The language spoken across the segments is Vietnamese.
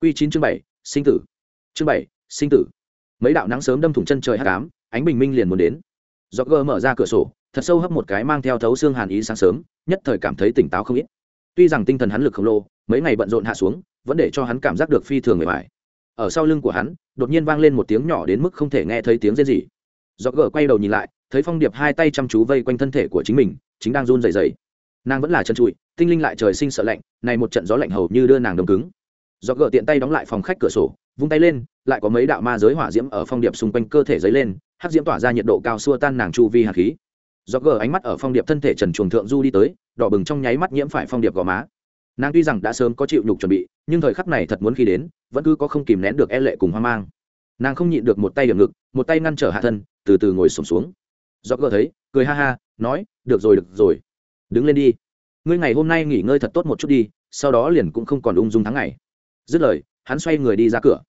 Quy chín chương bảy, sinh tử. Chương bảy, sinh tử. Mấy đạo nắng sớm đâm thủng chân trời hắc ám, ánh bình minh liền muốn đến. Do gờ mở ra cửa sổ, thật sâu hấp một cái mang theo thấu xương hàn ý sáng sớm, nhất thời cảm thấy tỉnh táo không ít. Tuy rằng tinh thần hắn lực khổng lồ, mấy ngày bận rộn hạ xuống, vẫn để cho hắn cảm giác được phi thường người mải ở sau lưng của hắn, đột nhiên vang lên một tiếng nhỏ đến mức không thể nghe thấy tiếng rên gì do gờ quay đầu nhìn lại, thấy phong điệp hai tay chăm chú vây quanh thân thể của chính mình, chính đang run rẩy rẩy. Nàng vẫn là chân trụi, tinh linh lại trời sinh sợ lạnh, này một trận gió lạnh hầu như đưa nàng đông cứng do gỡ tiện tay đóng lại phòng khách cửa sổ, vung tay lên, lại có mấy đạo ma giới hỏa diễm ở phong điệp xung quanh cơ thể dấy lên, hắc diễm tỏa ra nhiệt độ cao xua tan nàng chu vi hạt khí. Do gỡ ánh mắt ở phong điệp thân thể trần chuồng thượng du đi tới, đỏ bừng trong nháy mắt nhiễm phải phong điệp gò má. Nàng tuy rằng đã sớm có chịu nhục chuẩn bị, nhưng thời khắc này thật muốn khi đến, vẫn cứ có không kìm nén được e lệ cùng hoang mang. Nàng không nhịn được một tay điểm ngực, một tay ngăn trở hạ thân, từ từ ngồi sổm xuống. Do gỡ thấy, cười ha ha, nói, được rồi được rồi. Đứng lên đi. Ngươi ngày hôm nay nghỉ ngơi thật tốt một chút đi, sau đó liền cũng không còn ung dung tháng ngày dứt lời, hắn xoay người đi ra cửa.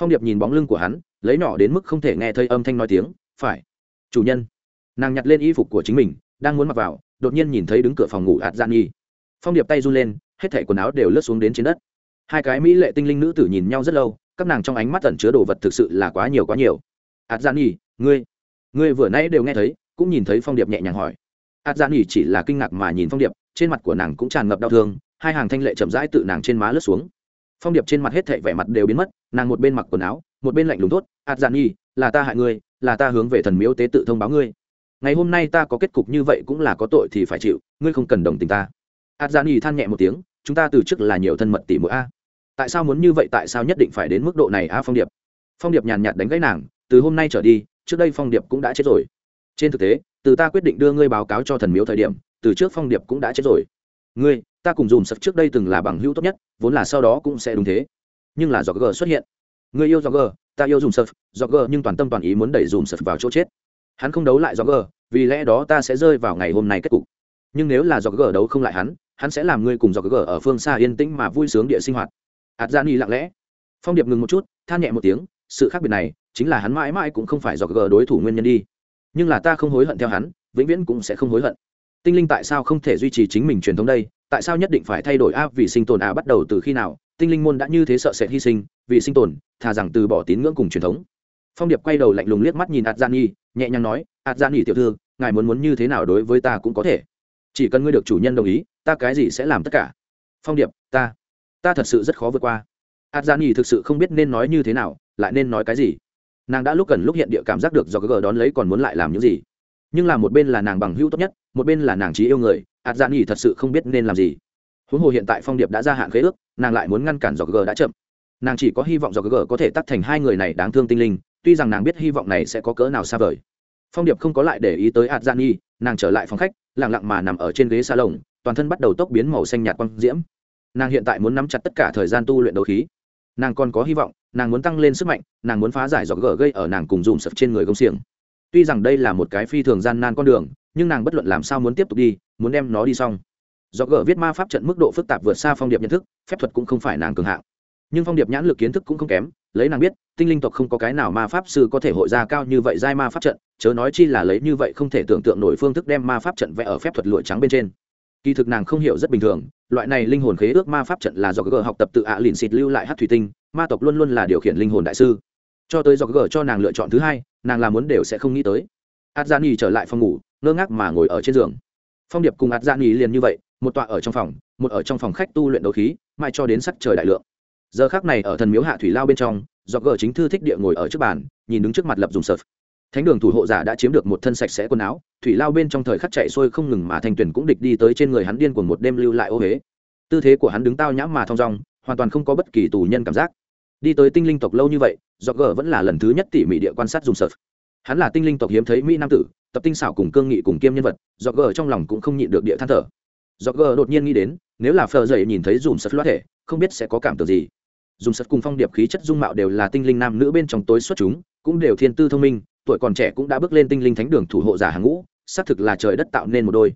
Phong điệp nhìn bóng lưng của hắn, lấy nhỏ đến mức không thể nghe thấy âm thanh nói tiếng, phải, chủ nhân. Nàng nhặt lên y phục của chính mình, đang muốn mặc vào, đột nhiên nhìn thấy đứng cửa phòng ngủ ạt gian nhi. Phong điệp tay run lên, hết thẻ quần áo đều lướt xuống đến trên đất. Hai cái mỹ lệ tinh linh nữ tử nhìn nhau rất lâu, các nàng trong ánh mắt tẩn chứa đồ vật thực sự là quá nhiều quá nhiều. Ạt gian nhi, ngươi ngươi vừa nãy đều nghe thấy, cũng nhìn thấy phong điệp nhẹ nhàng hỏi. Ạt gian nhi chỉ là kinh ngạc mà nhìn phong điệp, trên mặt của nàng cũng tràn ngập đau thương, hai hàng thanh lệ chậm rãi tự nàng trên má lướt xuống phong điệp trên mặt hết thảy vẻ mặt đều biến mất, nàng một bên mặc quần áo, một bên lạnh lùng tốt ạt Giản nhi, là ta hại ngươi, là ta hướng về thần miếu tế tự thông báo ngươi. Ngày hôm nay ta có kết cục như vậy cũng là có tội thì phải chịu, ngươi không cần đồng tình ta. Ạt Giản nhi than nhẹ một tiếng, chúng ta từ trước là nhiều thân mật tỉ mũi a. Tại sao muốn như vậy, tại sao nhất định phải đến mức độ này a phong điệp? Phong điệp nhàn nhạt đánh gãy nàng, từ hôm nay trở đi, trước đây phong điệp cũng đã chết rồi. Trên thực tế, từ ta quyết định đưa ngươi báo cáo cho thần miếu thời điểm, từ trước phong điệp cũng đã chết rồi. Ngươi ta cùng dùng sập trước đây từng là bằng hữu tốt nhất, vốn là sau đó cũng sẽ đúng thế. Nhưng là do g xuất hiện. Người yêu do g ta yêu dùng sập do g nhưng toàn tâm toàn ý muốn đẩy dùng sập vào chỗ chết. Hắn không đấu lại do g vì lẽ đó ta sẽ rơi vào ngày hôm nay kết cục. Nhưng nếu là do g đấu không lại hắn hắn sẽ làm ngươi cùng do g ở phương xa yên tĩnh mà vui sướng địa sinh hoạt. Ạt gian ni lặng lẽ. Phong điệp ngừng một chút, than nhẹ một tiếng, sự khác biệt này chính là hắn mãi mãi cũng không phải do g đối thủ nguyên nhân đi. Nhưng là ta không hối hận theo hắn, vĩnh viễn cũng sẽ không hối hận tinh linh tại sao không thể duy trì chính mình truyền thống đây? Tại sao nhất định phải thay đổi a vì sinh tồn a bắt đầu từ khi nào? Tinh linh môn đã như thế sợ sẽ hy sinh, vì sinh tồn, thà rằng từ bỏ tín ngưỡng cùng truyền thống. Phong điệp quay đầu lạnh lùng liếc mắt nhìn ạt gian nhi, nhẹ nhàng nói, ạt gian nhi tiểu thư, ngài muốn muốn như thế nào đối với ta cũng có thể. Chỉ cần ngươi được chủ nhân đồng ý, ta cái gì sẽ làm tất cả. Phong điệp, ta ta thật sự rất khó vượt qua. Ạt gian nhi thực sự không biết nên nói như thế nào, lại nên nói cái gì. Nàng đã lúc cần lúc hiện địa cảm giác được do gờ đón lấy còn muốn lại làm những gì. Nhưng là một bên là nàng bằng hữu tốt nhất một bên là nàng trí yêu người, ạt dạ nghỉ thật sự không biết nên làm gì. Huống hồ hiện tại phong điệp đã gia hạn khế ước, nàng lại muốn ngăn cản dọc g đã chậm. Nàng chỉ có hy vọng dọc g có thể tắt thành hai người này đáng thương tinh linh, tuy rằng nàng biết hy vọng này sẽ có cỡ nào xa vời. Phong điệp không có lại để ý tới ạt dạ nghỉ nàng trở lại phòng khách lẳng lặng mà nằm ở trên ghế salon, toàn thân bắt đầu tốc biến màu xanh nhạt quang diễm. Nàng hiện tại muốn nắm chặt tất cả thời gian tu luyện đấu khí. Nàng còn có hy vọng, nàng muốn tăng lên sức mạnh, nàng muốn phá giải dọc g gây ở nàng cùng dùm sập trên người công xiềng. Tuy rằng đây là một cái phi thường gian nan con đường nhưng nàng bất luận làm sao muốn tiếp tục đi, muốn đem nó đi xong. Do gỡ viết ma pháp trận mức độ phức tạp vượt xa phong điệp nhận thức, phép thuật cũng không phải nàng cường hạng. Nhưng phong điệp nhãn lực kiến thức cũng không kém, lấy nàng biết, tinh linh tộc không có cái nào ma pháp sư có thể hội ra cao như vậy giai ma pháp trận, chớ nói chi là lấy như vậy không thể tưởng tượng nổi phương thức đem ma pháp trận vẽ ở phép thuật lụa trắng bên trên. Kỳ thực nàng không hiểu rất bình thường, loại này linh hồn khế ước ma pháp trận là do gỡ học tập tự ạ à lìn xịt lưu lại hát thủy tinh, ma tộc luôn luôn là điều khiển linh hồn đại sư. Cho tới do gỡ cho nàng lựa chọn thứ hai, nàng làm muốn đều sẽ không nghĩ tới. Adjani trở lại phòng ngủ ngơ ngác mà ngồi ở trên giường. Phong điệp cùng adjani dạ liền như vậy, một tọa ở trong phòng, một ở trong phòng khách tu luyện đấu khí mai cho đến sắc trời đại lượng. Giờ khác này ở thần miếu hạ thủy lao bên trong do gờ chính thư thích địa ngồi ở trước bàn, nhìn đứng trước mặt lập dùng sợp thánh đường thủ hộ giả đã chiếm được một thân sạch sẽ quần áo, thủy lao bên trong thời khắc chạy xuôi không ngừng mà thanh tuyển cũng địch đi tới trên người hắn điên của một đêm lưu lại ô huế tư thế của hắn đứng tao nhãm mà thong dong, hoàn toàn không có bất kỳ tù nhân cảm giác. Đi tới tinh linh tộc lâu như vậy do gờ vẫn là lần thứ nhất tỉ mỉ địa quan sát dùng sợp hắn là tinh linh tộc hiếm thấy mỹ nam tử, tập tinh xảo cùng cương nghị cùng kiêm nhân vật do gờ trong lòng cũng không nhịn được địa than thở. Do gờ đột nhiên nghĩ đến, nếu là phờ dậy nhìn thấy dùm sật loát thể, không biết sẽ có cảm tưởng gì. Dùm sật cùng phong điệp khí chất dung mạo đều là tinh linh nam nữ bên trong tối xuất chúng, cũng đều thiên tư thông minh, tuổi còn trẻ cũng đã bước lên tinh linh thánh đường thủ hộ giả hàng ngũ, xác thực là trời đất tạo nên một đôi.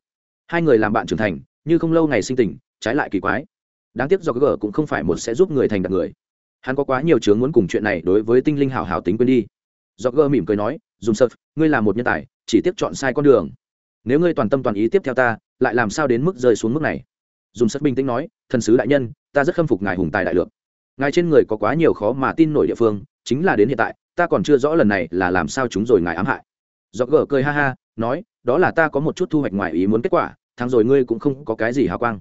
Hai người làm bạn trưởng thành, như không lâu ngày sinh tình, trái lại kỳ quái. Đáng tiếc do gờ cũng không phải một sẽ giúp người thành đặc người. Hắn có quá nhiều chướng muốn cùng chuyện này đối với tinh linh hảo hảo tính quên đi. Do gờ mỉm cười nói dùng sợ ngươi là một nhân tài, chỉ tiếp chọn sai con đường. Nếu ngươi toàn tâm toàn ý tiếp theo ta, lại làm sao đến mức rơi xuống mức này? Dùng sất bình tĩnh nói, thần sứ đại nhân, ta rất khâm phục ngài hùng tài đại lượng. Ngài trên người có quá nhiều khó mà tin nổi địa phương, chính là đến hiện tại, ta còn chưa rõ lần này là làm sao chúng rồi ngài ám hại. Do gờ cười ha ha, nói, đó là ta có một chút thu hoạch ngoài ý muốn kết quả, thắng rồi ngươi cũng không có cái gì hào quang.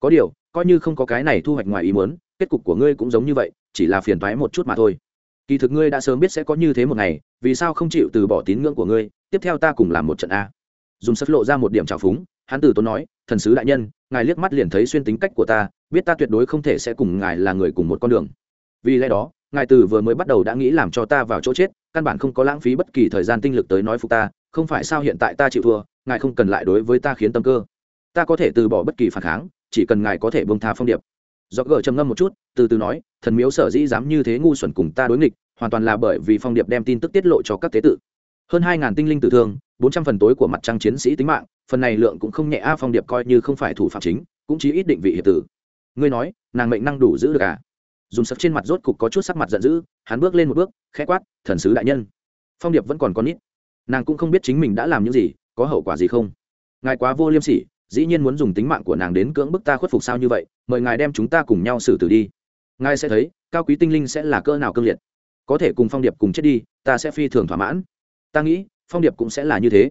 Có điều, coi như không có cái này thu hoạch ngoài ý muốn, kết cục của ngươi cũng giống như vậy, chỉ là phiền toái một chút mà thôi. Kỳ thực ngươi đã sớm biết sẽ có như thế một ngày vì sao không chịu từ bỏ tín ngưỡng của ngươi, tiếp theo ta cùng làm một trận a. Dùng sất lộ ra một điểm trào phúng, hắn từ tốn nói, thần sứ đại nhân, ngài liếc mắt liền thấy xuyên tính cách của ta, biết ta tuyệt đối không thể sẽ cùng ngài là người cùng một con đường. Vì lẽ đó, ngài từ vừa mới bắt đầu đã nghĩ làm cho ta vào chỗ chết, căn bản không có lãng phí bất kỳ thời gian tinh lực tới nói phục ta, không phải sao hiện tại ta chịu thua, ngài không cần lại đối với ta khiến tâm cơ. Ta có thể từ bỏ bất kỳ phản kháng, chỉ cần ngài có thể bông tha phong điệp. Do gờ trầm ngâm một chút, từ từ nói, thần miếu sở dĩ dám như thế ngu xuẩn cùng ta đối nghịch hoàn toàn là bởi vì phong điệp đem tin tức tiết lộ cho các tế tự. Hơn hai ngàn tinh linh tử thương, bốn trăm phần tối của mặt trăng chiến sĩ tính mạng, phần này lượng cũng không nhẹ a, phong điệp coi như không phải thủ phạm chính, cũng chỉ ít định vị hiệp tử. Ngươi nói, nàng mệnh năng đủ giữ được à? Dùng sập trên mặt rốt cục có chút sắc mặt giận dữ, hắn bước lên một bước, khẽ quát, thần sứ đại nhân. Phong điệp vẫn còn con nít. Nàng cũng không biết chính mình đã làm những gì, có hậu quả gì không? Ngài quá vô liêm sỉ, dĩ nhiên muốn dùng tính mạng của nàng đến cưỡng bức ta khuất phục sao như vậy, mời ngài đem chúng ta cùng nhau xử tử đi. Ngài sẽ thấy, cao quý tinh linh sẽ là cỡ nào cương liệt có thể cùng phong điệp cùng chết đi, ta sẽ phi thường thỏa mãn. Ta nghĩ, phong điệp cũng sẽ là như thế.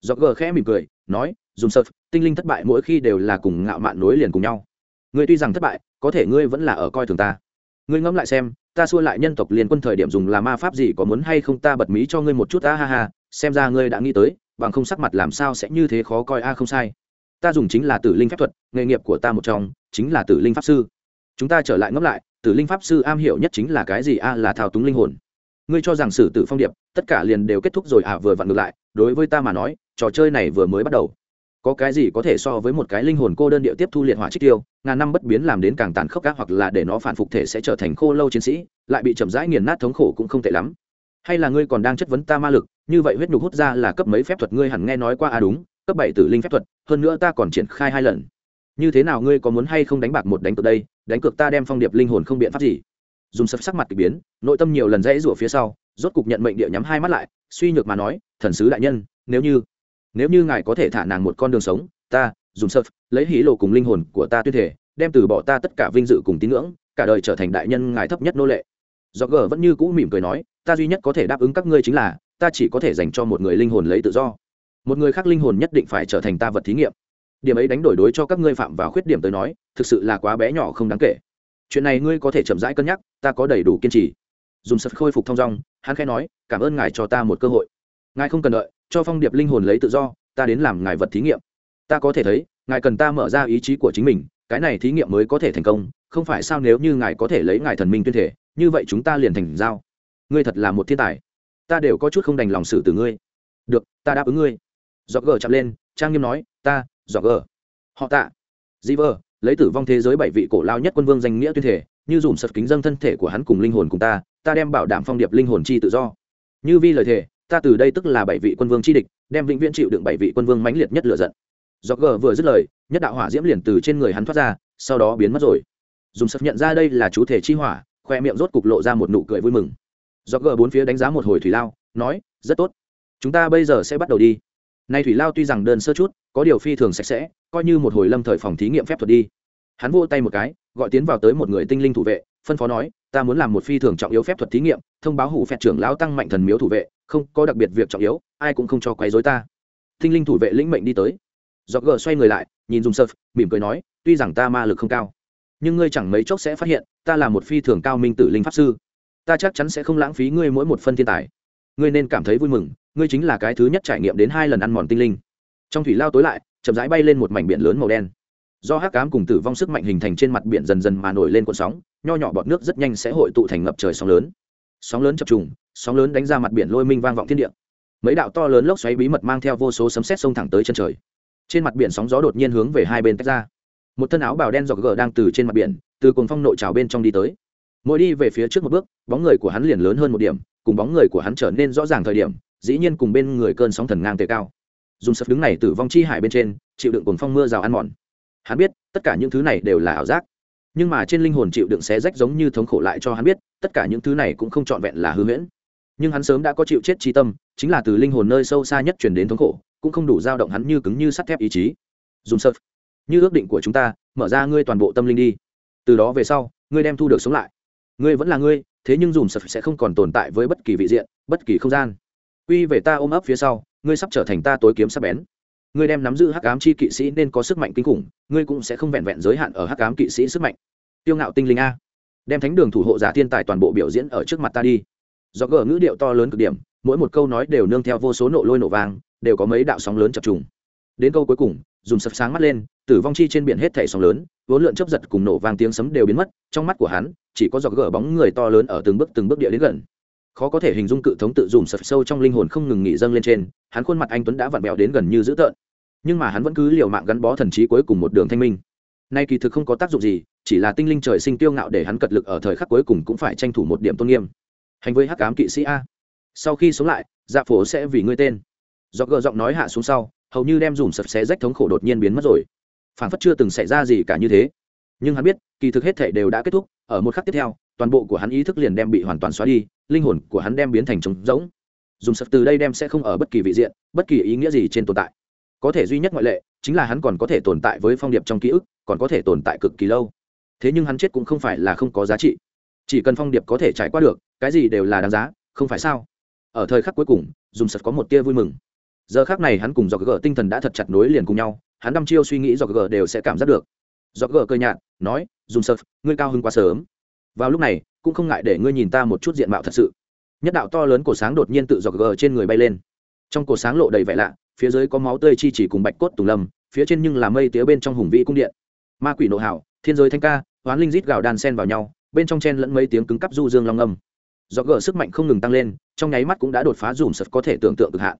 Do gờ khẽ mỉm cười, nói, dùng sợt tinh linh thất bại mỗi khi đều là cùng ngạo mạn nối liền cùng nhau. Ngươi tuy rằng thất bại, có thể ngươi vẫn là ở coi thường ta. Ngươi ngẫm lại xem, ta xua lại nhân tộc liền quân thời điểm dùng là ma pháp gì, có muốn hay không ta bật mí cho ngươi một chút, a ha ha, xem ra ngươi đã nghĩ tới, bằng không sắc mặt làm sao sẽ như thế khó coi, a không sai. Ta dùng chính là tử linh phép thuật, nghề nghiệp của ta một trong, chính là tử linh pháp sư. Chúng ta trở lại ngẫm lại tử linh pháp sư am hiểu nhất chính là cái gì? A, là thao túng linh hồn. Ngươi cho rằng sử tử phong điệp, tất cả liền đều kết thúc rồi à? Vừa vặn ngược lại, đối với ta mà nói, trò chơi này vừa mới bắt đầu. Có cái gì có thể so với một cái linh hồn cô đơn điệu tiếp thu liệt hỏa trích tiêu, ngàn năm bất biến làm đến càng tàn khốc các hoặc là để nó phản phục thể sẽ trở thành khô lâu chiến sĩ, lại bị chậm rãi nghiền nát thống khổ cũng không tệ lắm. Hay là ngươi còn đang chất vấn ta ma lực, như vậy huyết nhục hút ra là cấp mấy phép thuật ngươi hẳn nghe nói qua à? Đúng, cấp bảy tử linh phép thuật, hơn nữa ta còn triển khai hai lần. Như thế nào ngươi có muốn hay không đánh bạc một đánh từ đây? Đánh cược ta đem phong điệp linh hồn không biện pháp gì. Dùng sập sắc mặt k ỳ biến, nội tâm nhiều lần rẽ rủa phía sau, rốt cục nhận mệnh địa nhắm hai mắt lại, suy nhược mà nói, thần sứ đại nhân, nếu như nếu như ngài có thể thả nàng một con đường sống, ta, dùng sập, lấy hí lộ cùng linh hồn của ta tuyên thể, đem từ bỏ ta tất cả vinh dự cùng tín ngưỡng, cả đời trở thành đại nhân ngài thấp nhất nô lệ. Do gờ vẫn như cũ mỉm cười nói, ta duy nhất có thể đáp ứng các ngươi chính là, ta chỉ có thể dành cho một người linh hồn lấy tự do. Một người khác linh hồn nhất định phải trở thành ta vật thí nghiệm điểm ấy đánh đổi đối cho các ngươi phạm vào khuyết điểm tới nói, thực sự là quá bé nhỏ không đáng kể. Chuyện này ngươi có thể chậm rãi cân nhắc, ta có đầy đủ kiên trì. Dùng sật khôi phục thong dong, hắn khẽ nói, cảm ơn ngài cho ta một cơ hội. Ngài không cần đợi, cho phong điệp linh hồn lấy tự do, ta đến làm ngài vật thí nghiệm. Ta có thể thấy, ngài cần ta mở ra ý chí của chính mình, cái này thí nghiệm mới có thể thành công, không phải sao nếu như ngài có thể lấy ngài thần minh tuyên thể, như vậy chúng ta liền thành giao. Ngươi thật là một thiên tài. Ta đều có chút không đành lòng xử từ ngươi. Được, ta đáp ứng ngươi. Dọ gờ chạm lên, trang nghiêm nói, ta dò gờ. Họ tạ. Di vơ lấy tử vong thế giới bảy vị cổ lao nhất quân vương danh nghĩa tuyên thể như dùm sật kính dâng thân thể của hắn cùng linh hồn cùng ta ta đem bảo đảm phong điệp linh hồn chi tự do. Như vi lời thề, ta từ đây tức là bảy vị quân vương chi địch, đem vĩnh viễn chịu đựng bảy vị quân vương mãnh liệt nhất lựa giận. Do gờ vừa dứt lời, nhất đạo hỏa diễm liền từ trên người hắn thoát ra, sau đó biến mất rồi. Dùng sật nhận ra đây là chú thể chi hỏa, khoe miệng rốt cục lộ ra một nụ cười vui mừng. Do gờ bốn phía đánh giá một hồi thủy lao, nói, rất tốt. Chúng ta bây giờ sẽ bắt đầu đi. Nay thủy lao tuy rằng đơn sơ chút có điều phi thường sạch sẽ, coi như một hồi lâm thời phòng thí nghiệm phép thuật đi. Hắn vô tay một cái, gọi tiến vào tới một người tinh linh thủ vệ, phân phó nói, ta muốn làm một phi thường trọng yếu phép thuật thí nghiệm, thông báo hủ phép trưởng lão tăng mạnh thần miếu thủ vệ, không có đặc biệt việc trọng yếu, ai cũng không cho quấy dối ta. Tinh linh thủ vệ lĩnh mệnh đi tới. Do gờ xoay người lại, nhìn dùng sơ, mỉm cười nói, tuy rằng ta ma lực không cao, nhưng ngươi chẳng mấy chốc sẽ phát hiện, ta là một phi thường cao minh tử linh pháp sư. Ta chắc chắn sẽ không lãng phí ngươi mỗi một phân thiên tài. Ngươi nên cảm thấy vui mừng, ngươi chính là cái thứ nhất trải nghiệm đến hai lần ăn mòn tinh linh trong thủy lao tối lại, chậm rãi bay lên một mảnh biển lớn màu đen. Do hắc cám cùng tử vong sức mạnh hình thành trên mặt biển dần dần mà nổi lên cuộn sóng, nho nhỏ bọt nước rất nhanh sẽ hội tụ thành ngập trời sóng lớn. Sóng lớn chập trùng, sóng lớn đánh ra mặt biển lôi minh vang vọng thiên địa. Mấy đạo to lớn lốc xoáy bí mật mang theo vô số sấm sét xông thẳng tới chân trời. Trên mặt biển sóng gió đột nhiên hướng về hai bên tách ra. Một thân áo bào đen dọc gờ đang từ trên mặt biển, từ cuồng phong nội trào bên trong đi tới. Mỗi đi về phía trước một bước, bóng người của hắn liền lớn hơn một điểm, cùng bóng người của hắn trở nên rõ ràng thời điểm, dĩ nhiên cùng bên người cơn sóng thần ngang tề cao dùng sập đứng này tử vong chi hải bên trên, chịu đựng cuồng phong mưa rào ăn mòn. Hắn biết, tất cả những thứ này đều là ảo giác. Nhưng mà trên linh hồn chịu đựng xé rách giống như thống khổ lại cho hắn biết, tất cả những thứ này cũng không trọn vẹn là hư huyễn. Nhưng hắn sớm đã có chịu chết trí tâm, chính là từ linh hồn nơi sâu xa nhất chuyển đến thống khổ, cũng không đủ dao động hắn như cứng như sắt thép ý chí. Dùng sơ như ước định của chúng ta, mở ra ngươi toàn bộ tâm linh đi. Từ đó về sau, ngươi đem thu được sống lại. Ngươi vẫn là ngươi, thế nhưng dùng sập sẽ không còn tồn tại với bất kỳ vị diện, bất kỳ không gian. Quy về ta ôm ấp phía sau ngươi sắp trở thành ta tối kiếm sắp bén. Ngươi đem nắm giữ hắc ám chi kỵ sĩ nên có sức mạnh kinh khủng, ngươi cũng sẽ không vẹn vẹn giới hạn ở hắc ám kỵ sĩ sức mạnh. Tiêu ngạo tinh linh a. Đem thánh đường thủ hộ giả thiên tài toàn bộ biểu diễn ở trước mặt ta đi. Do gỡ ngữ điệu to lớn cực điểm, mỗi một câu nói đều nương theo vô số nổ lôi nổ vang, đều có mấy đạo sóng lớn chập trùng. Đến câu cuối cùng, dùng sập sáng mắt lên, tử vong chi trên biển hết thảy sóng lớn, vốn lượn chấp giật cùng nổ vang tiếng sấm đều biến mất, trong mắt của hắn, chỉ có giọt gỡ bóng người to lớn ở từng bước từng bước địa đến gần khó có thể hình dung cự thống tự dùng sập sâu trong linh hồn không ngừng nghỉ dâng lên trên, hắn khuôn mặt anh tuấn đã vặn vẹo đến gần như dữ tợn. Nhưng mà hắn vẫn cứ liều mạng gắn bó thần trí cuối cùng một đường thanh minh. Nay kỳ thực không có tác dụng gì, chỉ là tinh linh trời sinh tiêu ngạo để hắn cật lực ở thời khắc cuối cùng cũng phải tranh thủ một điểm tôn nghiêm. Hành với hắc ám kỵ sĩ a. Sau khi sống lại dạ phổ sẽ vì ngươi tên. Do gợ giọng nói hạ xuống sau, hầu như đem dùm sập xé rách thống khổ đột nhiên biến mất rồi. Phản phất chưa từng xảy ra gì cả như thế. Nhưng hắn biết, kỳ thực hết thể đều đã kết thúc, ở một khắc tiếp theo toàn bộ của hắn ý thức liền đem bị hoàn toàn xóa đi, linh hồn của hắn đem biến thành trống rỗng. Dùng sập từ đây đem sẽ không ở bất kỳ vị diện, bất kỳ ý nghĩa gì trên tồn tại. Có thể duy nhất ngoại lệ, chính là hắn còn có thể tồn tại với phong điệp trong ký ức, còn có thể tồn tại cực kỳ lâu. Thế nhưng hắn chết cũng không phải là không có giá trị. Chỉ cần phong điệp có thể trải qua được, cái gì đều là đáng giá, không phải sao? Ở thời khắc cuối cùng, dùng sật có một tia vui mừng. Giờ khác này hắn cùng Dọc gờ tinh thần đã thật chặt nối liền cùng nhau, hắn đăm chiêu suy nghĩ Dọc gờ đều sẽ cảm giác được. Dọc gờ cơ nhạt, nói, dùng sật ngươi cao hơn quá sớm vào lúc này, cũng không ngại để ngươi nhìn ta một chút diện mạo thật sự. Nhất đạo to lớn của sáng đột nhiên tự dọc gờ trên người bay lên. Trong cổ sáng lộ đầy vẻ lạ, phía dưới có máu tươi chi chỉ cùng bạch cốt tùng lâm, phía trên nhưng là mây tía bên trong hùng vĩ cung điện. Ma quỷ nộ hảo, thiên giới thanh ca, hoán linh rít gào đan sen vào nhau, bên trong chen lẫn mấy tiếng cứng cắp du dương long âm. Do gờ sức mạnh không ngừng tăng lên, trong nháy mắt cũng đã đột phá dùm sật có thể tưởng tượng cực hạn.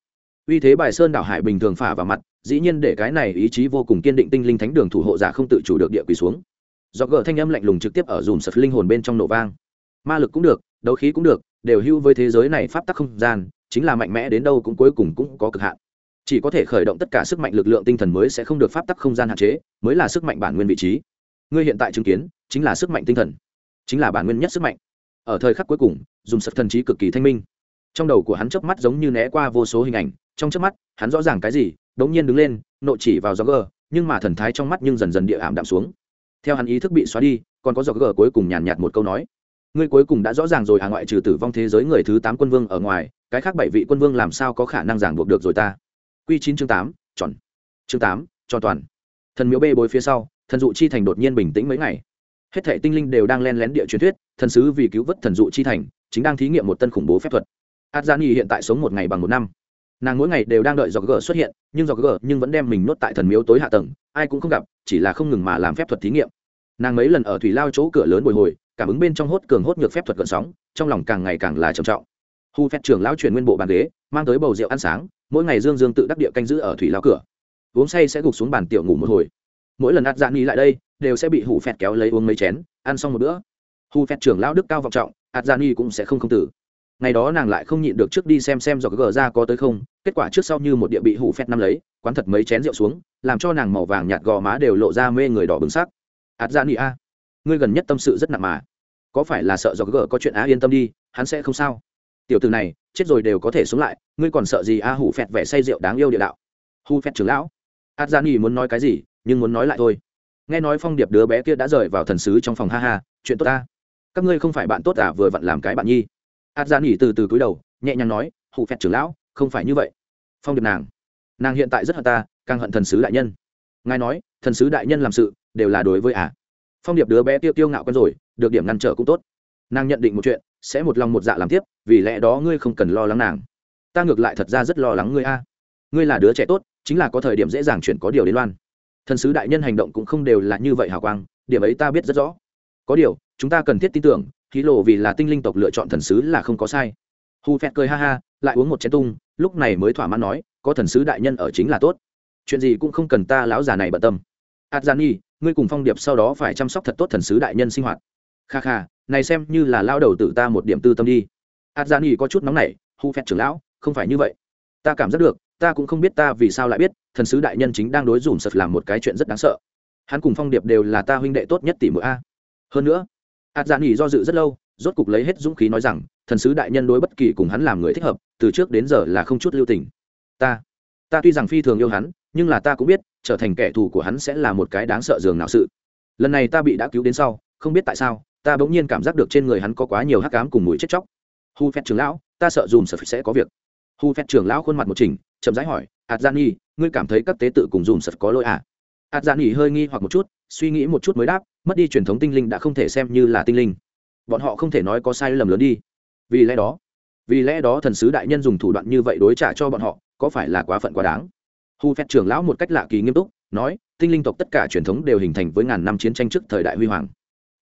Uy thế bài sơn đảo hải bình thường phả vào mặt, dĩ nhiên để cái này ý chí vô cùng kiên định tinh linh thánh đường thủ hộ giả không tự chủ được địa quỳ xuống do gỡ thanh âm lạnh lùng trực tiếp ở dùm sập linh hồn bên trong nổ vang. Ma lực cũng được, đấu khí cũng được, đều hưu với thế giới này pháp tắc không gian, chính là mạnh mẽ đến đâu cũng cuối cùng cũng có cực hạn. Chỉ có thể khởi động tất cả sức mạnh lực lượng tinh thần mới sẽ không được pháp tắc không gian hạn chế, mới là sức mạnh bản nguyên vị trí. Ngươi hiện tại chứng kiến, chính là sức mạnh tinh thần, chính là bản nguyên nhất sức mạnh. Ở thời khắc cuối cùng dùng sập thần trí cực kỳ thanh minh. Trong đầu của hắn chớp mắt giống như né qua vô số hình ảnh, trong chớp mắt, hắn rõ ràng cái gì, đống nhiên đứng lên, nộ chỉ vào gió gờ nhưng mà thần thái trong mắt nhưng dần dần địa ảm đạm xuống theo hắn ý thức bị xóa đi, còn có giọt gờ cuối cùng nhàn nhạt một câu nói. Ngươi cuối cùng đã rõ ràng rồi à ngoại trừ tử vong thế giới người thứ tám quân vương ở ngoài, cái khác bảy vị quân vương làm sao có khả năng giảng buộc được rồi ta? Q chín chương tám, tròn. Chương tám cho toàn. Thần miếu bê bối phía sau, thần dụ chi thành đột nhiên bình tĩnh mấy ngày. Hết thể tinh linh đều đang len lén địa truyền thuyết, thần sứ vì cứu vớt thần dụ chi thành, chính đang thí nghiệm một tân khủng bố phép thuật. Adjani hiện tại sống một ngày bằng một năm nàng mỗi ngày đều đang đợi dọc gờ xuất hiện, nhưng dọc gờ nhưng vẫn đem mình nuốt tại thần miếu tối hạ tầng, ai cũng không gặp, chỉ là không ngừng mà làm phép thuật thí nghiệm. Nàng mấy lần ở thủy lao chỗ cửa lớn bồi hồi, cảm ứng bên trong hốt cường hốt nhược phép thuật gợn sóng, trong lòng càng ngày càng là trầm trọng. Hu phép trưởng lão chuyển nguyên bộ bàn ghế, mang tới bầu rượu ăn sáng, mỗi ngày dương dương tự đắc địa canh giữ ở thủy lao cửa. Uống say sẽ gục xuống bàn tiểu ngủ một hồi. Mỗi lần ạt dạn nghĩ lại đây, đều sẽ bị hủ phẹt kéo lấy uống mấy chén, ăn xong một bữa. Hù phẹt trưởng lão đức cao vọng trọng, ạt dạn nghi cũng sẽ không không tử ngày đó nàng lại không nhịn được trước đi xem xem do gờ ra có tới không, kết quả trước sau như một địa bị hủ phẹt năm lấy, quán thật mấy chén rượu xuống, làm cho nàng màu vàng nhạt gò má đều lộ ra mê người đỏ bừng sắc. Ạt ra nị a, ngươi gần nhất tâm sự rất nặng mà. Có phải là sợ do gờ có chuyện á yên tâm đi, hắn sẽ không sao? Tiểu từ này, chết rồi đều có thể sống lại, ngươi còn sợ gì a hủ phẹt vẻ say rượu đáng yêu địa đạo? Hủ phẹt trưởng lão, ạt ra nị muốn nói cái gì, nhưng muốn nói lại thôi. Nghe nói phong điệp đứa bé kia đã rời vào thần sứ trong phòng ha ha, chuyện tốt ta. Các ngươi không phải bạn tốt à vừa vặn làm cái bạn nhi ạt gian dạ nghỉ từ từ cúi đầu, nhẹ nhàng nói hụ phẹt trưởng lão, không phải như vậy. Phong điệp nàng nàng hiện tại rất hận ta, càng hận thần sứ đại nhân. Ngài nói, thần sứ đại nhân làm sự, đều là đối với à? Phong điệp đứa bé tiêu tiêu ngạo quen rồi, được điểm ngăn trở cũng tốt. Nàng nhận định một chuyện, sẽ một lòng một dạ làm tiếp, vì lẽ đó ngươi không cần lo lắng nàng. Ta ngược lại thật ra rất lo lắng ngươi a. Ngươi là đứa trẻ tốt, chính là có thời điểm dễ dàng chuyển có điều đến loan. Thần sứ đại nhân hành động cũng không đều là như vậy hào quang, điểm ấy ta biết rất rõ. Có điều, chúng ta cần thiết tin tưởng hí lộ vì là tinh linh tộc lựa chọn thần sứ là không có sai. Hu phét cười ha ha, lại uống một chén tung, lúc này mới thỏa mãn nói, có thần sứ đại nhân ở chính là tốt. Chuyện gì cũng không cần ta lão già này bận tâm. Adjani ngươi cùng phong điệp sau đó phải chăm sóc thật tốt thần sứ đại nhân sinh hoạt. Kha kha, này xem như là lao đầu tự ta một điểm tư tâm đi. Adjani có chút nóng nảy, hu phét trưởng lão, không phải như vậy. Ta cảm giác được, ta cũng không biết ta vì sao lại biết, thần sứ đại nhân chính đang đối dùm sật làm một cái chuyện rất đáng sợ. Hắn cùng phong điệp đều là ta huynh đệ tốt nhất tỷ muội a. Hơn nữa ạt dạ nghỉ do dự rất lâu, rốt cục lấy hết dũng khí nói rằng, thần sứ đại nhân đối bất kỳ cùng hắn làm người thích hợp, từ trước đến giờ là không chút lưu tình. Ta ta tuy rằng phi thường yêu hắn, nhưng là ta cũng biết, trở thành kẻ thù của hắn sẽ là một cái đáng sợ dường nào sự. Lần này ta bị đã cứu đến sau, không biết tại sao, ta bỗng nhiên cảm giác được trên người hắn có quá nhiều hắc ám cùng mùi chết chóc. Hu phép trưởng lão, ta sợ dùm sợ sẽ có việc. Hu phép trưởng lão khuôn mặt một trình chậm rãi hỏi ạt gian dạ nhi ngươi cảm thấy các tế tự cùng dùm sợ có lỗi à? Ạt gian dạ nhi hơi nghi hoặc một chút, suy nghĩ một chút mới đáp mất đi truyền thống tinh linh đã không thể xem như là tinh linh. Bọn họ không thể nói có sai lầm lớn đi. Vì lẽ đó, vì lẽ đó thần sứ đại nhân dùng thủ đoạn như vậy đối trả cho bọn họ, có phải là quá phận quá đáng? Hu phép trưởng lão một cách lạ kỳ nghiêm túc, nói, tinh linh tộc tất cả truyền thống đều hình thành với ngàn năm chiến tranh trước thời đại huy hoàng.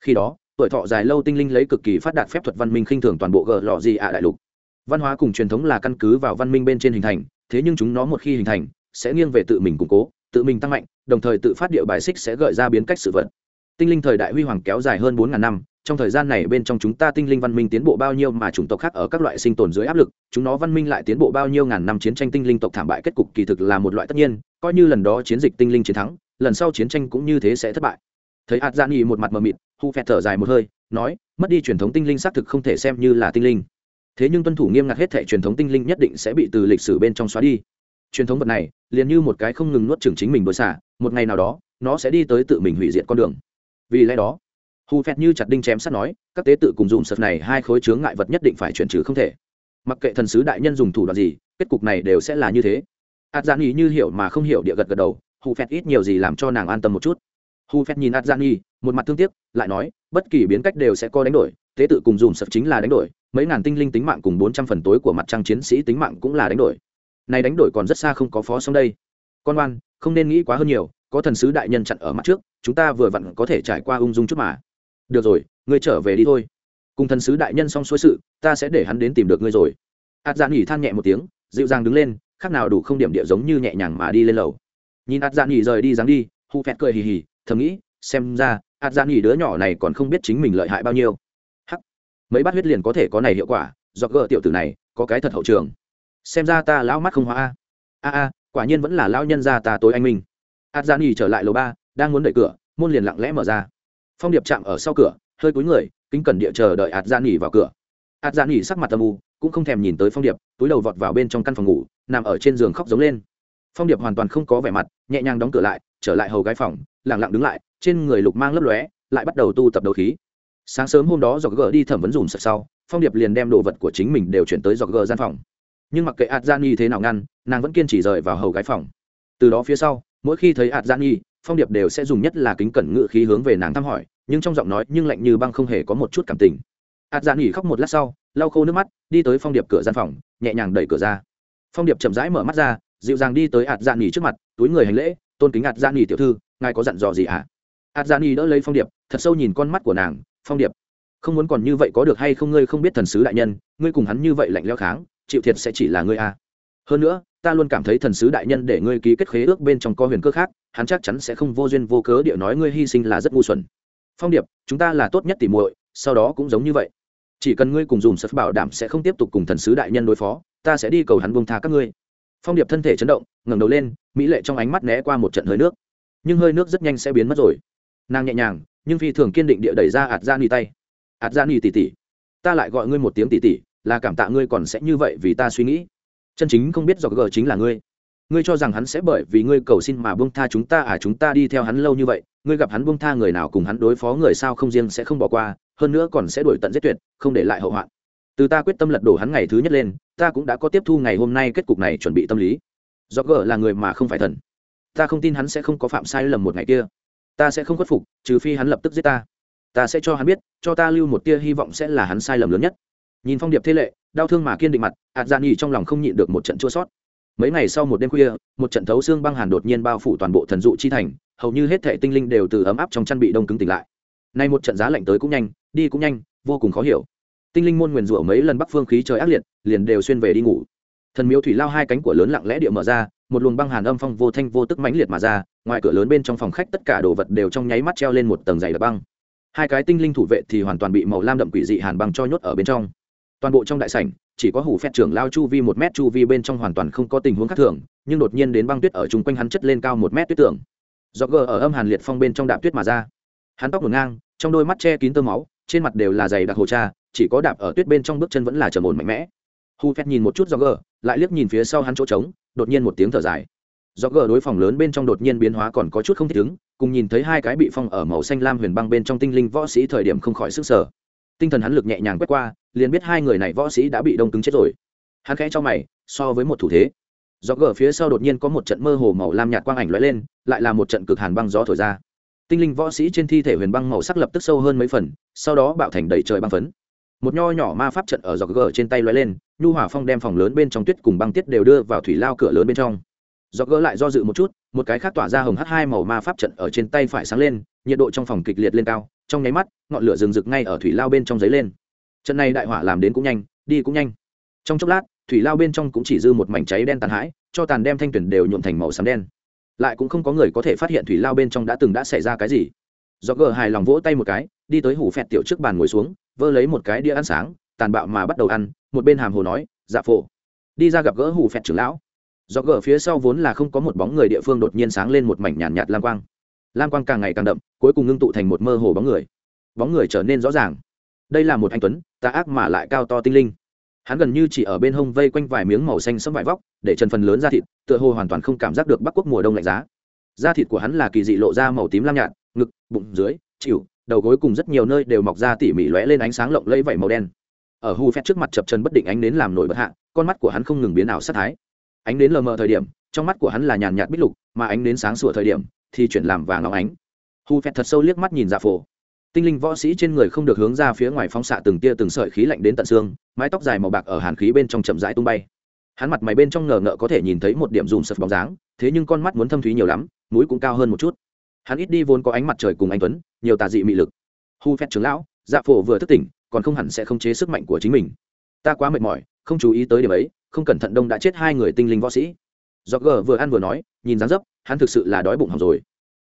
Khi đó, tuổi thọ dài lâu tinh linh lấy cực kỳ phát đạt phép thuật văn minh khinh thường toàn bộ gờ lọ gì ạ đại lục. Văn hóa cùng truyền thống là căn cứ vào văn minh bên trên hình thành, thế nhưng chúng nó một khi hình thành, sẽ nghiêng về tự mình củng cố, tự mình tăng mạnh, đồng thời tự phát địa bài xích sẽ gợi ra biến cách sự vật tinh linh thời đại huy hoàng kéo dài hơn bốn ngàn năm, trong thời gian này bên trong chúng ta tinh linh văn minh tiến bộ bao nhiêu mà chủng tộc khác ở các loại sinh tồn dưới áp lực, chúng nó văn minh lại tiến bộ bao nhiêu ngàn năm chiến tranh tinh linh tộc thảm bại kết cục kỳ thực là một loại tất nhiên, coi như lần đó chiến dịch tinh linh chiến thắng, lần sau chiến tranh cũng như thế sẽ thất bại. Thấy hạt gian y một mặt mờ mịt, hu phẹt thở dài một hơi, nói, mất đi truyền thống tinh linh xác thực không thể xem như là tinh linh. Thế nhưng tuân thủ nghiêm ngặt hết thảy truyền thống tinh linh nhất định sẽ bị từ lịch sử bên trong xóa đi. Truyền thống vật này, liền như một cái không ngừng nuốt chửng chính mình bữa xả, một ngày nào đó, nó sẽ đi tới tự mình hủy diệt con đường vì lẽ đó hù phẹt như chặt đinh chém sắt nói, các tế tự cùng dùng sật này hai khối chướng ngại vật nhất định phải chuyển trừ không thể. Mặc kệ thần sứ đại nhân dùng thủ đoạn gì, kết cục này đều sẽ là như thế. Ạt gian ý như hiểu mà không hiểu địa gật gật đầu hù phẹt ít nhiều gì làm cho nàng an tâm một chút. Hù phẹt nhìn ạt gian ý một mặt thương tiếc, lại nói, bất kỳ biến cách đều sẽ có đánh đổi, tế tự cùng dùng sật chính là đánh đổi, mấy ngàn tinh linh tính mạng cùng bốn trăm phần tối của mặt trăng chiến sĩ tính mạng cũng là đánh đổi. Này đánh đổi còn rất xa không có phó xong đây. Con oan, không nên nghĩ quá hơn nhiều có thần sứ đại nhân chặn ở mặt trước, chúng ta vừa vặn có thể trải qua ung dung chút mà. Được rồi, ngươi trở về đi thôi. Cùng thần sứ đại nhân xong xuôi sự, ta sẽ để hắn đến tìm được ngươi rồi. Ạt dạ nghỉ than nhẹ một tiếng, dịu dàng đứng lên, khác nào đủ không điểm địa giống như nhẹ nhàng mà đi lên lầu. Nhìn ạt dạ nghỉ rời đi dáng đi hụ phẹt cười hì hì, thầm nghĩ, xem ra ạt dạ nghỉ đứa nhỏ này còn không biết chính mình lợi hại bao nhiêu. Hắc. Mấy bát huyết liền có thể có này hiệu quả, do gỡ tiểu tử này, có cái thật hậu trường. Xem ra ta lão mắt không hóa a. A a, quả nhiên vẫn là lão nhân gia ta tối anh minh ạt dạ nghỉ trở lại lầu ba, đang muốn đẩy cửa, môn liền lặng lẽ mở ra. Phong điệp chạm ở sau cửa, hơi cúi người, kính cẩn địa chờ đợi ạt gian nghỉ vào cửa. Ạt gian nghỉ sắc mặt âm u, cũng không thèm nhìn tới phong điệp, túi đầu vọt vào bên trong căn phòng ngủ, nằm ở trên giường khóc giống lên. Phong điệp hoàn toàn không có vẻ mặt, nhẹ nhàng đóng cửa lại, trở lại hầu gái phòng lẳng lặng đứng lại, trên người lục mang lấp lóe, lại bắt đầu tu tập đấu khí. Sáng sớm hôm đó do gờ đi thẩm vấn dùm sợ sau, phong điệp liền đem đồ vật của chính mình đều chuyển tới do gờ gian phòng. Nhưng mặc kệ ạt nhi thế nào ngăn, nàng vẫn kiên trì rời vào hầu gái phòng. Từ đó phía sau mỗi khi thấy hạt gian dạ nhi, phong điệp đều sẽ dùng nhất là kính cẩn ngự khí hướng về nàng thăm hỏi, nhưng trong giọng nói nhưng lạnh như băng không hề có một chút cảm tình hạt gian dạ nhi khóc một lát sau, lau khô nước mắt, đi tới phong điệp cửa gian phòng, nhẹ nhàng đẩy cửa ra phong điệp chậm rãi mở mắt ra, dịu dàng đi tới hạt gian dạ nhi trước mặt, túi người hành lễ, tôn kính hạt gian nhi tiểu thư, ngài có dặn dò gì ạ à? ạt dạ Nhi đỡ lấy phong điệp, thật sâu nhìn con mắt của nàng, phong điệp, không muốn còn như vậy có được hay không ngươi không biết thần sứ đại nhân, ngươi cùng hắn như vậy lạnh leo kháng, chịu thiệt sẽ chỉ là ngươi à. hơn nữa ta luôn cảm thấy thần sứ đại nhân để ngươi ký kết khế ước bên trong có huyền cơ khác, hắn chắc chắn sẽ không vô duyên vô cớ địa nói ngươi hy sinh là rất ngu xuẩn. Phong điệp, chúng ta là tốt nhất tỉ muội, sau đó cũng giống như vậy. Chỉ cần ngươi cùng dùng sật bảo đảm sẽ không tiếp tục cùng thần sứ đại nhân đối phó, ta sẽ đi cầu hắn buông tha các ngươi. Phong điệp thân thể chấn động, ngẩng đầu lên, mỹ lệ trong ánh mắt né qua một trận hơi nước. Nhưng hơi nước rất nhanh sẽ biến mất rồi. Nàng nhẹ nhàng, nhưng phi thường kiên định địa đẩy ra ạt dạ ra nỉ tay. Ạt dạ ra nỉ tỉ tỉ, ta lại gọi ngươi một tiếng tỉ tỉ, là cảm tạ ngươi còn sẽ như vậy vì ta suy nghĩ chân chính không biết do gờ chính là ngươi. Ngươi cho rằng hắn sẽ bởi vì ngươi cầu xin mà buông tha chúng ta à chúng ta đi theo hắn lâu như vậy, ngươi gặp hắn buông tha người nào cùng hắn đối phó người sao không riêng sẽ không bỏ qua, hơn nữa còn sẽ đuổi tận giết tuyệt, không để lại hậu hoạn. Từ ta quyết tâm lật đổ hắn ngày thứ nhất lên, ta cũng đã có tiếp thu ngày hôm nay kết cục này chuẩn bị tâm lý. Do gờ là người mà không phải thần. Ta không tin hắn sẽ không có phạm sai lầm một ngày kia. Ta sẽ không khuất phục, trừ phi hắn lập tức giết ta. Ta sẽ cho hắn biết, cho ta lưu một tia hy vọng sẽ là hắn sai lầm lớn nhất. Nhìn phong điệp thế lệ đau thương mà kiên định mặt ạt gian dạ nghỉ trong lòng không nhịn được một trận chua sót. Mấy ngày sau một đêm khuya, một trận thấu xương băng hàn đột nhiên bao phủ toàn bộ thần dụ chi thành, hầu như hết thể tinh linh đều từ ấm áp trong chăn bị đông cứng tỉnh lại. Nay một trận giá lạnh tới cũng nhanh, đi cũng nhanh, vô cùng khó hiểu. Tinh linh môn nguyền rủa mấy lần bắc phương khí trời ác liệt, liền đều xuyên về đi ngủ. Thần miếu thủy lao hai cánh của lớn lặng lẽ địa mở ra, một luồng băng hàn âm phong vô thanh vô tức mãnh liệt mà ra, ngoài cửa lớn bên trong phòng khách tất cả đồ vật đều trong nháy mắt treo lên một tầng dày đặc băng. Hai cái tinh linh thủ vệ thì hoàn toàn bị màu lam đậm quỷ dị hàn băng cho nhốt ở bên trong toàn bộ trong đại sảnh, chỉ có hủ phép trưởng lao chu vi một mét chu vi bên trong hoàn toàn không có tình huống khác thường, nhưng đột nhiên đến băng tuyết ở chung quanh hắn chất lên cao một mét tuyết tưởng do gờ ở âm hàn liệt phong bên trong đạp tuyết mà ra. Hắn tóc ngổn ngang, trong đôi mắt che kín tơ máu, trên mặt đều là giày đặc hồ cha, chỉ có đạp ở tuyết bên trong bước chân vẫn là trầm ổn mạnh mẽ. Hu phép nhìn một chút do gờ, lại liếc nhìn phía sau hắn chỗ trống, đột nhiên một tiếng thở dài. Do gờ đối phòng lớn bên trong đột nhiên biến hóa còn có chút không thích ứng, cùng nhìn thấy hai cái bị phong ở màu xanh lam huyền băng bên trong tinh linh võ sĩ thời điểm không khỏi sức sở tinh thần hắn lực nhẹ nhàng quét qua, liền biết hai người này võ sĩ đã bị đông cứng chết rồi. Hắn khẽ cho mày, so với một thủ thế. Do gờ phía sau đột nhiên có một trận mơ hồ màu lam nhạt quang ảnh lóe lên, lại là một trận cực hàn băng gió thổi ra. Tinh linh võ sĩ trên thi thể huyền băng màu sắc lập tức sâu hơn mấy phần, sau đó bạo thành đầy trời băng phấn. Một nho nhỏ ma pháp trận ở dọc gờ trên tay lóe lên, nhu hỏa phong đem phòng lớn bên trong tuyết cùng băng tiết đều đưa vào thủy lao cửa lớn bên trong. Dọc gỡ lại do dự một chút, một cái khác tỏa ra hồng h hai màu ma pháp trận ở trên tay phải sáng lên, nhiệt độ trong phòng kịch liệt lên cao trong nháy mắt ngọn lửa rừng rực ngay ở thủy lao bên trong giấy lên. Trận này đại hỏa làm đến cũng nhanh đi cũng nhanh. Trong chốc lát thủy lao bên trong cũng chỉ dư một mảnh cháy đen tàn hãi cho tàn đem thanh tuyển đều nhuộm thành màu xám đen. Lại cũng không có người có thể phát hiện thủy lao bên trong đã từng đã xảy ra cái gì. Do gờ hài lòng vỗ tay một cái đi tới hủ phẹt tiểu trước bàn ngồi xuống vơ lấy một cái đĩa ăn sáng tàn bạo mà bắt đầu ăn một bên hàm hồ nói dạ phổ. Đi ra gặp gỡ hủ phẹt trưởng lão. Do gờ phía sau vốn là không có một bóng người địa phương đột nhiên sáng lên một mảnh nhàn nhạt, nhạt lam quang lam quang càng ngày càng đậm, cuối cùng ngưng tụ thành một mơ hồ bóng người. Bóng người trở nên rõ ràng. Đây là một anh tuấn, tà ác mà lại cao to tinh linh. Hắn gần như chỉ ở bên hông vây quanh vài miếng màu xanh sẫm vải vóc, để trần phần lớn da thịt, tựa hồ hoàn toàn không cảm giác được bắc quốc mùa đông lạnh giá. Da thịt của hắn là kỳ dị lộ ra màu tím lam nhạt, ngực, bụng dưới, chịu, đầu gối cùng rất nhiều nơi đều mọc ra tỉ mỉ lóe lên ánh sáng lộng lẫy vảy màu đen. Ở hù phét trước mặt chập chân bất định ánh đến làm nổi bật hạ, con mắt của hắn không ngừng biến ảo sát thái. Ánh đến lờ mờ thời điểm, trong mắt của hắn là nhàn nhạt bích lục, mà ánh đến sáng sủa thời điểm thì chuyển làm vàng óng ánh. Hu Phẹt thật sâu liếc mắt nhìn dạ phổ. Tinh linh võ sĩ trên người không được hướng ra phía ngoài phóng xạ từng tia từng sợi khí lạnh đến tận xương, mái tóc dài màu bạc ở hàn khí bên trong chậm rãi tung bay. Hắn mặt mày bên trong ngờ ngợ có thể nhìn thấy một điểm dùm sập bóng dáng, thế nhưng con mắt muốn thâm thúy nhiều lắm, mũi cũng cao hơn một chút. Hắn ít đi vốn có ánh mặt trời cùng anh tuấn, nhiều tà dị mị lực. Hu Phẹt trưởng lão dạ phổ vừa thức tỉnh, còn không hẳn sẽ không chế sức mạnh của chính mình. Ta quá mệt mỏi, không chú ý tới điểm ấy, không cẩn thận đông đã chết hai người tinh linh võ sĩ do gờ vừa ăn vừa nói, nhìn dáng dấp, hắn thực sự là đói bụng hỏng rồi.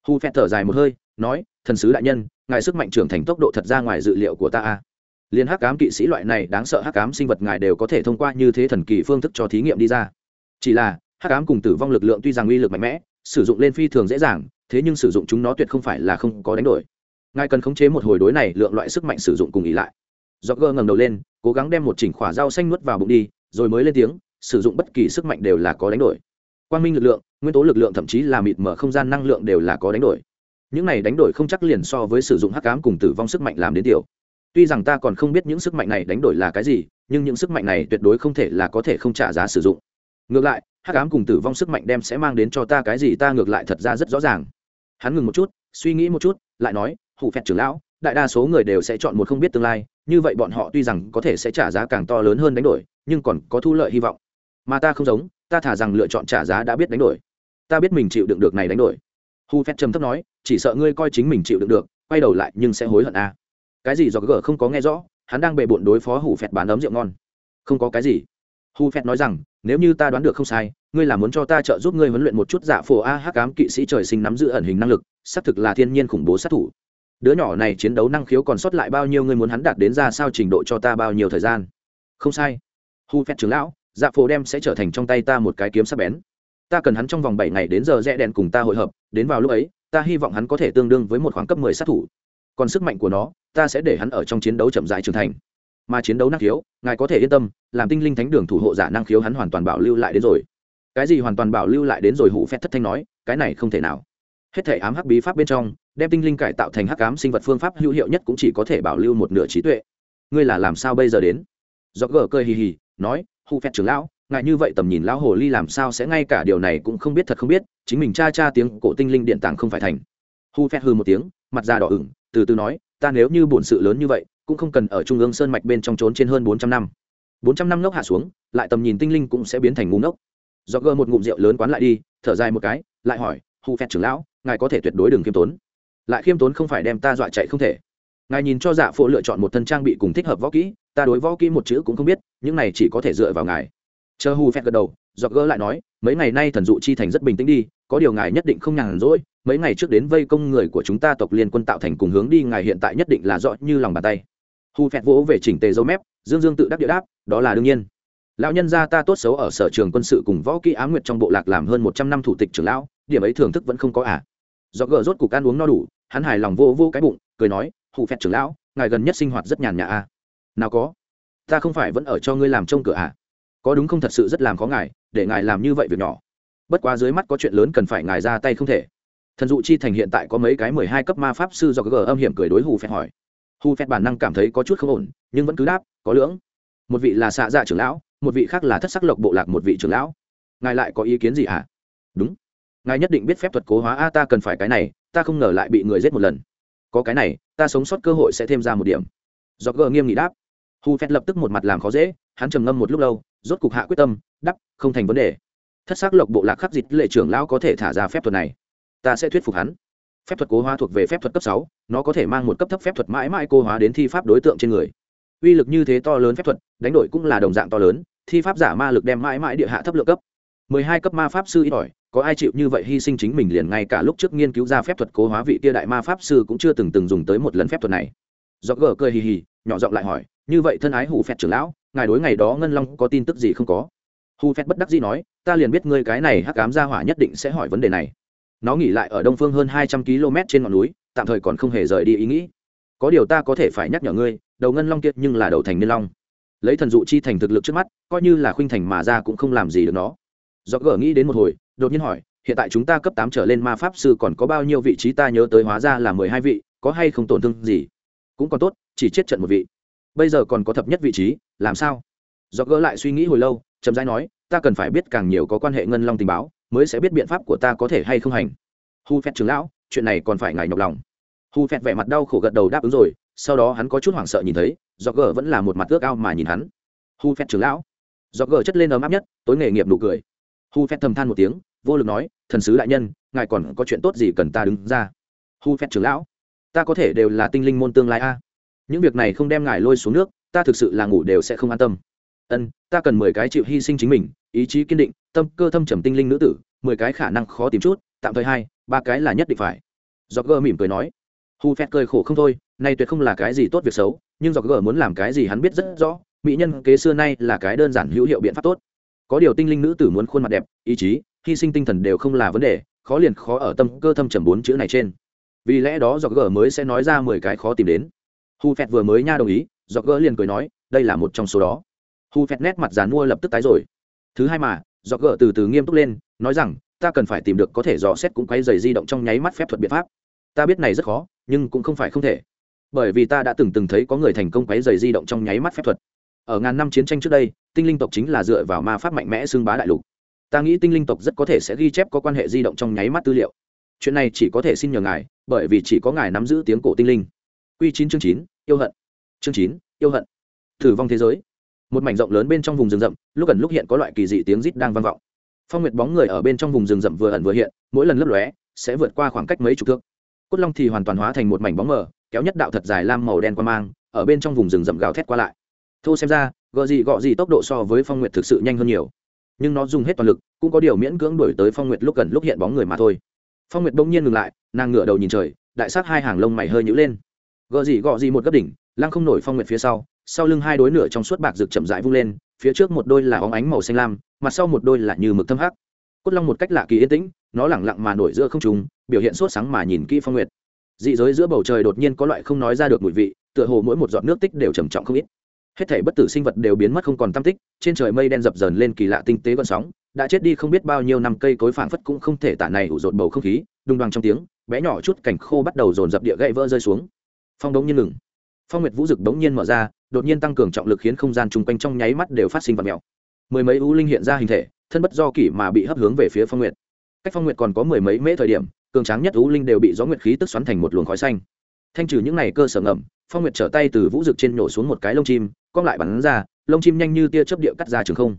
Hu phe thở dài một hơi, nói, thần sứ đại nhân, ngài sức mạnh trưởng thành tốc độ thật ra ngoài dự liệu của ta a. Liên hắc cám kỵ sĩ loại này đáng sợ hắc cám sinh vật ngài đều có thể thông qua như thế thần kỳ phương thức cho thí nghiệm đi ra. Chỉ là, hắc cám cùng tử vong lực lượng tuy rằng uy lực mạnh mẽ, sử dụng lên phi thường dễ dàng, thế nhưng sử dụng chúng nó tuyệt không phải là không có đánh đổi. Ngài cần khống chế một hồi đối này lượng loại sức mạnh sử dụng cùng ý lại. Do gơ ngẩng đầu lên, cố gắng đem một chỉnh khỏa rau xanh nuốt vào bụng đi, rồi mới lên tiếng, sử dụng bất kỳ sức mạnh đều là có đánh đổi quang minh lực lượng, nguyên tố lực lượng thậm chí là mịt mở không gian năng lượng đều là có đánh đổi. Những này đánh đổi không chắc liền so với sử dụng hắc ám cùng tử vong sức mạnh làm đến điều tuy rằng ta còn không biết những sức mạnh này đánh đổi là cái gì, nhưng những sức mạnh này tuyệt đối không thể là có thể không trả giá sử dụng. Ngược lại, hắc ám cùng tử vong sức mạnh đem sẽ mang đến cho ta cái gì ta ngược lại thật ra rất rõ ràng. Hắn ngừng một chút, suy nghĩ một chút, lại nói, hủ phẹt trưởng lão, đại đa số người đều sẽ chọn một không biết tương lai, như vậy bọn họ tuy rằng có thể sẽ trả giá càng to lớn hơn đánh đổi, nhưng còn có thu lợi hy vọng. Mà ta không giống ta thả rằng lựa chọn trả giá đã biết đánh đổi. Ta biết mình chịu đựng được này đánh đổi. Hu phép trầm thấp nói, chỉ sợ ngươi coi chính mình chịu đựng được, quay đầu lại nhưng sẽ hối hận à. cái gì do gờ không có nghe rõ, hắn đang bề bộn đối phó hủ phẹt bán ấm rượu ngon. Không có cái gì. Hu phẹt nói rằng, nếu như ta đoán được không sai, ngươi là muốn cho ta trợ giúp ngươi huấn luyện một chút giả phổ a hắc ám kỵ sĩ trời sinh nắm giữ ẩn hình năng lực, xác thực là thiên nhiên khủng bố sát thủ. Đứa nhỏ này chiến đấu năng khiếu còn sót lại bao nhiêu ngươi muốn hắn đạt đến ra sao trình độ cho ta bao nhiêu thời gian? Không sai. Hu phép trưởng lão dạ phổ đem sẽ trở thành trong tay ta một cái kiếm sắc bén. Ta cần hắn trong vòng bảy ngày đến giờ rẽ đèn cùng ta hội hợp, đến vào lúc ấy, ta hy vọng hắn có thể tương đương với một khoảng cấp mười sát thủ. Còn sức mạnh của nó, ta sẽ để hắn ở trong chiến đấu chậm rãi trưởng thành. Mà chiến đấu năng khiếu, ngài có thể yên tâm, làm tinh linh thánh đường thủ hộ giả năng khiếu hắn hoàn toàn bảo lưu lại đến rồi. Cái gì hoàn toàn bảo lưu lại đến rồi hủ phép thất thanh nói, cái này không thể nào. Hết thể ám hắc bí pháp bên trong, đem tinh linh cải tạo thành hắc ám sinh vật phương pháp hữu hiệu nhất cũng chỉ có thể bảo lưu một nửa trí tuệ. Ngươi là làm sao bây giờ đến? Do gờ cơ hì hì, nói hù phẹt trưởng lão ngại như vậy tầm nhìn lão hồ ly làm sao sẽ ngay cả điều này cũng không biết thật không biết, chính mình cha cha tiếng cổ tinh linh điện tàng không phải thành. Hu Phẹt hư một tiếng, mặt da đỏ ửng, từ từ nói, ta nếu như bổn sự lớn như vậy, cũng không cần ở trung ương sơn mạch bên trong trốn trên hơn bốn trăm năm. bốn trăm năm ngốc hạ xuống, lại tầm nhìn tinh linh cũng sẽ biến thành ngu ngốc. Do gơ một ngụm rượu lớn quán lại đi, thở dài một cái, lại hỏi hu Phẹt trưởng lão, ngài có thể tuyệt đối đừng khiêm tốn. Lại khiêm tốn không phải đem ta dọa chạy không thể. Ngài nhìn cho dạ phụ lựa chọn một thân trang bị cùng thích hợp võ kỹ ta đối võ kỹ một chữ cũng không biết, những này chỉ có thể dựa vào ngài. Chờ hù phẹt gật đầu dọc gỡ lại nói, mấy ngày nay thần dụ chi thành rất bình tĩnh đi, có điều ngài nhất định không nhàn rỗi, mấy ngày trước đến vây công người của chúng ta tộc liên quân tạo thành cùng hướng đi, ngài hiện tại nhất định là rõ như lòng bàn tay. Hù phẹt vỗ về chỉnh tề dấu mép, dương dương tự đắc địa đáp, đó là đương nhiên. Lão nhân gia ta tốt xấu ở sở trường quân sự cùng võ kỹ á nguyệt trong bộ lạc làm hơn một trăm năm thủ tịch trưởng lão, điểm ấy thưởng thức vẫn không có à. Do gỡ rốt cục ăn uống no đủ, hắn hài lòng vô vô cái bụng, cười nói, hù phẹt trưởng lão, ngài gần nhất sinh hoạt rất nhàn nhã à nào có. Ta không phải vẫn ở cho ngươi làm trông cửa à? Có đúng không thật sự rất làm khó ngài, để ngài làm như vậy việc nhỏ. Bất quá dưới mắt có chuyện lớn cần phải ngài ra tay không thể. Thần dụ chi thành hiện tại có mấy cái mười hai cấp ma pháp sư do g âm hiểm cười đối hù phép hỏi. Hù phép bản năng cảm thấy có chút không ổn, nhưng vẫn cứ đáp, có lưỡng. Một vị là xạ dạ trưởng lão, một vị khác là thất sắc lộc bộ lạc một vị trưởng lão. Ngài lại có ý kiến gì ạ à? đúng. Ngài nhất định biết phép thuật cố hóa a, ta cần phải cái này, ta không ngờ lại bị người giết một lần. Có cái này, ta sống sót cơ hội sẽ thêm ra một điểm. Do g nghiêm nghị đáp hù phét lập tức một mặt làm khó dễ, hắn trầm ngâm một lúc lâu, rốt cục hạ quyết tâm đắp không thành vấn đề. Thất xác lộc bộ lạc khắc dịch lệ trưởng lão có thể thả ra phép thuật này. Ta sẽ thuyết phục hắn. Phép thuật cố hóa thuộc về phép thuật cấp sáu, nó có thể mang một cấp thấp phép thuật mãi mãi cố hóa đến thi pháp đối tượng trên người. Uy lực như thế to lớn phép thuật, đánh đổi cũng là đồng dạng to lớn, thi pháp giả ma lực đem mãi mãi địa hạ thấp lượng cấp. Mười hai cấp ma pháp sư ít ỏi, có ai chịu như vậy hy sinh chính mình liền ngay cả lúc trước nghiên cứu ra phép thuật cố hóa vị tia đại ma pháp sư cũng chưa từng từng dùng tới một lần phép thuật này. Do gờ cười hì hì, nhỏ giọng lại hỏi như vậy thân ái hủ phẹt trưởng lão, ngài đối ngày đó ngân long có tin tức gì không có? Hù phẹt bất đắc dĩ nói, ta liền biết ngươi cái này hắc cám ra hỏa nhất định sẽ hỏi vấn đề này. Nó nghỉ lại ở đông phương hơn hai trăm km trên ngọn núi, tạm thời còn không hề rời đi ý nghĩ. Có điều ta có thể phải nhắc nhở ngươi, đầu ngân long kiệt nhưng là đầu thành niên long. Lấy thần dụ chi thành thực lực trước mắt, coi như là khuynh thành mà ra cũng không làm gì được nó. Do gỡ nghĩ đến một hồi, đột nhiên hỏi, hiện tại chúng ta cấp tám trở lên ma pháp sư còn có bao nhiêu vị trí ta nhớ tới hóa ra là mười hai vị, có hay không tổn thương gì? Cũng còn tốt, chỉ chết trận một vị bây giờ còn có thập nhất vị trí, làm sao? Do gỡ lại suy nghĩ hồi lâu, chậm rãi nói, ta cần phải biết càng nhiều có quan hệ ngân long tình báo, mới sẽ biết biện pháp của ta có thể hay không hành. Hu phép trưởng lão, chuyện này còn phải ngài nhọc lòng. Hu phép vẻ mặt đau khổ gật đầu đáp ứng rồi, sau đó hắn có chút hoảng sợ nhìn thấy do gỡ vẫn là một mặt ước ao mà nhìn hắn. Hu phép trưởng lão. Do gỡ chất lên ấm áp nhất, tối nghề nghiệp nụ cười. Hu phép thầm than một tiếng, vô lực nói, thần sứ đại nhân, ngài còn có chuyện tốt gì cần ta đứng ra? Hu phép trưởng lão. Ta có thể đều là tinh linh môn tương lai a những việc này không đem ngài lôi xuống nước, ta thực sự là ngủ đều sẽ không an tâm. Ân, ta cần mười cái chịu hy sinh chính mình, ý chí kiên định, tâm cơ thâm trầm tinh linh nữ tử, mười cái khả năng khó tìm chút, tạm thời hai, ba cái là nhất định phải. Dọc gờ mỉm cười nói. Hu phét cười khổ không thôi, nay tuyệt không là cái gì tốt việc xấu, nhưng Dọc gờ muốn làm cái gì hắn biết rất rõ, mỹ nhân kế xưa nay là cái đơn giản hữu hiệu biện pháp tốt. Có điều tinh linh nữ tử muốn khuôn mặt đẹp, ý chí, hy sinh tinh thần đều không là vấn đề, khó liền khó ở tâm cơ thâm trầm bốn chữ này trên. Vì lẽ đó Dọc gờ mới sẽ nói ra mười cái khó tìm đến hu Phẹt vừa mới nha đồng ý dọc gờ liền cười nói, đây là một trong số đó. Hu Phẹt nét mặt dàn mua lập tức tái rồi. Thứ hai mà dọc gờ từ từ nghiêm túc lên, nói rằng, ta cần phải tìm được có thể dò xét cũng quay dày di động trong nháy mắt phép thuật biện pháp. Ta biết này rất khó, nhưng cũng không phải không thể. Bởi vì ta đã từng từng thấy có người thành công quấy dày di động trong nháy mắt phép thuật. Ở ngàn năm chiến tranh trước đây, tinh linh tộc chính là dựa vào ma pháp mạnh mẽ xưng bá đại lục. Ta nghĩ tinh linh tộc rất có thể sẽ ghi chép có quan hệ di động trong nháy mắt tư liệu. Chuyện này chỉ có thể xin nhờ ngài, bởi vì chỉ có ngài nắm giữ tiếng cổ tinh linh. Q chín chương chín yêu hận. Chương chín, yêu hận. Thử vong thế giới. Một mảnh rộng lớn bên trong vùng rừng rậm, lúc ẩn lúc hiện có loại kỳ dị tiếng rít đang vang vọng. Phong nguyệt bóng người ở bên trong vùng rừng rậm vừa ẩn vừa hiện, mỗi lần lấp lóe, sẽ vượt qua khoảng cách mấy chục thước. Cốt long thì hoàn toàn hóa thành một mảnh bóng mờ, kéo nhất đạo thật dài lam màu đen qua mang, ở bên trong vùng rừng rậm gào thét qua lại. Thô xem ra gợ gì gọ gì tốc độ so với phong nguyệt thực sự nhanh hơn nhiều. Nhưng nó dùng hết toàn lực, cũng có điều miễn cưỡng đổi tới phong nguyệt lúc gần lúc hiện bóng người mà thôi. Phong nguyệt bỗng nhiên ngừng lại, nàng ngửa đầu nhìn trời, đại sát hai hàng lông mày hơi nhữ lên gợ gì gọ gì một gấp đỉnh, lăng không nổi phong nguyệt phía sau sau lưng hai đối nửa trong suốt bạc rực chậm rãi vung lên, phía trước một đôi là óng ánh màu xanh lam, mặt sau một đôi là như mực thâm hắc. Cốt long một cách lạ kỳ yên tĩnh, nó lẳng lặng mà nổi giữa không trùng biểu hiện sốt sáng mà nhìn kỹ phong nguyệt. Dị giới giữa bầu trời đột nhiên có loại không nói ra được mùi vị, tựa hồ mỗi một giọt nước tích đều trầm trọng không ít. Hết thể bất tử sinh vật đều biến mất không còn tam tích, trên trời mây đen dập dờn lên kỳ lạ tinh tế gọn sóng, đã chết đi không biết bao nhiêu năm cây cối phảng phất cũng không thể tả này ủ rột bầu không khí, đùng đoàng trong tiếng, bé nhỏ chút cảnh khô bắt đầu dồn dập địa gãy vỡ rơi xuống phong đống nhiên ngừng. Phong nguyệt vũ rực đống nhiên mở ra, đột nhiên tăng cường trọng lực khiến không gian chung quanh trong nháy mắt đều phát sinh vật mèo. Mười mấy u linh hiện ra hình thể, thân bất do kỷ mà bị hấp hướng về phía phong nguyệt. Cách phong nguyệt còn có mười mấy mễ thời điểm, cường tráng nhất u linh đều bị gió nguyệt khí tức xoắn thành một luồng khói xanh. Thanh trừ những này cơ sở ngầm, phong nguyệt trở tay từ vũ rực trên nổ xuống một cái lông chim, cong lại bắn ra, lông chim nhanh như tia chớp địa cắt ra trường không.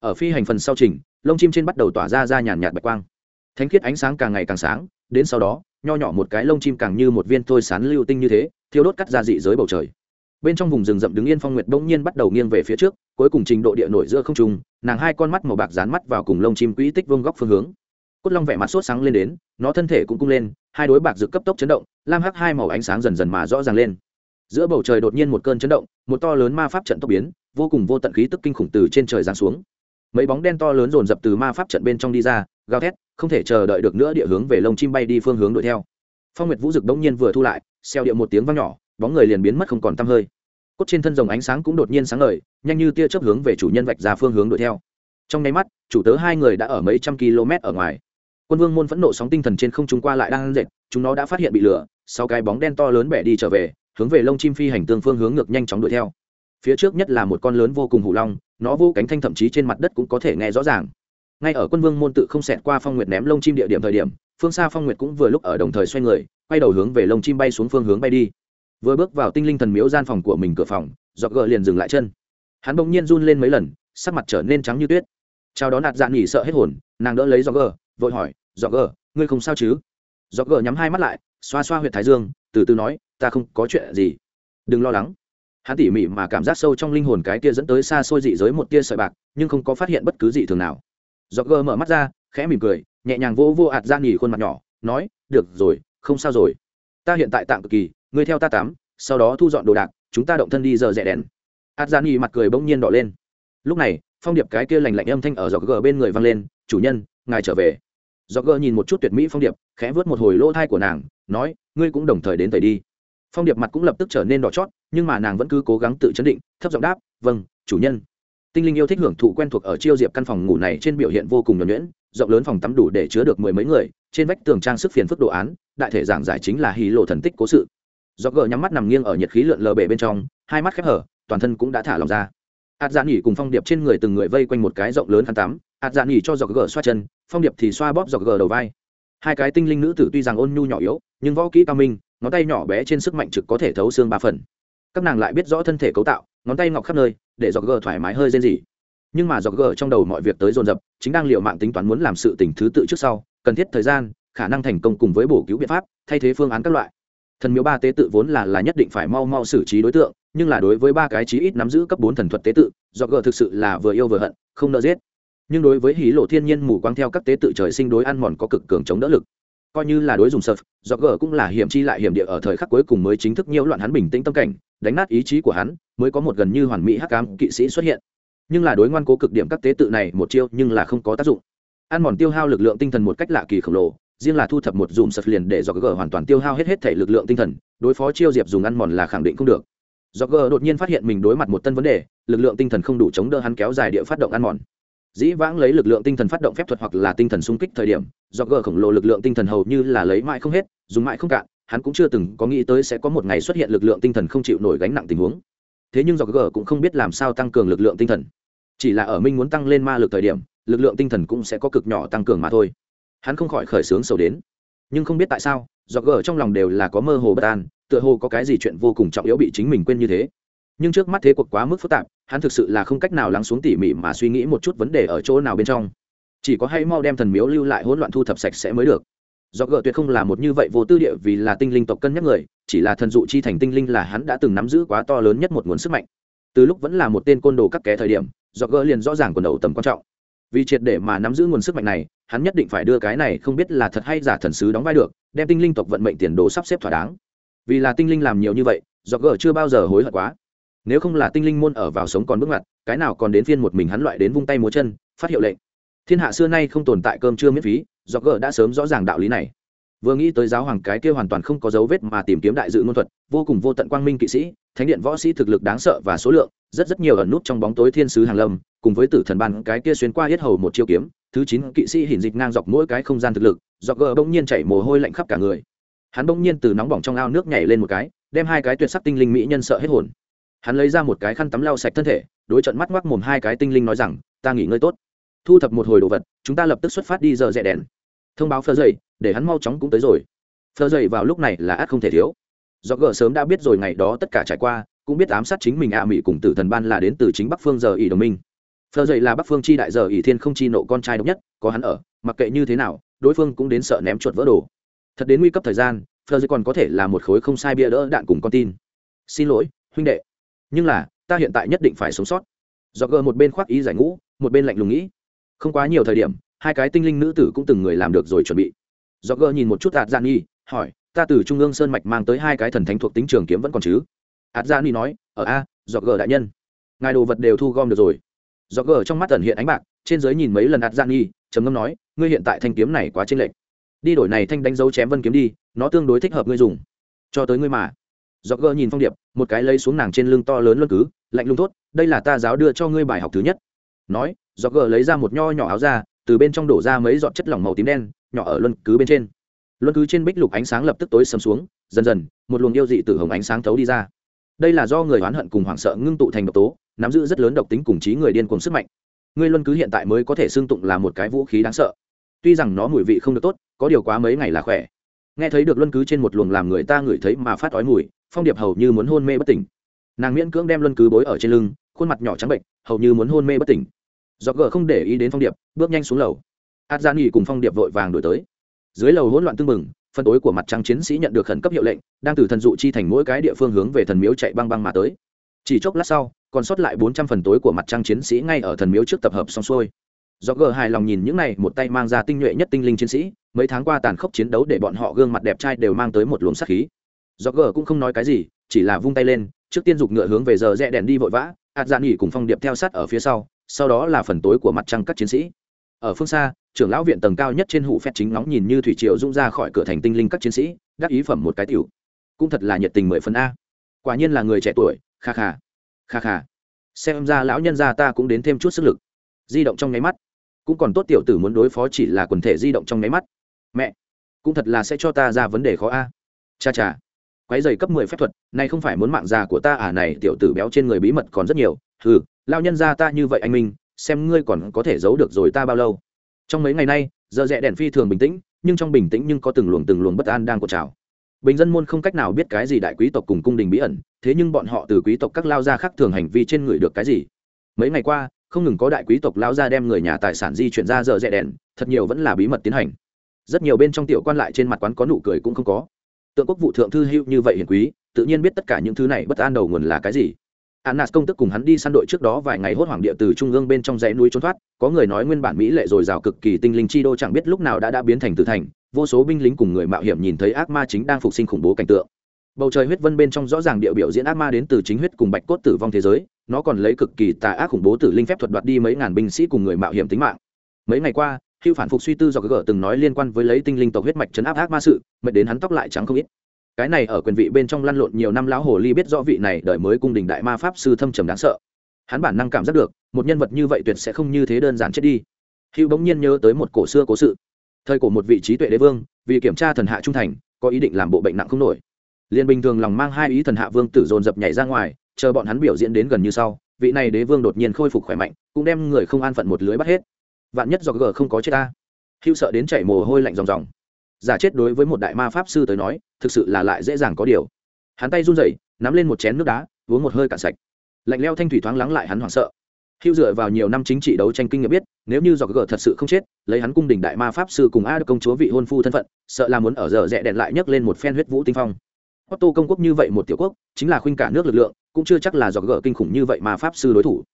Ở phi hành phần sau trình, lông chim trên bắt đầu tỏa ra ra nhàn nhạt bạch quang. Thánh khiết ánh sáng càng ngày càng sáng, đến sau đó, nho nhỏ một cái lông chim càng như một viên thôi sán lưu tinh như thế thiêu đốt cắt ra dị giới bầu trời. Bên trong vùng rừng rậm đứng yên phong nguyệt bỗng nhiên bắt đầu nghiêng về phía trước, cuối cùng trình độ địa nổi giữa không trung, nàng hai con mắt màu bạc dán mắt vào cùng lông chim quỹ tích vương góc phương hướng. Cốt long vẻ mặt sốt sáng lên đến, nó thân thể cũng cung lên, hai đối bạc rực cấp tốc chấn động, lam hắc hai màu ánh sáng dần dần mà rõ ràng lên. Giữa bầu trời đột nhiên một cơn chấn động, một to lớn ma pháp trận tốc biến, vô cùng vô tận khí tức kinh khủng từ trên trời giáng xuống. Mấy bóng đen to lớn dồn dập từ ma pháp trận bên trong đi ra, gào thét, không thể chờ đợi được nữa, địa hướng về lông chim bay đi phương hướng đuổi theo. Phong nguyệt vũ dực đống nhiên vừa thu lại xeo địa một tiếng vang nhỏ, bóng người liền biến mất không còn tăm hơi. Cốt trên thân rồng ánh sáng cũng đột nhiên sáng ngời, nhanh như tia chớp hướng về chủ nhân vạch ra phương hướng đuổi theo. Trong nháy mắt, chủ tớ hai người đã ở mấy trăm km ở ngoài. Quân vương môn phẫn nộ sóng tinh thần trên không trung qua lại đang dệt, chúng nó đã phát hiện bị lửa sau cái bóng đen to lớn bẻ đi trở về, hướng về lông chim phi hành tương phương hướng ngược nhanh chóng đuổi theo. Phía trước nhất là một con lớn vô cùng hủ long, nó vô cánh thanh thậm chí trên mặt đất cũng có thể nghe rõ ràng. Ngay ở quân vương môn tự không xẹt qua phong nguyệt ném lông chim địa điểm thời điểm, phương xa phong nguyệt cũng vừa lúc ở đồng thời xoay người quay đầu hướng về lông chim bay xuống phương hướng bay đi. Vừa bước vào tinh linh thần miếu gian phòng của mình cửa phòng dọc gờ liền dừng lại chân. Hắn bỗng nhiên run lên mấy lần, sắc mặt trở nên trắng như tuyết. Chào đón nạt dạn nghỉ sợ hết hồn, nàng đỡ lấy dọc gờ, vội hỏi dọc gờ, ngươi không sao chứ? Dọc gờ nhắm hai mắt lại, xoa xoa h u y ệ t thái dương, từ từ nói, ta không có chuyện gì. Đừng lo lắng. Hắn tỉ mỉ mà cảm giác sâu trong linh hồn cái kia dẫn tới xa xôi dị giới một tia sợi bạc, nhưng không có phát hiện bất cứ gì thường nào. Dọc gờ mở mắt ra, khẽ mỉm cười, nhẹ nhàng vỗ vô ạt gian dạ nghỉ khuôn mặt nhỏ, nói, được rồi không sao rồi. Ta hiện tại tạm cực kỳ, ngươi theo ta tắm, sau đó thu dọn đồ đạc, chúng ta động thân đi giờ rẽ đèn. Át gian nghi mặt cười bỗng nhiên đỏ lên. Lúc này, phong điệp cái kia lành lạnh âm thanh ở dọc gờ bên người vang lên, chủ nhân, ngài trở về. Dọc gờ nhìn một chút tuyệt mỹ phong điệp, khẽ vớt một hồi lỗ thai của nàng, nói, ngươi cũng đồng thời đến tẩy đi. Phong điệp mặt cũng lập tức trở nên đỏ chót, nhưng mà nàng vẫn cứ cố gắng tự chấn định, thấp giọng đáp vâng chủ nhân. Tinh linh yêu thích hưởng thụ quen thuộc ở chiêu diệp căn phòng ngủ này trên biểu hiện vô cùng nhuẩn nhuyễn, rộng lớn phòng tắm đủ để chứa được mười mấy người trên vách tường trang sức phiền phức đồ án, đại thể giảng giải chính là hí lộ thần tích cố sự. Do gờ nhắm mắt nằm nghiêng ở nhiệt khí lượn lờ bể bên trong, hai mắt khép hở, toàn thân cũng đã thả lòng ra. Ạt dạ nghỉ cùng phong điệp trên người từng người vây quanh một cái rộng lớn khăn tắm ạt dạ nghỉ cho dọc gờ xoa chân, phong điệp thì xoa bóp dọc gờ đầu vai. Hai cái tinh linh nữ tử tuy rằng ôn nhu nhỏ yếu, nhưng võ kỹ cao minh, ngón tay nhỏ bé trên sức mạnh trực có thể thấu xương ba phần. Các nàng lại biết rõ thân thể cấu tạo, ngón tay ngọc khắp nơi, để dọc gờ thoải mái hơi rên rỉ. Nhưng mà dọc gờ trong đầu mọi việc tới dồn dập, chính đang liệu mạng tính toán muốn làm sự tình thứ tự trước sau cần thiết thời gian, khả năng thành công cùng với bổ cứu biện pháp, thay thế phương án các loại. Thần miếu ba tế tự vốn là là nhất định phải mau mau xử trí đối tượng, nhưng là đối với ba cái chí ít nắm giữ cấp bốn thần thuật tế tự do gờ thực sự là vừa yêu vừa hận, không nợ giết. Nhưng đối với hí lộ thiên nhiên mù quáng theo các tế tự trời sinh đối ăn mòn có cực cường chống đỡ lực. Coi như là đối dùng sợp do gờ cũng là hiểm chi lại hiểm địa ở thời khắc cuối cùng mới chính thức nhiễu loạn hắn bình tĩnh tâm cảnh, đánh nát ý chí của hắn, mới có một gần như hoàn mỹ hắc cám kỵ sĩ xuất hiện. Nhưng là đối ngoan cố cực điểm các tế tự này một chiêu nhưng là không có tác dụng ăn mòn tiêu hao lực lượng tinh thần một cách lạ kỳ khổng lồ, riêng là thu thập một dùm sập liền để dọc gờ hoàn toàn tiêu hao hết hết thể lực lượng tinh thần, đối phó chiêu diệp dùng ăn mòn là khẳng định không được. Dọc gờ đột nhiên phát hiện mình đối mặt một tân vấn đề, lực lượng tinh thần không đủ chống đỡ hắn kéo dài địa phát động ăn mòn. Dĩ vãng lấy lực lượng tinh thần phát động phép thuật hoặc là tinh thần xung kích thời điểm, dọc gờ khổng lồ lực lượng tinh thần hầu như là lấy mãi không hết, dùng mãi không cạn, hắn cũng chưa từng có nghĩ tới sẽ có một ngày xuất hiện lực lượng tinh thần không chịu nổi gánh nặng tình huống. Thế nhưng dọc gờ cũng không biết làm sao tăng cường lực lượng tinh thần. Chỉ là ở minh muốn tăng lên ma lực thời điểm lực lượng tinh thần cũng sẽ có cực nhỏ tăng cường mà thôi. Hắn không khỏi khởi sướng sầu đến. Nhưng không biết tại sao do gờ trong lòng đều là có mơ hồ bất an, tựa hồ có cái gì chuyện vô cùng trọng yếu bị chính mình quên như thế. Nhưng trước mắt thế cuộc quá mức phức tạp, hắn thực sự là không cách nào lắng xuống tỉ mỉ mà suy nghĩ một chút vấn đề ở chỗ nào bên trong. Chỉ có hay mau đem thần miếu lưu lại hỗn loạn thu thập sạch sẽ mới được. Do gờ tuyệt không là một như vậy vô tư địa vì là tinh linh tộc cân nhắc người, chỉ là thần dụ chi thành tinh linh là hắn đã từng nắm giữ quá to lớn nhất một nguồn sức mạnh. Từ lúc vẫn là một tên côn đồ các ké thời điểm do gờ liền rõ ràng quần đầu tầm quan trọng vì triệt để mà nắm giữ nguồn sức mạnh này, hắn nhất định phải đưa cái này không biết là thật hay giả thần sứ đóng vai được, đem tinh linh tộc vận mệnh tiền đồ sắp xếp thỏa đáng. Vì là tinh linh làm nhiều như vậy do gờ chưa bao giờ hối hận quá. Nếu không là tinh linh môn ở vào sống còn bước ngoặt, cái nào còn đến phiên một mình hắn loại đến vung tay múa chân, phát hiệu lệnh. Thiên hạ xưa nay không tồn tại cơm chưa miễn phí do gờ đã sớm rõ ràng đạo lý này vừa nghĩ tới giáo hoàng cái kia hoàn toàn không có dấu vết mà tìm kiếm đại dự ngôn thuật, vô cùng vô tận quang minh kỵ sĩ, thánh điện võ sĩ thực lực đáng sợ và số lượng, rất rất nhiều ẩn nút trong bóng tối thiên sứ hàng lâm, cùng với tử thần ban cái kia xuyên qua hết hầu một chiêu kiếm, thứ chín kỵ sĩ hình dịch ngang dọc mỗi cái không gian thực lực, dọc gờ bỗng nhiên chảy mồ hôi lạnh khắp cả người. Hắn bỗng nhiên từ nóng bỏng trong ao nước nhảy lên một cái, đem hai cái tuyệt sắc tinh linh mỹ nhân sợ hết hồn. Hắn lấy ra một cái khăn tắm lau sạch thân thể, đối trận mắt ngoắc mồm hai cái tinh linh nói rằng, ta nghỉ ngơi tốt. Thu thập một hồi đồ vật, chúng ta lập tức xuất phát đi giờ rẽ đèn. Thông báo phơ dậy để hắn mau chóng cũng tới rồi. Phơ dậy vào lúc này là át không thể thiếu. Do gờ sớm đã biết rồi ngày đó tất cả trải qua, cũng biết ám sát chính mình ạ mỹ cùng tử thần ban là đến từ chính bắc phương giờ ỉ đồng minh. Phờ dậy là bắc phương chi đại giờ ỷ thiên không chi nộ con trai độc nhất, có hắn ở, mặc kệ như thế nào, đối phương cũng đến sợ ném chuột vỡ đồ. Thật đến nguy cấp thời gian, phờ dậy còn có thể là một khối không sai bia đỡ đạn cùng con tin. Xin lỗi, huynh đệ. Nhưng là, ta hiện tại nhất định phải sống sót. Do gờ một bên khoác ý giải ngũ, một bên lạnh lùng nghĩ. Không quá nhiều thời điểm, hai cái tinh linh nữ tử cũng từng người làm được rồi chuẩn bị do gơ nhìn một chút ạt gian nghi hỏi, ta từ trung ương sơn mạch mang tới hai cái thần thánh thuộc tính trường kiếm vẫn còn chứ? Ạt gian nghi nói, ở a do gơ đại nhân. Ngài đồ vật đều thu gom được rồi. Do gơ trong mắt ẩn hiện ánh bạc, trên dưới nhìn mấy lần ạt gian nghi trầm ngâm nói, ngươi hiện tại thanh kiếm này quá chênh lệch. Đi đổi này thanh đánh dấu chém vân kiếm đi, nó tương đối thích hợp ngươi dùng. Cho tới ngươi mà. Do gơ nhìn phong điệp, một cái lấy xuống nàng trên lưng to lớn luân cứ, lạnh lùng tốt đây là ta giáo đưa cho ngươi bài học thứ nhất. Nói do gờ lấy ra một nho nhỏ áo ra từ bên trong đổ ra mấy giọt chất lỏng màu tím đen nhỏ ở luân cứ bên trên. Luân cứ trên bích lục ánh sáng lập tức tối sầm xuống, dần dần, một luồng yêu dị từ hồng ánh sáng thấu đi ra. Đây là do người oán hận cùng hoảng sợ ngưng tụ thành độc tố, nắm giữ rất lớn độc tính cùng trí người điên cùng sức mạnh. Ngươi luân cứ hiện tại mới có thể xưng tụng là một cái vũ khí đáng sợ. Tuy rằng nó mùi vị không được tốt, có điều quá mấy ngày là khỏe. Nghe thấy được luân cứ trên một luồng làm người ta ngửi thấy mà phát ói mùi, phong điệp hầu như muốn hôn mê bất tỉnh. Nàng miễn cưỡng đem luân cứ bối ở trên lưng, khuôn mặt nhỏ trắng bệnh hầu như muốn hôn mê bất tỉnh. Do gờ không để ý đến phong điệp, bước nhanh xuống lầu át gian nghỉ cùng phong điệp vội vàng đổi tới. Dưới lầu hỗn loạn tưng bừng phân tối của mặt trăng chiến sĩ nhận được khẩn cấp hiệu lệnh, đang từ thần dụ chi thành mỗi cái địa phương hướng về thần miếu chạy băng băng mà tới. Chỉ chốc lát sau, còn sót lại bốn trăm phần tối của mặt trăng chiến sĩ ngay ở thần miếu trước tập hợp xong xuôi. Do gờ hài lòng nhìn những này, một tay mang ra tinh nhuệ nhất tinh linh chiến sĩ, mấy tháng qua tàn khốc chiến đấu để bọn họ gương mặt đẹp trai đều mang tới một luồng sắc khí. Do gờ cũng không nói cái gì, chỉ là vung tay lên, trước tiên dục ngựa hướng về giờ rẽ đèn đi vội vã ạt dạn nghỉ cùng phong điệp theo sát ở phía sau sau đó là phần tối của mặt trăng các chiến sĩ ở phương xa, trưởng lão viện tầng cao nhất trên hụ phép chính nóng nhìn như thủy triều rung ra khỏi cửa thành tinh linh các chiến sĩ, đắc ý phẩm một cái tiểu. Cũng thật là nhiệt tình mười phần a. Quả nhiên là người trẻ tuổi, kha kha kha kha. Xem ra lão nhân gia ta cũng đến thêm chút sức lực. Di động trong nháy mắt. Cũng còn tốt tiểu tử muốn đối phó chỉ là quần thể di động trong nháy mắt. Mẹ, cũng thật là sẽ cho ta ra vấn đề khó a. Cha cha. Quái dày cấp mười phép thuật này không phải muốn mạng già của ta à này tiểu tử béo trên người bí mật còn rất nhiều. Ừ lao nhân gia ta như vậy anh minh xem ngươi còn có thể giấu được rồi ta bao lâu. Trong mấy ngày nay, giờ rẽ đèn phi thường bình tĩnh, nhưng trong bình tĩnh nhưng có từng luồng từng luồng bất an đang cột trào. Bình dân môn không cách nào biết cái gì đại quý tộc cùng cung đình bí ẩn, thế nhưng bọn họ từ quý tộc các lao gia khác thường hành vi trên người được cái gì? Mấy ngày qua, không ngừng có đại quý tộc lao gia đem người nhà tài sản di chuyển ra giờ rẽ đèn, thật nhiều vẫn là bí mật tiến hành. Rất nhiều bên trong tiểu quan lại trên mặt quán có nụ cười cũng không có. Tượng quốc vụ thượng thư hữu như vậy hiền quý, tự nhiên biết tất cả những thứ này bất an đầu nguồn là cái gì. Annas công tức cùng hắn đi săn đội trước đó vài ngày hốt hoảng địa từ trung ương bên trong dãy núi trốn thoát, có người nói nguyên bản mỹ lệ rồi rào cực kỳ tinh linh chi đô chẳng biết lúc nào đã đã biến thành tử thành, vô số binh lính cùng người mạo hiểm nhìn thấy ác ma chính đang phục sinh khủng bố cảnh tượng. Bầu trời huyết vân bên trong rõ ràng địa biểu diễn ác ma đến từ chính huyết cùng bạch cốt tử vong thế giới, nó còn lấy cực kỳ tà ác khủng bố tử linh phép thuật đoạt đi mấy ngàn binh sĩ cùng người mạo hiểm tính mạng. Mấy ngày qua, Hưu phản phục suy tư do gỡ từng nói liên quan với lấy tinh linh tộc huyết mạch trấn áp ác ma sự, mệt đến hắn tóc lại trắng không ít cái này ở quyền vị bên trong lăn lộn nhiều năm lão hồ ly biết rõ vị này đợi mới cung đình đại ma pháp sư thâm trầm đáng sợ. Hắn bản năng cảm giác được, một nhân vật như vậy tuyệt sẽ không như thế đơn giản chết đi. Hữu bỗng nhiên nhớ tới một cổ xưa cố sự. Thời cổ một vị trí tuệ đế vương, vì kiểm tra thần hạ trung thành, có ý định làm bộ bệnh nặng không nổi. Liền bình thường lòng mang hai ý thần hạ vương tử dồn dập nhảy ra ngoài, chờ bọn hắn biểu diễn đến gần như sau, vị này đế vương đột nhiên khôi phục khỏe mạnh, cũng đem người không an phận một lưới bắt hết. Vạn nhất do g không có chết ta. Hữu sợ đến chảy mồ hôi lạnh ròng ròng giả chết đối với một đại ma pháp sư tới nói, thực sự là lại dễ dàng có điều. Hắn tay run rẩy, nắm lên một chén nước đá, uống một hơi cạn sạch. Lạnh leo thanh thủy thoáng lắng lại hắn hoảng sợ. Hữu dựa vào nhiều năm chính trị đấu tranh kinh nghiệm biết, nếu như giọt gờ thật sự không chết, lấy hắn cung đình đại ma pháp sư cùng a công chúa vị hôn phu thân phận, sợ là muốn ở giờ rẽ đèn lại nhấc lên một phen huyết vũ tinh phong. Otto công quốc như vậy một tiểu quốc, chính là khuynh cả nước lực lượng, cũng chưa chắc là giọt gờ kinh khủng như vậy mà pháp sư đối thủ.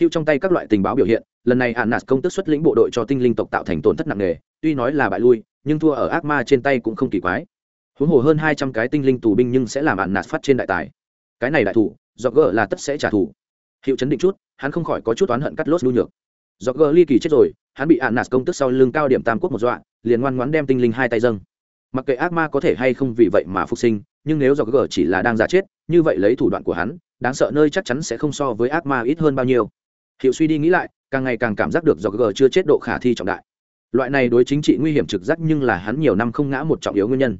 Hữu trong tay các loại tình báo biểu hiện, lần này hạn nạt công tức xuất lĩnh bộ đội cho tinh linh tộc tạo thành tổn thất nặng nề, tuy nói là bại lui nhưng thua ở ác ma trên tay cũng không kỳ quái. Huống hồ hơn hai trăm cái tinh linh tù binh nhưng sẽ làm ạn nạt phát trên đại tài. Cái này đại thủ do gờ là tất sẽ trả thù. Hiệu chấn định chút, hắn không khỏi có chút oán hận cắt lốt lưu nhược. Do gờ ly kỳ chết rồi, hắn bị ạn nạt công tức sau lưng cao điểm tam quốc một dọa, liền ngoan ngoãn đem tinh linh hai tay dâng. Mặc kệ ác ma có thể hay không vì vậy mà phục sinh, nhưng nếu do gờ chỉ là đang giả chết, như vậy lấy thủ đoạn của hắn, đáng sợ nơi chắc chắn sẽ không so với ác ma ít hơn bao nhiêu. Hiệu suy đi nghĩ lại, càng ngày càng cảm giác được do gờ chưa chết độ khả thi trọng đại loại này đối chính trị nguy hiểm trực giác nhưng là hắn nhiều năm không ngã một trọng yếu nguyên nhân.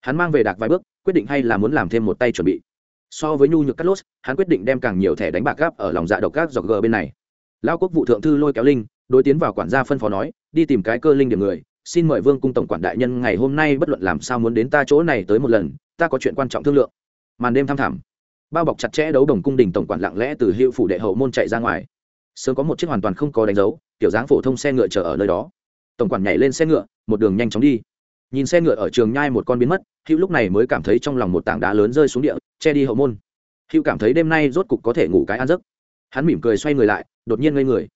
Hắn mang về đạc vài bước, quyết định hay là muốn làm thêm một tay chuẩn bị. So với nhu nhược cắt lốt, hắn quyết định đem càng nhiều thẻ đánh bạc gáp ở lòng dạ độc các dọc g bên này. Lao quốc vụ thượng thư lôi kéo linh, đối tiến vào quản gia phân phó nói, đi tìm cái cơ linh điểm người, xin mời vương cung tổng quản đại nhân ngày hôm nay bất luận làm sao muốn đến ta chỗ này tới một lần, ta có chuyện quan trọng thương lượng. Màn đêm thăm thẳm, bao bọc chặt chẽ đấu đồng cung đình tổng quản lặng lẽ từ hiệu phủ đệ hậu môn chạy ra ngoài. Sớm có một chiếc hoàn toàn không có đánh dấu kiểu dáng phổ thông xe ngựa chờ ở nơi đó tổng quản nhảy lên xe ngựa, một đường nhanh chóng đi. Nhìn xe ngựa ở trường nhai một con biến mất, hữu lúc này mới cảm thấy trong lòng một tảng đá lớn rơi xuống địa, che đi hậu môn. Hữu cảm thấy đêm nay rốt cục có thể ngủ cái ăn giấc. Hắn mỉm cười xoay người lại, đột nhiên ngây người.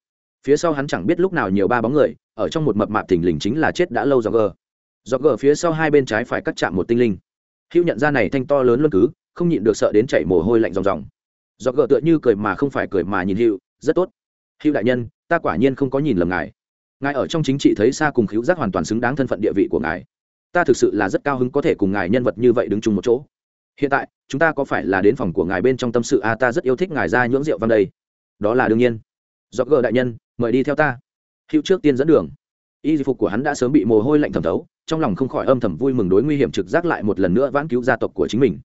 Phía sau hắn chẳng biết lúc nào nhiều ba bóng người, ở trong một mập mạp thình lình chính là chết đã lâu do gờ do gờ phía sau hai bên trái phải cắt chạm một tinh linh. Hữu nhận ra này thanh to lớn luôn cứ, không nhịn được sợ đến chảy mồ hôi lạnh ròng ròng. Do gờ tựa như cười mà không phải cười mà nhìn hữu, rất tốt. Hữu đại nhân, ta quả nhiên không có nhìn lầm ngài ngài ở trong chính trị thấy xa cùng khiếu giác hoàn toàn xứng đáng thân phận địa vị của ngài. Ta thực sự là rất cao hứng có thể cùng ngài nhân vật như vậy đứng chung một chỗ. Hiện tại, chúng ta có phải là đến phòng của ngài bên trong tâm sự? A ta rất yêu thích ngài ra nhưỡng rượu văn đây. Đó là đương nhiên. Do gờ đại nhân, mời đi theo ta. Hữu trước tiên dẫn đường. Y phục của hắn đã sớm bị mồ hôi lạnh thẩm thấu, trong lòng không khỏi âm thầm vui mừng đối nguy hiểm trực giác lại một lần nữa vãn cứu gia tộc của chính mình.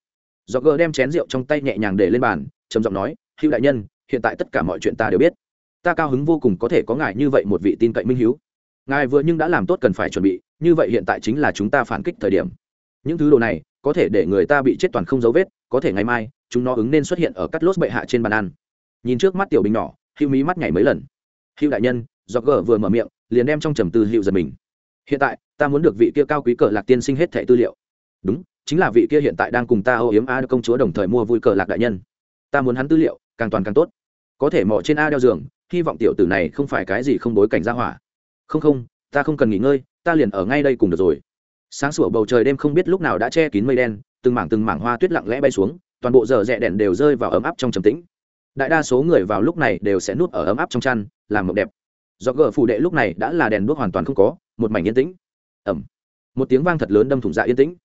Do gờ đem chén rượu trong tay nhẹ nhàng để lên bàn, trầm giọng nói, hữu đại nhân, hiện tại tất cả mọi chuyện ta đều biết ta cao hứng vô cùng có thể có ngài như vậy một vị tin cậy minh hiếu. Ngài vừa nhưng đã làm tốt cần phải chuẩn bị, như vậy hiện tại chính là chúng ta phản kích thời điểm. Những thứ đồ này, có thể để người ta bị chết toàn không dấu vết, có thể ngày mai, chúng nó ứng nên xuất hiện ở cắt lốt bệ hạ trên bàn ăn. Nhìn trước mắt tiểu bình nhỏ, hữu mí mắt nhảy mấy lần. Hữu đại nhân do gờ vừa mở miệng, liền đem trong trầm tư hữu giật mình. Hiện tại, ta muốn được vị kia cao quý cờ lạc tiên sinh hết thẻ tư liệu. Đúng, chính là vị kia hiện tại đang cùng ta âu yếm a công chúa đồng thời mua vui cờ lạc đại nhân. Ta muốn hắn tư liệu, càng toàn càng tốt. Có thể mò trên a đeo giường hy vọng tiểu tử này không phải cái gì không bối cảnh ra hỏa. Không không, ta không cần nghỉ ngơi, ta liền ở ngay đây cùng được rồi. Sáng sủa bầu trời đêm không biết lúc nào đã che kín mây đen, từng mảng từng mảng hoa tuyết lặng lẽ bay xuống, toàn bộ giờ rẽ đèn đều rơi vào ấm áp trong trầm tĩnh. Đại đa số người vào lúc này đều sẽ nuốt ở ấm áp trong chăn, làm mộng đẹp. Do gờ phủ đệ lúc này đã là đèn đuốc hoàn toàn không có, một mảnh yên tĩnh. Ẩm. Một tiếng vang thật lớn đâm thủng dạ yên tĩnh.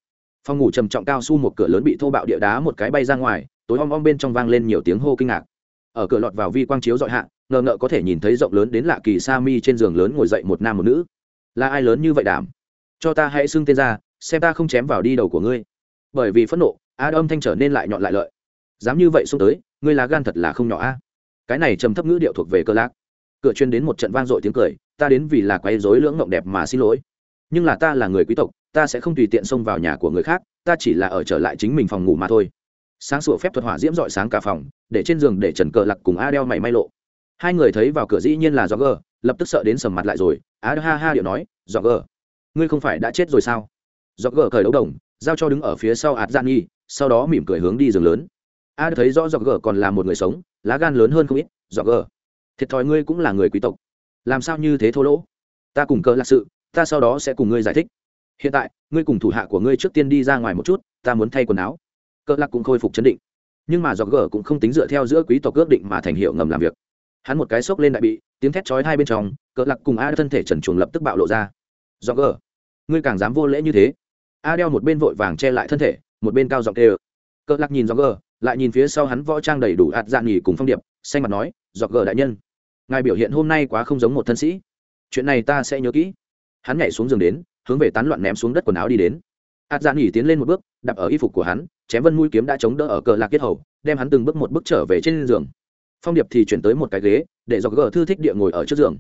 Phòng ngủ trầm trọng cao su một cửa lớn bị thô bạo địa đá một cái bay ra ngoài, tối om om bên trong vang lên nhiều tiếng hô kinh ngạc. Ở cửa lọt vào vi quang chiếu dọi hạ ngờ ngợ có thể nhìn thấy rộng lớn đến lạ kỳ sa mi trên giường lớn ngồi dậy một nam một nữ. Là ai lớn như vậy đảm? Cho ta hãy xưng tên ra, xem ta không chém vào đi đầu của ngươi. Bởi vì phẫn nộ a âm thanh trở nên lại nhọn lại lợi. Dám như vậy xông tới, ngươi lá gan thật là không nhỏ a. Cái này trầm thấp ngữ điệu thuộc về cơ lạc. Cửa chuyên đến một trận vang dội tiếng cười, ta đến vì là quấy rối lưỡng ngộng đẹp mà xin lỗi. Nhưng là ta là người quý tộc, ta sẽ không tùy tiện xông vào nhà của người khác, ta chỉ là ở trở lại chính mình phòng ngủ mà thôi. Sáng sủa phép thuật hỏa diễm dọi sáng cả phòng, để trên giường để trần cờ lặc cùng a đeo mày may lộ hai người thấy vào cửa dĩ nhiên là do gờ, lập tức sợ đến sầm mặt lại rồi. Á, ha ha, điệu nói do gờ, ngươi không phải đã chết rồi sao? Do gờ cởi đấu đồng, giao cho đứng ở phía sau ạt gian nghi sau đó mỉm cười hướng đi giường lớn. A thấy rõ do gờ còn là một người sống, lá gan lớn hơn không ít do gờ, thiệt thòi ngươi cũng là người quý tộc. Làm sao như thế thô lỗ? Ta cùng cờ lạc sự, ta sau đó sẽ cùng ngươi giải thích. Hiện tại, ngươi cùng thủ hạ của ngươi trước tiên đi ra ngoài một chút, ta muốn thay quần áo. Cờ lạc cũng khôi phục chấn định. Nhưng mà do gờ cũng không tính dựa theo giữa quý tộc ước định mà thành hiệu ngầm làm việc hắn một cái xốc lên đại bị, tiếng thét chói hai bên trong, cờ lặc cùng a thân thể trần chuồng lập tức bạo lộ ra. Do gờ, ngươi càng dám vô lễ như thế. A đeo một bên vội vàng che lại thân thể, một bên cao giọng kêu. Cờ lặc nhìn do gờ, lại nhìn phía sau hắn võ trang đầy đủ ạt dạn nghỉ cùng phong điệp, xanh mặt nói do gờ đại nhân, ngài biểu hiện hôm nay quá không giống một thân sĩ. Chuyện này ta sẽ nhớ kỹ. Hắn nhảy xuống giường đến, hướng về tán loạn ném xuống đất quần áo đi đến. Ạt dạn nghỉ tiến lên một bước đập ở y phục của hắn, chém vân mũi kiếm đã chống đỡ ở cờ lạc kết hầu, đem hắn từng bước một bước trở về trên giường phong điệp thì chuyển tới một cái ghế, để do gờ thư thích địa ngồi ở trước giường.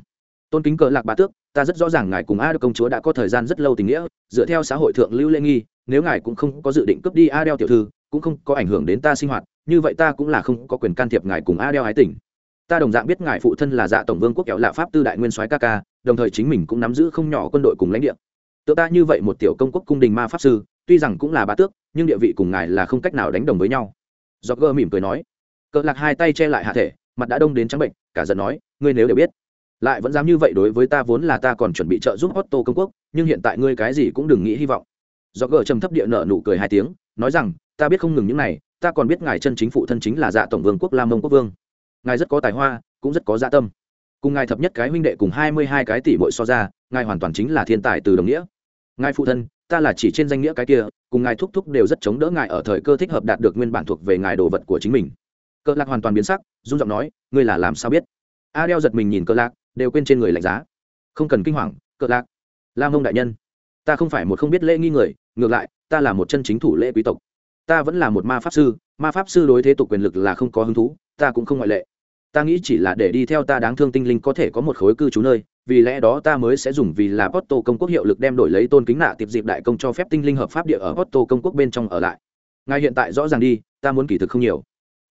Tôn kính cờ lạc bá tước, ta rất rõ ràng ngài cùng a đeo công chúa đã có thời gian rất lâu tình nghĩa, dựa theo xã hội thượng lưu lễ nghi, nếu ngài cũng không có dự định cướp đi a đeo tiểu thư, cũng không có ảnh hưởng đến ta sinh hoạt, như vậy ta cũng là không có quyền can thiệp ngài cùng a đeo ái tình. Ta đồng dạng biết ngài phụ thân là dạ tổng vương quốc kẹo lạ pháp tư đại nguyên soái ca ca, đồng thời chính mình cũng nắm giữ không nhỏ quân đội cùng lãnh địa. Tự ta như vậy một tiểu công quốc cung đình ma pháp sư, tuy rằng cũng là bá tước, nhưng địa vị cùng ngài là không cách nào đánh đồng với nhau. Do gơ mỉm cười nói cỡ lạc hai tay che lại hạ thể mặt đã đông đến trắng bệnh cả giận nói ngươi nếu đều biết lại vẫn dám như vậy đối với ta vốn là ta còn chuẩn bị trợ giúp Otto công quốc, nhưng hiện tại ngươi cái gì cũng đừng nghĩ hy vọng. Do gở trầm thấp địa nợ nụ cười hai tiếng, nói rằng, ta biết không ngừng những này, ta còn biết ngài chân chính phụ thân chính là Dạ tổng vương quốc Lam Mông quốc vương. Ngài rất có tài hoa, cũng rất có dạ tâm. Cùng ngài thập nhất cái huynh đệ cùng hai mươi hai cái tỷ muội so ra, ngài hoàn toàn chính là thiên tài từ đồng nghĩa. Ngài phụ thân, ta là chỉ trên danh nghĩa cái kia, cùng ngài thúc thúc đều rất chống đỡ ngài ở thời cơ thích hợp đạt được nguyên bản thuộc về ngài đồ vật của chính mình. Cơ Lạc hoàn toàn biến sắc, run giọng nói, ngươi là làm sao biết? Adel giật mình nhìn Cơ Lạc, đều quên trên người lạnh giá không cần kinh hoàng cờ lạc lam mông đại nhân ta không phải một không biết lễ nghi người ngược lại ta là một chân chính thủ lễ quý tộc ta vẫn là một ma pháp sư ma pháp sư đối thế tục quyền lực là không có hứng thú ta cũng không ngoại lệ ta nghĩ chỉ là để đi theo ta đáng thương tinh linh có thể có một khối cư trú nơi vì lẽ đó ta mới sẽ dùng vì là Porto công quốc hiệu lực đem đổi lấy tôn kính nạ tiệp dịp đại công cho phép tinh linh hợp pháp địa ở Porto công quốc bên trong ở lại. Ngài hiện tại rõ ràng đi, ta muốn kỳ thực không nhiều.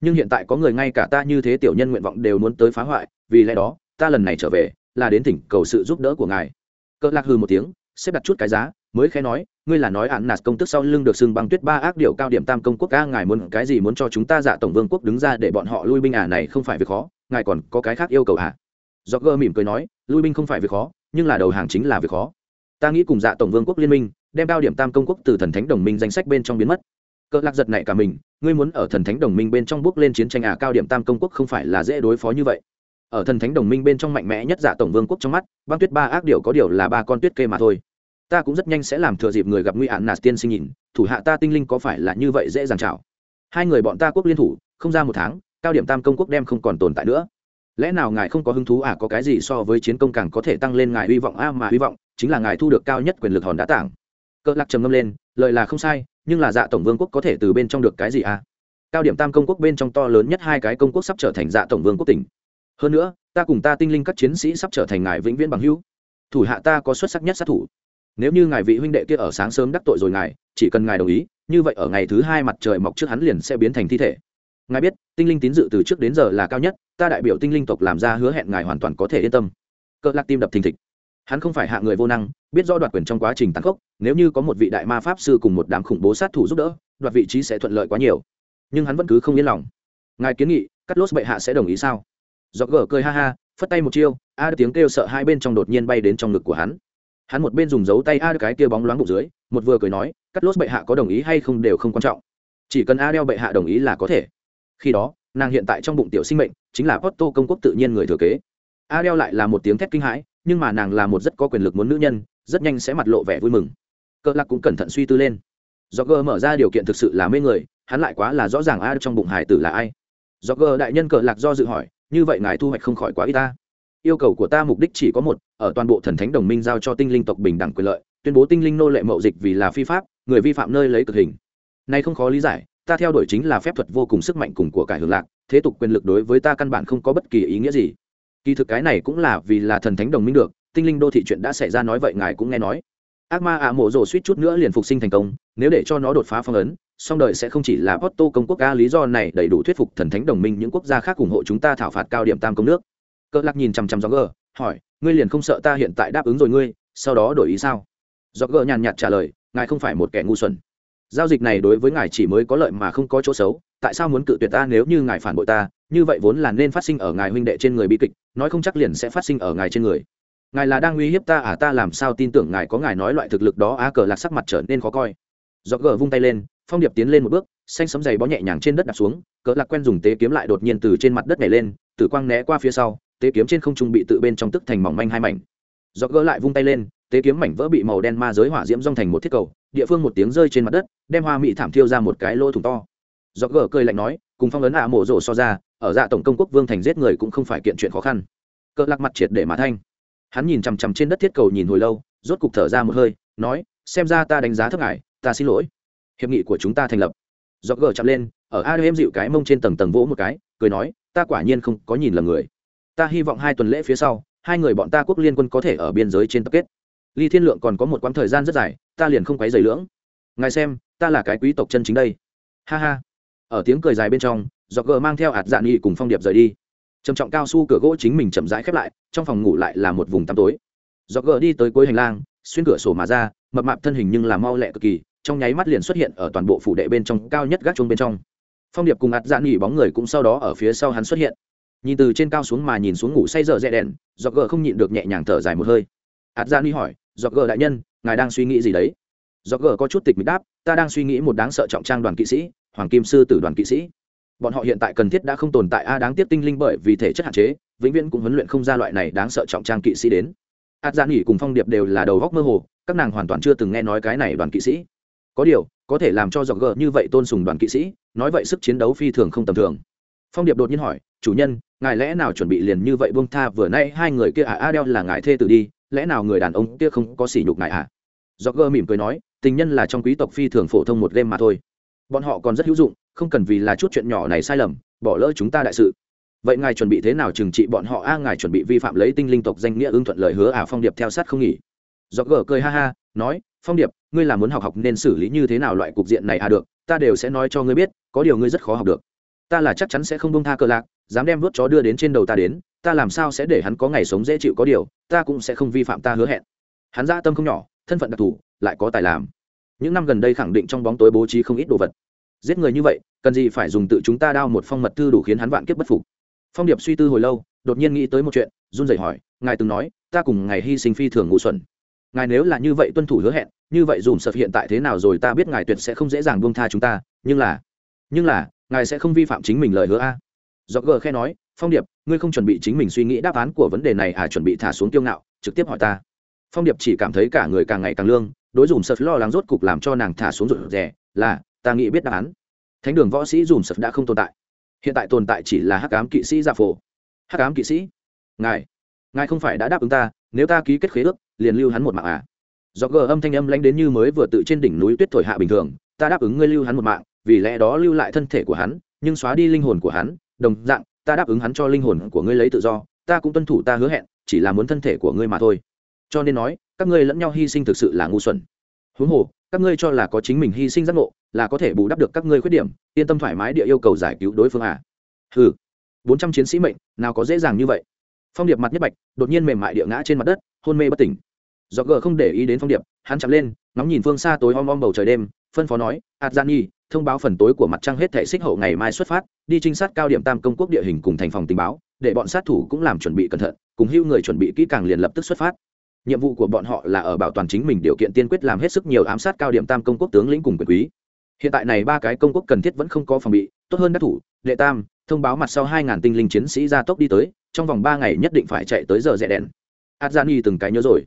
Nhưng hiện tại có người ngay cả ta như thế tiểu nhân nguyện vọng đều muốn tới phá hoại, vì lẽ đó, ta lần này trở về là đến thỉnh cầu sự giúp đỡ của ngài. Cỡ lạc hư một tiếng xếp đặt chút cái giá mới khẽ nói ngươi là nói án nạt công tức sau lưng được xưng băng tuyết ba ác điệu cao điểm tam công quốc ca ngài muốn cái gì muốn cho chúng ta giả tổng vương quốc đứng ra để bọn họ lui binh à này không phải việc khó ngài còn có cái khác yêu cầu à? Do gơ mỉm cười nói lui binh không phải việc khó nhưng là đầu hàng chính là việc khó. Ta nghĩ cùng dạ tổng vương quốc liên minh đem cao điểm tam công quốc từ thần thánh đồng minh danh sách bên trong biến mất cỡ lạc giật này cả mình, ngươi muốn ở thần thánh đồng minh bên trong bước lên chiến tranh à cao điểm tam công quốc không phải là dễ đối phó như vậy. Ở thần thánh đồng minh bên trong mạnh mẽ nhất giả tổng vương quốc trong mắt, băng tuyết ba ác điều có điều là ba con tuyết kê mà thôi. Ta cũng rất nhanh sẽ làm thừa dịp người gặp nguy hạn nạt tiên sinh nhìn, thủ hạ ta tinh linh có phải là như vậy dễ dàng chảo? Hai người bọn ta quốc liên thủ, không ra một tháng, cao điểm tam công quốc đem không còn tồn tại nữa. Lẽ nào ngài không có hứng thú à có cái gì so với chiến công càng có thể tăng lên ngài hy vọng a mà hy vọng chính là ngài thu được cao nhất quyền lực hòn đá tảng cỡ lạc trầm ngâm lên lợi là không sai, nhưng là dạ tổng vương quốc có thể từ bên trong được cái gì à? Cao điểm tam công quốc bên trong to lớn nhất hai cái công quốc sắp trở thành dạ tổng vương quốc tỉnh. Hơn nữa, ta cùng ta tinh linh các chiến sĩ sắp trở thành ngài vĩnh viễn bằng hữu. Thủ hạ ta có xuất sắc nhất sát thủ. Nếu như ngài vị huynh đệ kia ở sáng sớm đắc tội rồi ngài, chỉ cần ngài đồng ý, như vậy ở ngày thứ hai mặt trời mọc trước hắn liền sẽ biến thành thi thể. Ngài biết, tinh linh tín dự từ trước đến giờ là cao nhất, ta đại biểu tinh linh tộc làm ra hứa hẹn ngài hoàn toàn có thể yên tâm. Cỡ lạc tim đập thình thịch hắn không phải hạ người vô năng, biết do đoạt quyền trong quá trình tăng khốc, nếu như có một vị đại ma pháp sư cùng một đám khủng bố sát thủ giúp đỡ, đoạt vị trí sẽ thuận lợi quá nhiều. Nhưng hắn vẫn cứ không yên lòng. Ngài kiến nghị cắt lốt bệ hạ sẽ đồng ý sao? Do gờ cười ha ha, phất tay một chiêu, a tiếng kêu sợ hai bên trong đột nhiên bay đến trong ngực của hắn. Hắn một bên dùng dấu tay a cái kia bóng loáng bụng dưới, một vừa cười nói cắt lốt bệ hạ có đồng ý hay không đều không quan trọng. Chỉ cần a đeo bệ hạ đồng ý là có thể. Khi đó, nàng hiện tại trong bụng tiểu sinh mệnh chính là Otto công quốc tự nhiên người thừa kế. A đeo lại là một tiếng thét kinh hãi nhưng mà nàng là một rất có quyền lực muốn nữ nhân, rất nhanh sẽ mặt lộ vẻ vui mừng. Cỡ lạc cũng cẩn thận suy tư lên. Do gờ mở ra điều kiện thực sự là mê người, hắn lại quá là rõ ràng ai trong bụng hải tử là ai. Do gờ đại nhân cỡ lạc do dự hỏi, như vậy ngài thu hoạch không khỏi quá ít ta. Yêu cầu của ta mục đích chỉ có một, ở toàn bộ thần thánh đồng minh giao cho tinh linh tộc bình đẳng quyền lợi, tuyên bố tinh linh nô lệ mậu dịch vì là phi pháp, người vi phạm nơi lấy cực hình. Nay không khó lý giải, ta theo đuổi chính là phép thuật vô cùng sức mạnh cùng của cải hưởng lạc, thế tục quyền lực đối với ta căn bản không có bất kỳ ý nghĩa gì kỳ thực cái này cũng là vì là thần thánh đồng minh được, tinh linh đô thị chuyện đã xảy ra nói vậy ngài cũng nghe nói. Ác ma ạ mộ rồ suýt chút nữa liền phục sinh thành công, nếu để cho nó đột phá phong ấn, song đời sẽ không chỉ là Porto công quốc ca lý do này đầy đủ thuyết phục thần thánh đồng minh những quốc gia khác ủng hộ chúng ta thảo phạt cao điểm tam công nước. Cỡ lạc nhìn chằm chằm gió gờ, hỏi, ngươi liền không sợ ta hiện tại đáp ứng rồi ngươi, sau đó đổi ý sao? Gió gờ nhàn nhạt trả lời, ngài không phải một kẻ ngu xuẩn. Giao dịch này đối với ngài chỉ mới có lợi mà không có chỗ xấu, tại sao muốn cự tuyệt ta nếu như ngài phản bội ta như vậy vốn là nên phát sinh ở ngài huynh đệ trên người bi kịch, nói không chắc liền sẽ phát sinh ở ngài trên người. Ngài là đang uy hiếp ta à ta làm sao tin tưởng ngài có ngài nói loại thực lực đó, á, cờ lạc sắc mặt trở nên khó coi. Do gờ vung tay lên, phong điệp tiến lên một bước, xanh sấm dày bó nhẹ nhàng trên đất đạp xuống cỡ lạc quen dùng tế kiếm lại đột nhiên từ trên mặt đất nhảy lên, tử quang né qua phía sau, tế kiếm trên không trung bị tự bên trong tức thành mỏng manh hai mảnh. Do gỡ lại vung tay lên, tế kiếm mảnh vỡ bị màu đen ma giới hỏa diễm rong thành một thiết cầu, địa phương một tiếng rơi trên mặt đất, đem hoa mị thảm thiêu ra một cái lỗ thủng to. Do gỡ cười lạnh nói, cùng phong ấn ạ mổ rổ so ra ở dạ tổng công quốc vương thành giết người cũng không phải kiện chuyện khó khăn. Cỡ lạc mặt triệt để mà thanh. Hắn nhìn chằm chằm trên đất thiết cầu nhìn hồi lâu, rốt cục thở ra một hơi, nói, xem ra ta đánh giá thấp ngài, ta xin lỗi. Hiệp nghị của chúng ta thành lập. Do gờ chạm lên, ở a em dịu cái mông trên tầng tầng vỗ một cái, cười nói, ta quả nhiên không có nhìn lầm người. Ta hy vọng hai tuần lễ phía sau, hai người bọn ta quốc liên quân có thể ở biên giới trên tập kết. Ly thiên lượng còn có một quãng thời gian rất dài, ta liền không quấy dày lưỡng. Ngài xem, ta là cái quý tộc chân chính đây. Ha ha. Ở tiếng cười dài bên trong do gờ mang theo hạt dạ nghi cùng phong điệp rời đi. Trầm trọng cao su cửa gỗ chính mình chậm rãi khép lại, trong phòng ngủ lại là một vùng tăm tối. Do gờ đi tới cuối hành lang, xuyên cửa sổ mà ra, mập mạp thân hình nhưng là mau lẹ cực kỳ, trong nháy mắt liền xuất hiện ở toàn bộ phủ đệ bên trong, cao nhất gác chuông bên trong. Phong điệp cùng ạt dạ nghỉ bóng người cũng sau đó ở phía sau hắn xuất hiện. Nhìn từ trên cao xuống mà nhìn xuống ngủ say dở dẹ đèn do gờ không nhịn được nhẹ nhàng thở dài một hơi. Ạt dạ nghỉ hỏi do gờ đại nhân, ngài đang suy nghĩ gì đấy? Do gờ có chút tịch mịch đáp, ta đang suy nghĩ một đáng sợ trọng trang đoàn kỵ sĩ, hoàng kim sư tử đoàn kỵ sĩ bọn họ hiện tại cần thiết đã không tồn tại a đáng tiếc tinh linh bởi vì thể chất hạn chế, vĩnh viễn cũng huấn luyện không ra loại này đáng sợ trọng trang kỵ sĩ đến. Ạt dạ nghỉ cùng phong điệp đều là đầu góc mơ hồ, các nàng hoàn toàn chưa từng nghe nói cái này đoàn kỵ sĩ. Có điều, có thể làm cho dọc gờ như vậy tôn sùng đoàn kỵ sĩ, nói vậy sức chiến đấu phi thường không tầm thường. Phong điệp đột nhiên hỏi, chủ nhân, ngài lẽ nào chuẩn bị liền như vậy buông tha, vừa nay hai người kia à a đeo là ngài thê tử đi, lẽ nào người đàn ông kia không có sỉ nhục ngài à? Dọc gờ mỉm cười nói, tình nhân là trong quý tộc phi thường phổ thông một game mà thôi. Bọn họ còn rất hữu dụng không cần vì là chút chuyện nhỏ này sai lầm, bỏ lỡ chúng ta đại sự. Vậy ngài chuẩn bị thế nào trừng trị bọn họ? A, ngài chuẩn bị vi phạm lấy tinh linh tộc danh nghĩa ưng thuận lời hứa à? Phong điệp theo sát không nghỉ. Do gờ cười ha ha, nói, phong điệp, ngươi là muốn học học nên xử lý như thế nào loại cục diện này à? Được, ta đều sẽ nói cho ngươi biết, có điều ngươi rất khó học được. Ta là chắc chắn sẽ không bông tha cờ lạc, dám đem vớt chó đưa đến trên đầu ta đến, ta làm sao sẽ để hắn có ngày sống dễ chịu có điều, ta cũng sẽ không vi phạm ta hứa hẹn. Hắn ra tâm không nhỏ, thân phận đặc thù, lại có tài làm. Những năm gần đây khẳng định trong bóng tối bố trí không ít đồ vật giết người như vậy, cần gì phải dùng tự chúng ta đao một phong mật thư đủ khiến hắn vạn kiếp bất phục. Phong điệp suy tư hồi lâu, đột nhiên nghĩ tới một chuyện, run rẩy hỏi, ngài từng nói, ta cùng ngài hy sinh phi thường ngụ xuẩn. Ngài nếu là như vậy tuân thủ hứa hẹn, như vậy dùm sập hiện tại thế nào rồi ta biết ngài tuyệt sẽ không dễ dàng buông tha chúng ta, nhưng là nhưng là, ngài sẽ không vi phạm chính mình lời hứa a. Do gờ khe nói, phong điệp, ngươi không chuẩn bị chính mình suy nghĩ đáp án của vấn đề này à chuẩn bị thả xuống tiêu ngạo, trực tiếp hỏi ta. Phong điệp chỉ cảm thấy cả người càng ngày càng lương, đối dùm sập lo lắng rốt cục làm cho nàng thả xuống rụt rè, là ta nghĩ biết đáp án. Thánh đường võ sĩ dùm sập đã không tồn tại. Hiện tại tồn tại chỉ là hắc ám kỵ sĩ gia phổ. Hắc ám kỵ sĩ? Ngài ngài không phải đã đáp ứng ta, nếu ta ký kết khế ước, liền lưu hắn một mạng à? Do gờ âm thanh âm lanh đến như mới vừa tự trên đỉnh núi tuyết thổi hạ bình thường, ta đáp ứng ngươi lưu hắn một mạng, vì lẽ đó lưu lại thân thể của hắn, nhưng xóa đi linh hồn của hắn, đồng dạng, ta đáp ứng hắn cho linh hồn của ngươi lấy tự do, ta cũng tuân thủ ta hứa hẹn, chỉ là muốn thân thể của ngươi mà thôi. Cho nên nói, các ngươi lẫn nhau hy sinh thực sự là ngu xuẩn. Huống hồ các ngươi cho là có chính mình hy sinh giác ngộ, là có thể bù đắp được các ngươi khuyết điểm, yên tâm thoải mái địa yêu cầu giải cứu đối phương à. Ừ bốn trăm chiến sĩ mệnh, nào có dễ dàng như vậy. Phong điệp mặt nhất bạch, đột nhiên mềm mại địa ngã trên mặt đất, hôn mê bất tỉnh. Do gờ không để ý đến phong điệp, hắn chạm lên, ngóng nhìn phương xa tối om om bầu trời đêm, phân phó nói, adjani, thông báo phần tối của mặt trăng hết thể xích hậu ngày mai xuất phát, đi trinh sát cao điểm tam công quốc địa hình cùng thành phòng tình báo, để bọn sát thủ cũng làm chuẩn bị cẩn thận, cùng hưu người chuẩn bị kỹ càng liền lập tức xuất phát nhiệm vụ của bọn họ là ở bảo toàn chính mình điều kiện tiên quyết làm hết sức nhiều ám sát cao điểm tam công quốc tướng lĩnh cùng quyền quý. Hiện tại này ba cái công quốc cần thiết vẫn không có phòng bị, tốt hơn đắc thủ, đệ tam, thông báo mặt sau hai ngàn tinh linh chiến sĩ ra tốc đi tới, trong vòng ba ngày nhất định phải chạy tới giờ rẽ đèn. Adjani từng cái nhớ rồi.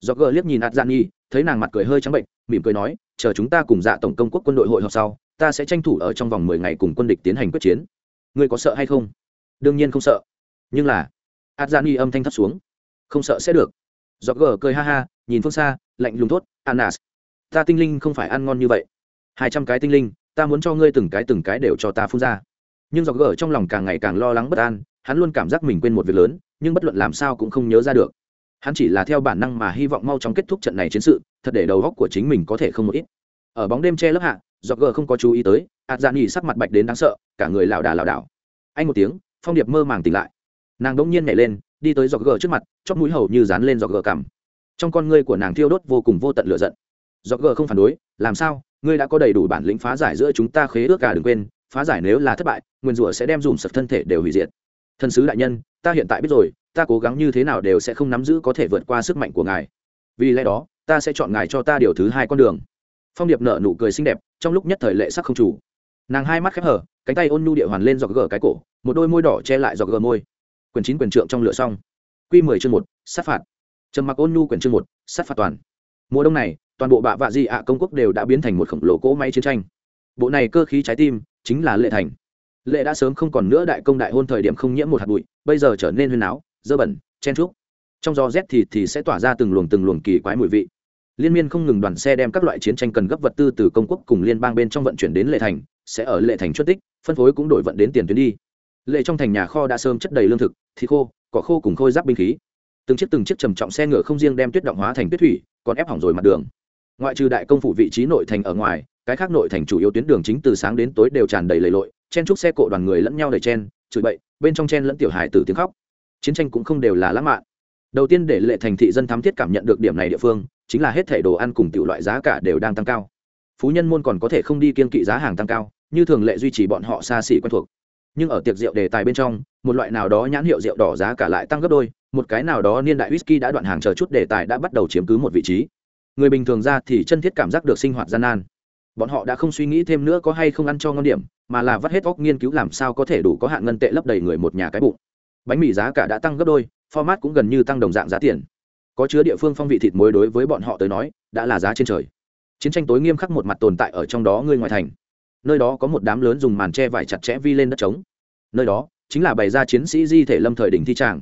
Do gờ liếc nhìn adjani, thấy nàng mặt cười hơi trắng bệnh, mỉm cười nói, chờ chúng ta cùng dạ tổng công quốc quân đội hội họp sau, ta sẽ tranh thủ ở trong vòng mười ngày cùng quân địch tiến hành quyết chiến. Ngươi có sợ hay không? Đương nhiên không sợ. Nhưng là adjani âm thanh thấp xuống. Không sợ sẽ được do gờ cười ha ha, nhìn phương xa, lạnh lùng thốt, anas, ta tinh linh không phải ăn ngon như vậy. Hai trăm cái tinh linh, ta muốn cho ngươi từng cái từng cái đều cho ta phun ra. Nhưng do gờ trong lòng càng ngày càng lo lắng bất an, hắn luôn cảm giác mình quên một việc lớn, nhưng bất luận làm sao cũng không nhớ ra được. Hắn chỉ là theo bản năng mà hy vọng mau chóng kết thúc trận này chiến sự, thật để đầu góc của chính mình có thể không một ít. Ở bóng đêm che lớp hạ do gờ không có chú ý tới ạt dạ nghỉ sắc mặt bạch đến đáng sợ, cả người lảo đà lảo đảo. Anh một tiếng, phong điệp mơ màng tỉnh lại. Nàng đ ỗ n g nhiên nhảy lên đi tới dọc gờ trước mặt chót mũi hầu như dán lên dọc gờ cằm. Trong con ngươi của nàng thiêu đốt vô cùng vô tận lửa giận. Dọc gờ không phản đối, làm sao? Ngươi đã có đầy đủ bản lĩnh phá giải giữa chúng ta khế ước cả đừng quên, phá giải nếu là thất bại, nguyên rủa sẽ đem dùm sập thân thể đều hủy diệt. Thần sứ đại nhân, ta hiện tại biết rồi, ta cố gắng như thế nào đều sẽ không nắm giữ có thể vượt qua sức mạnh của ngài. Vì lẽ đó, ta sẽ chọn ngài cho ta điều thứ hai con đường. Phong điệp nở nụ cười xinh đẹp, trong lúc nhất thời lệ sắc không chủ. Nàng hai mắt khép hở, cánh tay ôn nhu địa hoàn lên dọc gờ cái cổ, một đôi môi đỏ che lại dọc gờ môi quyền chín quyền trượng trong lửa xong. Q mười chương một, sát phạt. Trầm mặc ôn nhu quyền chương một, sát phạt toàn. Mùa đông này, toàn bộ bạ vạ di ạ công quốc đều đã biến thành một khổng lồ cỗ máy chiến tranh. Bộ này cơ khí trái tim chính là lệ thành. Lệ đã sớm không còn nữa đại công đại hôn thời điểm không nhiễm một hạt bụi, bây giờ trở nên huyên áo, dơ bẩn, chen trúc. Trong gió rét thì thì sẽ tỏa ra từng luồng từng luồng kỳ quái mùi vị. Liên miên không ngừng đoàn xe đem các loại chiến tranh cần gấp vật tư từ công quốc cùng liên bang bên trong vận chuyển đến lệ thành, sẽ ở lệ thành chuất tích, phân phối cũng đổi vận đến tiền tuyến đi lệ trong thành nhà kho đã sớm chất đầy lương thực, thịt khô, cỏ khô cùng khôi giáp binh khí. Từng chiếc từng chiếc trầm trọng xe ngựa không riêng đem tuyết động hóa thành tuyết thủy, còn ép hỏng rồi mặt đường. Ngoại trừ đại công phủ vị trí nội thành ở ngoài, cái khác nội thành chủ yếu tuyến đường chính từ sáng đến tối đều tràn đầy lầy lội, chen chúc xe cộ đoàn người lẫn nhau đầy chen, chửi bậy, bên trong chen lẫn tiểu hài từ tiếng khóc. Chiến tranh cũng không đều là lãng mạn. Đầu tiên để lệ thành thị dân thám thiết cảm nhận được điểm này địa phương, chính là hết thẻ đồ ăn cùng tiểu loại giá cả đều đang tăng cao. Phú nhân môn còn có thể không đi kiên kỵ giá hàng tăng cao, như thường lệ duy trì bọn họ xa xỉ quen thuộc nhưng ở tiệc rượu đề tài bên trong, một loại nào đó nhãn hiệu rượu đỏ giá cả lại tăng gấp đôi, một cái nào đó niên đại whisky đã đoạn hàng chờ chút đề tài đã bắt đầu chiếm cứ một vị trí. Người bình thường ra thì chân thiết cảm giác được sinh hoạt gian nan. Bọn họ đã không suy nghĩ thêm nữa có hay không ăn cho ngon điểm, mà là vắt hết óc nghiên cứu làm sao có thể đủ có hạn ngân tệ lấp đầy người một nhà cái bụng. Bánh mì giá cả đã tăng gấp đôi, format cũng gần như tăng đồng dạng giá tiền. Có chứa địa phương phong vị thịt muối đối với bọn họ tới nói, đã là giá trên trời. Chiến tranh tối nghiêm khắc một mặt tồn tại ở trong đó ngươi ngoài thành nơi đó có một đám lớn dùng màn tre vải chặt chẽ vi lên đất trống. Nơi đó chính là bày ra chiến sĩ di thể lâm thời đình thi tràng.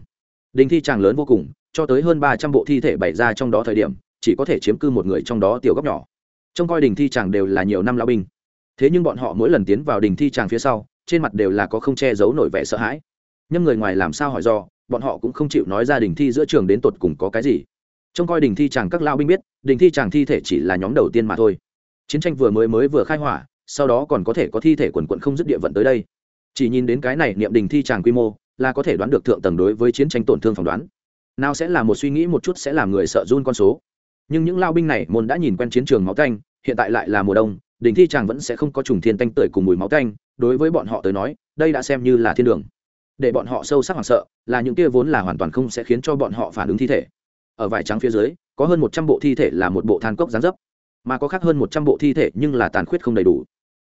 Đình thi tràng lớn vô cùng, cho tới hơn ba trăm bộ thi thể bày ra trong đó thời điểm, chỉ có thể chiếm cư một người trong đó tiểu góc nhỏ. Trông coi đình thi tràng đều là nhiều năm lao binh. Thế nhưng bọn họ mỗi lần tiến vào đình thi tràng phía sau, trên mặt đều là có không che giấu nổi vẻ sợ hãi. Nhưng người ngoài làm sao hỏi do, bọn họ cũng không chịu nói ra đình thi giữa trường đến tột cùng có cái gì. Trông coi đình thi chàng các lao binh biết đình thi chàng thi thể chỉ là nhóm đầu tiên mà thôi. Chiến tranh vừa mới mới vừa khai hỏa sau đó còn có thể có thi thể quần quận không dứt địa vận tới đây. Chỉ nhìn đến cái này niệm đình thi tràng quy mô, là có thể đoán được thượng tầng đối với chiến tranh tổn thương phỏng đoán. Nào sẽ là một suy nghĩ một chút sẽ làm người sợ run con số. Nhưng những lao binh này, môn đã nhìn quen chiến trường máu tanh hiện tại lại là mùa đông, đình thi chàng vẫn sẽ không có trùng thiên tanh tưởi cùng mùi máu tanh đối với bọn họ tới nói, đây đã xem như là thiên đường. Để bọn họ sâu sắc hoảng sợ, là những kia vốn là hoàn toàn không sẽ khiến cho bọn họ phản ứng thi thể. Ở vải trắng phía dưới, có hơn một trăm bộ thi thể là một bộ than cốc gián dấp. Mà có khác hơn một trăm bộ thi thể nhưng là tàn khuyết không đầy đủ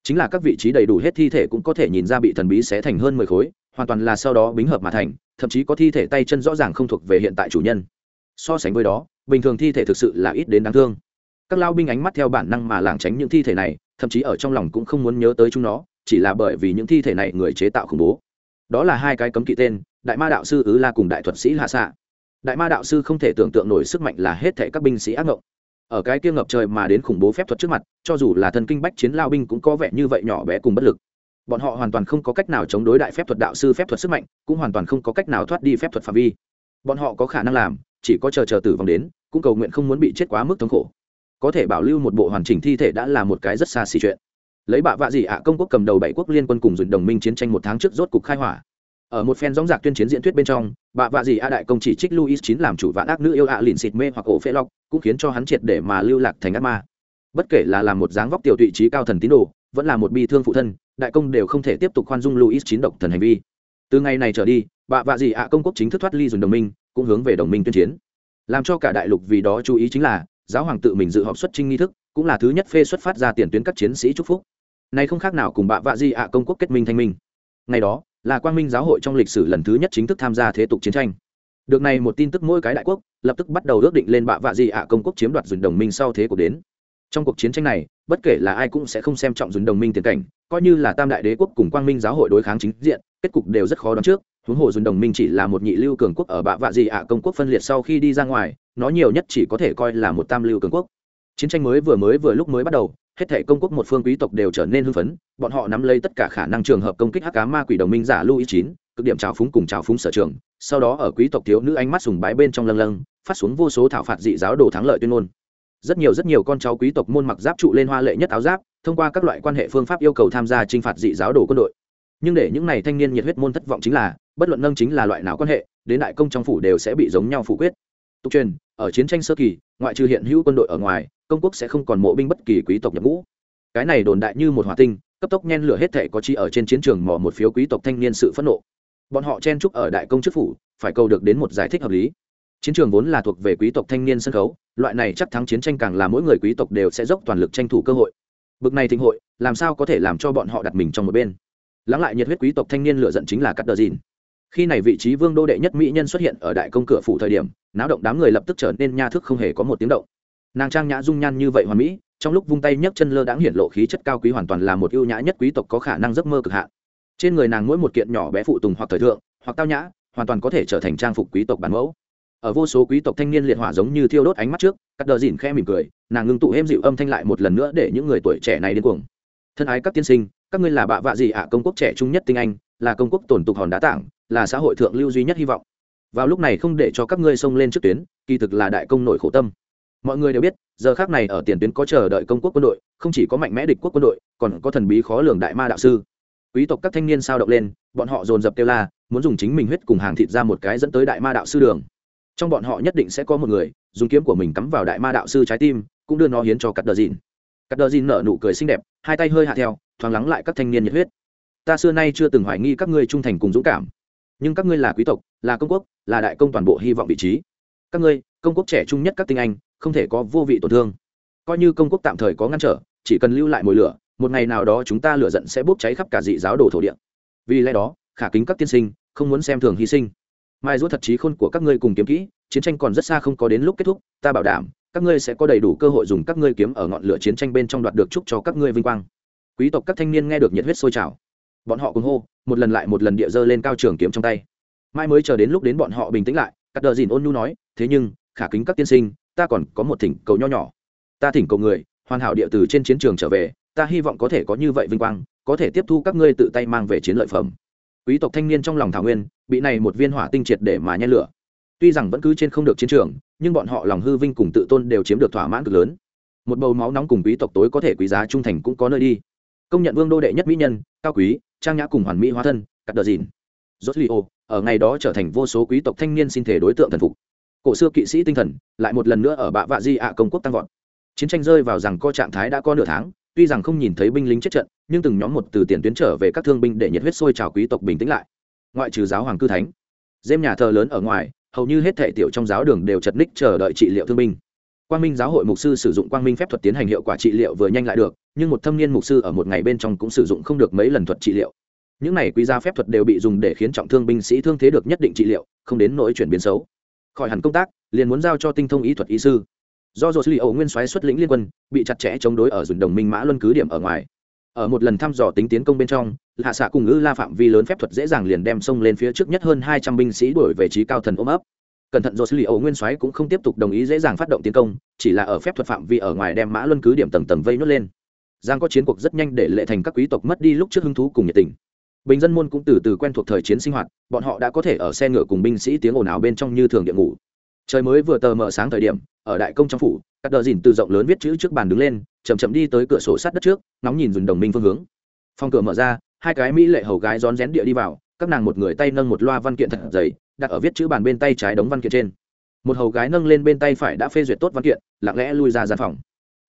chính là các vị trí đầy đủ hết thi thể cũng có thể nhìn ra bị thần bí xé thành hơn mười khối, hoàn toàn là sau đó bính hợp mà thành, thậm chí có thi thể tay chân rõ ràng không thuộc về hiện tại chủ nhân. So sánh với đó, bình thường thi thể thực sự là ít đến đáng thương. Các lao binh ánh mắt theo bản năng mà lảng tránh những thi thể này, thậm chí ở trong lòng cũng không muốn nhớ tới chúng nó, chỉ là bởi vì những thi thể này người chế tạo khủng bố. Đó là hai cái cấm kỵ tên, đại ma đạo sư ứ la cùng đại thuật sĩ hạ xạ đại ma đạo sư không thể tưởng tượng nổi sức mạnh là hết thể các binh sĩ ác ngộng ở cái kia ngập trời mà đến khủng bố phép thuật trước mặt, cho dù là thần kinh bách chiến lao binh cũng có vẻ như vậy nhỏ bé cùng bất lực. Bọn họ hoàn toàn không có cách nào chống đối đại phép thuật đạo sư phép thuật sức mạnh, cũng hoàn toàn không có cách nào thoát đi phép thuật phạm vi. Bọn họ có khả năng làm, chỉ có chờ chờ tử vong đến, cũng cầu nguyện không muốn bị chết quá mức thống khổ. Có thể bảo lưu một bộ hoàn chỉnh thi thể đã là một cái rất xa xỉ chuyện. Lấy bạ vạ gì ạ, công quốc cầm đầu bảy quốc liên quân cùng dùng đồng minh chiến tranh một tháng trước rốt cục khai hỏa ở một phen dóng dạc tuyên chiến diễn thuyết bên trong bạ vạ gì a đại công chỉ trích luis chín làm chủ vạn ác nữ yêu ạ lìn xịt mê hoặc ổ phê lọc, cũng khiến cho hắn triệt để mà lưu lạc thành ác ma. Bất kể là làm một dáng vóc tiểu tụy trí cao thần tín đồ, vẫn là một bi thương phụ thân, đại công đều không thể tiếp tục khoan dung luis chín độc thần hành vi. Từ ngày này trở đi bạ vạ gì ạ công quốc chính thức thoát ly dùng đồng minh, cũng hướng về đồng minh tuyên chiến. Làm cho cả đại lục vì đó chú ý chính là, giáo hoàng tự mình dự họp xuất trinh nghi thức, cũng là thứ nhất phê xuất phát ra tiền tuyến các chiến sĩ chúc phúc. Này không khác nào cùng bạ vạ di ạ công quốc kết minh thanh minh. Ngày đó là quang minh giáo hội trong lịch sử lần thứ nhất chính thức tham gia thế tục chiến tranh. Được này một tin tức mỗi cái đại quốc lập tức bắt đầu ước định lên bạ vạ gì ạ công quốc chiếm đoạt dùn đồng minh sau thế cuộc đến. Trong cuộc chiến tranh này, bất kể là ai cũng sẽ không xem trọng dùn đồng minh tiền cảnh, coi như là tam đại đế quốc cùng quang minh giáo hội đối kháng chính diện, kết cục đều rất khó đoán trước. Huống hồ dùn đồng minh chỉ là một nhị lưu cường quốc ở bạ vạ gì ạ công quốc phân liệt sau khi đi ra ngoài, nó nhiều nhất chỉ có thể coi là một tam lưu cường quốc. Chiến tranh mới vừa mới vừa lúc mới bắt đầu hết thể công quốc một phương quý tộc đều trở nên hưng phấn, bọn họ nắm lấy tất cả khả năng trường hợp công kích hắc cá ma quỷ đồng minh giả louis chín, cực điểm trào phúng cùng trào phúng sở trường, sau đó ở quý tộc thiếu nữ ánh mắt sùng bái bên trong lâng lâng, phát xuống vô số thảo phạt dị giáo đồ thắng lợi tuyên ngôn. Rất nhiều rất nhiều con cháu quý tộc môn mặc giáp trụ lên hoa lệ nhất áo giáp, thông qua các loại quan hệ phương pháp yêu cầu tham gia trinh phạt dị giáo đồ quân đội. Nhưng để những này thanh niên nhiệt huyết môn thất vọng chính là, bất luận nâng chính là loại nào quan hệ, đến đại công trong phủ đều sẽ bị giống nhau phủ quyết. Tục truyền ở chiến tranh sơ kỳ, ngoại trừ hiện hữu quân đội ở ngoài, công quốc sẽ không còn mộ binh bất kỳ quý tộc nhập ngũ. Cái này đồn đại như một hỏa tinh, cấp tốc nhen lửa hết thể có chi ở trên chiến trường mò một phiếu quý tộc thanh niên sự phẫn nộ. Bọn họ chen chúc ở đại công chức phủ, phải cầu được đến một giải thích hợp lý. Chiến trường vốn là thuộc về quý tộc thanh niên sân khấu, loại này chắc thắng chiến tranh càng là mỗi người quý tộc đều sẽ dốc toàn lực tranh thủ cơ hội. Bực này thịnh hội, làm sao có thể làm cho bọn họ đặt mình trong một bên? Lắng lại nhiệt huyết quý tộc thanh niên lựa giận chính là cắt đờ dìn khi này vị trí vương đô đệ nhất mỹ nhân xuất hiện ở đại công cửa phủ thời điểm, náo động đám người lập tức trở nên nha thức không hề có một tiếng động. Nàng trang nhã dung nhan như vậy hoàn mỹ, trong lúc vung tay nhấc chân lơ đãng hiện lộ khí chất cao quý hoàn toàn là một ưu nhã nhất quý tộc có khả năng giấc mơ cực hạn. Trên người nàng mỗi một kiện nhỏ bé phụ tùng hoặc thời thượng, hoặc tao nhã, hoàn toàn có thể trở thành trang phục quý tộc bản mẫu. Ở vô số quý tộc thanh niên liệt hỏa giống như thiêu đốt ánh mắt trước, cắt đờ dìn khe mỉm cười, nàng ngưng tụ êm dịu âm thanh lại một lần nữa để những người tuổi trẻ này điên cuồng. Thân ái các tiên sinh, các ngươi là bạ vạ gì ạ? Công quốc trẻ trung nhất tinh anh, là công quốc tổn tục hòn đá tảng là xã hội thượng lưu duy nhất hy vọng. Vào lúc này không để cho các ngươi xông lên trước tuyến, kỳ thực là đại công nội khổ tâm. Mọi người đều biết, giờ khác này ở tiền tuyến có chờ đợi công quốc quân đội, không chỉ có mạnh mẽ địch quốc quân đội, còn có thần bí khó lường đại ma đạo sư. Quý tộc các thanh niên sao động lên, bọn họ dồn dập kêu la, muốn dùng chính mình huyết cùng hàng thịt ra một cái dẫn tới đại ma đạo sư đường. Trong bọn họ nhất định sẽ có một người, dùng kiếm của mình cắm vào đại ma đạo sư trái tim, cũng đưa nó hiến cho cắt đờ dìn. Cắt đờ dìn nở nụ cười xinh đẹp, hai tay hơi hạ theo, thoáng lắng lại các thanh niên nhiệt huyết. Ta xưa nay chưa từng hoài nghi các ngươi trung thành cùng dũng cảm nhưng các ngươi là quý tộc, là công quốc, là đại công toàn bộ hy vọng vị trí. Các ngươi, công quốc trẻ trung nhất các tinh anh, không thể có vô vị tổn thương. Coi như công quốc tạm thời có ngăn trở, chỉ cần lưu lại mồi lửa, một ngày nào đó chúng ta lửa giận sẽ bốc cháy khắp cả dị giáo đồ thổ địa. Vì lẽ đó, khả kính các tiên sinh, không muốn xem thường hy sinh. Mai rút thật trí khôn của các ngươi cùng kiếm kỹ, chiến tranh còn rất xa không có đến lúc kết thúc, ta bảo đảm, các ngươi sẽ có đầy đủ cơ hội dùng các ngươi kiếm ở ngọn lửa chiến tranh bên trong đoạt được chúc cho các ngươi vinh quang. Quý tộc các thanh niên nghe được nhiệt huyết sôi trào bọn họ cùng hô, một lần lại một lần địa dơ lên cao trường kiếm trong tay. Mai mới chờ đến lúc đến bọn họ bình tĩnh lại, cắt đờ dìn ôn nhu nói, thế nhưng, khả kính các tiên sinh, ta còn có một thỉnh cầu nho nhỏ. Ta thỉnh cầu người, hoàn hảo địa từ trên chiến trường trở về, ta hy vọng có thể có như vậy vinh quang, có thể tiếp thu các ngươi tự tay mang về chiến lợi phẩm. Quý tộc thanh niên trong lòng thảo nguyên, bị này một viên hỏa tinh triệt để mà nhen lửa. Tuy rằng vẫn cứ trên không được chiến trường, nhưng bọn họ lòng hư vinh cùng tự tôn đều chiếm được thỏa mãn cực lớn. Một bầu máu nóng cùng quý tộc tối có thể quý giá trung thành cũng có nơi đi. Công nhận vương đô đệ nhất mỹ nhân, cao quý trang nhã cùng hoàn mỹ hóa thân, cắt đờ dìn. Rốt li ô ở ngày đó trở thành vô số quý tộc thanh niên xin thể đối tượng thần phục. Cổ xưa kỵ sĩ tinh thần, lại một lần nữa ở bạ vạ di ạ công quốc tăng vọt. Chiến tranh rơi vào rằng co trạng thái đã có nửa tháng, tuy rằng không nhìn thấy binh lính chết trận, nhưng từng nhóm một từ tiền tuyến trở về các thương binh để nhiệt huyết sôi trào quý tộc bình tĩnh lại. Ngoại trừ giáo hoàng cư thánh dêm nhà thờ lớn ở ngoài, hầu như hết thể tiểu trong giáo đường đều chật ních chờ đợi trị liệu thương binh. Quang minh giáo hội mục sư sử dụng quang minh phép thuật tiến hành hiệu quả trị liệu vừa nhanh lại được nhưng một thâm niên mục sư ở một ngày bên trong cũng sử dụng không được mấy lần thuật trị liệu. Những này quý gia phép thuật đều bị dùng để khiến trọng thương binh sĩ thương thế được nhất định trị liệu, không đến nỗi chuyển biến xấu. Khỏi hẳn công tác, liền muốn giao cho tinh thông ý thuật y sư. Do dô sư ẩu nguyên soái xuất lĩnh liên quân, bị chặt chẽ chống đối ở dùng đồng minh mã luân cứ điểm ở ngoài. Ở một lần thăm dò tính tiến công bên trong hạ xạ cùng ngư la phạm vi lớn phép thuật dễ dàng liền đem xông lên phía trước nhất hơn hai trăm binh sĩ đuổi về trí cao thần ôm ấp. Cẩn thận do sư lý ấu nguyên soái cũng không tiếp tục đồng ý dễ dàng phát động tiến công, chỉ là ở phép thuật phạm vi ở ngoài đem mã luân cứ điểm tầng tầng vây nuốt lên giang có chiến cuộc rất nhanh để lệ thành các quý tộc mất đi lúc trước hứng thú cùng nhiệt tình. Bình dân môn cũng từ từ quen thuộc thời chiến sinh hoạt, bọn họ đã có thể ở xe ngựa cùng binh sĩ tiếng ồn ào bên trong như thường địa ngủ. Trời mới vừa tờ mở sáng thời điểm, ở đại công trong phủ, các đờ dìn từ rộng lớn viết chữ trước bàn đứng lên, chậm chậm đi tới cửa sổ sát đất trước nóng nhìn dùng đồng minh phương hướng. Phòng cửa mở ra, hai cái mỹ lệ hầu gái rón rén địa đi vào, các nàng một người tay nâng một loa văn kiện thật dày, đặt ở viết chữ bàn bên tay trái đống văn kiện trên. Một hầu gái nâng lên bên tay phải đã phê duyệt tốt văn kiện, lặng lẽ lui ra gian phòng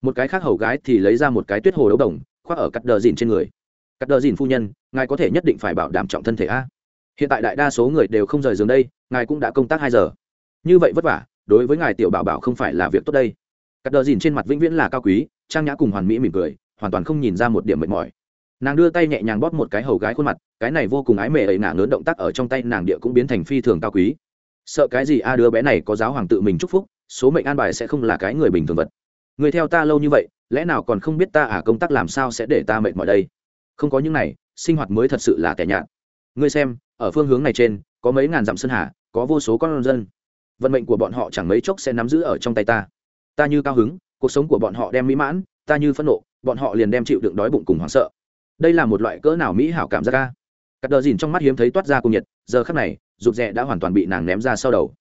một cái khác hầu gái thì lấy ra một cái tuyết hồ đấu đồng, khoác ở cắt đờ dìn trên người. Cắt đờ dìn phu nhân, ngài có thể nhất định phải bảo đảm trọng thân thể a. Hiện tại đại đa số người đều không rời giường đây, ngài cũng đã công tác hai giờ. Như vậy vất vả, đối với ngài tiểu bảo bảo không phải là việc tốt đây. Cắt đờ dìn trên mặt vĩnh viễn là cao quý, trang nhã cùng hoàn mỹ mỉm cười, hoàn toàn không nhìn ra một điểm mệt mỏi. Nàng đưa tay nhẹ nhàng bóp một cái hầu gái khuôn mặt, cái này vô cùng ái mề ấy ngả lớn động tác ở trong tay nàng địa cũng biến thành phi thường cao quý. Sợ cái gì a, đứa bé này có giáo hoàng tự mình chúc phúc, số mệnh an bài sẽ không là cái người bình thường vật người theo ta lâu như vậy, lẽ nào còn không biết ta à công tác làm sao sẽ để ta mệt mỏi đây? Không có những này, sinh hoạt mới thật sự là tẻ nhạt. Ngươi xem, ở phương hướng này trên, có mấy ngàn dặm sơn hà, có vô số con dân. Vận mệnh của bọn họ chẳng mấy chốc sẽ nắm giữ ở trong tay ta. Ta như cao hứng, cuộc sống của bọn họ đem mỹ mãn, ta như phẫn nộ, bọn họ liền đem chịu đựng đói bụng cùng hoảng sợ. Đây là một loại cỡ nào mỹ hảo cảm giác ca cắt đờ dìn trong mắt hiếm thấy toát ra cung nhiệt, giờ khắc này, rụt rè đã hoàn toàn bị nàng ném ra sau đầu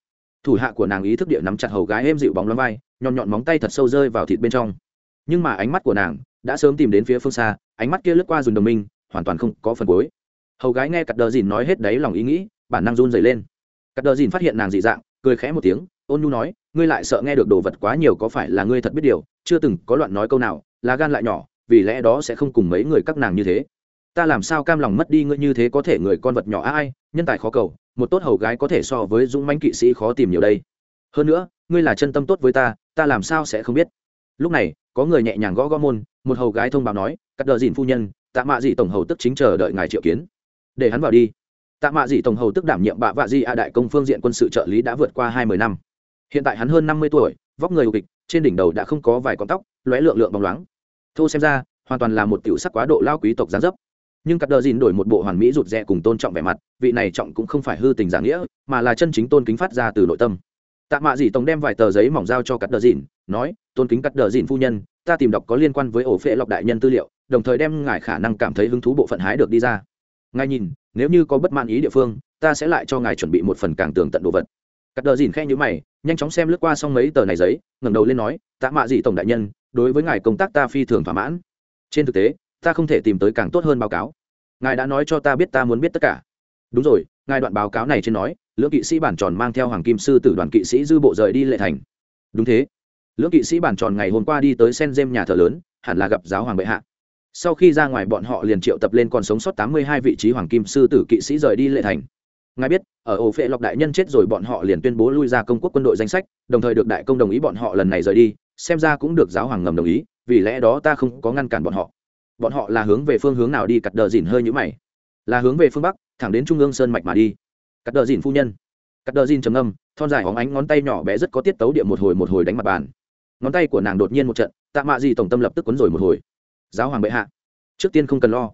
thủ hạ của nàng ý thức địa nắm chặt hầu gái êm dịu bóng lắm vai nhọn nhọn móng tay thật sâu rơi vào thịt bên trong. Nhưng mà ánh mắt của nàng đã sớm tìm đến phía phương xa, ánh mắt kia lướt qua dùng đồng minh, hoàn toàn không có phần cuối. Hầu gái nghe cặp đờ dìn nói hết đấy lòng ý nghĩ, bản năng run dày lên. Cặp đờ dìn phát hiện nàng dị dạng, cười khẽ một tiếng, ôn nhu nói, ngươi lại sợ nghe được đồ vật quá nhiều có phải là ngươi thật biết điều, chưa từng có loạn nói câu nào, là gan lại nhỏ, vì lẽ đó sẽ không cùng mấy người các nàng như thế. Ta làm sao cam lòng mất đi ngươi như thế có thể người con vật nhỏ ai, nhân tài khó cầu một tốt hầu gái có thể so với dũng mãnh kỵ sĩ khó tìm nhiều đây. Hơn nữa, ngươi là chân tâm tốt với ta ta làm sao sẽ không biết? Lúc này, có người nhẹ nhàng gõ gõ môn, một hầu gái thông báo nói, cắt đờ dìn phu nhân, tạ mạ dị tổng hầu tức chính chờ đợi ngài triệu kiến. Để hắn vào đi. Tạ mạ dị tổng hầu tức đảm nhiệm bạ vạ di a đại công phương diện quân sự trợ lý đã vượt qua hai mươi năm. Hiện tại hắn hơn năm mươi tuổi, vóc người kịch, trên đỉnh đầu đã không có vài con tóc, lóe lượng lượng bóng loáng. Thô xem ra, hoàn toàn là một tiểu sắc quá độ lao quý tộc gián dấp nhưng cặp đờ dìn đổi một bộ hoàn mỹ rụt rè cùng tôn trọng vẻ mặt, vị này trọng cũng không phải hư tình giả nghĩa, mà là chân chính tôn kính phát ra từ nội tâm. Tạ mạ dì tổng đem vài tờ giấy mỏng giao cho cặp đờ dìn, nói, tôn kính cặp đờ dìn phu nhân, ta tìm đọc có liên quan với ổ phệ lọc đại nhân tư liệu, đồng thời đem ngài khả năng cảm thấy hứng thú bộ phận hái được đi ra. Ngài nhìn, nếu như có bất mãn ý địa phương, ta sẽ lại cho ngài chuẩn bị một phần càng tường tận đồ vật. Cặp đờ dìn khe nhữ mày, nhanh chóng xem lướt qua xong mấy tờ này giấy, ngẩng đầu lên nói, tạ mạ dì tổng đại nhân, đối với ngài công tác ta phi thường thỏa mãn. Trên thực tế ta không thể tìm tới càng tốt hơn báo cáo. Ngài đã nói cho ta biết ta muốn biết tất cả. Đúng rồi, ngài đoạn báo cáo này trên nói, lưỡng kỵ sĩ bản tròn mang theo hoàng kim sư tử đoàn kỵ sĩ dư bộ rời đi lệ thành. Đúng thế. Lưỡng kỵ sĩ bản tròn ngày hôm qua đi tới sen dêm nhà thờ lớn, hẳn là gặp giáo hoàng bệ hạ. Sau khi ra ngoài bọn họ liền triệu tập lên còn sống sót tám mươi hai vị trí hoàng kim sư tử kỵ sĩ rời đi lệ thành. Ngài biết, ở ổ phệ lọc đại nhân chết rồi bọn họ liền tuyên bố lui ra công quốc quân đội danh sách, đồng thời được đại công đồng ý bọn họ lần này rời đi, xem ra cũng được giáo hoàng ngầm đồng ý, vì lẽ đó ta không có ngăn cản bọn họ bọn họ là hướng về phương hướng nào đi, cắt đờ dìn hơi nhũ mày. Là hướng về phương bắc, thẳng đến trung ương sơn mạch mà đi. Cắt đờ dìn phu nhân. Cắt đờ dìn trầm âm thon dài hóng ánh, ngón tay nhỏ bé rất có tiết tấu địa một hồi một hồi đánh mặt bàn. Ngón tay của nàng đột nhiên một trận, tạ mạ gì tổng tâm lập tức quấn rồi một hồi. Giáo hoàng bệ hạ, trước tiên không cần lo.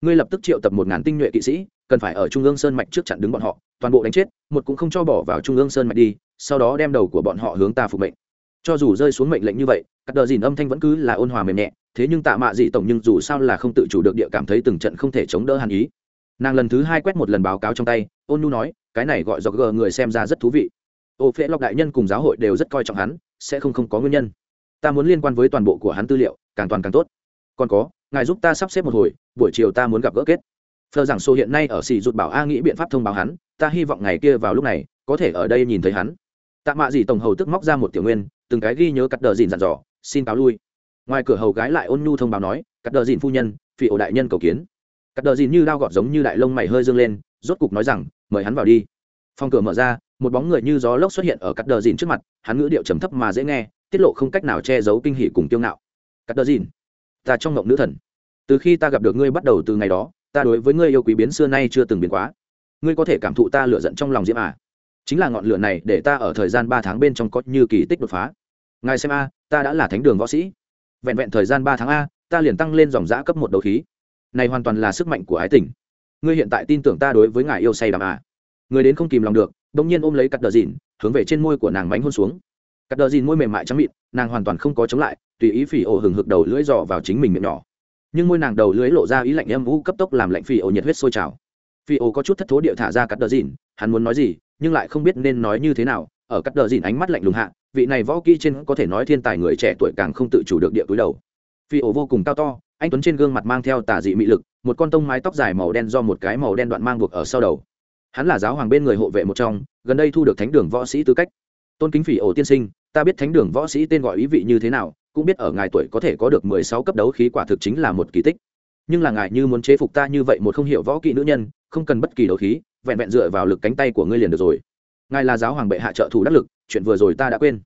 Ngươi lập tức triệu tập một ngàn tinh nhuệ kỵ sĩ, cần phải ở trung ương sơn mạch trước chặn đứng bọn họ, toàn bộ đánh chết, một cũng không cho bỏ vào trung ương sơn mạch đi, sau đó đem đầu của bọn họ hướng ta phục mệnh. Cho dù rơi xuống mệnh lệnh như vậy các đờ dìn âm thanh vẫn cứ là ôn hòa mềm nhẹ thế nhưng tạ mạ dị tổng nhưng dù sao là không tự chủ được địa cảm thấy từng trận không thể chống đỡ hàn ý. Nàng lần thứ hai quét một lần báo cáo trong tay, ôn nu nói, cái này gọi do gờ người xem ra rất thú vị. Ô phễ lọc đại nhân cùng giáo hội đều rất coi trọng hắn, sẽ không không có nguyên nhân. Ta muốn liên quan với toàn bộ của hắn tư liệu, càng toàn càng tốt. Còn có, ngài giúp ta sắp xếp một hồi, buổi chiều ta muốn gặp gỡ kết. Phờ giảng sô hiện nay ở xì rụt bảo a nghĩ biện pháp thông báo hắn, ta hy vọng ngày kia vào lúc này, có thể ở đây nhìn thấy hắn. Tạ mạ dị tổng hầu tức móc ra một tiểu nguyên, từng cái ghi nhớ cắt đờ dìn dặn dò, xin cáo lui ngoài cửa hầu gái lại ôn nhu thông báo nói, cắt đờ dìn phu nhân phi ổ đại nhân cầu kiến. Cắt đờ dìn như đao gọt giống như đại lông mày hơi dương lên, rốt cục nói rằng, mời hắn vào đi. Phòng cửa mở ra, một bóng người như gió lốc xuất hiện ở cắt đờ dìn trước mặt, hắn ngữ điệu trầm thấp mà dễ nghe, tiết lộ không cách nào che giấu kinh hỉ cùng kiêu ngạo. Cắt đờ dìn, ta trong ngộng nữ thần. Từ khi ta gặp được ngươi bắt đầu từ ngày đó, ta đối với ngươi yêu quý biến xưa nay chưa từng biến quá. Ngươi có thể cảm thụ ta lựa giận trong lòng diễm à. Chính là ngọn lửa này để ta ở thời gian ba tháng bên trong có như kỳ tích đột phá. Ngài xem a, ta đã là thánh đường võ sĩ vẹn vẹn thời gian ba tháng a, ta liền tăng lên dòng giã cấp một đầu khí. Này hoàn toàn là sức mạnh của ái tình. Ngươi hiện tại tin tưởng ta đối với ngài yêu say đắm à? Người đến không kìm lòng được, bỗng nhiên ôm lấy cắt đờ dìn, hướng về trên môi của nàng bánh hôn xuống. Cắt đờ dìn môi mềm mại trắng mịn, nàng hoàn toàn không có chống lại, tùy ý phỉ ổ hừng hực đầu lưỡi dò vào chính mình miệng nhỏ. Nhưng môi nàng đầu lưỡi lộ ra ý lạnh âm vũ cấp tốc làm lạnh phỉ ổ nhiệt huyết sôi trào. Phỉ ổ có chút thất thố điệu thả ra cắt đờ dìn, hắn muốn nói gì, nhưng lại không biết nên nói như thế nào. Ở cắt đờ dìn ánh mắt lạnh lùng hạ vị này võ kỹ trên có thể nói thiên tài người trẻ tuổi càng không tự chủ được địa túi đầu. Phi ổ vô cùng cao to, anh tuấn trên gương mặt mang theo tà dị mị lực, một con tông mái tóc dài màu đen do một cái màu đen đoạn mang buộc ở sau đầu. Hắn là giáo hoàng bên người hộ vệ một trong, gần đây thu được thánh đường võ sĩ tư cách. Tôn kính phỉ ổ tiên sinh, ta biết thánh đường võ sĩ tên gọi ý vị như thế nào, cũng biết ở ngài tuổi có thể có được mười sáu cấp đấu khí quả thực chính là một kỳ tích. Nhưng là ngài như muốn chế phục ta như vậy một không hiểu võ kỹ nữ nhân, không cần bất kỳ đấu khí, vẹn vẹn dựa vào lực cánh tay của ngươi liền được rồi ngài là giáo hoàng bệ hạ trợ thủ đắc lực, chuyện vừa rồi ta đã quên.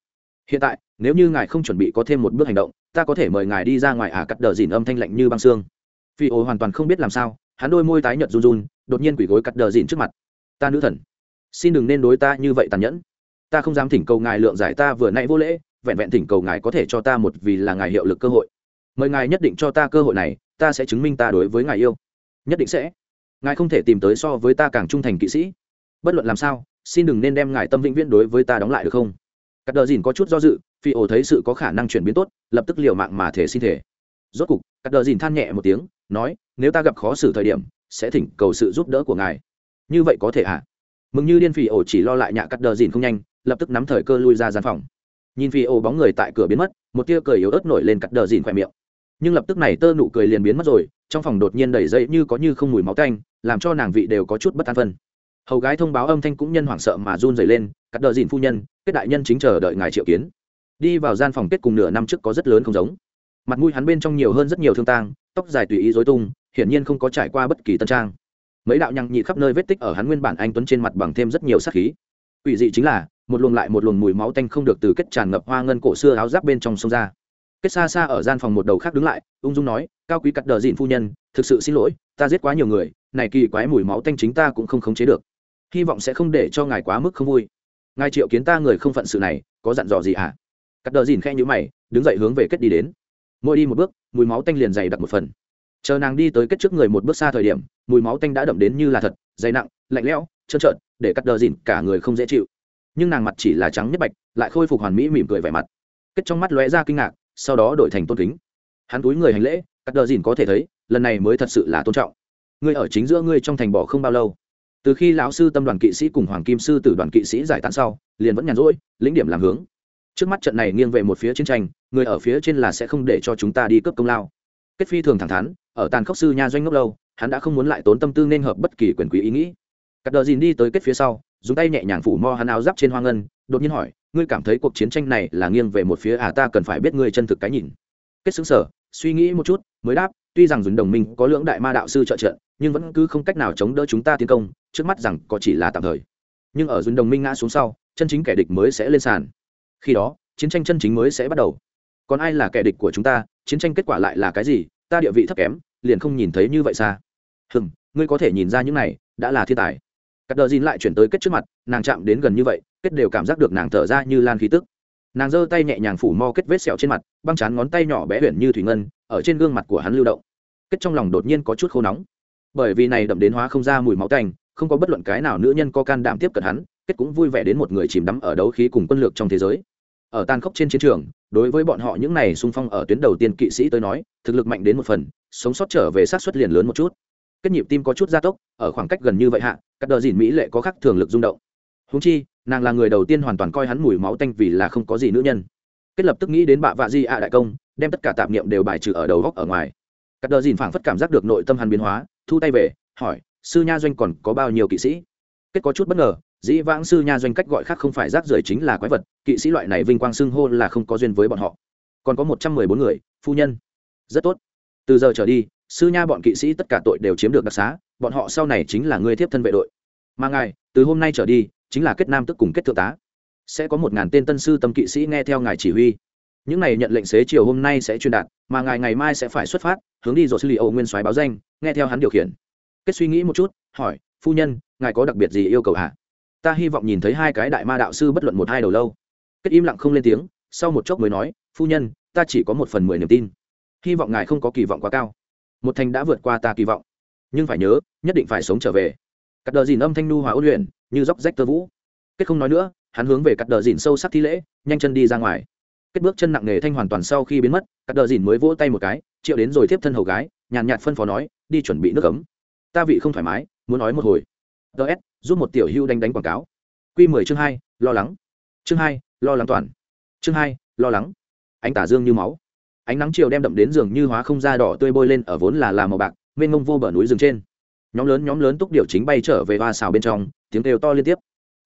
Hiện tại, nếu như ngài không chuẩn bị có thêm một bước hành động, ta có thể mời ngài đi ra ngoài ả à cắt đờ dìn âm thanh lạnh như băng xương. Phi ô hoàn toàn không biết làm sao, hắn đôi môi tái nhợt run run, đột nhiên quỷ gối cắt đờ dìn trước mặt. Ta nữ thần, xin đừng nên đối ta như vậy tàn nhẫn. Ta không dám thỉnh cầu ngài lượng giải ta vừa nãy vô lễ, vẹn vẹn thỉnh cầu ngài có thể cho ta một vì là ngài hiệu lực cơ hội. Mời ngài nhất định cho ta cơ hội này, ta sẽ chứng minh ta đối với ngài yêu. Nhất định sẽ. Ngài không thể tìm tới so với ta càng trung thành kỵ sĩ. Bất luận làm sao xin đừng nên đem ngài tâm vĩnh viễn đối với ta đóng lại được không? Cắt đờ dìn có chút do dự, phi ổ thấy sự có khả năng chuyển biến tốt, lập tức liều mạng mà thể xin thể. Rốt cục, cắt đờ dìn than nhẹ một tiếng, nói, nếu ta gặp khó xử thời điểm, sẽ thỉnh cầu sự giúp đỡ của ngài. Như vậy có thể ạ à? mừng như điên phi ổ chỉ lo lại nhạ cắt đờ dìn không nhanh, lập tức nắm thời cơ lui ra gian phòng. Nhìn phi ổ bóng người tại cửa biến mất, một tia cười yếu ớt nổi lên cắt đờ dìn khỏe miệng. Nhưng lập tức này tơ nụ cười liền biến mất rồi, trong phòng đột nhiên đầy dậy như có như không mùi máu canh làm cho nàng vị đều có chút bất an phân hầu gái thông báo âm thanh cũng nhân hoảng sợ mà run dày lên, cắt đờ dìn phu nhân, kết đại nhân chính chờ đợi ngài triệu kiến. Đi vào gian phòng kết cùng nửa năm trước có rất lớn không giống. Mặt mũi hắn bên trong nhiều hơn rất nhiều thương tang, tóc dài tùy ý dối tung, hiển nhiên không có trải qua bất kỳ tân trang. Mấy đạo nhằng nhị khắp nơi vết tích ở hắn nguyên bản anh tuấn trên mặt bằng thêm rất nhiều sát khí. Ủy dị chính là, một luồng lại một luồng mùi máu tanh không được từ kết tràn ngập hoa ngân cổ xưa áo giáp bên trong sông ra. Kết xa xa ở gian phòng một đầu khác đứng lại, ung dung nói, cao quý cắt đờ dịn phu nhân, thực sự xin lỗi, ta giết quá nhiều người này kỳ quái mùi máu tanh chính ta cũng không khống chế được. Hy vọng sẽ không để cho ngài quá mức không vui. Ngài triệu kiến ta người không phận sự này, có dặn dò gì ạ à? cắt đờ dìn khe nhữ mày, đứng dậy hướng về kết đi đến. Mỗi đi một bước, mùi máu tanh liền dày đặc một phần. Chờ nàng đi tới kết trước người một bước xa thời điểm, mùi máu tanh đã đậm đến như là thật, dày nặng, lạnh lẽo, trơn trợn, để cắt đờ dìn cả người không dễ chịu. Nhưng nàng mặt chỉ là trắng nhất bạch, lại khôi phục hoàn mỹ mỉm cười vẻ mặt. Kết trong mắt lóe ra kinh ngạc, sau đó đổi thành tôn kính. Hắn túi người hành lễ, cắt đờ dìn có thể thấy, lần này mới thật sự là tôn trọng ngươi ở chính giữa ngươi trong thành bỏ không bao lâu. Từ khi lão sư tâm đoàn kỵ sĩ cùng hoàng kim sư tử đoàn kỵ sĩ giải tán sau, liền vẫn nhàn rỗi, lĩnh điểm làm hướng. Trước mắt trận này nghiêng về một phía chiến tranh, người ở phía trên là sẽ không để cho chúng ta đi cướp công lao. Kết phi thường thẳng thắn, ở tàn khốc sư nha doanh ngốc lâu, hắn đã không muốn lại tốn tâm tư nên hợp bất kỳ quyền quý ý nghĩ. Cắt đờ dìn đi tới kết phía sau, dùng tay nhẹ nhàng phủ mo hắn áo giáp trên hoa ngân, đột nhiên hỏi, ngươi cảm thấy cuộc chiến tranh này là nghiêng về một phía à? Ta cần phải biết ngươi chân thực cái nhìn. Kết xứng sở, suy nghĩ một chút, mới đáp, tuy rằng dùng đồng minh có lưỡng đại ma đạo sư trợ trận nhưng vẫn cứ không cách nào chống đỡ chúng ta tiến công, trước mắt rằng có chỉ là tạm thời. Nhưng ở dùn đồng minh ngã xuống sau, chân chính kẻ địch mới sẽ lên sàn. Khi đó, chiến tranh chân chính mới sẽ bắt đầu. Còn ai là kẻ địch của chúng ta, chiến tranh kết quả lại là cái gì, ta địa vị thấp kém, liền không nhìn thấy như vậy xa. Hừm, ngươi có thể nhìn ra những này, đã là thiên tài. Cắt đờ dìn lại chuyển tới kết trước mặt, nàng chạm đến gần như vậy, kết đều cảm giác được nàng thở ra như lan khí tức. Nàng giơ tay nhẹ nhàng phủ mo kết vết sẹo trên mặt, băng chán ngón tay nhỏ bé huyền như thủy ngân, ở trên gương mặt của hắn lưu động. Kết trong lòng đột nhiên có chút khô nóng bởi vì này đậm đến hóa không ra mùi máu tanh, không có bất luận cái nào nữ nhân có can đảm tiếp cận hắn, kết cũng vui vẻ đến một người chìm đắm ở đấu khí cùng quân lược trong thế giới. Ở tan khốc trên chiến trường, đối với bọn họ những này xung phong ở tuyến đầu tiên kỵ sĩ tới nói, thực lực mạnh đến một phần, sống sót trở về sát xuất liền lớn một chút. Kết nhịp tim có chút gia tốc, ở khoảng cách gần như vậy hạ, các đờ dìn mỹ lệ có khắc thường lực rung động. Húng chi, nàng là người đầu tiên hoàn toàn coi hắn mùi máu tanh vì là không có gì nữ nhân. Kết lập tức nghĩ đến bạ vạ di ạ đại công, đem tất cả tạp niệm đều bài trừ ở đầu góc ở ngoài. Các đờ dìn phảng phất cảm giác được nội tâm hắn biến hóa thu tay về, hỏi, sư nha doanh còn có bao nhiêu kỵ sĩ? Kết có chút bất ngờ, dĩ vãng sư nha doanh cách gọi khác không phải rác rưởi chính là quái vật, kỵ sĩ loại này vinh quang xưng hô là không có duyên với bọn họ. Còn có một trăm mười bốn người, phu nhân. Rất tốt. Từ giờ trở đi, sư nha bọn kỵ sĩ tất cả tội đều chiếm được đặc xá, bọn họ sau này chính là người thiếp thân vệ đội. Mà ngài, từ hôm nay trở đi, chính là kết nam tức cùng kết thượng tá. Sẽ có một ngàn tên tân sư tâm kỵ sĩ nghe theo ngài chỉ huy. Những này nhận lệnh xế chiều hôm nay sẽ truyền đạt, mà ngài ngày mai sẽ phải xuất phát, hướng đi rồi xử lý âu nguyên soái báo danh nghe theo hắn điều khiển. Kết suy nghĩ một chút, hỏi, phu nhân, ngài có đặc biệt gì yêu cầu hả? Ta hy vọng nhìn thấy hai cái đại ma đạo sư bất luận một hai đầu lâu. Kết im lặng không lên tiếng, sau một chốc mới nói, phu nhân, ta chỉ có một phần mười niềm tin. Hy vọng ngài không có kỳ vọng quá cao. Một thành đã vượt qua ta kỳ vọng. Nhưng phải nhớ, nhất định phải sống trở về. Cắt đờ dìn âm thanh nu hòa ôn luyện, như dốc rách tơ vũ. Kết không nói nữa, hắn hướng về cắt đờ dìn sâu sắc thi lễ, nhanh chân đi ra ngoài. Kết bước chân nặng nề thanh hoàn toàn sau khi biến mất, cắt đờ dìn mới vỗ tay một cái, triệu đến rồi tiếp thân hầu gái, nhàn nhạt phân phó nói đi chuẩn bị nước ấm. Ta vị không thoải mái, muốn nói một hồi. Ts giúp một tiểu hưu đánh đánh quảng cáo. Q mười chương hai, lo lắng. Chương hai, lo lắng toàn. Chương hai, lo lắng. Ánh tả dương như máu. Ánh nắng chiều đem đậm đến giường như hóa không da đỏ tươi bôi lên ở vốn là là màu bạc, mênh mông vô bờ núi rừng trên. Nhóm lớn nhóm lớn túc điều chính bay trở về hoa xào bên trong, tiếng kêu to liên tiếp.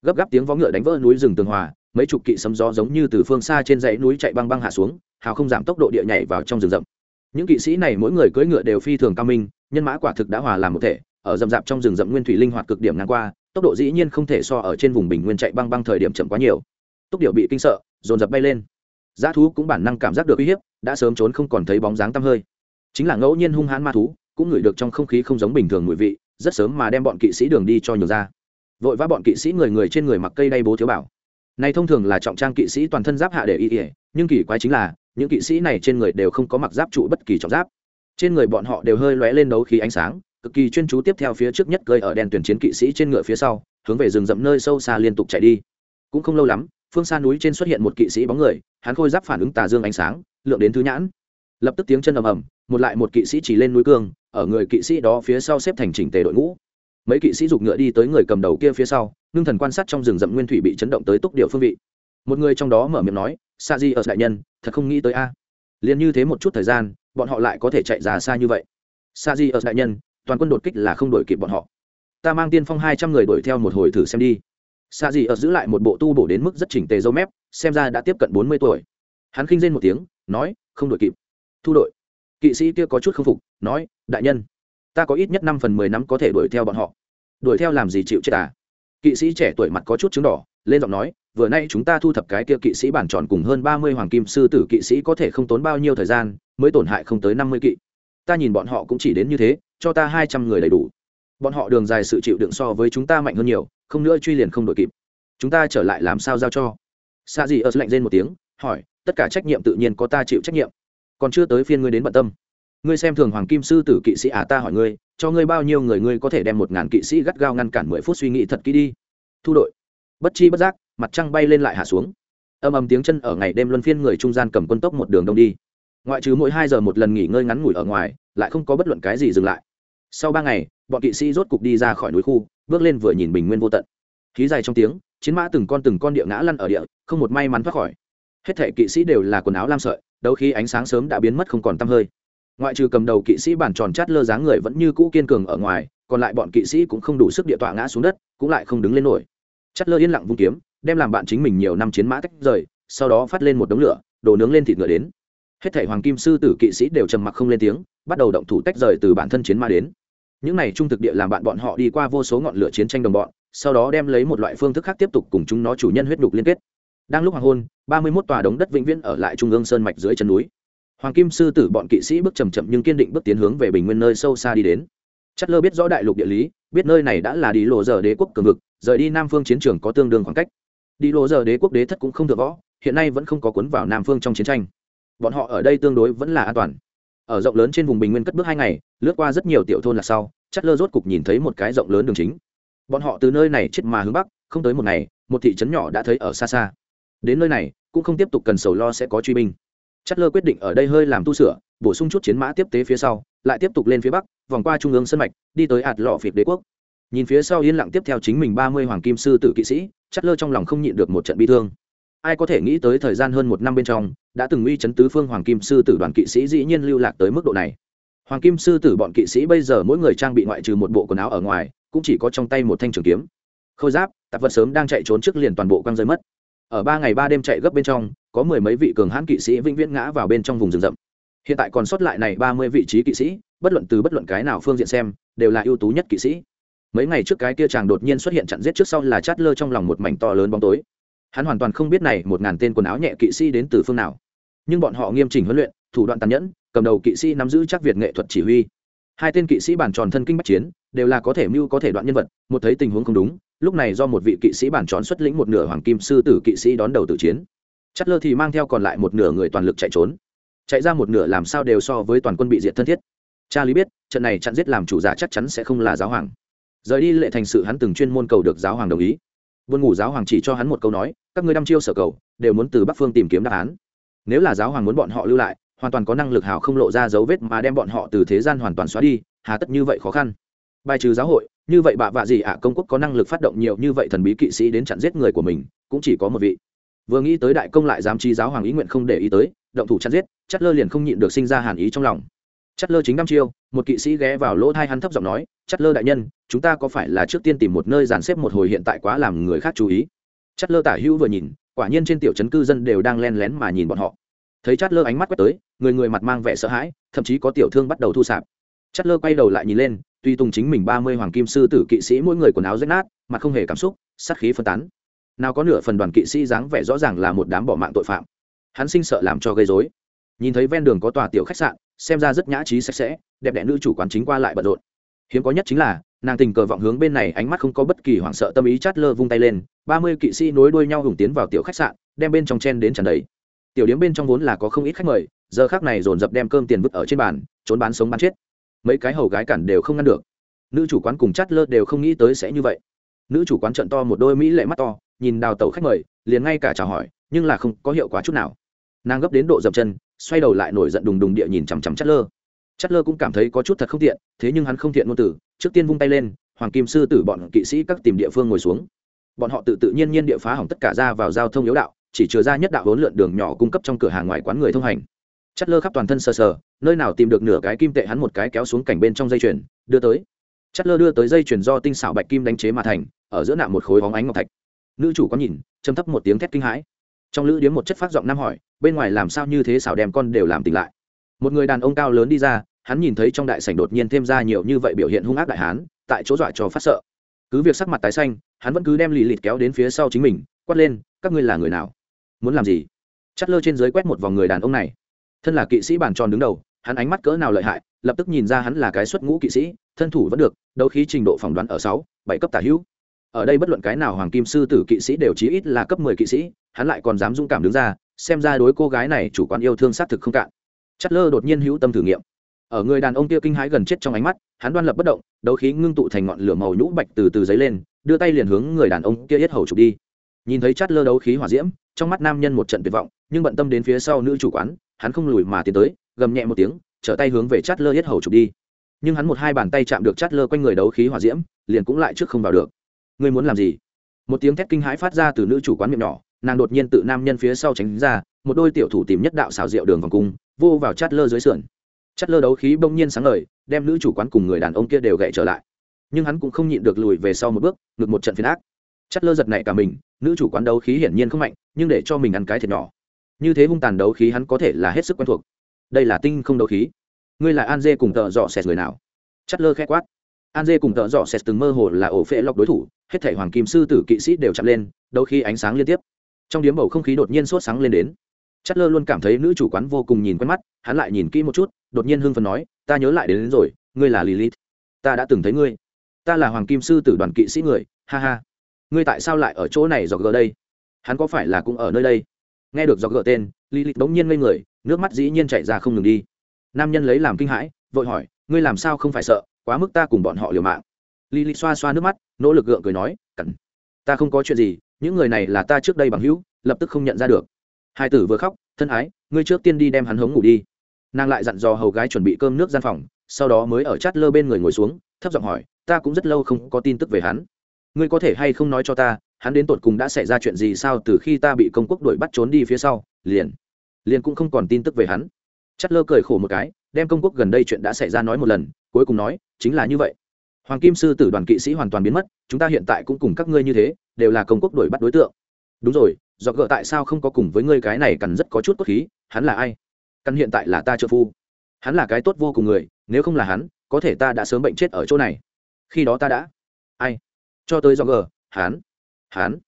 Gấp gáp tiếng vó ngựa đánh vỡ núi rừng tường hòa, mấy chục kỵ sấm gió giống như từ phương xa trên dãy núi chạy băng băng hạ xuống, hào không giảm tốc độ địa nhảy vào trong rừng rậm những kỵ sĩ này mỗi người cưỡi ngựa đều phi thường cao minh, nhân mã quả thực đã hòa làm một thể, ở rậm rạp trong rừng rậm nguyên thủy linh hoạt cực điểm ngang qua, tốc độ dĩ nhiên không thể so ở trên vùng bình nguyên chạy băng băng thời điểm chậm quá nhiều. Túc điệu bị kinh sợ, dồn dập bay lên. Giá thú cũng bản năng cảm giác được uy hiếp, đã sớm trốn không còn thấy bóng dáng tăm hơi. Chính là ngẫu nhiên hung hãn ma thú, cũng ngửi được trong không khí không giống bình thường mùi vị, rất sớm mà đem bọn kỵ sĩ đường đi cho nhường ra. Vội vã bọn kỵ sĩ người người trên người mặc cây đay bố thiếu bảo này thông thường là trọng trang kỵ sĩ toàn thân giáp hạ để y ỉa nhưng kỳ quái chính là, những kỵ sĩ này trên người đều không có mặc giáp trụ bất kỳ trọng giáp. Trên người bọn họ đều hơi lóe lên đấu khí ánh sáng, cực kỳ chuyên chú tiếp theo phía trước nhất cơi ở đèn tuyển chiến kỵ sĩ trên ngựa phía sau, hướng về rừng rậm nơi sâu xa liên tục chạy đi. Cũng không lâu lắm, phương xa núi trên xuất hiện một kỵ sĩ bóng người, hắn khôi giáp phản ứng tà dương ánh sáng, lượng đến thứ nhãn. Lập tức tiếng chân ầm ầm, một lại một kỵ sĩ chỉ lên núi cương, ở người kỵ sĩ đó phía sau xếp thành chỉnh tề đội ngũ. Mấy kỵ sĩ giục ngựa đi tới người cầm đầu kia phía sau ngưng thần quan sát trong rừng rậm nguyên thủy bị chấn động tới túc điệu phương vị. Một người trong đó mở miệng nói, sa di ở đại nhân, thật không nghĩ tới a. À. liền như thế một chút thời gian, bọn họ lại có thể chạy ra xa như vậy. Sa di ở đại nhân, toàn quân đột kích là không đổi kịp bọn họ. Ta mang tiên phong hai trăm người đuổi theo một hồi thử xem đi. Sa di ở giữ lại một bộ tu bổ đến mức rất chỉnh tề dâu mép, xem ra đã tiếp cận bốn mươi tuổi. Hắn khinh rên một tiếng, nói, không đổi kịp. Thu đội. Kỵ sĩ kia có chút k phục, nói, đại nhân, ta có ít nhất năm phần mười năm có thể đuổi theo bọn họ. Đuổi theo làm gì chịu chết à? Kỵ sĩ trẻ tuổi mặt có chút chứng đỏ, lên giọng nói, vừa nay chúng ta thu thập cái kia kỵ sĩ bản tròn cùng hơn ba mươi hoàng kim sư tử kỵ sĩ có thể không tốn bao nhiêu thời gian, mới tổn hại không tới năm mươi kỵ. Ta nhìn bọn họ cũng chỉ đến như thế, cho ta hai trăm người đầy đủ. Bọn họ đường dài sự chịu đựng so với chúng ta mạnh hơn nhiều, không nữa truy liền không đội kịp. Chúng ta trở lại làm sao giao cho? Xa gì ớt lạnh lên một tiếng, hỏi, tất cả trách nhiệm tự nhiên có ta chịu trách nhiệm. Còn chưa tới phiên ngươi đến bận tâm ngươi xem thường hoàng kim sư tử kỵ sĩ à ta hỏi ngươi, cho ngươi bao nhiêu người ngươi có thể đem một ngàn kỵ sĩ gắt gao ngăn cản mười phút suy nghĩ thật kỹ đi. Thu đội. Bất chi bất giác, mặt trăng bay lên lại hạ xuống. Âm ầm tiếng chân ở ngày đêm luân phiên người trung gian cầm quân tốc một đường đông đi. Ngoại trừ mỗi hai giờ một lần nghỉ ngơi ngắn ngủi ở ngoài, lại không có bất luận cái gì dừng lại. Sau ba ngày, bọn kỵ sĩ rốt cục đi ra khỏi núi khu, bước lên vừa nhìn bình nguyên vô tận. Khí dài trong tiếng, chiến mã từng con từng con địa ngã lăn ở địa, không một may mắn thoát khỏi. Hết thể kỵ sĩ đều là quần áo lam sợi, đấu khí ánh sáng sớm đã biến mất không còn tăm hơi ngoại trừ cầm đầu kỵ sĩ bản tròn chát lơ dáng người vẫn như cũ kiên cường ở ngoài, còn lại bọn kỵ sĩ cũng không đủ sức địa tọa ngã xuống đất, cũng lại không đứng lên nổi. Chát lơ yên lặng vung kiếm, đem làm bạn chính mình nhiều năm chiến mã tách rời, sau đó phát lên một đống lửa đổ nướng lên thịt ngựa đến. Hết thể hoàng kim sư tử kỵ sĩ đều trầm mặc không lên tiếng, bắt đầu động thủ tách rời từ bản thân chiến mã đến. Những này trung thực địa làm bạn bọn họ đi qua vô số ngọn lửa chiến tranh đồng bọn, sau đó đem lấy một loại phương thức khác tiếp tục cùng chúng nó chủ nhân huyết đục liên kết. Đang lúc hoàng hôn, ba mươi một tòa đống đất vĩnh viễn ở lại trung ương sơn mạch dưới chân núi hoàng kim sư tử bọn kỵ sĩ bước chầm chậm nhưng kiên định bước tiến hướng về bình nguyên nơi sâu xa đi đến. Chất lơ biết rõ đại lục địa lý, biết nơi này đã là đi lộ giờ đế quốc cường vực, rời đi nam phương chiến trường có tương đương khoảng cách. Đi lộ giờ đế quốc đế thất cũng không được võ, hiện nay vẫn không có cuốn vào nam phương trong chiến tranh. Bọn họ ở đây tương đối vẫn là an toàn. Ở rộng lớn trên vùng bình nguyên cất bước hai ngày, lướt qua rất nhiều tiểu thôn là sau chất lơ rốt cục nhìn thấy một cái rộng lớn đường chính. Bọn họ từ nơi này chết mà hướng bắc, không tới một ngày, một thị trấn nhỏ đã thấy ở xa xa. Đến nơi này, cũng không tiếp tục cần sầu lo sẽ có truy binh chất lơ quyết định ở đây hơi làm tu sửa, bổ sung chút chiến mã tiếp tế phía sau, lại tiếp tục lên phía bắc, vòng qua trung ương sân mạch, đi tới hạt lọ phiệt đế quốc. Nhìn phía sau yên lặng tiếp theo chính mình ba mươi hoàng kim sư tử kỵ sĩ, chất lơ trong lòng không nhịn được một trận bi thương. Ai có thể nghĩ tới thời gian hơn một năm bên trong, đã từng uy chấn tứ phương hoàng kim sư tử đoàn kỵ sĩ dĩ nhiên lưu lạc tới mức độ này. Hoàng kim sư tử bọn kỵ sĩ bây giờ mỗi người trang bị ngoại trừ một bộ quần áo ở ngoài, cũng chỉ có trong tay một thanh trường kiếm. Khôi giáp, tạp vật sớm đang chạy trốn trước liền toàn bộ quăng rơi mất ở ba ngày ba đêm chạy gấp bên trong, có mười mấy vị cường hãn kỵ sĩ vĩnh viễn ngã vào bên trong vùng rừng rậm. Hiện tại còn sót lại này ba mươi vị trí kỵ sĩ, bất luận từ bất luận cái nào phương diện xem, đều là ưu tú nhất kỵ sĩ. Mấy ngày trước cái kia chàng đột nhiên xuất hiện chặn giết trước sau là chát lơ trong lòng một mảnh to lớn bóng tối. Hắn hoàn toàn không biết này một ngàn tên quần áo nhẹ kỵ sĩ đến từ phương nào. Nhưng bọn họ nghiêm chỉnh huấn luyện, thủ đoạn tàn nhẫn, cầm đầu kỵ sĩ nắm giữ chắc việt nghệ thuật chỉ huy. Hai tên kỵ sĩ bản tròn thân kinh bắc chiến, đều là có thể mưu có thể đoạn nhân vật, một thấy tình huống không đúng lúc này do một vị kỵ sĩ bản tròn xuất lĩnh một nửa hoàng kim sư tử kỵ sĩ đón đầu tử chiến. Chất lơ thì mang theo còn lại một nửa người toàn lực chạy trốn. Chạy ra một nửa làm sao đều so với toàn quân bị diệt thân thiết. Cha lý biết, trận này chặn giết làm chủ giả chắc chắn sẽ không là giáo hoàng. Rời đi lệ thành sự hắn từng chuyên môn cầu được giáo hoàng đồng ý. Buồn ngủ giáo hoàng chỉ cho hắn một câu nói, các ngươi đăm chiêu sở cầu, đều muốn từ bắc phương tìm kiếm đáp án. Nếu là giáo hoàng muốn bọn họ lưu lại, hoàn toàn có năng lực hào không lộ ra dấu vết mà đem bọn họ từ thế gian hoàn toàn xóa đi, hà tất như vậy khó khăn. Bài trừ giáo hội như vậy bạ vạ gì ạ? Công quốc có năng lực phát động nhiều như vậy thần bí kỵ sĩ đến chặn giết người của mình, cũng chỉ có một vị. Vừa nghĩ tới đại công lại dám chi giáo hoàng ý nguyện không để ý tới, động thủ chặn giết, chất lơ liền không nhịn được sinh ra hàn ý trong lòng. Chất lơ chính năm chiêu, một kỵ sĩ ghé vào lỗ thai hắn thấp giọng nói, chất lơ đại nhân, chúng ta có phải là trước tiên tìm một nơi dàn xếp một hồi hiện tại quá làm người khác chú ý? Chất lơ tả hữu vừa nhìn, quả nhiên trên tiểu trấn cư dân đều đang len lén mà nhìn bọn họ. Thấy chất lơ ánh mắt quét tới, người người mặt mang vẻ sợ hãi, thậm chí có tiểu thương bắt đầu thu sạp. Chất lơ quay đầu lại nhìn lên tuy tùng chính mình ba mươi hoàng kim sư tử kỵ sĩ mỗi người quần áo rách nát, mặt không hề cảm xúc, sát khí phân tán. Nào có nửa phần đoàn kỵ sĩ dáng vẻ rõ ràng là một đám bỏ mạng tội phạm. Hắn sinh sợ làm cho gây dối nhìn thấy ven đường có tòa tiểu khách sạn, xem ra rất nhã trí sạch sẽ, đẹp đẽ nữ chủ quán chính qua lại bận rộn. Hiếm có nhất chính là, nàng tình cờ vọng hướng bên này ánh mắt không có bất kỳ hoảng sợ tâm ý chát lơ vung tay lên, ba mươi kỵ sĩ nối đuôi nhau hùng tiến vào tiểu khách sạn, đem bên trong chen đến tràn đầy. Tiểu điếm bên trong vốn là có không ít khách mời, giờ khác này dồn dập đem cơm tiền vứt ở trên bàn, trốn bán sống bán chết mấy cái hầu gái cản đều không ngăn được. Nữ chủ quán cùng chát lơ đều không nghĩ tới sẽ như vậy. Nữ chủ quán trận to một đôi mỹ lệ mắt to, nhìn đào tẩu khách mời, liền ngay cả chào hỏi, nhưng là không có hiệu quả chút nào. Nàng gấp đến độ dập chân, xoay đầu lại nổi giận đùng đùng địa nhìn chằm chằm chát lơ chát lơ cũng cảm thấy có chút thật không tiện, thế nhưng hắn không thiện ngôn tử trước tiên vung tay lên, hoàng kim sư tử bọn kỵ sĩ các tìm địa phương ngồi xuống. Bọn họ tự tự nhiên nhiên địa phá hỏng tất cả ra vào giao thông yếu đạo, chỉ chừa ra nhất đạo hỗn lượn đường nhỏ cung cấp trong cửa hàng ngoài quán người thông hành chất lơ khắp toàn thân sờ sờ, nơi nào tìm được nửa cái kim tệ hắn một cái kéo xuống cảnh bên trong dây chuyền, đưa tới. Chất lơ đưa tới dây chuyền do tinh xảo bạch kim đánh chế mà thành, ở giữa nạm một khối hóng ánh ngọc thạch. Nữ chủ có nhìn châm thấp một tiếng thét kinh hãi. Trong lữ điếm một chất phát giọng nam hỏi, bên ngoài làm sao như thế xảo đem con đều làm tỉnh lại. Một người đàn ông cao lớn đi ra, hắn nhìn thấy trong đại sảnh đột nhiên thêm ra nhiều như vậy biểu hiện hung ác đại hán, tại chỗ dọa cho phát sợ. Cứ việc sắc mặt tái xanh, hắn vẫn cứ đem lì lịt kéo đến phía sau chính mình, quát lên, các ngươi là người nào? Muốn làm gì? Chất lơ trên dưới quét một vòng người đàn ông này thân là kỵ sĩ bàn tròn đứng đầu, hắn ánh mắt cỡ nào lợi hại, lập tức nhìn ra hắn là cái xuất ngũ kỵ sĩ, thân thủ vẫn được, đấu khí trình độ phỏng đoán ở sáu, bảy cấp tả hữu. Ở đây bất luận cái nào hoàng kim sư tử kỵ sĩ đều chí ít là cấp mười kỵ sĩ, hắn lại còn dám dũng cảm đứng ra, xem ra đối cô gái này chủ quan yêu thương xác thực không cạn. Chất lơ đột nhiên hữu tâm thử nghiệm. Ở người đàn ông kia kinh hãi gần chết trong ánh mắt, hắn đoan lập bất động, đấu khí ngưng tụ thành ngọn lửa màu nhũ bạch từ từ giấy lên, đưa tay liền hướng người đàn ông kia yết hầu chụp đi. Nhìn thấy chát lơ đấu khí hỏa diễm, trong mắt nam nhân một trận tuyệt vọng, nhưng bận tâm đến phía sau nữ chủ quán hắn không lùi mà tiến tới, gầm nhẹ một tiếng, trở tay hướng về chát lơ yết hầu chụp đi. Nhưng hắn một hai bàn tay chạm được chát lơ quanh người đấu khí hỏa diễm, liền cũng lại trước không vào được. Ngươi muốn làm gì? Một tiếng thét kinh hãi phát ra từ nữ chủ quán miệng nhỏ, nàng đột nhiên tự nam nhân phía sau tránh ra, một đôi tiểu thủ tìm nhất đạo xào rượu đường vòng cung, vô vào chát lơ dưới sườn. Chát lơ đấu khí bỗng nhiên sáng ngời, đem nữ chủ quán cùng người đàn ông kia đều gậy trở lại. Nhưng hắn cũng không nhịn được lùi về sau một bước ngược một trận phiền ác. Chát lơ giật này cả mình, nữ chủ quán đấu khí hiển nhiên không mạnh, nhưng để cho mình ăn cái thiệt nhỏ như thế hung tàn đấu khí hắn có thể là hết sức quen thuộc. Đây là tinh không đấu khí. Ngươi là an dê cùng tợ dọ xẹt người nào? Chất lơ khẽ quát. An dê cùng tợ dọ xẹt từng mơ hồ là ổ phệ lọc đối thủ hết thể hoàng kim sư tử kỵ sĩ đều chạm lên đấu khí ánh sáng liên tiếp. Trong điếm bầu không khí đột nhiên sốt sáng lên đến. Chất lơ luôn cảm thấy nữ chủ quán vô cùng nhìn quen mắt hắn lại nhìn kỹ một chút đột nhiên hưng phần nói ta nhớ lại đến, đến rồi ngươi là lilith. Ta đã từng thấy ngươi. Ta là hoàng kim sư tử đoàn kỵ sĩ người ha ha. Ngươi tại sao lại ở chỗ này dọc gờ đây? Hắn có phải là cũng ở nơi đây? Nghe được do gỡ tên lilith bỗng nhiên ngây người, nước mắt dĩ nhiên chạy ra không ngừng đi. Nam nhân lấy làm kinh hãi, vội hỏi, ngươi làm sao không phải sợ, quá mức ta cùng bọn họ liều mạng? Lilith xoa xoa nước mắt, nỗ lực gượng cười nói cẩn ta không có chuyện gì, những người này là ta trước đây bằng hữu, lập tức không nhận ra được. Hai tử vừa khóc, thân ái, ngươi trước tiên đi đem hắn hống ngủ đi. Nàng lại dặn dò hầu gái chuẩn bị cơm nước gian phòng, sau đó mới ở chát lơ bên người ngồi xuống, thấp giọng hỏi, ta cũng rất lâu không có tin tức về hắn. Ngươi có thể hay không nói cho ta hắn đến tột cùng đã xảy ra chuyện gì sao từ khi ta bị công quốc đuổi bắt trốn đi phía sau, liền liền cũng không còn tin tức về hắn. Chất lơ cười khổ một cái, đem công quốc gần đây chuyện đã xảy ra nói một lần, cuối cùng nói, chính là như vậy. Hoàng kim sư tử đoàn kỵ sĩ hoàn toàn biến mất, chúng ta hiện tại cũng cùng các ngươi như thế, đều là công quốc đuổi bắt đối tượng. Đúng rồi, do gợ tại sao không có cùng với ngươi cái này cần rất có chút cốt khí, hắn là ai? Căn hiện tại là ta trợ phu. Hắn là cái tốt vô cùng người, nếu không là hắn, có thể ta đã sớm bệnh chết ở chỗ này. Khi đó ta đã, ai? Cho tới do gờ hắn hắn.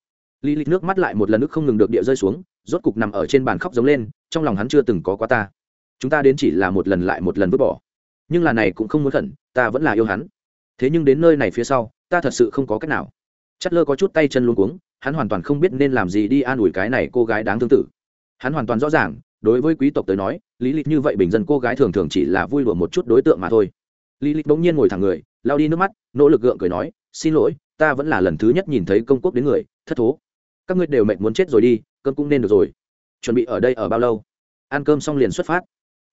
Lý lịch nước mắt lại một lần nước không ngừng được địa rơi xuống, rốt cục nằm ở trên bàn khóc giống lên, trong lòng hắn chưa từng có quá ta. Chúng ta đến chỉ là một lần lại một lần vứt bỏ. Nhưng là này cũng không muốn khẩn, ta vẫn là yêu hắn. Thế nhưng đến nơi này phía sau, ta thật sự không có cách nào. Chất lơ có chút tay chân luôn cuống, hắn hoàn toàn không biết nên làm gì đi an ủi cái này cô gái đáng tương tự hắn hoàn toàn rõ ràng, đối với quý tộc tới nói lý lịch như vậy bình dân cô gái thường thường chỉ là vui đùa một chút đối tượng mà thôi. Lý lịch bỗng nhiên ngồi thẳng người lao đi nước mắt, nỗ lực gượng cười nói, xin lỗi ta vẫn là lần thứ nhất nhìn thấy công quốc đến người, thất thố. Các ngươi đều mệnh muốn chết rồi đi, cơm cũng nên được rồi. Chuẩn bị ở đây ở bao lâu? Ăn cơm xong liền xuất phát.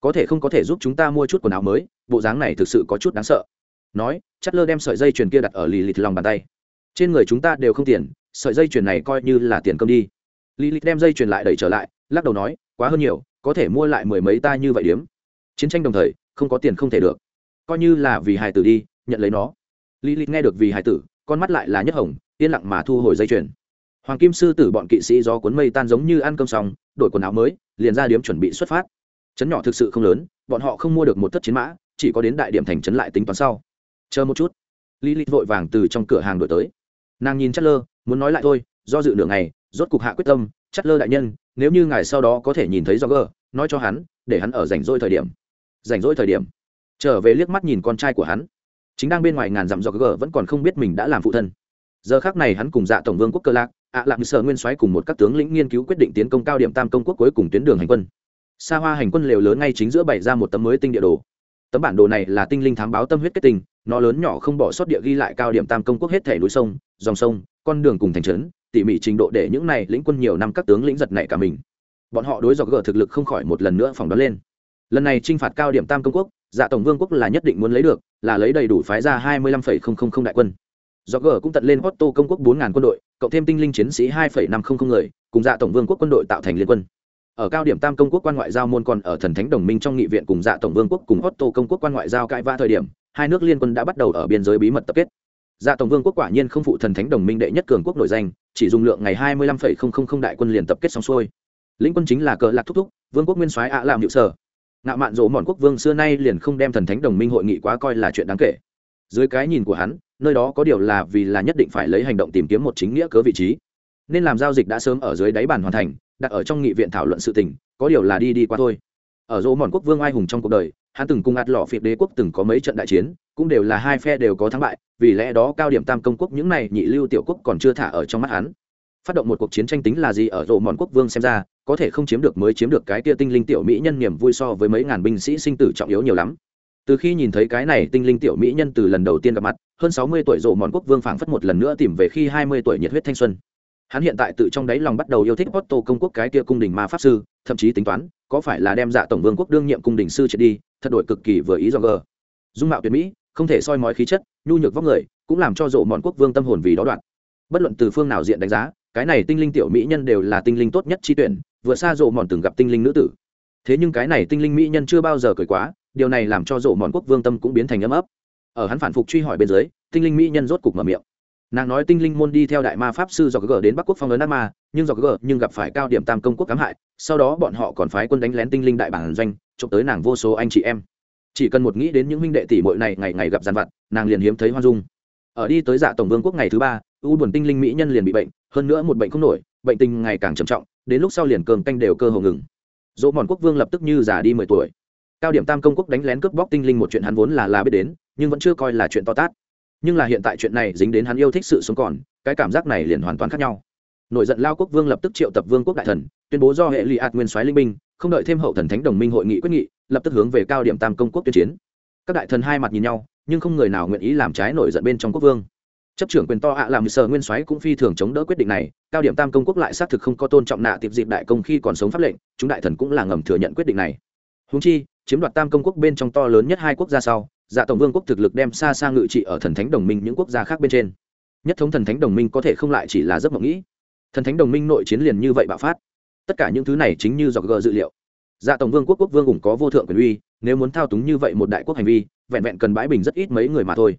Có thể không có thể giúp chúng ta mua chút quần áo mới, bộ dáng này thực sự có chút đáng sợ. Nói chắt lơ đem sợi dây chuyền kia đặt ở lì lìt lòng bàn tay. Trên người chúng ta đều không tiền, sợi dây chuyền này coi như là tiền cơm đi. Lì lìt đem dây chuyền lại đẩy trở lại, lắc đầu nói, quá hơn nhiều, có thể mua lại mười mấy ta như vậy điếm. Chiến tranh đồng thời, không có tiền không thể được. Coi như là vì hài tử đi, nhận lấy nó. Lì lìt nghe được vì hài tử con mắt lại là nhất hồng, yên lặng mà thu hồi dây chuyền. Hoàng kim sư tử bọn kỵ sĩ do cuốn mây tan giống như ăn cơm xong, đổi quần áo mới, liền ra điếm chuẩn bị xuất phát. Trấn nhỏ thực sự không lớn, bọn họ không mua được một thất chiến mã, chỉ có đến đại điểm thành trấn lại tính toán sau. Chờ một chút. Lý lịch vội vàng từ trong cửa hàng đổi tới. Nàng nhìn chất lơ muốn nói lại thôi, do dự nửa ngày, rốt cục hạ quyết tâm chất lơ đại nhân, nếu như ngài sau đó có thể nhìn thấy do gờ nói cho hắn, để hắn ở rảnh rỗi thời điểm. Rảnh rỗi thời điểm. Trở về liếc mắt nhìn con trai của hắn chính đang bên ngoài ngàn dặm do g vẫn còn không biết mình đã làm phụ thân. Giờ khác này hắn cùng dạ tổng vương quốc cơ lạc, ạ lạc như sở nguyên soái cùng một các tướng lĩnh nghiên cứu quyết định tiến công cao điểm tam công quốc cuối cùng tuyến đường hành quân. Xa hoa hành quân lều lớn ngay chính giữa bày ra một tấm mới tinh địa đồ. Tấm bản đồ này là tinh linh thám báo tâm huyết kết tinh, nó lớn nhỏ không bỏ sót địa ghi lại cao điểm tam công quốc hết thể núi sông, dòng sông, con đường cùng thành trấn, tỉ mỉ trình độ để những này lĩnh quân nhiều năm các tướng lĩnh giật này cả mình. Bọn họ đối dọc gỡ thực lực không khỏi một lần nữa phỏng đoán lên lần này t r i n h phạt cao điểm tam công quốc dạ tổng vương quốc là nhất định muốn lấy được, là lấy đầy đủ phái ra hai mươi lăm phẩy không không không đại quân. Do g cũng tận lên Otto công quốc bốn ngàn quân đội, cộng thêm tinh linh chiến sĩ hai phẩy năm không không người, cùng dạ tổng vương quốc quân đội tạo thành liên quân. Ở cao điểm tam công quốc quan ngoại giao môn còn ở thần thánh đồng minh trong nghị viện cùng dạ tổng vương quốc cùng Otto công quốc quan ngoại giao cãi vã thời điểm, hai nước liên quân đã bắt đầu ở biên giới bí mật tập kết. Dạ tổng vương quốc quả nhiên không phụ thần thánh đồng minh đệ nhất cường quốc nổi danh, chỉ dùng lượng ngày hai mươi lăm phẩy không không không đại quân liền tập kết xong xuôi. Lĩnh quân chính là cờ lạc thúc thúc, vương quốc nguyên soái ạ làm hiệu sở ngạo mạn dỗ mòn quốc vương xưa nay liền không đem thần thánh đồng minh hội nghị quá coi là chuyện đáng kể. Dưới cái nhìn của hắn, nơi đó có điều là vì là nhất định phải lấy hành động tìm kiếm một chính nghĩa cớ vị trí. Nên làm giao dịch đã sớm ở dưới đáy bàn hoàn thành, đặt ở trong nghị viện thảo luận sự tình, có điều là đi đi qua thôi. Ở dỗ mòn quốc vương ai hùng trong cuộc đời, hắn từng cùng ạt lọ phiệt đế quốc từng có mấy trận đại chiến, cũng đều là hai phe đều có thắng bại, vì lẽ đó cao điểm tam công quốc những này nhị lưu tiểu quốc còn chưa thả ở trong mắt hắn phát động một cuộc chiến tranh tính là gì ở rộ mòn quốc vương xem ra, có thể không chiếm được mới chiếm được cái kia tinh linh tiểu mỹ nhân niềm vui so với mấy ngàn binh sĩ sinh tử trọng yếu nhiều lắm. Từ khi nhìn thấy cái này tinh linh tiểu mỹ nhân từ lần đầu tiên gặp mặt, hơn sáu mươi tuổi rộ mòn quốc vương phảng phất một lần nữa tìm về khi hai mươi tuổi nhiệt huyết thanh xuân. Hắn hiện tại tự trong đáy lòng bắt đầu yêu thích Otto công quốc cái kia cung đình ma pháp sư, thậm chí tính toán, có phải là đem dạ tổng vương quốc đương nhiệm cung đình sư triệt đi, thật đổi cực kỳ vừa ý do g dung mạo tuyệt mỹ, không thể soi mói khí chất, nhu nhược vóc người, cũng làm cho rộ mòn quốc vương tâm hồn vì đó đoạn. Bất luận từ phương nào diện đánh giá cái này tinh linh tiểu mỹ nhân đều là tinh linh tốt nhất chi tuyển, vừa xa rộ mòn từng gặp tinh linh nữ tử. Thế nhưng cái này tinh linh mỹ nhân chưa bao giờ cười quá, điều này làm cho rộ mòn quốc vương tâm cũng biến thành ấm ấp ở hắn phản phục truy hỏi bên dưới, tinh linh mỹ nhân rốt cục mở miệng. Nàng nói tinh linh môn đi theo đại ma pháp sư do g đến bắc quốc phong ấn ác ma, nhưng do g nhưng gặp phải cao điểm tam công quốc cám hại, sau đó bọn họ còn phái quân đánh lén tinh linh đại bản doanh, trộm tới nàng vô số anh chị em. Chỉ cần một nghĩ đến những huynh đệ tỷ muội này ngày ngày gặp gian vặt, nàng liền hiếm thấy hoan dung ở đi tới dạ tổng vương quốc ngày thứ ba, u buồn tinh linh mỹ nhân liền bị bệnh, hơn nữa một bệnh không nổi, bệnh tình ngày càng trầm trọng, đến lúc sau liền cơm canh đều cơ hồ ngừng. Dỗ mòn quốc vương lập tức như già đi mười tuổi. Cao điểm tam công quốc đánh lén cướp bóc tinh linh một chuyện hắn vốn là là biết đến, nhưng vẫn chưa coi là chuyện to tát. Nhưng là hiện tại chuyện này dính đến hắn yêu thích sự sống còn, cái cảm giác này liền hoàn toàn khác nhau. Nổi giận lao quốc vương lập tức triệu tập vương quốc đại thần, tuyên bố do hệ lụy ạt nguyên soái linh binh, không đợi thêm hậu thần thánh đồng minh hội nghị quyết nghị, lập tức hướng về cao điểm tam công quốc tuyên chiến. Các đại thần hai mặt nhìn nhau nhưng không người nào nguyện ý làm trái nổi giận bên trong quốc vương. Chấp trưởng quyền to ạ làm sở nguyên soái cũng phi thường chống đỡ quyết định này, cao điểm tam công quốc lại xác thực không có tôn trọng nạ tiệp dịp đại công khi còn sống pháp lệnh, chúng đại thần cũng là ngầm thừa nhận quyết định này. Húng chi, chiếm đoạt tam công quốc bên trong to lớn nhất hai quốc gia sau dạ tổng vương quốc thực lực đem xa xa ngự trị ở thần thánh đồng minh những quốc gia khác bên trên. Nhất thống thần thánh đồng minh có thể không lại chỉ là giấc mộng nghĩ. Thần thánh đồng minh nội chiến liền như vậy bạo phát. Tất cả những thứ này chính như dọc gờ dự liệu. Dạ tổng vương quốc quốc vương cũng có vô thượng quyền uy nếu muốn thao túng như vậy một đại quốc hành vi, vẹn vẹn cần bãi bình rất ít mấy người mà thôi.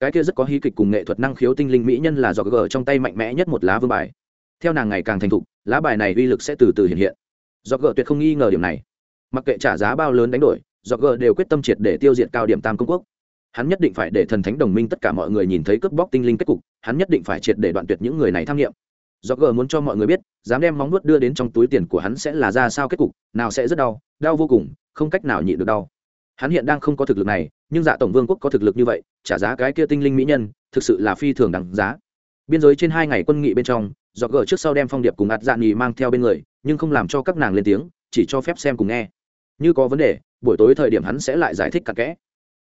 Cái kia rất có hí kịch cùng nghệ thuật năng khiếu tinh linh mỹ nhân là do gờ trong tay mạnh mẽ nhất một lá vương bài. Theo nàng ngày càng thành thục, lá bài này uy lực sẽ từ từ hiện hiện. Do gờ tuyệt không nghi ngờ điểm này. Mặc kệ trả giá bao lớn đánh đổi do gờ đều quyết tâm triệt để tiêu diệt cao điểm tam công quốc. Hắn nhất định phải để thần thánh đồng minh tất cả mọi người nhìn thấy cướp bóc tinh linh kết cục, hắn nhất định phải triệt để đoạn tuyệt những người này tham nghiệm do g muốn cho mọi người biết, dám đem móng nuốt đưa đến trong túi tiền của hắn sẽ là ra sao kết cục, nào sẽ rất đau đau vô cùng, không cách nào nhịn được đau. Hắn hiện đang không có thực lực này, nhưng dạ tổng vương quốc có thực lực như vậy, trả giá cái kia tinh linh mỹ nhân, thực sự là phi thường đáng giá. Biên giới trên hai ngày quân nghị bên trong, do gờ trước sau đem phong điệp cùng ạt dạ nghỉ mang theo bên người, nhưng không làm cho các nàng lên tiếng, chỉ cho phép xem cùng nghe. Như có vấn đề, buổi tối thời điểm hắn sẽ lại giải thích cặn kẽ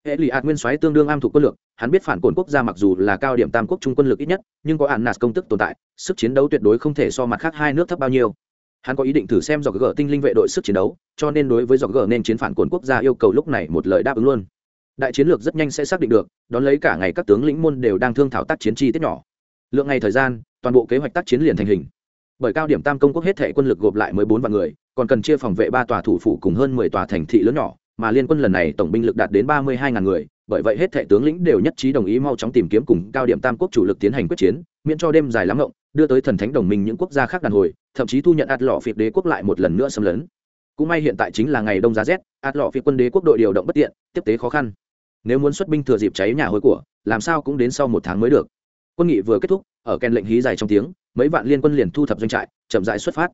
hệ lụy hạt nguyên soái tương đương am thuộc quân lược, hắn biết phản cồn quốc gia mặc dù là cao điểm tam quốc trung quân lực ít nhất, nhưng có ạn nạt công tức tồn tại, sức chiến đấu tuyệt đối không thể so mặt khác hai nước thấp bao nhiêu. Hắn có ý định thử xem dọc gờ tinh linh vệ đội sức chiến đấu, cho nên đối với dọc gờ nên chiến phản cồn quốc gia yêu cầu lúc này một lời đáp ứng luôn. Đại chiến lược rất nhanh sẽ xác định được, đón lấy cả ngày các tướng lĩnh môn đều đang thương thảo tác chiến chi tiết nhỏ. Lượng ngày thời gian, toàn bộ kế hoạch tác chiến liền thành hình. Bởi cao điểm tam công quốc hết thể quân lực gộp lại mới bốn vạn người, còn cần chia phòng vệ ba tòa thủ phủ cùng hơn mười tòa thành thị lớn nhỏ mà liên quân lần này tổng binh lực đạt đến ba mươi hai ngàn người, bởi vậy hết thệ tướng lĩnh đều nhất trí đồng ý mau chóng tìm kiếm cùng cao điểm tam quốc chủ lực tiến hành quyết chiến, miễn cho đêm dài lắm ngộng, đưa tới thần thánh đồng minh những quốc gia khác đàn hồi, thậm chí thu nhận ạt lọ phiệt đế quốc lại một lần nữa xâm lấn. Cũng may hiện tại chính là ngày đông giá rét, ạt lọ phiệt quân đế quốc đội điều động bất tiện, tiếp tế khó khăn. Nếu muốn xuất binh thừa dịp cháy nhà hối của, làm sao cũng đến sau một tháng mới được. Quân nghị vừa kết thúc, ở kèn lệnh hí dài trong tiếng, mấy vạn liên quân liền thu thập doanh trại, chậm dại xuất phát.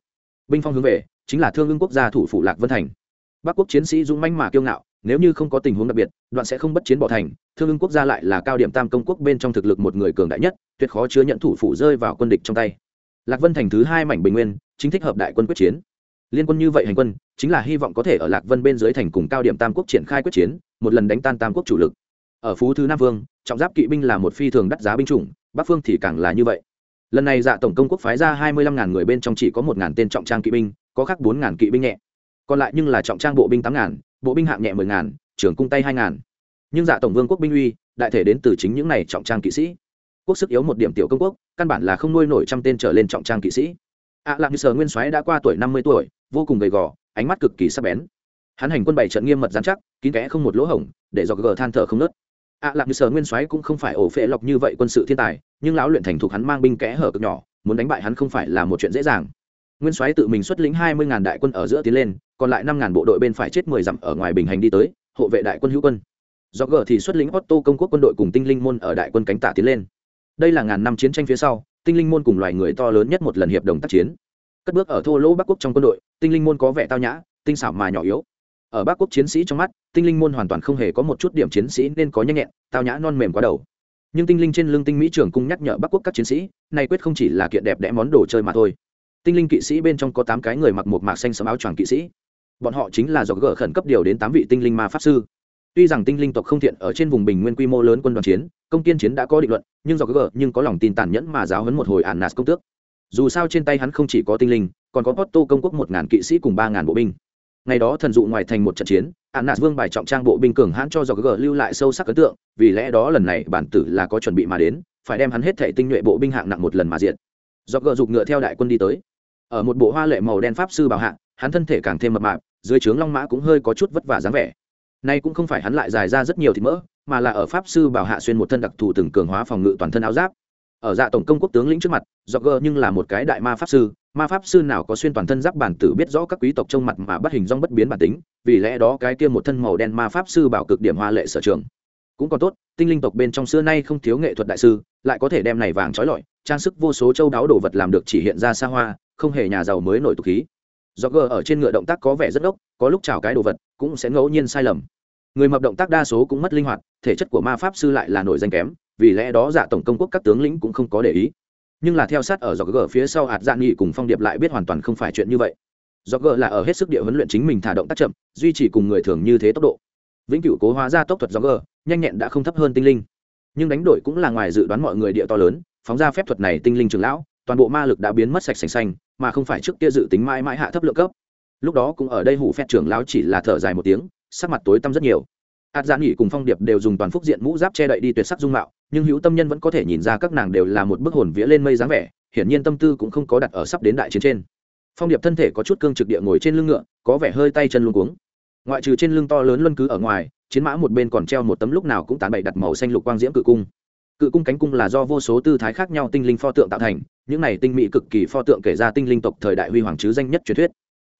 Binh phong hướng về, chính là thương ưng quốc gia thủ phủ lạc vân thành bắc quốc chiến sĩ dũng manh mà kiêu ngạo, nếu như không có tình huống đặc biệt, đoạn sẽ không bất chiến bỏ thành. Thương ưng quốc gia lại là cao điểm tam công quốc bên trong thực lực một người cường đại nhất, tuyệt khó chứa nhận thủ phủ rơi vào quân địch trong tay. Lạc vân thành thứ hai mảnh bình nguyên, chính thích hợp đại quân quyết chiến. Liên quân như vậy hành quân, chính là hy vọng có thể ở lạc vân bên dưới thành cùng cao điểm tam quốc triển khai quyết chiến, một lần đánh tan tam quốc chủ lực. Ở phú thứ nam vương, trọng giáp kỵ binh là một phi thường đắt giá binh chủng, bắc phương thì càng là như vậy. Lần này dạ tổng công quốc phái ra hai mươi lăm ngàn người bên trong chỉ có một ngàn tên trọng trang kỵ binh, có khác bốn ngàn kỵ binh nhẹ còn lại nhưng là trọng trang bộ binh tám ngàn bộ binh hạng nhẹ mười ngàn trưởng cung tay hai ngàn. Nhưng dạ tổng vương quốc binh uy đại thể đến từ chính những này trọng trang kỵ sĩ. Quốc sức yếu một điểm tiểu công quốc căn bản là không nuôi nổi trăm tên trở lên trọng trang kỵ sĩ. Ạ à, lạc như sở nguyên soái đã qua tuổi năm mươi tuổi vô cùng gầy gò ánh mắt cực kỳ sắc bén. Hắn hành quân bảy trận nghiêm mật giám chắc kín kẽ không một lỗ hổng để dọc gờ than thở không nớt. Ạ à, lạc như sở nguyên soái cũng không phải ổ phệ lọc như vậy quân sự thiên tài nhưng lão luyện thành thục hắn mang binh kẽ hở cực nhỏ muốn đánh bại hắn không phải là một chuyện dễ dàng. Nguyên soái tự mình xuất lĩnh hai mươi ngàn đại quân ở giữa tiến lên còn lại năm ngàn bộ đội bên phải chết mười dặm ở ngoài bình hành đi tới, hộ vệ đại quân hữu quân. Do gờ thì xuất lĩnh otto công quốc quân đội cùng tinh linh môn ở đại quân cánh tả tiến lên. Đây là ngàn năm chiến tranh phía sau, tinh linh môn cùng loài người to lớn nhất một lần hiệp đồng tác chiến. Cất bước ở thô lỗ bắc quốc trong quân đội, tinh linh môn có vẻ tao nhã, tinh xảo mà nhỏ yếu. Ở bắc quốc chiến sĩ trong mắt, tinh linh môn hoàn toàn không hề có một chút điểm chiến sĩ nên có nhanh nhẹn, tao nhã non mềm quá đầu. Nhưng tinh linh trên lưng tinh mỹ trưởng cung nhắc nhở bắc quốc các chiến sĩ, này quyết không chỉ là kiện đẹp đẽ món đồ chơi mà thôi. Tinh linh kỵ sĩ bên trong có tám cái người mặc một mạc xanh sẫm áo choàng kỵ sĩ bọn họ chính là do gỡ khẩn cấp điều đến tám vị tinh linh ma pháp sư. Tuy rằng tinh linh tộc không thiện ở trên vùng bình nguyên quy mô lớn quân đoàn chiến, công tiên chiến đã có định luận, nhưng do gỡ nhưng có lòng tin tàn nhẫn mà giáo hấn một hồi ản nạt công tước. Dù sao trên tay hắn không chỉ có tinh linh, còn có Porto công quốc một ngàn kỵ sĩ cùng ba ngàn bộ binh. Ngày đó thần dụ ngoài thành một trận chiến ạn nạt vương bài trọng trang bộ binh cường hãn cho dọc gờ lưu lại sâu sắc ấn tượng, vì lẽ đó lần này bản tử là có chuẩn bị mà đến, phải đem hắn hết thể tinh nhuệ bộ binh hạng nặng một lần mà diện dọc gờ giục ngựa theo đại quân đi tới. Ở một bộ hoa lệ màu đen pháp sư bảo hạng hắn thân thể càng thêm mập mạp dưới trướng long mã cũng hơi có chút vất vả dáng vẻ. Nay cũng không phải hắn lại dài ra rất nhiều thịt mỡ, mà là ở pháp sư bảo hạ xuyên một thân đặc thù từng cường hóa phòng ngự toàn thân áo giáp. Ở dạ tổng công quốc tướng lĩnh trước mặt do gờ nhưng là một cái đại ma pháp sư, ma pháp sư nào có xuyên toàn thân giáp bản tử biết rõ các quý tộc trong mặt mà bắt hình dong bất biến bản tính, vì lẽ đó cái kia một thân màu đen ma pháp sư bảo cực điểm hoa lệ sở trường. Cũng còn tốt, tinh linh tộc bên trong xưa nay không thiếu nghệ thuật đại sư, lại có thể đem này vàng trói lọi, trang sức vô số châu đáo đồ vật làm được chỉ hiện ra xa hoa, không hề nhà giàu mới nổi tục khí do gờ ở trên ngựa động tác có vẻ rất ốc, có lúc chào cái đồ vật cũng sẽ ngẫu nhiên sai lầm. Người mập động tác đa số cũng mất linh hoạt, thể chất của ma pháp sư lại là nổi danh kém, vì lẽ đó giả tổng công quốc các tướng lĩnh cũng không có để ý. Nhưng là theo sát ở do gờ phía sau hạt dạ nghị cùng phong điệp lại biết hoàn toàn không phải chuyện như vậy. Do gờ là ở hết sức địa huấn luyện chính mình thả động tác chậm, duy trì cùng người thường như thế tốc độ. Vĩnh cửu cố hóa ra tốc thuật do gờ, nhanh nhẹn đã không thấp hơn tinh linh. Nhưng đánh đổi cũng là ngoài dự đoán mọi người địa to lớn, phóng ra phép thuật này tinh linh trường lão toàn bộ ma lực đã biến mất sạch sành xanh, mà không phải trước kia dự tính mãi mãi hạ thấp lượng cấp. Lúc đó cũng ở đây hủ phép trưởng lão chỉ là thở dài một tiếng, sắc mặt tối tăm rất nhiều. Ạt dạ nghỉ cùng phong điệp đều dùng toàn phúc diện mũ giáp che đậy đi tuyệt sắc dung mạo, nhưng hữu tâm nhân vẫn có thể nhìn ra các nàng đều là một bức hồn vía lên mây dáng vẻ, hiển nhiên tâm tư cũng không có đặt ở sắp đến đại chiến trên. Phong điệp thân thể có chút cương trực địa ngồi trên lưng ngựa, có vẻ hơi tay chân luôn cuống. Ngoại trừ trên lưng to lớn luân cứ ở ngoài, chiến mã một bên còn treo một tấm lúc nào cũng tán bậy đặt màu xanh lục quang diễm cự cung cự cung cánh cung là do vô số tư thái khác nhau tinh linh pho tượng tạo thành, những này tinh mỹ cực kỳ pho tượng kể ra tinh linh tộc thời đại huy hoàng chứ danh nhất truyền thuyết.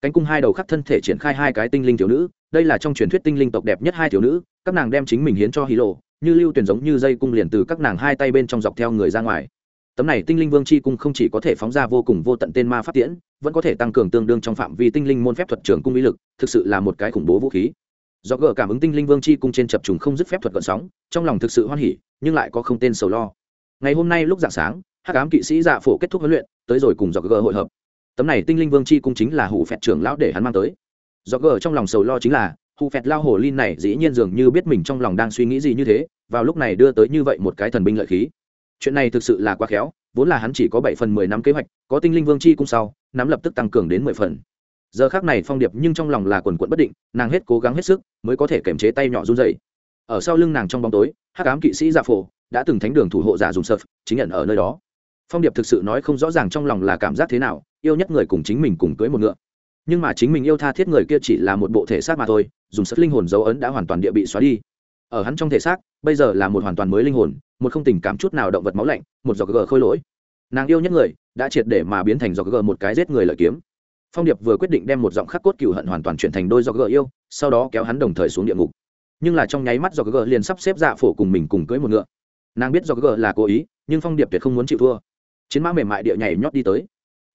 Cánh cung hai đầu khắc thân thể triển khai hai cái tinh linh thiếu nữ, đây là trong truyền thuyết tinh linh tộc đẹp nhất hai thiếu nữ, các nàng đem chính mình hiến cho hí lộ như lưu tuyển giống như dây cung liền từ các nàng hai tay bên trong dọc theo người ra ngoài. Tấm này tinh linh vương chi cung không chỉ có thể phóng ra vô cùng vô tận tên ma phát tiễn, vẫn có thể tăng cường tương đương trong phạm vi tinh linh môn phép thuật trường cung uy lực, thực sự là một cái khủng bố vũ khí do gỡ cảm ứng tinh linh vương chi cung trên chập trùng không dứt phép thuật gợn sóng, trong lòng thực sự hoan hỉ, nhưng lại có không tên sầu lo. Ngày hôm nay lúc dạng sáng, hắc ám kỵ sĩ dạ phổ kết thúc huấn luyện, tới rồi cùng do gỡ hội hợp. Tấm này tinh linh vương chi cung chính là hủ phẹt trưởng lão để hắn mang tới. Do gờ trong lòng sầu lo chính là hủ phẹt lao hồ linh này dĩ nhiên dường như biết mình trong lòng đang suy nghĩ gì như thế, vào lúc này đưa tới như vậy một cái thần binh lợi khí. Chuyện này thực sự là quá khéo, vốn là hắn chỉ có bảy phần mười năm kế hoạch, có tinh linh vương chi cung sau, nắm lập tức tăng cường đến mười phần giờ khác này phong điệp nhưng trong lòng là quần quận bất định, nàng hết cố gắng hết sức mới có thể kiềm chế tay nhỏ run dày ở sau lưng nàng trong bóng tối, hắc ám kỵ sĩ giả phổ đã từng thánh đường thủ hộ giả dùng sợp chính nhận ở nơi đó. Phong điệp thực sự nói không rõ ràng trong lòng là cảm giác thế nào, yêu nhất người cùng chính mình cùng cưới một ngựa. Nhưng mà chính mình yêu tha thiết người kia chỉ là một bộ thể xác mà thôi, dùng sức linh hồn dấu ấn đã hoàn toàn địa bị xóa đi. Ở hắn trong thể xác, bây giờ là một hoàn toàn mới linh hồn, một không tình cảm chút nào động vật máu lạnh, một giọt gờ khôi lỗi. Nàng yêu nhất người, đã triệt để mà biến thành giọt gờ một cái giết người lợi kiếm phong điệp vừa quyết định đem một giọng khắc cốt cựu hận hoàn toàn chuyển thành đôi do gờ yêu, sau đó kéo hắn đồng thời xuống địa ngục. Nhưng là trong nháy mắt do gờ liền sắp xếp dạ phổ cùng mình cùng cưới một ngựa. Nàng biết do gờ là cố ý, nhưng phong điệp tuyệt không muốn chịu thua. Chiến mã mềm mại địa nhảy nhót đi tới.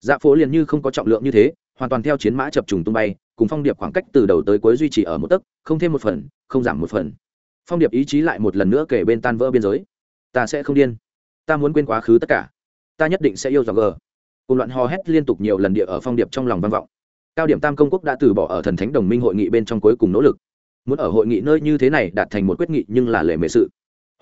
Dạ phổ liền như không có trọng lượng như thế, hoàn toàn theo chiến mã chập trùng tung bay, cùng phong điệp khoảng cách từ đầu tới cuối duy trì ở một tấc, không thêm một phần, không giảm một phần. Phong điệp ý chí lại một lần nữa kể bên tan vỡ biên giới. Ta sẽ không điên. Ta muốn quên quá khứ tất cả. Ta nhất định sẽ yêu dò gờ cùng loạn hò hét liên tục nhiều lần địa ở phong điệp trong lòng vang vọng. Cao điểm tam công quốc đã từ bỏ ở thần thánh đồng minh hội nghị bên trong cuối cùng nỗ lực. Muốn ở hội nghị nơi như thế này đạt thành một quyết nghị nhưng là lệ mệ sự.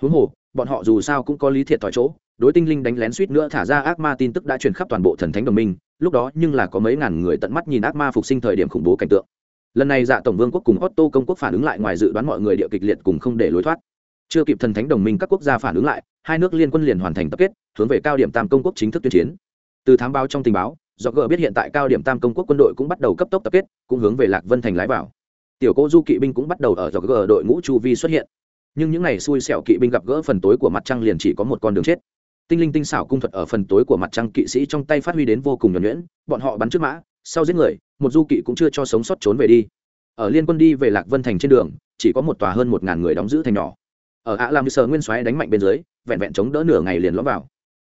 Huống hồ, bọn họ dù sao cũng có lý thiệt thòi chỗ, đối tinh linh đánh lén suýt nữa thả ra ác ma tin tức đã truyền khắp toàn bộ thần thánh đồng minh, lúc đó nhưng là có mấy ngàn người tận mắt nhìn ác ma phục sinh thời điểm khủng bố cảnh tượng. Lần này dạ tổng vương quốc cùng otto công quốc phản ứng lại ngoài dự đoán mọi người địa kịch liệt cùng không để lối thoát. Chưa kịp thần thánh đồng minh các quốc gia phản ứng lại, hai nước liên quân liền hoàn thành tập kết, hướng về cao điểm tam công quốc chính thức tuyên chiến từ thám báo trong tình báo, do g biết hiện tại cao điểm tam công quốc quân đội cũng bắt đầu cấp tốc tập kết, cũng hướng về lạc vân thành lái vào. Tiểu cô du kỵ binh cũng bắt đầu ở do g đội ngũ chu vi xuất hiện. Nhưng những ngày xui xẻo kỵ binh gặp gỡ phần tối của mặt trăng liền chỉ có một con đường chết. Tinh linh tinh xảo cung thuật ở phần tối của mặt trăng kỵ sĩ trong tay phát huy đến vô cùng nhuẩn nhuyễn, bọn họ bắn trước mã, sau giết người, một du kỵ cũng chưa cho sống sót trốn về đi. Ở liên quân đi về lạc vân thành trên đường, chỉ có một tòa hơn một ngàn người đóng giữ thành nhỏ. Ở ạ làm sờ nguyên xoáy đánh mạnh bên dưới, vẹn vẹn chống đỡ nửa ngày liền lõm vào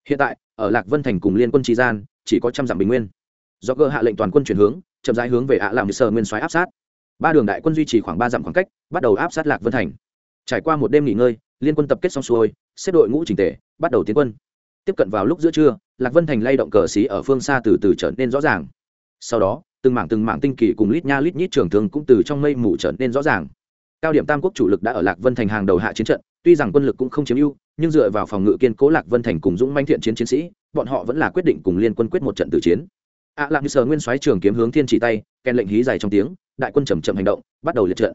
hiện tại, ở lạc vân thành cùng liên quân tri gian, chỉ có trăm dặm bình nguyên. Do cơ hạ lệnh toàn quân chuyển hướng, chậm rãi hướng về ạ làm Sở nguyên soái áp sát. Ba đường đại quân duy trì khoảng ba dặm khoảng cách, bắt đầu áp sát lạc vân thành. Trải qua một đêm nghỉ ngơi, liên quân tập kết xong xuôi, xếp đội ngũ trình tề, bắt đầu tiến quân. Tiếp cận vào lúc giữa trưa, lạc vân thành lay động cờ xí ở phương xa từ từ trở nên rõ ràng. Sau đó, từng mảng từng mảng tinh kỳ cùng lít nha lít nhít trường thương cũng từ trong mây mù trở nên rõ ràng. Cao điểm tam quốc chủ lực đã ở lạc vân thành hàng đầu hạ chiến trận, tuy rằng quân lực cũng không chiếm ưu nhưng dựa vào phòng ngự kiên cố lạc vân thành cùng dũng manh thiện chiến chiến sĩ bọn họ vẫn là quyết định cùng liên quân quyết một trận tử chiến. Ạ à, lạc như sờ nguyên soái trường kiếm hướng thiên chỉ tay kèn lệnh hí dài trong tiếng đại quân chầm chậm hành động bắt đầu liệt trận.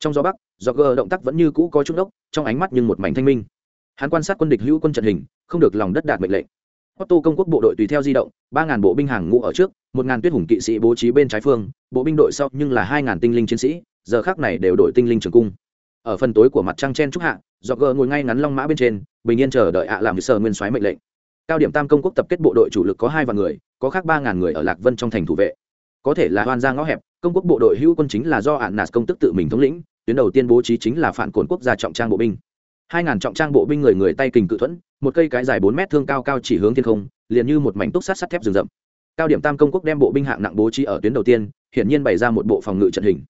Trong gió bắc do gờ động tác vẫn như cũ có chút đốc trong ánh mắt nhưng một mảnh thanh minh. Hắn quan sát quân địch hữu quân trận hình không được lòng đất đạt mệnh lệnh. Otto công quốc bộ đội tùy theo di động, 3000 bộ binh hàng ngũ ở trước, 1000 tuyết hùng kỵ sĩ bố trí bên trái phương, bộ binh đội sau nhưng là 2000 tinh linh chiến sĩ, giờ khắc này đều đội tinh linh trường cung. Ở phần tối của mặt trăng chen trúc hạ, Roger ngồi ngay ngắn long mã bên trên, bình yên chờ đợi ạ làm sở nguyên soái mệnh lệnh. Cao điểm tam công quốc tập kết bộ đội chủ lực có hai vạn người, có khác ba ngàn người ở Lạc Vân trong thành thủ vệ. Có thể là hoan gia ngõ hẹp, công quốc bộ đội hữu quân chính là do ạn nạt công tức tự mình thống lĩnh, tuyến đầu tiên bố trí chính là phản cồn quốc gia trọng trang bộ binh hai ngàn trọng trang bộ binh người người tay kình cự thuẫn một cây cái dài bốn mét thương cao cao chỉ hướng thiên không liền như một mảnh túc sắt sắt thép rừng rậm cao điểm tam công quốc đem bộ binh hạng nặng bố trí ở tuyến đầu tiên hiển nhiên bày ra một bộ phòng ngự trận hình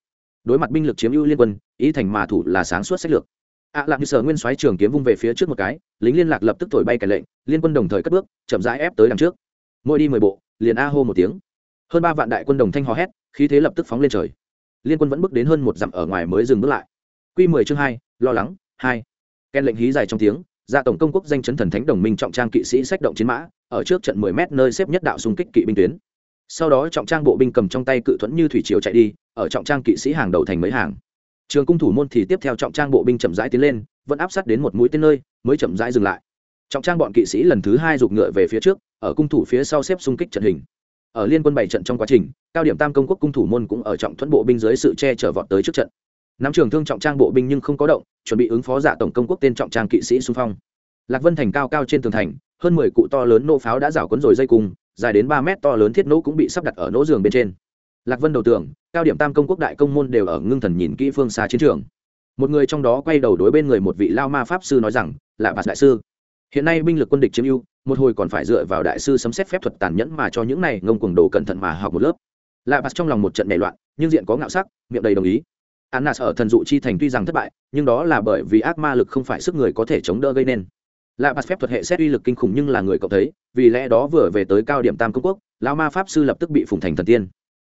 đối mặt binh lực chiếm ưu liên quân ý thành mà thủ là sáng suốt sách lược. Ạ à, lạc như sở nguyên soái trường kiếm vung về phía trước một cái lính liên lạc lập tức thổi bay cái lệnh liên quân đồng thời cất bước chậm rãi ép tới đằng trước. Mỗi đi mười bộ liền a hô một tiếng. Hơn ba vạn đại quân đồng thanh hò hét khí thế lập tức phóng lên trời. Liên quân vẫn bước đến hơn một dặm ở ngoài mới dừng bước lại. Quy mười chương hai lo lắng hai. Ken lệnh hí dài trong tiếng ra tổng công quốc danh chấn thần thánh đồng minh trọng trang kỵ sĩ sách động chiến mã ở trước trận mười mét nơi xếp nhất đạo xung kích kỵ binh tuyến sau đó trọng trang bộ binh cầm trong tay cự thuẫn như thủy triều chạy đi, ở trọng trang kỵ sĩ hàng đầu thành mấy hàng. Trường cung thủ môn thì tiếp theo trọng trang bộ binh chậm rãi tiến lên, vẫn áp sát đến một mũi tên nơi, mới chậm rãi dừng lại. Trọng trang bọn kỵ sĩ lần thứ hai giục ngựa về phía trước, ở cung thủ phía sau xếp xung kích trận hình. Ở liên quân bảy trận trong quá trình, cao điểm tam công quốc cung thủ môn cũng ở trọng thuẫn bộ binh dưới sự che chở vọt tới trước trận. Nắm trường thương trọng trang bộ binh nhưng không có động, chuẩn bị ứng phó giả tổng công quốc tên trọng trang kỵ sĩ xung phong. Lạc vân thành cao cao trên tường thành, hơn mười cụ to lớn nô pháo đã rào cuốn rồi dây cung dài đến ba mét to lớn thiết nỗ cũng bị sắp đặt ở nỗ giường bên trên. Lạc vân đầu tường, cao điểm tam công quốc đại công môn đều ở ngưng thần nhìn kỹ phương xa chiến trường. Một người trong đó quay đầu đối bên người một vị lao ma pháp sư nói rằng là bạt đại sư, hiện nay binh lực quân địch chiếm ưu, một hồi còn phải dựa vào đại sư sấm xét phép thuật tàn nhẫn mà cho những này ngông cuồng đồ cẩn thận mà học một lớp. Lạ bạt trong lòng một trận nảy loạn, nhưng diện có ngạo sắc, miệng đầy đồng ý. Annas ở thần dụ chi thành tuy rằng thất bại, nhưng đó là bởi vì ác ma lực không phải sức người có thể chống đỡ gây nên lạ bạt phép thuật hệ xét uy lực kinh khủng nhưng là người cậu thấy, vì lẽ đó vừa về tới cao điểm tam công quốc lao ma pháp sư lập tức bị phùng thành thần tiên.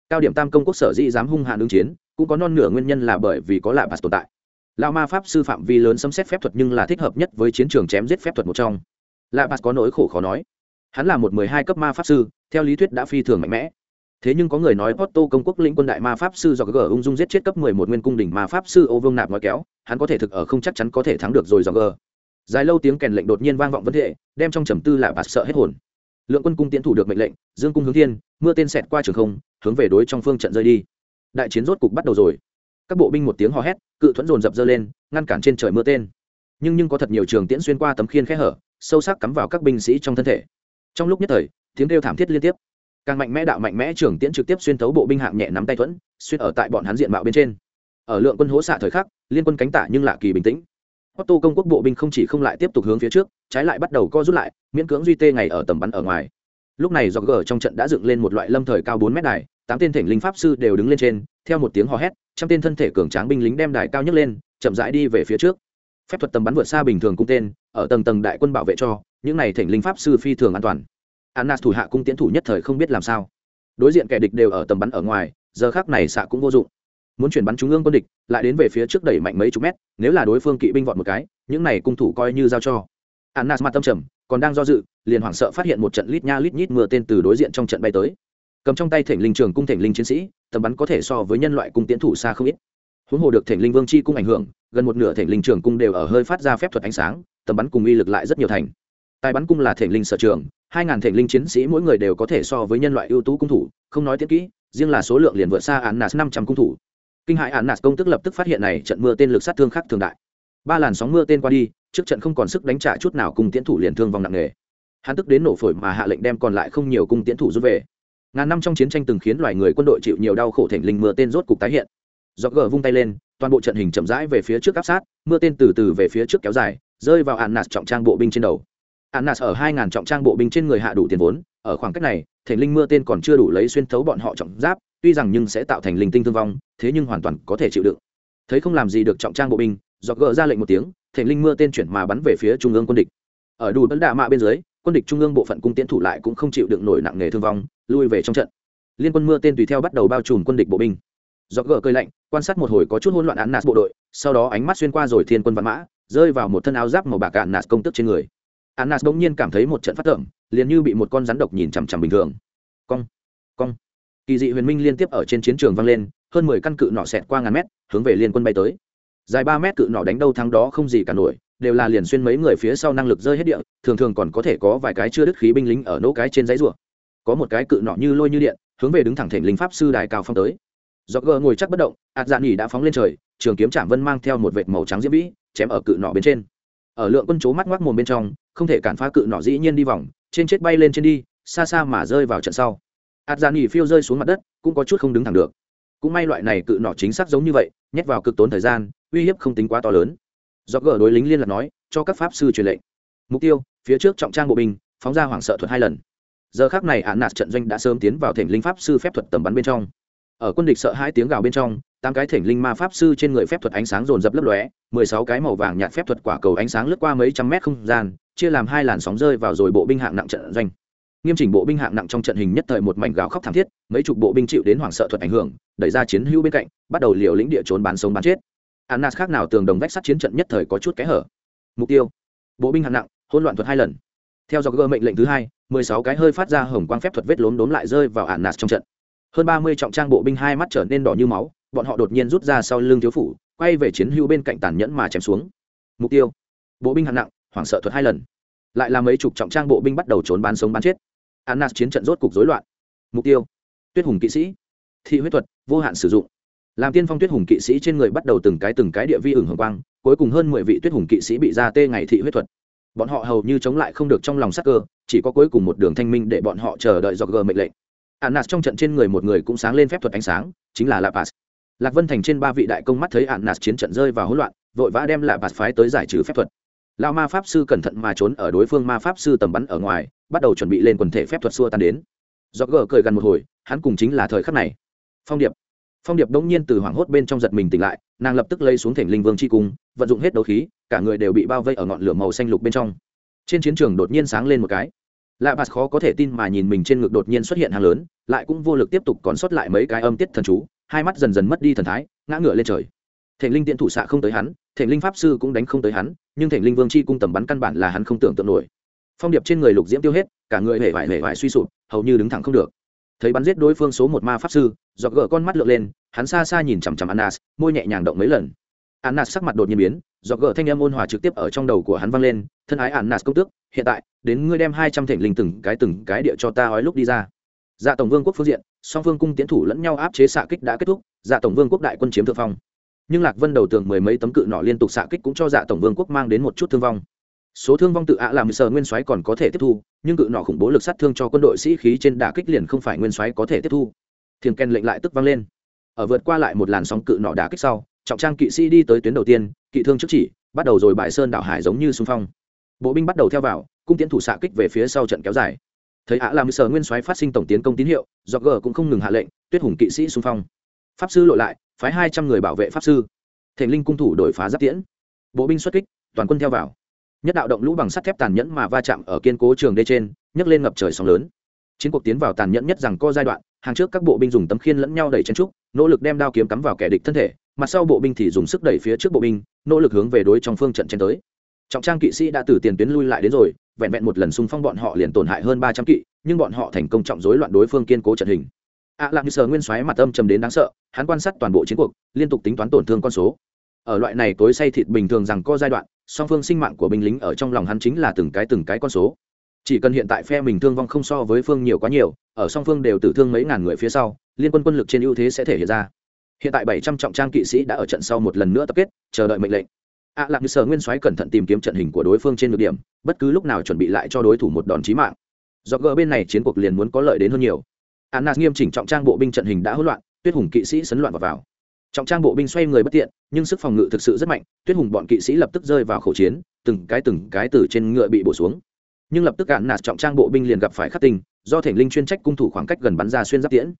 Cao điểm tam công quốc sở dĩ dám hung hạ ứng chiến, cũng có non nửa nguyên nhân là bởi vì có lạ bạt tồn tại. Lao ma pháp sư phạm vi lớn xâm xét phép thuật nhưng là thích hợp nhất với chiến trường chém giết phép thuật một trong. Lạ bạt có nỗi khổ khó nói. Hắn là một mười hai cấp ma pháp sư, theo lý thuyết đã phi thường mạnh mẽ. Thế nhưng có người nói Otto công quốc lĩnh quân đại ma pháp sư do g ung dung giết chết cấp mười một nguyên cung đỉnh ma pháp sư ô vương nạp nói kéo, hắn có thể thực ở không chắc chắn có thể thắng được rồi do g dài lâu tiếng kèn lệnh đột nhiên vang vọng vấn đề, đem trong trầm tư lạ bạt sợ hết hồn. Lượng quân cung tiến thủ được mệnh lệnh, dương cung hướng thiên, mưa tên xẹt qua trường không, hướng về đối trong phương trận rơi đi. Đại chiến rốt cục bắt đầu rồi. Các bộ binh một tiếng hò hét, cự thuẫn dồn dập dơ lên, ngăn cản trên trời mưa tên. Nhưng nhưng có thật nhiều trường tiễn xuyên qua tấm khiên khe hở, sâu sắc cắm vào các binh sĩ trong thân thể. Trong lúc nhất thời, tiếng kêu thảm thiết liên tiếp. Càng mạnh mẽ đạo mạnh mẽ trường tiễn trực tiếp xuyên thấu bộ binh hạng nhẹ nắm tay thuẫn, xuyên ở tại bọn hắn diện mạo bên trên. Ở lượng quân hố xạ thời khắc, liên quân cánh tả nhưng lạ kỳ bình tĩnh. Otto công quốc bộ binh không chỉ không lại tiếp tục hướng phía trước, trái lại bắt đầu co rút lại, miễn cưỡng duy tê ngày ở tầm bắn ở ngoài. Lúc này do gở trong trận đã dựng lên một loại lâm thời cao 4 mét đài, tám tên thỉnh linh pháp sư đều đứng lên trên, theo một tiếng hò hét, trăm tên thân thể cường tráng binh lính đem đài cao nhất lên, chậm rãi đi về phía trước. Phép thuật tầm bắn vượt xa bình thường cung tên, ở tầng tầng đại quân bảo vệ cho, những này thỉnh linh pháp sư phi thường an toàn. Annas thủ hạ cung tiến thủ nhất thời không biết làm sao. Đối diện kẻ địch đều ở tầm bắn ở ngoài, giờ khắc này xạ cũng vô dụng muốn chuyển bắn trung ương quân địch, lại đến về phía trước đẩy mạnh mấy chục mét, nếu là đối phương kỵ binh vọt một cái, những này cung thủ coi như giao cho. Annas mặt tâm trầm, còn đang do dự, liền hoảng sợ phát hiện một trận lít nha lít nhít mưa tên từ đối diện trong trận bay tới. Cầm trong tay thỉnh linh trường cung thỉnh linh chiến sĩ, tầm bắn có thể so với nhân loại cung tiến thủ xa không ít. Huống hồ được thỉnh linh vương chi cung ảnh hưởng, gần một nửa thỉnh linh trường cung đều ở hơi phát ra phép thuật ánh sáng, tầm bắn cùng uy lực lại rất nhiều thành. Tài bắn cung là thỉnh linh sở trường, hai ngàn thỉnh linh chiến sĩ mỗi người đều có thể so với nhân loại ưu tú cung thủ, không nói tiết kỹ, riêng là số lượng liền vượt xa án nas năm trăm cung thủ kinh hại hạn nạt công tức lập tức phát hiện này trận mưa tên lực sát thương khác thường đại. Ba làn sóng mưa tên qua đi, trước trận không còn sức đánh trả chút nào cùng tiến thủ liền thương vong nặng nề. Hắn tức đến nổ phổi mà hạ lệnh đem còn lại không nhiều cung tiến thủ rút về. Ngàn năm trong chiến tranh từng khiến loài người quân đội chịu nhiều đau khổ thỉnh linh mưa tên rốt cục tái hiện. Do gờ vung tay lên, toàn bộ trận hình chậm rãi về phía trước áp sát, mưa tên từ từ về phía trước kéo dài, rơi vào hạn nạt trọng trang bộ binh trên đầu. Hạn nạt ở hai ngàn trọng trang bộ binh trên người hạ đủ tiền vốn, ở khoảng cách này, thỉnh linh mưa tên còn chưa đủ lấy xuyên thấu bọn họ trọng giáp tuy rằng nhưng sẽ tạo thành linh tinh thương vong, thế nhưng hoàn toàn có thể chịu đựng. Thấy không làm gì được trọng trang bộ binh, dọc gỡ ra lệnh một tiếng, thể linh mưa tên chuyển mà bắn về phía trung ương quân địch. Ở đủ bấn đạ mạ bên dưới, quân địch trung ương bộ phận cung tiến thủ lại cũng không chịu đựng nổi nặng nghề thương vong, lui về trong trận. Liên quân mưa tên tùy theo bắt đầu bao trùm quân địch bộ binh. Dọc gỡ cơi lạnh, quan sát một hồi có chút hỗn loạn án nạt bộ đội, sau đó ánh mắt xuyên qua rồi thiên quân văn mã, rơi vào một thân áo giáp màu bạc cạn nạt công tức trên người. Án nạt bỗng nhiên cảm thấy một trận phát tưởng liền như bị một con rắn độc nhìn chằm chằm bình thường. Cong cong kỳ dị huyền minh liên tiếp ở trên chiến trường vang lên, hơn mười căn cự nọ xẹt qua ngàn mét, hướng về liên quân bay tới. Dài ba mét cự nọ đánh đâu thắng đó không gì cả nổi, đều là liền xuyên mấy người phía sau năng lực rơi hết địa, thường thường còn có thể có vài cái chưa đứt khí binh lính ở nỗ cái trên giấy rùa. Có một cái cự nọ như lôi như điện, hướng về đứng thẳng thể lính pháp sư đài cao phong tới. Do gờ ngồi chắc bất động, ạt dạ nghỉ đã phóng lên trời, trường kiếm trạm vân mang theo một vệt màu trắng diễm vĩ, chém ở cự nọ bên trên. Ở lượng quân chố mắt ngoác mồm bên trong, không thể cản phá cự nọ dĩ nhiên đi vòng, trên chết bay lên trên đi, xa xa mà rơi vào trận sau ạt dạ nghỉ phiêu rơi xuống mặt đất, cũng có chút không đứng thẳng được. Cũng may loại này cự nỏ chính xác giống như vậy, nhét vào cực tốn thời gian, uy hiếp không tính quá to lớn. Do gỡ đối lính liên lạc nói, cho các pháp sư truyền lệnh. Mục tiêu, phía trước trọng trang bộ binh, phóng ra hoảng sợ thuật hai lần. Giờ khác này án nạt trận doanh đã sớm tiến vào thỉnh linh pháp sư phép thuật tầm bắn bên trong. Ở quân địch sợ hai tiếng gào bên trong, tám cái thỉnh linh ma pháp sư trên người phép thuật ánh sáng rồn rập lấp lóe, mười sáu cái màu vàng nhạt phép thuật quả cầu ánh sáng lướt qua mấy trăm mét không gian, chia làm hai làn sóng rơi vào rồi bộ binh hạng nặng trận doanh nghiêm chỉnh bộ binh hạng nặng trong trận hình nhất thời một mảnh gào khóc thảm thiết, mấy chục bộ binh chịu đến hoảng sợ thuật ảnh hưởng, đẩy ra chiến hữu bên cạnh, bắt đầu liều lĩnh địa trốn bán sống bán chết. Annas khác nào tường đồng vách sắt chiến trận nhất thời có chút kẽ hở. Mục tiêu, bộ binh hạng nặng, hỗn loạn thuật hai lần. Theo dọc gơ mệnh lệnh thứ hai, mười sáu cái hơi phát ra hồng quang phép thuật vết lốm đốm lại rơi vào annas trong trận. Hơn ba mươi trọng trang bộ binh hai mắt trở nên đỏ như máu, bọn họ đột nhiên rút ra sau lưng thiếu phủ, quay về chiến hữu bên cạnh tàn nhẫn mà chém xuống. Mục tiêu, bộ binh hạng nặng, hoảng sợ thuật hai lần lại là mấy chục trọng trang bộ binh bắt đầu trốn bán sống bán chết. Annas chiến trận rốt cục rối loạn. Mục tiêu, tuyết hùng kỵ sĩ. Thị huyết thuật, vô hạn sử dụng. Làm tiên phong tuyết hùng kỵ sĩ trên người bắt đầu từng cái từng cái địa vi ửng hồng quang, cuối cùng hơn mười vị tuyết hùng kỵ sĩ bị ra tê ngày thị huyết thuật. Bọn họ hầu như chống lại không được trong lòng sắc cơ, chỉ có cuối cùng một đường thanh minh để bọn họ chờ đợi do g mệnh lệnh. Annas trong trận trên người một người cũng sáng lên phép thuật ánh sáng, chính là lapas lạc vân thành trên ba vị đại công mắt thấy annas chiến trận rơi vào hỗn loạn, vội vã đem lapas phái tới giải trừ phép thuật lao ma pháp sư cẩn thận mà trốn ở đối phương ma pháp sư tầm bắn ở ngoài, bắt đầu chuẩn bị lên quần thể phép thuật xua tan đến. Do gờ cười gần một hồi, hắn cùng chính là thời khắc này. Phong điệp. Phong điệp đống nhiên từ hoảng hốt bên trong giật mình tỉnh lại, nàng lập tức lấy xuống thềm linh vương c h i cung, vận dụng hết đấu khí, cả người đều bị bao vây ở ngọn lửa màu xanh lục bên trong. Trên chiến trường đột nhiên sáng lên một cái. Lạ bạt khó có thể tin mà nhìn mình trên ngực đột nhiên xuất hiện hàng lớn, lại cũng vô lực tiếp tục còn sót lại mấy cái âm tiết thần chú, hai mắt dần dần mất đi thần thái, ngã ngựa lên trời. Thể linh tiện thủ xạ không tới hắn thể linh pháp sư cũng đánh không tới hắn, nhưng thể linh vương chi cung tầm bắn căn bản là hắn không tưởng tượng nổi. Phong điệp trên người lục diễm tiêu hết, cả người hề vải hề vải suy sụp, hầu như đứng thẳng không được. Thấy bắn giết đối phương số một ma pháp sư dọc gỡ con mắt lượn lên, hắn xa xa nhìn chằm chằm annas môi nhẹ nhàng động mấy lần. Annas sắc mặt đột nhiên biến dọc gỡ thanh âm ôn hòa trực tiếp ở trong đầu của hắn vang lên, thân ái annas công tước, hiện tại, đến ngươi đem hai trăm thể linh từng cái từng cái địa cho ta hói lúc đi ra. Dạ tổng vương quốc phương diện, song phương cung tiến thủ lẫn nhau áp chế xạ kích đã kết thúc dạ tổng vương quốc đại quân chiếm thượng phong nhưng lạc vân đầu tường mười mấy tấm cự nọ liên tục xạ kích cũng cho dạ tổng vương quốc mang đến một chút thương vong. Số thương vong tự ạ làm sờ nguyên soái còn có thể tiếp thu, nhưng cự nọ khủng bố lực sát thương cho quân đội sĩ khí trên đả kích liền không phải nguyên soái có thể tiếp thu. Thiền ken lệnh lại tức vang lên. Ở vượt qua lại một làn sóng cự nọ đả kích sau, trọng trang kỵ sĩ đi tới tuyến đầu tiên, kỵ thương trước chỉ, bắt đầu rồi bại sơn đảo hải giống như xung phong. Bộ binh bắt đầu theo vào, cung tiến thủ xạ kích về phía sau trận kéo dài. Thấy ạ làm sờ nguyên soái phát sinh tổng tiến công tín hiệu do g cũng không ngừng hạ lệnh, tuyết hùng kỵ sĩ xung phong pháp sư lội lại, phái hai trăm người bảo vệ pháp sư. Thành linh cung thủ đổi phá giáp tiễn. Bộ binh xuất kích, toàn quân theo vào. Nhất đạo động lũ bằng sắt thép tàn nhẫn mà va chạm ở kiên cố trường đê trên, nhấc lên ngập trời sóng lớn. Chiến cuộc tiến vào tàn nhẫn nhất rằng co giai đoạn, hàng trước các bộ binh dùng tấm khiên lẫn nhau đẩy chen trúc, nỗ lực đem đao kiếm cắm vào kẻ địch thân thể, mặt sau bộ binh thì dùng sức đẩy phía trước bộ binh, nỗ lực hướng về đối trong phương trận chen tới. Trọng trang kỵ sĩ đã từ tiền tuyến lui lại đến rồi, vẹn vẹn một lần xung phong bọn họ liền tổn hại hơn ba trăm kỵ, nhưng bọn họ thành công trọng rối loạn đối phương kiên cố trận hình ạ lạc như sờ nguyên xoáy mặt âm trầm đến đáng sợ, hắn quan sát toàn bộ chiến cuộc, liên tục tính toán tổn thương con số. Ở loại này tối say thịt bình thường rằng có giai đoạn, song phương sinh mạng của binh lính ở trong lòng hắn chính là từng cái từng cái con số. Chỉ cần hiện tại phe mình thương vong không so với phương nhiều quá nhiều, ở song phương đều tử thương mấy ngàn người phía sau, liên quân quân lực trên ưu thế sẽ thể hiện ra. Hiện tại bảy trăm trọng trang kỵ sĩ đã ở trận sau một lần nữa tập kết, chờ đợi mệnh lệnh. Ạ lạc như sở nguyên soái cẩn thận tìm kiếm trận hình của đối phương trên được điểm, bất cứ lúc nào chuẩn bị lại cho đối thủ một đòn chí mạng. Do gỡ bên này chiến cuộc liền muốn có lợi đến hơn nhiều annas nghiêm chỉnh trọng trang bộ binh trận hình đã hỗn loạn tuyết hùng kỵ sĩ sấn loạn vào, vào. Trọng trang bộ binh xoay người bất tiện nhưng sức phòng ngự thực sự rất mạnh tuyết hùng bọn kỵ sĩ lập tức rơi vào khẩu chiến từng cái từng cái từ trên ngựa bị bổ xuống. Nhưng lập tức cạn nạt trọng trang bộ binh liền gặp phải khắc tình do thể linh chuyên trách cung thủ khoảng cách gần bắn ra xuyên giáp tiễn.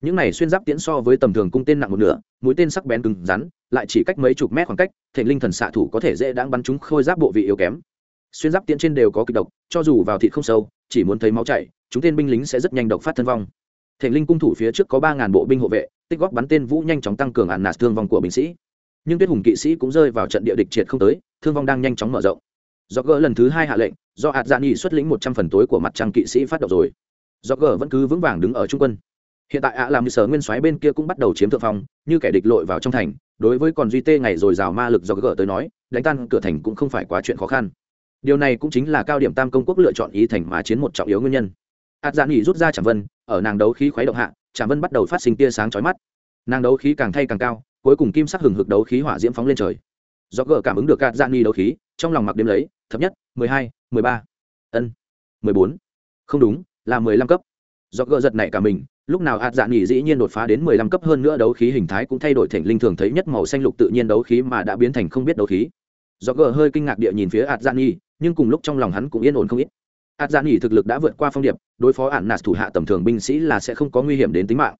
Những này xuyên giáp tiễn so với tầm thường cung tên nặng một nửa mũi tên sắc bén cứng rắn lại chỉ cách mấy chục mét khoảng cách thể linh thần xạ thủ có thể dễ đáng bắn chúng khôi giáp bộ vị yếu kém. Xuyên giáp tiễn trên đều có kịch độc cho dù vào thịt không sâu chỉ muốn thấy máu chảy chúng tên binh lính sẽ rất nhanh độc phát thân vong thể linh cung thủ phía trước có ba ngàn bộ binh hộ vệ, tích góp bắn tên vũ nhanh chóng tăng cường ạn nạt thương vong của binh sĩ. Nhưng tuyết hùng kỵ sĩ cũng rơi vào trận địa địch triệt không tới, thương vong đang nhanh chóng mở rộng. Do gỡ lần thứ hai hạ lệnh, do hạt dạ nghị xuất lĩnh một trăm phần tối của mặt trăng kỵ sĩ phát động rồi. Do gỡ vẫn cứ vững vàng đứng ở trung quân. Hiện tại ạ làm sở nguyên soái bên kia cũng bắt đầu chiếm thượng phong, như kẻ địch lội vào trong thành, đối với còn duy tê ngày rồi rào ma lực do gỡ tới nói, đánh tan cửa thành cũng không phải quá chuyện khó khăn. Điều này cũng chính là cao điểm tam công quốc lựa chọn ý thành mà chiến một trọng yếu nguyên nhân ạt dạ nghỉ rút ra tràng vân, ở nàng đấu khí khuấy động hạ tràng vân bắt đầu phát sinh tia sáng chói mắt. Nàng đấu khí càng thay càng cao, cuối cùng kim sắc hừng hực đấu khí hỏa diễm phóng lên trời. Do gỡ cảm ứng được ạt dạ nghỉ đấu khí, trong lòng mặc đêm lấy, thấp nhất, mười hai, mười ba, ân, mười bốn. Không đúng, là mười lăm cấp. Do gỡ giật này cả mình, lúc nào ạt dạ nghỉ dĩ nhiên đột phá đến mười lăm cấp hơn nữa đấu khí hình thái cũng thay đổi thành linh thường thấy nhất màu xanh lục tự nhiên đấu khí mà đã biến thành không biết đấu khí. Do gỡ hơi kinh ngạc địa nhìn phía ạt dạ nghỉ nhưng cùng lúc trong lòng hắn cũng yên ổn không ít ạt dạ nghỉ thực lực đã vượt qua phong điệp, đối phó ạn nạt thủ hạ tầm thường binh sĩ là sẽ không có nguy hiểm đến tính mạng.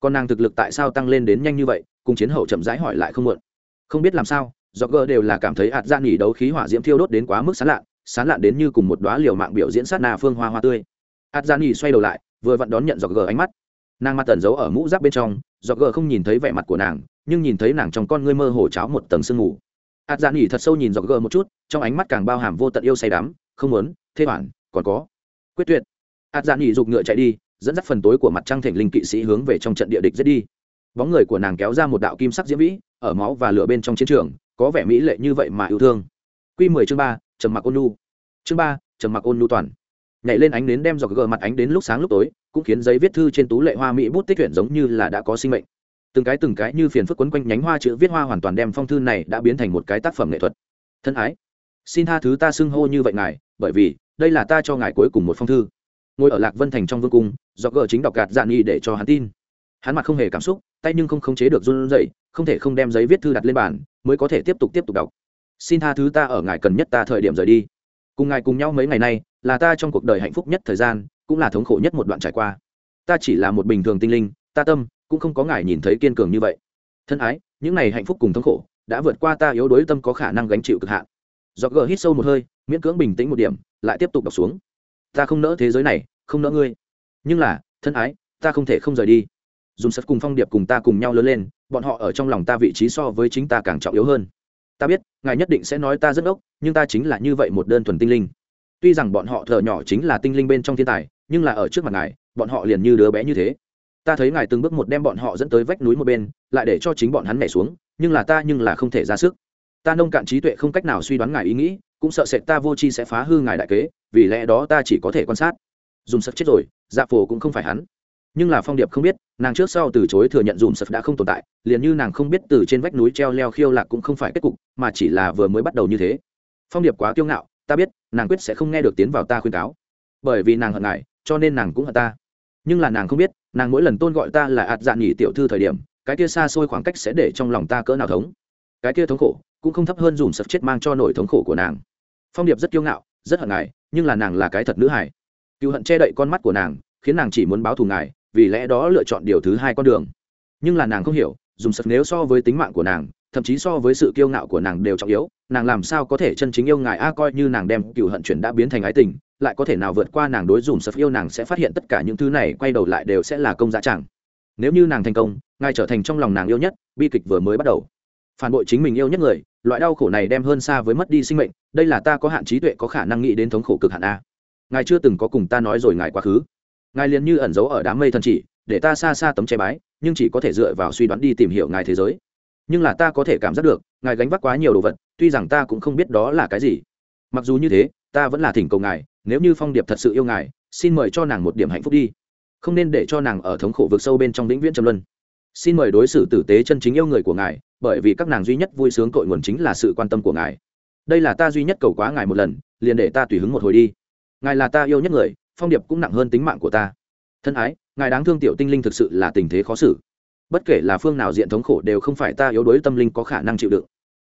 Còn nàng thực lực tại sao tăng lên đến nhanh như vậy, cùng chiến hậu chậm rãi hỏi lại không muộn. Không biết làm sao do gờ đều là cảm thấy ạt dạ nghỉ đấu khí hỏa diễm thiêu đốt đến quá mức sán lạn sán lạn đến như cùng một đoá liều mạng biểu diễn sát na phương hoa hoa tươi. Ạt dạ nghỉ xoay đầu lại, vừa vặn đón nhận do gờ ánh mắt. Nàng mặt tẩn giấu ở mũ giáp bên trong do gờ không nhìn thấy vẻ mặt của nàng, nhưng nhìn thấy nàng trong con ngươi mơ hồ cháo một tầng sương mù. Ạt dạ nghỉ thật sâu nhìn do gờ một chút, trong ánh mắt càng bao hàm vô tận yêu say đắm, không muốn thế bản còn có. Quyết tuyệt. Ạt dạ nghỉ giục ngựa chạy đi, dẫn dắt phần tối của mặt trăng thỉnh linh kỵ sĩ hướng về trong trận địa địch giết đi. Bóng người của nàng kéo ra một đạo kim sắc diễm vĩ, ở máu và lửa bên trong chiến trường, có vẻ mỹ lệ như vậy mà yêu thương. Q mười chương ba, trầm mặc ôn nu chương ba, trầm mặc ôn nu toàn. Nhảy lên ánh đến đem dọc gờ mặt ánh đến lúc sáng lúc tối, cũng khiến giấy viết thư trên tú lệ hoa mỹ bút tích tuyển giống như là đã có sinh mệnh. Từng cái từng cái như phiền phức quấn quanh nhánh hoa chữ viết hoa hoàn toàn đem phong thư này đã biến thành một cái tác phẩm nghệ thuật. Thân ái, xin tha thứ ta xưng hô như vậy ngài, bởi vì đây là ta cho ngài cuối cùng một phong thư. Ngồi ở lạc vân thành trong vương cung, do gờ chính đọc gạt dạn nghi để cho hắn tin. Hắn mặt không hề cảm xúc, tay nhưng không khống chế được run rẩy, không thể không đem giấy viết thư đặt lên bàn, mới có thể tiếp tục tiếp tục đọc. Xin tha thứ ta ở ngài cần nhất ta thời điểm rời đi. Cùng ngài cùng nhau mấy ngày nay, là ta trong cuộc đời hạnh phúc nhất thời gian, cũng là thống khổ nhất một đoạn trải qua. Ta chỉ là một bình thường tinh linh, ta tâm cũng không có ngài nhìn thấy kiên cường như vậy. Thân ái, những ngày hạnh phúc cùng thống khổ đã vượt qua ta yếu đuối tâm có khả năng gánh chịu cực hạn. Do gờ hít sâu một hơi, miễn cưỡng bình tĩnh một điểm lại tiếp tục đọc xuống. Ta không nỡ thế giới này, không nỡ ngươi. Nhưng là, thân ái, ta không thể không rời đi. Dùng sắt cùng phong điệp cùng ta cùng nhau lớn lên, bọn họ ở trong lòng ta vị trí so với chính ta càng trọng yếu hơn. Ta biết, ngài nhất định sẽ nói ta rất ốc, nhưng ta chính là như vậy một đơn thuần tinh linh. Tuy rằng bọn họ thợ nhỏ chính là tinh linh bên trong thiên tài, nhưng là ở trước mặt ngài, bọn họ liền như đứa bé như thế. Ta thấy ngài từng bước một đem bọn họ dẫn tới vách núi một bên, lại để cho chính bọn hắn nhảy xuống, nhưng là ta nhưng là không thể ra sức. Ta nông cạn trí tuệ không cách nào suy đoán ngài ý nghĩ cũng sợ sệt ta vô chi sẽ phá hư ngài đại kế, vì lẽ đó ta chỉ có thể quan sát. Dùng sật chết rồi dạ phổ cũng không phải hắn. Nhưng là phong điệp không biết, nàng trước sau từ chối thừa nhận dùm sật đã không tồn tại, liền như nàng không biết từ trên vách núi treo leo khiêu lạc cũng không phải kết cục, mà chỉ là vừa mới bắt đầu như thế. Phong điệp quá kiêu ngạo, ta biết, nàng quyết sẽ không nghe được tiến vào ta khuyên cáo. Bởi vì nàng hận ngại cho nên nàng cũng hận ta. Nhưng là nàng không biết, nàng mỗi lần tôn gọi ta là ạt dạ nghỉ tiểu thư thời điểm, cái kia xa xôi khoảng cách sẽ để trong lòng ta cỡ nào thống. Cái kia thống khổ, cũng không thấp hơn dùm sật chết mang cho nổi thống khổ của nàng phong điệp rất kiêu ngạo, rất hận ngài, nhưng là nàng là cái thật nữ hải cựu hận che đậy con mắt của nàng, khiến nàng chỉ muốn báo thù ngài, vì lẽ đó lựa chọn điều thứ hai con đường. Nhưng là nàng không hiểu, dùng sật nếu so với tính mạng của nàng, thậm chí so với sự kiêu ngạo của nàng đều trọng yếu, nàng làm sao có thể chân chính yêu ngài? A, coi như nàng đem cựu hận chuyển đã biến thành ái tình, lại có thể nào vượt qua nàng đối dùng sật yêu nàng sẽ phát hiện tất cả những thứ này quay đầu lại đều sẽ là công giá chẳng. Nếu như nàng thành công, ngài trở thành trong lòng nàng yêu nhất, bi kịch vừa mới bắt đầu. Phản bội chính mình yêu nhất người loại đau khổ này đem hơn xa với mất đi sinh mệnh, đây là ta có hạn trí tuệ có khả năng nghĩ đến thống khổ cực hạn a. Ngài chưa từng có cùng ta nói rồi ngài quá khứ. Ngài liền như ẩn giấu ở đám mây thần chỉ, để ta xa xa tấm che bái, nhưng chỉ có thể dựa vào suy đoán đi tìm hiểu ngài thế giới. Nhưng là ta có thể cảm giác được, ngài gánh vác quá nhiều đồ vật, tuy rằng ta cũng không biết đó là cái gì. Mặc dù như thế, ta vẫn là thỉnh cầu ngài, nếu như phong điệp thật sự yêu ngài, xin mời cho nàng một điểm hạnh phúc đi. Không nên để cho nàng ở thống khổ vực sâu bên trong vĩnh viễn trầm luân. Xin mời đối xử tử tế chân chính yêu người của ngài bởi vì các nàng duy nhất vui sướng cội nguồn chính là sự quan tâm của ngài. Đây là ta duy nhất cầu quá ngài một lần, liền để ta tùy hứng một hồi đi. Ngài là ta yêu nhất người, phong điệp cũng nặng hơn tính mạng của ta. Thân ái, ngài đáng thương tiểu tinh linh thực sự là tình thế khó xử. Bất kể là phương nào diện thống khổ đều không phải ta yếu đuối tâm linh có khả năng chịu đựng.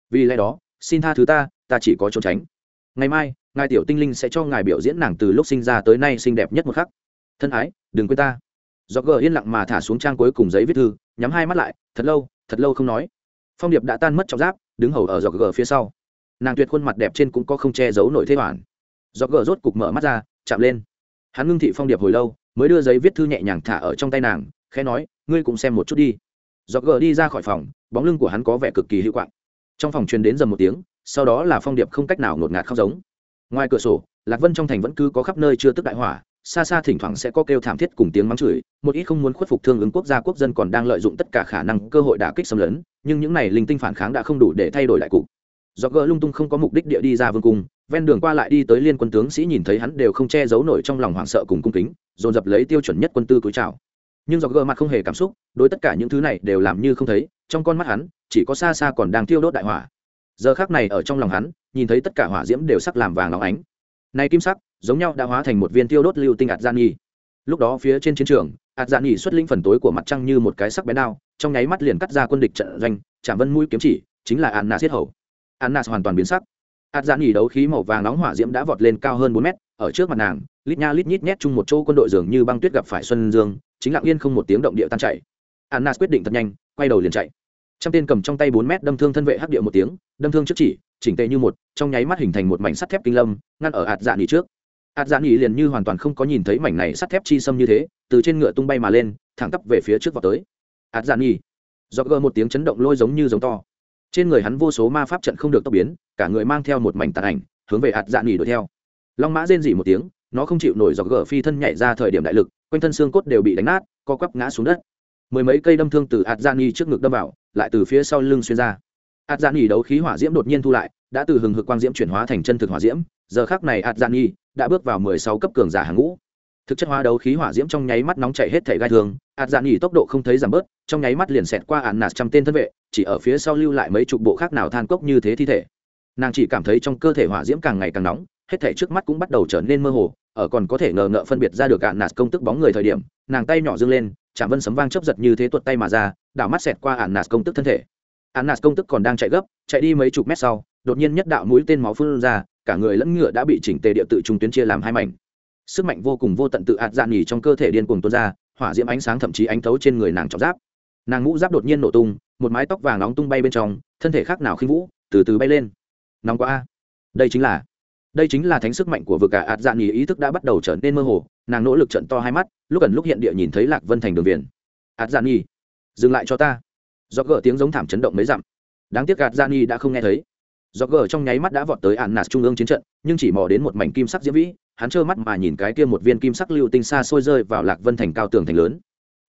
Vì lẽ đó, xin tha thứ ta ta chỉ có trốn tránh. Ngày mai, ngài tiểu tinh linh sẽ cho ngài biểu diễn nàng từ lúc sinh ra tới nay xinh đẹp nhất một khắc. Thân ái, đừng quên ta. Do gờ yên lặng mà thả xuống trang cuối cùng giấy viết thư, nhắm hai mắt lại, thật lâu thật lâu không nói phong điệp đã tan mất trong giáp, đứng hầu ở giọt gờ phía sau. Nàng tuyệt khuôn mặt đẹp trên cũng có không che giấu nổi thế hoàn giọt gờ rốt cục mở mắt ra, chạm lên. Hắn ngưng thị phong điệp hồi lâu, mới đưa giấy viết thư nhẹ nhàng thả ở trong tay nàng, khẽ nói, ngươi cũng xem một chút đi. Giọt gờ đi ra khỏi phòng, bóng lưng của hắn có vẻ cực kỳ hữu quạng. Trong phòng truyền đến dầm một tiếng, sau đó là phong điệp không cách nào ngột ngạt khóc giống. Ngoài cửa sổ, lạc vân trong thành vẫn cứ có khắp nơi chưa tức đại hỏa xa xa thỉnh thoảng sẽ có kêu thảm thiết cùng tiếng mắng chửi, một ít không muốn khuất phục thương ứng quốc gia quốc dân còn đang lợi dụng tất cả khả năng, cơ hội đả kích xâm lấn, nhưng những này linh tinh phản kháng đã không đủ để thay đổi lại cục. Do gỡ lung tung không có mục đích địa đi ra vương cung, ven đường qua lại đi tới liên quân tướng sĩ nhìn thấy hắn đều không che giấu nổi trong lòng hoảng sợ cùng cung kính, dồn dập lấy tiêu chuẩn nhất quân tư cúi chào. Nhưng do gỡ mặt không hề cảm xúc, đối tất cả những thứ này đều làm như không thấy, trong con mắt hắn, chỉ có xa xa còn đang tiêu đốt đại hỏa. Giờ khác này ở trong lòng hắn, nhìn thấy tất cả hỏa diễm đều sắc làm vàng óng ánh. Này kim sắc giống nhau đã hóa thành một viên tiêu đốt lưu tinh ạt gian nghi lúc đó phía trên chiến trường ạt gian nghi xuất linh phần tối của mặt trăng như một cái sắc bén đao, trong nháy mắt liền cắt ra quân địch trận doanh, chạm vân mũi kiếm chỉ, chính là anna giết hầu. Anna hoàn toàn biến sắc. Ạt gian nghi đấu khí màu vàng nóng hỏa diễm đã vọt lên cao hơn bốn mét, ở trước mặt nàng, lít nha lít nhít nhét chung một chỗ quân đội dường như băng tuyết gặp phải xuân dương, chính lặng yên không một tiếng động địa tan chạy anna quyết định thật nhanh, quay đầu liền chạy. Trăm tên cầm trong tay bốn mét đâm thương thân vệ hắc địa một tiếng, đâm thương trước chỉ, chỉnh tề như một, trong nháy mắt hình thành một mảnh sắt thép kinh lâm, ngăn ở ạt dạ nghỉ trước ạt dạ nghỉ liền như hoàn toàn không có nhìn thấy mảnh này sắt thép chi xâm như thế, từ trên ngựa tung bay mà lên, thẳng tắp về phía trước vào tới. Ạt dạ nghỉ do gờ một tiếng chấn động lôi giống như giống to. Trên người hắn vô số ma pháp trận không được tốc biến, cả người mang theo một mảnh tàn ảnh, hướng về ạt dạ nghỉ đuổi theo. Long mã rên dỉ một tiếng, nó không chịu nổi do gờ phi thân nhảy ra thời điểm đại lực, quanh thân xương cốt đều bị đánh nát, co quắp ngã xuống đất. Mười mấy cây đâm thương từ ạt dạ nghỉ trước ngực đâm vào, lại từ phía sau lưng xuyên ra. Ạt dạ nghỉ đấu khí hỏa diễm đột nhiên thu lại, đã từ hừng hực quang diễm chuyển hóa thành chân thực hỏa diễm. Giờ khác này ạt dạ nghỉ đã bước vào mười sáu cấp cường giả hàng ngũ. Thực chất hóa đấu khí hỏa diễm trong nháy mắt nóng chảy hết thể gai thường, ạt dạn nghỉ tốc độ không thấy giảm bớt, trong nháy mắt liền xẹt qua ạn nạt trăm tên thân vệ, chỉ ở phía sau lưu lại mấy chục bộ khác nào than cốc như thế thi thể. Nàng chỉ cảm thấy trong cơ thể hỏa diễm càng ngày càng nóng, hết thể trước mắt cũng bắt đầu trở nên mơ hồ, ở còn có thể ngờ ngợ phân biệt ra được ạn nạt công tức bóng người thời điểm, nàng tay nhỏ dâng lên chạm vân sấm vang chớp giật như thế tuột tay mà ra, đảo mắt xẹt qua ạn nạt công tức thân thể. Ạn nạt công tức còn đang chạy gấp, chạy đi mấy chục mét sau, đột nhiên nhất đạo mũi tên máu phun ra cả người lẫn ngựa đã bị chỉnh tề địa tự trung tuyến chia làm hai mảnh. Sức mạnh vô cùng vô tận tự ạt dạn nhỉ trong cơ thể điên cuồng tuôn ra, hỏa diễm ánh sáng thậm chí ánh thấu trên người nàng trọng giáp. Nàng ngũ giáp đột nhiên nổ tung, một mái tóc vàng nóng tung bay bên trong, thân thể khác nào khinh vũ, từ từ bay lên. Nóng quá. A đây chính là, đây chính là thánh sức mạnh của vực cả ạt dạn nhì ý thức đã bắt đầu trở nên mơ hồ, nàng nỗ lực trận to hai mắt, lúc gần lúc hiện địa nhìn thấy lạc vân thành đường viền ạt dạn nhì dừng lại cho ta. Do gỡ tiếng giống thảm chấn động mấy dặm. Đáng tiếc gạt dạn nhì đã không nghe thấy do gỡ trong nháy mắt đã vọt tới ạn nạt trung ương chiến trận, nhưng chỉ mò đến một mảnh kim sắc diễm vĩ, hắn trơ mắt mà nhìn cái kia một viên kim sắc lưu tinh xa xôi rơi vào lạc vân thành cao tường thành lớn.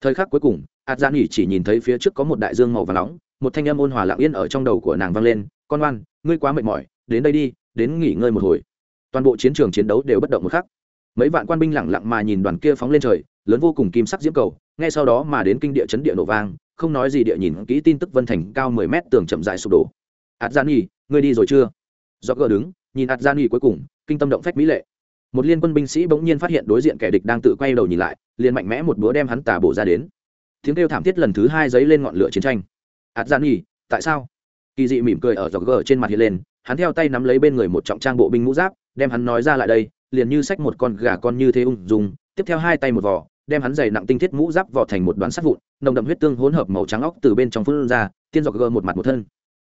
Thời khắc cuối cùng ạt dạn nhì chỉ nhìn thấy phía trước có một đại dương màu và nóng, một thanh âm ôn hòa lặng yên ở trong đầu của nàng vang lên, con oan, ngươi quá mệt mỏi, đến đây đi, đến nghỉ ngơi một hồi. Toàn bộ chiến trường chiến đấu đều bất động một khắc. Mấy vạn quan binh lặng lặng mà nhìn đoàn kia phóng lên trời, lớn vô cùng kim sắc diễm cầu, ngay sau đó mà đến kinh địa chấn địa nổ vang, không nói gì địa nhìn kỹ tin tức vân thành cao mười mét tường chậm dài sụp đổ. Ạt gian nghỉ ngươi đi rồi chưa? Do gờ đứng, nhìn ạt gian nghỉ cuối cùng, kinh tâm động phách mỹ lệ. Một liên quân binh sĩ bỗng nhiên phát hiện đối diện kẻ địch đang tự quay đầu nhìn lại, liền mạnh mẽ một búa đem hắn tà bổ ra đến. Tiếng kêu thảm thiết lần thứ hai dấy lên ngọn lửa chiến tranh. Ạt gian nghỉ tại sao? Kỳ dị mỉm cười ở dọc gờ trên mặt hiện lên, hắn theo tay nắm lấy bên người một trọng trang bộ binh mũ giáp, đem hắn nói ra lại đây, liền như xách một con gà con như thế ung dùng tiếp theo hai tay một vỏ đem hắn giày nặng tinh thiết mũ giáp vỏ thành một đoán sắt vụn, nồng đậm huyết tương hỗn hợp màu trắng óc từ bên trong phun ra, tiên dọc gờ một mặt một thân.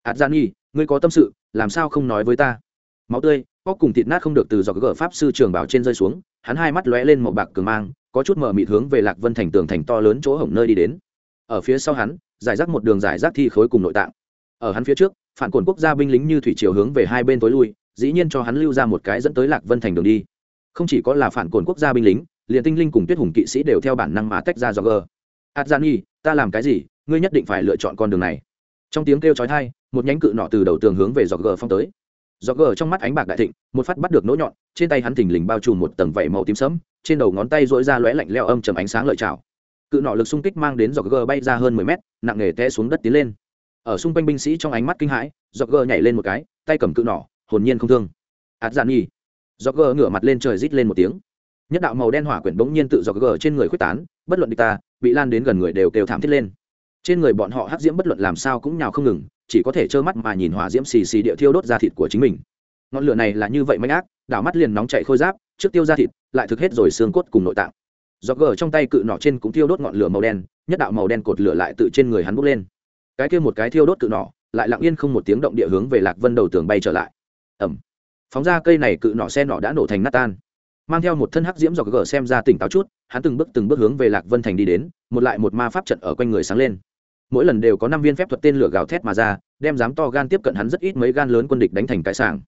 Ạt gian nhi ngươi có tâm sự, làm sao không nói với ta? Máu tươi có cùng thịt nát không được từ dọc gỡ pháp sư trường bảo trên rơi xuống, hắn hai mắt lóe lên màu bạc cường mang, có chút mở mịt hướng về lạc vân thành tường thành to lớn chỗ hổng nơi đi đến. Ở phía sau hắn, giải rác một đường giải rác thi khối cùng nội tạng. Ở hắn phía trước, phản cồn quốc gia binh lính như thủy chiều hướng về hai bên tối lui, dĩ nhiên cho hắn lưu ra một cái dẫn tới lạc vân thành đường đi. Không chỉ có là phản cồn quốc gia binh lính, liền tinh linh cùng tuyết hùng kỵ sĩ đều theo bản năng mà tách ra do gờ. Adjani, ta làm cái gì? Ngươi nhất định phải lựa chọn con đường này. Trong tiếng kêu chói tai một nhánh cự nọ từ đầu tường hướng về dọc gờ phong tới. Dọc gờ trong mắt ánh bạc đại thịnh, một phát bắt được nỗ nhọn, trên tay hắn thình lình bao trùm một tầng vảy màu tím sẫm, trên đầu ngón tay dỗi ra lóe lạnh leo âm trầm ánh sáng lợi trào cự nọ lực xung kích mang đến dọc gờ bay ra hơn mười mét, nặng nề té xuống đất tiến lên. Ở xung quanh binh sĩ trong ánh mắt kinh hãi, dọc gờ nhảy lên một cái, tay cầm cự nỏ, hồn nhiên không thương. Ạt dạn nhi dọc gờ ngửa mặt lên trời rít lên một tiếng. Nhất đạo màu đen hỏa quyển bỗng nhiên tự dọc gờ trên người quyết tán, bất luận địch ta, bị lan đến gần người đều kêu thảm thiết lên. Trên người bọn họ hắc diễm bất luận làm sao cũng nhào không ngừng chỉ có thể trơ mắt mà nhìn hỏa diễm xì xì địa thiêu đốt ra thịt của chính mình. Ngọn lửa này là như vậy mạnh ác, đảo mắt liền nóng chạy khôi giáp, trước tiêu ra thịt, lại thực hết rồi xương cốt cùng nội tạng. Do gờ trong tay cự nọ trên cũng thiêu đốt ngọn lửa màu đen, nhất đạo màu đen cột lửa lại tự trên người hắn bốc lên. Cái kia một cái thiêu đốt cự nọ lại lặng yên không một tiếng động địa hướng về lạc vân đầu tường bay trở lại. Ẩm phóng ra cây này cự nọ xe nọ đã nổ thành nát tan. Mang theo một thân hắc diễm dọc gờ xem ra tỉnh táo chút, hắn từng bước từng bước hướng về lạc vân thành đi đến, một lại một ma pháp trận ở quanh người sáng lên mỗi lần đều có năm viên phép thuật tên lửa gào thét mà ra, đem dám to gan tiếp cận hắn rất ít mấy gan lớn quân địch đánh thành cái sàng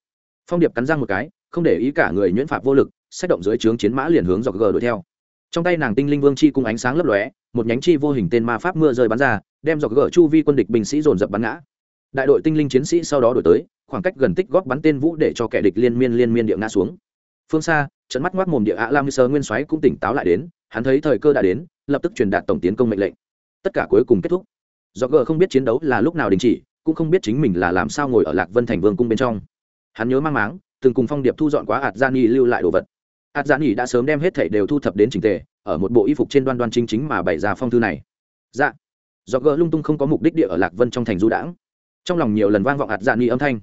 phong điệp cắn răng một cái, không để ý cả người nhuyễn phạm vô lực, sách động dưới trướng chiến mã liền hướng dọc gờ đuổi theo. Trong tay nàng tinh linh vương chi cung ánh sáng lấp lóe, một nhánh chi vô hình tên ma pháp mưa rơi bắn ra, đem dọc gờ chu vi quân địch binh sĩ dồn dập bắn ngã. Đại đội tinh linh chiến sĩ sau đó đổi tới, khoảng cách gần tích góp bắn tên vũ để cho kẻ địch liên miên liên miên địa ngã xuống. Phương xa, trận mắt ngoác mồm địa ạ lam sơ nguyên soái cũng tỉnh táo lại đến, hắn thấy thời cơ đã đến, lập tức truyền đạt tổng tiến công mệnh lệnh. Tất cả cuối cùng kết thúc do gờ không biết chiến đấu là lúc nào đình chỉ, cũng không biết chính mình là làm sao ngồi ở lạc vân thành vương cung bên trong. Hắn nhớ mang máng, từng cùng phong điệp thu dọn quá ạt gia ni lưu lại đồ vật. Ạt gia ni đã sớm đem hết thảy đều thu thập đến trình tề, ở một bộ y phục trên đoan đoan chính chính mà bày ra phong thư này. Dạ. Do gờ lung tung không có mục đích địa ở lạc vân trong thành du đãng. Trong lòng nhiều lần vang vọng ạt dạ ni âm thanh.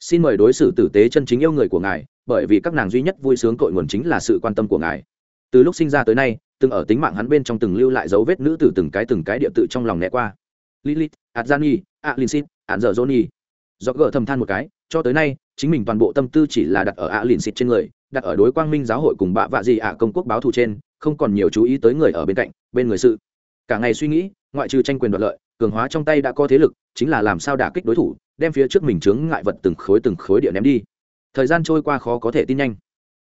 Xin mời đối xử tử tế chân chính yêu người của ngài, bởi vì các nàng duy nhất vui sướng cội nguồn chính là sự quan tâm của ngài. Từ lúc sinh ra tới nay, từng ở tính mạng hắn bên trong từng lưu lại dấu vết nữ tử từng cái từng cái địa tự trong lòng né qua lilith adzani alinsit ạn dở johnny do gỡ thầm than một cái, cho tới nay, chính mình toàn bộ tâm tư chỉ là đặt ở alinsit trên người, đặt ở đối quang minh giáo hội cùng bạ vạ gì ạ công quốc báo thù trên, không còn nhiều chú ý tới người ở bên cạnh, bên người sự. Cả ngày suy nghĩ, ngoại trừ tranh quyền đoạt lợi, cường hóa trong tay đã có thế lực, chính là làm sao đả kích đối thủ, đem phía trước mình chướng ngại vật từng khối từng khối địa ném đi. Thời gian trôi qua khó có thể tin nhanh.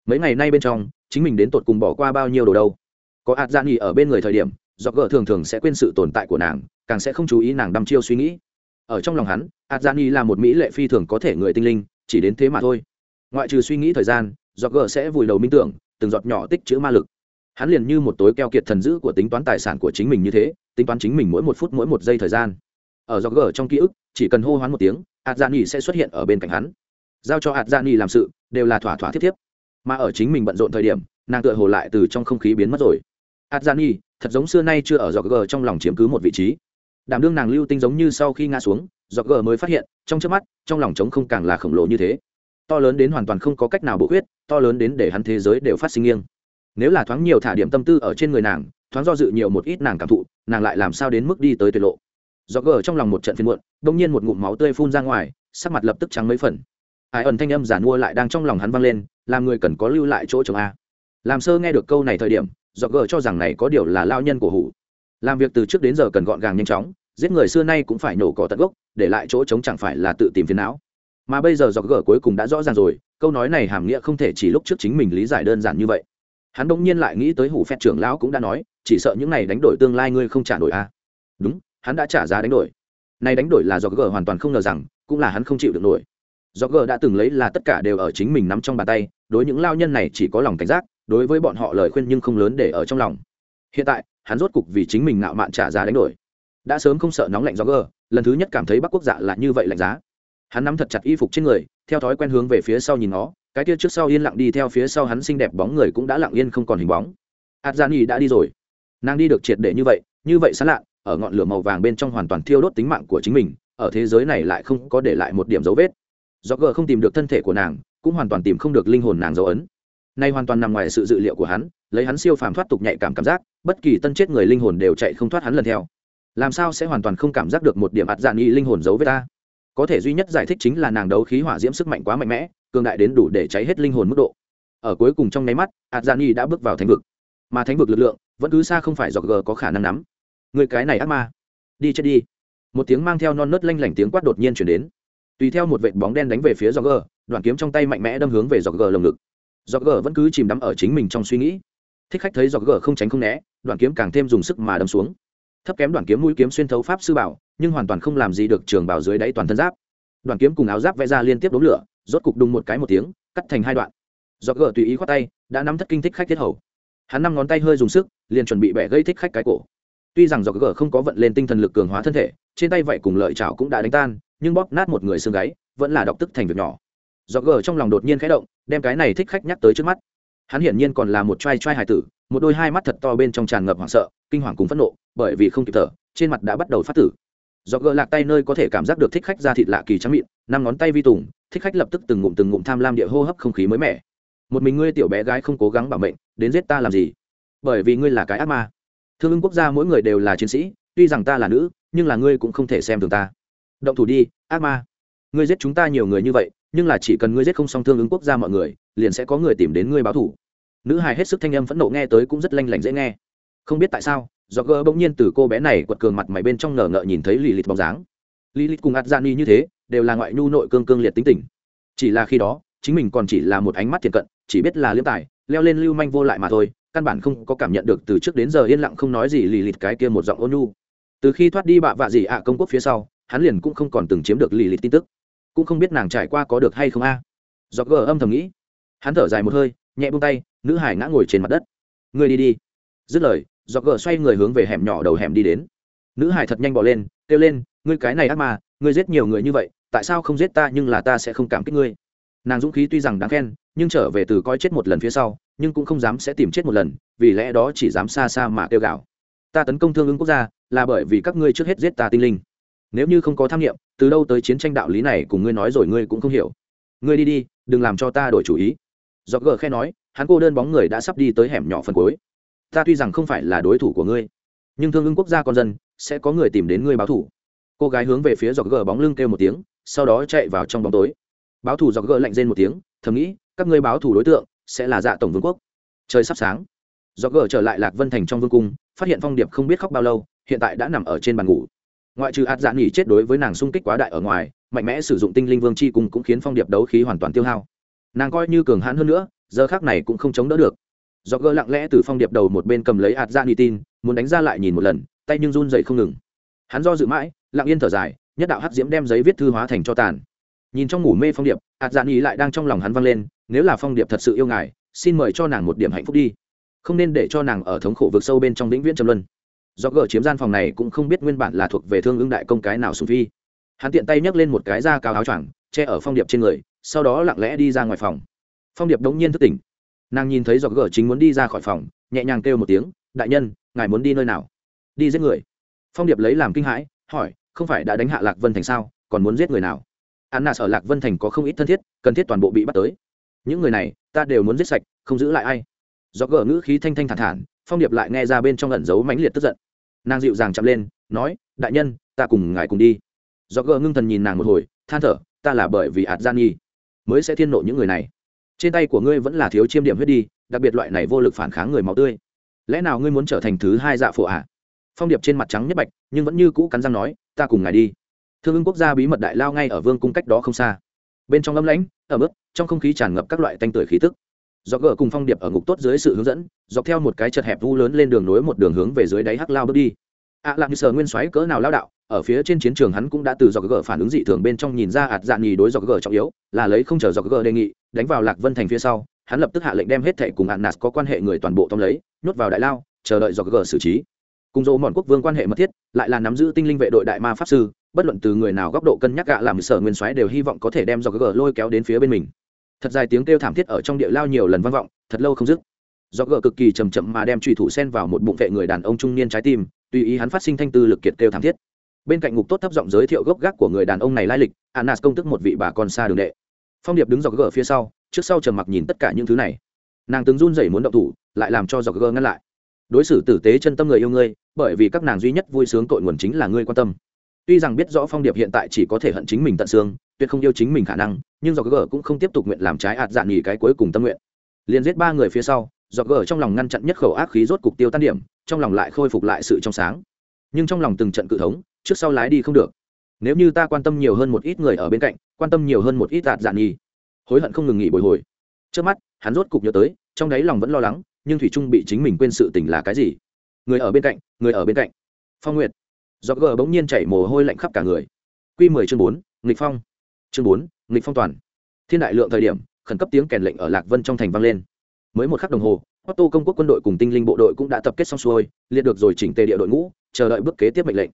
Mấy ngày nay bên trong, chính mình đến tột cùng bỏ qua bao nhiêu đồ đâu? Có ạt gian nghỉ ở bên người thời điểm do gờ thường thường sẽ quên sự tồn tại của nàng, càng sẽ không chú ý nàng đăm chiêu suy nghĩ. Ở trong lòng hắn, adjani là một mỹ lệ phi thường có thể người tinh linh, chỉ đến thế mà thôi. Ngoại trừ suy nghĩ thời gian do gờ sẽ vùi đầu minh tưởng, từng giọt nhỏ tích chữ ma lực. Hắn liền như một tối keo kiệt thần dữ của tính toán tài sản của chính mình như thế, tính toán chính mình mỗi một phút mỗi một giây thời gian. Ở do gờ trong ký ức, chỉ cần hô hoán một tiếng, adjani sẽ xuất hiện ở bên cạnh hắn. Giao cho adjani làm sự, đều là thỏa thỏa thiết thiếp mà ở chính mình bận rộn thời điểm, nàng tựa hồ lại từ trong không khí biến mất rồi hạt thật giống xưa nay chưa ở dọc gờ trong lòng chiếm cứ một vị trí. Đảm đương nàng lưu tinh giống như sau khi ngã xuống, dọc gờ mới phát hiện, trong trước mắt, trong lòng trống không càng là khổng lồ như thế. To lớn đến hoàn toàn không có cách nào bổ huyết to lớn đến để hắn thế giới đều phát sinh nghiêng. Nếu là thoáng nhiều thả điểm tâm tư ở trên người nàng, thoáng do dự nhiều một ít nàng cảm thụ, nàng lại làm sao đến mức đi tới tuyệt lộ. Do gờ trong lòng một trận phiên muộn, đông nhiên một ngụm máu tươi phun ra ngoài, sắc mặt lập tức trắng mấy phần. Ai ẩn thanh âm giản mua lại đang trong lòng hắn vang lên, làm người cần có lưu lại chỗ chồng a làm sơ nghe được câu này thời điểm do gờ cho rằng này có điều là lao nhân của hủ. Làm việc từ trước đến giờ cần gọn gàng nhanh chóng, giết người xưa nay cũng phải nổ cỏ tận gốc, để lại chỗ trống chẳng phải là tự tìm phiền não. Mà bây giờ do gờ cuối cùng đã rõ ràng rồi, câu nói này hàm nghĩa không thể chỉ lúc trước chính mình lý giải đơn giản như vậy. Hắn đ ỗ n g nhiên lại nghĩ tới hủ phép trưởng lão cũng đã nói, chỉ sợ những này đánh đổi tương lai ngươi không trả nổi a đúng, hắn đã trả giá đánh đổi. Này đánh đổi là do gờ hoàn toàn không ngờ rằng, cũng là hắn không chịu được nổi. Do gờ đã từng lấy là tất cả đều ở chính mình nắm trong bàn tay, đối những lao nhân này chỉ có lòng cảnh giác đối với bọn họ lời khuyên nhưng không lớn để ở trong lòng. Hiện tại, hắn rốt cục vì chính mình ngạo mạn trả giá đánh đổi. Đã sớm không sợ nóng lạnh gió gờ lần thứ nhất cảm thấy bắc quốc dạ là như vậy lạnh giá. Hắn nắm thật chặt y phục trên người, theo thói quen hướng về phía sau nhìn nó cái kia trước sau yên lặng đi theo phía sau hắn xinh đẹp bóng người cũng đã lặng yên không còn hình bóng. Ạt gian y đã đi rồi. Nàng đi được triệt để như vậy như vậy sán lạ, ở ngọn lửa màu vàng bên trong hoàn toàn thiêu đốt tính mạng của chính mình, ở thế giới này lại không có để lại một điểm dấu vết. Do gờ không tìm được thân thể của nàng, cũng hoàn toàn tìm không được linh hồn nàng dấu ấn nay hoàn toàn nằm ngoài sự dự liệu của hắn, lấy hắn siêu phàm thoát tục nhạy cảm cảm giác, bất kỳ tân chết người linh hồn đều chạy không thoát hắn lần theo. Làm sao sẽ hoàn toàn không cảm giác được một điểm ạt dạn y linh hồn giấu với ta? Có thể duy nhất giải thích chính là nàng đấu khí hỏa diễm sức mạnh quá mạnh mẽ, cường đại đến đủ để cháy hết linh hồn mức độ. Ở cuối cùng trong nháy mắt, ạt dạn y đã bước vào thánh vực. Mà thánh vực lực lượng vẫn cứ xa không phải dọc g có khả năng nắm. Người cái này ác ma. Đi chết đi. Một tiếng mang theo non nớt lanh lảnh tiếng quát đột nhiên chuyển đến. Tùy theo một vệt bóng đen đánh về phía dọc g đoạn kiếm trong tay mạnh mẽ đâm hướng về dọc g lồng ngực do gờ vẫn cứ chìm đắm ở chính mình trong suy nghĩ. Thích khách thấy do gờ không tránh không né, đoạn kiếm càng thêm dùng sức mà đâm xuống. Thấp kém đoàn kiếm mũi kiếm xuyên thấu pháp sư bảo, nhưng hoàn toàn không làm gì được trường bảo dưới đáy toàn thân giáp. Đoàn kiếm cùng áo giáp vẽ ra liên tiếp đốn lửa, rốt cục đùng một cái một tiếng, cắt thành hai đoạn. Do gờ tùy ý khoát tay, đã nắm thất kinh thích khách thiết hầu. Hắn năm ngón tay hơi dùng sức, liền chuẩn bị bẻ gây thích khách cái cổ. Tuy rằng do gờ không có vận lên tinh thần lực cường hóa thân thể, trên tay vậy cùng lợi chảo cũng đã đánh tan, nhưng bóp nát một người xương gáy, vẫn là độc tức thành việc nhỏ do gờ trong lòng đột nhiên khẽ động, đem cái này thích khách nhắc tới trước mắt. Hắn hiển nhiên còn là một trai trai hài tử, một đôi hai mắt thật to bên trong tràn ngập hoảng sợ, kinh hoàng cùng phẫn nộ, bởi vì không kịp thở, trên mặt đã bắt đầu phát tử. Do gỡ lạc tay nơi có thể cảm giác được thích khách ra thịt lạ kỳ trắng mịn, năm ngón tay vi tùng, thích khách lập tức từng ngụm từng ngụm tham lam địa hô hấp không khí mới mẻ. Một mình ngươi tiểu bé gái không cố gắng bảo mệnh, đến giết ta làm gì? Bởi vì ngươi là cái ác ma. Thương ưng quốc gia mỗi người đều là chiến sĩ, tuy rằng ta là nữ, nhưng là ngươi cũng không thể xem thường ta. Động thủ đi, ác ma. Ngươi giết chúng ta nhiều người như vậy nhưng là chỉ cần ngươi giết không xong thương ứng quốc gia mọi người, liền sẽ có người tìm đến ngươi báo thủ. Nữ hài hết sức thanh âm phẫn nộ nghe tới cũng rất lanh lảnh dễ nghe. Không biết tại sao do gỡ bỗng nhiên từ cô bé này quật cường mặt mày bên trong ngờ ngợ nhìn thấy lì lịt bóng dáng. Lì lịt cùng adjani như thế, đều là ngoại nhu nội cương cương liệt tính tình. Chỉ là khi đó, chính mình còn chỉ là một ánh mắt thiện cận, chỉ biết là liêm tài, leo lên lưu manh vô lại mà thôi, căn bản không có cảm nhận được từ trước đến giờ yên lặng không nói gì lì lịt cái kia một giọng ôn nhu. Từ khi thoát đi bạ vạ gì ạ công quốc phía sau, hắn liền cũng không còn từng chiếm được lì lịt tin tức cũng không biết nàng trải qua có được hay không a. Do gờ âm thầm nghĩ. Hắn thở dài một hơi, nhẹ buông tay, nữ hải ngã ngồi trên mặt đất. Người đi đi. Dứt lời do gờ xoay người hướng về hẻm nhỏ đầu hẻm đi đến. Nữ hải thật nhanh bỏ lên, kêu lên, ngươi cái này ác mà ngươi giết nhiều người như vậy, tại sao không giết ta nhưng là ta sẽ không cảm kích ngươi? Nàng dũng khí tuy rằng đáng khen, nhưng trở về từ coi chết một lần phía sau, nhưng cũng không dám sẽ tìm chết một lần, vì lẽ đó chỉ dám xa xa mà kêu gào. Ta tấn công thương ứng quốc gia là bởi vì các ngươi trước hết giết ta tinh linh nếu như không có tham nghiệm, từ đâu tới chiến tranh đạo lý này cùng ngươi nói rồi ngươi cũng không hiểu. Ngươi đi đi, đừng làm cho ta đổi chủ ý. Do gờ khe nói, hắn cô đơn bóng người đã sắp đi tới hẻm nhỏ phần cuối. Ta tuy rằng không phải là đối thủ của ngươi, nhưng thương ưng quốc gia con dân sẽ có người tìm đến ngươi báo thủ. Cô gái hướng về phía dọc gờ bóng lưng kêu một tiếng, sau đó chạy vào trong bóng tối. Báo thủ dọc gờ lạnh rên một tiếng, thầm nghĩ, các ngươi báo thủ đối tượng sẽ là dạ tổng vương quốc. Trời sắp sáng. Dọc gờ trở lại lạc vân thành trong vương cung, phát hiện phong điệp không biết khóc bao lâu, hiện tại đã nằm ở trên bàn ngủ ngoại trừ ạt dạ nghỉ chết đối với nàng sung kích quá đại ở ngoài, mạnh mẽ sử dụng tinh linh vương c h i cùng cũng khiến phong điệp đấu khí hoàn toàn tiêu hao. Nàng coi như cường hãn hơn nữa, giờ khác này cũng không chống đỡ được. Do gỡ lặng lẽ từ phong điệp đầu một bên cầm lấy ạt dạ nghỉ tin, muốn đánh ra lại nhìn một lần, tay nhưng run dậy không ngừng. Hắn do dự mãi, lặng yên thở dài, nhất đạo hắc diễm đem giấy viết thư hóa thành cho tàn. Nhìn trong ngủ mê phong điệp, ạt dạ nghỉ lại đang trong lòng hắn vang lên, nếu là phong điệp thật sự yêu ngài, xin mời cho nàng một điểm hạnh phúc đi. Không nên để cho nàng ở thống khổ vực sâu bên trong lĩnh viễn trầm luân do gờ chiếm gian phòng này cũng không biết nguyên bản là thuộc về thương ưng đại công cái nào sùng phi. Hắn tiện tay nhấc lên một cái da cao áo choàng, che ở phong điệp trên người, sau đó lặng lẽ đi ra ngoài phòng. Phong điệp đống nhiên thức tỉnh. Nàng nhìn thấy giọt gờ chính muốn đi ra khỏi phòng, nhẹ nhàng kêu một tiếng, đại nhân, ngài muốn đi nơi nào? Đi giết người. Phong điệp lấy làm kinh hãi, hỏi, không phải đã đánh hạ lạc vân thành sao? Còn muốn giết người nào? Hắn nạt ở lạc vân thành có không ít thân thiết, cần thiết toàn bộ bị bắt tới. Những người này, ta đều muốn giết sạch, không giữ lại ai. Do gờ ngữ khí thanh thanh thản thản phong điệp lại nghe ra bên trong ẩn giấu mãnh liệt tức giận. Nàng dịu dàng chậm lên, nói, đại nhân, ta cùng ngài cùng đi. Do gờ ngưng thần nhìn nàng một hồi, than thở, ta là bởi vì ạt gian nhi mới sẽ thiên nộ những người này. Trên tay của ngươi vẫn là thiếu chiêm điểm huyết đi, đặc biệt loại này vô lực phản kháng người máu tươi. Lẽ nào ngươi muốn trở thành thứ hai dạ phổ ạ? À? phong điệp trên mặt trắng nhất bạch, nhưng vẫn như cũ cắn răng nói, ta cùng ngài đi. Thương ưng quốc gia bí mật đại lao ngay ở vương cung cách đó không xa. Bên trong âm lãnh ở mức trong không khí tràn ngập các loại tanh tưởi khí tức do gờ cùng phong điệp ở ngục tốt dưới sự hướng dẫn dọc theo một cái chật hẹp vu lớn lên đường nối một đường hướng về dưới đáy hắc lao bước đi. Ạ à, lạc như sờ nguyên xoáy cỡ nào lao đạo ở phía trên chiến trường hắn cũng đã từ dọc gờ phản ứng dị thường bên trong nhìn ra ạt dạ nhì đối dọc gờ trọng yếu là lấy không chờ dọc gờ đề nghị đánh vào lạc vân thành phía sau hắn lập tức hạ lệnh đem hết thệ cùng ạn nạt có quan hệ người toàn bộ tông lấy nhốt vào đại lao chờ đợi dọc gờ xử trí. Cùng dỗ mòn quốc vương quan hệ mật thiết lại là nắm giữ tinh linh vệ đội đại ma pháp sư bất luận từ người nào góc độ cân nhắc gạ làm sở nguyên soái đều hy vọng có thể đem dọc gờ lôi kéo đến phía bên mình thật dài tiếng kêu thảm thiết ở trong địa lao nhiều lần vang vọng, thật lâu không dứt. Do gỡ cực kỳ chầm chậm mà đem trùy thủ sen vào một bụng vệ người đàn ông trung niên trái tim, tùy ý hắn phát sinh thanh tư lực kiệt kêu thảm thiết. Bên cạnh ngục tốt thấp giọng giới thiệu gốc gác của người đàn ông này lai lịch, anas công tức một vị bà con xa đường đệ. Phong điệp đứng dọc gờ phía sau, trước sau trầm mặc nhìn tất cả những thứ này. Nàng từng run rẩy muốn động thủ, lại làm cho dọc gờ ngăn lại. Đối xử tử tế chân tâm người yêu ngươi, bởi vì các nàng duy nhất vui sướng tội nguồn chính là ngươi quan tâm. Tuy rằng biết rõ phong điệp hiện tại chỉ có thể hận chính mình tận xương tuyệt không yêu chính mình khả năng, nhưng do gờ cũng không tiếp tục nguyện làm trái ạt dạn nghỉ cái cuối cùng tâm nguyện. Liền giết ba người phía sau do gờ trong lòng ngăn chặn nhất khẩu ác khí rốt cục tiêu tan điểm, trong lòng lại khôi phục lại sự trong sáng. Nhưng trong lòng từng trận cự thống, trước sau lái đi không được. Nếu như ta quan tâm nhiều hơn một ít người ở bên cạnh, quan tâm nhiều hơn một ít ạt dạn nghỉ, hối hận không ngừng nghỉ bồi hồi. Trước mắt, hắn rốt cục nhớ tới, trong đáy lòng vẫn lo lắng, nhưng thủy trung bị chính mình quên sự tình là cái gì? Người ở bên cạnh, người ở bên cạnh. Phong nguyệt. Do gờ bỗng nhiên chảy mồ hôi lạnh khắp cả người. Q mười chương bốn, nghịch phong chương bốn nghịch phong toàn thiên đại lượng thời điểm khẩn cấp tiếng kèn lệnh ở lạc vân trong thành vang lên mới một khắc đồng hồ Otto công quốc quân đội cùng tinh linh bộ đội cũng đã tập kết xong xuôi, liệt được rồi chỉnh tề địa đội ngũ, chờ đợi bước kế tiếp mệnh lệnh.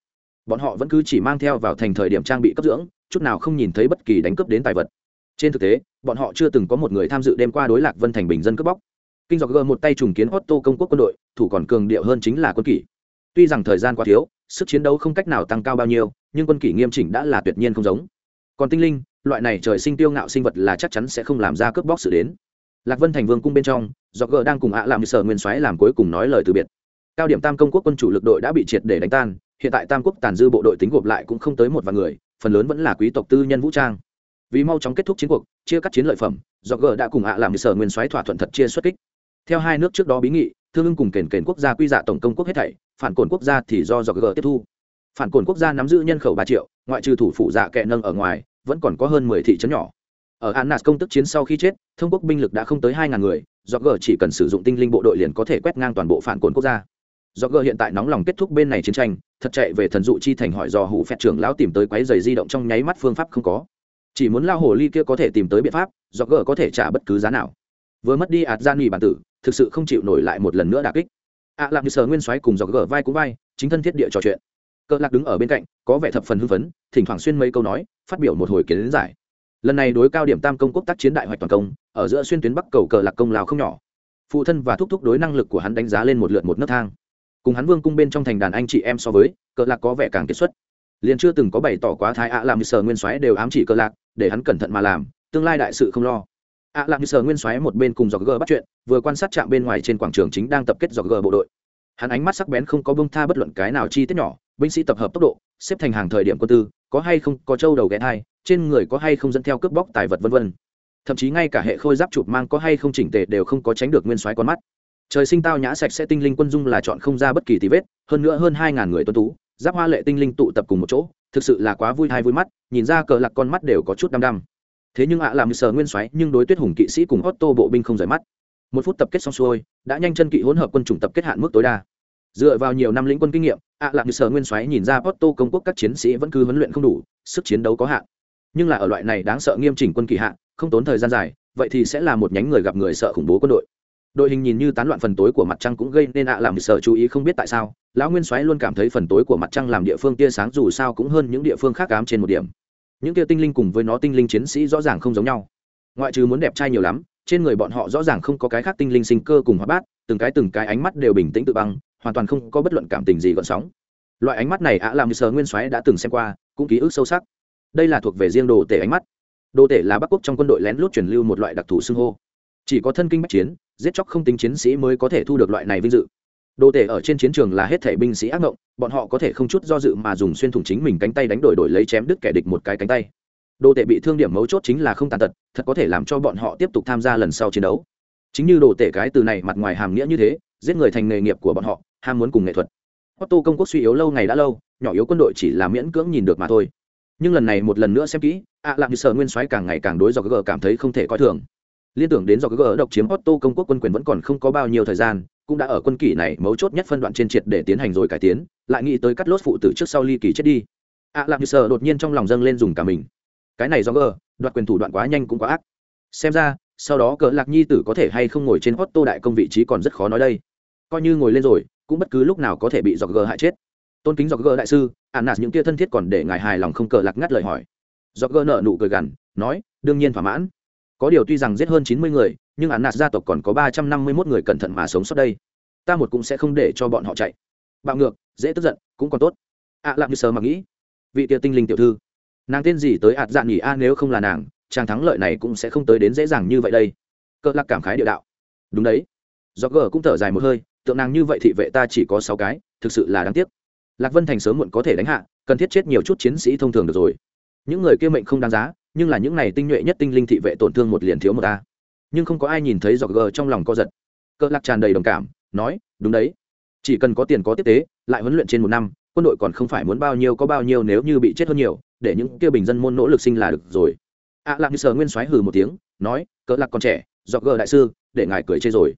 Bọn họ vẫn cứ chỉ mang theo vào thành thời điểm trang bị cấp dưỡng, chút nào không nhìn thấy bất kỳ đánh cướp đến tài vật. Trên thực tế, bọn họ chưa từng có một người tham dự đêm qua đối lạc Vân thành bình dân cướp bóc. Kinh Dọc gơ một tay trùng kiến Otto công quốc quân đội, thủ còn cường điệu hơn chính là quân kỷ. Tuy rằng thời gian quá thiếu, sức chiến đấu không cách nào tăng cao bao nhiêu nhưng quân kỷ nghiêm chỉnh đã là tuyệt nhiên không giống còn tinh linh, loại này trời sinh tiêu ngạo sinh vật là chắc chắn sẽ không làm ra cướp bóc sự đến. Lạc vân thành vương cung bên trong do gờ đang cùng ạ làm sở nguyên soái làm cuối cùng nói lời từ biệt. Cao điểm tam công quốc quân chủ lực đội đã bị triệt để đánh tan, hiện tại tam quốc tàn dư bộ đội tính gộp lại cũng không tới một vài người, phần lớn vẫn là quý tộc tư nhân vũ trang. Vì mau chóng kết thúc chiến cuộc, chia cắt chiến lợi phẩm do gờ đã cùng ạ làm sở nguyên soái thỏa thuận thật chia xuất kích. Theo hai nước trước đó bí nghị, thương ưng cùng kền kền quốc gia quy dạ tổng công quốc hết thảy, phản cồn quốc gia thì do do g tiếp thu phản cồn quốc gia nắm giữ nhân khẩu ba triệu ngoại trừ thủ phủ dạ kệ nâng ở ngoài vẫn còn có hơn mười thị trấn nhỏ. Ở annas công tức chiến sau khi chết thông quốc binh lực đã không tới hai ngàn người do g chỉ cần sử dụng tinh linh bộ đội liền có thể quét ngang toàn bộ phản cồn quốc gia. Do g hiện tại nóng lòng kết thúc bên này chiến tranh thật chạy về thần dụ chi thành hỏi do hủ phép trưởng lão tìm tới quái giày di động trong nháy mắt phương pháp không có. Chỉ muốn lao hồ ly kia có thể tìm tới biện pháp do g có thể trả bất cứ giá nào. Vừa mất đi ạt gian nghỉ bản tử thực sự không chịu nổi lại một lần nữa đà kích. Ạ à, lạc như sờ nguyên soái cùng do g vai cũng vai chính thân thiết địa trò chuyện cỡ lạc đứng ở bên cạnh có vẻ thập phần hưng phấn thỉnh thoảng xuyên mấy câu nói phát biểu một hồi kiến giải. Lần này đối cao điểm tam công quốc tác chiến đại hoạch toàn công ở giữa xuyên tuyến bắc cầu cờ lạc công lào không nhỏ. Phụ thân và thúc thúc đối năng lực của hắn đánh giá lên một lượt một nấc thang. Cùng hắn vương cung bên trong thành đàn anh chị em so với cờ lạc có vẻ càng kiệt xuất. Liền chưa từng có bày tỏ quá thái ạ làm sờ nguyên soái đều ám chỉ cờ lạc để hắn cẩn thận mà làm tương lai đại sự không lo. Ạ à, làm sờ nguyên Soái một bên cùng dọc g bắt chuyện vừa quan sát trạm bên ngoài trên quảng trường chính đang tập kết dọc g bộ đội. Hắn ánh mắt sắc bén không có bông tha bất luận cái nào chi tiết nhỏ binh sĩ tập hợp tốc độ, xếp thành hàng thời điểm quân tư, có hay không, có trâu đầu ghé thai, trên người có hay không dẫn theo cướp bóc tài vật vân vân. Thậm chí ngay cả hệ khôi giáp chụp mang có hay không chỉnh tề đều không có tránh được nguyên soái con mắt. Trời sinh tao nhã sạch sẽ tinh linh quân dung là chọn không ra bất kỳ tí vết, hơn nữa hơn hai ngàn người tuân tú, giáp hoa lệ tinh linh tụ tập cùng một chỗ, thực sự là quá vui hay vui mắt, nhìn ra cờ lạc con mắt đều có chút đăm đăm. Thế nhưng ạ làm sờ nguyên soái nhưng đối tuyết hùng kỵ sĩ cùng otto bộ binh không rời mắt. Một phút tập kết xong xuôi, đã nhanh chân kỵ hỗn hợp quân chủng tập kết hạn mức tối đa. Dựa vào nhiều năm lĩnh quân kinh nghiệm ạ làm sở nguyên xoáy nhìn ra Porto công quốc các chiến sĩ vẫn cứ huấn luyện không đủ, sức chiến đấu có hạn. Nhưng là ở loại này đáng sợ nghiêm chỉnh quân kỳ hạn, không tốn thời gian dài, vậy thì sẽ là một nhánh người gặp người sợ khủng bố quân đội. Đội hình nhìn như tán loạn phần tối của mặt trăng cũng gây nên ạ làm sợ chú ý không biết tại sao, lão nguyên soái luôn cảm thấy phần tối của mặt trăng làm địa phương tia sáng dù sao cũng hơn những địa phương khác cám trên một điểm. Những tia tinh linh cùng với nó tinh linh chiến sĩ rõ ràng không giống nhau. Ngoại trừ muốn đẹp trai nhiều lắm, trên người bọn họ rõ ràng không có cái khác tinh linh sinh cơ cùng hóa bát, từng cái từng cái ánh mắt đều bình tĩnh tự băng hoàn toàn không có bất luận cảm tình gì gợn sóng. Loại ánh mắt này ạ làm sờ nguyên soái đã từng xem qua, cũng ký ức sâu sắc. Đây là thuộc về riêng đồ tể ánh mắt. Đồ tể là bắc quốc trong quân đội lén lút truyền lưu một loại đặc thù xưng hô. Chỉ có thân kinh bách chiến, giết chóc không tính chiến sĩ mới có thể thu được loại này vinh dự. Đồ tể ở trên chiến trường là hết thể binh sĩ ác ngộng, bọn họ có thể không chút do dự mà dùng xuyên thủng chính mình cánh tay đánh đổi đổi lấy chém đứt kẻ địch một cái cánh tay. Đồ tể bị thương điểm mấu chốt chính là không tàn tật, thật có thể làm cho bọn họ tiếp tục tham gia lần sau chiến đấu. Chính như đồ tể cái từ này mặt ngoài hàm nghĩa như thế, giết người thành nghề nghiệp của bọn họ ham muốn cùng nghệ thuật. Otto công quốc suy yếu lâu ngày đã lâu, nhỏ yếu quân đội chỉ là miễn cưỡng nhìn được mà thôi. Nhưng lần này một lần nữa xem kỹ, ạ à lạm như sở nguyên soái càng ngày càng đối do g cảm thấy không thể coi thường. Liên tưởng đến do g độc chiếm otto công quốc quân quyền vẫn còn không có bao nhiêu thời gian, cũng đã ở quân kỷ này mấu chốt nhất phân đoạn trên triệt để tiến hành rồi cải tiến, lại nghĩ tới cắt lốt phụ tử trước sau ly kỳ chết đi. Ạ à lạm như sở đột nhiên trong lòng dâng lên dùng cả mình. Cái này do g đoạt quyền thủ đoạn quá nhanh cũng quá ác. Xem ra, sau đó cỡ lạc nhi tử có thể hay không ngồi trên otto đại công vị trí còn rất khó nói đây. Coi như ngồi lên rồi cũng bất cứ lúc nào có thể bị dọc gờ hại chết. Tôn kính dọc gờ đại sư ạn nạt những tia thân thiết còn để ngài hài lòng không cờ lạc ngắt lời hỏi. Dọc gờ nợ nụ cười gằn nói đương nhiên thỏa mãn. Có điều tuy rằng giết hơn chín mươi người nhưng ạn nạt gia tộc còn có ba trăm năm mươi mốt người cẩn thận mà sống sót đây. Ta một cũng sẽ không để cho bọn họ chạy. Bạo ngược dễ tức giận cũng còn tốt. Ạ à, lạm như sờ mà nghĩ vị tia tinh linh tiểu thư nàng tên gì tới ạt dạn nhỉ? A nếu không là nàng chàng thắng lợi này cũng sẽ không tới đến dễ dàng như vậy đây. Cỡ lạc cảm khái địa đạo đúng đấy. Do gờ cũng thở dài một hơi tượng nàng như vậy thị vệ ta chỉ có sáu cái thực sự là đáng tiếc. Lạc vân thành sớm muộn có thể đánh hạ cần thiết chết nhiều chút chiến sĩ thông thường được rồi. Những người kia mệnh không đáng giá nhưng là những này tinh nhuệ nhất tinh linh thị vệ tổn thương một liền thiếu một ta. Nhưng không có ai nhìn thấy giọt gờ trong lòng co giật. Cỡ lạc tràn đầy đồng cảm nói đúng đấy. Chỉ cần có tiền có tiếp tế lại huấn luyện trên một năm quân đội còn không phải muốn bao nhiêu có bao nhiêu nếu như bị chết hơn nhiều để những kia bình dân môn nỗ lực sinh là được rồi. Ạ à, lạc như sờ nguyên soái hừ một tiếng nói cỡ lạc còn trẻ giọt gờ đại sư để ngài cười chê rồi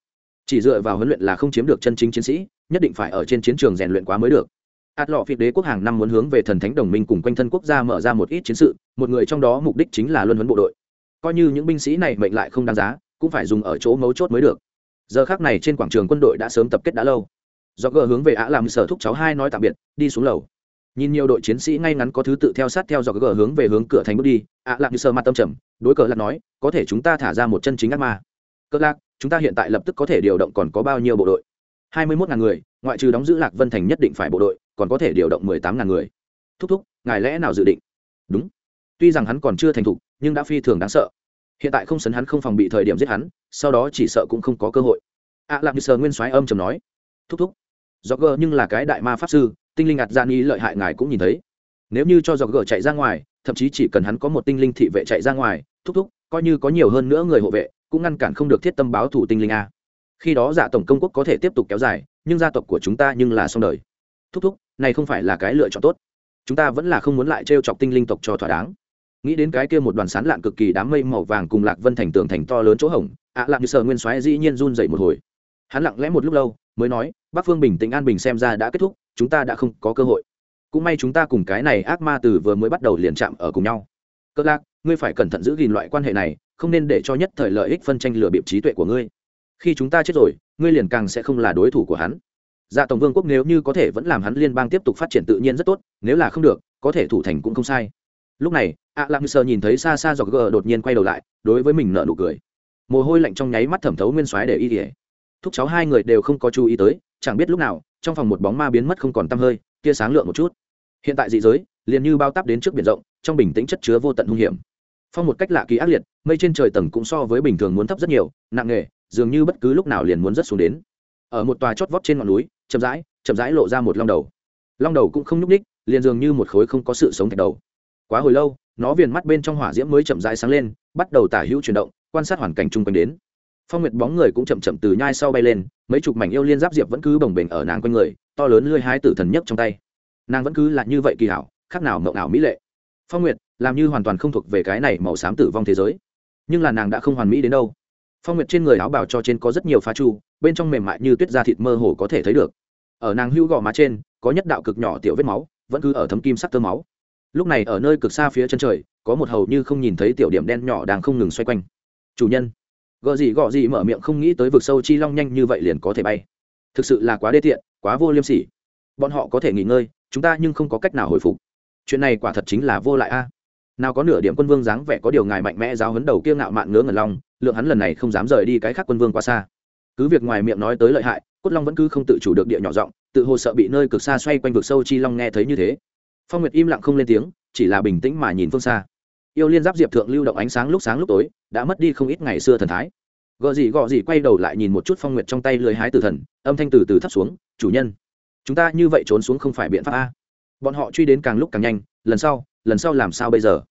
chỉ dựa vào huấn luyện là không chiếm được chân chính chiến sĩ, nhất định phải ở trên chiến trường rèn luyện quá mới được. Ạt lọ phiệt đế quốc hàng năm muốn hướng về thần thánh đồng minh cùng quanh thân quốc gia mở ra một ít chiến sự, một người trong đó mục đích chính là luân huấn bộ đội. Coi như những binh sĩ này mệnh lại không đáng giá, cũng phải dùng ở chỗ mấu chốt mới được. Giờ khác này trên quảng trường quân đội đã sớm tập kết đã lâu. Do gờ hướng về ạ làm sở thúc cháu hai nói tạm biệt, đi xuống lầu. Nhìn nhiều đội chiến sĩ ngay ngắn có thứ tự theo sát theo do gờ hướng về hướng cửa thành bước đi, ạ làm sơ mặt tâm trầm, đối cờ lạc nói, có thể chúng ta thả ra một chân chính ác ma. Cờ lạc chúng ta hiện tại lập tức có thể điều động còn có bao nhiêu bộ đội? Hai mươi mốt ngàn người ngoại trừ đóng giữ lạc vân thành nhất định phải bộ đội còn có thể điều động mười tám ngàn người. Thúc thúc ngài lẽ nào dự định? Đúng. Tuy rằng hắn còn chưa thành thục nhưng đã phi thường đáng sợ. Hiện tại không sấn hắn không phòng bị thời điểm giết hắn sau đó chỉ sợ cũng không có cơ hội. Ạ à, lạc như sờ nguyên soái âm chầm nói. Thúc thúc do gờ nhưng là cái đại ma pháp sư tinh linh ạt gian ý lợi hại ngài cũng nhìn thấy. Nếu như cho do gờ chạy ra ngoài thậm chí chỉ cần hắn có một tinh linh thị vệ chạy ra ngoài thúc thúc coi như có nhiều hơn nữa người hộ vệ, cũng ngăn cản không được thiết tâm báo thủ tinh linh a. Khi đó dạ tổng công quốc có thể tiếp tục kéo dài, nhưng gia tộc của chúng ta nhưng là xong đời. Thúc thúc, này không phải là cái lựa chọn tốt. Chúng ta vẫn là không muốn lại t chọc tinh linh tộc cho thỏa đáng. Nghĩ đến cái kia một đoàn sán lạn cực kỳ đám mây màu vàng cùng lạc vân thành tường thành to lớn chỗ hỏng ạ lạc như sợ nguyên soái dĩ nhiên run dậy một hồi. Hắn lặng lẽ một lúc lâu, mới nói, bắc phương bình tĩnh an bình xem ra đã kết thúc, chúng ta đã không có cơ hội. Cũng may chúng ta cùng cái này ác ma từ vừa mới bắt đầu liền chạm ở cùng nhau. Cỡ lạc ngươi phải cẩn thận giữ gìn loại quan hệ này, không nên để cho nhất thời lợi ích phân tranh lừa bịp trí tuệ của ngươi. Khi chúng ta chết rồi, ngươi liền càng sẽ không là đối thủ của hắn. Dạ tổng vương quốc nếu như có thể vẫn làm hắn liên bang tiếp tục phát triển tự nhiên rất tốt, nếu là không được, có thể thủ thành cũng không sai. Lúc này, a lạng sơ nhìn thấy xa xa dọc gờ đột nhiên quay đầu lại, đối với mình nợ nụ cười. Mồ hôi lạnh trong nháy mắt thẩm thấu nguyên soái để y ỉa thúc cháu hai người đều không có chú ý tới, chẳng biết lúc nào, trong phòng một bóng ma biến mất không còn tăm hơi, tia sáng lượng một chút. Hiện tại dị giới, liền như bao tắp đến trước biển rộng, trong bình tĩnh chất chứa vô tận hung hiểm phong một cách lạ kỳ ác liệt, mây trên trời tầng cũng so với bình thường muốn thấp rất nhiều, nặng nề dường như bất cứ lúc nào liền muốn rớt xuống đến. Ở một tòa chót vót trên ngọn núi, chậm rãi chậm rãi lộ ra một long đầu. Long đầu cũng không nhúc ních liền dường như một khối không có sự sống thạch đầu. Quá hồi lâu, nó viền mắt bên trong hỏa diễm mới chậm rãi sáng lên, bắt đầu tả hữu chuyển động, quan sát hoàn cảnh chung quanh đến. Phong nguyệt bóng người cũng chậm chậm từ nhai sau bay lên, mấy chục mảnh yêu liên giáp diệp vẫn cứ bồng bềnh ở nàng quanh người, to lớn lưỡi hái tử thần nhất trong tay. Nàng vẫn cứ là như vậy kỳ hảo, khác nào mộng ảo mỹ lệ. Phong nguyệt làm như hoàn toàn không thuộc về cái này màu xám tử vong thế giới. Nhưng là nàng đã không hoàn mỹ đến đâu. Phong nguyệt trên người áo bào cho trên có rất nhiều pha chu, bên trong mềm mại như tuyết da thịt mơ hồ có thể thấy được. Ở nàng hưu gò má trên, có nhất đạo cực nhỏ tiểu vết máu, vẫn cứ ở thấm kim sắc tơ máu. Lúc này ở nơi cực xa phía chân trời, có một hầu như không nhìn thấy tiểu điểm đen nhỏ đang không ngừng xoay quanh. Chủ nhân. Gợ gì gọ gì mở miệng không nghĩ tới vực sâu chi long nhanh như vậy liền có thể bay. Thực sự là quá đê tiện, quá vô liêm sỉ. Bọn họ có thể nghỉ ngơi, chúng ta nhưng không có cách nào hồi phục. Chuyện này quả thật chính là vô lại a nào có nửa điểm quân vương dáng vẻ có điều ngài mạnh mẽ giáo hấn đầu kia ngạo mạn ngớ ngẩn long, lượng hắn lần này không dám rời đi cái khác quân vương quá xa. Cứ việc ngoài miệng nói tới lợi hại, cốt long vẫn cứ không tự chủ được địa nhỏ giọng, tự hồ sợ bị nơi cực xa xoay quanh vực sâu chi long nghe thấy như thế. Phong nguyệt im lặng không lên tiếng, chỉ là bình tĩnh mà nhìn phương xa. Yêu liên giáp diệp thượng lưu động ánh sáng lúc sáng lúc tối, đã mất đi không ít ngày xưa thần thái. Gợ gì gọ gì quay đầu lại nhìn một chút phong nguyệt trong tay lưới hái tử thần, âm thanh từ từ thấp xuống, chủ nhân, chúng ta như vậy trốn xuống không phải biện pháp a. Bọn họ truy đến càng lúc càng nhanh lần sau lần sau làm sao bây giờ?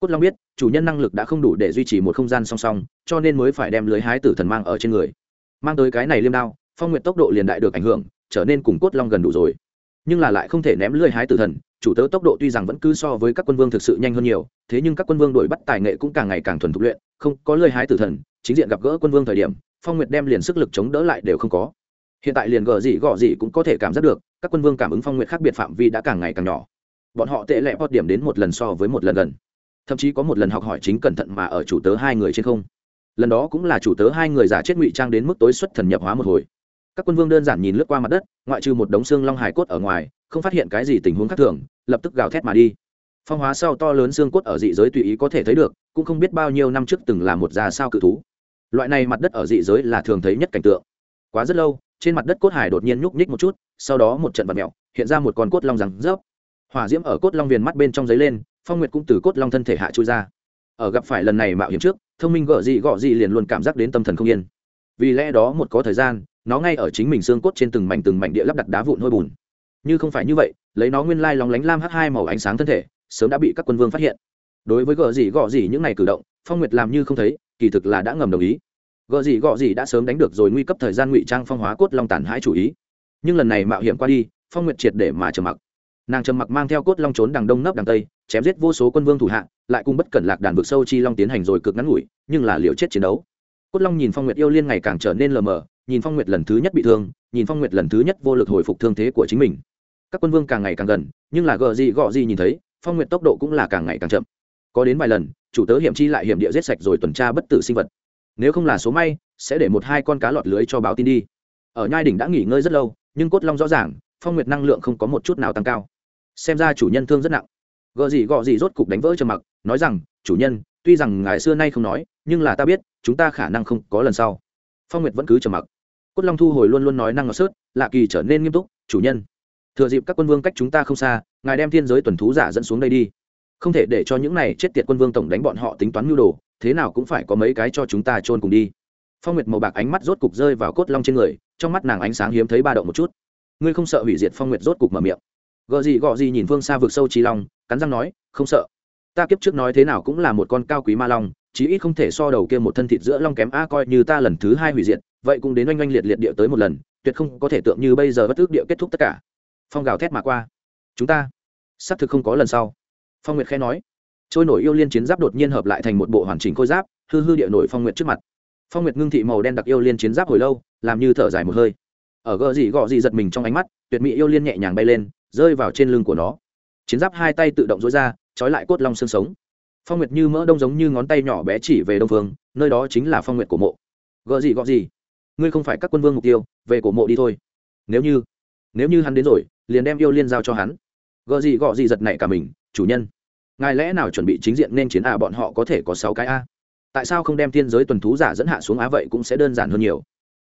Cốt long biết, chủ nhân năng lực đã không đủ để duy trì một không gian song song, cho nên mới phải đem lưới hái tử thần mang ở trên người. Mang tới cái này liêm đao, phong nguyện tốc độ liền đại được ảnh hưởng, trở nên cùng cốt long gần đủ rồi. Nhưng là lại không thể ném lưới hái tử thần, chủ tớ tốc độ tuy rằng vẫn cứ so với các quân vương thực sự nhanh hơn nhiều, thế nhưng các quân vương đổi bắt tài nghệ cũng càng ngày càng thuần thục luyện, không có lưới hái tử thần, chính diện gặp gỡ quân vương thời điểm, phong nguyệt đem liền sức lực chống đỡ lại đều không có. Hiện tại liền gờ gì gọ gì cũng có thể cảm giác được, các quân vương cảm ứng phong nguyệt khác biệt phạm vi đã càng ngày càng nhỏ bọn họ tệ lẹ bót điểm đến một lần so với một lần gần. Thậm chí có một lần học hỏi chính cẩn thận mà ở chủ tớ hai người trên không. Lần đó cũng là chủ tớ hai người giả chết ngụy trang đến mức tối xuất thần nhập hóa một hồi. Các quân vương đơn giản nhìn lướt qua mặt đất, ngoại trừ một đống xương long hải cốt ở ngoài, không phát hiện cái gì tình huống khác thường, lập tức gào thét mà đi. Phong hóa sau to lớn xương cốt ở dị giới tùy ý có thể thấy được, cũng không biết bao nhiêu năm trước từng là một già sao cự thú. Loại này mặt đất ở dị giới là thường thấy nhất cảnh tượng. Quá rất lâu, trên mặt đất cốt hải đột nhiên nhúc nhích một chút, sau đó một trận vật mẹo, hiện ra một con cốt long rắn rớp hỏa diễm ở cốt long viền mắt bên trong giấy lên, phong nguyệt cũng từ cốt long thân thể hạ chui ra. Ở gặp phải lần này mạo hiểm trước, thông minh gợ dị gọ dị liền luôn cảm giác đến tâm thần không yên. Vì lẽ đó một có thời gian, nó ngay ở chính mình xương cốt trên từng mảnh từng mảnh địa lắp đặt đá vụn hôi bùn. Như không phải như vậy, lấy nó nguyên lai lóng lánh lam h hai màu ánh sáng thân thể, sớm đã bị các quân vương phát hiện. Đối với gợ dị gọ dị những ngày cử động, phong nguyệt làm như không thấy, kỳ thực là đã ngầm đồng ý. Gợ dị gọ dị đã sớm đánh được rồi nguy cấp thời gian ngụy trang phong hóa cốt long tàn hãi chủ ý. Nhưng lần này mạo hiểm qua đi, phong nguyệt triệt để mà trầm mặc nàng trầm mặc mang theo cốt long trốn đằng đông nấp đằng tây, chém giết vô số quân vương thủ hạ, lại cùng bất cẩn lạc đàn vực sâu chi long tiến hành rồi cực ngắn ngủi, nhưng là liều chết chiến đấu. Cốt long nhìn phong nguyệt yêu liên ngày càng trở nên lờ mờ, nhìn phong nguyệt lần thứ nhất bị thương, nhìn phong nguyệt lần thứ nhất vô lực hồi phục thương thế của chính mình. Các quân vương càng ngày càng gần, nhưng là gờ gì gọ gì nhìn thấy, phong nguyệt tốc độ cũng là càng ngày càng chậm. Có đến vài lần, chủ tớ hiểm chi lại hiểm địa giết sạch rồi tuần tra bất tử sinh vật. Nếu không là số may, sẽ để một hai con cá lọt lưới cho báo tin đi. Ở nhai đỉnh đã nghỉ ngơi rất lâu, nhưng cốt long rõ ràng, phong nguyệt năng lượng không có một chút nào tăng cao xem ra chủ nhân thương rất nặng. Gợ gì gọ gì rốt cục đánh vỡ trầm mặc, nói rằng, chủ nhân, tuy rằng ngài xưa nay không nói, nhưng là ta biết, chúng ta khả năng không có lần sau. Phong nguyệt vẫn cứ trầm mặc. Cốt long thu hồi luôn luôn nói năng ngọt sớt, lạ kỳ trở nên nghiêm túc, chủ nhân, thừa dịp các quân vương cách chúng ta không xa, ngài đem thiên giới tuần thú giả dẫn xuống đây đi. Không thể để cho những này chết tiệt quân vương tổng đánh bọn họ tính toán mưu đồ, thế nào cũng phải có mấy cái cho chúng ta chôn cùng đi. Phong nguyệt màu bạc ánh mắt rốt cục rơi vào cốt long trên người, trong mắt nàng ánh sáng hiếm thấy ba động một chút. Ngươi không sợ hủy diệt phong nguyệt rốt cục mở miệng? Gợ gì gọ gì nhìn phương xa vực sâu trí long, cắn răng nói, không sợ. Ta kiếp trước nói thế nào cũng là một con cao quý ma long, chí ít không thể so đầu kia một thân thịt giữa long kém a, coi như ta lần thứ hai hủy diệt, vậy cũng đến oanh oanh liệt liệt địa tới một lần, tuyệt không có thể tượng như bây giờ bất ước địa kết thúc tất cả. Phong gào thét mà qua. Chúng ta? Xác thực không có lần sau. Phong nguyệt khẽ nói. Trôi nổi yêu liên chiến giáp đột nhiên hợp lại thành một bộ hoàn chỉnh khôi giáp, hư hư địa nổi phong nguyệt trước mặt. Phong nguyệt ngưng thị màu đen đặc yêu liên chiến giáp hồi lâu, làm như thở dài một hơi. Ở gờ gì gọ gì giật mình trong ánh mắt, tuyệt mỹ yêu liên nhẹ nhàng bay lên rơi vào trên lưng của nó. Chiến giáp hai tay tự động dối ra, trói lại cốt long xương sống. Phong nguyệt như mỡ đông giống như ngón tay nhỏ bé chỉ về đông phương, nơi đó chính là phong nguyệt của mộ. Gợ gì gọ gì? Ngươi không phải các quân vương mục tiêu, về cổ mộ đi thôi. Nếu như nếu như hắn đến rồi, liền đem yêu liên giao cho hắn. Gợ gì gọ gì giật nảy cả mình, chủ nhân. Ngài lẽ nào chuẩn bị chính diện nên chiến à bọn họ có thể có sáu cái a. Tại sao không đem thiên giới tuần thú giả dẫn hạ xuống á vậy cũng sẽ đơn giản hơn nhiều.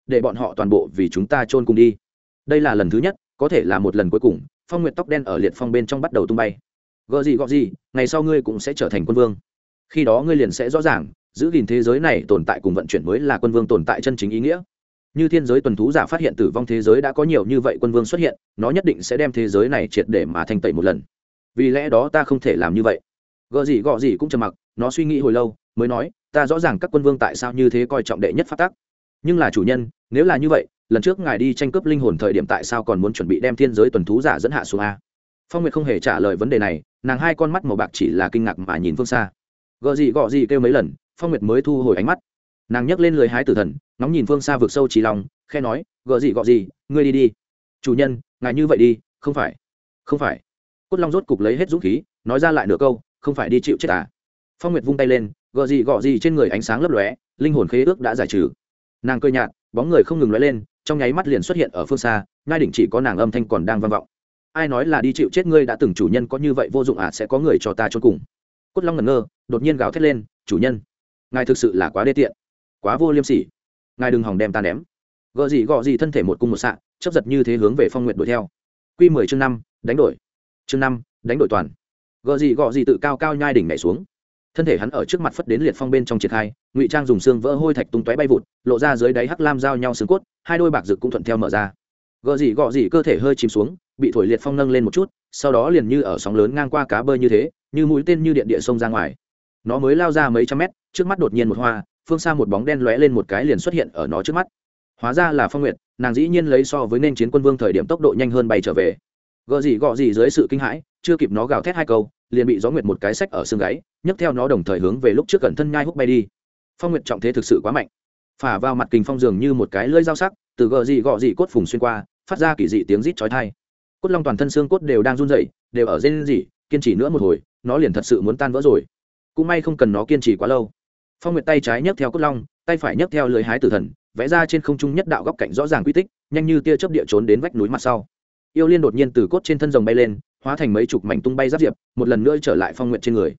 Để bọn họ toàn bộ vì chúng ta chôn cùng đi. Đây là lần thứ nhất, có thể là một lần cuối cùng phong nguyệt tóc đen ở liệt phong bên trong bắt đầu tung bay. Gợ gì, gọ gì, ngày sau ngươi cũng sẽ trở thành quân vương. Khi đó ngươi liền sẽ rõ ràng, giữ gìn thế giới này tồn tại cùng vận chuyển mới là quân vương tồn tại chân chính ý nghĩa. Như thiên giới tuần thú giả phát hiện tử vong thế giới đã có nhiều như vậy quân vương xuất hiện, nó nhất định sẽ đem thế giới này triệt để mà thanh tẩy một lần. Vì lẽ đó ta không thể làm như vậy. Gợ gì, gọ gì cũng trầm mặc, nó suy nghĩ hồi lâu, mới nói, ta rõ ràng các quân vương tại sao như thế coi trọng đệ nhất phát tác nhưng là chủ nhân, nếu là như vậy lần trước ngài đi tranh cướp linh hồn thời điểm tại sao còn muốn chuẩn bị đem thiên giới tuần thú giả dẫn hạ xuống a? Phong nguyệt không hề trả lời vấn đề này, nàng hai con mắt màu bạc chỉ là kinh ngạc mà nhìn phương xa. Gợ gì gọ gì kêu mấy lần, phong nguyệt mới thu hồi ánh mắt. Nàng nhấc lên lười hái tử thần nóng nhìn phương xa vực sâu trí lòng khe nói gợ gì gọ gì ngươi đi đi. Chủ nhân, ngài như vậy đi, không phải không phải. Cốt long rốt cục lấy hết dũng khí, nói ra lại nửa câu, không phải đi chịu chết à? Phong nguyệt vung tay lên gợ gì gọ gì trên người ánh sáng lấp lóe, linh hồn khế ước đã giải trừ. Nàng cơ nhạt, bóng người không ngừng lóe lên trong nháy mắt liền xuất hiện ở phương xa ngai đỉnh chỉ có nàng âm thanh còn đang vang vọng. Ai nói là đi chịu chết ngươi đã từng chủ nhân có như vậy vô dụng à sẽ có người cho ta cho cùng. Cốt long ngẩn ngơ, đột nhiên gào thét lên, chủ nhân, ngài thực sự là quá đê tiện, quá vô liêm sỉ. Ngài đừng hòng đem ta ném. Gợ gì gọ gì thân thể một cung một sạ chấp giật như thế hướng về phong nguyện đuổi theo. Q mười chương năm, đánh đổi. Chương năm, đánh đổi toàn. Gợ gì gọ gì tự cao cao nhai đỉnh nhảy xuống thân thể hắn ở trước mặt phất đến liệt phong bên trong triển khai ngụy trang dùng xương vỡ hôi thạch tung tóe bay vụt, lộ ra dưới đáy hắc lam giao nhau xương cốt, hai đôi bạc rực cũng thuận theo mở ra. Gợ gì gọ gì cơ thể hơi chìm xuống, bị thổi liệt phong nâng lên một chút, sau đó liền như ở sóng lớn ngang qua cá bơi như thế, như mũi tên như điện địa sông ra ngoài. Nó mới lao ra mấy trăm mét, trước mắt đột nhiên một hoa, phương xa một bóng đen lóe lên một cái liền xuất hiện ở nó trước mắt. Hóa ra là phong nguyệt, nàng dĩ nhiên lấy so với nên chiến quân vương thời điểm tốc độ nhanh hơn bay trở về. Gợ gì gọ gì dưới sự kinh hãi, chưa kịp nó gào thét hai câu liền bị gió nguyệt một cái sách ở xương gáy, nhấc theo nó đồng thời hướng về lúc trước cẩn thân nhai hút bay đi. Phong nguyệt trọng thế thực sự quá mạnh. Phả vào mặt kình phong dường như một cái lưỡi dao sắc, từ gờ gì gọ gì cốt phùng xuyên qua, phát ra kỳ dị tiếng rít chói tai. Cốt long toàn thân xương cốt đều đang run rẩy, đều ở rên rỉ, kiên trì nữa một hồi, nó liền thật sự muốn tan vỡ rồi. Cũng may không cần nó kiên trì quá lâu. Phong nguyệt tay trái nhấc theo cốt long, tay phải nhấc theo lưới hái tử thần, vẽ ra trên không trung nhất đạo góc cạnh rõ ràng quy tích, nhanh như tia chớp địa trốn đến vách núi mặt sau. Yêu liên đột nhiên từ cốt trên thân rồng bay lên hóa thành mấy chục mảnh tung bay giáp diệp, một lần nữa trở lại phong nguyện trên người.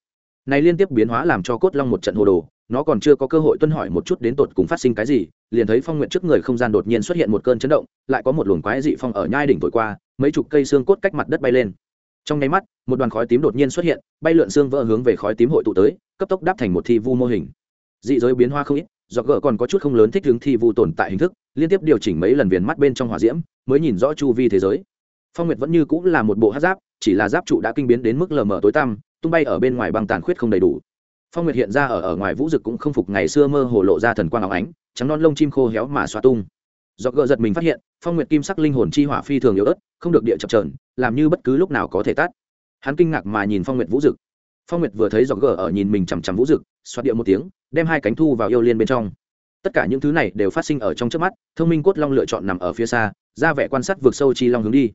Này liên tiếp biến hóa làm cho cốt long một trận hồ đồ, nó còn chưa có cơ hội tuân hỏi một chút đến tột cùng phát sinh cái gì, liền thấy phong nguyện trước người không gian đột nhiên xuất hiện một cơn chấn động, lại có một luồng quái dị phong ở nhai đỉnh thổi qua, mấy chục cây xương cốt cách mặt đất bay lên. Trong nháy mắt, một đoàn khói tím đột nhiên xuất hiện, bay lượn xương vỡ hướng về khói tím hội tụ tới, cấp tốc đáp thành một thi vu mô hình. Dị giới biến hoa không ít, do gỡ còn có chút không lớn thích hướng thi vu tồn tại hình thức, liên tiếp điều chỉnh mấy lần viền mắt bên trong hỏa diễm, mới nhìn rõ chu vi thế giới. Phong nguyệt vẫn như cũng là một bộ hát giáp chỉ là giáp trụ đã kinh biến đến mức lờ mờ tối tăm, tung bay ở bên ngoài băng tàn khuyết không đầy đủ. Phong nguyệt hiện ra ở ở ngoài vũ dực cũng không phục ngày xưa mơ hồ lộ ra thần quang áo ánh, trắng non lông chim khô héo mà xoa tung. Do gỡ giật mình phát hiện, phong nguyệt kim sắc linh hồn chi hỏa phi thường yếu ớt, không được địa chập trờn làm như bất cứ lúc nào có thể tắt hắn kinh ngạc mà nhìn phong nguyệt vũ dực. Phong nguyệt vừa thấy do gỡ ở nhìn mình chằm chằm vũ dực, xoa điệu một tiếng, đem hai cánh thu vào yêu liên bên trong. Tất cả những thứ này đều phát sinh ở trong trước mắt, thông minh cốt long lựa chọn nằm ở phía xa, ra vẻ quan sát vượt sâu chi long hướng đi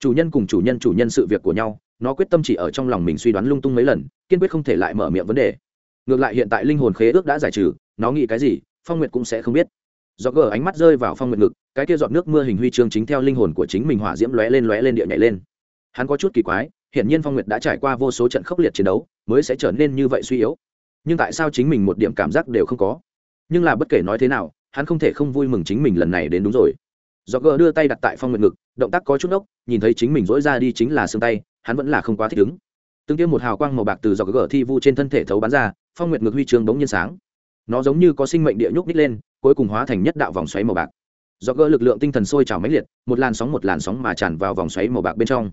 chủ nhân cùng chủ nhân chủ nhân sự việc của nhau, nó quyết tâm chỉ ở trong lòng mình suy đoán lung tung mấy lần, kiên quyết không thể lại mở miệng vấn đề. Ngược lại hiện tại linh hồn khế ước đã giải trừ, nó nghĩ cái gì, phong nguyệt cũng sẽ không biết. Do gờ ánh mắt rơi vào phong nguyệt ngực, cái kia giọt nước mưa hình huy chương chính theo linh hồn của chính mình hỏa diễm lóe lên lóe lên địa nhảy lên. Hắn có chút kỳ quái, hiển nhiên phong nguyệt đã trải qua vô số trận khốc liệt chiến đấu, mới sẽ trở nên như vậy suy yếu. Nhưng tại sao chính mình một điểm cảm giác đều không có? Nhưng là bất kể nói thế nào, hắn không thể không vui mừng chính mình lần này đến đúng rồi. Do gờ đưa tay đặt tại phong nguyệt ngực động tác có chút ốc, nhìn thấy chính mình dỗi ra đi chính là xương tay, hắn vẫn là không quá thích ứng. Tương tiêu một hào quang màu bạc từ dọc gờ thi vu trên thân thể thấu bắn ra, phong nguyệt ngược huy chương bỗng nhiên sáng. Nó giống như có sinh mệnh địa nhúc nít lên, cuối cùng hóa thành nhất đạo vòng xoáy màu bạc. Do gỡ lực lượng tinh thần sôi trào mãnh liệt, một làn sóng một làn sóng mà tràn vào vòng xoáy màu bạc bên trong.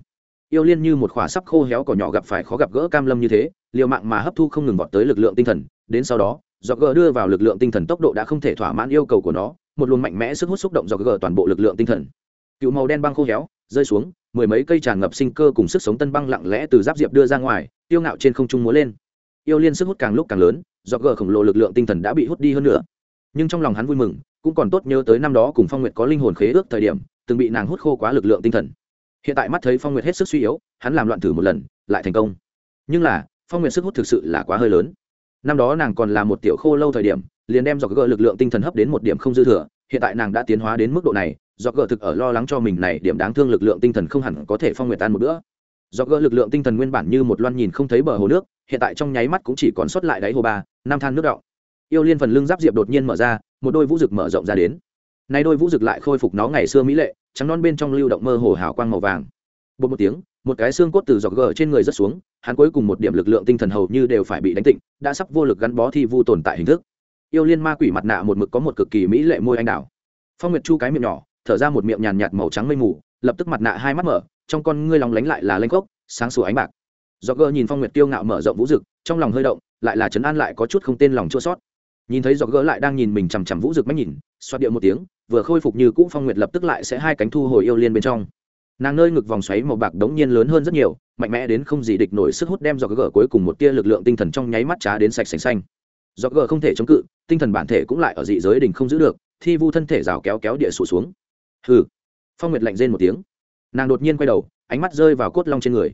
Yêu liên như một khỏa sắp khô héo cỏ nhỏ gặp phải khó gặp gỡ cam lâm như thế, liều mạng mà hấp thu không ngừng vọt tới lực lượng tinh thần, đến sau đó do gỡ đưa vào lực lượng tinh thần tốc độ đã không thể thỏa mãn yêu cầu của nó, một luồng mạnh mẽ sức hút xúc động do gỡ toàn bộ lực lượng tinh thần cựu màu đen băng khô héo, rơi xuống, mười mấy cây tràn ngập sinh cơ cùng sức sống tân băng lặng lẽ từ giáp diệp đưa ra ngoài, tiêu ngạo trên không trung múa lên. Yêu liên sức hút càng lúc càng lớn, do gờ khổng lồ lực lượng tinh thần đã bị hút đi hơn nữa. Nhưng trong lòng hắn vui mừng, cũng còn tốt nhớ tới năm đó cùng phong nguyệt có linh hồn khế ước thời điểm, từng bị nàng hút khô quá lực lượng tinh thần. Hiện tại mắt thấy phong nguyệt hết sức suy yếu, hắn làm loạn thử một lần, lại thành công. Nhưng là, phong nguyệt sức hút thực sự là quá hơi lớn. Năm đó nàng còn là một tiểu khô lâu thời điểm, liền đem dọc gỡ lực lượng tinh thần hấp đến một điểm không dư thừa, hiện tại nàng đã tiến hóa đến mức độ này dọc gỡ thực ở lo lắng cho mình này điểm đáng thương lực lượng tinh thần không hẳn có thể phong nguyệt tan một bữa. Dọc gỡ lực lượng tinh thần nguyên bản như một loan nhìn không thấy bờ hồ nước, hiện tại trong nháy mắt cũng chỉ còn sót lại đáy hồ ba, năm than nước đọng. Yêu liên phần lưng giáp diệp đột nhiên mở ra, một đôi vũ rực mở rộng ra đến. Nay đôi vũ rực lại khôi phục nó ngày xưa mỹ lệ, trắng non bên trong lưu động mơ hồ hào quang màu vàng. Bột một tiếng, một cái xương cốt từ dọc gờ trên người rất xuống, hắn cuối cùng một điểm lực lượng tinh thần hầu như đều phải bị đánh tịnh, đã sắp vô lực gắn bó thi vu tồn tại hình thức. Yêu liên ma quỷ mặt nạ một mực có một cực kỳ mỹ lệ môi anh đào. Phong nguyệt chu cái miệng nhỏ thở ra một miệng nhàn nhạt màu trắng mây mù, lập tức mặt nạ hai mắt mở, trong con ngươi lòng lánh lại là lanh cốc sáng sủa ánh bạc. Do gơ nhìn phong nguyệt tiêu ngạo mở rộng vũ rực trong lòng hơi động, lại là trấn an lại có chút không tên lòng chua sót. Nhìn thấy do gỡ lại đang nhìn mình chằm chằm vũ rực mách nhìn, xoát điệu một tiếng, vừa khôi phục như cũ phong nguyệt lập tức lại sẽ hai cánh thu hồi yêu liên bên trong. Nàng nơi ngực vòng xoáy màu bạc đống nhiên lớn hơn rất nhiều, mạnh mẽ đến không gì địch nổi sức hút đem do gỡ cuối cùng một tia lực lượng tinh thần trong nháy mắt trá đến sạch sành xanh. Do gỡ không thể chống cự, tinh thần bản thể cũng lại ở dị giới đình không giữ được, thi vu thân thể rào kéo kéo địa sụt xuống hừ. Phong nguyệt lạnh rên một tiếng. Nàng đột nhiên quay đầu, ánh mắt rơi vào cốt long trên người.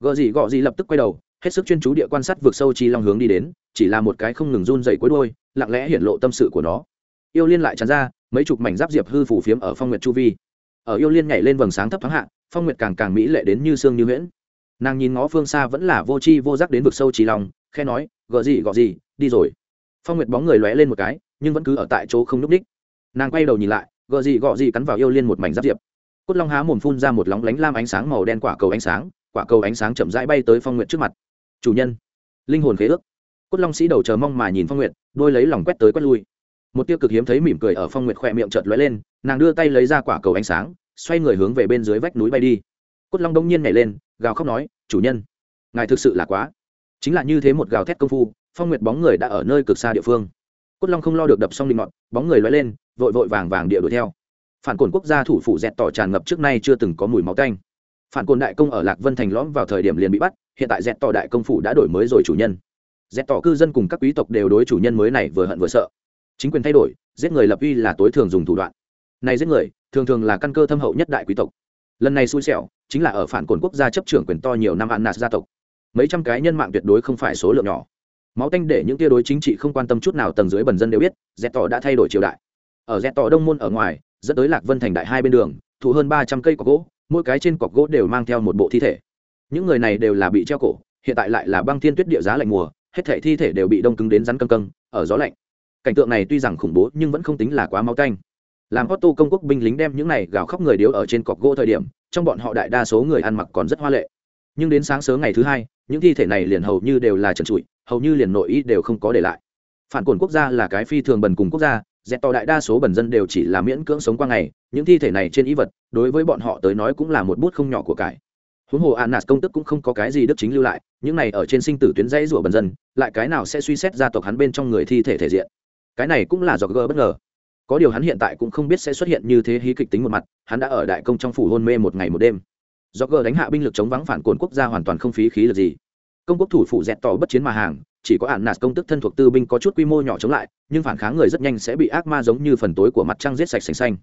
Gợ gì gọ gì lập tức quay đầu, hết sức chuyên chú địa quan sát vượt sâu chi long hướng đi đến, chỉ là một cái không ngừng run dậy cuối đôi lặng lẽ hiện lộ tâm sự của nó. Yêu liên lại tràn ra, mấy chục mảnh giáp diệp hư phủ phiếm ở phong nguyệt chu vi. Ở yêu liên nhảy lên vầng sáng thấp thoáng hạ, phong nguyệt càng càng mỹ lệ đến như sương như nguyễn nàng nhìn ngó phương xa vẫn là vô chi vô giác đến vực sâu trí lòng khe nói gợ gì gọ gì đi rồi. Phong nguyệt bóng người lóe lên một cái, nhưng vẫn cứ ở tại chỗ không n ú c đích nàng quay đầu nhìn lại gợ gì gọ gì cắn vào yêu liên một mảnh giáp diệp. Cốt long há mồm phun ra một lóng lánh lam ánh sáng màu đen quả cầu ánh sáng, quả cầu ánh sáng chậm rãi bay tới phong nguyệt trước mặt. Chủ nhân! Linh hồn khế ước. Cốt long sĩ đầu chờ mong mà nhìn phong nguyệt, đôi lấy lòng quét tới quét lui. Một tiêu cực hiếm thấy mỉm cười ở phong nguyệt khỏe miệng chợt lóe lên, nàng đưa tay lấy ra quả cầu ánh sáng, xoay người hướng về bên dưới vách núi bay đi. Cốt long đông nhiên nhảy lên, gào khóc nói, chủ nhân, ngài thực sự là quá. Chính là như thế một gào thét công phu, phong nguyệt bóng người đã ở nơi cực xa địa phương. Cốt long không lo được đập xong định ngọn, bóng người loay lên vội vội vàng vàng địa đuổi theo. Phản cồn quốc gia thủ phủ dẹt tỏ tràn ngập trước nay chưa từng có mùi máu canh phản cồn đại công ở lạc vân thành lõm vào thời điểm liền bị bắt, hiện tại dẹt tỏ đại công phủ đã đổi mới rồi chủ nhân. Dẹt tỏ cư dân cùng các quý tộc đều đối chủ nhân mới này vừa hận vừa sợ. Chính quyền thay đổi, giết người lập uy là tối thường dùng thủ đoạn. Này giết người, thường thường là căn cơ thâm hậu nhất đại quý tộc. Lần này xui xẻo, chính là ở phản cồn quốc gia chấp trưởng quyền to nhiều năm an nạt gia tộc. Mấy trăm cái nhân mạng tuyệt đối không phải số lượng nhỏ. Máu tanh để những tia đối chính trị không quan tâm chút nào tầng dưới bần dân đều biết, dẹt tỏ đã thay đổi triều đại ở rẽ tỏ đông môn ở ngoài, dẫn tới lạc vân thành đại hai bên đường, thụ hơn ba trăm cây cọc gỗ, mỗi cái trên cọc gỗ đều mang theo một bộ thi thể. Những người này đều là bị treo cổ, hiện tại lại là băng thiên tuyết địa giá lạnh mùa, hết thể thi thể đều bị đông cứng đến rắn căng căng, ở gió lạnh. Cảnh tượng này tuy rằng khủng bố, nhưng vẫn không tính là quá máu canh. Làm Otto công quốc binh lính đem những này gào khóc người điếu ở trên cọc gỗ thời điểm, trong bọn họ đại đa số người ăn mặc còn rất hoa lệ. Nhưng đến sáng sớm ngày thứ hai, những thi thể này liền hầu như đều là trần trụi, hầu như liền nội ý đều không có để lại. Phản cổn quốc gia là cái phi thường bần cùng quốc gia dẹp to đại đa số bần dân đều chỉ là miễn cưỡng sống qua ngày, những thi thể này trên ý vật, đối với bọn họ tới nói cũng là một bút không nhỏ của cải. Huống hồ anas công tức cũng không có cái gì đức chính lưu lại, những này ở trên sinh tử tuyến dãy rủa bần dân, lại cái nào sẽ suy xét gia tộc hắn bên trong người thi thể thể diện? Cái này cũng là do gờ bất ngờ. Có điều hắn hiện tại cũng không biết sẽ xuất hiện như thế hí kịch tính một mặt, hắn đã ở đại công trong phủ hôn mê một ngày một đêm. Do gờ đánh hạ binh lực chống vắng phản cồn quốc gia hoàn toàn không phí khí lực gì. Công quốc thủ phủ dẹt tỏ bất chiến mà hàng chỉ có ạn nạt công tức thân thuộc tư binh có chút quy mô nhỏ chống lại, nhưng phản kháng người rất nhanh sẽ bị ác ma giống như phần tối của mặt trăng giết sạch sành xanh.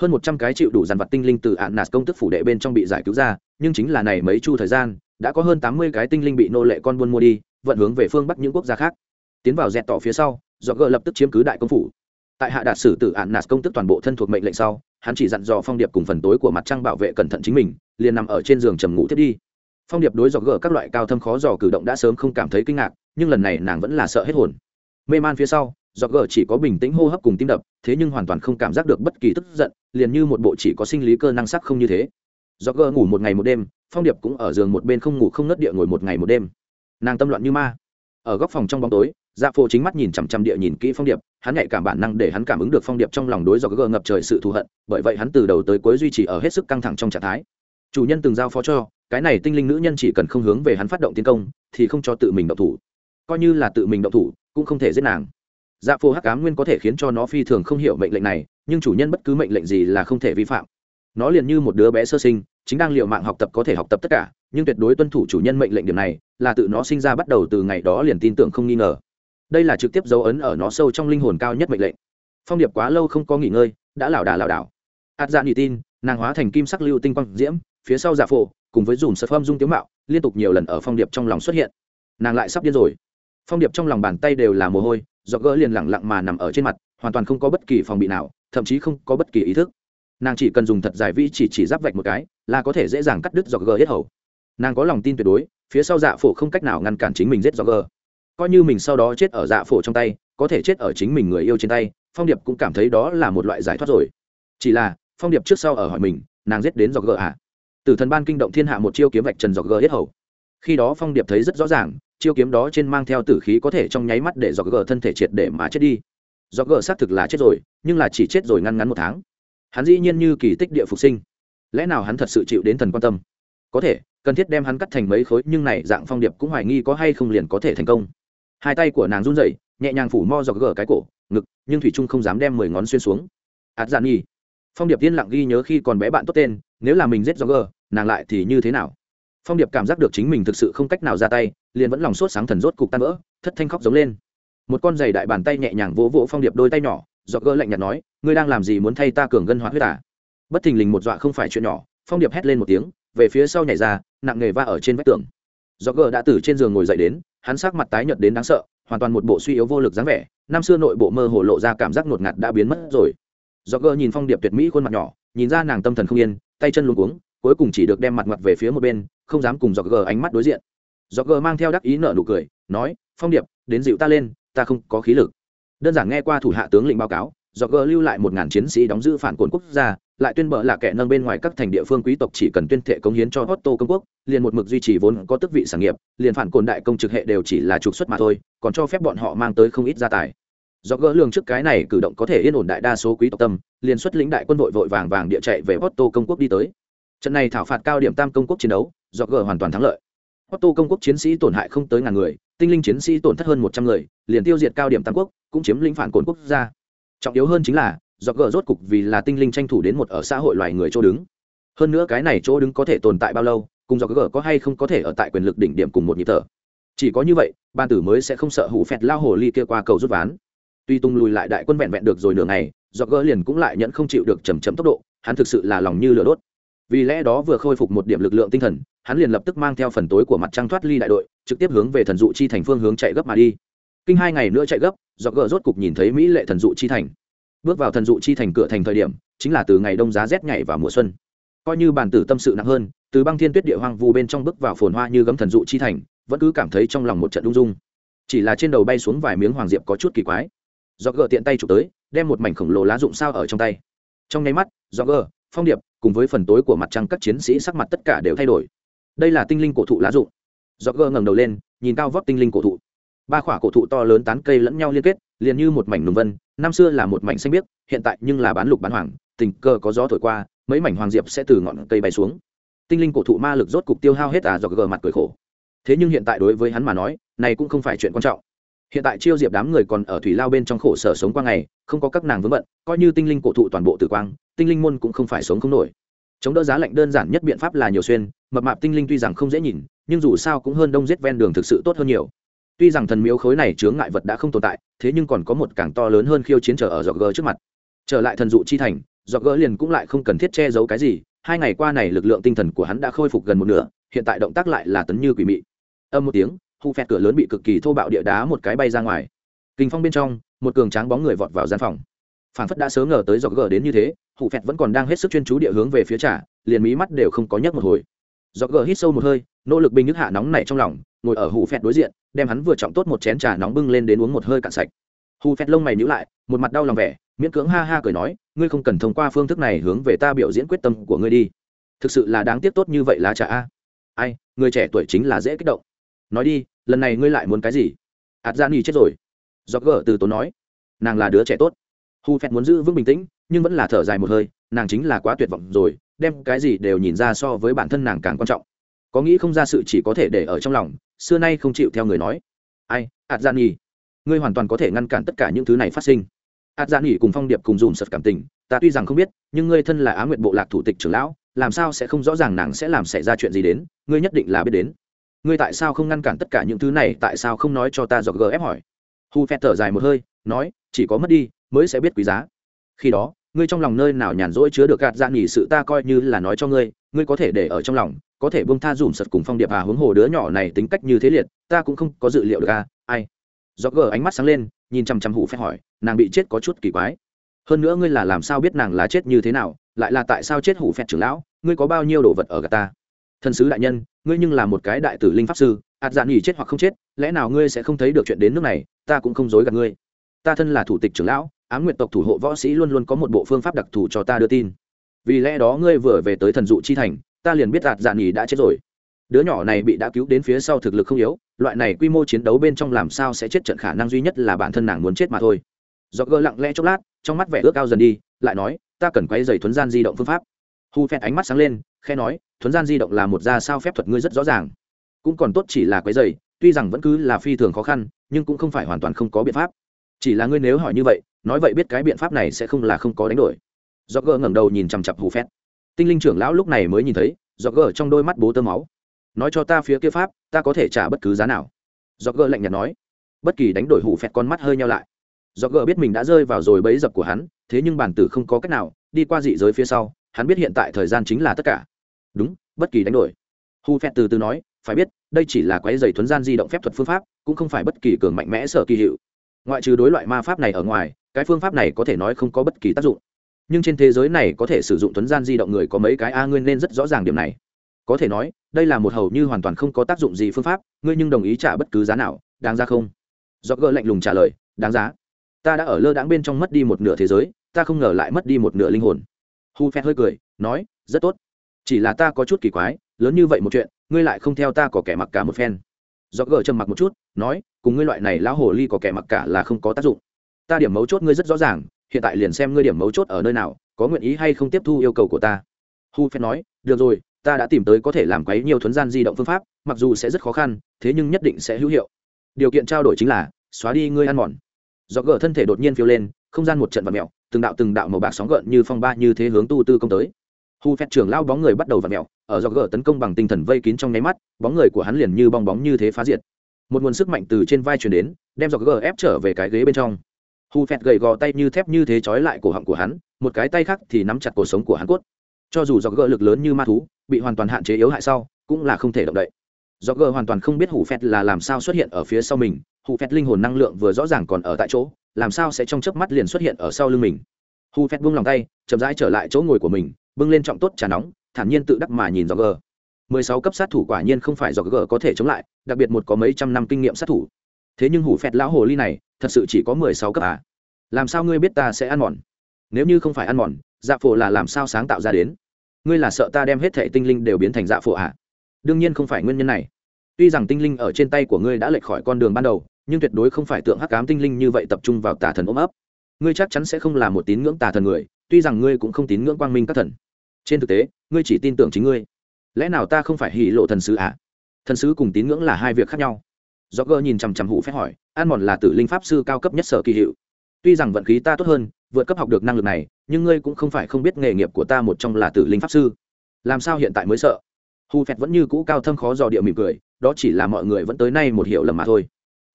Hơn một trăm cái chịu đủ dàn vật tinh linh từ ạn nạt công tức phủ đệ bên trong bị giải cứu ra, nhưng chính là này mấy chu thời gian, đã có hơn tám mươi cái tinh linh bị nô lệ con buôn mua đi, vận hướng về phương bắc những quốc gia khác. Tiến vào dẹt tỏ phía sau do gờ lập tức chiếm cứ đại công phủ. Tại hạ đạt sử tử ạn nạt công tức toàn bộ thân thuộc mệnh lệnh sau, hắn chỉ dặn dò phong điệp cùng phần tối của mặt trăng bảo vệ cẩn thận chính mình, liền nằm ở trên giường trầm ngủ thiết đi phong điệp đối dò gỡ các loại cao thâm khó dò cử động đã sớm không cảm thấy kinh ngạc, nhưng lần này nàng vẫn là sợ hết hồn. Mê man phía sau dò gỡ chỉ có bình tĩnh hô hấp cùng tim đập, thế nhưng hoàn toàn không cảm giác được bất kỳ tức giận, liền như một bộ chỉ có sinh lý cơ năng sắc không như thế. Dò gỡ ngủ một ngày một đêm, phong điệp cũng ở giường một bên không ngủ không nớt địa ngồi một ngày một đêm. Nàng tâm loạn như ma. Ở góc phòng trong bóng tối dạ phô chính mắt nhìn chằm chằm địa nhìn kỹ phong điệp, hắn nhạy cảm bản năng để hắn cảm ứng được phong điệp trong lòng đối do gỡ ngập trời sự thù hận, bởi vậy hắn từ đầu tới cuối duy trì ở hết sức căng thẳng trong trạng thái. Chủ nhân từng giao phó cho cái này tinh linh nữ nhân chỉ cần không hướng về hắn phát động tiến công, thì không cho tự mình động thủ. Coi như là tự mình động thủ, cũng không thể giết nàng. Dạ phô hắc cám nguyên có thể khiến cho nó phi thường không hiểu mệnh lệnh này, nhưng chủ nhân bất cứ mệnh lệnh gì là không thể vi phạm. Nó liền như một đứa bé sơ sinh, chính đang liệu mạng học tập có thể học tập tất cả, nhưng tuyệt đối tuân thủ chủ nhân mệnh lệnh điểm này, là tự nó sinh ra bắt đầu từ ngày đó liền tin tưởng không nghi ngờ. Đây là trực tiếp dấu ấn ở nó sâu trong linh hồn cao nhất mệnh lệnh. Phong điệp quá lâu không có nghỉ ngơi, đã lảo đà lảo đảo. Ạt dạ nhị tin, nàng hóa thành kim sắc lưu tinh quang diễm, phía sau dạ phổ cùng với dùm sật phong dung tiếu mạo, liên tục nhiều lần ở phong điệp trong lòng xuất hiện. Nàng lại sắp điên rồi. Phong điệp trong lòng bàn tay đều là mồ hôi do gỡ liền lẳng lặng mà nằm ở trên mặt, hoàn toàn không có bất kỳ phòng bị nào, thậm chí không có bất kỳ ý thức. Nàng chỉ cần dùng thật dài vi chỉ chỉ giáp vạch một cái, là có thể dễ dàng cắt đứt do gỡ hết hầu. Nàng có lòng tin tuyệt đối, phía sau dạ phổ không cách nào ngăn cản chính mình giết do gỡ. Coi như mình sau đó chết ở dạ phổ trong tay, có thể chết ở chính mình người yêu trên tay, phong điệp cũng cảm thấy đó là một loại giải thoát rồi. Chỉ là, phong điệp trước sau ở hỏi mình, nàng giết đến do gỡ à? Từ thần ban kinh động thiên hạ một chiêu kiếm vạch trần dọc gờ hết hầu. Khi đó phong điệp thấy rất rõ ràng, chiêu kiếm đó trên mang theo tử khí có thể trong nháy mắt để dọc gờ thân thể triệt để mà chết đi. Dọc gờ xác thực là chết rồi, nhưng là chỉ chết rồi ngăn ngắn một tháng. Hắn dĩ nhiên như kỳ tích địa phục sinh. Lẽ nào hắn thật sự chịu đến thần quan tâm? Có thể, cần thiết đem hắn cắt thành mấy khối, nhưng này dạng phong điệp cũng hoài nghi có hay không liền có thể thành công. Hai tay của nàng run rẩy, nhẹ nhàng phủ mo dọc gờ cái cổ, ngực, nhưng thủy trung không dám đem mười ngón xuyên xuống. Ạt giản nhi phong điệp yên lặng ghi nhớ khi còn bé bạn tốt tên nếu là mình giết do nàng lại thì như thế nào? Phong điệp cảm giác được chính mình thực sự không cách nào ra tay, liền vẫn lòng sốt sáng thần rốt cục tan vỡ, thất thanh khóc giống lên. Một con giày đại bàn tay nhẹ nhàng vỗ vỗ phong điệp đôi tay nhỏ, do lạnh nhạt nói, ngươi đang làm gì muốn thay ta cường gân hóa huyết à? bất thình lình một dọa không phải chuyện nhỏ, phong điệp hét lên một tiếng, về phía sau nhảy ra, nặng nghề va ở trên vách tường. Do đã từ trên giường ngồi dậy đến, hắn sắc mặt tái nhợt đến đáng sợ, hoàn toàn một bộ suy yếu vô lực dáng vẻ, năm xưa nội bộ mơ hồ lộ ra cảm giác ngột ngạt đã biến mất rồi. Do nhìn phong điệp tuyệt mỹ khuôn mặt nhỏ, nhìn ra nàng tâm thần không yên tay chân luống cuống cuối cùng chỉ được đem mặt mặt về phía một bên không dám cùng dọc gờ ánh mắt đối diện dọc gờ mang theo đắc ý nợ nụ cười nói phong điệp đến dịu ta lên ta không có khí lực đơn giản nghe qua thủ hạ tướng lĩnh báo cáo dọc gờ lưu lại một ngàn chiến sĩ đóng giữ phản cồn quốc gia lại tuyên bợ là kẻ nâng bên ngoài các thành địa phương quý tộc chỉ cần tuyên thệ công hiến cho Otto công quốc, liền một mực duy trì vốn có tước vị sản nghiệp, liền phản cồn đại công trực hệ đều chỉ là trục xuất mà thôi, còn cho phép bọn họ mang tới không ít gia tài. Do gỡ lường trước cái này cử động có thể yên ổn đại đa số quý tộc tâm, liền xuất lĩnh đại quân vội vội vàng vàng địa chạy về Otto công quốc đi tới. Trận này thảo phạt cao điểm tam công quốc chiến đấu do gỡ hoàn toàn thắng lợi. Otto công quốc chiến sĩ tổn hại không tới ngàn người tinh linh chiến sĩ tổn thất hơn một trăm người liền tiêu diệt cao điểm tam quốc cũng chiếm lĩnh phản cồn quốc gia. Trọng yếu hơn chính là do gỡ rốt cục vì là tinh linh tranh thủ đến một ở xã hội loài người chỗ đứng. Hơn nữa cái này chỗ đứng có thể tồn tại bao lâu cùng do gỡ có hay không có thể ở tại quyền lực đỉnh điểm cùng một nhịp thở. Chỉ có như vậy ban tử mới sẽ không sợ hủ phẹt lao hồ ly kia qua cầu rút ván tuy tung lùi lại đại quân vẹn vẹn được rồi nửa ngày, do gỡ liền cũng lại nhận không chịu được chầm chậm tốc độ, hắn thực sự là lòng như lửa đốt. Vì lẽ đó vừa khôi phục một điểm lực lượng tinh thần, hắn liền lập tức mang theo phần tối của mặt trăng thoát ly đại đội, trực tiếp hướng về thần dụ chi thành phương hướng chạy gấp mà đi. Kinh hai ngày nữa chạy gấp, do gỡ rốt cục nhìn thấy mỹ lệ thần dụ chi thành. Bước vào thần dụ chi thành cửa thành thời điểm, chính là từ ngày đông giá rét nhảy vào mùa xuân. Coi như bản tử tâm sự nặng hơn, từ băng thiên tuyết địa hoang vu bên trong bước vào phồn hoa như gấm thần dụ chi thành, vẫn cứ cảm thấy trong lòng một trận ung dung chỉ là trên đầu bay xuống vài miếng hoàng diệp có chút kỳ quái do gờ tiện tay chụp tới, đem một mảnh khổng lồ lá rụng sao ở trong tay. Trong nháy mắt, do gờ, phong điệp cùng với phần tối của mặt trăng các chiến sĩ sắc mặt tất cả đều thay đổi. Đây là tinh linh cổ thụ lá rụng. do gờ ngẩng đầu lên, nhìn cao vóc tinh linh cổ thụ. Ba khỏa cổ thụ to lớn tán cây lẫn nhau liên kết, liền như một mảnh nùng vân, năm xưa là một mảnh xanh biếc, hiện tại nhưng là bán lục bán hoàng, tình cờ có gió thổi qua, mấy mảnh hoàng diệp sẽ từ ngọn cây bay xuống. Tinh linh cổ thụ ma lực rốt cục tiêu hao hết à do gờ mặt cười khổ. Thế nhưng hiện tại đối với hắn mà nói, này cũng không phải chuyện quan trọng hiện tại chiêu diệp đám người còn ở thủy lao bên trong khổ sở sống qua ngày, không có các nàng vướng bận, coi như tinh linh cổ thụ toàn bộ tử quang, tinh linh môn cũng không phải sống không nổi. Chống đỡ giá lạnh đơn giản nhất biện pháp là nhiều xuyên, mập mạp tinh linh tuy rằng không dễ nhìn, nhưng dù sao cũng hơn đông giết ven đường thực sự tốt hơn nhiều. Tuy rằng thần miếu khối này chướng ngại vật đã không tồn tại, thế nhưng còn có một càng to lớn hơn khiêu chiến trở ở dọc gờ trước mặt. Trở lại thần dụ chi thành, dọc gỡ liền cũng lại không cần thiết che giấu cái gì, hai ngày qua này lực lượng tinh thần của hắn đã khôi phục gần một nửa, hiện tại động tác lại là tấn như quỷ mị. Âm một tiếng hụ phẹt cửa lớn bị cực kỳ thô bạo địa đá một cái bay ra ngoài. Kinh phong bên trong, một cường tráng bóng người vọt vào gian phòng. Phản phất đã sớm ngờ tới dọc gờ đến như thế hụ phẹt vẫn còn đang hết sức chuyên chú địa hướng về phía trả liền mí mắt đều không có nhấc một hồi. Dọc gờ hít sâu một hơi, nỗ lực bình nước hạ nóng này trong lòng, ngồi ở hụ phẹt đối diện, đem hắn vừa trọng tốt một chén trà nóng bưng lên đến uống một hơi cạn sạch. Hù phẹt lông mày nhữ lại, một mặt đau lòng vẻ, miễn cưỡng ha ha cười nói, ngươi không cần thông qua phương thức này hướng về ta biểu diễn quyết tâm của ngươi đi. Thực sự là đáng tiếc tốt như vậy lá trà a. Ai, người trẻ tuổi chính là dễ kích động nói đi, lần này ngươi lại muốn cái gì? Ạt dạ ra nghỉ chết rồi. Do gờ từ tốn nói. Nàng là đứa trẻ tốt. Hu phẹt muốn giữ vững bình tĩnh, nhưng vẫn là thở dài một hơi, nàng chính là quá tuyệt vọng rồi, đem cái gì đều nhìn ra so với bản thân nàng càng quan trọng. Có nghĩ không ra sự chỉ có thể để ở trong lòng, xưa nay không chịu theo người nói. Ai, ạt dạ gian nghỉ ngươi hoàn toàn có thể ngăn cản tất cả những thứ này phát sinh. Ạt dạ gian nghỉ cùng phong điệp cùng dùm sật cảm tình, ta tuy rằng không biết, nhưng ngươi thân là á nguyện bộ lạc thủ tịch trưởng lão, làm sao sẽ không rõ ràng nàng sẽ làm xảy ra chuyện gì đến, ngươi nhất định là biết đến ngươi tại sao không ngăn cản tất cả những thứ này, tại sao không nói cho ta do gf hỏi? Hu phe thở dài một hơi, nói, chỉ có mất đi, mới sẽ biết quý giá. Khi đó, ngươi trong lòng nơi nào nhàn rỗi chứa được gạt ra nghỉ sự ta coi như là nói cho ngươi ngươi có thể để ở trong lòng, có thể bông tha dùm sật cùng phong điệp à huống hồ đứa nhỏ này tính cách như thế liệt, ta cũng không có dự liệu được à ai? Do gờ ánh mắt sáng lên, nhìn chằm chằm hủ phép hỏi, nàng bị chết có chút kỳ quái. Hơn nữa ngươi là làm sao biết nàng là chết như thế nào, lại là tại sao chết hủ phép trưởng lão, ngươi có bao nhiêu đồ vật ở gà ta? Thần sứ đại nhân ngươi nhưng là một cái đại tử linh pháp sư, ạt dạn nghỉ chết hoặc không chết, lẽ nào ngươi sẽ không thấy được chuyện đến nước này, ta cũng không dối gạt ngươi. Ta thân là thủ tịch trưởng lão, ám nguyện tộc thủ hộ võ sĩ luôn luôn có một bộ phương pháp đặc thù cho ta đưa tin. Vì lẽ đó ngươi vừa về tới thần dụ chi thành, ta liền biết ạt dạn nghỉ đã chết rồi. Đứa nhỏ này bị đã cứu đến phía sau thực lực không yếu, loại này quy mô chiến đấu bên trong làm sao sẽ chết trận khả năng duy nhất là bản thân nàng muốn chết mà thôi. Do gơ lặng lẽ chốc lát, trong mắt vẻ ước ao dần đi, lại nói, ta cần quay dày thuấn gian di động phương pháp hù phẹt ánh mắt sáng lên khe nói, thuấn gian di động là một ra sao phép thuật ngươi rất rõ ràng. Cũng còn tốt chỉ là quấy dày tuy rằng vẫn cứ là phi thường khó khăn, nhưng cũng không phải hoàn toàn không có biện pháp. Chỉ là ngươi nếu hỏi như vậy, nói vậy biết cái biện pháp này sẽ không là không có đánh đổi. Do gờ ngẩng đầu nhìn chằm chặp hù phét tinh linh trưởng lão lúc này mới nhìn thấy do gờ trong đôi mắt bố tơ máu. Nói cho ta phía kia pháp, ta có thể trả bất cứ giá nào. Do gờ lạnh nhạt nói. Bất kỳ đánh đổi hù phét con mắt hơi nhau lại. Do gờ biết mình đã rơi vào rồi bẫy dập của hắn, thế nhưng bản tử không có cách nào đi qua dị giới phía sau hắn biết hiện tại thời gian chính là tất cả. Đúng, bất kỳ đánh đổi. Hu phẹt từ từ nói, phải biết, đây chỉ là quái dày thuấn gian di động phép thuật phương pháp, cũng không phải bất kỳ cường mạnh mẽ sở kỳ hiệu. Ngoại trừ đối loại ma pháp này ở ngoài, cái phương pháp này có thể nói không có bất kỳ tác dụng. Nhưng trên thế giới này có thể sử dụng thuấn gian di động người có mấy cái a ngươi nên rất rõ ràng điểm này. Có thể nói, đây là một hầu như hoàn toàn không có tác dụng gì phương pháp, ngươi nhưng đồng ý trả bất cứ giá nào, đáng ra không? Do gỡ lạnh lùng trả lời, đáng giá. Ta đã ở lơ đãng bên trong mất đi một nửa thế giới, ta không ngờ lại mất đi một nửa linh hồn hu phét hơi cười, nói, rất tốt. Chỉ là ta có chút kỳ quái, lớn như vậy một chuyện, ngươi lại không theo ta có kẻ mặc cả một phen. Do gỡ trầm mặc một chút, nói, cùng ngươi loại này lão hồ ly có kẻ mặc cả là không có tác dụng. Ta điểm mấu chốt ngươi rất rõ ràng, hiện tại liền xem ngươi điểm mấu chốt ở nơi nào, có nguyện ý hay không tiếp thu yêu cầu của ta. Hu phép nói, được rồi, ta đã tìm tới có thể làm quấy nhiều thuấn gian di động phương pháp, mặc dù sẽ rất khó khăn, thế nhưng nhất định sẽ hữu hiệu. Điều kiện trao đổi chính là, xóa đi ngươi ăn mòn do gỡ thân thể đột nhiên phiêu lên, không gian một trận vặn mèo, từng đạo từng đạo màu bạc sóng gợn như phong ba như thế hướng tu tư công tới. Hu phép trưởng lao bóng người bắt đầu vặn mèo, ở do gỡ tấn công bằng tinh thần vây kín trong nháy mắt, bóng người của hắn liền như bong bóng như thế phá diệt. Một nguồn sức mạnh từ trên vai chuyển đến, đem do gỡ ép trở về cái ghế bên trong. Hu phẹt gầy gò tay như thép như thế trói lại cổ họng của hắn, một cái tay khác thì nắm chặt cuộc sống của hắn cốt. Cho dù do gỡ lực lớn như ma thú, bị hoàn toàn hạn chế yếu hại sau, cũng là không thể động đậy do gờ hoàn toàn không biết hủ phẹt là làm sao xuất hiện ở phía sau mình, hủ phẹt linh hồn năng lượng vừa rõ ràng còn ở tại chỗ, làm sao sẽ trong chớp mắt liền xuất hiện ở sau lưng mình? Hủ phẹt buông lòng tay, chậm rãi trở lại chỗ ngồi của mình, bưng lên trọng tốt trà nóng, thản nhiên tự đắc mà nhìn do gờ. Mười sáu cấp sát thủ quả nhiên không phải do gờ có thể chống lại, đặc biệt một có mấy trăm năm kinh nghiệm sát thủ. Thế nhưng hủ phẹt lão hồ ly này, thật sự chỉ có mười sáu cấp à? Làm sao ngươi biết ta sẽ ăn mòn? Nếu như không phải ăn mòn dạ phổ là làm sao sáng tạo ra đến? Ngươi là sợ ta đem hết thệ tinh linh đều biến thành dạ phổ à? Đương nhiên không phải nguyên nhân này. Tuy rằng tinh linh ở trên tay của ngươi đã lệch khỏi con đường ban đầu, nhưng tuyệt đối không phải tượng hắc cám tinh linh như vậy tập trung vào tà thần ôm ấp. Ngươi chắc chắn sẽ không là một tín ngưỡng tà thần người, tuy rằng ngươi cũng không tín ngưỡng quang minh các thần. Trên thực tế, ngươi chỉ tin tưởng chính ngươi. Lẽ nào ta không phải hỷ lộ thần sứ à? Thần sứ cùng tín ngưỡng là hai việc khác nhau. Do gơ nhìn chằm chằm hụ phép hỏi, an mòn là tử linh pháp sư cao cấp nhất sở kỳ hiệu. Tuy rằng vận khí ta tốt hơn, vượt cấp học được năng lực này, nhưng ngươi cũng không phải không biết nghề nghiệp của ta một trong là tử linh pháp sư. Làm sao hiện tại mới sợ? Hù phẹt vẫn như cũ cao thâm khó dò địa mỉm cười, đó chỉ là mọi người vẫn tới nay một hiểu lầm mà thôi.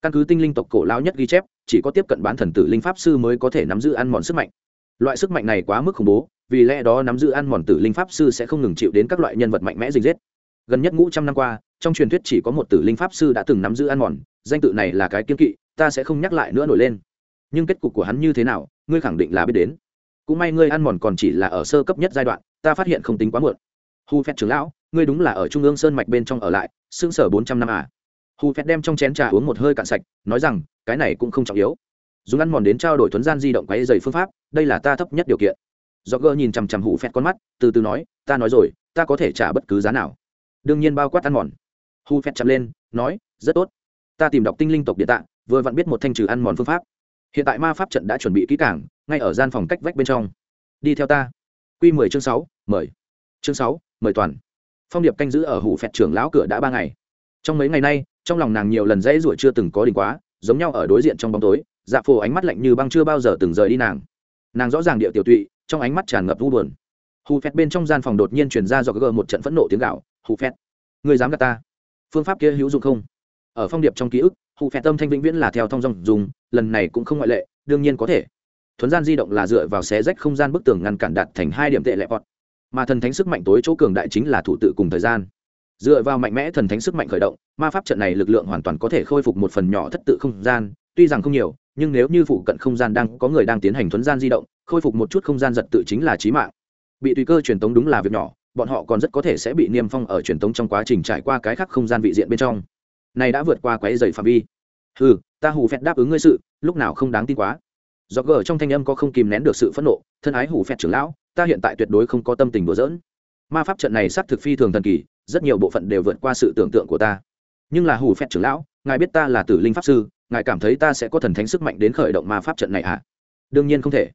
Căn cứ tinh linh tộc cổ lao nhất ghi chép, chỉ có tiếp cận bán thần tử linh pháp sư mới có thể nắm giữ ăn mòn sức mạnh. Loại sức mạnh này quá mức khủng bố, vì lẽ đó nắm giữ ăn mòn tử linh pháp sư sẽ không ngừng chịu đến các loại nhân vật mạnh mẽ dịch giết gần nhất ngũ trăm năm qua, trong truyền thuyết chỉ có một tử linh pháp sư đã từng nắm giữ ăn mòn, danh tự này là cái kiên kỵ, ta sẽ không nhắc lại nữa nổi lên. Nhưng kết cục của hắn như thế nào, ngươi khẳng định là biết đến. Cũng may ngươi ăn mòn còn chỉ là ở sơ cấp nhất giai đoạn, ta phát hiện không tính quá muộn. Hu phép trưởng lão ngươi đúng là ở trung ương sơn mạch bên trong ở lại xương sở bốn trăm năm à. Hù Phét đem trong chén trà uống một hơi cạn sạch, nói rằng, cái này cũng không trọng yếu. Dùng ăn mòn đến trao đổi thuấn gian di động quáy dày phương pháp, đây là ta thấp nhất điều kiện. Do gơ nhìn chằm chằm Hù phét con mắt, từ từ nói, ta nói rồi, ta có thể trả bất cứ giá nào. Đương nhiên bao quát ăn mòn. Hù phét chậm lên, nói, rất tốt. Ta tìm đọc tinh linh tộc địa tạng vừa vặn biết một thanh trừ ăn mòn phương pháp. Hiện tại ma pháp trận đã chuẩn bị kỹ cảng ngay ở gian phòng cách vách bên trong. Đi theo ta. Q mười chương sáu, mời. Chương sáu, mời toàn phong điệp canh giữ ở hủ phẹt trưởng lão cửa đã ba ngày. Trong mấy ngày nay, trong lòng nàng nhiều lần dãy ruổi chưa từng có đỉnh quá, giống nhau ở đối diện trong bóng tối dạ phổ ánh mắt lạnh như băng chưa bao giờ từng rời đi nàng. Nàng rõ ràng địa tiểu tụy, trong ánh mắt tràn ngập u buồn. Hù phét bên trong gian phòng đột nhiên truyền ra do gờ một trận phẫn nộ tiếng gạo hù phét người dám gạt ta? Phương pháp kia hữu dụng không? Ở phong điệp trong ký ức hù phét tâm thanh vĩnh viễn là theo thông dòng dùng, lần này cũng không ngoại lệ, đương nhiên có thể. Thuấn gian di động là dựa vào xé rách không gian bức tường ngăn cản đạt thành hai điểm tệ lệ vọt mà thần thánh sức mạnh tối chỗ cường đại chính là thủ tự cùng thời gian. Dựa vào mạnh mẽ thần thánh sức mạnh khởi động, ma pháp trận này lực lượng hoàn toàn có thể khôi phục một phần nhỏ thất tự không gian, tuy rằng không nhiều, nhưng nếu như phụ cận không gian đang, có người đang tiến hành thuấn gian di động, khôi phục một chút không gian giật tự chính là trí mạng. Bị tùy cơ truyền tống đúng là việc nhỏ, bọn họ còn rất có thể sẽ bị niêm phong ở truyền tống trong quá trình trải qua cái khác không gian vị diện bên trong. Này đã vượt qua quái dày phạm vi. Ừ ta hù phẹt đáp ứng ngươi sự, lúc nào không đáng tin quá. Do gờ trong thanh âm có không kìm nén được sự phẫn nộ, thân ái hủ phẹt trưởng lão ta hiện tại tuyệt đối không có tâm tình đùa giỡn. Ma pháp trận này xác thực phi thường thần kỳ, rất nhiều bộ phận đều vượt qua sự tưởng tượng của ta. Nhưng là hủ phẹt trưởng lão, ngài biết ta là tử linh pháp sư, ngài cảm thấy ta sẽ có thần thánh sức mạnh đến khởi động ma pháp trận này à đương nhiên không thể.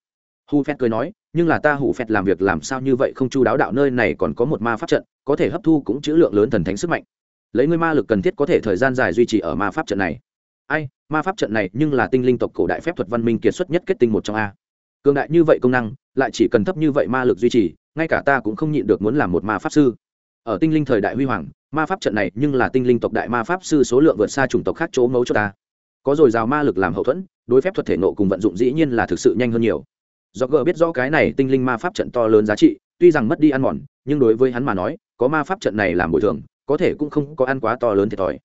Hù phét cười nói, nhưng là ta hủ phét làm việc làm sao như vậy không chu đáo đạo nơi này còn có một ma pháp trận, có thể hấp thu cũng chữ lượng lớn thần thánh sức mạnh. Lấy ngươi ma lực cần thiết có thể thời gian dài duy trì ở ma pháp trận này. Ai, ma pháp trận này nhưng là tinh linh tộc cổ đại phép thuật văn minh kiệt xuất nhất kết tinh một trong a cường đại như vậy công năng, lại chỉ cần thấp như vậy ma lực duy trì, ngay cả ta cũng không nhịn được muốn làm một ma pháp sư. Ở tinh linh thời đại huy hoàng, ma pháp trận này nhưng là tinh linh tộc đại ma pháp sư số lượng vượt xa chủng tộc khác chỗ mấu cho ta. Có dồi dào ma lực làm hậu thuẫn, đối phép thuật thể nộ cùng vận dụng dĩ nhiên là thực sự nhanh hơn nhiều. Do gờ biết rõ cái này tinh linh ma pháp trận to lớn giá trị, tuy rằng mất đi ăn mòn, nhưng đối với hắn mà nói, có ma pháp trận này làm bồi thường, có thể cũng không có ăn quá to lớn thiệt thòi.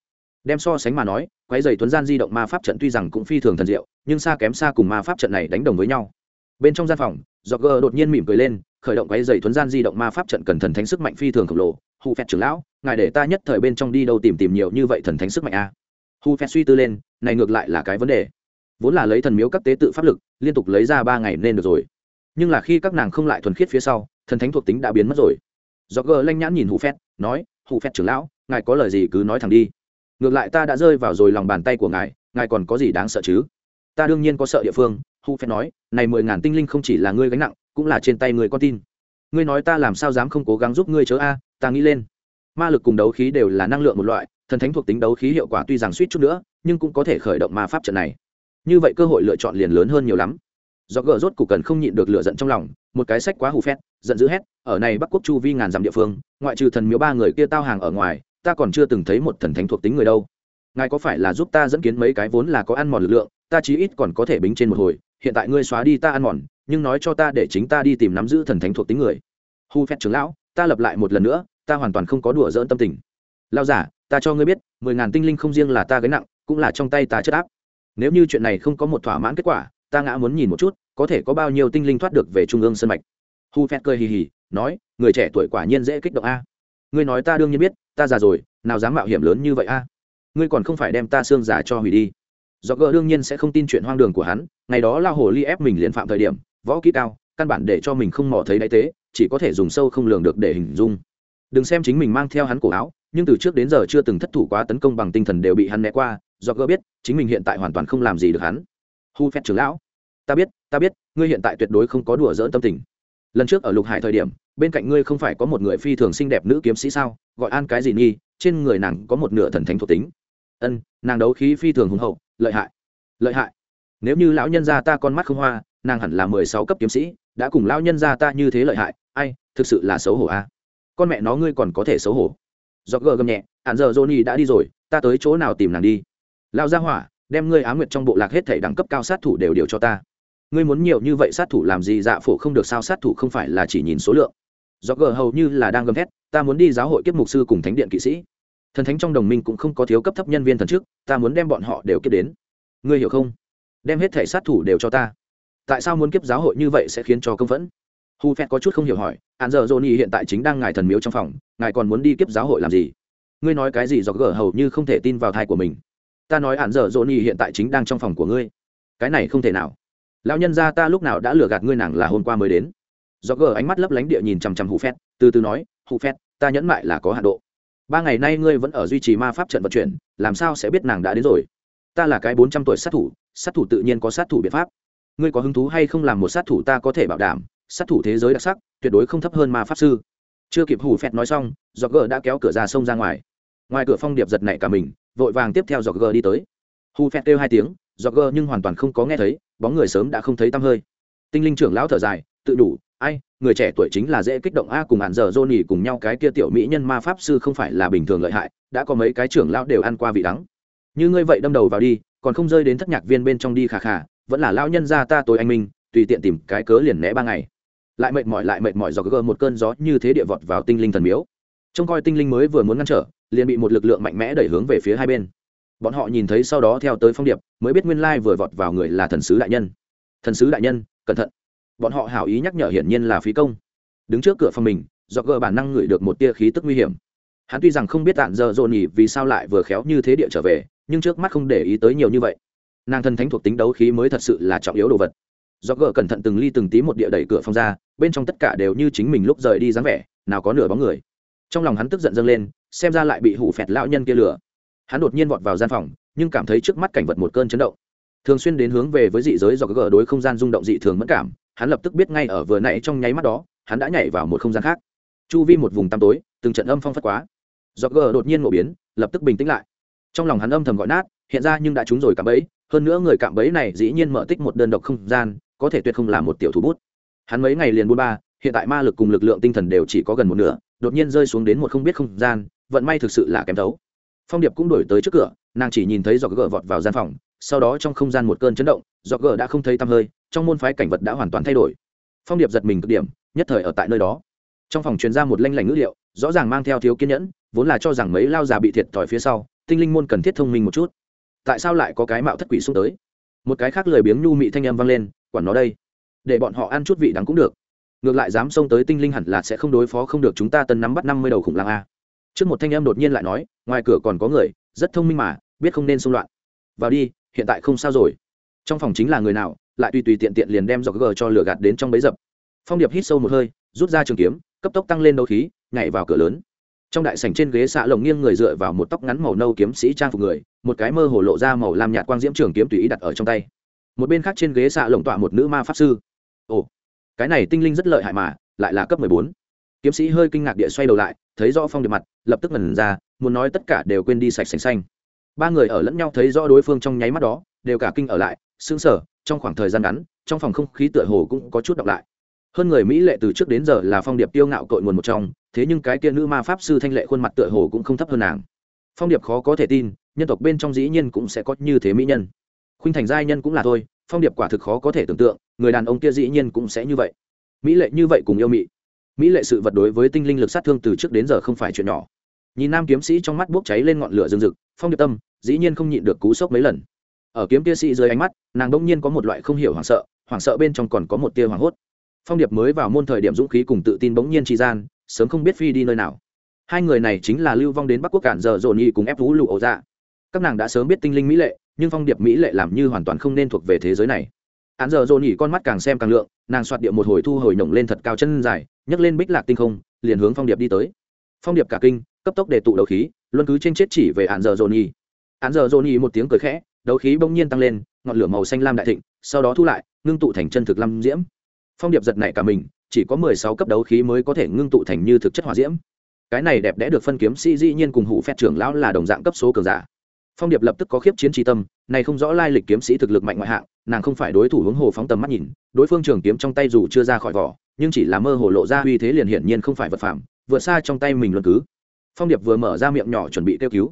Đem so sánh mà nói, quái dày tuấn gian di động ma pháp trận tuy rằng cũng phi thường thần diệu, nhưng xa kém xa cùng ma pháp trận này đánh đồng với nhau bên trong gian phòng do gờ đột nhiên mỉm cười lên, khởi động quái dày thuấn gian di động ma pháp trận cần thần thánh sức mạnh phi thường khổng lồ. Hù phẹt trưởng lão, ngài để ta nhất thời bên trong đi đâu tìm tìm nhiều như vậy thần thánh sức mạnh a. À? hu suy tư lên, này ngược lại là cái vấn đề. Vốn là lấy thần miếu các tế tự pháp lực, liên tục lấy ra ba ngày nên được rồi. Nhưng là khi các nàng không lại thuần khiết phía sau, thần thánh thuộc tính đã biến mất rồi. Do gờ lanh nhãn nhìn hù phẹt, nói, hù phẹt trưởng lão, ngài có lời gì cứ nói thẳng đi. Ngược lại ta đã rơi vào rồi lòng bàn tay của ngài ngài còn có gì đáng sợ chứ? Ta đương nhiên có sợ địa phương hù phen nói, này mười ngàn tinh linh không chỉ là ngươi gánh nặng, cũng là trên tay người con tin. Ngươi nói ta làm sao dám không cố gắng giúp ngươi chớ a, ta nghĩ lên. Ma lực cùng đấu khí đều là năng lượng một loại, thần thánh thuộc tính đấu khí hiệu quả tuy rằng suýt chút nữa, nhưng cũng có thể khởi động ma pháp trận này. Như vậy cơ hội lựa chọn liền lớn hơn nhiều lắm. Do gỡ rốt cục cần không nhịn được lựa giận trong lòng, một cái sách quá hù phét, giận dữ hét, ở này bắc quốc chu vi ngàn dặm địa phương, ngoại trừ thần miếu ba người kia tao hàng ở ngoài, ta còn chưa từng thấy một thần thánh thuộc tính người đâu. Ngài có phải là giúp ta dẫn kiến mấy cái vốn là có ăn mòn lực lượng ta chí ít còn có thể bính trên một hồi, hiện tại ngươi xóa đi ta ăn mòn, nhưng nói cho ta để chính ta đi tìm nắm giữ thần thánh thuộc tính người. Hu phép trưởng lão, ta lập lại một lần nữa, ta hoàn toàn không có đùa dỡn tâm tình. Lao giả, ta cho ngươi biết, mười ngàn tinh linh không riêng là ta gánh nặng, cũng là trong tay ta chất áp. Nếu như chuyện này không có một thỏa mãn kết quả, ta ngã muốn nhìn một chút, có thể có bao nhiêu tinh linh thoát được về trung ương sân mạch. Hu phép cười hì hì, nói, người trẻ tuổi quả nhiên dễ kích động a. Ngươi nói ta đương nhiên biết, ta già rồi, nào dám mạo hiểm lớn như vậy a. Ngươi còn không phải đem ta xương giả cho hủy đi do gờ đương nhiên sẽ không tin chuyện hoang đường của hắn, ngày đó lao hồ ly ép mình liền phạm thời điểm, võ kỹ cao, căn bản để cho mình không mò thấy đáy tế, chỉ có thể dùng sâu không lường được để hình dung. Đừng xem chính mình mang theo hắn cổ áo, nhưng từ trước đến giờ chưa từng thất thủ quá tấn công bằng tinh thần đều bị hắn né qua do gỡ biết, chính mình hiện tại hoàn toàn không làm gì được hắn. Hu phép trưởng lão, ta biết ta biết, ngươi hiện tại tuyệt đối không có đùa dỡn tâm tình. Lần trước ở lục hải thời điểm, bên cạnh ngươi không phải có một người phi thường xinh đẹp nữ kiếm sĩ sao? Gọi an cái gì nghi trên người nàng có một nửa thần thánh thuộc tính. Ân, nàng đấu khí phi thường hùng hậu lợi hại lợi hại. Nếu như lão nhân gia ta con mắt không hoa, nàng hẳn là mười sáu cấp kiếm sĩ, đã cùng lão nhân gia ta như thế lợi hại, ai, thực sự là xấu hổ a. Con mẹ nó ngươi còn có thể xấu hổ. Do gờ gầm nhẹ hạn giờ johnny đã đi rồi, ta tới chỗ nào tìm nàng đi? Lao ra hỏa, đem ngươi á nguyệt trong bộ lạc hết thể đẳng cấp cao sát thủ đều điều cho ta. Ngươi muốn nhiều như vậy sát thủ làm gì dạ phổ không được sao sát thủ không phải là chỉ nhìn số lượng. Do gờ hầu như là đang gầm thét, ta muốn đi giáo hội kiếp mục sư cùng thánh điện kỵ sĩ thần thánh trong đồng minh cũng không có thiếu cấp thấp nhân viên thần trước, ta muốn đem bọn họ đều kiếp đến. Ngươi hiểu không? Đem hết thể sát thủ đều cho ta. Tại sao muốn kiếp giáo hội như vậy sẽ khiến cho công phẫn? Hu phét có chút không hiểu hỏi hạn giờ johnny hiện tại chính đang ngài thần miếu trong phòng, ngài còn muốn đi kiếp giáo hội làm gì? Ngươi nói cái gì do gở hầu như không thể tin vào thai của mình. Ta nói hạn giờ johnny hiện tại chính đang trong phòng của ngươi. Cái này không thể nào. Lão nhân gia ta lúc nào đã lừa gạt ngươi nàng là hôm qua mới đến. Do gở ánh mắt lấp lánh địa nhìn chằm chằm hù phét từ từ nói hù phét ta nhẫn mại là có hạ độ ba ngày nay ngươi vẫn ở duy trì ma pháp trận vận chuyển, làm sao sẽ biết nàng đã đến rồi? Ta là cái bốn trăm tuổi sát thủ sát thủ tự nhiên có sát thủ biện pháp. Ngươi có hứng thú hay không làm một sát thủ ta có thể bảo đảm, sát thủ thế giới đặc sắc, tuyệt đối không thấp hơn ma pháp sư. Chưa kịp hủ phẹt nói xong, giọt gờ đã kéo cửa ra sông ra ngoài. Ngoài cửa phong điệp giật nảy cả mình, vội vàng tiếp theo giọt gờ đi tới. Hù phẹt kêu hai tiếng, giọt gờ nhưng hoàn toàn không có nghe thấy, bóng người sớm đã không thấy tăm hơi. Tinh linh trưởng lão thở dài, tự đủ, ai người trẻ tuổi chính là dễ kích động a, cùng hạn giờ johnny cùng nhau cái kia tiểu mỹ nhân ma pháp sư không phải là bình thường lợi hại, đã có mấy cái trưởng lão đều ăn qua vị đắng. Như ngươi vậy đâm đầu vào đi, còn không rơi đến thất nhạc viên bên trong đi khà khà, vẫn là lão nhân gia ta tối anh minh, tùy tiện tìm cái cớ liền né ba ngày. Lại mệt mỏi, lại mệt mỏi do gơ một cơn gió như thế địa vọt vào tinh linh thần miếu. Trông coi tinh linh mới vừa muốn ngăn trở, liền bị một lực lượng mạnh mẽ đẩy hướng về phía hai bên. Bọn họ nhìn thấy sau đó theo tới phong điệp, mới biết nguyên lai vừa vọt vào người là thần sứ đại nhân. Thần sứ đại nhân, cẩn thận bọn họ hảo ý nhắc nhở hiển nhiên là phí công. Đứng trước cửa phòng mình do gờ bản năng ngửi được một tia khí tức nguy hiểm. Hắn tuy rằng không biết tạn giờ dồn nhỉ vì sao lại vừa khéo như thế địa trở về, nhưng trước mắt không để ý tới nhiều như vậy. Nàng thân thánh thuộc tính đấu khí mới thật sự là trọng yếu đồ vật. Do gờ cẩn thận từng ly từng tí một địa đẩy cửa phòng ra, bên trong tất cả đều như chính mình lúc rời đi dáng vẻ, nào có nửa bóng người. Trong lòng hắn tức giận dâng lên, xem ra lại bị hủ phẹt lão nhân kia lừa. hắn đột nhiên vọt vào gian phòng, nhưng cảm thấy trước mắt cảnh vật một cơn chấn động. Thường xuyên đến hướng về với dị giới do gờ đối không gian rung động dị thường mất cảm hắn lập tức biết ngay ở vừa nãy trong nháy mắt đó, hắn đã nhảy vào một không gian khác. Chu vi một vùng tăm tối, từng trận âm phong phất quá. Do gờ đột nhiên ngộ biến, lập tức bình tĩnh lại. Trong lòng hắn âm thầm gọi nát, hiện ra nhưng đã trúng rồi cạm bẫy, hơn nữa người cạm bẫy này dĩ nhiên mở tích một đơn độc không gian, có thể tuyệt không là một tiểu thủ bút. Hắn mấy ngày liền buôn ba, hiện tại ma lực cùng lực lượng tinh thần đều chỉ có gần một nửa, đột nhiên rơi xuống đến một không biết không gian, vận may thực sự là kém thấu. Phong điệp cũng đổi tới trước cửa, nàng chỉ nhìn thấy giọt gờ vọt vào gian phòng sau đó trong không gian một cơn chấn động, do gờ đã không thấy tăm hơi, trong môn phái cảnh vật đã hoàn toàn thay đổi. Phong điệp giật mình cực điểm, nhất thời ở tại nơi đó. Trong phòng truyền ra một lanh lảnh ngữ liệu, rõ ràng mang theo thiếu kiên nhẫn, vốn là cho rằng mấy lao già bị thiệt thòi phía sau, tinh linh môn cần thiết thông minh một chút. Tại sao lại có cái mạo thất quỷ xuống tới? Một cái khác lười biếng nhu mị thanh âm vang lên, quản nó đây, để bọn họ ăn chút vị đắng cũng được. Ngược lại dám xông tới tinh linh hẳn là sẽ không đối phó không được chúng ta tân nắm bắt năm mươi đầu khủng lang a. Trước một thanh em đột nhiên lại nói, ngoài cửa còn có người, rất thông minh mà, biết không nên xung loạn. Vào đi hiện tại không sao rồi. Trong phòng chính là người nào, lại tùy tùy tiện tiện liền đem dọc gờ cho lửa gạt đến trong bấy dập. Phong điệp hít sâu một hơi, rút ra trường kiếm, cấp tốc tăng lên đấu khí, nhảy vào cửa lớn. Trong đại sảnh trên ghế xạ lồng nghiêng người dựa vào một tóc ngắn màu nâu kiếm sĩ trang phục người, một cái mơ hồ lộ ra màu lam nhạt quang diễm trường kiếm tùy ý đặt ở trong tay. Một bên khác trên ghế xạ lồng tọa một nữ ma pháp sư. Ồ, cái này tinh linh rất lợi hại mà, lại là cấp mười bốn. Kiếm sĩ hơi kinh ngạc địa xoay đầu lại, thấy rõ phong điệp mặt, lập tức ngần ra, muốn nói tất cả đều quên đi sạch sành xanh ba người ở lẫn nhau thấy rõ đối phương trong nháy mắt đó, đều cả kinh ở lại, sững sờ, trong khoảng thời gian ngắn, trong phòng không khí tựa hồ cũng có chút đọc lại. Hơn người mỹ lệ từ trước đến giờ là phong điệp tiêu ngạo cội nguồn một trong, thế nhưng cái kia nữ ma pháp sư thanh lệ khuôn mặt tựa hồ cũng không thấp hơn nàng. Phong điệp khó có thể tin, nhân tộc bên trong dĩ nhiên cũng sẽ có như thế mỹ nhân. Khuynh thành giai nhân cũng là thôi, phong điệp quả thực khó có thể tưởng tượng, người đàn ông kia dĩ nhiên cũng sẽ như vậy. Mỹ lệ như vậy cùng yêu mỹ mỹ lệ sự vật đối với tinh linh lực sát thương từ trước đến giờ không phải chuyện nhỏ nhìn nam kiếm sĩ trong mắt bốc cháy lên ngọn lửa rừng rực, phong điệp tâm dĩ nhiên không nhịn được cú sốc mấy lần. Ở kiếm kia sĩ dưới ánh mắt, nàng đông nhiên có một loại không hiểu hoảng sợ hoảng sợ bên trong còn có một tia hoảng hốt. Phong điệp mới vào môn thời điểm dũng khí cùng tự tin bỗng nhiên tri gian, sớm không biết phi đi nơi nào. Hai người này chính là lưu vong đến bắc quốc cản giờ dồn nhi cùng ép vũ lụ ổ dạ. Các nàng đã sớm biết tinh linh mỹ lệ, nhưng phong điệp mỹ lệ làm như hoàn toàn không nên thuộc về thế giới này. Án giờ dồn y con mắt càng xem càng lượng, nàng soạt điệu một hồi thu hồi nhổng lên thật cao chân dài, nhấc lên bích lạc tinh không, liền hướng phong điệp đi tới. Phong điệp cả kinh cấp tốc để tụ đầu khí, luân cứ trên chết chỉ về án giờ dồn nhi án giờ dồn nhi một tiếng cười khẽ, đấu khí bỗng nhiên tăng lên, ngọn lửa màu xanh lam đại thịnh, sau đó thu lại, ngưng tụ thành chân thực lam diễm. Phong điệp giật này cả mình, chỉ có mười sáu cấp đấu khí mới có thể ngưng tụ thành như thực chất hỏa diễm. Cái này đẹp đẽ được phân kiếm sĩ dĩ nhiên cùng hủ phép trưởng lão là đồng dạng cấp số cường giả. Phong điệp lập tức có khiếp chiến tri tâm, này không rõ lai lịch kiếm sĩ thực lực mạnh ngoại hạng, nàng không phải đối thủ hướng hồ phóng tầm mắt nhìn, đối phương trường kiếm trong tay dù chưa ra khỏi vỏ, nhưng chỉ là mơ hồ lộ ra uy thế liền hiển nhiên không phải vật phẩm vượt xa trong tay mình luận cứ phong điệp vừa mở ra miệng nhỏ chuẩn bị kêu cứu.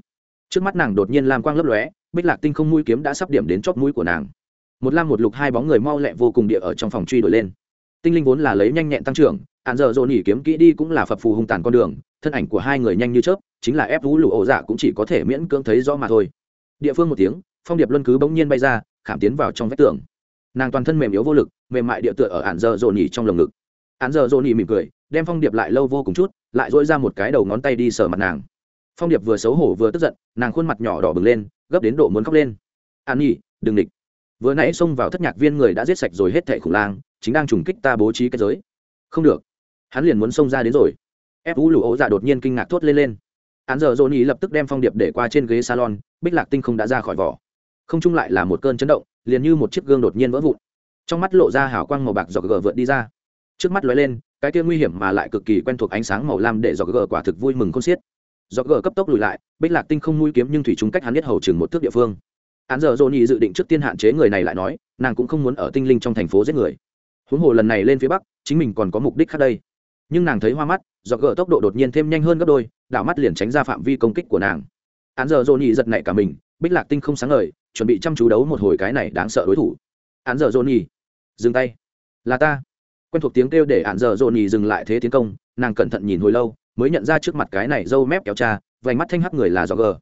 Trước mắt nàng đột nhiên làm quang lấp lóe, bích lạc tinh không mũi kiếm đã sắp điểm đến chóp mũi của nàng. Một lam một lục hai bóng người mau lẹ vô cùng địa ở trong phòng truy đuổi lên. Tinh linh vốn là lấy nhanh nhẹn tăng trưởng, hạn giờ dồn nhỉ kiếm kỹ đi cũng là phập phù hung tàn con đường, thân ảnh của hai người nhanh như chớp, chính là ép vũ lụ ổ dạ cũng chỉ có thể miễn cưỡng thấy rõ mà thôi. Địa phương một tiếng, phong điệp luân cứ bỗng nhiên bay ra, khảm tiến vào trong vách tường. Nàng toàn thân mềm yếu vô lực, mềm mại địa tựa ở hạn giờ dồn nhỉ trong lồng ngực. Hạn giờ dồn nhỉ mỉm cười đem phong điệp lại lâu vô cùng chút lại dỗi ra một cái đầu ngón tay đi sờ mặt nàng. Phong điệp vừa xấu hổ vừa tức giận nàng khuôn mặt nhỏ đỏ bừng lên gấp đến độ muốn khóc lên. An Nhi, đừng địch. Vừa nãy xông vào thất nhạc viên người đã giết sạch rồi hết thẻ khủng lang chính đang trùng kích ta bố trí cái giới. Không được. Hắn liền muốn xông ra đến rồi. Ép vũ lụ ố dạ đột nhiên kinh ngạc thốt lên lên. Hắn giờ dồn ý lập tức đem phong điệp để qua trên ghế salon bích lạc tinh không đã ra khỏi vỏ. Không chung lại là một cơn chấn động liền như một chiếc gương đột nhiên vỡ vụn. Trong mắt lộ ra hào quang màu bạc dọc gờ vượt đi ra. Trước mắt lóe lên cái kia nguy hiểm mà lại cực kỳ quen thuộc ánh sáng màu lam để dọc gờ quả thực vui mừng khôn xiết. Dọc gờ cấp tốc lùi lại, bích lạc tinh không mũi kiếm nhưng thủy chúng cách hắn biết hầu chừng một thước địa phương. Hắn giờ dồn ý dự định trước tiên hạn chế người này lại nói, nàng cũng không muốn ở tinh linh trong thành phố giết người. Huống hồ lần này lên phía bắc, chính mình còn có mục đích khác đây. Nhưng nàng thấy hoa mắt dọc gờ tốc độ đột nhiên thêm nhanh hơn gấp đôi, đảo mắt liền tránh ra phạm vi công kích của nàng. Án giờ dồn nhị giật nảy cả mình, bích lạc tinh không sáng ngời, chuẩn bị chăm chú đấu một hồi cái này đáng sợ đối thủ. Án giờ dồn nhị dừng tay. Là ta quen thuộc tiếng kêu để ạn giờ dồn nhì dừng lại thế tiến công, nàng cẩn thận nhìn hồi lâu, mới nhận ra trước mặt cái này râu mép kéo cha, vành mắt thanh hắc người là do gờ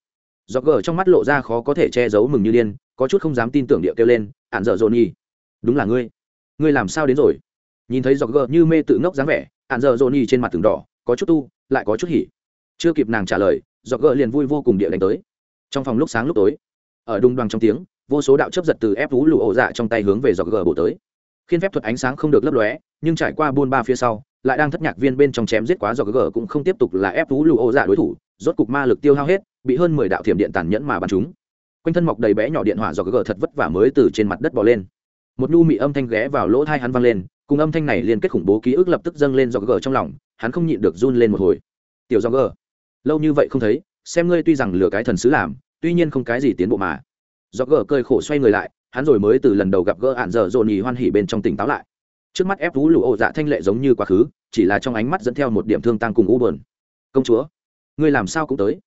do gờ trong mắt lộ ra khó có thể che giấu mừng như điên, có chút không dám tin tưởng điệu kêu lên, ạn giờ dồn nhì đúng là ngươi. Ngươi làm sao đến rồi? Nhìn thấy giọt gờ như mê tự ngốc dáng vẻ, ạn giờ dồn trên mặt từng đỏ, có chút tu, lại có chút hỉ. Chưa kịp nàng trả lời giọt gờ liền vui vô cùng địa đánh tới. Trong phòng lúc sáng lúc tối, ở đung đoàng trong tiếng, vô số đạo chấp giật từ ép vú lụ ổ dạ trong tay hướng về giọt gờ bổ tới khiên phép thuật ánh sáng không được lấp lóe, nhưng trải qua buôn ba phía sau, lại đang thất nhạc viên bên trong chém giết quá giọt gg cũng không tiếp tục là ép tú lụ ô dạ đối thủ, rốt cục ma lực tiêu hao hết, bị hơn mười đạo thiểm điện tàn nhẫn mà bắn chúng quanh thân mọc đầy bé nhỏ điện hỏa do gg thật vất vả mới từ trên mặt đất bò lên. Một nhu mị âm thanh ghé vào lỗ thai hắn vang lên, cùng âm thanh này liên kết khủng bố ký ức lập tức dâng lên do gg trong lòng, hắn không nhịn được run lên một hồi. Tiểu do gg lâu như vậy không thấy, xem ngươi tuy rằng lừa cái thần sứ làm, tuy nhiên không cái gì tiến bộ mà. Do gg cơi khổ xoay người lại hắn rồi mới từ lần đầu gặp gỡ ạn dở dồn nhì hoan hỉ bên trong tỉnh táo lại. Trước mắt ép vũ lụ ổ dạ thanh lệ giống như quá khứ, chỉ là trong ánh mắt dẫn theo một điểm thương tăng cùng u bờn công chúa, ngươi làm sao cũng tới?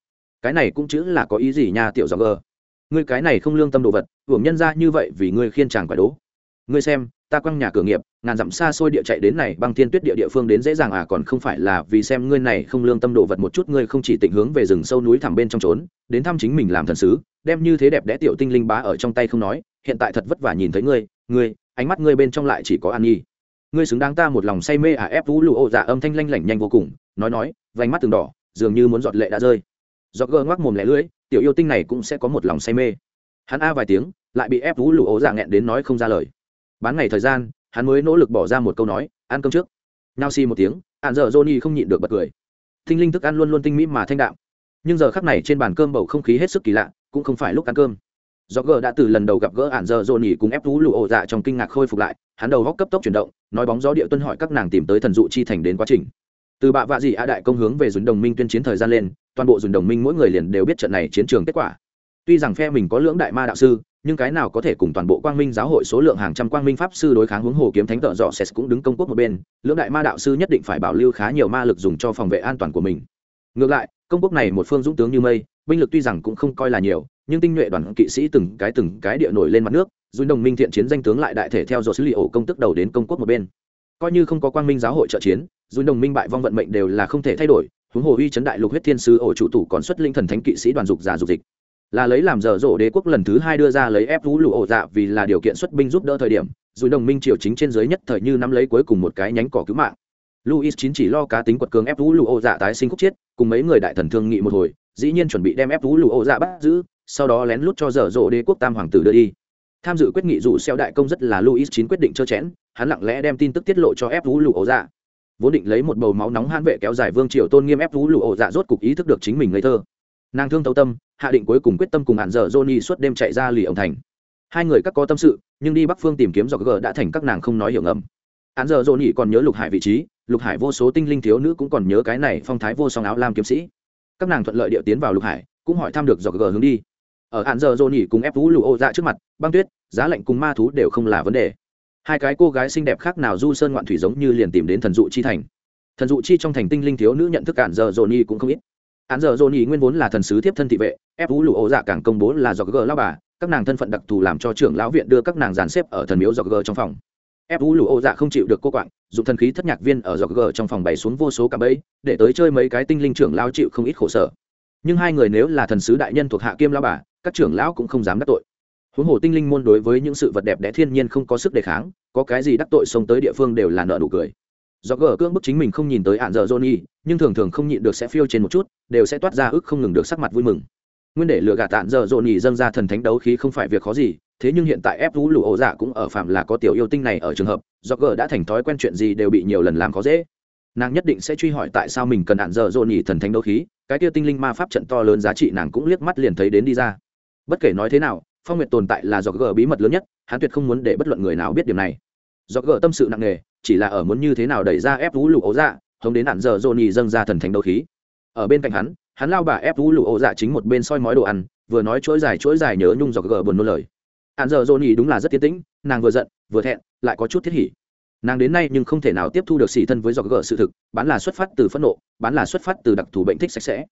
Cái này cũng chữ là có ý gì nha, tiểu giọng gờ? Ngươi cái này không lương tâm đồ vật, hưởng nhân ra như vậy vì ngươi khiên chàng quả đố. Ngươi xem, ta quăng nhà cửa nghiệp, ngàn dặm xa xôi địa chạy đến này, băng thiên tuyết địa địa phương đến dễ dàng à còn không phải là vì xem ngươi này không lương tâm đồ vật một chút, ngươi không chỉ tịnh hướng về rừng sâu núi thẳm bên trong trốn, đến thăm chính mình làm thần sứ, đem như thế đẹp đẽ tiểu tinh linh bá ở trong tay không nói hiện tại thật vất vả nhìn thấy ngươi ngươi, ánh mắt ngươi bên trong lại chỉ có an nhi. Ngươi xứng đáng ta một lòng say mê à ép vũ lụ ô dạ âm thanh lanh lảnh nhanh vô cùng, nói nói, vành mắt từng đỏ, dường như muốn giọt lệ đã rơi. Giọt gơ ngoác mồm lẻ lưỡi, tiểu yêu tinh này cũng sẽ có một lòng say mê. Hắn a vài tiếng, lại bị ép vũ lụ ô dạ nghẹn đến nói không ra lời. Bán ngày thời gian, hắn mới nỗ lực bỏ ra một câu nói, ăn cơm trước. Nao xi một tiếng hạn dở johnny không nhịn được bật cười. Thinh linh thức ăn luôn luôn tinh mỹ mà thanh đạm. Nhưng giờ khắc này trên bàn cơm bầu không khí hết sức kỳ lạ, cũng không phải lúc ăn cơm do gờ đã từ lần đầu gặp gỡ ản giờ dồn nhỉ cùng ép thú lụ ổ dạ trong kinh ngạc khôi phục lại, hắn đầu góc cấp tốc chuyển động, nói bóng gió địa tuân hỏi các nàng tìm tới thần dụ chi thành đến quá trình. Từ bạ vạ dị a đại công hướng về dùn đồng minh tuyên chiến thời gian lên, toàn bộ dùn đồng minh mỗi người liền đều biết trận này chiến trường kết quả. Tuy rằng phe mình có lưỡng đại ma đạo sư, nhưng cái nào có thể cùng toàn bộ quang minh giáo hội số lượng hàng trăm quang minh pháp sư đối kháng huống hồ kiếm thánh tợ dọ ses cũng đứng công quốc một bên, lưỡng đại ma đạo sư nhất định phải bảo lưu khá nhiều ma lực dùng cho phòng vệ an toàn của mình. Ngược lại, công quốc này một phương dũng tướng như mây, binh lực tuy rằng cũng không coi là nhiều nhưng tinh nhuệ đoàn kỵ sĩ từng cái từng cái địa nổi lên mặt nước dù đồng minh thiện chiến danh tướng lại đại thể theo dõi sứ liệu công tức đầu đến công quốc một bên. Coi như không có quang minh giáo hội trợ chiến dù đồng minh bại vong vận mệnh đều là không thể thay đổi, huống hồ uy chấn đại lục huyết thiên sứ ổ chủ tủ còn xuất linh thần thánh kỵ sĩ đoàn dục giả dục dịch. Là lấy làm dở dỗ đế quốc lần thứ hai đưa ra lấy ép vũ lụ ổ dạ vì là điều kiện xuất binh giúp đỡ thời điểm dù đồng minh triều chính trên giới nhất thời như nắm lấy cuối cùng một cái nhánh cỏ cứu mạng. Luis chín chỉ lo cá tính quật cường ép vũ lụ ổ dạ tái sinh khúc chiết cùng mấy người đại thần thương nghị một hồi, dĩ nhiên chuẩn bị đem ép vũ lụ ổ dạ bắt giữ sau đó lén lút cho dở dộ đế quốc tam hoàng tử đưa đi. Tham dự quyết nghị dù xeo đại công rất là luis chín quyết định trơ chẽn, hắn lặng lẽ đem tin tức tiết lộ cho ép vũ lụ ổ dạ. Vốn định lấy một bầu máu nóng hãn vệ kéo dài vương triều tôn nghiêm ép vũ lụ ổ dạ rốt cục ý thức được chính mình ngây thơ. Nàng thương tâu tâm, hạ định cuối cùng quyết tâm cùng hạn dở johnny suốt đêm chạy ra lì ông thành. Hai người các có tâm sự, nhưng đi bắc phương tìm kiếm dọc g đã thành các nàng không nói hiểu ngầm. Hạn dở johnny còn nhớ lục hải vị trí, lục hải vô số tinh linh thiếu nữ cũng còn nhớ cái này phong thái vô song áo lam kiếm sĩ. Các nàng thuận lợi điệu tiến vào lục hải, cũng hỏi thăm được dọc g hướng đi ở hạn giờ johnny cùng ép vũ lụ ô dạ trước mặt, băng tuyết, giá lạnh cùng ma thú đều không là vấn đề. Hai cái cô gái xinh đẹp khác nào du sơn ngoạn thủy giống như liền tìm đến thần dụ chi thành. Thần dụ chi trong thành tinh linh thiếu nữ nhận thức cản giờ johnny cũng không ít. Hạn giờ dồn ý nguyên vốn là thần sứ tiếp thân thị vệ, ép vũ lụ ô dạ càng công bố là do Gờ lao bà, các nàng thân phận đặc thù làm cho trưởng lão viện đưa các nàng dàn xếp ở thần miếu do Gờ trong phòng. Ép vũ lụ ô dạ không chịu được cô quạng, dùng thần khí thất nhạc viên ở do Gờ trong phòng bày xuống vô số cả bẫy, để tới chơi mấy cái tinh linh trưởng lao chịu không ít khổ sở. Nhưng hai người nếu là thần sứ đại nhân thuộc hạ kiêm lao bà các trưởng lão cũng không dám đắc tội. Huống hồ tinh linh môn đối với những sự vật đẹp đẽ thiên nhiên không có sức đề kháng, có cái gì đắc tội xông tới địa phương đều là nợ nụ cười. Do gỡ cưỡng bức chính mình không nhìn tới ạn dợ johnny, nhưng thường thường không nhịn được sẽ phiêu trên một chút, đều sẽ toát ra ức không ngừng được sắc mặt vui mừng. Nguyên để lừa gạt tạn dợ johnny dâng ra thần thánh đấu khí không phải việc khó gì, thế nhưng hiện tại ép vũ lụ ổ dạ cũng ở phạm là có tiểu yêu tinh này ở trường hợp do gỡ đã thành thói quen chuyện gì đều bị nhiều lần làm khó dễ. Nàng nhất định sẽ truy hỏi tại sao mình cần ạn dợ johnny thần thánh đấu khí, cái kia tinh linh ma pháp trận to lớn giá trị nàng cũng liếc mắt liền thấy đến đi ra bất kể nói thế nào, phong nguyệt tồn tại là do gờ bí mật lớn nhất, hắn tuyệt không muốn để bất luận người nào biết điểm này. Do gờ tâm sự nặng nề, chỉ là ở muốn như thế nào đẩy ra ép vũ lụ ấu dạ hống đến hạn giờ johnny dâng ra thần thánh đấu khí. Ở bên cạnh hắn hắn lao bà ép vũ lụ ấu dạ chính một bên soi mói đồ ăn, vừa nói chuỗi dài chuỗi dài nhớ nhung do gờ buồn nôn lời. Hạn giờ johnny đúng là rất tiến tĩnh, nàng vừa giận, vừa thẹn, lại có chút thiết hỉ. Nàng đến nay nhưng không thể nào tiếp thu được xỉ thân với do gờ sự thực, bán là xuất phát từ phẫn nộ, bán là xuất phát từ đặc thù bệnh thích sạch sẽ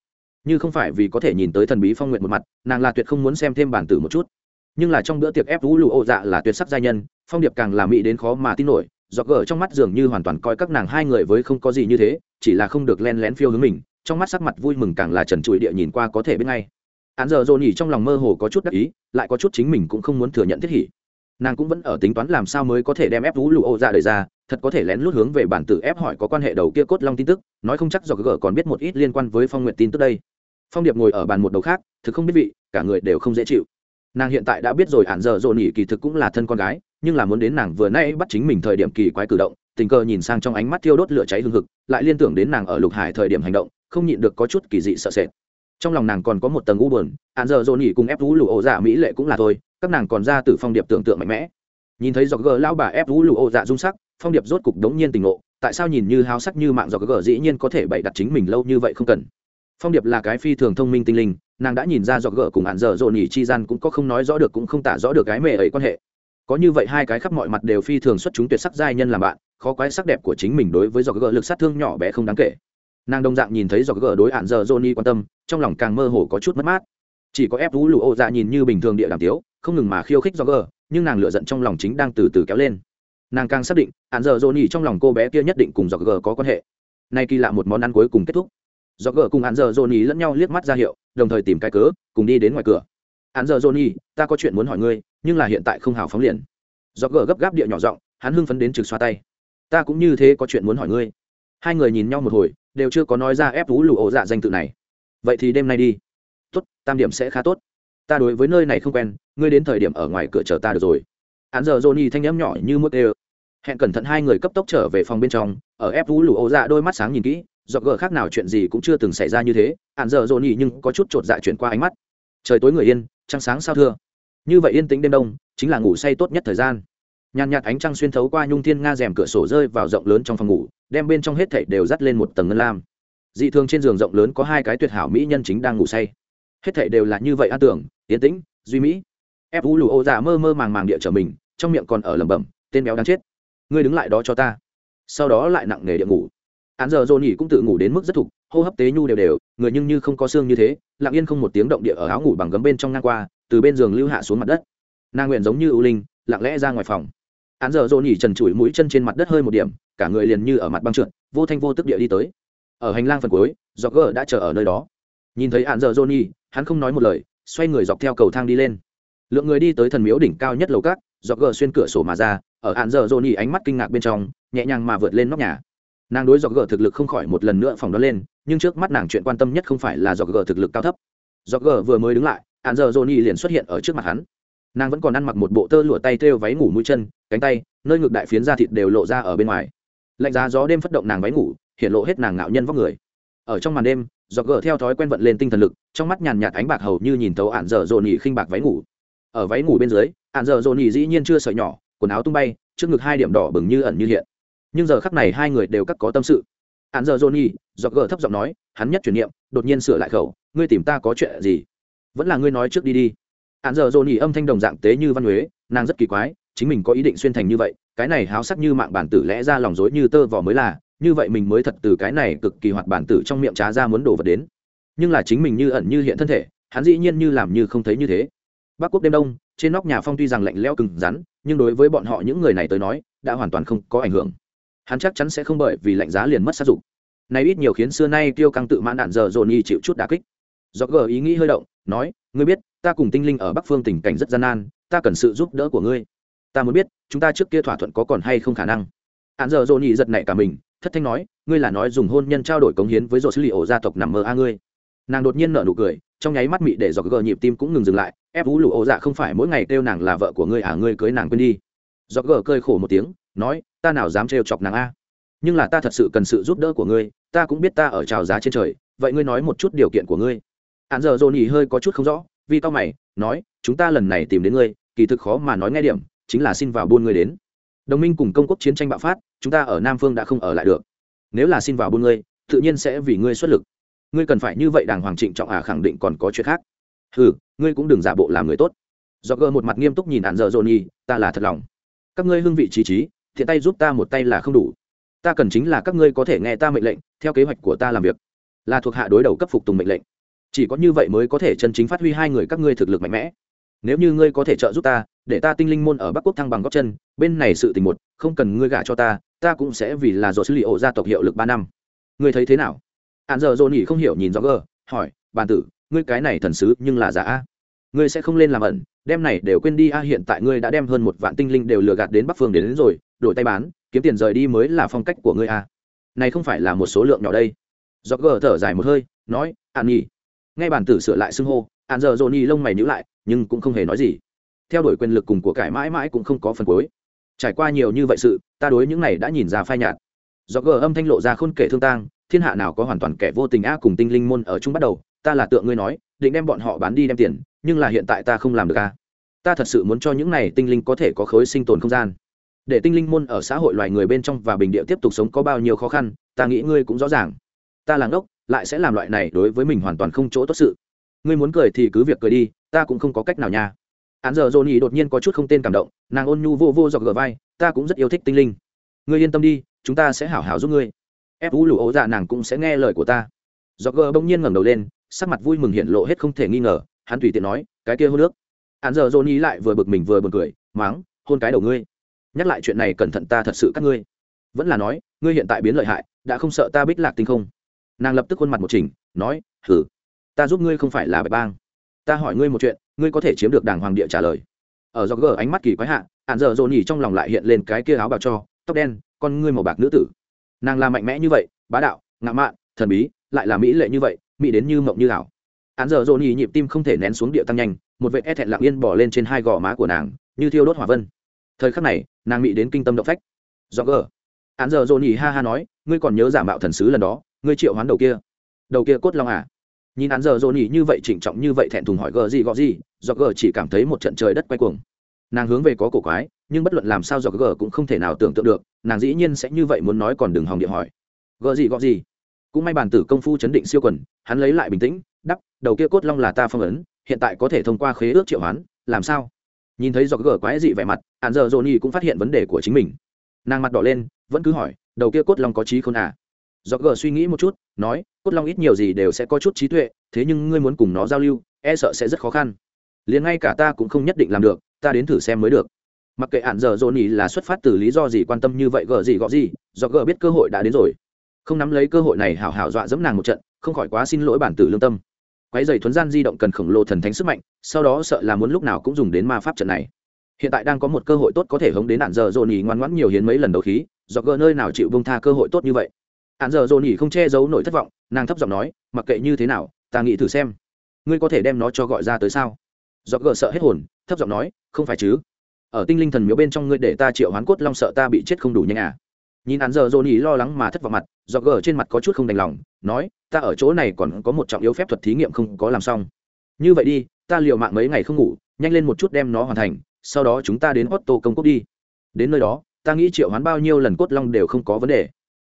như không phải vì có thể nhìn tới thần bí phong nguyện một mặt, nàng là tuyệt không muốn xem thêm bản tử một chút. Nhưng là trong bữa tiệc ép vũ lụ ô dạ là tuyệt sắc gia nhân, phong điệp càng làm mỹ đến khó mà tin nổi, dọc gở trong mắt dường như hoàn toàn coi các nàng hai người với không có gì như thế, chỉ là không được len lén phiêu hướng mình, trong mắt sắc mặt vui mừng càng là trần trụi địa nhìn qua có thể biết ngay. Án giờ dồn nhỉ trong lòng mơ hồ có chút đắc ý, lại có chút chính mình cũng không muốn thừa nhận thiết hỉ. Nàng cũng vẫn ở tính toán làm sao mới có thể đem ép vũ lụ ô dạ đời ra thật có thể lén lút hướng về bản tử ép hỏi có quan hệ đầu kia cốt long tin tức, nói không chắc do gờ còn biết một ít liên quan với phong nguyện tin tức đây. Phong điệp ngồi ở bàn một đầu khác, thực không biết vị, cả người đều không dễ chịu. Nàng hiện tại đã biết rồi ản dở dồn nhỉ kỳ thực cũng là thân con gái, nhưng là muốn đến nàng vừa nay bắt chính mình thời điểm kỳ quái cử động, tình cờ nhìn sang trong ánh mắt thiêu đốt lửa cháy hương hực, lại liên tưởng đến nàng ở lục hải thời điểm hành động, không nhịn được có chút kỳ dị sợ sệt. Trong lòng nàng còn có một tầng u buồn ạn dở dồn nhỉ cùng ép vũ lụ ổ dạ mỹ lệ cũng là thôi, các nàng còn ra từ phong điệp tưởng tượng mạnh mẽ. Nhìn thấy giọt gờ lao bà ép vũ lụ ổ dạ rung sắc phong điệp rốt cục đống nhiên tình ngộ, tại sao nhìn như háo sắc như mạng giọt gờ dĩ nhiên có thể bày đặt chính mình lâu như vậy không cần? Phong điệp là cái phi thường thông minh tinh linh, nàng đã nhìn ra giọt gờ cùng hạn dở dồn nhỉ chi gian cũng có không nói rõ được cũng không tả rõ được cái mề ấy quan hệ. Có như vậy hai cái khắp mọi mặt đều phi thường xuất chúng tuyệt sắc giai nhân làm bạn, khó quái sắc đẹp của chính mình đối với giọt gờ lực sát thương nhỏ bé không đáng kể. Nàng đồng dạng nhìn thấy giọt gờ đối ạn giờ johnny quan tâm, trong lòng càng mơ hồ có chút mất mát. Chỉ có ép vũ lụ ô dạ nhìn như bình thường địa đàm tiếu, không ngừng mà khiêu khích giọt gờ, nhưng nàng lựa giận trong lòng chính đang từ từ kéo lên nàng càng xác định, ạn giờ johnny trong lòng cô bé kia nhất định cùng dọc g có quan hệ. Nay kỳ lạ một món ăn cuối cùng kết thúc. Dọc g cùng ạn giờ johnny lẫn nhau liếc mắt ra hiệu, đồng thời tìm cái cớ, cùng đi đến ngoài cửa. Ạn giờ johnny ta có chuyện muốn hỏi ngươi, nhưng là hiện tại không hào phóng liền. Dọc g gấp gáp địa nhỏ giọng, hắn hưng phấn đến trực xoa tay. Ta cũng như thế có chuyện muốn hỏi ngươi. Hai người nhìn nhau một hồi, đều chưa có nói ra ép vũ lù ổ dạ danh tự này. Vậy thì đêm nay đi. Tốt, tam điểm sẽ khá tốt. Ta đối với nơi này không quen, ngươi đến thời điểm ở ngoài cửa chờ ta được rồi. Hắn giờ johnny thanh n m nhỏ như mức ê hẹn cẩn thận hai người cấp tốc trở về phòng bên trong, ở ép vũ lù ô dạ đôi mắt sáng nhìn kỹ do gờ khác nào chuyện gì cũng chưa từng xảy ra như thế hạn dồn johnny nhưng có chút chột dạ chuyển qua ánh mắt. Trời tối người yên, trăng sáng sao thưa? Như vậy yên tĩnh đêm đông, chính là ngủ say tốt nhất thời gian. Nhàn nhạt ánh trăng xuyên thấu qua nhung thiên nga rèm cửa sổ rơi vào rộng lớn trong phòng ngủ, đem bên trong hết thảy đều dắt lên một tầng ngân lam. Dị thường trên giường rộng lớn có hai cái tuyệt hảo mỹ nhân chính đang ngủ say. Hết thảy đều là như vậy an tưởng, yên tĩnh, duy mỹ. Ép vũ lù ô dạ mơ mơ màng màng địa trở mình, trong miệng còn ở lẩm bẩm, tên béo đáng chết ngươi đứng lại đó cho ta. Sau đó lại nặng nề địa ngủ. Hắn giờ dồn nhỉ cũng tự ngủ đến mức rất thục, hô hấp tế nhu đều đều, người nhưng như không có xương như thế, lặng yên không một tiếng động địa ở áo ngủ bằng gấm bên trong ngang qua, từ bên giường lưu hạ xuống mặt đất. Nàng nguyện giống như ưu linh, lặng lẽ ra ngoài phòng. Hắn giờ dồn nhỉ trần trụi mũi chân trên mặt đất hơi một điểm, cả người liền như ở mặt băng trượt, vô thanh vô tức địa đi tới. Ở hành lang phần cuối do gờ đã chờ ở nơi đó. Nhìn thấy hắn giờ dồn nhỉ hắn không nói một lời, xoay người dọc theo cầu thang đi lên. Lượng người đi tới thần miếu đỉnh cao nhất lầu cát do gờ xuyên cửa sổ mà ra ở hạn giờ dồn nhỉ ánh mắt kinh ngạc bên trong, nhẹ nhàng mà vượt lên nóc nhà. Nàng đối dọc gờ thực lực không khỏi một lần nữa phòng đó lên, nhưng trước mắt nàng chuyện quan tâm nhất không phải là dọc gờ thực lực cao thấp. Dọc gờ vừa mới đứng lại, hạn giờ dồn nhỉ liền xuất hiện ở trước mặt hắn. Nàng vẫn còn ăn mặc một bộ tơ lụa tay thêu váy ngủ mũi chân, cánh tay, nơi ngực đại phiến da thịt đều lộ ra ở bên ngoài. Lạnh giá gió đêm phất động nàng váy ngủ hiện lộ hết nàng ngạo nhân vóc người. Ở trong màn đêm, dọc gờ theo thói quen vận lên tinh thần lực, trong mắt nhàn nhạt ánh bạc hầu như nhìn thấu ạn dở dồn nhỉ khinh bạc váy ngủ. Ở váy ngủ bên dưới ạn dở dồn nhỉ dĩ nhiên chưa sợi nhỏ quần áo tung bay, trước ngực hai điểm đỏ bừng như ẩn như hiện. Nhưng giờ khắc này hai người đều cắt có tâm sự. Ạn giờ johnny dọc gờ thấp giọng nói, hắn nhất chuyển niệm, đột nhiên sửa lại khẩu, ngươi tìm ta có chuyện gì? Vẫn là ngươi nói trước đi đi. Hắn giờ johnny âm thanh đồng dạng tế như văn huế, nàng rất kỳ quái, chính mình có ý định xuyên thành như vậy, cái này háo sắc như mạng bản tử lẽ ra lòng dối như tơ vỏ mới là, như vậy mình mới thật từ cái này cực kỳ hoạt bản tử trong miệng trá ra muốn đổ vật đến. Nhưng là chính mình như ẩn như hiện thân thể, hắn dĩ nhiên như làm như không thấy như thế. Bắc quốc đêm đông trên nóc nhà phong tuy rằng lạnh lẽo cứng rắn, nhưng đối với bọn họ những người này tới nói, đã hoàn toàn không có ảnh hưởng. Hắn chắc chắn sẽ không bởi vì lạnh giá liền mất sát dục. Này ít nhiều khiến xưa nay tiêu căng tự mãn đạn giờ dồn y chịu chút đà kích. Do gờ ý nghĩ hơi động, nói, ngươi biết, ta cùng tinh linh ở bắc phương tình cảnh rất gian nan, ta cần sự giúp đỡ của ngươi. Ta muốn biết, chúng ta trước kia thỏa thuận có còn hay không khả năng? Hạn giờ dồn y giật nảy cả mình, thất thanh nói, ngươi là nói dùng hôn nhân trao đổi cống hiến với dồn sứ lý ổ gia tộc nằm mơ a ngươi. Nàng đột nhiên nở nụ cười trong nháy mắt mị để dọc gờ nhịp tim cũng ngừng dừng lại, ép vũ lụ ô dạ không phải mỗi ngày kêu nàng là vợ của ngươi à ngươi cưới nàng quên đi. Dọc gờ cơi khổ một tiếng, nói, ta nào dám trêu chọc nàng a? Nhưng là ta thật sự cần sự giúp đỡ của ngươi, ta cũng biết ta ở trào giá trên trời, vậy ngươi nói một chút điều kiện của ngươi. Hạn giờ dồn nhì hơi có chút không rõ, vì tao mày, nói, chúng ta lần này tìm đến ngươi, kỳ thực khó mà nói nghe điểm, chính là xin vào buôn ngươi đến. Đồng minh cùng công quốc chiến tranh bạo phát, chúng ta ở nam phương đã không ở lại được. Nếu là xin vào buôn ngươi, tự nhiên sẽ vì ngươi xuất lực ngươi cần phải như vậy đàng hoàng trịnh trọng à khẳng định còn có chuyện khác. Ừ ngươi cũng đừng giả bộ làm người tốt. Do gờ một mặt nghiêm túc nhìn ạn dợ dồn nhi, ta là thật lòng. Các ngươi hưng vị trí trí, thiện tay giúp ta một tay là không đủ. Ta cần chính là các ngươi có thể nghe ta mệnh lệnh, theo kế hoạch của ta làm việc. Là thuộc hạ đối đầu cấp phục tùng mệnh lệnh. Chỉ có như vậy mới có thể chân chính phát huy hai người các ngươi thực lực mạnh mẽ. Nếu như ngươi có thể trợ giúp ta, để ta tinh linh môn ở bắc quốc thăng bằng góc chân, bên này sự tình một, không cần ngươi gả cho ta ta cũng sẽ vì là do xử lý ổ gia tộc hiệu lực ba năm. Ngươi thấy thế nào? Hạn giờ dồn nhỉ không hiểu nhìn rõ gờ hỏi bàn tử ngươi cái này thần sứ nhưng là giả? A ngươi sẽ không lên làm ẩn đem này đều quên đi a hiện tại ngươi đã đem hơn một vạn tinh linh đều lừa gạt đến bắc phương đến, đến rồi đổi tay bán kiếm tiền rời đi mới là phong cách của ngươi a. Này không phải là một số lượng nhỏ đây. Do gờ thở dài một hơi nói ạn nhỉ. Ngay bản tử sửa lại xưng hô hạn giờ dồn nhỉ lông mày nhữ lại nhưng cũng không hề nói gì. Theo đuổi quyền lực cùng của cải mãi mãi cũng không có phần cuối. Trải qua nhiều như vậy sự ta đối những này đã nhìn ra phai nhạt. Do gờ âm thanh lộ ra khôn kể thương tang thiên hạ nào có hoàn toàn kẻ vô tình a cùng tinh linh môn ở chung bắt đầu, ta là tượng ngươi nói, định đem bọn họ bán đi đem tiền, nhưng là hiện tại ta không làm được a ta thật sự muốn cho những này tinh linh có thể có khối sinh tồn không gian. Để tinh linh môn ở xã hội loài người bên trong và bình địa tiếp tục sống có bao nhiêu khó khăn, ta nghĩ ngươi cũng rõ ràng. Ta là ngốc, lại sẽ làm loại này đối với mình hoàn toàn không chỗ tốt sự. Ngươi muốn cười thì cứ việc cười đi, ta cũng không có cách nào nha. Án giờ dồn ý đột nhiên có chút không tên cảm động, nàng ôn nhu vô vô dọc gờ vai, ta cũng rất yêu thích tinh linh. Ngươi yên tâm đi, chúng ta sẽ hảo hảo giúp ngươi ép vũ lụ ấu dạ nàng cũng sẽ nghe lời của ta. Dọc gờ bỗng nhiên ngẩng đầu lên, sắc mặt vui mừng hiện lộ hết không thể nghi ngờ, hắn tùy tiện nói, cái kia hôn nước. Hắn giờ dồn ý lại vừa bực mình vừa bực cười, máng, hôn cái đầu ngươi. Nhắc lại chuyện này cẩn thận ta thật sự cắt ngươi. Vẫn là nói, ngươi hiện tại biến lợi hại, đã không sợ ta bích lạc tinh không? Nàng lập tức khuôn mặt một trình nói, hử, ta giúp ngươi không phải là bạch bang. Ta hỏi ngươi một chuyện, ngươi có thể chiếm được đàng hoàng địa trả lời. Ở do gờ ánh mắt kỳ quái hạ hạn giờ dồn nhỉ trong lòng lại hiện lên cái kia áo bào cho, tóc đen, con ngươi màu bạc nữ tử nàng là mạnh mẽ như vậy, bá đạo, ngạo mạn, thần bí, lại là mỹ lệ như vậy, mỹ đến như mộng như ảo. Án giờ dồn nhỉ nhịp tim không thể nén xuống địa tăng nhanh, một vệ e thẹn lặng yên bỏ lên trên hai gò má của nàng, như thiêu đốt hỏa vân. Thời khắc này, nàng mỹ đến kinh tâm động phách. Do gờ. Án giờ dồn nhỉ ha ha nói, ngươi còn nhớ giả mạo thần sứ lần đó, ngươi triệu hoán đầu kia? Đầu kia cốt long à? Nhìn Án giờ dồn nhỉ như vậy chỉnh trọng như vậy thẹn thùng hỏi gờ gì gọ gì do gờ chỉ cảm thấy một trận trời đất quay cuồng nàng hướng về có cổ quái, nhưng bất luận làm sao do gờ cũng không thể nào tưởng tượng được, nàng dĩ nhiên sẽ như vậy muốn nói còn đừng hòng địa hỏi. Gờ gì, gọ gì? Cũng may bản tử công phu chấn định siêu quần, hắn lấy lại bình tĩnh, đắp, đầu kia cốt long là ta phong ấn, hiện tại có thể thông qua khế ước triệu hoán, làm sao? Nhìn thấy do gờ quái dị vẻ mặt hạn giờ dồn nhỉ cũng phát hiện vấn đề của chính mình. Nàng mặt đỏ lên, vẫn cứ hỏi, đầu kia cốt long có trí không à? Do gờ suy nghĩ một chút, nói, cốt long ít nhiều gì đều sẽ có chút trí tuệ, thế nhưng ngươi muốn cùng nó giao lưu e sợ sẽ rất khó khăn. Liền ngay cả ta cũng không nhất định làm được ta đến thử xem mới được. Mặc kệ hạn giờ dồn nỉ là xuất phát từ lý do gì quan tâm như vậy gờ gì gọ gì, do gờ biết cơ hội đã đến rồi. Không nắm lấy cơ hội này hảo hảo dọa dẫm nàng một trận, không khỏi quá xin lỗi bản tử lương tâm. Quái dày thuấn gian di động cần khổng lồ thần thánh sức mạnh, sau đó sợ là muốn lúc nào cũng dùng đến ma pháp trận này. Hiện tại đang có một cơ hội tốt có thể hống đến hạn giờ dồn nỉ ngoan ngoãn nhiều hiến mấy lần đầu khí, do gờ nơi nào chịu bông tha cơ hội tốt như vậy. Hạn giờ dồn nỉ không che giấu nỗi thất vọng, nàng thấp giọng nói, mặc kệ như thế nào, ta nghĩ thử xem. Ngươi có thể đem nó cho gọi ra tới sao? Do gờ sợ hết hồn thấp giọng nói, không phải chứ? Ở tinh linh thần miếu bên trong ngươi để ta triệu hoán cốt long sợ ta bị chết không đủ nhanh à? Nhìn hắn giờ dồn ý lo lắng mà thất vọng mặt do gờ trên mặt có chút không đành lòng, nói, ta ở chỗ này còn có một trọng yếu phép thuật thí nghiệm không có làm xong. Như vậy đi, ta liều mạng mấy ngày không ngủ, nhanh lên một chút đem nó hoàn thành, sau đó chúng ta đến otto công quốc đi. Đến nơi đó, ta nghĩ triệu hoán bao nhiêu lần cốt long đều không có vấn đề.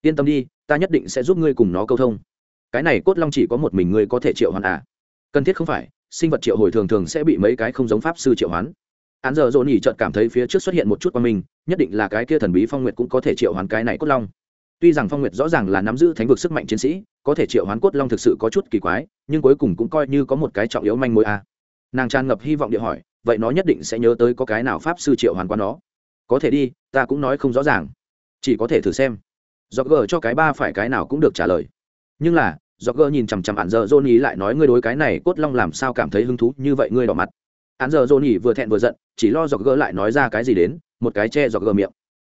Yên tâm đi, ta nhất định sẽ giúp ngươi cùng nó câu thông. Cái này cốt long chỉ có một mình ngươi có thể triệu hoán à? Cần thiết không phải sinh vật triệu hồi thường thường sẽ bị mấy cái không giống pháp sư triệu hoán. Án giờ dồn nhỉ chợt cảm thấy phía trước xuất hiện một chút qua mình nhất định là cái kia thần bí phong nguyệt cũng có thể triệu hoán cái này cốt long. Tuy rằng phong nguyệt rõ ràng là nắm giữ thánh vực sức mạnh chiến sĩ, có thể triệu hoán cốt long thực sự có chút kỳ quái, nhưng cuối cùng cũng coi như có một cái trọng yếu manh mối a. À. nàng tràn ngập hy vọng địa hỏi, vậy nó nhất định sẽ nhớ tới có cái nào pháp sư triệu hoán qua nó? Có thể đi, ta cũng nói không rõ ràng. Chỉ có thể thử xem. Do gờ cho cái ba phải cái nào cũng được trả lời. Nhưng là do nhìn chằm chằm ạn giờ Johnny lại nói, ngươi đối cái này cốt long làm sao cảm thấy hứng thú? Như vậy ngươi đỏ mặt. Ạn giờ Johnny vừa thẹn vừa giận, chỉ lo do lại nói ra cái gì đến, một cái che do miệng.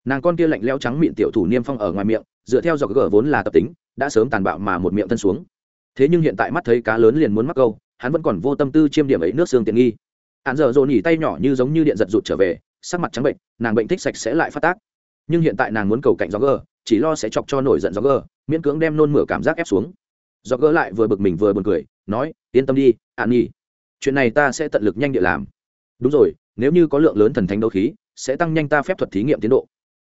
Nàng con kia lạnh leo trắng miệng tiểu thủ niêm phong ở ngoài miệng, dựa theo do vốn là tập tính, đã sớm tàn bạo mà một miệng thân xuống. Thế nhưng hiện tại mắt thấy cá lớn liền muốn mắc câu, hắn vẫn còn vô tâm tư chiêm điểm ấy nước xương tiện nghi. Hạn giờ Johnny tay nhỏ như giống như điện giật rụt trở về, sắc mặt trắng bệnh, nàng bệnh thích sạch sẽ lại phát tác. Nhưng hiện tại nàng muốn cầu cạnh gió chỉ lo sẽ chọc cho nổi giận gió miễn cưỡng đem nôn mửa cảm giác ép xuống do gỡ lại vừa bực mình vừa buồn cười, nói, yên tâm đi, an nhi, chuyện này ta sẽ tận lực nhanh địa làm. Đúng rồi, nếu như có lượng lớn thần thánh đấu khí, sẽ tăng nhanh ta phép thuật thí nghiệm tiến độ.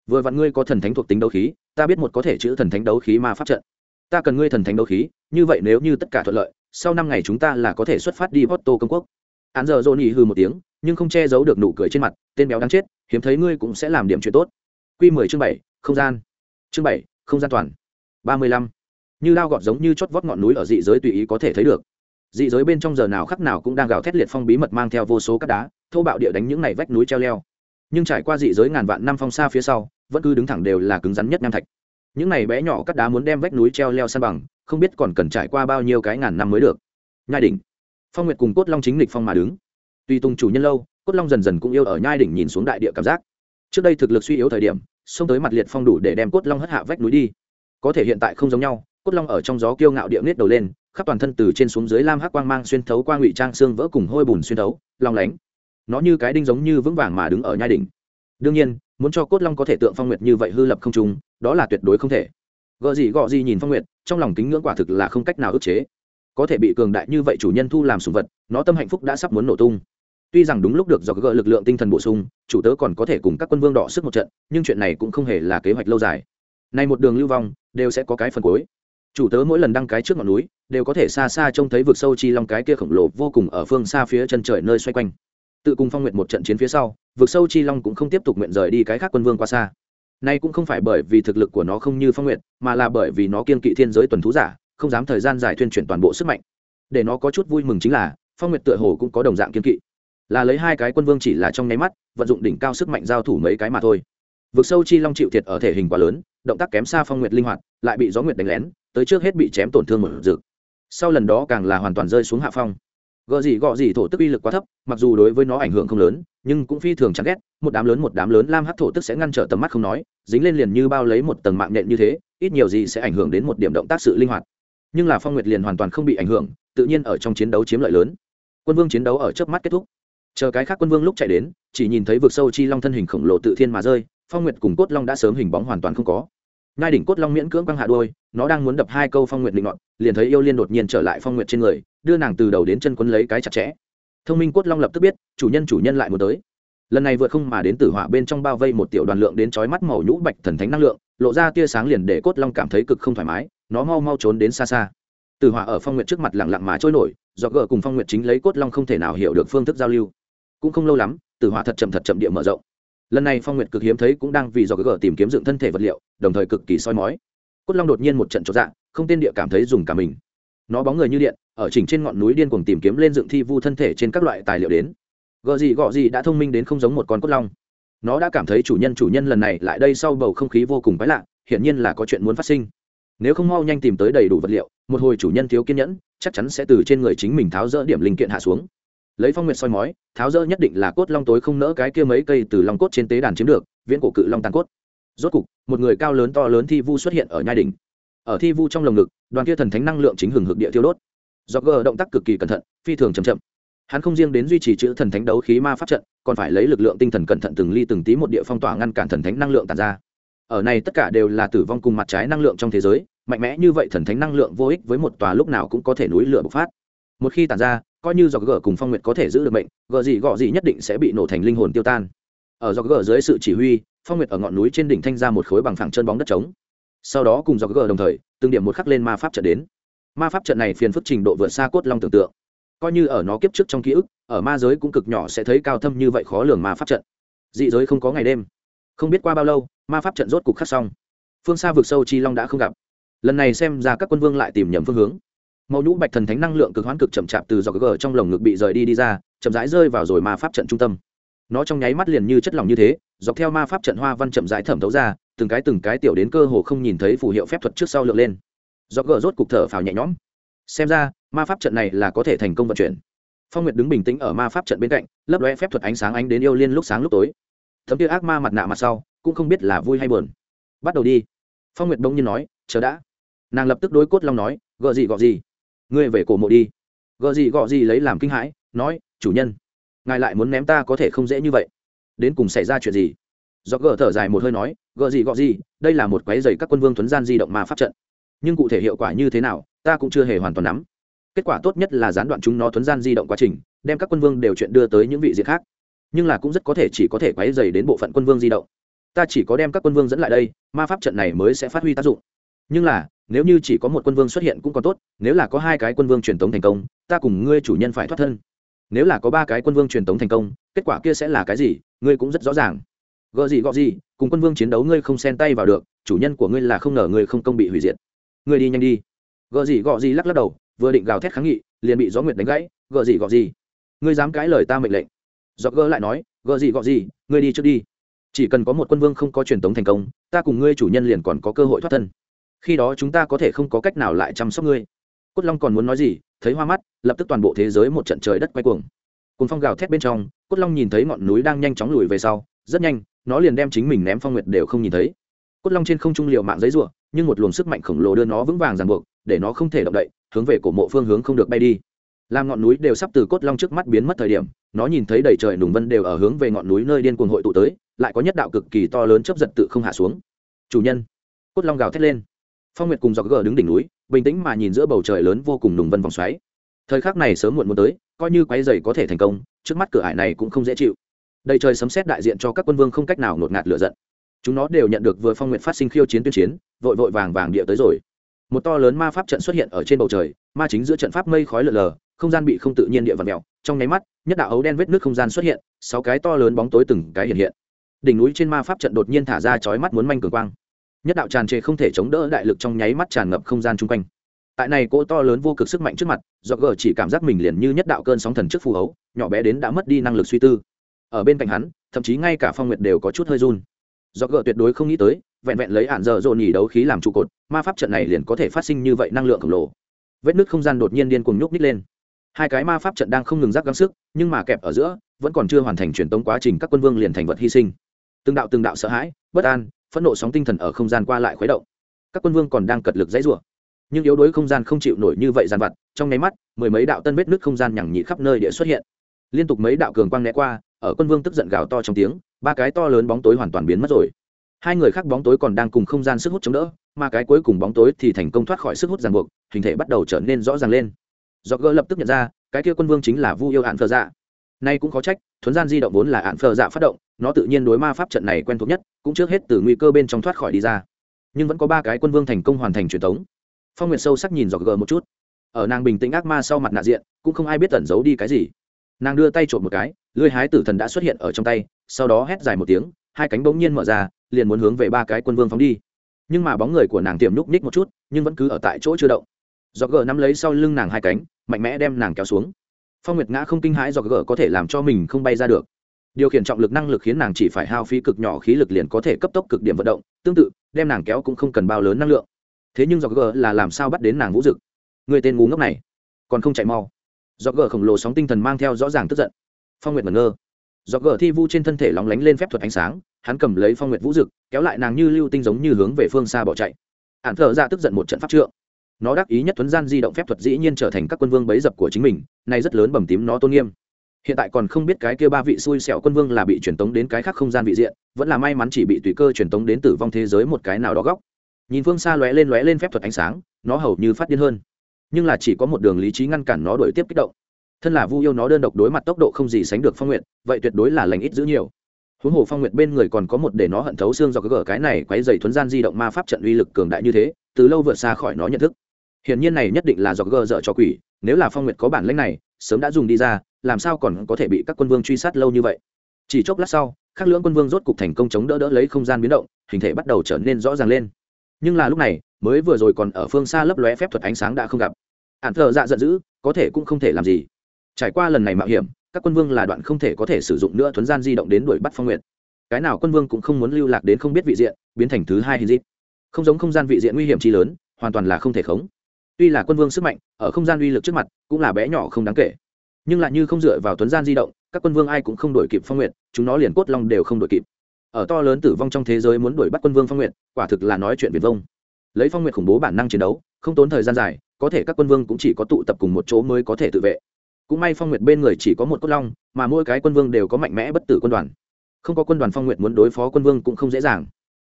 Vừa vặn ngươi có thần thánh thuộc tính đấu khí, ta biết một có thể chữ thần thánh đấu khí mà pháp trận. Ta cần ngươi thần thánh đấu khí, như vậy nếu như tất cả thuận lợi, sau năm ngày chúng ta là có thể xuất phát đi Porto công quốc. Án giờ dồn nhì hư một tiếng, nhưng không che giấu được nụ cười trên mặt, tên béo đáng chết, hiếm thấy ngươi cũng sẽ làm điểm chuyện tốt. Q mười chương bảy, không gian. Chương bảy, không gian toàn. ba mươi lăm như lao gọt giống như chót vót ngọn núi ở dị giới tùy ý có thể thấy được. Dị giới bên trong giờ nào khắc nào cũng đang gào thét liệt phong bí mật mang theo vô số các đá thâu bạo địa đánh những này vách núi treo leo. Nhưng trải qua dị giới ngàn vạn năm phong xa phía sau, vẫn cứ đứng thẳng đều là cứng rắn nhất nam thạch. Những này bé nhỏ cắt đá muốn đem vách núi treo leo san bằng, không biết còn cần trải qua bao nhiêu cái ngàn năm mới được. Nhai đỉnh. Phong nguyệt cùng cốt long chính lịch phong mà đứng. Tuy tung chủ nhân lâu, cốt long dần dần cũng yêu ở nhai đỉnh nhìn xuống đại địa cảm giác. Trước đây thực lực suy yếu thời điểm, xông tới mặt liệt phong đủ để đem cốt long hất hạ vách núi đi. Có thể hiện tại không giống nhau cốt long ở trong gió kiêu ngạo địa nết đầu lên, khắp toàn thân từ trên xuống dưới lam hắc quang mang xuyên thấu qua ngụy trang xương vỡ cùng hôi bùn xuyên thấu, long lánh. Nó như cái đinh giống như vững vàng mà đứng ở nhai đỉnh. Đương nhiên, muốn cho cốt long có thể tượng phong nguyệt như vậy hư lập không trung, đó là tuyệt đối không thể. Gợ gì gọ gì nhìn phong nguyệt, trong lòng kính ngưỡng quả thực là không cách nào ức chế. Có thể bị cường đại như vậy chủ nhân thu làm sùng vật, nó tâm hạnh phúc đã sắp muốn nổ tung. Tuy rằng đúng lúc được do gợ lực lượng tinh thần bổ sung, chủ tớ còn có thể cùng các quân vương đỏ sức một trận, nhưng chuyện này cũng không hề là kế hoạch lâu dài. Nay một đường lưu vong, đều sẽ có cái phần cuối chủ tớ mỗi lần đăng cái trước ngọn núi, đều có thể xa xa trông thấy vực sâu chi long cái kia khổng lồ vô cùng ở phương xa phía chân trời nơi xoay quanh. Tự cùng phong nguyện một trận chiến phía sau, vực sâu chi long cũng không tiếp tục nguyện rời đi cái khác quân vương qua xa. Nay cũng không phải bởi vì thực lực của nó không như phong nguyện mà là bởi vì nó kiên kỵ thiên giới tuần thú giả, không dám thời gian dài thuyên chuyển toàn bộ sức mạnh. Để nó có chút vui mừng chính là, phong nguyệt tựa hồ cũng có đồng dạng kiên kỵ. Là lấy hai cái quân vương chỉ là trong nháy mắt, vận dụng đỉnh cao sức mạnh giao thủ mấy cái mà thôi. Vực sâu chi long chịu thiệt ở thể hình quá lớn, động tác kém xa phong nguyệt linh hoạt, lại bị gió nguyệt đánh lén tới trước hết bị chém tổn thương một rực. Sau lần đó càng là hoàn toàn rơi xuống hạ phong. Gợ gì gọ gì thổ tức uy lực quá thấp, mặc dù đối với nó ảnh hưởng không lớn, nhưng cũng phi thường chẳng ghét, một đám lớn một đám lớn lam hắc thổ tức sẽ ngăn trở tầm mắt không nói, dính lên liền như bao lấy một tầng mạng nhện như thế, ít nhiều gì sẽ ảnh hưởng đến một điểm động tác sự linh hoạt. Nhưng là phong nguyệt liền hoàn toàn không bị ảnh hưởng, tự nhiên ở trong chiến đấu chiếm lợi lớn. Quân vương chiến đấu ở trước mắt kết thúc. Chờ cái khác quân vương lúc chạy đến, chỉ nhìn thấy vực sâu chi long thân hình khổng lồ tự thiên mà rơi, phong nguyệt cùng cốt long đã sớm hình bóng hoàn toàn không có ngai đỉnh cốt long miễn cưỡng quăng hạ đôi nó đang muốn đập hai câu phong nguyện định ngọn, liền thấy yêu liên đột nhiên trở lại phong nguyện trên người, đưa nàng từ đầu đến chân quấn lấy cái chặt chẽ. Thông minh cốt long lập tức biết, chủ nhân chủ nhân lại muốn tới. Lần này vượt không mà đến tử hỏa bên trong bao vây một tiểu đoàn lượng đến chói mắt màu nhũ bạch thần thánh năng lượng, lộ ra tia sáng liền để cốt long cảm thấy cực không thoải mái, nó mau mau trốn đến xa xa. Tử hỏa ở phong nguyện trước mặt lặng lặng mà trôi nổi, do gờ cùng phong nguyện chính lấy cốt long không thể nào hiểu được phương thức giao lưu. Cũng không lâu lắm, tử hỏa thật chậm thật chậm địa mở rộng lần này phong nguyệt cực hiếm thấy cũng đang vì do gỡ tìm kiếm dựng thân thể vật liệu, đồng thời cực kỳ soi mói. Cốt long đột nhiên một trận trọn dạng không tên địa cảm thấy dùng cả mình. Nó bóng người như điện, ở chỉnh trên ngọn núi điên cuồng tìm kiếm lên dựng thi vu thân thể trên các loại tài liệu đến. Gợ gì gọ gì đã thông minh đến không giống một con cốt long. Nó đã cảm thấy chủ nhân chủ nhân lần này lại đây sau bầu không khí vô cùng quái lạ, hiển nhiên là có chuyện muốn phát sinh. Nếu không mau nhanh tìm tới đầy đủ vật liệu, một hồi chủ nhân thiếu kiên nhẫn, chắc chắn sẽ từ trên người chính mình tháo rỡ điểm linh kiện hạ xuống lấy phong nguyệt soi mói, tháo rỡ nhất định là cốt long tối không nỡ cái kia mấy cây từ long cốt trên tế đàn chiếm được, viễn cổ cự long tàn cốt. Rốt cục, một người cao lớn to lớn thi vu xuất hiện ở nhai đỉnh. Ở thi vu trong lồng ngực, đoàn kia thần thánh năng lượng chính hừng hực địa tiêu đốt. Do gờ động tác cực kỳ cẩn thận, phi thường chậm chậm. Hắn không riêng đến duy trì chữ thần thánh đấu khí ma pháp trận, còn phải lấy lực lượng tinh thần cẩn thận từng ly từng tí một địa phong tỏa ngăn cản thần thánh năng lượng tàn ra. Ở này tất cả đều là tử vong cùng mặt trái năng lượng trong thế giới, mạnh mẽ như vậy thần thánh năng lượng vô ích với một tòa lúc nào cũng có thể núi lửa bộc phát. Một khi tàn ra coi như do gờ cùng phong nguyệt có thể giữ được mệnh, gờ gì gọ gì nhất định sẽ bị nổ thành linh hồn tiêu tan. Ở do gờ dưới sự chỉ huy, phong nguyệt ở ngọn núi trên đỉnh thanh ra một khối bằng phẳng chân bóng đất trống. Sau đó cùng do gờ đồng thời, từng điểm một khắc lên ma pháp trận đến. Ma pháp trận này phiền phức trình độ vượt xa cốt long tưởng tượng. Coi như ở nó kiếp trước trong ký ức, ở ma giới cũng cực nhỏ sẽ thấy cao thâm như vậy khó lường ma pháp trận. Dị giới không có ngày đêm. Không biết qua bao lâu, ma pháp trận rốt cục khắc xong. Phương xa vượt sâu chi long đã không gặp. Lần này xem ra các quân vương lại tìm nhầm phương hướng màu nhũ bạch thần thánh năng lượng cực hoán cực chậm chạp từ dọc gờ trong lồng ngực bị rời đi đi ra, chậm rãi rơi vào rồi ma pháp trận trung tâm. Nó trong nháy mắt liền như chất lỏng như thế, dọc theo ma pháp trận hoa văn chậm rãi thẩm thấu ra, từng cái từng cái tiểu đến cơ hồ không nhìn thấy phù hiệu phép thuật trước sau lượn lên. Dọc gờ rốt cục thở phào nhẹ nhõm. Xem ra, ma pháp trận này là có thể thành công vận chuyển. Phong nguyệt đứng bình tĩnh ở ma pháp trận bên cạnh, lấp lóe phép thuật ánh sáng ánh đến yêu liên lúc sáng lúc tối. Thấm kia ác ma mặt nạ mặt sau, cũng không biết là vui hay buồn. Bắt đầu đi. Phong nguyệt bỗng nhiên nói, chờ đã. Nàng lập tức đối cốt long nói, gợ gì gọ gì? Ngươi về cổ mộ đi. Gợ gì gọ gì lấy làm kinh hãi, nói, chủ nhân, ngài lại muốn ném ta có thể không dễ như vậy. Đến cùng xảy ra chuyện gì? Do gợ thở dài một hơi nói gợ gì gọ gì, đây là một quái dày các quân vương thuấn gian di động ma pháp trận. Nhưng cụ thể hiệu quả như thế nào, ta cũng chưa hề hoàn toàn nắm. Kết quả tốt nhất là gián đoạn chúng nó thuấn gian di động quá trình, đem các quân vương đều chuyện đưa tới những vị diện khác. Nhưng là cũng rất có thể chỉ có thể quái dày đến bộ phận quân vương di động. Ta chỉ có đem các quân vương dẫn lại đây, ma pháp trận này mới sẽ phát huy tác dụng. Nhưng là nếu như chỉ có một quân vương xuất hiện cũng còn tốt, nếu là có hai cái quân vương truyền tống thành công, ta cùng ngươi chủ nhân phải thoát thân. Nếu là có ba cái quân vương truyền tống thành công, kết quả kia sẽ là cái gì, ngươi cũng rất rõ ràng. Gợ gì, gọ gì, cùng quân vương chiến đấu ngươi không xen tay vào được, chủ nhân của ngươi là không ngờ ngươi không công bị hủy diệt. Ngươi đi nhanh đi. Gợ gì, gọ gì lắc lắc đầu, vừa định gào thét kháng nghị, liền bị gió nguyệt đánh gãy. Gợ gì, gọ gì. Ngươi dám cãi lời ta mệnh lệnh. Gió gơ lại nói gợ gì, gọ gì, ngươi đi trước đi. Chỉ cần có một quân vương không có truyền tống thành công, ta cùng ngươi chủ nhân liền còn có cơ hội thoát thân khi đó chúng ta có thể không có cách nào lại chăm sóc ngươi. Cốt long còn muốn nói gì, thấy hoa mắt, lập tức toàn bộ thế giới một trận trời đất quay cuồng. Cùng phong gào thét bên trong, cốt long nhìn thấy ngọn núi đang nhanh chóng lùi về sau, rất nhanh, nó liền đem chính mình ném phong nguyệt đều không nhìn thấy. Cốt long trên không trung liều mạng giấy ruộng nhưng một luồng sức mạnh khổng lồ đưa nó vững vàng ràng buộc, để nó không thể động đậy, hướng về cổ mộ phương hướng không được bay đi. Làm ngọn núi đều sắp từ cốt long trước mắt biến mất thời điểm, nó nhìn thấy đầy trời nùng vân đều ở hướng về ngọn núi nơi điên cuồng hội tụ tới, lại có nhất đạo cực kỳ to lớn chấp giật tự không hạ xuống. Chủ nhân! Cốt long gào thét lên phong nguyệt cùng dọc gờ đứng đỉnh núi, bình tĩnh mà nhìn giữa bầu trời lớn vô cùng nùng vân vòng xoáy. Thời khắc này sớm muộn muốn tới, coi như quái dày có thể thành công, trước mắt cửa ải này cũng không dễ chịu. Đầy trời sấm xét đại diện cho các quân vương không cách nào ngột ngạt lựa giận. Chúng nó đều nhận được vừa phong nguyện phát sinh khiêu chiến tuyên chiến, vội vội vàng vàng địa tới rồi. Một to lớn ma pháp trận xuất hiện ở trên bầu trời, ma chính giữa trận pháp mây khói lờ lờ, không gian bị không tự nhiên địa vật mèo trong nháy mắt, nhất đạo ấu đen vết nước không gian xuất hiện, sáu cái to lớn bóng tối từng cái hiện hiện. Đỉnh núi trên ma pháp trận đột nhiên thả ra chói mắt muốn manh cường quang nhất đạo tràn trề không thể chống đỡ đại lực trong nháy mắt tràn ngập không gian chung quanh. Tại này cỗ to lớn vô cực sức mạnh trước mặt do gờ chỉ cảm giác mình liền như nhất đạo cơn sóng thần trước phù hấu, nhỏ bé đến đã mất đi năng lực suy tư. Ở bên cạnh hắn, thậm chí ngay cả phong nguyệt đều có chút hơi run. Do gờ tuyệt đối không nghĩ tới, vẹn vẹn lấy ản giờ dồn nhỉ đấu khí làm trụ cột, ma pháp trận này liền có thể phát sinh như vậy năng lượng khổng lồ. Vết nứt không gian đột nhiên điên cuồng nhúc nít lên. Hai cái ma pháp trận đang không ngừng rắc gắng sức, nhưng mà kẹp ở giữa, vẫn còn chưa hoàn thành truyền tống quá trình các quân vương liền thành vật hy sinh. Từng đạo từng đạo sợ hãi, bất an phẫn nộ sóng tinh thần ở không gian qua lại khuấy động. Các quân vương còn đang cật lực dãy rủa. Nhưng yếu đuối không gian không chịu nổi như vậy dàn vặt, trong nháy mắt, mười mấy đạo tân vết nước không gian nhằng nhị khắp nơi địa xuất hiện. Liên tục mấy đạo cường quang né qua, ở quân vương tức giận gào to trong tiếng, ba cái to lớn bóng tối hoàn toàn biến mất rồi. Hai người khác bóng tối còn đang cùng không gian sức hút chống đỡ, mà cái cuối cùng bóng tối thì thành công thoát khỏi sức hút ràng buộc, hình thể bắt đầu trở nên rõ ràng lên. Do gỡ lập tức nhận ra, cái kia quân vương chính là vu yêu hạn phờ dạ nay cũng có trách, thuấn gian di động vốn là ạn phờ dạ phát động, nó tự nhiên đối ma pháp trận này quen thuộc nhất, cũng trước hết từ nguy cơ bên trong thoát khỏi đi ra. Nhưng vẫn có ba cái quân vương thành công hoàn thành truyền thống. Phong nguyệt sâu sắc nhìn dọc gờ một chút. Ở nàng bình tĩnh ác ma sau mặt nạ diện, cũng không ai biết tẩn giấu đi cái gì. Nàng đưa tay trộm một cái lưới hái tử thần đã xuất hiện ở trong tay, sau đó hét dài một tiếng, hai cánh bỗng nhiên mở ra, liền muốn hướng về ba cái quân vương phóng đi. Nhưng mà bóng người của nàng tiềm núp ních một chút, nhưng vẫn cứ ở tại chỗ chưa động. Dọc gờ nắm lấy sau lưng nàng hai cánh, mạnh mẽ đem nàng kéo xuống phong nguyệt ngã không kinh hãi do gờ có thể làm cho mình không bay ra được. Điều khiển trọng lực năng lực khiến nàng chỉ phải hao phí cực nhỏ khí lực liền có thể cấp tốc cực điểm vận động, tương tự, đem nàng kéo cũng không cần bao lớn năng lượng. Thế nhưng do gờ là làm sao bắt đến nàng vũ dực? Người tên ngu ngốc này, còn không chạy mau. Do gờ khổng lồ sóng tinh thần mang theo rõ ràng tức giận. Phong nguyệt mẩn ngơ. Do gờ thi vu trên thân thể lóng lánh lên phép thuật ánh sáng, hắn cầm lấy phong nguyệt vũ dực, kéo lại nàng như lưu tinh giống như hướng về phương xa bỏ chạy. Ạn thở ra tức giận một trận pháp trượng nó đắc ý nhất thuấn gian di động phép thuật dĩ nhiên trở thành các quân vương bấy dập của chính mình, nay rất lớn bầm tím nó tôn nghiêm. Hiện tại còn không biết cái kia ba vị xui xẻo quân vương là bị truyền tống đến cái khác không gian vị diện, vẫn là may mắn chỉ bị tùy cơ truyền tống đến tử vong thế giới một cái nào đó góc. Nhìn phương xa lóe lên lóe lên phép thuật ánh sáng, nó hầu như phát điên hơn. Nhưng là chỉ có một đường lý trí ngăn cản nó đổi tiếp kích động. Thân là vu yêu nó đơn độc đối mặt tốc độ không gì sánh được phong nguyện vậy tuyệt đối là lành ít giữ nhiều. Huống hồ phong nguyệt bên người còn có một để nó hận thấu xương do cái gở cái này quấy dày thuấn gian di động ma pháp trận uy lực cường đại như thế, từ lâu vượt xa khỏi nó nhận thức hiển nhiên này nhất định là do gờ dở cho quỷ, nếu là phong nguyệt có bản lĩnh này, sớm đã dùng đi ra, làm sao còn có thể bị các quân vương truy sát lâu như vậy? Chỉ chốc lát sau các lưỡng quân vương rốt cục thành công chống đỡ đỡ lấy không gian biến động, hình thể bắt đầu trở nên rõ ràng lên. Nhưng là lúc này, mới vừa rồi còn ở phương xa lấp lóe phép thuật ánh sáng đã không gặp. Ạn thờ dạ giận dữ, có thể cũng không thể làm gì. Trải qua lần này mạo hiểm, các quân vương là đoạn không thể có thể sử dụng nữa thuấn gian di động đến đuổi bắt phong nguyệt. Cái nào quân vương cũng không muốn lưu lạc đến không biết vị diện, biến thành thứ hai hình dịp. Không giống không gian vị diện nguy hiểm chi lớn, hoàn toàn là không thể khống tuy là quân vương sức mạnh, ở không gian uy lực trước mặt, cũng là bé nhỏ không đáng kể. Nhưng lại như không dựa vào tuấn gian di động, các quân vương ai cũng không đổi kịp phong nguyệt, chúng nó liền cốt long đều không đổi kịp. Ở to lớn tử vong trong thế giới muốn đuổi bắt quân vương phong nguyệt, quả thực là nói chuyện viền vông. Lấy phong nguyệt khủng bố bản năng chiến đấu, không tốn thời gian dài, có thể các quân vương cũng chỉ có tụ tập cùng một chỗ mới có thể tự vệ. Cũng may phong nguyệt bên người chỉ có một cốt long, mà mỗi cái quân vương đều có mạnh mẽ bất tử quân đoàn. Không có quân đoàn phong nguyệt muốn đối phó quân vương cũng không dễ dàng.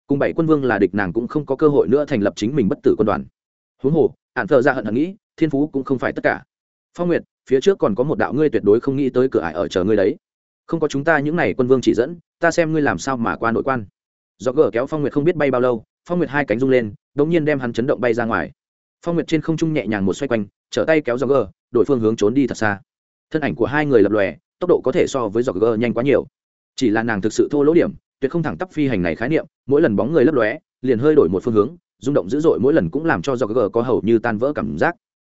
Cùng bảy quân vương là địch nàng cũng không có cơ hội nữa thành lập chính mình bất tử quân đoàn. Huống hồ ạn thợ ra hận hận nghĩ, thiên phú cũng không phải tất cả. Phong nguyệt, phía trước còn có một đạo ngươi tuyệt đối không nghĩ tới cửa ải ở chờ ngươi đấy. Không có chúng ta những n à y quân vương chỉ dẫn, ta xem ngươi làm sao mà qua nội quan. Do gỡ kéo phong nguyệt không biết bay bao lâu, phong nguyệt hai cánh rung lên đ ỗ n g nhiên đem hắn chấn động bay ra ngoài. Phong nguyệt trên không trung nhẹ nhàng một xoay quanh, trở tay kéo do gỡ đổi phương hướng trốn đi thật xa. Thân ảnh của hai người lập lòe, tốc độ có thể so với do gỡ nhanh quá nhiều. Chỉ là nàng thực sự thô lỗ điểm, tuyệt không thẳng tắp phi hành này khái niệm, mỗi lần bóng người lấp lóe, liền hơi đổi một phương hướng rung động dữ dội mỗi lần cũng làm cho do gờ có hầu như tan vỡ cảm giác.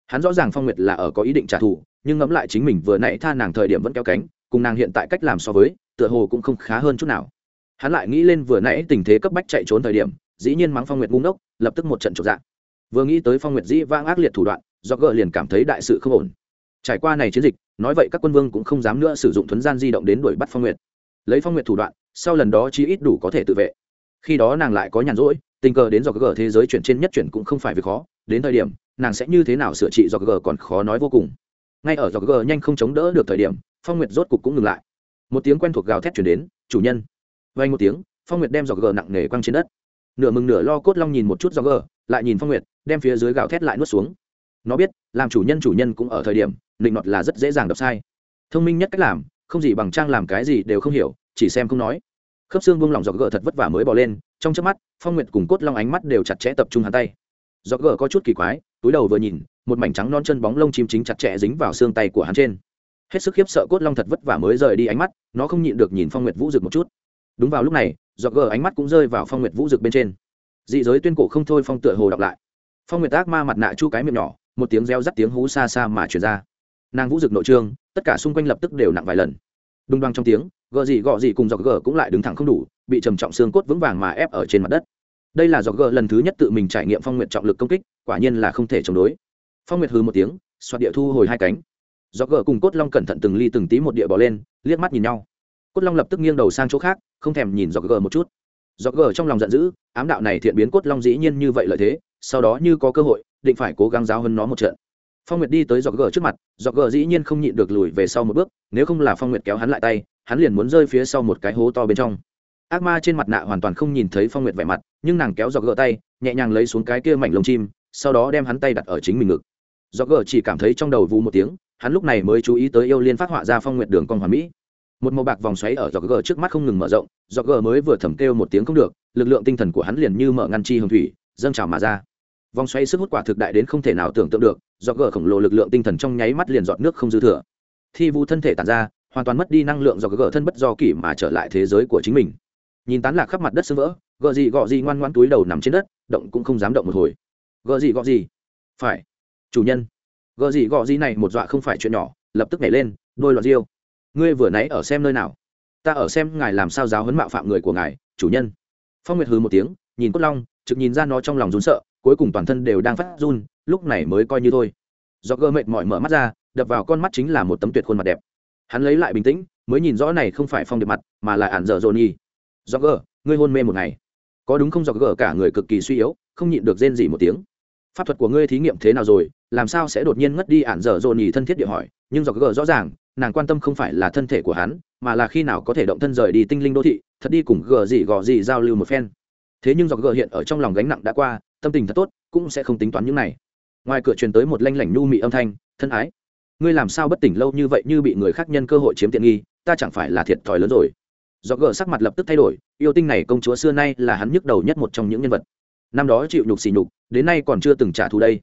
Hắn rõ ràng phong nguyệt là ở có ý định trả thù, nhưng ngẫm lại chính mình vừa nãy tha nàng thời điểm vẫn kéo cánh, cùng nàng hiện tại cách làm so với, tựa hồ cũng không khá hơn chút nào. Hắn lại nghĩ lên vừa nãy tình thế cấp bách chạy trốn thời điểm, dĩ nhiên mắng phong nguyệt ngu ngốc, lập tức một trận trục dạng vừa nghĩ tới phong nguyệt dĩ vang ác liệt thủ đoạn do gờ liền cảm thấy đại sự không ổn. Trải qua này chiến dịch, nói vậy các quân vương cũng không dám nữa sử dụng thuấn gian di động đến đuổi bắt phong nguyệt. Lấy phong nguyệt thủ đoạn, sau lần đó chí ít đủ có thể tự vệ. Khi đó nàng lại có nhàn rỗi tình cờ đến do g thế giới chuyển trên nhất chuyển cũng không phải việc khó, đến thời điểm, nàng sẽ như thế nào sửa trị do g còn khó nói vô cùng. Ngay ở do g nhanh không chống đỡ được thời điểm, phong nguyệt rốt cục cũng ngừng lại. Một tiếng quen thuộc gào thét chuyển đến, chủ nhân! Vay một tiếng, phong nguyệt đem do g nặng nề quăng trên đất. Nửa mừng nửa lo cốt long nhìn một chút do g lại nhìn phong nguyệt, đem phía dưới gào thét lại nuốt xuống. Nó biết, làm chủ nhân chủ nhân cũng ở thời điểm, định nọt là rất dễ dàng đọc sai. Thông minh nhất cách làm, không gì bằng trang làm cái gì đều không hiểu, chỉ xem không nói. Khớp xương buông lỏng giọt gờ thật vất vả mới bỏ lên trong chớp mắt, phong nguyệt cùng cốt long ánh mắt đều chặt chẽ tập trung hắn tay. Giọt gờ có chút kỳ quái, túi đầu vừa nhìn, một mảnh trắng non chân bóng lông chim chính chặt chẽ dính vào xương tay của hắn trên. Hết sức khiếp sợ cốt long thật vất vả mới rời đi ánh mắt, nó không nhịn được nhìn phong nguyệt vũ rực một chút. Đúng vào lúc này, giọt gờ ánh mắt cũng rơi vào phong nguyệt vũ rực bên trên. Dị giới tuyên cổ không thôi phong tựa hồ đọc lại. Phong nguyệt ác ma mặt nạ chu cái miệng nhỏ, một tiếng reo rắt tiếng hú xa xa mà truyền ra. Nàng vũ rực nội trương, tất cả xung quanh lập tức đều nặng vài lần. Đùng đoang trong tiếng gờ gì gọ gì cùng dọc gờ cũng lại đứng thẳng không đủ, bị trầm trọng xương cốt vững vàng mà ép ở trên mặt đất. Đây là dọc gờ lần thứ nhất tự mình trải nghiệm phong nguyện trọng lực công kích, quả nhiên là không thể chống đối. Phong nguyệt hừ một tiếng, xoạt địa thu hồi hai cánh. Dọc gờ cùng cốt long cẩn thận từng ly từng tí một địa bỏ lên, liếc mắt nhìn nhau. Cốt long lập tức nghiêng đầu sang chỗ khác, không thèm nhìn dọc gờ một chút. Dọc gờ trong lòng giận dữ, ám đạo này thiện biến cốt long dĩ nhiên như vậy lợi thế, sau đó như có cơ hội, định phải cố gắng giáo hơn nó một trận. Phong nguyệt đi tới dọc gờ trước mặt, dọc gờ dĩ nhiên không nhịn được lùi về sau một bước, nếu không là phong nguyệt kéo hắn lại tay hắn liền muốn rơi phía sau một cái hố to bên trong. Ác ma trên mặt nạ hoàn toàn không nhìn thấy phong nguyệt vẻ mặt, nhưng nàng kéo dọc gỡ tay, nhẹ nhàng lấy xuống cái kia mảnh lông chim, sau đó đem hắn tay đặt ở chính mình ngực. Dọc gỡ chỉ cảm thấy trong đầu vù một tiếng, hắn lúc này mới chú ý tới yêu liên phát họa ra phong nguyệt đường con hoàn mỹ. Một màu bạc vòng xoáy ở dọc gỡ trước mắt không ngừng mở rộng, dọc gỡ mới vừa thầm kêu một tiếng không được, lực lượng tinh thần của hắn liền như mở ngăn chi hồng thủy, dâng trào mà ra. Vòng xoáy sức hút quả thực đại đến không thể nào tưởng tượng được, dọc gỡ khổng lồ lực lượng tinh thần trong nháy mắt liền dọn nước không dư thừa. Thi vu thân thể tàn ra hoàn toàn mất đi năng lượng do gỡ thân bất do kỷ mà trở lại thế giới của chính mình. Nhìn tán lạc khắp mặt đất sưng vỡ gợ gì gọ gì ngoan ngoan túi đầu nằm trên đất, động cũng không dám động một hồi. Gợ gì gọ gì? Phải. Chủ nhân. Gợ gì gọ gì này một dọa không phải chuyện nhỏ, lập tức nhảy lên, đôi loạt riêu ngươi vừa nãy ở xem nơi nào? Ta ở xem ngài làm sao giáo huấn mạo phạm người của ngài, chủ nhân. Phong nguyệt hừ một tiếng, nhìn cốt long, trực nhìn ra nó trong lòng rún sợ, cuối cùng toàn thân đều đang phát run, lúc này mới coi như thôi. Do gơ mệt mỏi mở mắt ra, đập vào con mắt chính là một tấm tuyệt khuôn mặt đẹp hắn lấy lại bình tĩnh, mới nhìn rõ này không phải phong điệp mặt, mà là ản dở dồn nhi do gờ ngươi hôn mê một ngày. Có đúng không do gờ cả người cực kỳ suy yếu, không nhịn được rên gì một tiếng. Pháp thuật của ngươi thí nghiệm thế nào rồi, làm sao sẽ đột nhiên ngất đi ản dở dồn nhì thân thiết địa hỏi, nhưng do gờ rõ ràng, nàng quan tâm không phải là thân thể của hắn, mà là khi nào có thể động thân rời đi tinh linh đô thị, thật đi cùng gờ gì gò gì giao lưu một phen. Thế nhưng do gờ hiện ở trong lòng gánh nặng đã qua, tâm tình thật tốt, cũng sẽ không tính toán những này. Ngoài cửa truyền tới một lanh lảnh nhu mị âm thanh, thân ái ngươi làm sao bất tỉnh lâu như vậy như bị người khác nhân cơ hội chiếm tiện nghi, ta chẳng phải là thiệt thòi lớn rồi. Do gờ sắc mặt lập tức thay đổi, yêu tinh này công chúa xưa nay là hắn nhức đầu nhất một trong những nhân vật. Năm đó chịu nhục xỉ nhục, đến nay còn chưa từng trả thù đây.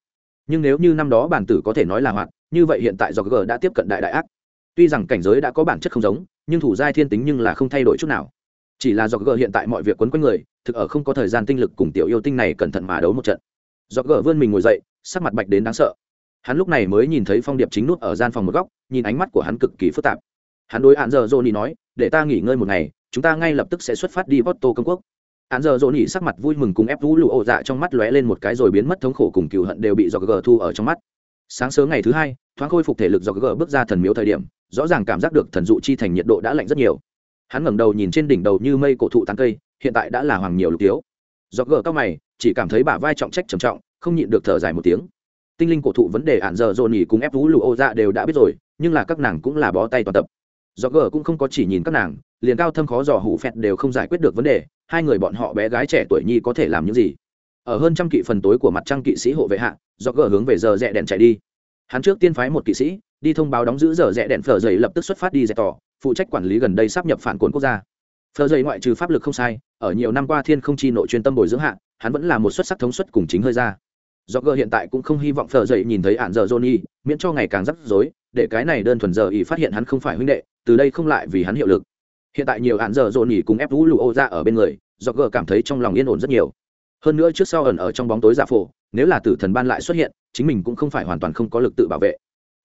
Nhưng nếu như năm đó bản tử có thể nói là hoạt, như vậy hiện tại do gờ đã tiếp cận đại đại ác. Tuy rằng cảnh giới đã có bản chất không giống, nhưng thủ giai thiên tính nhưng là không thay đổi chút nào. Chỉ là do gờ hiện tại mọi việc quấn quanh người, thực ở không có thời gian tinh lực cùng tiểu yêu tinh này cẩn thận mà đấu một trận. Do gờ vươn mình ngồi dậy, sắc mặt bạch đến đáng sợ hắn lúc này mới nhìn thấy phong điệp chính nút ở gian phòng một góc, nhìn ánh mắt của hắn cực kỳ phức tạp. Hắn đối hạn giờ johnny nói, để ta nghỉ ngơi một ngày, chúng ta ngay lập tức sẽ xuất phát đi porto công quốc. Hạn giờ johnny sắc mặt vui mừng cùng ép vũ lụ ổ dạ trong mắt lóe lên một cái rồi biến mất thống khổ cùng cựu hận đều bị do gờ thu ở trong mắt. Sáng sớm ngày thứ hai, thoáng khôi phục thể lực do gờ bước ra thần miếu thời điểm, rõ ràng cảm giác được thần dụ chi thành nhiệt độ đã lạnh rất nhiều. Hắn ngẩng đầu nhìn trên đỉnh đầu như mây cổ thụ tán cây, hiện tại đã là hoàng nhiều lục tiếu. Do gờ cao mày, chỉ cảm thấy bả vai trọng trách trầm trọng, không nhịn được thở dài một tiếng tinh linh cổ thụ vấn đề ạn giờ dồn nhỉ cùng ép vũ lụ ô dạ đều đã biết rồi, nhưng là các nàng cũng là bó tay toàn tập. Do gờ cũng không có chỉ nhìn các nàng, liền cao thâm khó dò hủ phẹt đều không giải quyết được vấn đề, hai người bọn họ bé gái trẻ tuổi nhi có thể làm những gì? Ở hơn trăm kỵ phần tối của mặt trăng kỵ sĩ hộ vệ hạ do gờ hướng về giờ rẽ đèn chạy đi. Hắn trước tiên phái một kỵ sĩ, đi thông báo đóng giữ giờ rẽ đèn phở dày lập tức xuất phát đi dẹp tỏ, phụ trách quản lý gần đây sắp nhập phản cồn quốc gia. Phở dày ngoại trừ pháp lực không sai, ở nhiều năm qua thiên không chi nội chuyên tâm bồi dưỡng hạ, hắn vẫn là một xuất sắc thống suất cùng chính hơi ra do gờ hiện tại cũng không hy vọng phờ dậy nhìn thấy ạn giờ johnny, miễn cho ngày càng rắc rối, để cái này đơn thuần giờ ý phát hiện hắn không phải huynh đệ, từ đây không lại vì hắn hiệu lực. Hiện tại nhiều ạn giờ johnny cùng ép vũ lụ ô ra ở bên người do gờ cảm thấy trong lòng yên ổn rất nhiều. Hơn nữa trước sau ẩn ở trong bóng tối giả phổ, nếu là tử thần ban lại xuất hiện, chính mình cũng không phải hoàn toàn không có lực tự bảo vệ.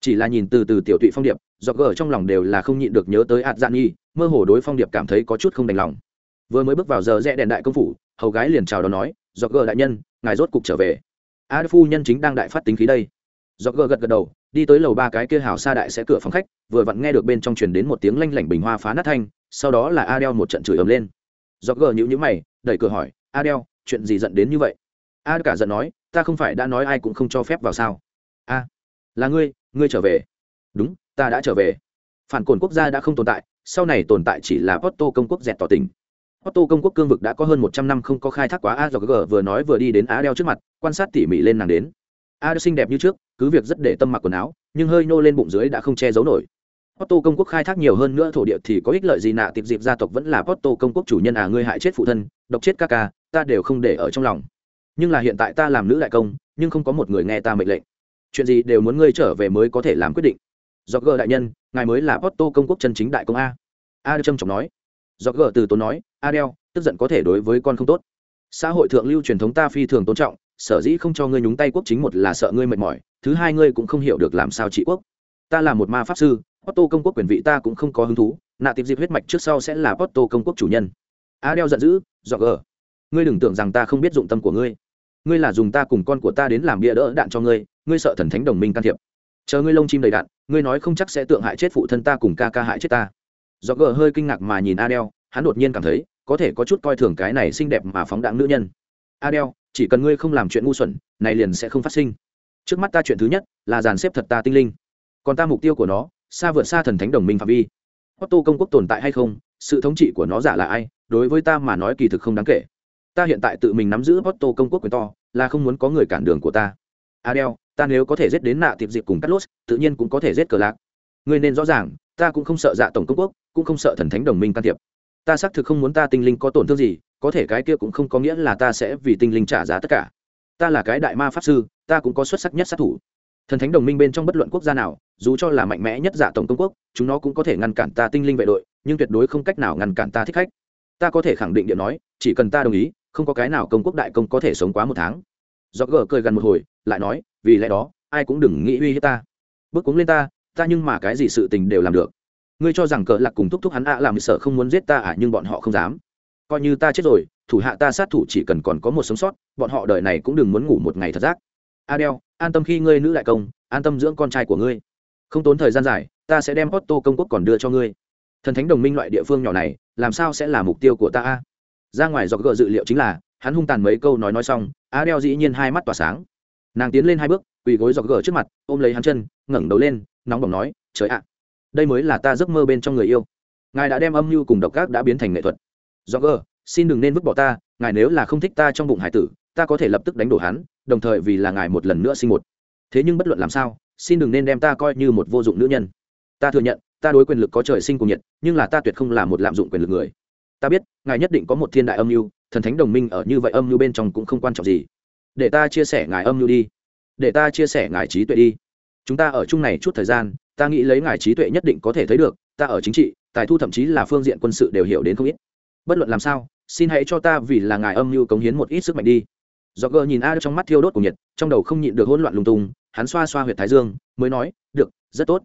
Chỉ là nhìn từ từ tiểu tụy phong điệp do gờ trong lòng đều là không nhịn được nhớ tới ạt dạng nhi, mơ hồ đối phong điệp cảm thấy có chút không đành lòng. Vừa mới bước vào giờ rẽ đèn đại công phủ, hầu gái liền chào đón nói do gờ đại nhân, ngài rốt cục trở về a phu nhân chính đang đại phát tính khí đây. Do gờ gật gật đầu, đi tới lầu ba cái kia hào xa đại sẽ cửa phòng khách, vừa vặn nghe được bên trong truyền đến một tiếng lanh lảnh bình hoa phá nát thanh, sau đó là adel một trận chửi ầm lên. Do gờ nhữ nhữ mày, đẩy cửa hỏi, adel, chuyện gì giận đến như vậy? A cả giận nói, ta không phải đã nói ai cũng không cho phép vào sao? A, là ngươi ngươi trở về. Đúng, ta đã trở về. Phản cồn quốc gia đã không tồn tại, sau này tồn tại chỉ là Porto công quốc dẹt tỏ tình. Otto công quốc cương vực đã có hơn một trăm năm không có khai thác quá AZG vừa nói vừa đi đến Á đeo trước mặt, quan sát tỉ mỉ lên nàng đến. A xinh đẹp như trước, cứ việc rất để tâm mặc quần áo, nhưng hơi nô lên bụng dưới đã không che giấu nổi. Otto công quốc khai thác nhiều hơn nữa thổ địa thì có ích lợi gì nạ tiệp dịp gia tộc vẫn là Otto công quốc chủ nhân à ngươi hại chết phụ thân, độc chết ca ca, ta đều không để ở trong lòng. Nhưng là hiện tại ta làm nữ đại công, nhưng không có một người nghe ta mệnh lệnh. Chuyện gì đều muốn ngươi trở về mới có thể làm quyết định. Roger đại nhân, ngài mới là Otto công quốc chân chính đại công a. A trầm trọng nói. Roger từ tốn nói, adel, tức giận có thể đối với con không tốt. Xã hội thượng lưu truyền thống ta phi thường tôn trọng, sở dĩ không cho ngươi nhúng tay quốc chính một là sợ ngươi mệt mỏi, thứ hai ngươi cũng không hiểu được làm sao trị quốc. Ta là một ma pháp sư, Porto công quốc quyền vị ta cũng không có hứng thú, nạ tiếp dịp huyết mạch trước sau sẽ là Porto công quốc chủ nhân. Adel giận dữ dọ ngươi đừng tưởng rằng ta không biết dụng tâm của ngươi. Ngươi là dùng ta cùng con của ta đến làm bia đỡ đạn cho ngươi ngươi sợ thần thánh đồng minh can thiệp. Chờ ngươi lông chim đầy đạn, ngươi nói không chắc sẽ tượng hại chết phụ thân ta cùng ca ca hại chết ta. Do hơi kinh ngạc mà nhìn adel hắn đột nhiên cảm thấy có thể có chút coi thường cái này xinh đẹp mà phóng đãng nữ nhân. Adel chỉ cần ngươi không làm chuyện ngu xuẩn, này liền sẽ không phát sinh. Trước mắt ta chuyện thứ nhất là dàn xếp thật ta tinh linh. Còn ta mục tiêu của nó, xa vượt xa thần thánh đồng minh phạm vi. Otto công quốc tồn tại hay không, sự thống trị của nó giả là ai, đối với ta mà nói kỳ thực không đáng kể. Ta hiện tại tự mình nắm giữ Otto công quốc quyền to, là không muốn có người cản đường của ta. Adel ta nếu có thể giết đến nạ tiệp dịp cùng cắt lốt tự nhiên cũng có thể giết cờ lạc. Ngươi nên rõ ràng, ta cũng không sợ dạ tổng công quốc, cũng không sợ thần thánh đồng minh can thiệp ta xác thực không muốn ta tinh linh có tổn thương gì, có thể cái kia cũng không có nghĩa là ta sẽ vì tinh linh trả giá tất cả. Ta là cái đại ma pháp sư, ta cũng có xuất sắc nhất sát thủ. Thần thánh đồng minh bên trong bất luận quốc gia nào, dù cho là mạnh mẽ nhất giả tổng công quốc, chúng nó cũng có thể ngăn cản ta tinh linh vệ đội, nhưng tuyệt đối không cách nào ngăn cản ta thích khách. Ta có thể khẳng định điện nói, chỉ cần ta đồng ý, không có cái nào công quốc đại công có thể sống quá một tháng. Do gờ cười gần một hồi, lại nói, vì lẽ đó, ai cũng đừng nghĩ uy hiếp ta. Bước cúng lên ta ta nhưng mà cái gì sự tình đều làm được ngươi cho rằng cờ lạc cùng thúc thúc hắn ạ làm sợ không muốn giết ta à nhưng bọn họ không dám. Coi như ta chết rồi, thủ hạ ta sát thủ chỉ cần còn có một sống sót, bọn họ đời này cũng đừng muốn ngủ một ngày thật giác. Adel, an tâm khi ngươi nữ đại công, an tâm dưỡng con trai của ngươi. Không tốn thời gian dài, ta sẽ đem otto công quốc còn đưa cho ngươi. Thần thánh đồng minh loại địa phương nhỏ này, làm sao sẽ là mục tiêu của ta a? Ra ngoài dọc gỡ dự liệu chính là, hắn hung tàn mấy câu nói nói xong, adel dĩ nhiên hai mắt tỏa sáng. Nàng tiến lên hai bước, quỳ gối dọc gỡ trước mặt, ôm lấy hắn chân, ngẩng đầu lên, nóng bỏng nói, trời ạ đây mới là ta giấc mơ bên trong người yêu. Ngài đã đem âm mưu cùng độc ác đã biến thành nghệ thuật. Do gờ xin đừng nên vứt bỏ ta, ngài nếu là không thích ta trong bụng hải tử, ta có thể lập tức đánh đổ hắn, đồng thời vì là ngài một lần nữa sinh một. Thế nhưng bất luận làm sao, xin đừng nên đem ta coi như một vô dụng nữ nhân. Ta thừa nhận, ta đối quyền lực có trời sinh cùng nhiệt, nhưng là ta tuyệt không là một lạm dụng quyền lực người. Ta biết, ngài nhất định có một thiên đại âm mưu, thần thánh đồng minh ở như vậy âm mưu bên trong cũng không quan trọng gì. Để ta chia sẻ ngài âm mưu đi. Để ta chia sẻ ngài trí tuệ đi. Chúng ta ở chung này chút thời gian ta nghĩ lấy ngài trí tuệ nhất định có thể thấy được, ta ở chính trị, tài thu thậm chí là phương diện quân sự đều hiểu đến không ít. Bất luận làm sao, xin hãy cho ta vì là ngài âm mưu cống hiến một ít sức mạnh đi. Do gờ nhìn a trong mắt thiêu đốt của nhiệt, trong đầu không nhịn được hỗn loạn lung tung, hắn xoa xoa huyệt thái dương, mới nói, được, rất tốt.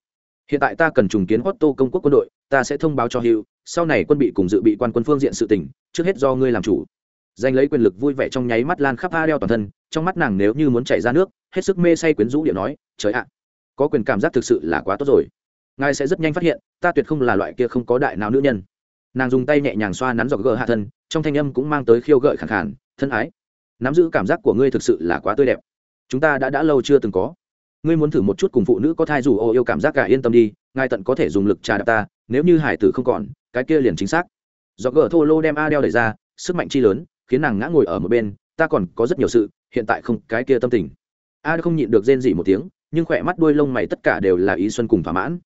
Hiện tại ta cần trùng kiến Otto công quốc quân đội, ta sẽ thông báo cho hữu sau này quân bị cùng dự bị quan quân phương diện sự tỉnh trước hết do ngươi làm chủ. Giành lấy quyền lực vui vẻ trong nháy mắt lan khắp a đeo toàn thân, trong mắt nàng nếu như muốn chảy ra nước, hết sức mê say quyến rũ điệu nói, trời ạ có quyền cảm giác thực sự là quá tốt rồi. Ngài sẽ rất nhanh phát hiện, ta tuyệt không là loại kia không có đại nào nữ nhân. Nàng dùng tay nhẹ nhàng xoa nắn dọc gờ hạ thân, trong thanh âm cũng mang tới khiêu gợi khẳng khản thân ái. Nắm giữ cảm giác của ngươi thực sự là quá tươi đẹp. Chúng ta đã đã lâu chưa từng có. Ngươi muốn thử một chút cùng phụ nữ có thai dù ô yêu cảm giác cả yên tâm đi, ngài tận có thể dùng lực trà đạp ta, nếu như hải tử không còn, cái kia liền chính xác. Do gờ thô lô đem a đeo đẩy ra, sức mạnh chi lớn, khiến nàng ngã ngồi ở một bên, ta còn có rất nhiều sự, hiện tại không, cái kia tâm tình. A không nhịn được rên dỉ một tiếng nhưng khỏe mắt đuôi lông mày tất cả đều là ý xuân cùng thỏa mãn.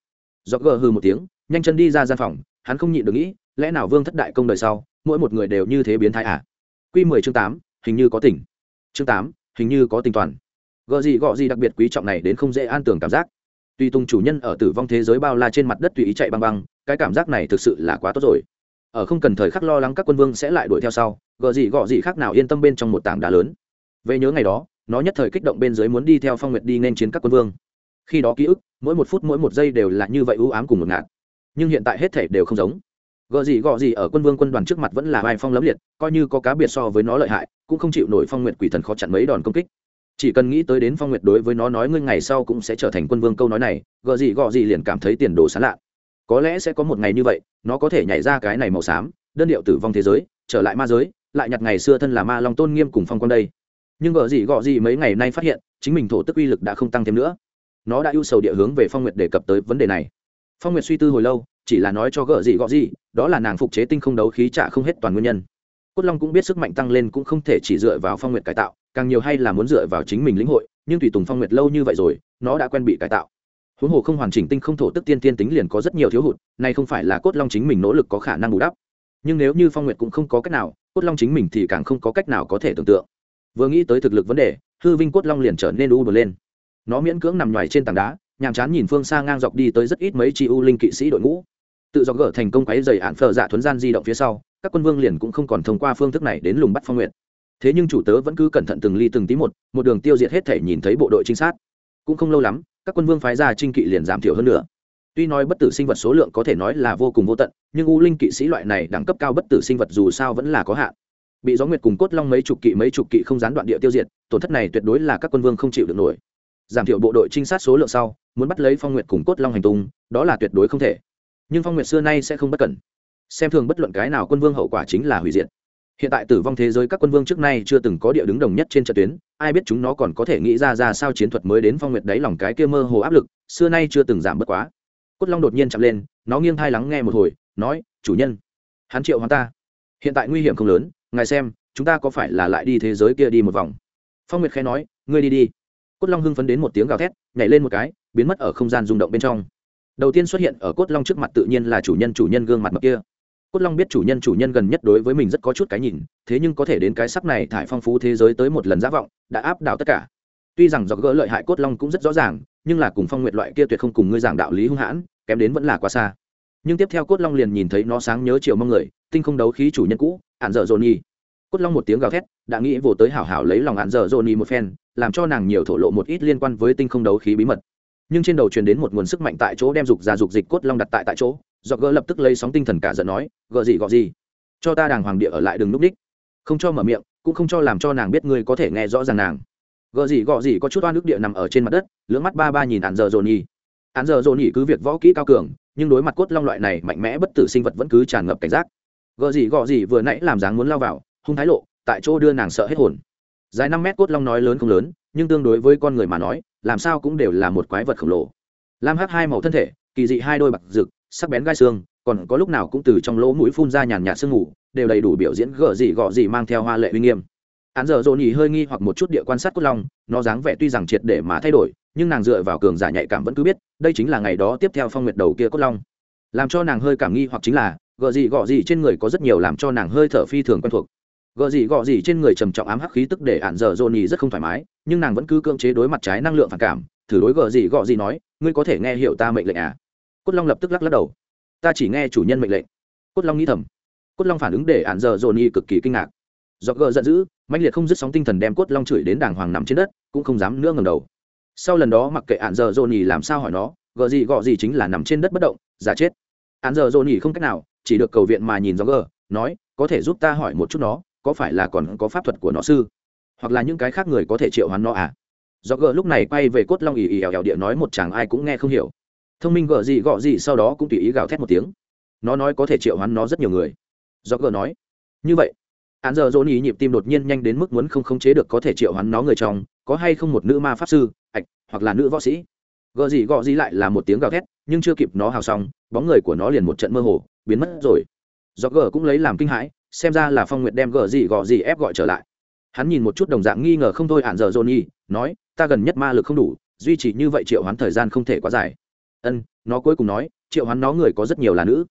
Do gờ hư một tiếng, nhanh chân đi ra gian phòng, hắn không nhịn được nghĩ, lẽ nào vương thất đại công đời sau, mỗi một người đều như thế biến thái à? Q mười chương tám, hình như có tỉnh chương tám, hình như có tình toàn. Gợ gì gọ gì đặc biệt quý trọng này đến không dễ an tưởng cảm giác. Tuy tung chủ nhân ở tử vong thế giới bao la trên mặt đất tùy ý chạy băng băng, cái cảm giác này thực sự là quá tốt rồi. Ở không cần thời khắc lo lắng các quân vương sẽ lại đuổi theo sau gợ gì gọ gì khác nào yên tâm bên trong một tảng đá lớn. Về nhớ ngày đó nó nhất thời kích động bên dưới muốn đi theo phong nguyệt đi nên chiến các quân vương khi đó ký ức mỗi một phút mỗi một giây đều là như vậy ưu ám cùng một ngạt nhưng hiện tại hết thể đều không giống gợ gì gọ gì ở quân vương quân đoàn trước mặt vẫn là vai phong lấm liệt coi như có cá biệt so với nó lợi hại cũng không chịu nổi phong nguyệt quỷ thần khó chặn mấy đòn công kích chỉ cần nghĩ tới đến phong nguyệt đối với nó nói ngươi ngày sau cũng sẽ trở thành quân vương câu nói này gợ gì gọ gì liền cảm thấy tiền đồ sán lạ có lẽ sẽ có một ngày như vậy nó có thể nhảy ra cái này màu xám đơn điệu tử vong thế giới trở lại ma giới lại nhặt ngày xưa thân là ma long tôn nghiêm cùng phong quan đây nhưng vợ gì gọ gì mấy ngày nay phát hiện, chính mình thổ tức uy lực đã không tăng thêm nữa. Nó đã ưu sầu địa hướng về phong nguyệt đề cập tới vấn đề này. Phong nguyệt suy tư hồi lâu, chỉ là nói cho gợ gì gọ gì, đó là nàng phục chế tinh không đấu khí trả không hết toàn nguyên nhân. Cốt long cũng biết sức mạnh tăng lên cũng không thể chỉ dựa vào phong nguyệt cải tạo, càng nhiều hay là muốn dựa vào chính mình lĩnh hội, nhưng tùy tùng phong nguyệt lâu như vậy rồi, nó đã quen bị cải tạo. Huống hồ không hoàn chỉnh tinh không thổ tức tiên tiên tính liền có rất nhiều thiếu hụt, nay không phải là cốt long chính mình nỗ lực có khả năng bù đắp. Nhưng nếu như phong nguyệt cũng không có cách nào, cốt long chính mình thì càng không có cách nào có thể tưởng tượng vừa nghĩ tới thực lực vấn đề, hư vinh cốt long liền trở nên u bờ lên. Nó miễn cưỡng nằm ngoài trên tảng đá, nhàm chán nhìn phương xa ngang dọc đi tới rất ít mấy chi u linh kỵ sĩ đội ngũ. Tự do gỡ thành công quáy dày ạn phờ dạ thuấn gian di động phía sau, các quân vương liền cũng không còn thông qua phương thức này đến lùng bắt phong nguyện. thế nhưng chủ tớ vẫn cứ cẩn thận từng ly từng tí một một đường tiêu diệt hết thể nhìn thấy bộ đội trinh sát. Cũng không lâu lắm, các quân vương phái ra trinh kỵ liền giảm thiểu hơn nữa. Tuy nói bất tử sinh vật số lượng có thể nói là vô cùng vô tận, nhưng u linh kỵ sĩ loại này đẳng cấp cao bất tử sinh vật dù sao vẫn là có hạn bị gió nguyệt cùng cốt long mấy chục kỵ mấy chục kỵ không gián đoạn địa tiêu diệt, tổn thất này tuyệt đối là các quân vương không chịu được nổi. Giảm thiểu bộ đội trinh sát số lượng sau, muốn bắt lấy phong nguyệt cùng cốt long hành tung, đó là tuyệt đối không thể. Nhưng phong nguyệt xưa nay sẽ không bất cẩn. Xem thường bất luận cái nào quân vương hậu quả chính là hủy diệt. Hiện tại tử vong thế giới các quân vương trước nay chưa từng có địa đứng đồng nhất trên trận tuyến, ai biết chúng nó còn có thể nghĩ ra ra sao chiến thuật mới đến phong nguyệt đáy lòng cái kia mơ hồ áp lực, xưa nay chưa từng giảm bất quá. Cốt long đột nhiên chậm lên, nó nghiêng thai lắng nghe một hồi, nói, chủ nhân, hắn triệu hoàng ta. Hiện tại nguy hiểm không lớn ngài xem, chúng ta có phải là lại đi thế giới kia đi một vòng? Phong nguyệt khẽ nói, ngươi đi đi. Cốt long hưng phấn đến một tiếng gào thét, nhảy lên một cái, biến mất ở không gian rung động bên trong. Đầu tiên xuất hiện ở cốt long trước mặt tự nhiên là chủ nhân chủ nhân gương mặt mập kia. Cốt long biết chủ nhân chủ nhân gần nhất đối với mình rất có chút cái nhìn, thế nhưng có thể đến cái sắc này thải phong phú thế giới tới một lần giả vọng, đã áp đảo tất cả. Tuy rằng do gỡ lợi hại cốt long cũng rất rõ ràng, nhưng là cùng phong nguyệt loại kia tuyệt không cùng ngươi giảng đạo lý hung hãn, kém đến vẫn là quá xa. Nhưng tiếp theo cốt long liền nhìn thấy nó sáng nhớ chiều mong người tinh không đấu khí chủ nhân cũ ạn dở dồn nhi. Cốt long một tiếng gào thét, đã nghĩ vô tới hảo hảo lấy lòng ạn dở dồn nhi một phen, làm cho nàng nhiều thổ lộ một ít liên quan với tinh không đấu khí bí mật. Nhưng trên đầu truyền đến một nguồn sức mạnh tại chỗ đem dục ra dục dịch cốt long đặt tại tại chỗ do gỡ lập tức lấy sóng tinh thần cả giận nói gỡ gì gọ gì? Cho ta đàng hoàng địa ở lại đừng núp đích. Không cho mở miệng, cũng không cho làm cho nàng biết ngươi có thể nghe rõ ràng nàng. Gợ gì gọ gì? có chút oan nước địa nằm ở trên mặt đất, lưỡng mắt ba ba nhìn ạn giờ dồn nhì ạn giờ dồn nhì cứ việc võ kỹ cao cường, nhưng đối mặt cốt long loại này mạnh mẽ bất tử sinh vật vẫn cứ tràn ngập cảnh giác gợ gì gọ gì vừa nãy làm dáng muốn lao vào, hung thái lộ, tại chỗ đưa nàng sợ hết hồn. Dài năm mét cốt long nói lớn không lớn, nhưng tương đối với con người mà nói, làm sao cũng đều là một quái vật khổng lồ. Lam hắc hai màu thân thể, kỳ dị hai đôi bạc rực, sắc bén gai xương, còn có lúc nào cũng từ trong lỗ mũi phun ra nhàn nhạt sương ngủ đều đầy đủ biểu diễn gở gì gọ gì mang theo hoa lệ uy nghiêm. Án giờ dồn nhì hơi nghi hoặc một chút địa quan sát cốt long, nó dáng vẻ tuy rằng triệt để mà thay đổi, nhưng nàng dựa vào cường giả nhạy cảm vẫn cứ biết, đây chính là ngày đó tiếp theo phong nguyệt đầu kia cốt long. Làm cho nàng hơi cảm nghi hoặc chính là gợ gì gọ gì trên người có rất nhiều làm cho nàng hơi thở phi thường quen thuộc. Gợ gì gọ gì trên người trầm trọng ám hắc khí tức để ạn dở dồn nhì rất không thoải mái, nhưng nàng vẫn cứ cưỡng chế đối mặt trái năng lượng phản cảm. Thử đối gợ gì gọ gì nói, ngươi có thể nghe hiểu ta mệnh lệnh à? Cốt long lập tức lắc lắc đầu. Ta chỉ nghe chủ nhân mệnh lệnh. Cốt long nghĩ thầm. Cốt long phản ứng để ạn dở dồn nhì cực kỳ kinh ngạc. Do gờ giận dữ, mãnh liệt không dứt sóng tinh thần đem cốt long chửi đến đàng hoàng nằm trên đất, cũng không dám nữa ngầm đầu. Sau lần đó mặc kệ ạn dở dồn nhì làm sao hỏi nó, gờ gì gọ gì chính là nằm trên đất bất động, giả chết. Ạn dở dồn nhì không cách nào chỉ được cầu viện mà nhìn gió gờ nói, có thể giúp ta hỏi một chút nó, có phải là còn có pháp thuật của nó sư? Hoặc là những cái khác người có thể triệu hoán nó à? Do gờ lúc này quay về cốt long ì ì ẻo ẻo địa nói một chàng ai cũng nghe không hiểu. Thông minh gờ gì gọ gì sau đó cũng tùy ý gào thét một tiếng. Nó nói có thể triệu hoán nó rất nhiều người. Do gờ nói, như vậy, án giờ dỗ ý nhịp tim đột nhiên nhanh đến mức muốn không khống chế được có thể triệu hoán nó người trong, có hay không một nữ ma pháp sư, ạch, hoặc là nữ võ sĩ? Gờ gì gọ gì lại là một tiếng gào thét, nhưng chưa kịp nó hào xong, bóng người của nó liền một trận mơ hồ biến mất rồi. Do gờ cũng lấy làm kinh hãi xem ra là phong nguyệt đem gờ gì gọ gì ép gọi trở lại. Hắn nhìn một chút đồng dạng nghi ngờ không thôi hạn giờ johnny, nói ta gần nhất ma lực không đủ duy trì như vậy triệu hoán thời gian không thể quá dài. Ân nó cuối cùng nói triệu hoán nó người có rất nhiều là nữ.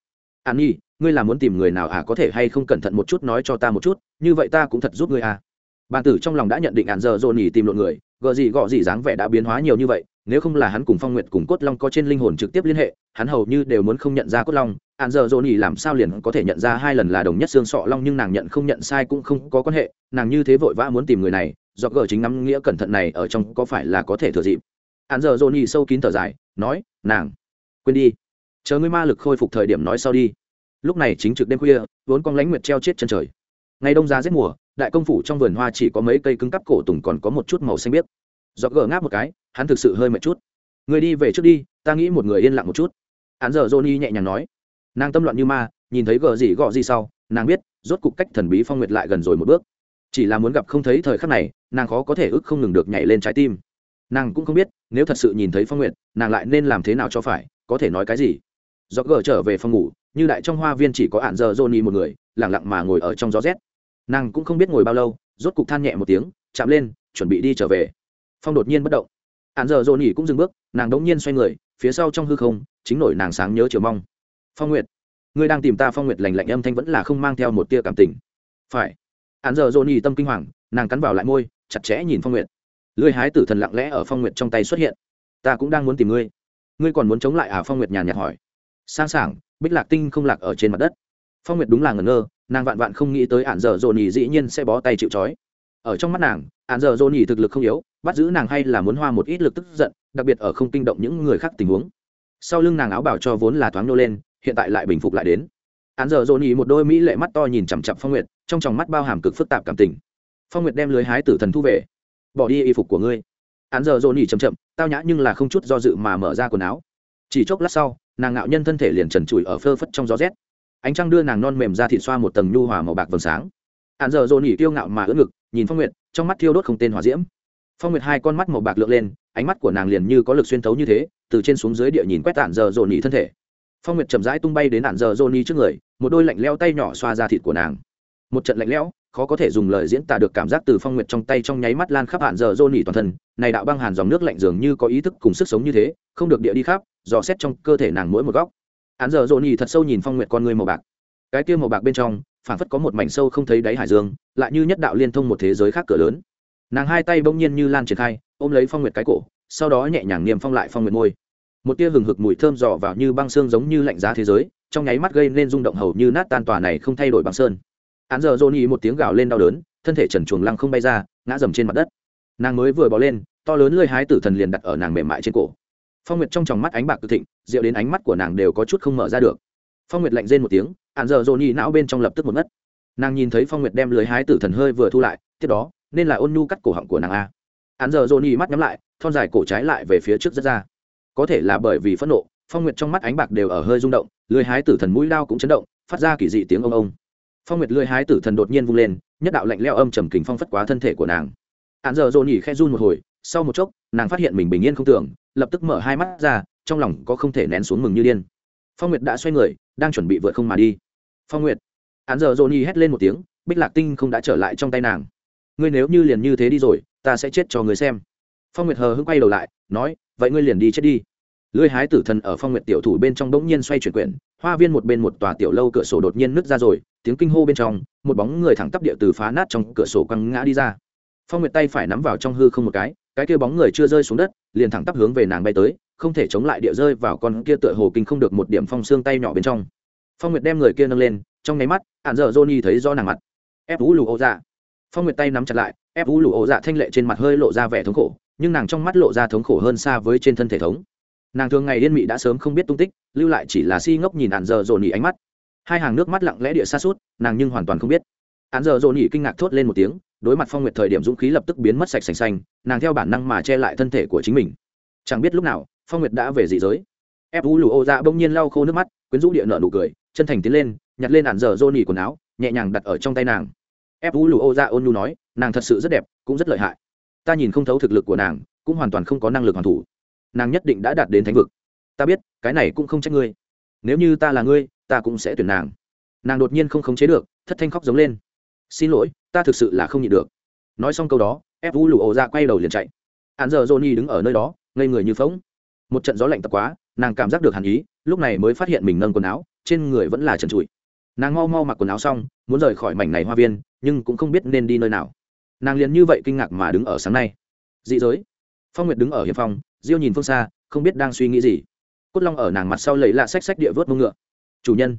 An nhi ngươi là muốn tìm người nào à có thể hay không cẩn thận một chút nói cho ta một chút như vậy ta cũng thật giúp ngươi à bàn tử trong lòng đã nhận định ạn giờ dồn nhỉ tìm lộn người gợ gì gọ gì dáng vẻ đã biến hóa nhiều như vậy, nếu không là hắn cùng phong nguyệt cùng cốt long có trên linh hồn trực tiếp liên hệ, hắn hầu như đều muốn không nhận ra cốt long. Ạn giờ dồn nhỉ làm sao liền có thể nhận ra hai lần là đồng nhất xương sọ long nhưng nàng nhận không nhận sai cũng không có quan hệ, nàng như thế vội vã muốn tìm người này, do gờ chính ngắm nghĩa cẩn thận này ở trong có phải là có thể thừa dịp. Ạn giờ dồn nhỉ sâu kín thở dài, nói, nàng, quên đi. Chờ ngươi ma lực khôi phục thời điểm nói sau đi. Lúc này chính trực đêm khuya, vốn con lãnh nguyệt treo chết chân trời ngày đông giá rét mùa, đại công phủ trong vườn hoa chỉ có mấy cây cứng cắp cổ tùng còn có một chút màu xanh biếc. Do gờ ngáp một cái, hắn thực sự hơi mệt chút. Người đi về trước đi, ta nghĩ một người yên lặng một chút. Hắn giờ johnny nhẹ nhàng nói. Nàng tâm loạn như ma, nhìn thấy gờ gì gọ gì sau, nàng biết, rốt cục cách thần bí phong nguyệt lại gần rồi một bước. Chỉ là muốn gặp không thấy thời khắc này, nàng khó có thể ức không ngừng được nhảy lên trái tim. Nàng cũng không biết, nếu thật sự nhìn thấy phong nguyệt, nàng lại nên làm thế nào cho phải, có thể nói cái gì? Do gờ trở về phòng ngủ, như đại trong hoa viên chỉ có ạn giờ johnny một người lẳng lặng mà ngồi ở trong gió rét nàng cũng không biết ngồi bao lâu, rốt cục than nhẹ một tiếng, chạm lên, chuẩn bị đi trở về. Phong đột nhiên bất động. Hạn giờ johnny cũng dừng bước, nàng đống nhiên xoay người, phía sau trong hư không, chính nổi nàng sáng nhớ chiều mong. Phong nguyệt, ngươi đang tìm ta phong nguyệt lành lạnh âm thanh vẫn là không mang theo một tia cảm tình. Phải. Hạn giờ johnny tâm kinh hoàng, nàng cắn vào lại môi, chặt chẽ nhìn phong nguyệt. Lưới hái tử thần lặng lẽ ở phong nguyệt trong tay xuất hiện. Ta cũng đang muốn tìm ngươi. Ngươi còn muốn chống lại à? Phong nguyệt nhàn nhạt hỏi. Sang sảng, bích lạc tinh không lạc ở trên mặt đất. Phong nguyệt đúng là ngẩn ngơ nàng vạn vạn không nghĩ tới ạn dở dồn nhì dĩ nhiên sẽ bó tay chịu trói. Ở trong mắt nàng, ạn dở dồn nhì thực lực không yếu, bắt giữ nàng hay là muốn hoa một ít lực tức giận, đặc biệt ở không kinh động những người khác tình huống. Sau lưng nàng áo bảo cho vốn là thoáng nô lên, hiện tại lại bình phục lại đến. Ạn dở dồn nhì một đôi mỹ lệ mắt to nhìn chằm chặp phong nguyệt, trong tròng mắt bao hàm cực phức tạp cảm tình. Phong nguyệt đem lưới hái tử thần thu về. Bỏ đi y phục của ngươi. Ạn dở dồn nhì chầm chậm, tao nhã nhưng là không chút do dự mà mở ra quần áo. Chỉ chốc lát sau, nàng ngạo nhân thân thể liền trần trụi ở phơ phất trong gió rét ánh trăng đưa nàng non mềm ra thịt xoa một tầng nhu hòa màu bạc vầng sáng. Hạn giờ dồn nỉ tiêu ngạo mà ưỡn ngực, nhìn phong nguyệt, trong mắt thiêu đốt không tên hòa diễm. Phong nguyệt hai con mắt màu bạc lượn lên, ánh mắt của nàng liền như có lực xuyên thấu như thế, từ trên xuống dưới địa nhìn quét tản giờ dồn nỉ thân thể. Phong nguyệt chậm rãi tung bay đến hạn giờ dồn nỉ trước người, một đôi lạnh leo tay nhỏ xoa ra thịt của nàng. Một trận lạnh lẽo, khó có thể dùng lời diễn tả được cảm giác từ phong nguyệt trong tay trong nháy mắt lan khắp hạn giờ dồn nỉ toàn thân, này đạo băng hàn dòng nước lạnh dường như có ý thức cùng sức sống như thế, không được địa đi khắp, dò xét trong cơ thể nàng mỗi một góc. Án giờ dô nhì thật sâu nhìn phong nguyệt con người màu bạc. Cái kia màu bạc bên trong phản phất có một mảnh sâu không thấy đáy hải dương, lại như nhất đạo liên thông một thế giới khác cửa lớn. Nàng hai tay bỗng nhiên như lan triển khai, ôm lấy phong nguyệt cái cổ, sau đó nhẹ nhàng niêm phong lại phong nguyệt môi. Một tia hừng hực mùi thơm dò vào như băng xương giống như lạnh giá thế giới, trong nháy mắt gây nên rung động hầu như nát tan tòa này không thay đổi băng sơn. Án giờ dồn ý một tiếng gào lên đau đớn, thân thể trần chuồng lăng không bay ra, ngã dầm trên mặt đất. Nàng mới vừa bỏ lên, to lớn lơi hái tử thần liền đặt ở nàng mềm mại trên cổ phong nguyệt trong tròng mắt ánh bạc cực thịnh, rượu đến ánh mắt của nàng đều có chút không mở ra được. Phong nguyệt lạnh rên một tiếng án giờ dồn ý não bên trong lập tức một mất. nàng nhìn thấy phong nguyệt đem lưới hái tử thần hơi vừa thu lại, tiếp đó, nên là ôn nhu cắt cổ họng của nàng a. Án giờ dồn ý mắt nhắm lại, thon dài cổ trái lại về phía trước rất ra. Có thể là bởi vì phẫn nộ, phong nguyệt trong mắt ánh bạc đều ở hơi rung động, lưới hái tử thần mũi lao cũng chấn động, phát ra kỳ dị tiếng ông ông. Phong nguyệt lưới hái tử thần đột nhiên vung lên, nhất đạo lạnh leo âm trầm kình phong phất quá thân thể của nàng. Hạn giờ dồn nhỉ khe run một hồi sau một chốc, nàng phát hiện mình bình yên không tưởng, lập tức mở hai mắt ra, trong lòng có không thể nén xuống mừng như điên. Phong nguyệt đã xoay người, đang chuẩn bị vượt không mà đi. Phong nguyệt. Hắn giờ dồn nhi hét lên một tiếng, bích lạc tinh không đã trở lại trong tay nàng. Ngươi nếu như liền như thế đi rồi, ta sẽ chết cho người xem. Phong nguyệt hờ hững quay đầu lại, nói, vậy ngươi liền đi chết đi. Lưới hái tử thần ở phong nguyệt tiểu thủ bên trong bỗng nhiên xoay chuyển quyển, hoa viên một bên một tòa tiểu lâu cửa sổ đột nhiên nứt ra rồi, tiếng kinh hô bên trong, một bóng người thẳng tắp địa từ phá nát trong cửa sổ quăng ngã đi ra. Phong nguyệt tay phải nắm vào trong hư không một cái cái kia bóng người chưa rơi xuống đất, liền thẳng tắp hướng về nàng bay tới, không thể chống lại địa rơi vào con kia tựa hồ kinh không được một điểm phong xương tay nhỏ bên trong. Phong nguyệt đem người kia nâng lên, trong nháy mắt ạn dở johnny thấy do nàng mặt. Ép vũ lù ô dạ. Phong nguyệt tay nắm chặt lại, ép vũ lù ô dạ thanh lệ trên mặt hơi lộ ra vẻ thống khổ, nhưng nàng trong mắt lộ ra thống khổ hơn xa với trên thân thể thống. Nàng thường ngày yên mị đã sớm không biết tung tích, lưu lại chỉ là si ngốc nhìn ạn dở johnny ánh mắt. Hai hàng nước mắt lặng lẽ địa xa suốt, nàng nhưng hoàn toàn không biết. Ạn dở johnny kinh ngạc thốt lên một tiếng đối mặt phong nguyệt thời điểm dũng khí lập tức biến mất sạch sành xanh, nàng theo bản năng mà che lại thân thể của chính mình. Chẳng biết lúc nào, phong nguyệt đã về dị giới. Ép vũ lù ô dạ bỗng nhiên lau khô nước mắt, quyến rũ địa nợ nụ cười, chân thành tiến lên, nhặt lên ản dở rô nỉ quần áo, nhẹ nhàng đặt ở trong tay nàng. Ép vũ lù ô dạ ôn nhu nói, nàng thật sự rất đẹp, cũng rất lợi hại. Ta nhìn không thấu thực lực của nàng, cũng hoàn toàn không có năng lực hoàn thủ. Nàng nhất định đã đạt đến thánh vực. Ta biết, cái này cũng không trách ngươi. Nếu như ta là ngươi, ta cũng sẽ tuyển nàng. Nàng đột nhiên không khống chế được, thất thanh khóc giống lên xin lỗi ta thực sự là không nhịn được. Nói xong câu đó ép vũ lụ ổ ra quay đầu liền chạy. Hắn giờ johnny đứng ở nơi đó ngây người như phóng một trận gió lạnh tập quá nàng cảm giác được hàn ý lúc này mới phát hiện mình nâng quần áo trên người vẫn là trần trụi. Nàng mau mau mặc quần áo xong muốn rời khỏi mảnh này hoa viên nhưng cũng không biết nên đi nơi nào. Nàng liền như vậy kinh ngạc mà đứng ở sáng nay. Dị giới. Phong nguyệt đứng ở hiệp phòng, diêu nhìn phương xa không biết đang suy nghĩ gì. Cốt long ở nàng mặt sau lấy lạ xách xách địa vớt mông ngựa. Chủ nhân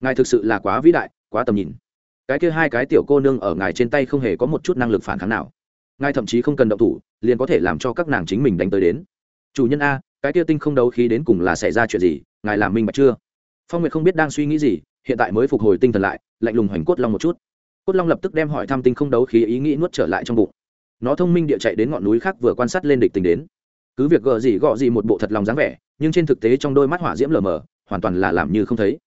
ngài thực sự là quá vĩ đại quá tầm nhìn cái kia hai cái tiểu cô nương ở ngài trên tay không hề có một chút năng lực phản kháng nào. Ngài thậm chí không cần động thủ, liền có thể làm cho các nàng chính mình đánh tới đến. Chủ nhân a, cái kia tinh không đấu khí đến cùng là xảy ra chuyện gì, ngài làm minh bạch chưa? Phong nguyệt không biết đang suy nghĩ gì, hiện tại mới phục hồi tinh thần lại, lạnh lùng hoành cốt long một chút. Cốt long lập tức đem hỏi thăm tinh không đấu khí ý nghĩ nuốt trở lại trong bụng. Nó thông minh địa chạy đến ngọn núi khác vừa quan sát lên địch tình đến. Cứ việc gợ gì gọ gì một bộ thật lòng dáng vẻ, nhưng trên thực tế trong đôi mắt hỏa diễm lờ mờ, hoàn toàn là làm như không thấy.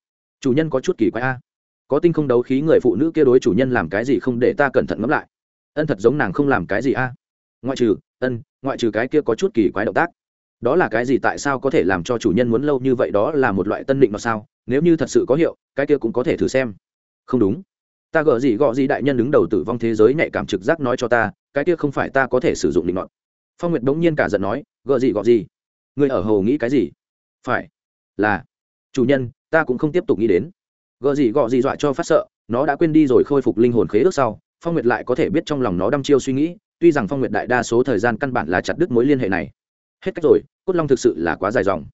Chủ nhân có chút kỳ quái a có tinh không đấu khí người phụ nữ kia đối chủ nhân làm cái gì không để ta cẩn thận ngẫm lại. Ân thật giống nàng không làm cái gì a. Ngoại trừ, ân, ngoại trừ cái kia có chút kỳ quái động tác. Đó là cái gì tại sao có thể làm cho chủ nhân muốn lâu như vậy đó là một loại tân định mà sao? Nếu như thật sự có hiệu, cái kia cũng có thể thử xem. Không đúng. Ta gỡ gì gọ gì đại nhân đứng đầu tử vong thế giới nhạy cảm trực giác nói cho ta, cái kia không phải ta có thể sử dụng định ngọn phong nguyệt bỗng nhiên cả giận nói gỡ gì gọ gì? Người ở hầu nghĩ cái gì? Phải, là, chủ nhân, ta cũng không tiếp tục nghĩ đến gợ gì gọ gì dọa cho phát sợ, nó đã quên đi rồi khôi phục linh hồn khế ước sau, phong nguyệt lại có thể biết trong lòng nó đăm chiêu suy nghĩ, tuy rằng phong nguyệt đại đa số thời gian căn bản là chặt đứt mối liên hệ này. Hết cách rồi, cốt long thực sự là quá dài dòng.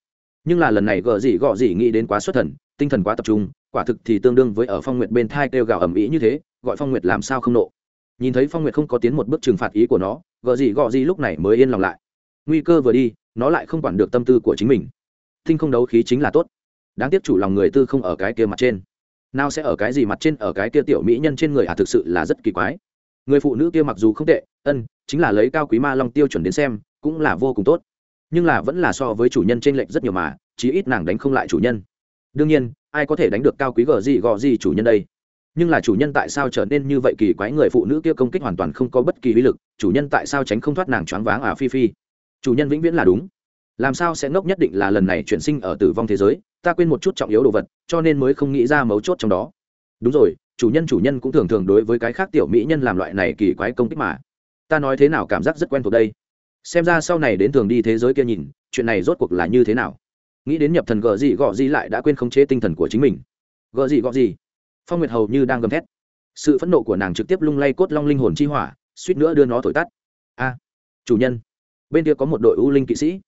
Nhưng là lần này gợ gì gọ gì nghĩ đến quá xuất thần, tinh thần quá tập trung, quả thực thì tương đương với ở phong nguyệt bên thai kêu gào ầm ĩ như thế, gọi phong nguyệt làm sao không nộ. Nhìn thấy phong nguyệt không có tiến một bước trừng phạt ý của nó gợ gì gọ gì lúc này mới yên lòng lại. Nguy cơ vừa đi, nó lại không quản được tâm tư của chính mình. Thinh không đấu khí chính là tốt. Đáng tiếc chủ lòng người tư không ở cái kia mặt trên nào sẽ ở cái gì mặt trên, ở cái kia tiểu mỹ nhân trên người à thực sự là rất kỳ quái. Người phụ nữ kia mặc dù không tệ, ân, chính là lấy cao quý ma long tiêu chuẩn đến xem, cũng là vô cùng tốt. Nhưng là vẫn là so với chủ nhân t r ê n lệch rất nhiều mà, chí ít nàng đánh không lại chủ nhân. Đương nhiên, ai có thể đánh được cao quý gờ gì gò gì chủ nhân đây? Nhưng là chủ nhân tại sao trở nên như vậy kỳ quái? Người phụ nữ kia công kích hoàn toàn không có bất kỳ uy lực, chủ nhân tại sao tránh không thoát nàng choáng váng à phi phi? Chủ nhân vĩnh viễn là đúng làm sao sẽ ngốc nhất định là lần này chuyển sinh ở tử vong thế giới, ta quên một chút trọng yếu đồ vật, cho nên mới không nghĩ ra mấu chốt trong đó. Đúng rồi, chủ nhân chủ nhân cũng thường thường đối với cái khác tiểu mỹ nhân làm loại này kỳ quái công kích mà. Ta nói thế nào cảm giác rất quen thuộc đây. Xem ra sau này đến thường đi thế giới kia nhìn, chuyện này rốt cuộc là như thế nào? Nghĩ đến nhập thần gợ gì gọ gì lại đã quên khống chế tinh thần của chính mình. Gợ gì gọ gì? Phong nguyệt hầu như đang gầm thét. Sự phẫn nộ của nàng trực tiếp lung lay cốt long linh hồn chi hỏa, suýt nữa đưa nó thổi tắt. A, chủ nhân. Bên kia có một đội ưu linh kỵ sĩ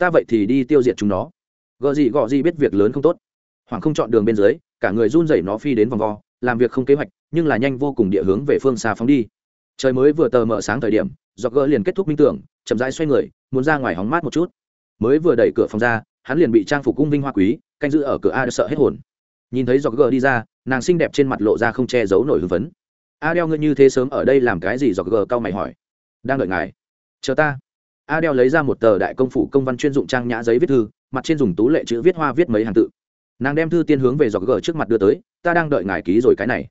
ta vậy thì đi tiêu diệt chúng nó. Gợ gì gọ gì biết việc lớn không tốt. Hoàng không chọn đường bên dưới, cả người run rẩy nó phi đến vòng vo, làm việc không kế hoạch, nhưng là nhanh vô cùng địa hướng về phương xa phóng đi. Trời mới vừa tờ mở sáng thời điểm, do gỡ liền kết thúc minh tưởng, chậm rãi xoay người, muốn ra ngoài hóng mát một chút. Mới vừa đẩy cửa phòng ra, hắn liền bị trang phục cung vinh hoa quý, canh giữ ở cửa a sợ hết hồn. Nhìn thấy do gỡ đi ra, nàng xinh đẹp trên mặt lộ ra không che giấu nổi hưng phấn. A đeo ngươi như thế sớm ở đây làm cái gì? do gỡ cau mày hỏi. Đang đợi ngài. Chờ ta a đeo lấy ra một tờ đại công phủ công văn chuyên dụng trang nhã giấy viết thư mặt trên dùng tú lệ chữ viết hoa viết mấy hàng tự nàng đem thư tiên hướng về dọc gờ trước mặt đưa tới ta đang đợi ngài ký rồi cái này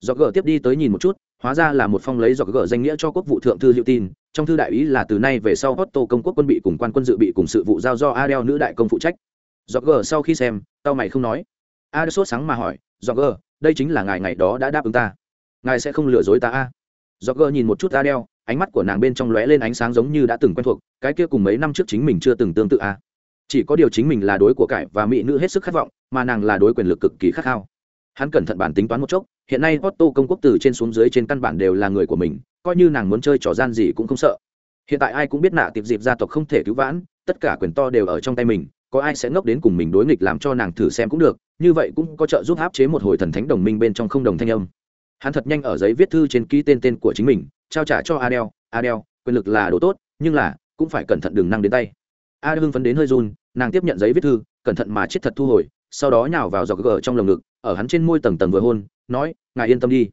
dọc gờ tiếp đi tới nhìn một chút hóa ra là một phong lấy dọc gờ danh nghĩa cho quốc vụ thượng thư liệu tin trong thư đại ý là từ nay về sau Otto công quốc quân bị cùng quan quân dự bị cùng sự vụ giao do Adel nữ đại công phụ trách. Dọc gờ sau khi xem, tao mày không nói. Adel sốt sáng mà hỏi, Dọc gờ, đây chính là ngài ngày đó đã đáp ứng ta. Ngài sẽ không lừa dối ta a? À? Dọc gờ nhìn một chút Adel, ánh mắt của nàng bên trong lóe lên ánh sáng giống như đã từng quen thuộc, cái kia cùng mấy năm trước chính mình chưa từng tương tự. À? chỉ có điều chính mình là đối của cải và mỹ nữ hết sức khát vọng mà nàng là đối quyền lực cực kỳ khát khao hắn cẩn thận bản tính toán một chốc hiện nay otto công quốc từ trên xuống dưới trên căn bản đều là người của mình coi như nàng muốn chơi trò gian gì cũng không sợ hiện tại ai cũng biết nạ tiệp dịp gia tộc không thể cứu vãn tất cả quyền to đều ở trong tay mình có ai sẽ ngốc đến cùng mình đối nghịch làm cho nàng thử xem cũng được như vậy cũng có trợ giúp áp chế một hồi thần thánh đồng minh bên trong không đồng thanh âm hắn thật nhanh ở giấy viết thư trên ký tên tên của chính mình, trao trả cho adel adel quyền lực là đồ tốt, nhưng là, cũng phải cẩn thận đường năng đến tay. Adel hưng phấn đến hơi run, nàng tiếp nhận giấy viết thư, cẩn thận mà chết thật thu hồi, sau đó nhào vào dọc gờ trong lồng ngực, ở hắn trên môi tầng tầng vừa hôn, nói, ngài yên tâm đi.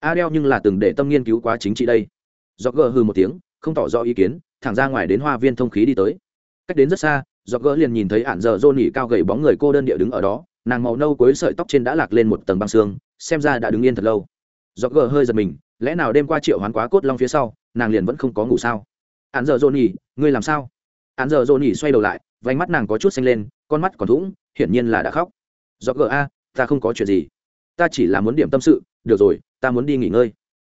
Adel nhưng là từng để tâm nghiên cứu quá chính trị đây. Dọc gờ hư một tiếng, không tỏ rõ ý kiến, thẳng ra ngoài đến hoa viên thông khí đi tới. Cách đến rất xa dọc gờ liền nhìn thấy ạn giờ rôn nỉ cao gầy bóng người cô đơn địa đứng ở đó, nàng màu nâu cuối sợi tóc trên đã lạc lên một tầng băng xương, xem ra đã đứng yên thật lâu giọt gờ hơi giật mình, lẽ nào đêm qua triệu hoán quá cốt long phía sau, nàng liền vẫn không có ngủ sao? Án giờ rôn nhỉ ngươi làm sao? Án giờ rôn nhỉ xoay đầu lại vánh mắt nàng có chút xanh lên, con mắt còn thủng, hiển nhiên là đã khóc. Do gờ a, ta không có chuyện gì. Ta chỉ là muốn điểm tâm sự, được rồi, ta muốn đi nghỉ ngơi.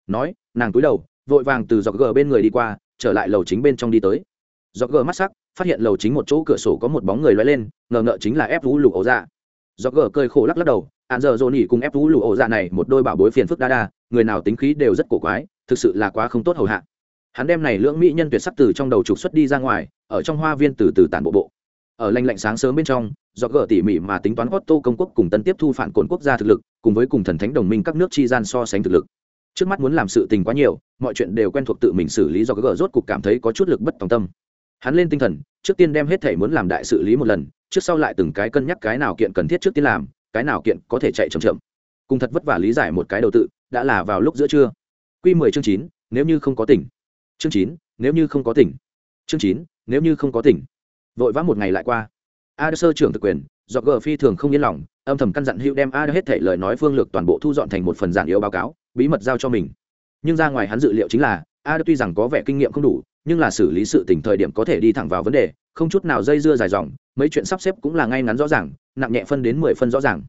Nói, nàng cúi đầu, vội vàng từ dọc gờ bên người đi qua, trở lại lầu chính bên trong đi tới. Dọc gờ mắt sắc, phát hiện lầu chính một chỗ cửa sổ có một bóng người loay lên, ngờ ngợ chính là ép vũ lục ấu dạ. Dọc gờ cơi khổ lắc lắc đầu hạn giờ dồn nhỉ cùng ép vũ lục ổ dạ này, một đôi bảo bối phiền phức đa đa, người nào tính khí đều rất cổ quái, thực sự là quá không tốt hầu hạ. Hắn đem này lưỡng mỹ nhân tuyệt sắc từ trong đầu trục xuất đi ra ngoài, ở trong hoa viên từ từ tản bộ bộ. Ở lanh lạnh sáng sớm bên trong, do gỡ tỉ mỉ mà tính toán Otto công quốc cùng tân tiếp thu phản cồn quốc gia thực lực, cùng với cùng thần thánh đồng minh các nước chi gian so sánh thực lực. Trước mắt muốn làm sự tình quá nhiều, mọi chuyện đều quen thuộc tự mình xử lý do gỡ rốt cục cảm thấy có chút lực bất tòng tâm. Hắn lên tinh thần, trước tiên đem hết thể muốn làm đại sự lý một lần, trước sau lại từng cái cân nhắc cái nào kiện cần thiết trước tiên làm cái nào kiện có thể chạy chậm chậm. Cùng thật vất vả lý giải một cái đầu tự, đã là vào lúc giữa trưa. Q mười chương chín, nếu như không có tỉnh. Chương chín, nếu như không có tỉnh. Chương chín, nếu như không có tỉnh. Vội vã một ngày lại qua. A sơ trưởng thực quyền do gờ phi thường không yên lòng, âm thầm căn dặn hữu đem a hết thể lời nói phương lược toàn bộ thu dọn thành một phần giản yếu báo cáo, bí mật giao cho mình. Nhưng ra ngoài hắn dự liệu chính là, a tuy rằng có vẻ kinh nghiệm không đủ nhưng là xử lý sự tình thời điểm có thể đi thẳng vào vấn đề, không chút nào dây dưa dài dòng, mấy chuyện sắp xếp cũng là ngay ngắn rõ ràng, nặng nhẹ phân đến mười phân rõ ràng.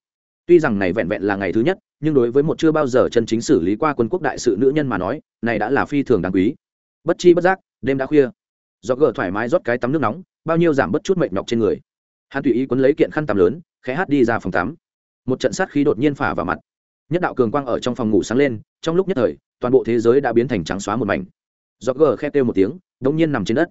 Tuy rằng này vẹn vẹn là ngày thứ nhất, nhưng đối với một chưa bao giờ chân chính xử lý qua quân quốc đại sự nữ nhân mà nói, này đã là phi thường đáng quý. Bất chi bất giác, đêm đã khuya. Do gờ thoải mái rót cái tắm nước nóng, bao nhiêu giảm bất chút mệt nhọc trên người. Hắn tùy ý quấn lấy kiện khăn tắm lớn, khẽ hát đi ra phòng tắm. Một trận sát khí đột nhiên phả vào mặt. Nhất đạo cường quang ở trong phòng ngủ sáng lên, trong lúc nhất thời, toàn bộ thế giới đã biến thành trắng xóa một mảnh. Do gờ khe kêu một tiếng đông nhiên nằm trên đất.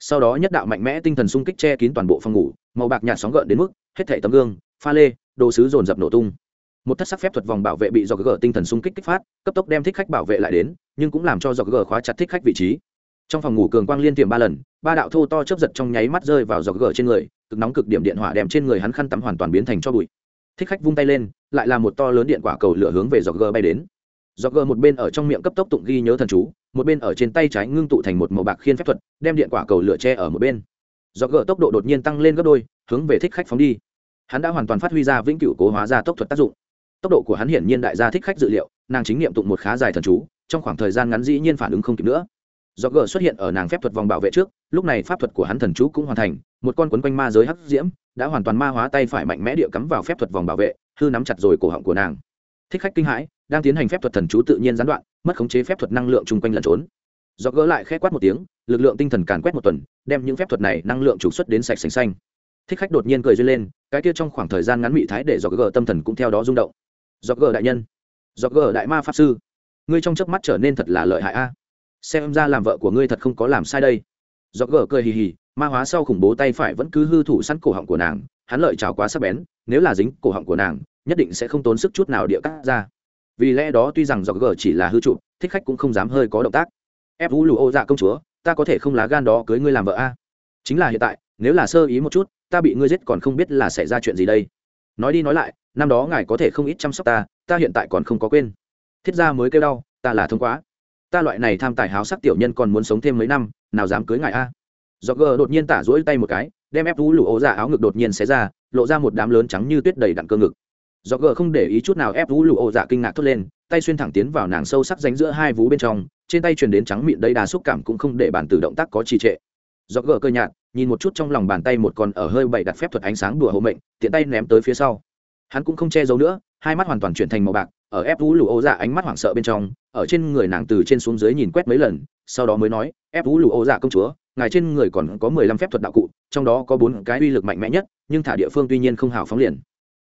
Sau đó nhất đạo mạnh mẽ tinh thần xung kích che kín toàn bộ phòng ngủ, màu bạc nhạt sóng gợn đến mức, hết thảy tấm gương, pha lê, đồ sứ dồn dập nổ tung. Một thất sắc phép thuật vòng bảo vệ bị dọa gờ tinh thần xung kích kích phát, cấp tốc đem thích khách bảo vệ lại đến, nhưng cũng làm cho dọa gờ khóa chặt thích khách vị trí. Trong phòng ngủ cường quang liên tiệm ba lần, ba đạo thô to chớp giật trong nháy mắt rơi vào dọa gờ trên người, cực nóng cực điểm điện hỏa đem trên người hắn khăn tắm hoàn toàn biến thành cho bụi. Thích khách vung tay lên, lại là một to lớn điện quả cầu lửa hướng về dọa gờ bay đến. Dọa gờ một bên ở trong miệng cấp tốc tụng ghi nhớ thần chú một bên ở trên tay trái ngưng tụ thành một màu bạc khiên phép thuật, đem điện quả cầu lửa tre ở một bên. Do gỡ tốc độ đột nhiên tăng lên gấp đôi, hướng về thích khách phóng đi. Hắn đã hoàn toàn phát huy ra vĩnh cửu cố hóa ra tốc thuật tác dụng. Tốc độ của hắn hiển nhiên đại gia thích khách dự liệu, nàng chính nghiệm tụng một khá dài thần chú, trong khoảng thời gian ngắn dĩ nhiên phản ứng không kịp nữa. Do gờ xuất hiện ở nàng phép thuật vòng bảo vệ trước, lúc này pháp thuật của hắn thần chú cũng hoàn thành, một con quấn quanh ma giới hắc diễm, đã hoàn toàn ma hóa tay phải mạnh mẽ địa cắm vào phép thuật vòng bảo vệ, hư nắm chặt rồi cổ họng của nàng. Thích khách kinh hãi đang tiến hành phép thuật thần chú tự nhiên gián đoạn, mất khống chế phép thuật năng lượng chung quanh lẩn trốn. Do gỡ lại khẽ quát một tiếng, lực lượng tinh thần càn quét một tuần, đem những phép thuật này năng lượng trục xuất đến sạch sành xanh. Thích khách đột nhiên cười duyên lên, cái kia trong khoảng thời gian ngắn mị thái để do gỡ tâm thần cũng theo đó rung động. Do gỡ đại nhân. Do gỡ đại ma pháp sư. Ngươi trong chớp mắt trở nên thật là lợi hại a. Xem ra làm vợ của ngươi thật không có làm sai đây. Do gỡ cười hì hì, ma hóa sau khủng bố tay phải vẫn cứ hư thủ sẵn cổ họng của nàng, hắn lợi trào quá sắc bén, nếu là dính cổ họng của nàng, nhất định sẽ không tốn sức chút nào địa cắt ra vì lẽ đó tuy rằng dọc g chỉ là hư trụ, thích khách cũng không dám hơi có động tác. Ép vũ lù ô dạ công chúa, ta có thể không lá gan đó cưới ngươi làm vợ a? Chính là hiện tại, nếu là sơ ý một chút, ta bị ngươi giết còn không biết là xảy ra chuyện gì đây. Nói đi nói lại, năm đó ngài có thể không ít chăm sóc ta ta hiện tại còn không có quên. Thiết ra mới kêu đau, ta là thông quá. Ta loại này tham tài háo sắc tiểu nhân còn muốn sống thêm mấy năm, nào dám cưới ngài a? Do gờ đột nhiên tả rỗi tay một cái, đem ép vũ lụ ô dạ áo ngực đột nhiên xé ra, lộ ra một đám lớn trắng như tuyết đầy đặn cơ ngực do gờ không để ý chút nào ép vũ lụ ố dạ kinh ngạc thốt lên, tay xuyên thẳng tiến vào nàng sâu sắc ránh giữa hai vú bên trong, trên tay truyền đến trắng mịn đầy đà xúc cảm cũng không để bản tử động tác có trì trệ. Do gờ cơ nhạt, nhìn một chút trong lòng bàn tay một con ở hơi bày đặt phép thuật ánh sáng đùa hộ mệnh, tiện tay ném tới phía sau. Hắn cũng không che giấu nữa, hai mắt hoàn toàn chuyển thành màu bạc, ở ép vũ lụ ô dạ ánh mắt hoảng sợ bên trong, ở trên người nàng từ trên xuống dưới nhìn quét mấy lần, sau đó mới nói, ép vũ lụ ô dạ công chúa, ngài trên người còn có mười lăm phép thuật đạo cụ, trong đó có bốn cái uy lực mạnh mẽ nhất, nhưng thả địa phương tuy nhiên không hào phóng liền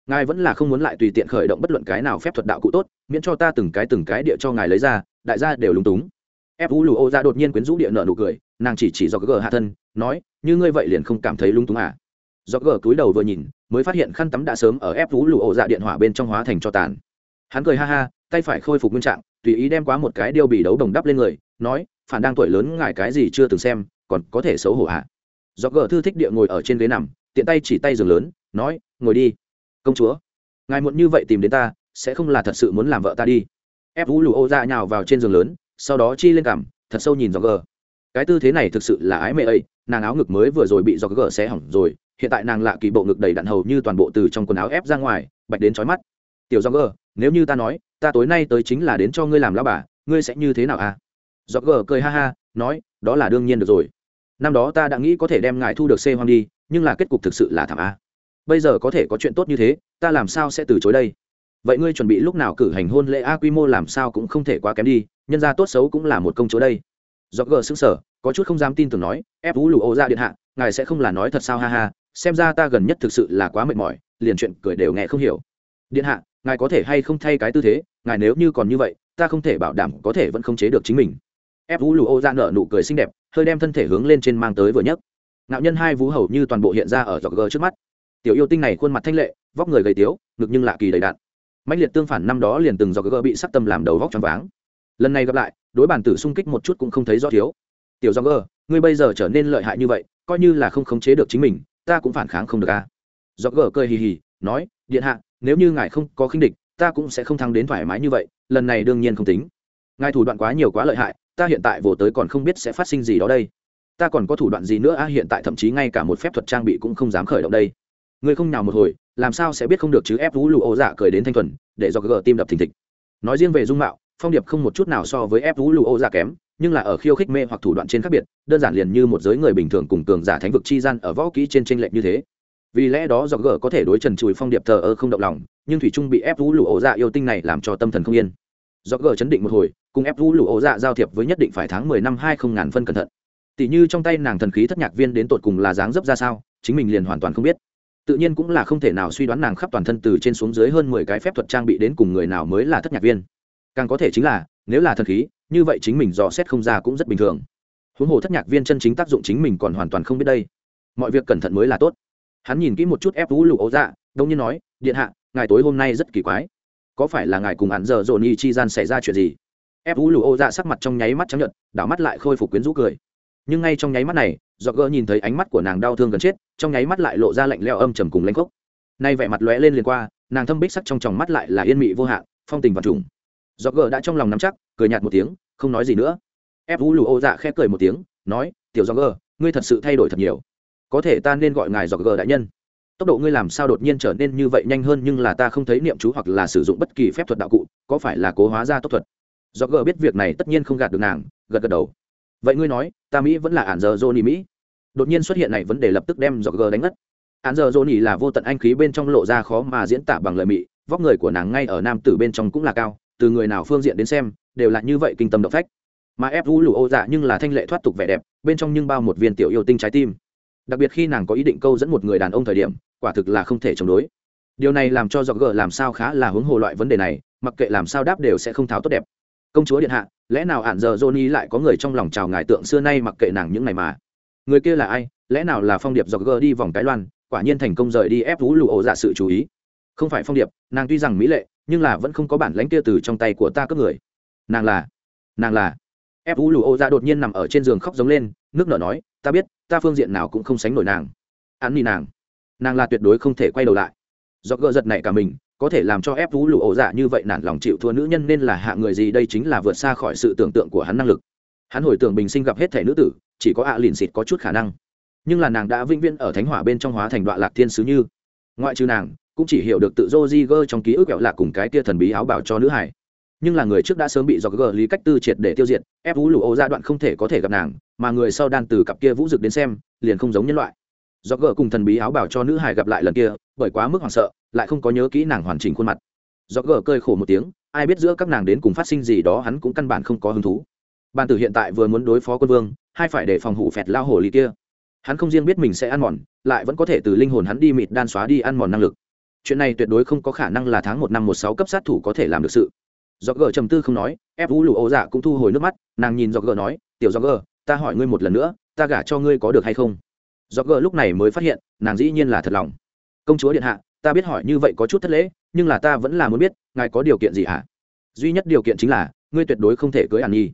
ngài vẫn là không muốn lại tùy tiện khởi động bất luận cái nào phép thuật đạo cụ tốt, miễn cho ta từng cái từng cái địa cho ngài lấy ra, đại gia đều lúng túng. Ép vũ Lù ô dạ đột nhiên quyến rũ địa nợ nụ cười, nàng chỉ chỉ do gờ hạ thân, nói, như ngươi vậy liền không cảm thấy lung túng à? Do gờ cúi đầu vừa nhìn, mới phát hiện khăn tắm đã sớm ở ép vũ lù ô dạ điện hỏa bên trong hóa thành cho tàn. Hắn cười ha ha, tay phải khôi phục nguyên trạng, tùy ý đem quá một cái điêu bì đấu đồng đắp lên người, nói, phản đang tuổi lớn ngại cái gì chưa từng xem, còn có thể xấu hổ ạ à. do gờ thư thích địa ngồi ở trên ghế nằm, tiện tay chỉ tay giường lớn, nói, ngồi đi công chúa, ngài muộn như vậy tìm đến ta, sẽ không là thật sự muốn làm vợ ta đi. Ép vũ lụ ô ra nhào vào trên giường lớn, sau đó chi lên cằm, thật sâu nhìn dò gờ. Cái tư thế này thực sự là ái mê ấy, nàng áo ngực mới vừa rồi bị do gờ xé hỏng rồi, hiện tại nàng lạ kỳ bộ ngực đầy đặn hầu như toàn bộ từ trong quần áo ép ra ngoài, bạch đến trói mắt. Tiểu dò gờ, nếu như ta nói, ta tối nay tới chính là đến cho ngươi làm lao bà, ngươi sẽ như thế nào à? Dò gờ cười ha ha, nói, đó là đương nhiên được rồi. Năm đó ta đã nghĩ có thể đem ngài thu được xê hoang đi, nhưng là kết cục thực sự là thảm a bây giờ có thể có chuyện tốt như thế, ta làm sao sẽ từ chối đây? Vậy ngươi chuẩn bị lúc nào cử hành hôn lễ a quy mô làm sao cũng không thể quá kém đi, nhân ra tốt xấu cũng là một công chúa đây. Do gờ xứng sở có chút không dám tin tưởng nói, ép vũ lù ô ra điện hạ, ngài sẽ không là nói thật sao ha ha, xem ra ta gần nhất thực sự là quá mệt mỏi, liền chuyện cười đều nghe không hiểu. Điện hạ, ngài có thể hay không thay cái tư thế, ngài nếu như còn như vậy, ta không thể bảo đảm có thể vẫn không chế được chính mình. Ép vũ lù ô ra nở nụ cười xinh đẹp, hơi đem thân thể hướng lên trên mang tới vừa nhất. ngạo nhân hai vú hầu như toàn bộ hiện ra ở giọt gờ trước mắt tiểu yêu tinh này khuôn mặt thanh lệ, vóc người gầy tiếu, ngực nhưng lạ kỳ đầy đạn mạnh liệt tương phản năm đó liền từng do gờ bị sắc tâm làm đầu vóc choáng váng. Lần này gặp lại, đối bản tử xung kích một chút cũng không thấy rõ thiếu. Tiểu do gờ ngươi bây giờ trở nên lợi hại như vậy, coi như là không khống chế được chính mình, ta cũng phản kháng không được a. Do gờ cười hì hì, nói, điện hạ, nếu như ngài không có khinh địch, ta cũng sẽ không thắng đến thoải mái như vậy, lần này đương nhiên không tính. Ngài thủ đoạn quá nhiều quá lợi hại, ta hiện tại vô tới còn không biết sẽ phát sinh gì đó đây. Ta còn có thủ đoạn gì nữa a, hiện tại thậm chí ngay cả một phép thuật trang bị cũng không dám khởi động đây ngươi không nào một hồi, làm sao sẽ biết không được chứ? Ép vũ lụ ô dạ cười đến thanh thuần, để do gờ tim đập thình thịch. Nói riêng về dung mạo, phong điệp không một chút nào so với ép vũ lụ ô dạ kém, nhưng là ở khiêu khích mê hoặc thủ đoạn trên khác biệt, đơn giản liền như một giới người bình thường cùng cường giả thánh vực chi gian ở võ kỹ trên tranh lệch như thế. Vì lẽ đó do gờ có thể đối trần chùi phong điệp thờ ơ không động lòng, nhưng thủy trung bị ép vũ lụ ô dạ yêu tinh này làm cho tâm thần không yên. Do gờ chấn định một hồi, cùng ép vũ lụ ô dạ giao thiệp với nhất định phải tháng mười năm hai không ngàn phân cẩn thận. Tỷ như trong tay nàng thần khí thất nhạc viên đến tột cùng là dáng dấp ra sao, chính mình liền hoàn toàn không biết tự nhiên cũng là không thể nào suy đoán nàng khắp toàn thân từ trên xuống dưới hơn mười cái phép thuật trang bị đến cùng người nào mới là thất nhạc viên. Càng có thể chính là nếu là thần khí như vậy chính mình dò xét không ra cũng rất bình thường. Huống hồ thất nhạc viên chân chính tác dụng chính mình còn hoàn toàn không biết đây. Mọi việc cẩn thận mới là tốt. Hắn nhìn kỹ một chút ép vũ lục ấu dạ đông nhiên nói điện hạ ngài tối hôm nay rất kỳ quái. Có phải là ngài cùng hắn giờ dồn y chi gian xảy ra chuyện gì? Ép vũ lục ấu dạ sắc mặt trong nháy mắt trắng nhợt, đảo mắt lại khôi phục quyến rũ cười nhưng ngay trong nháy mắt này do gỡ nhìn thấy ánh mắt của nàng đau thương gần chết, trong nháy mắt lại lộ ra lạnh leo âm trầm cùng lanh cốc nay vẻ mặt lóe lên liền qua, nàng thâm bích sắc trong tròng mắt lại là yên mị vô hạn, phong tình và trùng. Do gỡ đã trong lòng nắm chắc, cười nhạt một tiếng, không nói gì nữa. Ép vũ lù ô dạ khẽ cười một tiếng, nói, tiểu do gỡ, ngươi thật sự thay đổi thật nhiều. Có thể ta nên gọi ngài do gỡ đại nhân. Tốc độ ngươi làm sao đột nhiên trở nên như vậy nhanh hơn nhưng là ta không thấy niệm chú hoặc là sử dụng bất kỳ phép thuật đạo cụ, có phải là cố hóa ra tốc thuật? Do gỡ biết việc này tất nhiên không gạt được nàng, gật gật đầu vậy ngươi nói, ta mỹ vẫn là ản giờ johnny mỹ? Đột nhiên xuất hiện này vấn đề lập tức đem do g đánh ngất. Ản giờ johnny là vô tận anh khí bên trong lộ ra khó mà diễn tả bằng lời mỹ, vóc người của nàng ngay ở nam tử bên trong cũng là cao, từ người nào phương diện đến xem, đều là như vậy kinh tâm động phách. Mà ép vũ lụ ô dạ nhưng là thanh lệ thoát tục vẻ đẹp, bên trong nhưng bao một viên tiểu yêu tinh trái tim. Đặc biệt khi nàng có ý định câu dẫn một người đàn ông thời điểm, quả thực là không thể chống đối. Điều này làm cho dọc g làm sao khá là hướng hồ loại vấn đề này, mặc kệ làm sao đáp đều sẽ không tháo tốt đẹp công chúa điện hạ, lẽ nào ạn giờ johnny lại có người trong lòng chào ngài tượng xưa nay mặc kệ nàng những ngày mà? Người kia là ai? Lẽ nào là phong điệp dọc gờ đi vòng cái loan, quả nhiên thành công rời đi ép vũ lụ ổ dạ sự chú ý? Không phải phong điệp, nàng tuy rằng mỹ lệ, nhưng là vẫn không có bản lãnh kia từ trong tay của ta cướp người. Nàng là nàng là. Ép vũ lụ ổ dạ đột nhiên nằm ở trên giường khóc giống lên, nước nở nói, ta biết, ta phương diện nào cũng không sánh nổi nàng. An ni nàng. Nàng là tuyệt đối không thể quay đầu lại. Do gợ giật này cả mình có thể làm cho ép vũ lụ ổ dạ như vậy nản lòng chịu thua nữ nhân nên là hạ người gì đây chính là vượt xa khỏi sự tưởng tượng của hắn năng lực. Hắn hồi tưởng bình sinh gặp hết thể nữ tử, chỉ có ạ à lìn xịt có chút khả năng. Nhưng là nàng đã vĩnh viễn ở thánh hỏa bên trong hóa thành đoạn lạc thiên sứ như. Ngoại trừ nàng, cũng chỉ hiểu được tự do di gơ trong ký ức kẹo lạc cùng cái tia thần bí áo bảo cho nữ hải nhưng là người trước đã sớm bị do gờ lý cách tư triệt để tiêu diệt, ép vũ lụ ô giai dạ đoạn không thể có thể gặp nàng, mà người sau đan từ cặp kia vũ rực đến xem, liền không giống nhân loại. Do gờ cùng thần bí áo bảo cho nữ hải gặp lại lần kia, bởi quá mức hoảng sợ lại không có nhớ kỹ nàng hoàn chỉnh khuôn mặt. Do gờ cơi khổ một tiếng, ai biết giữa các nàng đến cùng phát sinh gì đó hắn cũng căn bản không có hứng thú. Ban tử hiện tại vừa muốn đối phó quân vương, hai phải để phòng hủ phẹt lao hồ ly kia. Hắn không riêng biết mình sẽ ăn mòn, lại vẫn có thể từ linh hồn hắn đi mịt đan xóa đi ăn mòn năng lực. Chuyện này tuyệt đối không có khả năng là tháng một năm một sáu cấp sát thủ có thể làm được sự. Do gờ trầm tư không nói, ép vũ lụ ô dạ cũng thu hồi nước mắt, nàng nhìn do gờ nói, tiểu do gờ ta hỏi ngươi một lần nữa, ta gả cho ngươi có được hay không? Do gờ lúc này mới phát hiện, nàng dĩ nhiên là thật lòng. Công chúa điện hạ ta biết hỏi như vậy có chút thất lễ, nhưng là ta vẫn là muốn biết, ngài có điều kiện gì hả? Duy nhất điều kiện chính là, ngươi tuyệt đối không thể cưới ạn nhi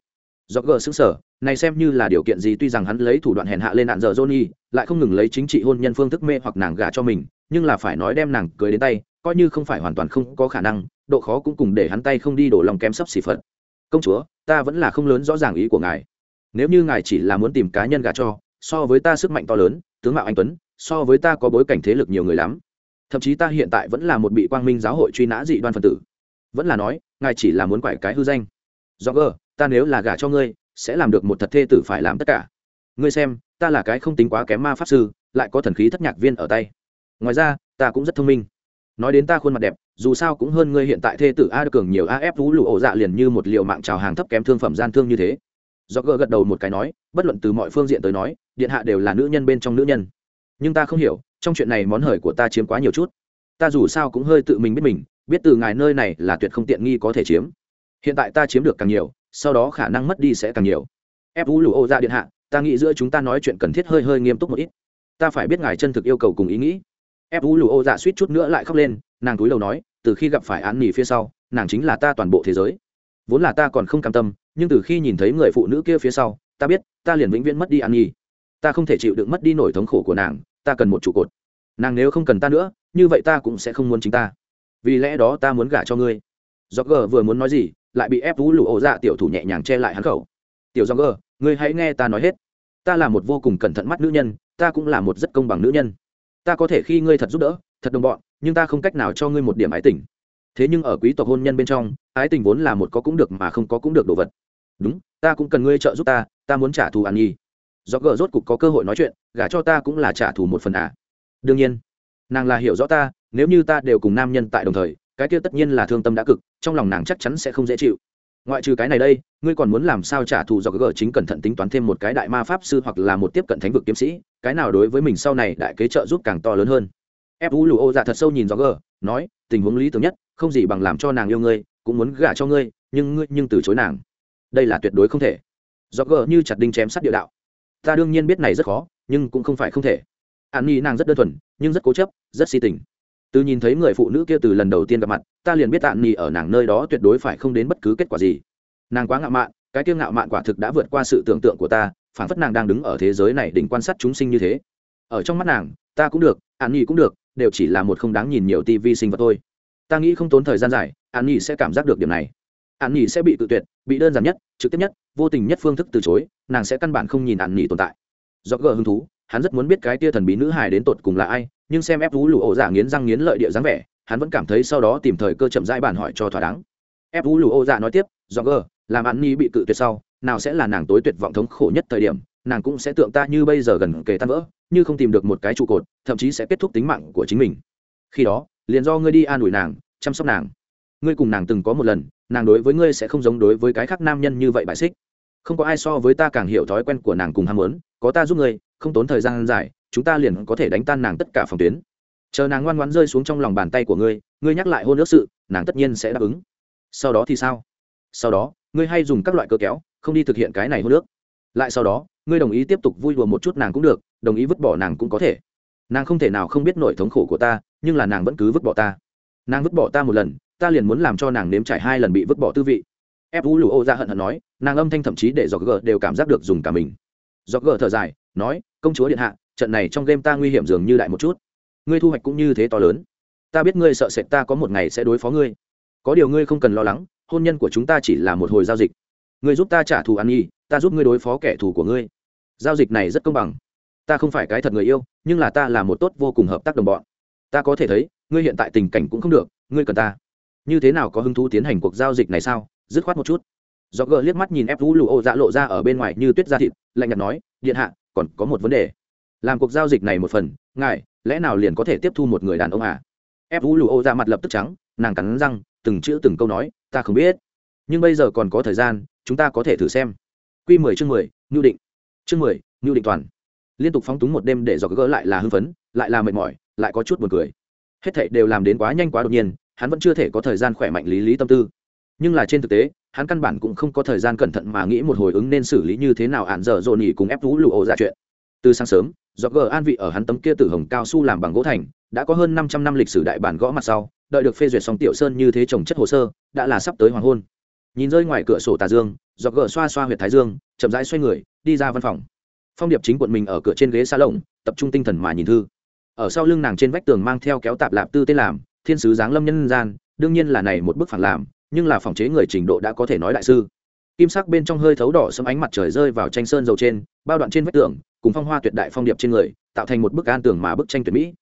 do gờ xứng sở này xem như là điều kiện gì tuy rằng hắn lấy thủ đoạn hèn hạ lên nạn giờ johnny, lại không ngừng lấy chính trị hôn nhân phương thức mê hoặc nàng gả cho mình, nhưng là phải nói đem nàng cưới đến tay, coi như không phải hoàn toàn không có khả năng, độ khó cũng cùng để hắn tay không đi đổ lòng kém sắp xỉ phật. Công chúa, ta vẫn là không lớn rõ ràng ý của ngài. Nếu như ngài chỉ là muốn tìm cá nhân gả cho, so với ta sức mạnh to lớn, tướng mạo anh tuấn, so với ta có bối cảnh thế lực nhiều người lắm thậm chí ta hiện tại vẫn là một bị quang minh giáo hội truy nã dị đoan phân tử. Vẫn là nói, ngài chỉ là muốn quải cái hư danh. Do gờ ta nếu là gả cho ngươi, sẽ làm được một thật thê tử phải làm tất cả. Ngươi xem, ta là cái không tính quá kém ma pháp sư, lại có thần khí thất nhạc viên ở tay. Ngoài ra, ta cũng rất thông minh. Nói đến ta khuôn mặt đẹp, dù sao cũng hơn ngươi hiện tại thê tử a được cường nhiều a ép vũ lụ ổ dạ liền như một liệu mạng trào hàng thấp kém thương phẩm gian thương như thế. Do gỡ gật đầu một cái nói, bất luận từ mọi phương diện tới nói, điện hạ đều là nữ nhân bên trong nữ nhân. Nhưng ta không hiểu trong chuyện này món hời của ta chiếm quá nhiều chút. Ta dù sao cũng hơi tự mình biết mình, biết từ ngài nơi này là tuyệt không tiện nghi có thể chiếm. Hiện tại ta chiếm được càng nhiều, sau đó khả năng mất đi sẽ càng nhiều. Ép vũ lụ ô ra điện hạ, ta nghĩ giữa chúng ta nói chuyện cần thiết hơi hơi nghiêm túc một ít. Ta phải biết ngài chân thực yêu cầu cùng ý nghĩ. Ép vũ lụ ô dạ suýt chút nữa lại khóc lên, nàng túi đầu nói, từ khi gặp phải án nỉ phía sau, nàng chính là ta toàn bộ thế giới. Vốn là ta còn không cam tâm, nhưng từ khi nhìn thấy người phụ nữ kia phía sau, ta biết, ta liền vĩnh viễn mất đi an nhi. Ta không thể chịu được mất đi nổi thống khổ của nàng ta cần một trụ cột. Nàng nếu không cần ta nữa, như vậy ta cũng sẽ không muốn chính ta. Vì lẽ đó ta muốn gả cho ngươi. Do gờ vừa muốn nói gì, lại bị ép vũ lụ ổ dạ tiểu thủ nhẹ nhàng che lại hắn khẩu. Tiểu do gờ, ngươi hãy nghe ta nói hết. Ta là một vô cùng cẩn thận mắt nữ nhân, ta cũng là một rất công bằng nữ nhân. Ta có thể khi ngươi thật giúp đỡ, thật đồng bọn, nhưng ta không cách nào cho ngươi một điểm ái tình. Thế nhưng ở quý tộc hôn nhân bên trong, ái tình vốn là một có cũng được mà không có cũng được đồ vật. Đúng, ta cũng cần ngươi trợ giúp ta ta muốn trả thù an nhi do gờ rốt cục có cơ hội nói chuyện, gả cho ta cũng là trả thù một phần à. đương nhiên, nàng là hiểu rõ ta, nếu như ta đều cùng nam nhân tại đồng thời, cái kia tất nhiên là thương tâm đã cực, trong lòng nàng chắc chắn sẽ không dễ chịu. Ngoại trừ cái này đây, ngươi còn muốn làm sao trả thù do gờ chính cẩn thận tính toán thêm một cái đại ma pháp sư hoặc là một tiếp cận thánh vực kiếm sĩ, cái nào đối với mình sau này đại kế trợ giúp càng to lớn hơn. Ép u lù ô dạ thật sâu nhìn do gờ, nói, tình huống lý tưởng nhất, không gì bằng làm cho nàng yêu ngươi, cũng muốn gả cho ngươi, nhưng ngươi nhưng từ chối nàng. Đây là tuyệt đối không thể. Do gờ như chặt đinh chém sát địa đạo ta đương nhiên biết này rất khó, nhưng cũng không phải không thể. An nhi nàng rất đơn thuần, nhưng rất cố chấp, rất si tình. Từ nhìn thấy người phụ nữ kia từ lần đầu tiên gặp mặt, ta liền biết an nhi ở nàng nơi đó tuyệt đối phải không đến bất cứ kết quả gì. Nàng quá ngạo mạn, cái kiêng ngạo mạn quả thực đã vượt qua sự tưởng tượng của ta phản phất nàng đang đứng ở thế giới này đỉnh quan sát chúng sinh như thế. Ở trong mắt nàng, ta cũng được, an nhi cũng được, đều chỉ là một không đáng nhìn nhiều tivi sinh vật thôi. Ta nghĩ không tốn thời gian dài, an nhi sẽ cảm giác được điểm này. An nhi sẽ bị tự tuyệt, bị đơn giản nhất trực tiếp nhất, vô tình nhất phương thức từ chối, nàng sẽ căn bản không nhìn an nỉ tồn tại. Do gờ hứng thú, hắn rất muốn biết cái tia thần bí nữ hài đến tột cùng là ai, nhưng xem ép vũ lụ ổ giả nghiến răng nghiến lợi địa dáng vẻ, hắn vẫn cảm thấy sau đó tìm thời cơ chậm rãi bản hỏi cho thỏa đáng. Ép vũ lụ ổ giả nói tiếp, do gờ, làm an nhi bị cự tuyệt sau, nào sẽ là nàng tối tuyệt vọng thống khổ nhất thời điểm, nàng cũng sẽ tượng ta như bây giờ gần kề tan vỡ, như không tìm được một cái trụ cột, thậm chí sẽ kết thúc tính mạng của chính mình. Khi đó, liền do ngươi đi an ủi nàng, chăm sóc nàng ngươi cùng nàng từng có một lần, nàng đối với ngươi sẽ không giống đối với cái khác nam nhân như vậy bại xích. Không có ai so với ta càng hiểu thói quen của nàng cùng ham muốn, có ta giúp ngươi, không tốn thời gian dài, chúng ta liền có thể đánh tan nàng tất cả phòng tuyến. Chờ nàng ngoan ngoãn rơi xuống trong lòng bàn tay của ngươi ngươi nhắc lại hôn ước sự, nàng tất nhiên sẽ đáp ứng. Sau đó thì sao? Sau đó, ngươi hay dùng các loại cơ kéo, không đi thực hiện cái này hôn ước. Lại sau đó, ngươi đồng ý tiếp tục vui đùa một chút nàng cũng được, đồng ý vứt bỏ nàng cũng có thể. Nàng không thể nào không biết nỗi thống khổ của ta, nhưng là nàng vẫn cứ vứt bỏ ta. Nàng vứt bỏ ta một lần ta liền muốn làm cho nàng nếm trải hai lần bị vứt bỏ tư vị. Ép vũ lù ô ra hận hận nói, nàng âm thanh thậm chí để dọc gờ đều cảm giác được dùng cả mình. Dọc gờ thở dài, nói, công chúa điện hạ, trận này trong game ta nguy hiểm dường như lại một chút. Ngươi thu hoạch cũng như thế to lớn. Ta biết ngươi sợ sệt ta có một ngày sẽ đối phó ngươi. Có điều ngươi không cần lo lắng, hôn nhân của chúng ta chỉ là một hồi giao dịch. Ngươi giúp ta trả thù ăn nhi, ta giúp ngươi đối phó kẻ thù của ngươi. Giao dịch này rất công bằng. Ta không phải cái thật người yêu, nhưng là ta là một tốt vô cùng hợp tác đồng bọn. Ta có thể thấy, ngươi hiện tại tình cảnh cũng không được, ngươi cần ta như thế nào có hứng thú tiến hành cuộc giao dịch này sao? Dứt khoát một chút. Do gờ liếc mắt nhìn ép vũ lụ ô dạ lộ ra ở bên ngoài như tuyết da thịt, lạnh nhạt nói, điện hạ, còn có một vấn đề. Làm cuộc giao dịch này một phần, ngài, lẽ nào liền có thể tiếp thu một người đàn ông à? Ép vũ lụ ô dạ mặt lập tức trắng, nàng cắn răng, từng chữ từng câu nói, ta không biết. Nhưng bây giờ còn có thời gian, chúng ta có thể thử xem. Q mười chương mười ngưu định. Chương mười ngưu định toàn. Liên tục phóng túng một đêm để dò gỡ lại là hưng phấn, lại là mệt mỏi, lại có chút buồn cười. Hết thảy đều làm đến quá nhanh quá đột nhiên hắn vẫn chưa thể có thời gian khỏe mạnh lý lý tâm tư. Nhưng là trên thực tế, hắn căn bản cũng không có thời gian cẩn thận mà nghĩ một hồi ứng nên xử lý như thế nào ạn dở dồn nhỉ cùng ép vũ lụ ổ ra chuyện. Từ sáng sớm, do gờ an vị ở hắn tấm kia tử hồng cao su làm bằng gỗ thành, đã có hơn 500 năm lịch sử đại bản gõ mặt sau, đợi được phê duyệt xong tiểu sơn như thế trồng chất hồ sơ, đã là sắp tới hoàng hôn. Nhìn rơi ngoài cửa sổ tà dương, do gờ xoa xoa huyệt thái dương, chậm rãi xoay người, đi ra văn phòng. Phong điệp chính quận mình ở cửa trên ghế xa lồng tập trung tinh thần mà nhìn thư. Ở sau lưng nàng trên vách tường mang theo kéo tạp lạp tư tên làm thiên sứ giáng lâm nhân gian, đương nhiên là này một bức phản làm, nhưng là phòng chế người trình độ đã có thể nói đại sư. Kim sắc bên trong hơi thấu đỏ sấm ánh mặt trời rơi vào tranh sơn dầu trên, bao đoạn trên vách tường, cùng phong hoa tuyệt đại phong điệp trên người, tạo thành một bức an tường mà bức tranh tuyệt mỹ.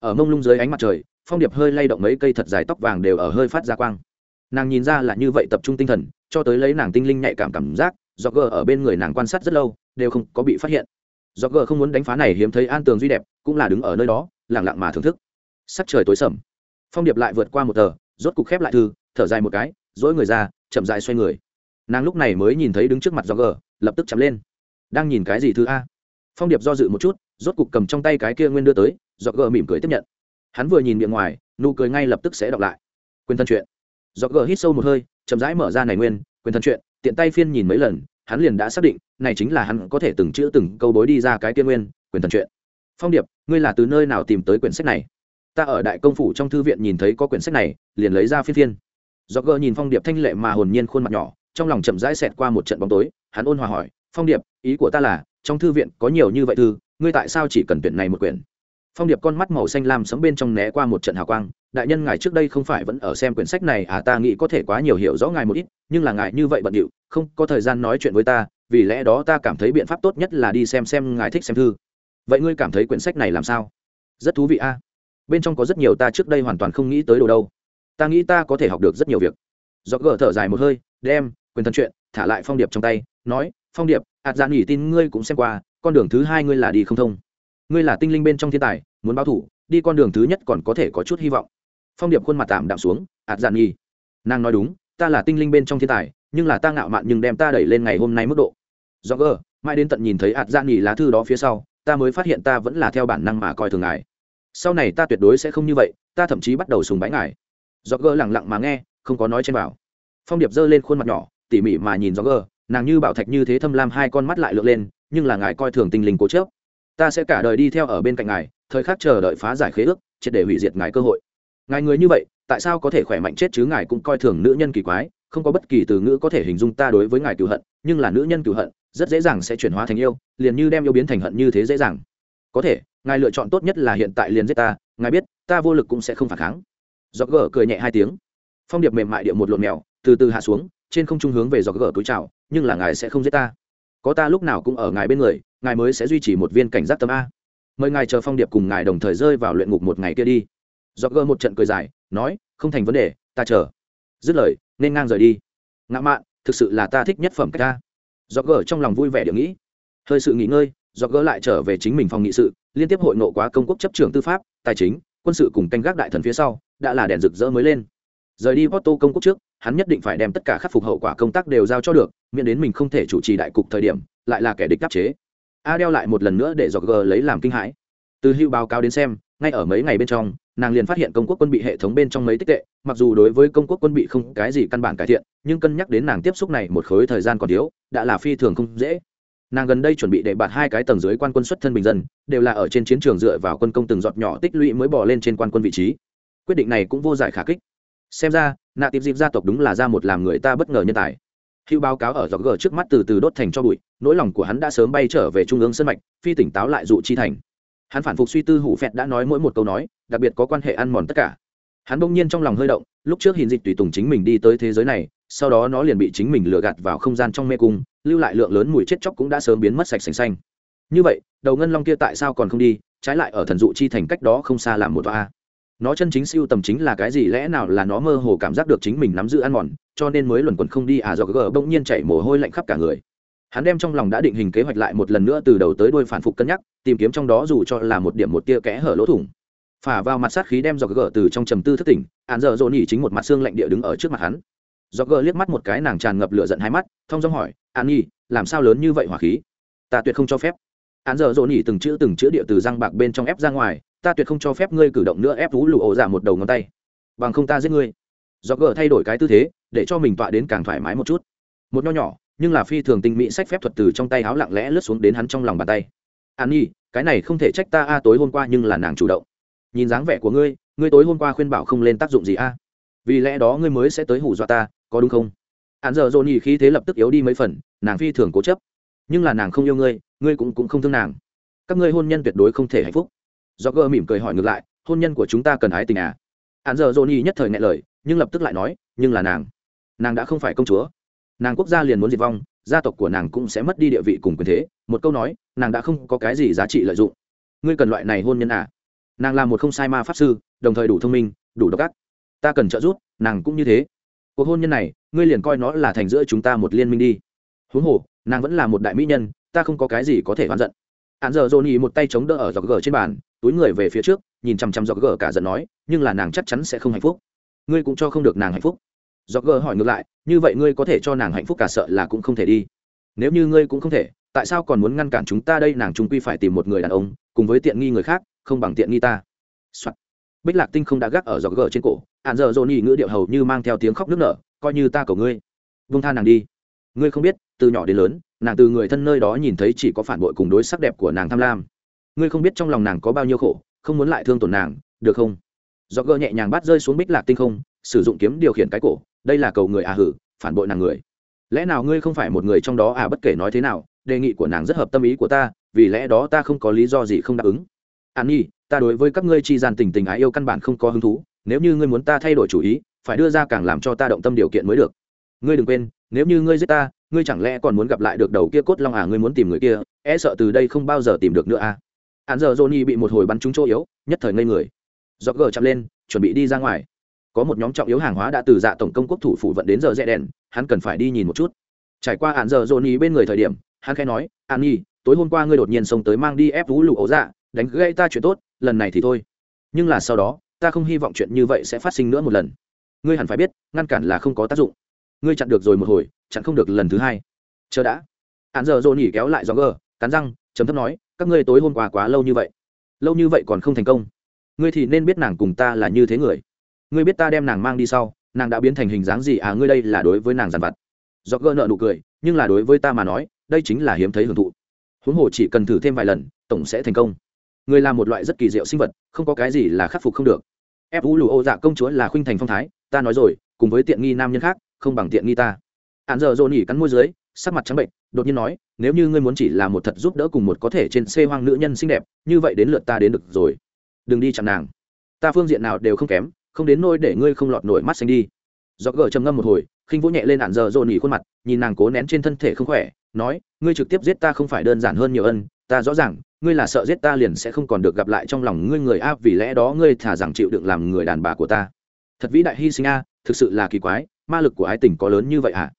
Ở mông lung dưới ánh mặt trời, phong điệp hơi lay động mấy cây thật dài tóc vàng đều ở hơi phát ra quang. Nàng nhìn ra là như vậy tập trung tinh thần, cho tới lấy nàng tinh linh nhạy cảm cảm giác do gờ ở bên người nàng quan sát rất lâu, đều không có bị phát hiện. Do gờ không muốn đánh phá này hiếm thấy an tường duy đẹp, cũng là đứng ở nơi đó lẳng lặng mà thưởng thức. Sắc trời tối sầm phong điệp lại vượt qua một tờ, rốt cục khép lại thư, thở dài một cái, dỗi người ra, chậm dài xoay người. Nàng lúc này mới nhìn thấy đứng trước mặt do gờ lập tức chậm lên. Đang nhìn cái gì thư a? Phong điệp do dự một chút, rốt cục cầm trong tay cái kia nguyên đưa tới do gờ mỉm cười tiếp nhận. Hắn vừa nhìn miệng ngoài, nụ cười ngay lập tức sẽ đọc lại. Quyền thân chuyện. Do gờ hít sâu một hơi, chậm rãi mở ra này nguyên, quyền thân chuyện, tiện tay phiên nhìn mấy lần, hắn liền đã xác định, này chính là hắn có thể từng chữ từng câu bối đi ra cái kia nguyên, quyền thân chuyện. Phong điệp, ngươi là từ nơi nào tìm tới quyển sách này? Ta ở đại công phủ trong thư viện nhìn thấy có quyển sách này, liền lấy ra phiên phiên. Do gờ nhìn phong điệp thanh lệ mà hồn nhiên khuôn mặt nhỏ, trong lòng chậm rãi xẹt qua một trận bóng tối, hắn ôn hòa hỏi, phong điệp, ý của ta là, trong thư viện có nhiều như vậy thư, ngươi tại sao chỉ cần tuyển này một quyển? Phong điệp con mắt màu xanh lam sấm bên trong né qua một trận hào quang, đại nhân ngài trước đây không phải vẫn ở xem quyển sách này à ta nghĩ có thể quá nhiều hiểu rõ ngài một ít, nhưng là ngài như vậy bận điệu, không có thời gian nói chuyện với ta, vì lẽ đó ta cảm thấy biện pháp tốt nhất là đi xem xem ngài thích xem thư. Vậy ngươi cảm thấy quyển sách này làm sao? Rất thú vị a bên trong có rất nhiều ta trước đây hoàn toàn không nghĩ tới đồ đâu. Ta nghĩ ta có thể học được rất nhiều việc. Do gờ thở dài một hơi, đem quyền thân chuyện thả lại phong điệp trong tay, nói, phong điệp, hạt dạ nghỉ tin ngươi cũng xem qua, con đường thứ hai ngươi là đi không thông. Ngươi là tinh linh bên trong thiên tài, muốn báo thủ, đi con đường thứ nhất còn có thể có chút hy vọng. Phong điệp khuôn mặt tạm đạm xuống, hạt dạ nghỉ. Nàng nói đúng, ta là tinh linh bên trong thiên tài, nhưng là ta ngạo mạn nhưng đem ta đẩy lên ngày hôm nay mức độ. Do gờ mãi đến tận nhìn thấy hạt dạ nghỉ lá thư đó phía sau, ta mới phát hiện ta vẫn là theo bản năng mà coi thường ngài sau này ta tuyệt đối sẽ không như vậy, ta thậm chí bắt đầu sùng bái ngài. Do gơ lẳng lặng mà nghe, không có nói trên bảo. Phong điệp giơ lên khuôn mặt nhỏ, tỉ mỉ mà nhìn do gơ, nàng như bảo thạch như thế thâm lam hai con mắt lại lượn lên, nhưng là ngài coi thường tinh linh cố chớp. Ta sẽ cả đời đi theo ở bên cạnh ngài, thời khắc chờ đợi phá giải khế ước, triệt để hủy diệt ngài cơ hội. Ngài người như vậy, tại sao có thể khỏe mạnh chết chứ ngài cũng coi thường nữ nhân kỳ quái, không có bất kỳ từ ngữ có thể hình dung ta đối với ngài cựu hận, nhưng là nữ nhân cựu hận, rất dễ dàng sẽ chuyển hóa thành yêu, liền như đem yêu biến thành hận như thế dễ dàng có thể, ngài lựa chọn tốt nhất là hiện tại liền giết ta, ngài biết, ta vô lực cũng sẽ không phản kháng. Do gờ cười nhẹ hai tiếng. Phong điệp mềm mại điệu một lộn mèo, từ từ hạ xuống, trên không trung hướng về do gờ túi trào nhưng là ngài sẽ không giết ta. Có ta lúc nào cũng ở ngài bên người, ngài mới sẽ duy trì một viên cảnh giác tâm a. Mời ngài chờ phong điệp cùng ngài đồng thời rơi vào luyện ngục một ngày kia đi. Do gờ một trận cười dài, nói, không thành vấn đề, ta chờ. Dứt lời, nên ngang rời đi. Ngã mạn, thực sự là ta thích nhất phẩm cách ta do gờ trong lòng vui vẻ địa nghĩ. Hơi sự nghỉ ngơi do gỡ lại trở về chính mình phòng nghị sự, liên tiếp hội nộ quá công quốc chấp trưởng tư pháp, tài chính, quân sự cùng canh gác đại thần phía sau, đã là đèn rực rỡ mới lên. Rời đi porto công quốc trước, hắn nhất định phải đem tất cả khắc phục hậu quả công tác đều giao cho được, miễn đến mình không thể chủ trì đại cục thời điểm, lại là kẻ địch đắc chế. A đeo lại một lần nữa để dọc g lấy làm kinh hãi. Từ hưu báo cáo đến xem, ngay ở mấy ngày bên trong, nàng liền phát hiện công quốc quân bị hệ thống bên trong mấy tích tệ, mặc dù đối với công quốc quân bị không cái gì căn bản cải thiện, nhưng cân nhắc đến nàng tiếp xúc này một khối thời gian còn thiếu, đã là phi thường không dễ nàng gần đây chuẩn bị để bạt hai cái tầng dưới quan quân xuất thân bình dân, đều là ở trên chiến trường dựa vào quân công từng giọt nhỏ tích lũy mới bỏ lên trên quan quân vị trí. Quyết định này cũng vô giải khả kích. Xem ra, nạ tiếp dịp gia tộc đúng là ra một làm người ta bất ngờ nhân tài. Hữu báo cáo ở dọc gờ trước mắt từ từ đốt thành cho bụi, nỗi lòng của hắn đã sớm bay trở về trung ương sân mạch, phi tỉnh táo lại dụ chi thành. Hắn phản phục suy tư hủ phẹt đã nói mỗi một câu nói, đặc biệt có quan hệ ăn mòn tất cả. Hắn bỗng nhiên trong lòng hơi động, lúc trước hình dịch tùy tùng chính mình đi tới thế giới này sau đó nó liền bị chính mình lừa gạt vào không gian trong mê cung, lưu lại lượng lớn mùi chết chóc cũng đã sớm biến mất sạch sành xanh. Như vậy, đầu ngân long kia tại sao còn không đi, trái lại ở thần dụ chi thành cách đó không xa làm một toa nó chân chính siêu tầm chính là cái gì lẽ nào là nó mơ hồ cảm giác được chính mình nắm giữ ăn mòn, cho nên mới luẩn quẩn không đi à do gờ, bỗng nhiên chảy mồ hôi lạnh khắp cả người. Hắn đem trong lòng đã định hình kế hoạch lại một lần nữa từ đầu tới đuôi phản phục cân nhắc, tìm kiếm trong đó dù cho là một điểm một tia kẽ hở lỗ thủng. Phả vào mặt sát khí đem dọc gờ từ trong trầm tư thất tỉnh hắn giờ dồn nhỉ chính một mặt xương lạnh địa đứng ở trước mặt hắn dọc gờ liếc mắt một cái nàng tràn ngập lửa giận hai mắt thong dong hỏi, an nhi, làm sao lớn như vậy hỏa khí? Ta tuyệt không cho phép. Án giờ dồn nhỉ từng chữ từng chữ địa từ răng bạc bên trong ép ra ngoài, ta tuyệt không cho phép ngươi cử động nữa ép vũ lụ ổ giả một đầu ngón tay. Bằng không ta giết ngươi. Dọc gờ thay đổi cái tư thế, để cho mình tọa đến càng thoải mái một chút. Một nho nhỏ, nhưng là phi thường tinh mỹ sách phép thuật từ trong tay áo lặng lẽ lướt xuống đến hắn trong lòng bàn tay. An nhi, cái này không thể trách ta a, tối hôm qua nhưng là nàng chủ động. Nhìn dáng vẻ của ngươi ngươi tối hôm qua khuyên bảo không lên tác dụng gì a. Vì lẽ đó ngươi mới sẽ tới hù dọa ta có đúng không? Hạn giờ dồn nhì khí thế lập tức yếu đi mấy phần, nàng phi thường cố chấp. Nhưng là nàng không yêu ngươi ngươi cũng cũng không thương nàng. Các ngươi hôn nhân tuyệt đối không thể hạnh phúc. Do gơ mỉm cười hỏi ngược lại, hôn nhân của chúng ta cần ái tình à? Hạn giờ dồn nhì nhất thời ngại lời, nhưng lập tức lại nói, nhưng là nàng. Nàng đã không phải công chúa. Nàng quốc gia liền muốn diệt vong, gia tộc của nàng cũng sẽ mất đi địa vị cùng quyền thế. Một câu nói, nàng đã không có cái gì giá trị lợi dụng. Ngươi cần loại này hôn nhân à? Nàng là một không sai ma pháp sư, đồng thời đủ thông minh, đủ độc ác. Ta cần trợ giúp, nàng cũng như thế cuộc hôn nhân này, ngươi liền coi nó là thành giữa chúng ta một liên minh đi. Huống hồ, nàng vẫn là một đại mỹ nhân, ta không có cái gì có thể oán giận. Hạn giờ dồn ý một tay chống đỡ ở dọc gờ trên bàn, túi người về phía trước, nhìn chằm chằm dọc gờ cả giận nói, nhưng là nàng chắc chắn sẽ không hạnh phúc. Ngươi cũng cho không được nàng hạnh phúc. Dọc gờ hỏi ngược lại, như vậy ngươi có thể cho nàng hạnh phúc cả sợ là cũng không thể đi. Nếu như ngươi cũng không thể, tại sao còn muốn ngăn cản chúng ta đây? Nàng trung quy phải tìm một người đàn ông, cùng với tiện nghi người khác, không bằng tiện nghi ta、Soạn. bích lạc tinh không đã gác ở dọc gờ trên cổ hạn giờ dồn nhị ngữ điệu hầu như mang theo tiếng khóc nức nở, coi như ta cầu ngươi vung tha nàng đi. Ngươi không biết, từ nhỏ đến lớn, nàng từ người thân nơi đó nhìn thấy chỉ có phản bội cùng đối sắc đẹp của nàng tham lam. Ngươi không biết trong lòng nàng có bao nhiêu khổ, không muốn lại thương tổn nàng, được không? Do gỡ nhẹ nhàng bắt rơi xuống bích lạc tinh không, sử dụng kiếm điều khiển cái cổ, đây là cầu người à hử, phản bội nàng người. Lẽ nào ngươi không phải một người trong đó à bất kể nói thế nào, đề nghị của nàng rất hợp tâm ý của ta, vì lẽ đó ta không có lý do gì không đáp ứng. An nhi, ta đối với các ngươi chi gian tình tình ái yêu căn bản không có hứng thú nếu như ngươi muốn ta thay đổi chủ ý, phải đưa ra càng làm cho ta động tâm điều kiện mới được. Ngươi đừng quên, nếu như ngươi giết ta, ngươi chẳng lẽ còn muốn gặp lại được đầu kia cốt long à? Ngươi muốn tìm người kia e sợ từ đây không bao giờ tìm được nữa à? Hắn giờ johnny bị một hồi bắn trúng chỗ yếu, nhất thời ngây người. Do gờ chạm lên, chuẩn bị đi ra ngoài. Có một nhóm trọng yếu hàng hóa đã từ dạ tổng công quốc thủ phủ vận đến giờ rẽ đèn, hắn cần phải đi nhìn một chút. Trải qua hắn giờ johnny bên người thời điểm, hắn khẽ nói, an nhi, tối hôm qua ngươi đột nhiên xông tới mang đi ép vũ lụ ấu dạ đánh gây ta chuyện tốt, lần này thì thôi. Nhưng là sau đó ta không hy vọng chuyện như vậy sẽ phát sinh nữa một lần. Ngươi hẳn phải biết, ngăn cản là không có tác dụng. Ngươi chặn được rồi một hồi, chặn không được lần thứ hai. Chờ đã. Hạn giờ dồn nhỉ kéo lại gió gờ, cắn răng chấm thấp nói, các ngươi tối hôm qua quá lâu như vậy. Lâu như vậy còn không thành công. Ngươi thì nên biết nàng cùng ta là như thế người. Ngươi biết ta đem nàng mang đi sau, nàng đã biến thành hình dáng gì à ngươi đây là đối với nàng giàn vặt. Do gỡ nợ nụ cười, nhưng là đối với ta mà nói, đây chính là hiếm thấy hưởng thụ. Huống hồ chỉ cần thử thêm vài lần, tổng sẽ thành công người là một loại rất kỳ diệu sinh vật, không có cái gì là khắc phục không được. Ép vũ lù ô dạ công chúa là khuynh thành phong thái, ta nói rồi, cùng với tiện nghi nam nhân khác, không bằng tiện nghi ta. Hạn giờ dồn nhỉ cắn môi dưới, sắc mặt trắng bệnh, đột nhiên nói, nếu như ngươi muốn chỉ là một thật giúp đỡ cùng một có thể trên xe hoang nữ nhân xinh đẹp, như vậy đến lượt ta đến được rồi. Đừng đi chặn nàng. Ta phương diện nào đều không kém, không đến nôi để ngươi không lọt nổi mắt xanh đi. Do gờ trầm ngâm một hồi, khinh vỗ nhẹ lên hạn giờ dồn nhỉ khuôn mặt, nhìn nàng cố nén trên thân thể không khỏe, nói, ngươi trực tiếp giết ta không phải đơn giản hơn nhiều ân, ta rõ ràng ngươi là sợ giết ta liền sẽ không còn được gặp lại trong lòng ngươi người a, vì lẽ đó ngươi thả rằng chịu đựng làm người đàn bà của ta. Thật vĩ đại hy sinh a, thực sự là kỳ quái, ma lực của ái tình có lớn như vậy à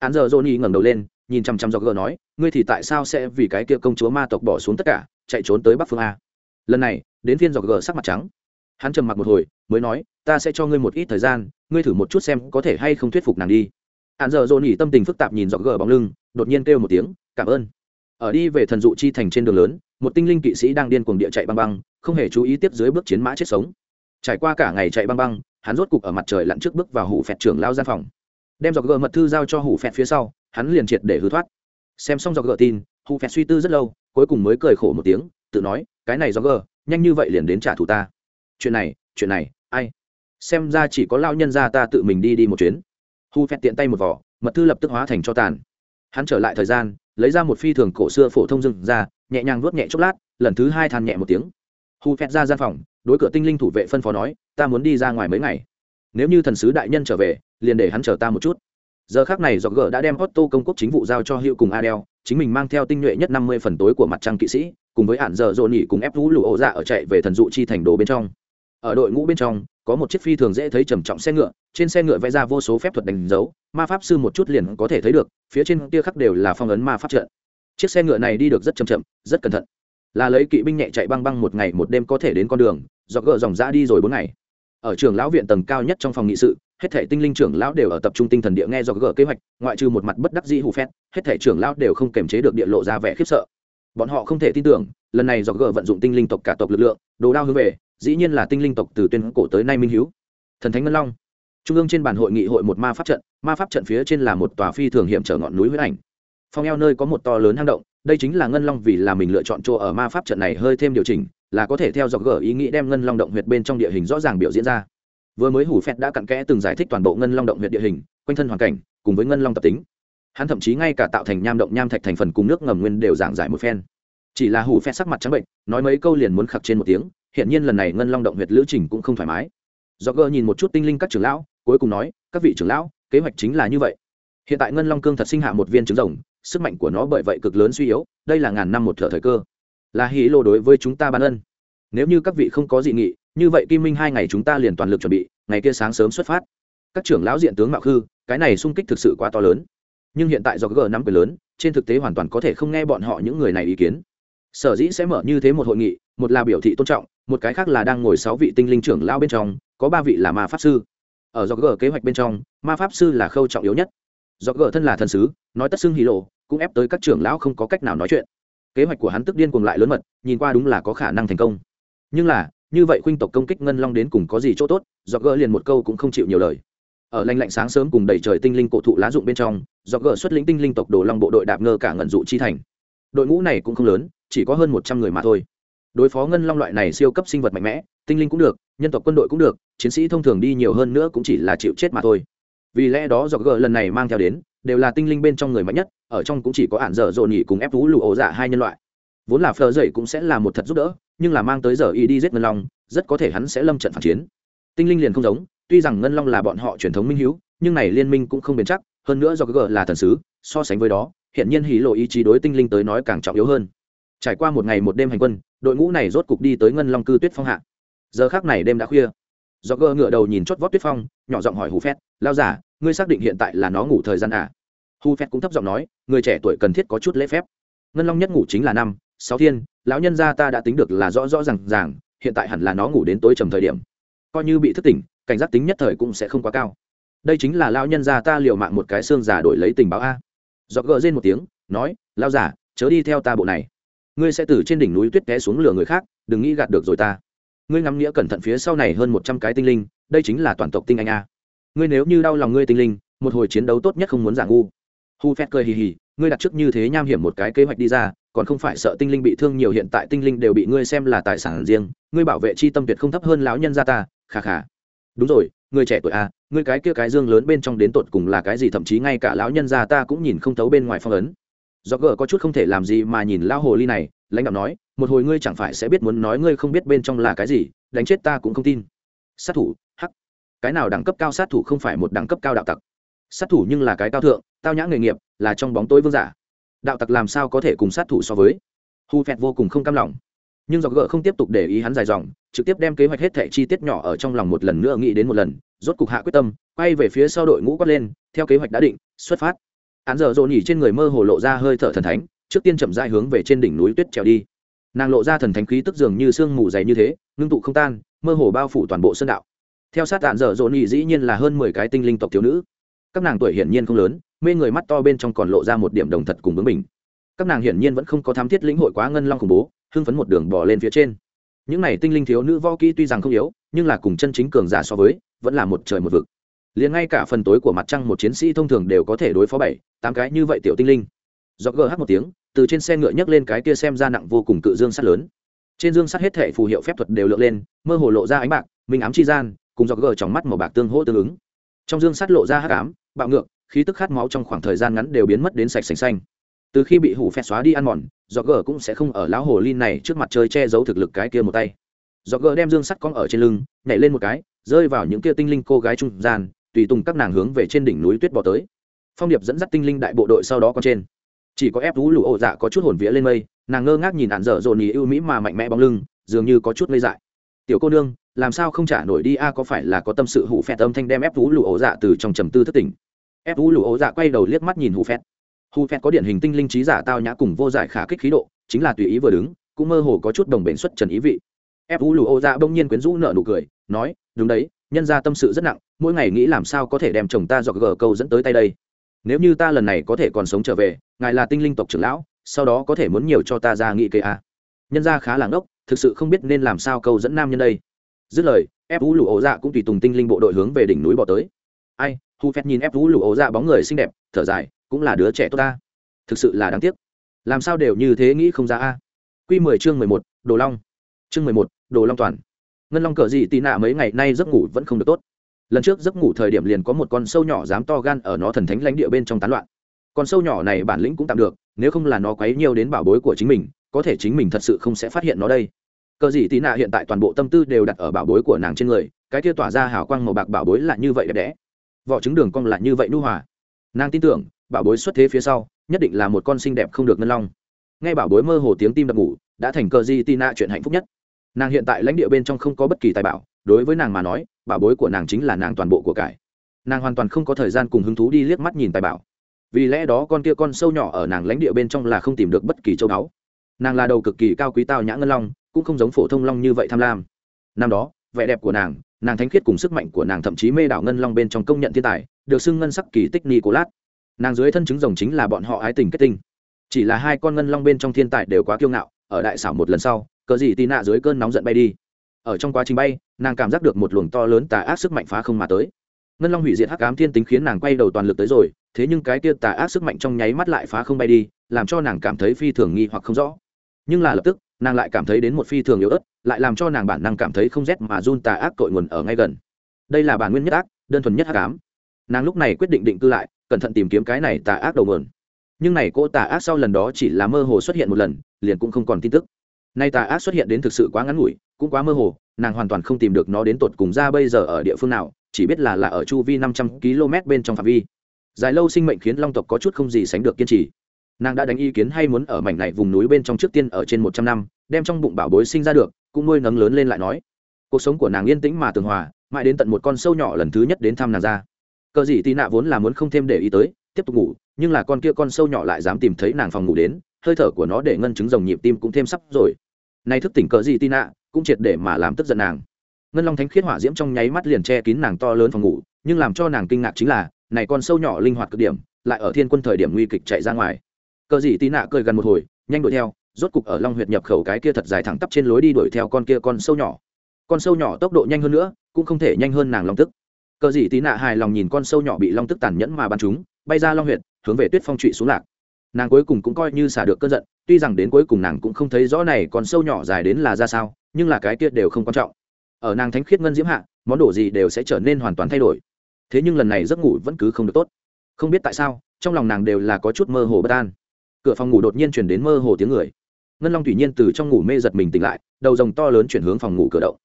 hắn giờ johnny ngẩng đầu lên, nhìn chăm chăm do gờ nói, ngươi thì tại sao sẽ vì cái kia công chúa ma tộc bỏ xuống tất cả, chạy trốn tới bắc phương a? Lần này, đến phiên do gờ sắc mặt trắng. Hắn trầm mặc một hồi, mới nói, ta sẽ cho ngươi một ít thời gian, ngươi thử một chút xem có thể hay không thuyết phục nàng đi. Hạn giờ johnny tâm tình phức tạp nhìn do gờ bóng lưng, đột nhiên kêu một tiếng, cảm ơn ở đi về thần dụ chi thành trên đường lớn, một tinh linh kỵ sĩ đang điên cuồng địa chạy băng băng, không hề chú ý tiếp dưới bước chiến mã chết sống. Trải qua cả ngày chạy băng băng, hắn rốt cục ở mặt trời lặn trước bước vào hủ phẹt trưởng lao gian phòng. Đem dọc gờ mật thư giao cho hủ phẹt phía sau, hắn liền triệt để hư thoát. Xem xong dọc gờ tin, hủ phẹt suy tư rất lâu, cuối cùng mới cười khổ một tiếng, tự nói, cái này dọc gờ, nhanh như vậy liền đến trả thù ta. Chuyện này chuyện này, ai? Xem ra chỉ có lao nhân ra ta tự mình đi đi một chuyến. Hủ phẹt tiện tay một vỏ, mật thư lập tức hóa thành cho tàn hắn trở lại thời gian, lấy ra một phi thường cổ xưa phổ thông dừng ra, nhẹ nhàng vuốt nhẹ chốc lát, lần thứ hai than nhẹ một tiếng. Hù phét ra gian phòng, đối cửa tinh linh thủ vệ phân phó nói, ta muốn đi ra ngoài mấy ngày. Nếu như thần sứ đại nhân trở về, liền để hắn chờ ta một chút. Giờ khác này do gờ đã đem otto công quốc chính vụ giao cho hiệu cùng adel, chính mình mang theo tinh nhuệ nhất năm mươi phần tối của mặt trăng kỵ sĩ, cùng với hạn giờ dồn nhỉ cùng ép vũ lụ ổ dạ ở chạy về thần dụ chi thành đồ bên trong. Ở đội ngũ bên trong có một chiếc phi thường dễ thấy trầm trọng xe ngựa, trên xe ngựa vẽ ra vô số phép thuật đánh dấu, ma pháp sư một chút liền có thể thấy được, phía trên tia khắc đều là phong ấn ma pháp trận. Chiếc xe ngựa này đi được rất chậm chậm, rất cẩn thận. Là lấy kỵ binh nhẹ chạy băng băng một ngày một đêm có thể đến con đường do gỡ dòng ra đi rồi bốn ngày. Ở trường lão viện tầng cao nhất trong phòng nghị sự, hết thể tinh linh trưởng lão đều ở tập trung tinh thần địa nghe do gỡ kế hoạch, ngoại trừ một mặt bất đắc dĩ hù phét, hết thể trưởng lão đều không kềm chế được địa lộ ra vẻ khiếp sợ. Bọn họ không thể tin tưởng, lần này do gỡ vận dụng tinh linh tộc cả tộc lực lượng, đồ đao hướng về dĩ nhiên là tinh linh tộc từ tuyên cổ tới nay minh hiếu. Thần thánh ngân long. Trung ương trên bàn hội nghị hội một ma pháp trận, ma pháp trận phía trên là một tòa phi thường hiểm trở ngọn núi huyết ảnh. Phong eo nơi có một to lớn hang động, đây chính là ngân long vì là mình lựa chọn chỗ ở ma pháp trận này hơi thêm điều chỉnh, là có thể theo dọc gở ý nghĩ đem ngân long động huyệt bên trong địa hình rõ ràng biểu diễn ra. Vừa mới hủ phẹt đã cặn kẽ từng giải thích toàn bộ ngân long động huyệt địa hình, quanh thân hoàn cảnh, cùng với ngân long tập tính. Hắn thậm chí ngay cả tạo thành nham động, nham thạch thành phần cùng nước ngầm nguyên đều giảng giải một phen. Chỉ là hủ phẹt sắc mặt trắng bệnh, nói mấy câu liền muốn khặc trên một tiếng hiện nhiên lần này ngân long động huyệt lữ trình cũng không thoải mái. Do Gơ nhìn một chút tinh linh các trưởng lão, cuối cùng nói, các vị trưởng lão, kế hoạch chính là như vậy. Hiện tại ngân long cương thật sinh hạ một viên trứng rồng, sức mạnh của nó bởi vậy cực lớn suy yếu, đây là ngàn năm một thợ thời cơ. Là hí lô đối với chúng ta ban ân. Nếu như các vị không có dị nghị, như vậy kim minh hai ngày chúng ta liền toàn lực chuẩn bị, ngày kia sáng sớm xuất phát. Các trưởng lão diện tướng mạo khư, cái này sung kích thực sự quá to lớn. Nhưng hiện tại do g năm quyền lớn, trên thực tế hoàn toàn có thể không nghe bọn họ những người này ý kiến. Sở dĩ sẽ mở như thế một hội nghị, một là biểu thị tôn trọng một cái khác là đang ngồi sáu vị tinh linh trưởng lão bên trong, có ba vị là ma pháp sư. Ở do g kế hoạch bên trong, ma pháp sư là khâu trọng yếu nhất. Do g thân là thần sứ, nói tất xưng hí lộ, cũng ép tới các trưởng lão không có cách nào nói chuyện. Kế hoạch của hắn tức điên cuồng lại lớn mật, nhìn qua đúng là có khả năng thành công. Nhưng là, như vậy khuynh tộc công kích ngân long đến cùng có gì chỗ tốt do gờ liền một câu cũng không chịu nhiều lời. Ở lanh lạnh sáng sớm cùng đầy trời tinh linh cổ thụ lá dụng bên trong do gờ xuất lĩnh tinh linh tộc đồ long bộ đội đạp ngơ cả ngẩn dụ chi thành. Đội ngũ này cũng không lớn, chỉ có hơn một trăm người mà thôi đối phó ngân long loại này siêu cấp sinh vật mạnh mẽ, tinh linh cũng được, nhân tộc quân đội cũng được, chiến sĩ thông thường đi nhiều hơn nữa cũng chỉ là chịu chết mà thôi. Vì lẽ đó dọc gờ lần này mang theo đến, đều là tinh linh bên trong người mạnh nhất, ở trong cũng chỉ có ản dở dồn nhỉ cùng ép vũ lụ ổ dạ hai nhân loại. Vốn là phờ dậy cũng sẽ là một thật giúp đỡ, nhưng là mang tới giờ y đi giết ngân long, rất có thể hắn sẽ lâm trận phản chiến. Tinh linh liền không giống, tuy rằng ngân long là bọn họ truyền thống minh hữu, nhưng này liên minh cũng không bền chắc, hơn nữa do g là thần sứ, so sánh với đó, hiện nhiên hí lộ ý chí đối tinh linh tới nói càng trọng yếu hơn trải qua một ngày một đêm hành quân, đội ngũ này rốt cục đi tới ngân long cư tuyết phong hạ. Giờ khác này đêm đã khuya. Do Gơ ngựa đầu nhìn chót vót tuyết phong, nhỏ giọng hỏi hù phét lao giả ngươi xác định hiện tại là nó ngủ thời gian à? Hù phét cũng thấp giọng nói, người trẻ tuổi cần thiết có chút lễ phép. Ngân long nhất ngủ chính là năm, sáu thiên, lão nhân gia ta đã tính được là rõ rõ r à n g ràng, hiện tại hẳn là nó ngủ đến tối trầm thời điểm. Coi như bị thức tỉnh, cảnh giác tính nhất thời cũng sẽ không quá cao. Đây chính là lão nhân gia ta liều mạng một cái xương giả đổi lấy tình báo a. Dọc gỡ rên một tiếng, nói lao giả chớ đi theo ta bộ này ngươi sẽ từ trên đỉnh núi tuyết té xuống lửa người khác đừng nghĩ gạt được rồi ta. Ngươi ngắm nghĩa cẩn thận phía sau này hơn một trăm cái tinh linh đây chính là toàn tộc tinh anh a. Ngươi nếu như đau lòng ngươi tinh linh một hồi chiến đấu tốt nhất không muốn giả ngu. Hu phét cười hì hì ngươi đặt trước như thế nham hiểm một cái kế hoạch đi ra còn không phải sợ tinh linh bị thương nhiều hiện tại tinh linh đều bị ngươi xem là tài sản riêng ngươi bảo vệ chi tâm tuyệt không thấp hơn lão nhân gia ta khà khà đúng rồi người trẻ tuổi a, ngươi cái kia cái dương lớn bên trong đến tột cùng là cái gì thậm chí ngay cả lão nhân gia ta cũng nhìn không thấu bên ngoài phong ấn do gờ có chút không thể làm gì mà nhìn lão hồ ly này, lãnh đạo nói, một hồi ngươi chẳng phải sẽ biết muốn nói ngươi không biết bên trong là cái gì, đánh chết ta cũng không tin. Sát thủ, hắc. Cái nào đẳng cấp cao sát thủ không phải một đẳng cấp cao đạo tặc? Sát thủ nhưng là cái cao thượng, tao nhã nghề nghiệp, là trong bóng tối vương giả. Đạo tặc làm sao có thể cùng sát thủ so với? Hu phẹt vô cùng không cam lòng. Nhưng do gợ không tiếp tục để ý hắn dài dòng, trực tiếp đem kế hoạch hết thẻ chi tiết nhỏ ở trong lòng một lần nữa nghĩ đến một lần, rốt cục hạ quyết tâm, quay về phía sau đội ngũ quát lên, theo kế hoạch đã định, xuất phát hắn giờ dồn nhỉ trên người mơ hồ lộ ra hơi thở thần thánh, trước tiên chậm dại hướng về trên đỉnh núi tuyết trèo đi. Nàng lộ ra thần thánh khí tức dường như sương mù dày như thế, ngưng tụ không tan, mơ hồ bao phủ toàn bộ sơn đạo. Theo sát tạn dở dỗ nhị dĩ nhiên là hơn mười cái tinh linh tộc thiếu nữ. Các nàng tuổi hiển nhiên không lớn, mê người mắt to bên trong còn lộ ra một điểm đồng thật cùng bướng mình các nàng hiển nhiên vẫn không có thám thiết lĩnh hội quá ngân long khủng bố, hưng phấn một đường bỏ lên phía trên. Những này tinh linh thiếu nữ vo kỹ tuy rằng không yếu, nhưng là cùng chân chính cường giả so với, vẫn là một trời một vực liền ngay cả phần tối của mặt trăng một chiến sĩ thông thường đều có thể đối phó bảy, tám cái như vậy tiểu tinh linh. Do gh một tiếng, từ trên xe ngựa nhấc lên cái kia xem ra nặng vô cùng cự dương sắt lớn. Trên dương sắt hết thể phù hiệu phép thuật đều lượn lên, mơ hồ lộ ra ánh bạc, minh ám chi gian, cùng do gờ trong mắt màu bạc tương hỗ tương ứng. Trong dương sắt lộ ra hắc ám, bạo ngược, khí tức khát máu trong khoảng thời gian ngắn đều biến mất đến sạch sành xanh. Từ khi bị hủ phét xóa đi ăn mòn do gờ cũng sẽ không ở lão hồ lin này trước mặt chơi che giấu thực lực cái kia một tay. Do gờ đem dương sắt cong ở trên lưng, nhảy lên một cái, rơi vào những kia tinh linh cô gái trung gian tùy tùng các nàng hướng về trên đỉnh núi tuyết bỏ tới. Phong điệp dẫn dắt tinh linh đại bộ đội sau đó còn trên. Chỉ có ép vũ lụ ổ dạ có chút hồn vía lên mây, nàng ngơ ngác nhìn ạn dở dồn ý ưu mỹ mà mạnh mẽ bóng lưng, dường như có chút ngây dại. Tiểu cô nương, làm sao không trả nổi đi a, có phải là có tâm sự hủ phẹt âm thanh đem ép vũ lụ ổ dạ từ trong trầm tư thất tỉnh? Ép vũ lụ ổ dạ quay đầu liếc mắt nhìn hủ phẹt. Hủ phẹt có điển hình tinh linh trí giả tao nhã cùng vô giải khả kích khí độ, chính là tùy ý vừa đứng, cũng mơ hồ có chút đồng bền xuất trần ý vị. Ép vũ lụ ổ dạ bỗng nhiên quyến rũ nợ nụ cười, nói, đúng đấy nhân ra tâm sự rất nặng, mỗi ngày nghĩ làm sao có thể đem chồng ta dọc gờ câu dẫn tới tay đây. Nếu như ta lần này có thể còn sống trở về, ngài là tinh linh tộc trưởng lão, sau đó có thể muốn nhiều cho ta ra nghị kê a à. nhân ra khá là ngốc, thực sự không biết nên làm sao câu dẫn nam nhân đây. Dứt lời, ép vũ lụ ổ dạ cũng tùy tùng tinh linh bộ đội hướng về đỉnh núi bỏ tới. Ai, hu phét nhìn ép vũ lụ ổ dạ bóng người xinh đẹp, thở dài, cũng là đứa trẻ tốt ta. Thực sự là đáng tiếc. Làm sao đều như thế nghĩ không ra a. Q mười chương mười một, đồ long. Chương mười một, đồ long toàn ngân long cờ gì tị nạ mấy ngày nay giấc ngủ vẫn không được tốt. Lần trước giấc ngủ thời điểm liền có một con sâu nhỏ dám to gan ở nó thần thánh lãnh địa bên trong tán loạn. Con sâu nhỏ này bản lĩnh cũng tạm được, nếu không là nó quấy nhiều đến bảo bối của chính mình, có thể chính mình thật sự không sẽ phát hiện nó đây. Cờ gì tí nạ hiện tại toàn bộ tâm tư đều đặt ở bảo bối của nàng trên người, cái kia tỏa ra hào quang màu bạc bảo bối là như vậy đẹp đẽ. Vỏ trứng đường cong là như vậy nu hòa. Nàng tin tưởng, bảo bối xuất thế phía sau, nhất định là một con xinh đẹp không được ngân long. Nghe bảo bối mơ hồ tiếng tim đập ngủ, đã thành cờ di tina chuyện hạnh phúc nhất nàng hiện tại lãnh địa bên trong không có bất kỳ tài bảo, đối với nàng mà nói bảo bối của nàng chính là nàng toàn bộ của cải. Nàng hoàn toàn không có thời gian cùng hứng thú đi liếc mắt nhìn tài bảo. Vì lẽ đó con kia con sâu nhỏ ở nàng lãnh địa bên trong là không tìm được bất kỳ châu báu. Nàng là đầu cực kỳ cao quý tao nhã ngân long, cũng không giống phổ thông long như vậy tham lam. Năm đó, vẻ đẹp của nàng nàng thánh khiết cùng sức mạnh của nàng thậm chí mê đảo ngân long bên trong công nhận thiên tài, được xưng ngân sắc kỳ tích ni cô lát. nàng dưới thân chứng rồng chính là bọn họ ái tình kết tinh. Chỉ là hai con ngân long bên trong thiên tài đều quá kiêu ngạo, ở đại xảo một lần sau cờ gì tì nạ dưới cơn nóng giận bay đi. Ở trong quá trình bay, nàng cảm giác được một luồng to lớn tà ác sức mạnh phá không mà tới. Ngân long hủy diệt hắc ám thiên tính khiến nàng quay đầu toàn lực tới rồi, thế nhưng cái kia tà ác sức mạnh trong nháy mắt lại phá không bay đi, làm cho nàng cảm thấy phi thường nghi hoặc không rõ. Nhưng là lập tức, nàng lại cảm thấy đến một phi thường yếu ớt, lại làm cho nàng bản năng cảm thấy không rét mà run tà ác cội nguồn ở ngay gần. Đây là bản nguyên nhất ác, đơn thuần nhất hắc ám. Nàng lúc này quyết định định cư lại, cẩn thận tìm kiếm cái này tà ác đầu nguồn. Nhưng này cô tà ác sau lần đó chỉ là mơ hồ xuất hiện một lần, liền cũng không còn tin tức nay tà ác xuất hiện đến thực sự quá ngắn ngủi, cũng quá mơ hồ, nàng hoàn toàn không tìm được nó đến tột cùng ra bây giờ ở địa phương nào, chỉ biết là là ở chu vi năm trăm km bên trong phạm vi. Dài lâu sinh mệnh khiến long tộc có chút không gì sánh được kiên trì. Nàng đã đánh ý kiến hay muốn ở mảnh này vùng núi bên trong trước tiên ở trên một trăm năm, đem trong bụng bảo bối sinh ra được, cũng nuôi nấng lớn lên lại nói. Cuộc sống của nàng yên tĩnh mà tường hòa, mãi đến tận một con sâu nhỏ lần thứ nhất đến thăm nàng ra. Cờ gì tị nạ vốn là muốn không thêm để ý tới, tiếp tục ngủ, nhưng là con kia con sâu nhỏ lại dám tìm thấy nàng phòng ngủ đến, hơi thở của nó để ngân chứng rồng nhịp tim cũng thêm sắp rồi nay thức tỉnh cờ gì tin ạ cũng triệt để mà làm tức giận nàng. Ngân long thánh khiết hỏa diễm trong nháy mắt liền che kín nàng to lớn phòng ngủ, nhưng làm cho nàng kinh ngạc chính là, này con sâu nhỏ linh hoạt cực điểm, lại ở thiên quân thời điểm nguy kịch chạy ra ngoài. Cờ gì tin ạ cười gần một hồi, nhanh đuổi theo, rốt cục ở long huyệt nhập khẩu cái kia thật dài thẳng tắp trên lối đi đuổi theo con kia con sâu nhỏ. Con sâu nhỏ tốc độ nhanh hơn nữa, cũng không thể nhanh hơn nàng long tức. Cờ gì tí nạ hài lòng nhìn con sâu nhỏ bị long tức tàn nhẫn mà bắn chúng bay ra long huyệt, hướng về tuyết phong trụy xuống lạc nàng cuối cùng cũng coi như xả được cơn giận, tuy rằng đến cuối cùng nàng cũng không thấy rõ này còn sâu nhỏ dài đến là ra sao, nhưng là cái kia đều không quan trọng. Ở nàng thánh khiết ngân diễm hạ, món đồ gì đều sẽ trở nên hoàn toàn thay đổi. Thế nhưng lần này giấc ngủ vẫn cứ không được tốt. Không biết tại sao, trong lòng nàng đều là có chút mơ hồ bất an. Cửa phòng ngủ đột nhiên chuyển đến mơ hồ tiếng người. Ngân long thủy nhiên từ trong ngủ mê giật mình tỉnh lại, đầu rồng to lớn chuyển hướng phòng ngủ cửa động.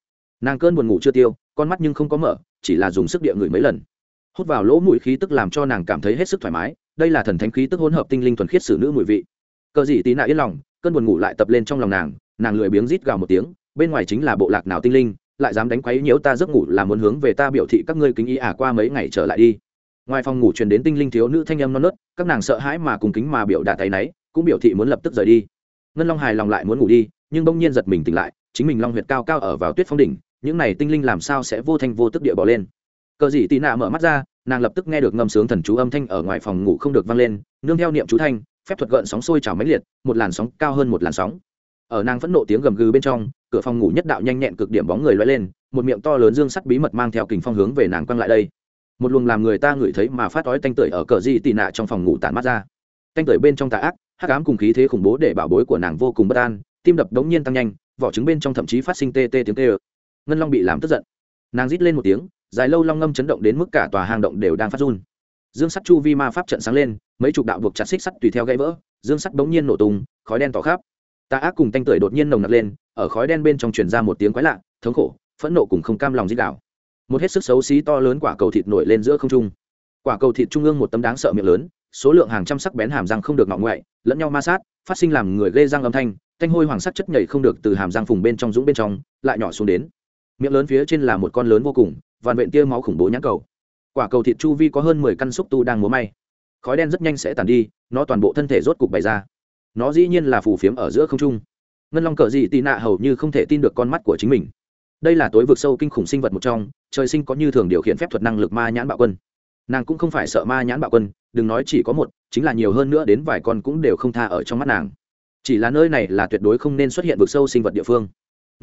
Nàng cơn buồn ngủ chưa tiêu, con mắt nhưng không có mở, chỉ là dùng sức địa người mấy lần. Hút vào lỗ mũi khí tức làm cho nàng cảm thấy hết sức thoải mái đây là thần thánh khí tức hỗn hợp tinh linh thuần khiết xử nữ mùi vị. Cờ dị tí nạ yên lòng, cơn buồn ngủ lại tập lên trong lòng nàng nàng lười biếng rít gào một tiếng, bên ngoài chính là bộ lạc nào tinh linh, lại dám đánh quấy nhiễu ta giấc ngủ là muốn hướng về ta biểu thị các ngươi kính ý à qua mấy ngày trở lại đi. Ngoài phòng ngủ truyền đến tinh linh thiếu nữ thanh âm non nớt, các nàng sợ hãi mà cùng kính mà biểu đạt tay náy, cũng biểu thị muốn lập tức rời đi. Ngân long hài lòng lại muốn ngủ đi, nhưng bỗng nhiên giật mình tỉnh lại, chính mình long huyệt cao cao ở vào tuyết phong đỉnh, những này tinh linh làm sao sẽ vô thanh vô tức địa bỏ lên. Cờ dị tị nạ mở mắt ra nàng lập tức nghe được ngâm sướng thần chú âm thanh ở ngoài phòng ngủ không được vang lên, nương theo niệm chú thanh, phép thuật gợn sóng sôi trào mãnh liệt, một làn sóng cao hơn một làn sóng. Ở nàng phẫn nộ tiếng gầm gừ bên trong, cửa phòng ngủ nhất đạo nhanh nhẹn cực điểm bóng người loay lên, một miệng to lớn dương sắt bí mật mang theo kình phong hướng về nàng quăng lại đây. Một luồng làm người ta ngửi thấy mà phát ói tanh tưởi ở cờ di tị nạ trong phòng ngủ tản mắt ra. Tanh tưởi bên trong tà ác, hắc ám cùng khí thế khủng bố để bảo bối của nàng vô cùng bất an, tim đập đống nhiên tăng nhanh, vỏ trứng bên trong thậm chí phát sinh tê tê tiếng tê ơ ngân long bị làm tức giận. Nàng rít lên một tiếng dài lâu long ngâm chấn động đến mức cả tòa hang động đều đang phát run. Dương sắt chu vi ma pháp trận sáng lên, mấy chục đạo buộc chặt xích sắt tùy theo gãy vỡ, dương sắt bỗng nhiên nổ tung, khói đen tỏ khắp. Tà ác cùng tanh tưởi đột nhiên nồng nặc lên, ở khói đen bên trong truyền ra một tiếng quái lạ, thống khổ, phẫn nộ cùng không cam lòng dích đạo một hết sức xấu xí to lớn quả cầu thịt nổi lên giữa không trung. Quả cầu thịt trung ương một tấm đáng sợ miệng lớn, số lượng hàng trăm sắc bén hàm răng không được ngọ ngoại, lẫn nhau ma sát, phát sinh làm người gây răng âm thanh thanh hôi hoàng sắc chất nhảy không được từ hàm răng phùng bên trong dũng bên trong, lại nhỏ xuống đến miệng lớn phía trên là một con lớn vô cùng, vằn vện tia máu khủng bố nhãn cầu. Quả cầu thịt chu vi có hơn mười căn xúc tu đang múa may. Khói đen rất nhanh sẽ tàn đi, nó toàn bộ thân thể rốt cục bày ra. Nó dĩ nhiên là phù phiếm ở giữa không trung. Ngân long cờ dị tị nạ hầu như không thể tin được con mắt của chính mình. Đây là tối vực sâu kinh khủng sinh vật một trong, trời sinh có như thường điều khiển phép thuật năng lực ma nhãn bạo quân. Nàng cũng không phải sợ ma nhãn bạo quân, đừng nói chỉ có một, chính là nhiều hơn nữa đến vài con cũng đều không tha ở trong mắt nàng. Chỉ là nơi này là tuyệt đối không nên xuất hiện vực sâu sinh vật địa phương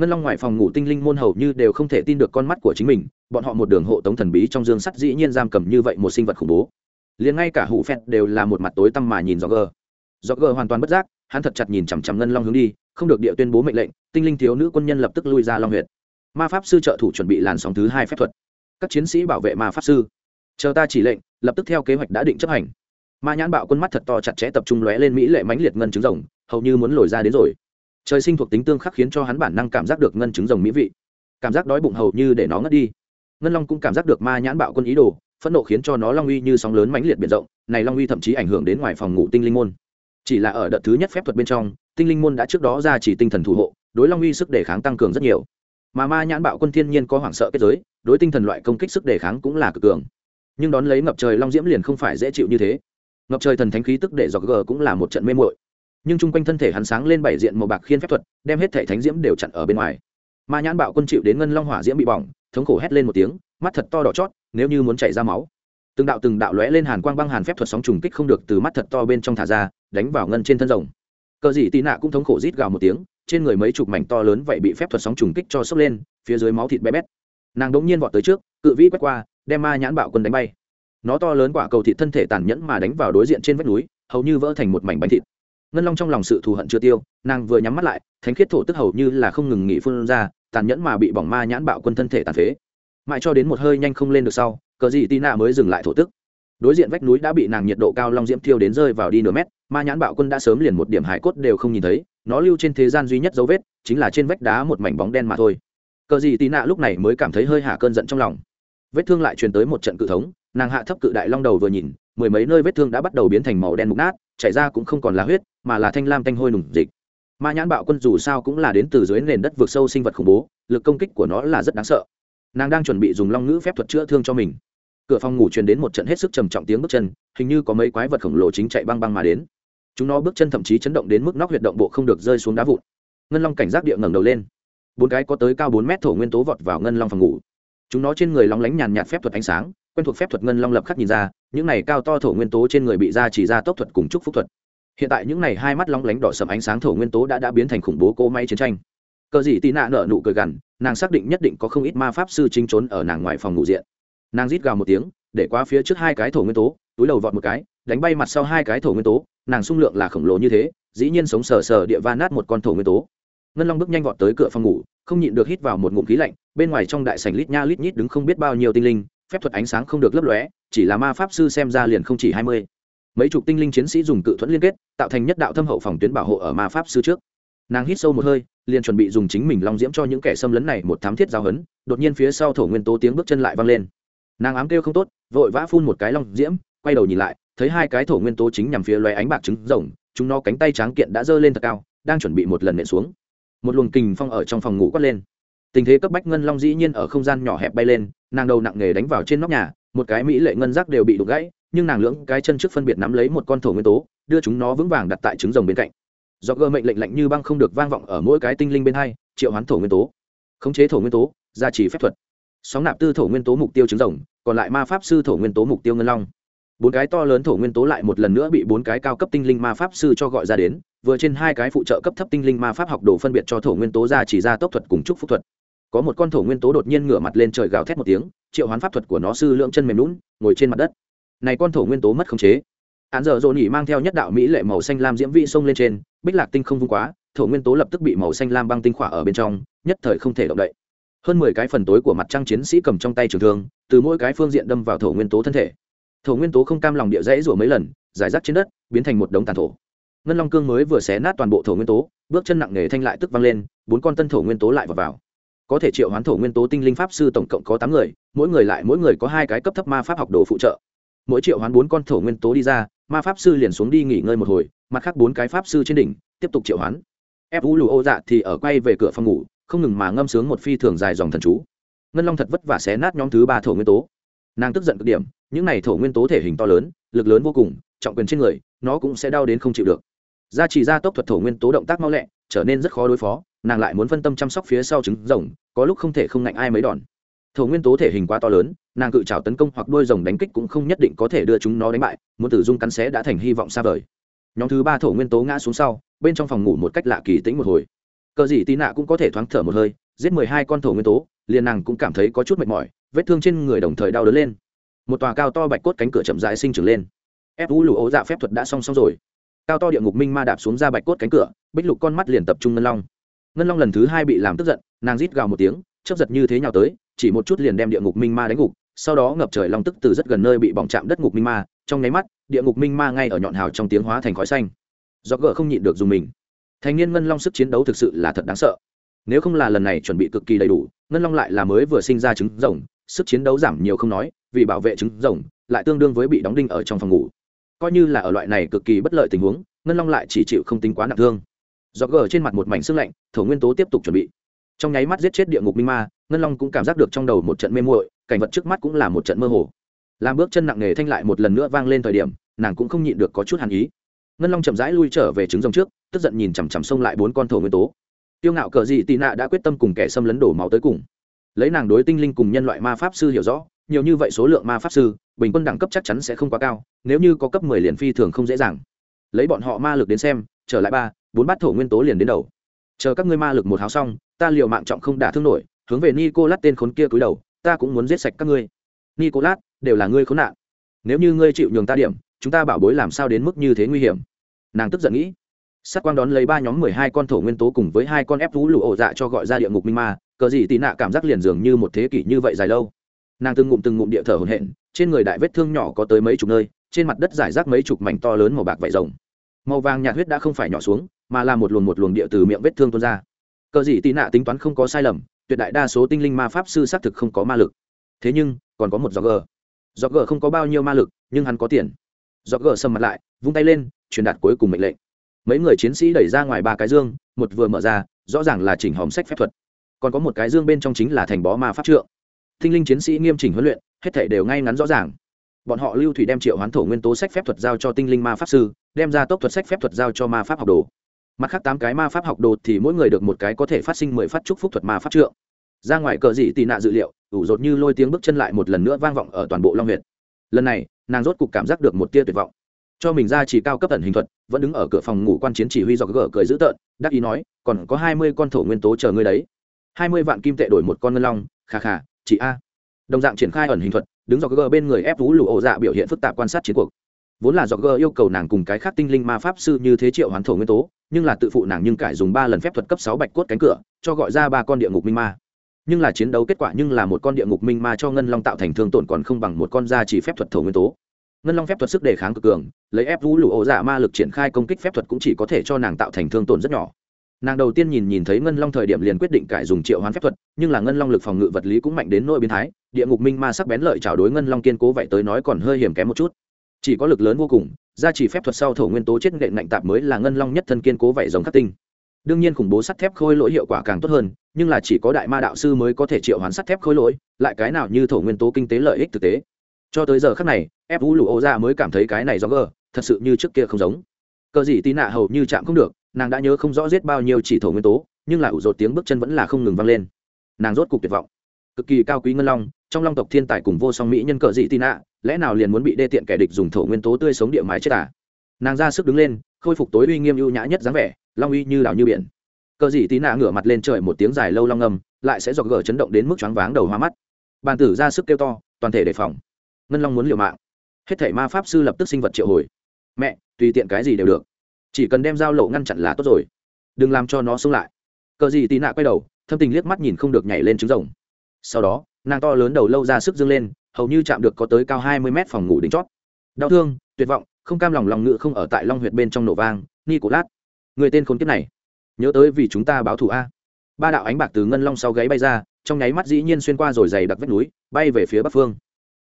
ngân long ngoài phòng ngủ tinh linh môn hầu như đều không thể tin được con mắt của chính mình, bọn họ một đường hộ tống thần bí trong dương sắt dĩ nhiên giam cầm như vậy một sinh vật khủng bố. Liền ngay cả hủ phẹt đều là một mặt tối tăm mà nhìn do gờ do gờ hoàn toàn bất giác, hắn thật chặt nhìn chằm chằm ngân long hướng đi, không được địa tuyên bố mệnh lệnh, tinh linh thiếu nữ quân nhân lập tức lui ra long huyện ma pháp sư trợ thủ chuẩn bị làn sóng thứ hai phép thuật. Các chiến sĩ bảo vệ ma pháp sư. Chờ ta chỉ lệnh, lập tức theo kế hoạch đã định chấp hành. Ma nhãn bạo quân mắt thật to chặt chẽ tập trung lóe lên mỹ lệ mãnh liệt ngân trứng rồng, hầu như muốn lồi ra đến rồi trời sinh thuộc tính tương khắc khiến cho hắn bản năng cảm giác được ngân trứng rồng mỹ vị. Cảm giác đói bụng hầu như để nó ngất đi. Ngân long cũng cảm giác được ma nhãn bạo quân ý đồ, phẫn nộ khiến cho nó long uy như sóng lớn mãnh liệt biển rộng, này long uy thậm chí ảnh hưởng đến ngoài phòng ngủ tinh linh môn. Chỉ là ở đợt thứ nhất phép thuật bên trong, tinh linh môn đã trước đó ra chỉ tinh thần thủ hộ, đối long uy sức đề kháng tăng cường rất nhiều. Mà ma nhãn bạo quân thiên nhiên có hoảng sợ kết giới, đối tinh thần loại công kích sức đề kháng cũng là cực cường. Nhưng đón lấy ngập trời long diễm liền không phải dễ chịu như thế. Ngập trời thần thánh khí tức để dọc g cũng là một trận mê mội nhưng chung quanh thân thể hắn sáng lên bảy diện màu bạc khiên phép thuật, đem hết thể thánh diễm đều chặn ở bên ngoài. Ma nhãn bạo quân chịu đến ngân long hỏa diễm bị bỏng, thống khổ hét lên một tiếng, mắt thật to đỏ chót, nếu như muốn chảy ra máu. Từng đạo từng đạo lóe lên hàn quang băng hàn phép thuật sóng trùng kích không được từ mắt thật to bên trong thả ra, đánh vào ngân trên thân rồng. Cờ dị tị nạ cũng thống khổ rít gào một tiếng, trên người mấy chục mảnh to lớn vậy bị phép thuật sóng trùng kích cho sốc lên, phía dưới máu thịt bé bét. Nàng đống nhiên vọt tới trước, cự vĩ quét qua, đem ma nhãn bạo quân đánh bay. Nó to lớn quả cầu thịt thân thể tàn nhẫn mà đánh vào đối diện trên vách núi, hầu như vỡ thành một mảnh bánh thịt ngân long trong lòng sự thù hận chưa tiêu, nàng vừa nhắm mắt lại, thánh khiết thổ tức hầu như là không ngừng nghỉ phun ra, tàn nhẫn mà bị bỏng ma nhãn bạo quân thân thể tàn phế. Mãi cho đến một hơi nhanh không lên được sau, cờ gì tì nạ mới dừng lại thổ tức. Đối diện vách núi đã bị nàng nhiệt độ cao long diễm thiêu đến rơi vào đi nửa mét, ma nhãn bạo quân đã sớm liền một điểm hải cốt đều không nhìn thấy, nó lưu trên thế gian duy nhất dấu vết, chính là trên vách đá một mảnh bóng đen mà thôi. Cờ gì tì nạ lúc này mới cảm thấy hơi hạ cơn giận trong lòng. Vết thương lại truyền tới một trận cự thống, nàng hạ thấp cự đại long đầu vừa nhìn, mười mấy nơi vết thương đã bắt đầu biến thành màu đen mục nát, chảy ra cũng không còn là huyết mà là thanh lam tanh hôi nùng dịch. Ma nhãn bạo quân dù sao cũng là đến từ dưới nền đất vượt sâu sinh vật khủng bố, lực công kích của nó là rất đáng sợ. Nàng đang chuẩn bị dùng long ngữ phép thuật chữa thương cho mình. Cửa phòng ngủ truyền đến một trận hết sức trầm trọng tiếng bước chân, hình như có mấy quái vật khổng lồ chính chạy băng băng mà đến. Chúng nó bước chân thậm chí chấn động đến mức nóc huyệt động bộ không được rơi xuống đá vụn. Ngân long cảnh giác địa ngẩng đầu lên. Bốn cái có tới cao bốn mét thổ nguyên tố vọt vào ngân long phòng ngủ. Chúng nó trên người lóng lánh nhàn nhạt phép thuật ánh sáng, quen thuộc phép thuật ngân long lập khắc nhìn ra, những này cao to thổ nguyên tố trên người bị ra chỉ ra tốc thuật cùng chúc phúc thuật hiện tại những này hai mắt lóng lánh đỏ sầm ánh sáng thổ nguyên tố đã đã biến thành khủng bố cỗ máy chiến tranh. Cờ gì tị nạ nở nụ cười gằn, nàng xác định nhất định có không ít ma pháp sư chính trốn ở nàng ngoài phòng ngủ diện. Nàng rít gào một tiếng, để qua phía trước hai cái thổ nguyên tố, túi đầu vọt một cái, đánh bay mặt sau hai cái thổ nguyên tố, nàng sung lượng là khổng lồ như thế, dĩ nhiên sống sờ sờ địa va nát một con thổ nguyên tố. Ngân long bước nhanh vọt tới cửa phòng ngủ, không nhịn được hít vào một ngụm khí lạnh, bên ngoài trong đại sảnh lít nha lít nhít đứng không biết bao nhiêu tinh linh, phép thuật ánh sáng không được lấp lóe, chỉ là ma pháp sư xem ra liền không chỉ hai mươi mấy chục tinh linh chiến sĩ dùng cự thuẫn liên kết, tạo thành nhất đạo thâm hậu phòng tuyến bảo hộ ở ma pháp sư trước. Nàng hít sâu một hơi, liền chuẩn bị dùng chính mình long diễm cho những kẻ xâm lấn này một thám thiết giao hấn đột nhiên phía sau thổ nguyên tố tiếng bước chân lại vang lên. Nàng ám kêu không tốt, vội vã phun một cái long diễm, quay đầu nhìn lại, thấy hai cái thổ nguyên tố chính nhằm phía loé ánh bạc trứng rồng, chúng nó cánh tay tráng kiện đã giơ lên thật cao, đang chuẩn bị một lần nện xuống. Một luồng kình phong ở trong phòng ngủ quát lên. Tình thế cấp bách ngân long dĩ nhiên ở không gian nhỏ hẹp bay lên, nàng đầu nặng nghề đánh vào trên nóc nhà, một cái mỹ lệ ngân giác đều bị đục gãy nhưng nàng lưỡng cái chân trước phân biệt nắm lấy một con thổ nguyên tố, đưa chúng nó vững vàng đặt tại trứng rồng bên cạnh. Do gơ mệnh lệnh lạnh như băng không được vang vọng ở mỗi cái tinh linh bên hai, triệu hoán thổ nguyên tố. Khống chế thổ nguyên tố, gia trì phép thuật. Sóng nạp tư thổ nguyên tố mục tiêu trứng rồng, còn lại ma pháp sư thổ nguyên tố mục tiêu ngân long. Bốn cái to lớn thổ nguyên tố lại một lần nữa bị bốn cái cao cấp tinh linh ma pháp sư cho gọi ra đến, vừa trên hai cái phụ trợ cấp thấp tinh linh ma pháp học đồ phân biệt cho thổ nguyên tố ra chỉ ra tốc thuật cùng chúc phúc thuật. Có một con thổ nguyên tố đột nhiên ngửa mặt lên trời gào thét một tiếng, triệu hoán pháp thuật của nó sư lượng chân mềm lún ngồi trên mặt đất này con thổ nguyên tố mất khống chế. Án dở dồn nhỉ mang theo nhất đạo mỹ lệ màu xanh lam diễm vị sông lên trên bích lạc tinh không vung quá thổ nguyên tố lập tức bị màu xanh lam băng tinh khỏa ở bên trong nhất thời không thể động đậy. Hơn mười cái phần tối của mặt trăng chiến sĩ cầm trong tay trường thương từ mỗi cái phương diện đâm vào thổ nguyên tố thân thể. Thổ nguyên tố không cam lòng địa dãy rủa mấy lần giải rác trên đất biến thành một đống tàn thổ. Ngân long cương mới vừa xé nát toàn bộ thổ nguyên tố bước chân nặng nề thanh lại tức văng lên bốn con tân thổ nguyên tố lại vào, vào. có thể triệu hoán thổ nguyên tố tinh linh pháp sư tổng cộng có tám người mỗi người lại mỗi người có hai cái cấp thấp ma pháp học đồ phụ trợ mỗi triệu hoán bốn con thổ nguyên tố đi ra, ma pháp sư liền xuống đi nghỉ ngơi một hồi, mặt khác bốn cái pháp sư trên đỉnh, tiếp tục triệu hoán. Ép vũ lù ô dạ thì ở quay về cửa phòng ngủ, không ngừng mà ngâm sướng một phi thường dài dòng thần chú. Ngân long thật vất vả xé nát nhóm thứ ba thổ nguyên tố. Nàng tức giận cực điểm, những này thổ nguyên tố thể hình to lớn, lực lớn vô cùng, trọng quyền trên người, nó cũng sẽ đau đến không chịu được. Gia trì gia tốc thuật thổ nguyên tố động tác mau lẹ, trở nên rất khó đối phó, nàng lại muốn phân tâm chăm sóc phía sau trứng rồng, có lúc không thể không ngạnh ai mấy đòn. Thổ nguyên tố thể hình quá to lớn nàng cự trào tấn công hoặc đôi rồng đánh kích cũng không nhất định có thể đưa chúng nó đánh bại, muốn tử dung cắn xé đã thành hy vọng xa vời. Nhóm thứ ba thổ nguyên tố ngã xuống sau, bên trong phòng ngủ một cách lạ kỳ tĩnh một hồi. Cờ gì tì nạ cũng có thể thoáng thở một hơi, giết mười hai con thổ nguyên tố, liền nàng cũng cảm thấy có chút mệt mỏi, vết thương trên người đồng thời đau đớn lên. Một tòa cao to bạch cốt cánh cửa chậm rãi sinh trưởng lên. Ép vũ lụ ố dạ phép thuật đã xong xong rồi. Cao to địa ngục minh ma đạp xuống ra bạch cốt cánh cửa, bích lục con mắt liền tập trung ngân long. Ngân long lần thứ hai bị làm tức giận, nàng rít gào một tiếng chấp giật như thế nhào tới, chỉ một chút liền đem địa ngục minh ma đánh gục sau đó ngập trời long tức từ rất gần nơi bị bỏng chạm đất ngục minh ma, trong nháy mắt, địa ngục minh ma ngay ở nhọn hào trong tiếng hóa thành khói xanh. Do gỡ không nhịn được dùng mình. Thành niên ngân long sức chiến đấu thực sự là thật đáng sợ. Nếu không là lần này chuẩn bị cực kỳ đầy đủ, ngân long lại là mới vừa sinh ra trứng rồng, sức chiến đấu giảm nhiều không nói, vì bảo vệ trứng rồng, lại tương đương với bị đóng đinh ở trong phòng ngủ. Coi như là ở loại này cực kỳ bất lợi tình huống, ngân long lại chỉ chịu không tính quá nặng thương. Do gờ trên mặt một mảnh xương lạnh, thổ nguyên tố tiếp tục chuẩn bị. Trong nháy mắt giết chết địa ngục minh ma, ngân long cũng cảm giác được trong đầu một trận mê muội cảnh vật trước mắt cũng là một trận mơ hồ. Làm bước chân nặng nề thanh lại một lần nữa vang lên thời điểm, nàng cũng không nhịn được có chút hàn ý. Ngân long chậm rãi lui trở về trứng rồng trước, tức giận nhìn chằm chằm xông lại bốn con thổ nguyên tố. Tiêu ngạo cờ dị tị nạ đã quyết tâm cùng kẻ xâm lấn đổ máu tới cùng. Lấy nàng đối tinh linh cùng nhân loại ma pháp sư hiểu rõ, nhiều như vậy số lượng ma pháp sư, bình quân đẳng cấp chắc chắn sẽ không quá cao, nếu như có cấp mười liền phi thường không dễ dàng. Lấy bọn họ ma lực đến xem, trở lại ba, bốn bát thổ nguyên tố liền đến đầu. Chờ các ngươi ma lực một háo xong, ta liều mạng trọng không đả thương nổi, hướng về nicolas tên khốn kia cúi đầu ta cũng muốn giết sạch các ngươi. Nicolas, đều là ngươi khốn nạn. Nếu như ngươi chịu nhường ta điểm, chúng ta bảo bối làm sao đến mức như thế nguy hiểm? Nàng tức giận nghĩ. Sát quang đón lấy ba nhóm mười hai con thổ nguyên tố cùng với hai con ép thú lụ ổ dạ cho gọi ra địa ngục minh ma, cờ gì tì nạ cảm giác liền dường như một thế kỷ như vậy dài lâu. Nàng từng ngụm từng ngụm địa thở hồn hện trên người đại vết thương nhỏ có tới mấy chục nơi, trên mặt đất giải rác mấy chục mảnh to lớn màu bạc vải rồng. Màu vàng nhạt huyết đã không phải nhỏ xuống, mà là một luồng một luồng địa từ miệng vết thương tuôn ra. Cờ gì tì nạ tính toán không có sai lầm tuyệt đại đa số tinh linh ma pháp sư xác thực không có ma lực. Thế nhưng, còn có một giọt gờ giọt gờ không có bao nhiêu ma lực, nhưng hắn có tiền. Giọt gờ sầm mặt lại, vung tay lên, truyền đạt cuối cùng mệnh lệnh. Mấy người chiến sĩ đẩy ra ngoài ba cái dương, một vừa mở ra, rõ ràng là chỉnh hòm sách phép thuật. Còn có một cái dương bên trong chính là thành bó ma pháp trượng. Tinh linh chiến sĩ nghiêm chỉnh huấn luyện, hết thể đều ngay ngắn rõ ràng. Bọn họ lưu thủy đem triệu hoán thổ nguyên tố sách phép thuật giao cho tinh linh ma pháp sư, đem ra tốc thuật sách phép thuật giao cho ma pháp học đồ mặt khác tám cái ma pháp học đồ thì mỗi người được một cái có thể phát sinh mười phát trúc phúc thuật ma pháp trượng. Ra ngoài cờ dị tị nạ dự liệu, ủ rột như lôi tiếng bước chân lại một lần nữa vang vọng ở toàn bộ long huyện lần này, nàng rốt cục cảm giác được một tia tuyệt vọng. Cho mình ra chỉ cao cấp ẩn hình thuật, vẫn đứng ở cửa phòng ngủ quan chiến chỉ huy do gỡ cười dữ tợn, đắc ý nói, còn có hai mươi con thổ nguyên tố chờ ngươi đấy. Hai mươi vạn kim tệ đổi một con ngân long khà khà chị a. Đồng dạng triển khai ẩn hình thuật, đứng do gỡ bên người ép vú lụ ổ dạ biểu hiện phức tạp quan sát chiến cuộc vốn là do gờ yêu cầu nàng cùng cái khác tinh linh ma pháp sư như thế triệu hoán thổ nguyên tố, nhưng là tự phụ nàng nhưng cải dùng ba lần phép thuật cấp sáu bạch cốt cánh cửa, cho gọi ra ba con địa ngục minh ma. Nhưng là chiến đấu kết quả nhưng là một con địa ngục minh ma cho ngân long tạo thành thương tổn còn không bằng một con da chỉ phép thuật thổ nguyên tố. Ngân long phép thuật sức đề kháng cực cường, lấy ép vũ lụ ổ dạ ma lực triển khai công kích phép thuật cũng chỉ có thể cho nàng tạo thành thương tổn rất nhỏ. Nàng đầu tiên nhìn nhìn thấy ngân long thời điểm liền quyết định cải dùng triệu hoán phép thuật, nhưng là ngân long lực phòng ngự vật lý cũng mạnh đến nỗi biến thái, địa ngục minh ma sắc bén lợi trào đối ngân long kiên cố vậy tới nói còn hơi hiểm kém một chút chỉ có lực lớn vô cùng, gia chỉ phép thuật sau thổ nguyên tố chết nghệ nạnh tạp mới là ngân long nhất thân kiên cố vậy giống khắc tinh. Đương nhiên khủng bố sắt thép khôi lỗi hiệu quả càng tốt hơn, nhưng là chỉ có đại ma đạo sư mới có thể triệu hoán sắt thép khôi lỗi, lại cái nào như thổ nguyên tố kinh tế lợi ích thực tế. Cho tới giờ khác này ép vũ lụ ô ra mới cảm thấy cái này do gờ, thật sự như trước kia không giống. Cờ gì tí nạ hầu như chạm không được, nàng đã nhớ không rõ giết bao nhiêu chỉ thổ nguyên tố, nhưng là ủ rột tiếng bước chân vẫn là không ngừng vang lên. Nàng rốt cục tuyệt vọng. Cực kỳ cao quý ngân long, trong long tộc thiên tài cùng vô song mỹ nhân cờ dị tị nạ lẽ nào liền muốn bị đê tiện kẻ địch dùng thổ nguyên tố tươi sống địa mái chết à? Nàng ra sức đứng lên, khôi phục tối uy nghiêm ưu nhã nhất dáng vẻ, long uy như đảo như biển. Cờ dị tí nạ ngửa mặt lên trời một tiếng dài lâu long âm lại sẽ dọc gờ chấn động đến mức choáng váng đầu hoa mắt. Bàn tử ra sức kêu to, toàn thể đề phòng. Ngân long muốn liều mạng. Hết thể ma pháp sư lập tức sinh vật triệu hồi. Mẹ, tùy tiện cái gì đều được. Chỉ cần đem dao lộ ngăn chặn là tốt rồi. Đừng làm cho nó xông lại. Cờ gì tì nạ quay đầu, thâm tình liếc mắt nhìn không được nhảy lên trứng rồng. Sau đó, nàng to lớn đầu lâu ra sức dâng lên hầu như chạm được có tới cao hai mươi mét phòng ngủ đỉnh chót. Đau thương, tuyệt vọng, không cam lòng lòng ngự không ở tại long huyệt bên trong nổ vang, ni cổ lát. Người tên khốn kiếp này, nhớ tới vì chúng ta báo thù a. Ba đạo ánh bạc từ ngân long sau gáy bay ra, trong nháy mắt dĩ nhiên xuyên qua rồi dày đặc vách núi, bay về phía bắc phương.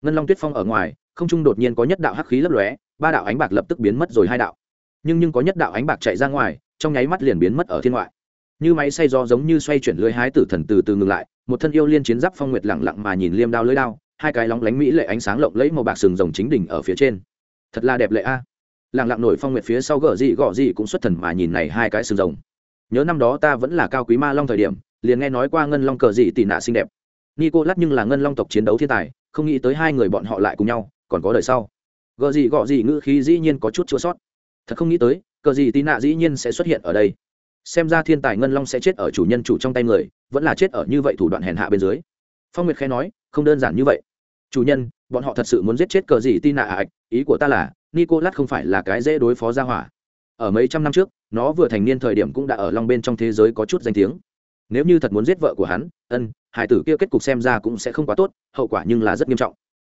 Ngân long tuyết phong ở ngoài, không trung đột nhiên có nhất đạo hắc khí lấp lóe, ba đạo ánh bạc lập tức biến mất rồi hai đạo. Nhưng nhưng có nhất đạo ánh bạc chạy ra ngoài, trong nháy mắt liền biến mất ở thiên ngoại. Như máy xay gió giống như xoay chuyển lưới hái tử thần từ từ ngừng lại, một thân yêu liên chiến giáp phong nguyệt lẳng lặng mà nhìn liêm đao lưới đao hai cái lóng lánh mỹ lệ ánh sáng lộng lẫy màu bạc sừng rồng chính đỉnh ở phía trên. Thật là đẹp lệ a. Lẳng lặng nổi phong nguyệt phía sau gở dị gọ dị cũng xuất thần mà nhìn này hai cái sừng rồng. Nhớ năm đó ta vẫn là cao quý ma long thời điểm, liền nghe nói qua ngân long cờ dị tị nạ xinh đẹp. Nico lát nhưng là ngân long tộc chiến đấu thiên tài, không nghĩ tới hai người bọn họ lại cùng nhau, còn có đời sau. Gợ gì, gọ gì ngữ khí dĩ nhiên có chút chua sót. Thật không nghĩ tới, cờ gì tị nạ dĩ nhiên sẽ xuất hiện ở đây. Xem ra thiên tài ngân long sẽ chết ở chủ nhân chủ trong tay người, vẫn là chết ở như vậy thủ đoạn hèn hạ bên dưới phong nguyệt khẽ nói, không đơn giản như vậy. Chủ nhân, bọn họ thật sự muốn giết chết cờ gì tin nạ à? ạch ý của ta là, nicolas không phải là cái dễ đối phó ra hỏa. Ở mấy trăm năm trước, nó vừa thành niên thời điểm cũng đã ở long bên trong thế giới có chút danh tiếng. Nếu như thật muốn giết vợ của hắn, ân, hải tử kia kết cục xem ra cũng sẽ không quá tốt, hậu quả nhưng là rất nghiêm trọng.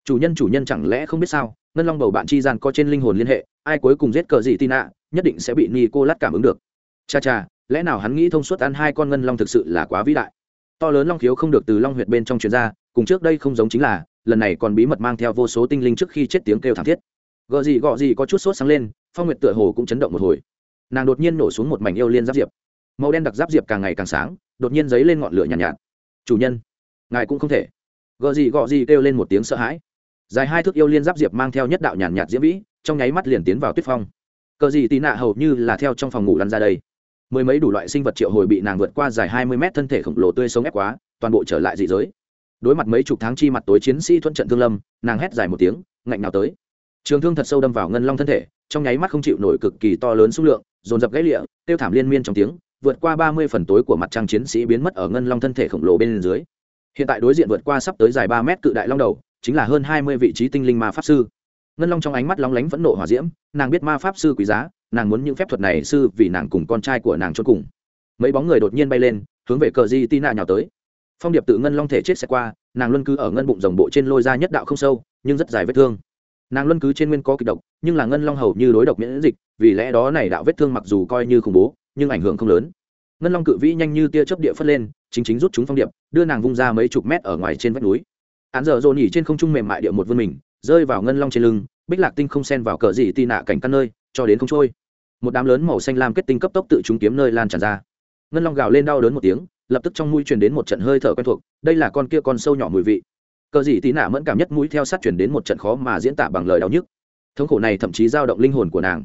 Chủ nhân chủ nhân chẳng lẽ không biết sao, ngân long bầu bạn chi gian có trên linh hồn liên hệ, ai cuối cùng giết cờ gì tin nạ nhất định sẽ bị nicolas cảm ứng được. Cha cha, lẽ nào hắn nghĩ thông suốt ăn hai con ngân long thực sự là quá vĩ đại? To lớn long khiếu không được từ long huyệt bên trong truyền ra cùng trước đây không giống chính là lần này còn bí mật mang theo vô số tinh linh trước khi chết tiếng kêu thảm thiết. Gợ gì gọ gì có chút sốt sáng lên phong nguyệt tựa hồ cũng chấn động một hồi. Nàng đột nhiên nổ xuống một mảnh yêu liên giáp diệp. Màu đen đặc giáp diệp càng ngày càng sáng đột nhiên dấy lên ngọn lửa nhàn nhạt, nhạt. Chủ nhân ngài cũng không thể. Gợ gì gọ gì kêu lên một tiếng sợ hãi. Dài hai thước yêu liên giáp diệp mang theo nhất đạo nhàn nhạt diễm vĩ trong nháy mắt liền tiến vào tuyết phong. Cờ gì tì nạ hầu như là theo trong phòng ngủ lăn ra đây mười mấy đủ loại sinh vật triệu hồi bị nàng vượt qua dài hai mươi mét thân thể khổng lồ tươi sống ép quá, toàn bộ trở lại dị giới. Đối mặt mấy chục tháng chi mặt tối chiến sĩ thuận trận thương lâm, nàng hét dài một tiếng, ngạnh nào tới. Trường thương thật sâu đâm vào ngân long thân thể, trong nháy mắt không chịu nổi cực kỳ to lớn số lượng, dồn dập gãy lịa, tiêu thảm liên miên trong tiếng, vượt qua ba mươi phần tối của mặt trăng chiến sĩ biến mất ở ngân long thân thể khổng lồ bên dưới. Hiện tại đối diện vượt qua sắp tới dài ba mét cự đại long đầu, chính là hơn hai mươi vị trí tinh linh ma pháp sư. Ngân long trong ánh mắt lóng lánh vẫn nộ hỏa diễm, nàng biết ma pháp sư quý giá nàng muốn những phép thuật này sư vì nàng cùng con trai của nàng cho cùng. Mấy bóng người đột nhiên bay lên, hướng về cờ di tina nhào tới. Phong điệp tự ngân long thể chết sẽ qua, nàng luân cứ ở ngân bụng dòng bộ trên lôi ra nhất đạo không sâu, nhưng rất dài vết thương. Nàng luân cứ trên nguyên có kịch độc, nhưng là ngân long hầu như đối độc miễn dịch, vì lẽ đó này đạo vết thương mặc dù coi như khủng bố, nhưng ảnh hưởng không lớn. Ngân long cự vĩ nhanh như tia chớp địa phất lên, chính chính rút chúng phong điệp, đưa nàng vung ra mấy chục mét ở ngoài trên vách núi. Án giờ dồn nhỉ trên không trung mềm mại địa một vươn mình, rơi vào ngân long trên lưng, bích lạc tinh không sen vào cờ gì tì nạ cảnh căn nơi cho đến không trôi. Một đám lớn màu xanh lam kết tinh cấp tốc tự chúng kiếm nơi lan tràn ra. Ngân long gào lên đau đớn một tiếng, lập tức trong mũi truyền đến một trận hơi thở quen thuộc, đây là con kia con sâu nhỏ mùi vị. Cờ gì tí nạ mẫn cảm nhất mũi theo sát chuyển đến một trận khó mà diễn tả bằng lời đau nhức. Thống khổ này thậm chí dao động linh hồn của nàng.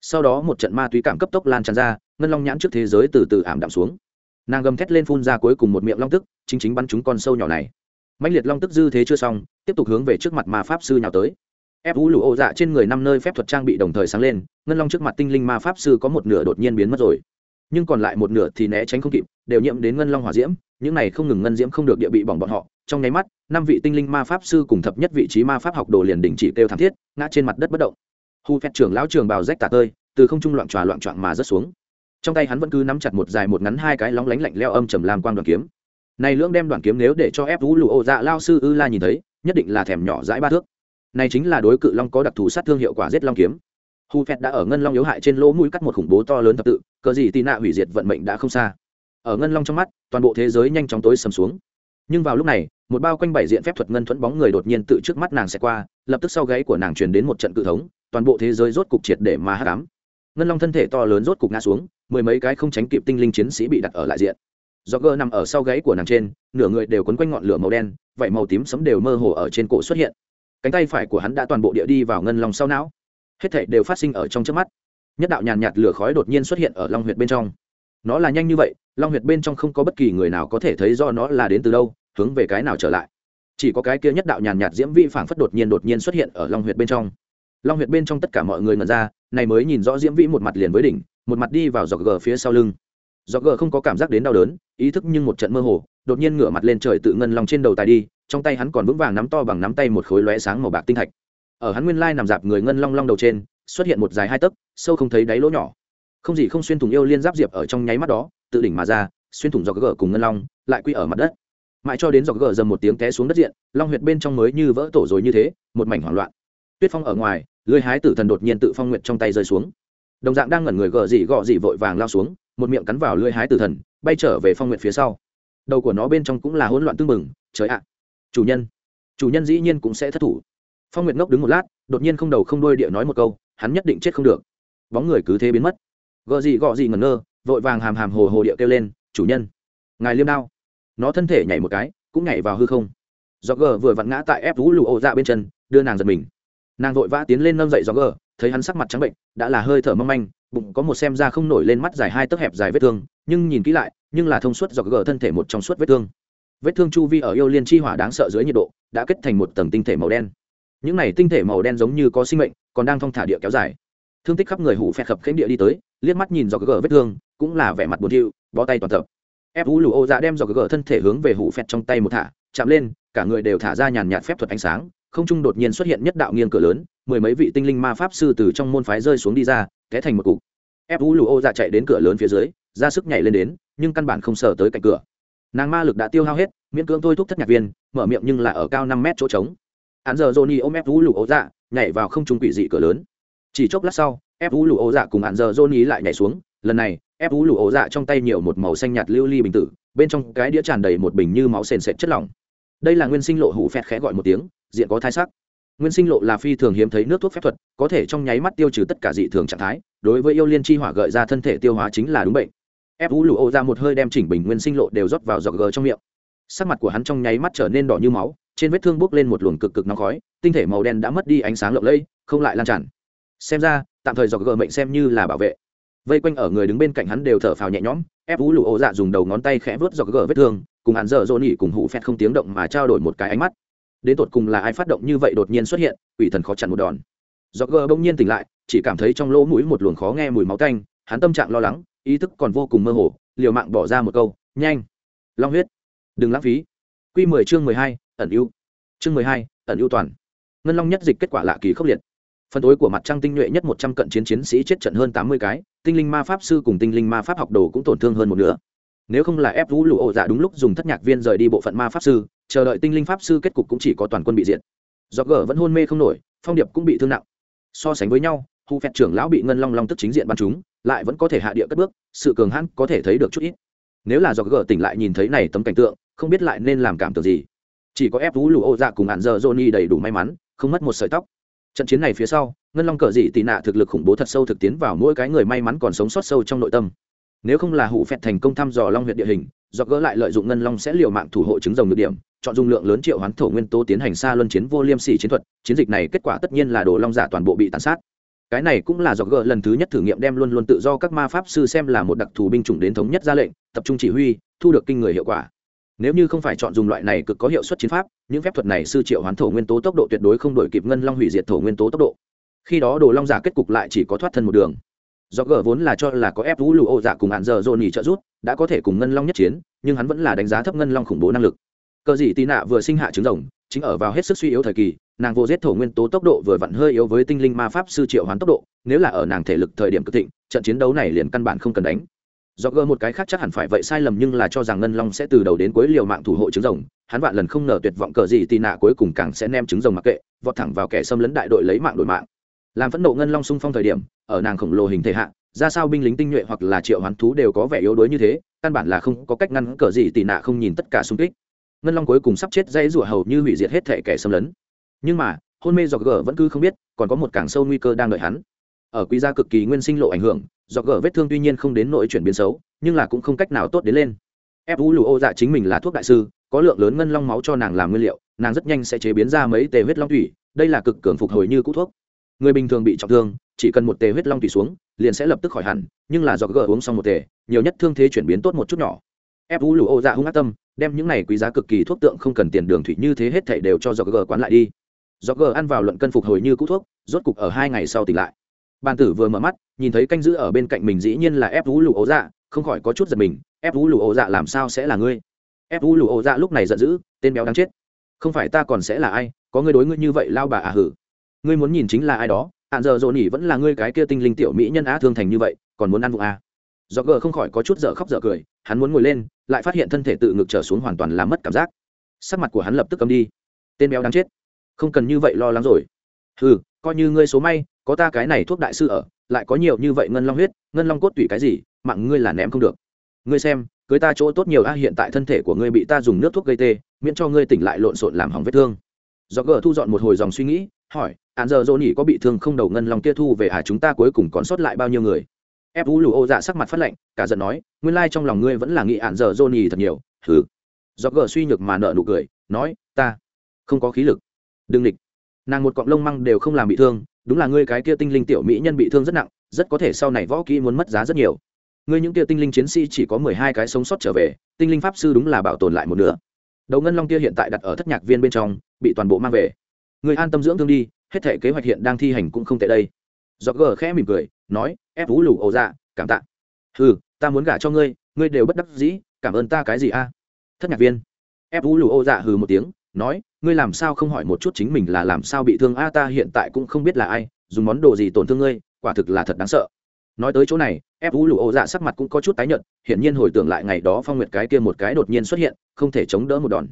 Sau đó một trận ma túy cảm cấp tốc lan tràn ra, ngân long nhãn trước thế giới từ từ ảm đạm xuống. Nàng gầm thét lên phun ra cuối cùng một miệng long tức, chính chính bắn chúng con sâu nhỏ này. Mạnh liệt long tức dư thế chưa xong, tiếp tục hướng về trước mặt ma pháp sư nhào tới ép vũ lụ ô dạ trên người năm nơi phép thuật trang bị đồng thời sáng lên, ngân long trước mặt tinh linh ma pháp sư có một nửa đột nhiên biến mất rồi. Nhưng còn lại một nửa thì né tránh không kịp, đều nhiễm đến ngân long hỏa diễm, những này không ngừng ngân diễm không được địa bị bỏng bọn họ. Trong nháy mắt, năm vị tinh linh ma pháp sư cùng thập nhất vị trí ma pháp học đồ liền đình chỉ kêu thảm thiết, ngã trên mặt đất bất động. Hu phép trưởng lão trường bào rách tả tơi, từ không trung loạn tròa loạn trọn mà rớt xuống. Trong tay hắn vẫn cứ nắm chặt một dài một ngắn hai cái lóng lánh lạnh leo âm trầm làm quang đoàn kiếm. Này lưỡng đem đoàn kiếm nếu để cho ép vũ lụ ô dạ lao sư ư la nhìn thấy, nhất định là thèm nhỏ dãi ba thước này chính là đối cự long có đặc thù sát thương hiệu quả giết long kiếm. Hù phẹt đã ở ngân long yếu hại trên lỗ mũi cắt một khủng bố to lớn thập tự, cờ gì tị nạ hủy diệt vận mệnh đã không xa. Ở ngân long trong mắt, toàn bộ thế giới nhanh chóng tối sầm xuống. Nhưng vào lúc này, một bao quanh bảy diện phép thuật ngân thuẫn bóng người đột nhiên tự trước mắt nàng sẽ qua, lập tức sau gáy của nàng truyền đến một trận cự thống, toàn bộ thế giới rốt cục triệt để mà hát đám ngân long thân thể to lớn rốt cục ngã xuống, mười mấy cái không tránh kịp tinh linh chiến sĩ bị đặt ở lại diện. Do gơ nằm ở sau gáy của nàng trên, nửa người đều quấn quanh ngọn lửa màu đen vậy màu tím sấm đều mơ hồ ở trên cổ xuất hiện cánh tay phải của hắn đã toàn bộ địa đi vào ngân lòng sau não. Hết thảy đều phát sinh ở trong trước mắt. Nhất đạo nhàn nhạt lửa khói đột nhiên xuất hiện ở long huyệt bên trong. Nó là nhanh như vậy, long huyệt bên trong không có bất kỳ người nào có thể thấy do nó là đến từ đâu, hướng về cái nào trở lại. Chỉ có cái kia nhất đạo nhàn nhạt diễm vi phảng phất đột nhiên đột nhiên xuất hiện ở long huyệt bên trong. Long huyệt bên trong tất cả mọi người ngẩn ra, này mới nhìn rõ diễm vĩ một mặt liền với đỉnh, một mặt đi vào dọc gờ phía sau lưng. Dọc gờ không có cảm giác đến đau đớn, ý thức nhưng một trận mơ hồ đột nhiên ngửa mặt lên trời tự ngân lòng trên đầu tài đi, trong tay hắn còn vững vàng nắm to bằng nắm tay một khối lóe sáng màu bạc tinh thạch. Ở hắn nguyên lai nằm dạp người ngân long long đầu trên, xuất hiện một dài hai tấc, sâu không thấy đáy lỗ nhỏ. Không gì không xuyên thủng yêu liên giáp diệp ở trong nháy mắt đó, tự đỉnh mà ra, xuyên thủng dọc gờ cùng ngân long, lại quy ở mặt đất. Mãi cho đến dọc gờ dầm một tiếng té xuống đất diện, long huyệt bên trong mới như vỡ tổ rồi như thế, một mảnh hoảng loạn. Tuyết phong ở ngoài, lưới hái tử thần đột nhiên tự phong nguyện trong tay rơi xuống. Đồng dạng đang ngẩn người gờ dị gọ dị vội vàng lao xuống, một miệng cắn vào lưới hái tử thần, bay trở về phong nguyện phía sau đầu của nó bên trong cũng là hỗn loạn tương mừng. trời ạ. Chủ nhân. Chủ nhân dĩ nhiên cũng sẽ thất thủ. Phong nguyệt ngốc đứng một lát, đột nhiên không đầu không đuôi địa nói một câu, hắn nhất định chết không được. Bóng người cứ thế biến mất. Gợ gì gọ gì ngẩn ngơ, vội vàng hàm hàm hồ hồ địa kêu lên, chủ nhân, ngài liêm đao. Nó thân thể nhảy một cái, cũng nhảy vào hư không. Do gờ vừa vặn ngã tại ép vũ lụ ô ra bên chân, đưa nàng giật mình. Nàng vội vã tiến lên nâng dậy do gờ, thấy hắn sắc mặt trắng bệnh, đã là hơi thở mong manh bụng có một xem ra không nổi lên mắt dài hai tấc hẹp dài vết thương, nhưng nhìn kỹ lại, nhưng là thông suốt do gờ thân thể một trong suốt vết thương. Vết thương chu vi ở yêu liên chi hỏa đáng sợ dưới nhiệt độ, đã kết thành một tầng tinh thể màu đen. Những này tinh thể màu đen giống như có sinh mệnh, còn đang thong thả địa kéo dài. Thương tích khắp người hủ phẹt khập khánh địa đi tới, liếc mắt nhìn do gờ vết thương, cũng là vẻ mặt buồn thiu, bó tay toàn tập. Ép vũ lụ ô dạ đem do gờ thân thể hướng về hủ phẹt trong tay một thả, chạm lên, cả người đều thả ra nhàn nhạt phép thuật ánh sáng, không trung đột nhiên xuất hiện nhất đạo nghiêng cửa lớn, mười mấy vị tinh linh ma pháp sư từ trong môn phái rơi xuống đi ra té thành một cục. Ép vũ lù ô dạ chạy đến cửa lớn phía dưới, ra sức nhảy lên đến, nhưng căn bản không sờ tới cạnh cửa. Nàng ma lực đã tiêu hao hết, miễn cưỡng thôi thúc thất nhạc viên, mở miệng nhưng là ở cao năm mét chỗ trống. Hắn giờ johnny ôm ép vũ lù ô dạ nhảy vào không trung quỷ dị cửa lớn. Chỉ chốc lát sau ép vũ lù ô dạ cùng hắn giờ johnny lại nhảy xuống. Lần này ép vũ lù ô dạ trong tay nhiều một màu xanh nhạt lưu ly bình tử, bên trong cái đĩa tràn đầy một bình như máu sền sệt chất lỏng. Đây là nguyên sinh lộ hủ phẹt khẽ gọi một tiếng, diện có thai sắc nguyên sinh lộ là phi thường hiếm thấy nước thuốc phép thuật, có thể trong nháy mắt tiêu trừ tất cả dị thường trạng thái, đối với yêu liên chi hỏa gợi ra thân thể tiêu hóa chính là đúng bệnh. Ép vũ lụ ô ra một hơi đem chỉnh bình nguyên sinh lộ đều rót vào giọt gờ trong miệng. Sắc mặt của hắn trong nháy mắt trở nên đỏ như máu, trên vết thương bốc lên một luồng cực cực nóng khói, tinh thể màu đen đã mất đi ánh sáng lộng lẫy, không lại lan tràn. Xem ra, tạm thời giọt gờ mệnh xem như là bảo vệ. Vây quanh ở người đứng bên cạnh hắn đều thở phào nhẹ nhõm, ép vũ lụ ô dạ dùng đầu ngón tay khẽ vớt giọt gờ vết thương, cùng hắn dở dỗ nỉ cùng hụ phét không tiếng động mà trao đổi một cái ánh mắt đến tột cùng là ai phát động như vậy đột nhiên xuất hiện, quỷ thần khó chặn một đòn. Do gờ bỗng nhiên tỉnh lại, chỉ cảm thấy trong lỗ mũi một luồng khó nghe mùi máu tanh, hắn tâm trạng lo lắng, ý thức còn vô cùng mơ hồ, liều mạng bỏ ra một câu, nhanh, long huyết, đừng lãng phí. Q mười chương mười hai, ẩn ưu. Chương mười hai, ẩn ưu toàn. Ngân long nhất dịch kết quả lạ kỳ khốc liệt. Phần tối của mặt trăng tinh nhuệ nhất một trăm cận chiến chiến sĩ chết trận hơn tám mươi cái, tinh linh ma pháp sư cùng tinh linh ma pháp học đồ cũng tổn thương hơn một nửa. Nếu không là ép vũ lụ ổ dạ đúng lúc dùng thất nhạc viên rời đi bộ phận ma pháp sư chờ đợi tinh linh pháp sư kết cục cũng chỉ có toàn quân bị diệt. Do gờ vẫn hôn mê không nổi, phong điệp cũng bị thương nặng. So sánh với nhau hù phẹt trưởng lão bị ngân long long tức chính diện bắn chúng lại vẫn có thể hạ địa cất bước, sự cường hãn có thể thấy được chút ít. Nếu là do gờ tỉnh lại nhìn thấy này tấm cảnh tượng, không biết lại nên làm cảm tưởng gì. Chỉ có ép vũ lụ ô dạ cùng hạn giờ johnny đầy đủ may mắn, không mất một sợi tóc. Trận chiến này phía sau, ngân long cờ dị tị nạ thực lực khủng bố thật sâu thực tiến vào mỗi cái người may mắn còn sống sót sâu trong nội tâm nếu không là hủ phẹt thành công thăm dò long huyện địa hình do gỡ lại lợi dụng ngân long sẽ liều mạng thủ hộ chứng rồng được điểm, chọn dung lượng lớn triệu hoán thổ nguyên tố tiến hành xa luân chiến vô liêm sỉ chiến thuật, chiến dịch này kết quả tất nhiên là đồ long giả toàn bộ bị tàn sát. Cái này cũng là do gỡ lần thứ nhất thử nghiệm đem luôn luôn tự do các ma pháp sư xem là một đặc thù binh chủng đến thống nhất ra lệnh, tập trung chỉ huy, thu được kinh người hiệu quả. Nếu như không phải chọn dùng loại này cực có hiệu suất chiến pháp, những phép thuật này sư triệu hoán thổ nguyên tố tốc độ tuyệt đối không đổi kịp ngân long hủy diệt thổ nguyên tố tốc độ. Khi đó đồ long giả kết cục lại chỉ có thoát thân một đường do gờ vốn là cho là có ép vũ lụ ô dạ cùng hạn giờ dồn nhì trợ rút đã có thể cùng ngân long nhất chiến, nhưng hắn vẫn là đánh giá thấp ngân long khủng bố năng lực. Cờ dị tì nạ vừa sinh hạ trứng rồng, chính ở vào hết sức suy yếu thời kỳ, nàng vô giết thổ nguyên tố tốc độ vừa vặn hơi yếu với tinh linh ma pháp sư triệu hoán tốc độ, nếu là ở nàng thể lực thời điểm cực thịnh, trận chiến đấu này liền căn bản không cần đánh. Do gờ một cái khác chắc hẳn phải vậy sai lầm nhưng là cho rằng ngân long sẽ từ đầu đến cuối liều mạng thủ hộ trứng rồng, hắn vạn lần không ngờ tuyệt vọng cờ gì tì nạ cuối cùng càng sẽ nem trứng rồng mặc kệ, vọt thẳng vào kẻ xâm lấn đại đội lấy mạng đổi mạng làm phẫn nộ ngân long xung phong thời điểm, ở nàng khổng lồ hình thể hạ, ra sao binh lính tinh nhuệ hoặc là triệu hoán thú đều có vẻ yếu đuối như thế, căn bản là không có cách ngăn cờ gì tì nạ không nhìn tất cả xung kích. Ngân long cuối cùng sắp chết dãy rủa hầu như hủy diệt hết thể kẻ xâm lấn. Nhưng mà, hôn mê dọc gờ vẫn cứ không biết, còn có một cảng sâu nguy cơ đang đợi hắn. Ở quý gia cực kỳ nguyên sinh lộ ảnh hưởng, dọc gờ vết thương tuy nhiên không đến nội chuyển biến xấu, nhưng là cũng không cách nào tốt đến lên. Fu lù ô dạ chính mình là thuốc đại sư, có lượng lớn ngân long máu cho nàng làm nguyên liệu, nàng rất nhanh sẽ chế biến ra mấy tề huyết long thủy, đây là cực cường phục hồi như cũ thuốc người bình thường bị trọng thương, chỉ cần một tề huyết long thủy xuống, liền sẽ lập tức khỏi hẳn, nhưng là do gờ uống xong một tề, nhiều nhất thương thế chuyển biến tốt một chút nhỏ. Ép vũ lù ô dạ hung ác tâm, đem những này quý giá cực kỳ thuốc tượng không cần tiền đường thủy như thế hết thảy đều cho do gờ quán lại đi. Do gờ ăn vào luận cân phục hồi như cũ thuốc, rốt cục ở hai ngày sau tỉnh lại. Bàn tử vừa mở mắt, nhìn thấy canh giữ ở bên cạnh mình dĩ nhiên là ép vũ lù ô dạ không khỏi có chút giật mình, ép vũ lù ô dạ làm sao sẽ là ngươi? Ép vũ lù ô dạ lúc này giận dữ, tên béo đáng chết. Không phải ta còn sẽ là ai, có ngươi đối ngươi như vậy lao bà à hử ngươi muốn nhìn chính là ai đó hạn giờ dồn nhỉ vẫn là ngươi cái kia tinh linh tiểu mỹ nhân á thương thành như vậy, còn muốn ăn vụ à. do gờ không khỏi có chút dở khóc dở cười, hắn muốn ngồi lên, lại phát hiện thân thể tự ngực trở xuống hoàn toàn làm mất cảm giác. Sắc mặt của hắn lập tức cầm đi. Tên béo đáng chết. Không cần như vậy lo lắng rồi. Ừ coi như ngươi số may, có ta cái này thuốc đại sư ở, lại có nhiều như vậy ngân long huyết, ngân long cốt tủy cái gì, mạng ngươi là ném không được. Ngươi xem, cưới ta chỗ tốt nhiều a hiện tại thân thể của ngươi bị ta dùng nước thuốc gây tê, miễn cho ngươi tỉnh lại lộn xộn làm hỏng vết thương. Do gờ thu dọn một hồi dòng suy nghĩ hỏi hạn giờ dỗ nhỉ có bị thương không? Đầu ngân long kia thu về à? Chúng ta cuối cùng còn sót lại bao nhiêu người? Ép vũ lù ô dạ sắc mặt phát lạnh, cả giận nói, nguyên lai trong lòng ngươi vẫn là nghĩ hạn giờ dỗ nhỉ thật nhiều. Thử do gờ suy nhược mà nợ nụ cười, nói, ta không có khí lực. Đừng địch. Nàng một cọng lông măng đều không làm bị thương, đúng là ngươi cái kia tinh linh tiểu mỹ nhân bị thương rất nặng, rất có thể sau này võ kỹ muốn mất giá rất nhiều. Ngươi những kia tinh linh chiến sĩ chỉ có mười hai cái sống sót trở về, tinh linh pháp sư đúng là bảo tồn lại một nửa. Đầu ngân long kia hiện tại đặt ở thất nhạc viên bên trong, bị toàn bộ mang về người an tâm dưỡng thương đi, hết thể kế hoạch hiện đang thi hành cũng không tệ đây. Dọc gờ khẽ mỉm cười, nói, ép vũ lù ổ dạ cảm tạ. Ừ ta muốn gả cho ngươi ngươi đều bất đắc dĩ, cảm ơn ta cái gì a? Thất nhạc viên. Ép vũ lù ổ dạ hừ một tiếng, nói, ngươi làm sao không hỏi một chút chính mình là làm sao bị thương? A, ta hiện tại cũng không biết là ai, dùng món đồ gì tổn thương ngươi, quả thực là thật đáng sợ. Nói tới chỗ này, ép vũ lụ ô dạ sắc mặt cũng có chút tái nhợt, hiển nhiên hồi tưởng lại ngày đó phong nguyệt cái kia một cái đột nhiên xuất hiện, không thể chống đỡ một đòn.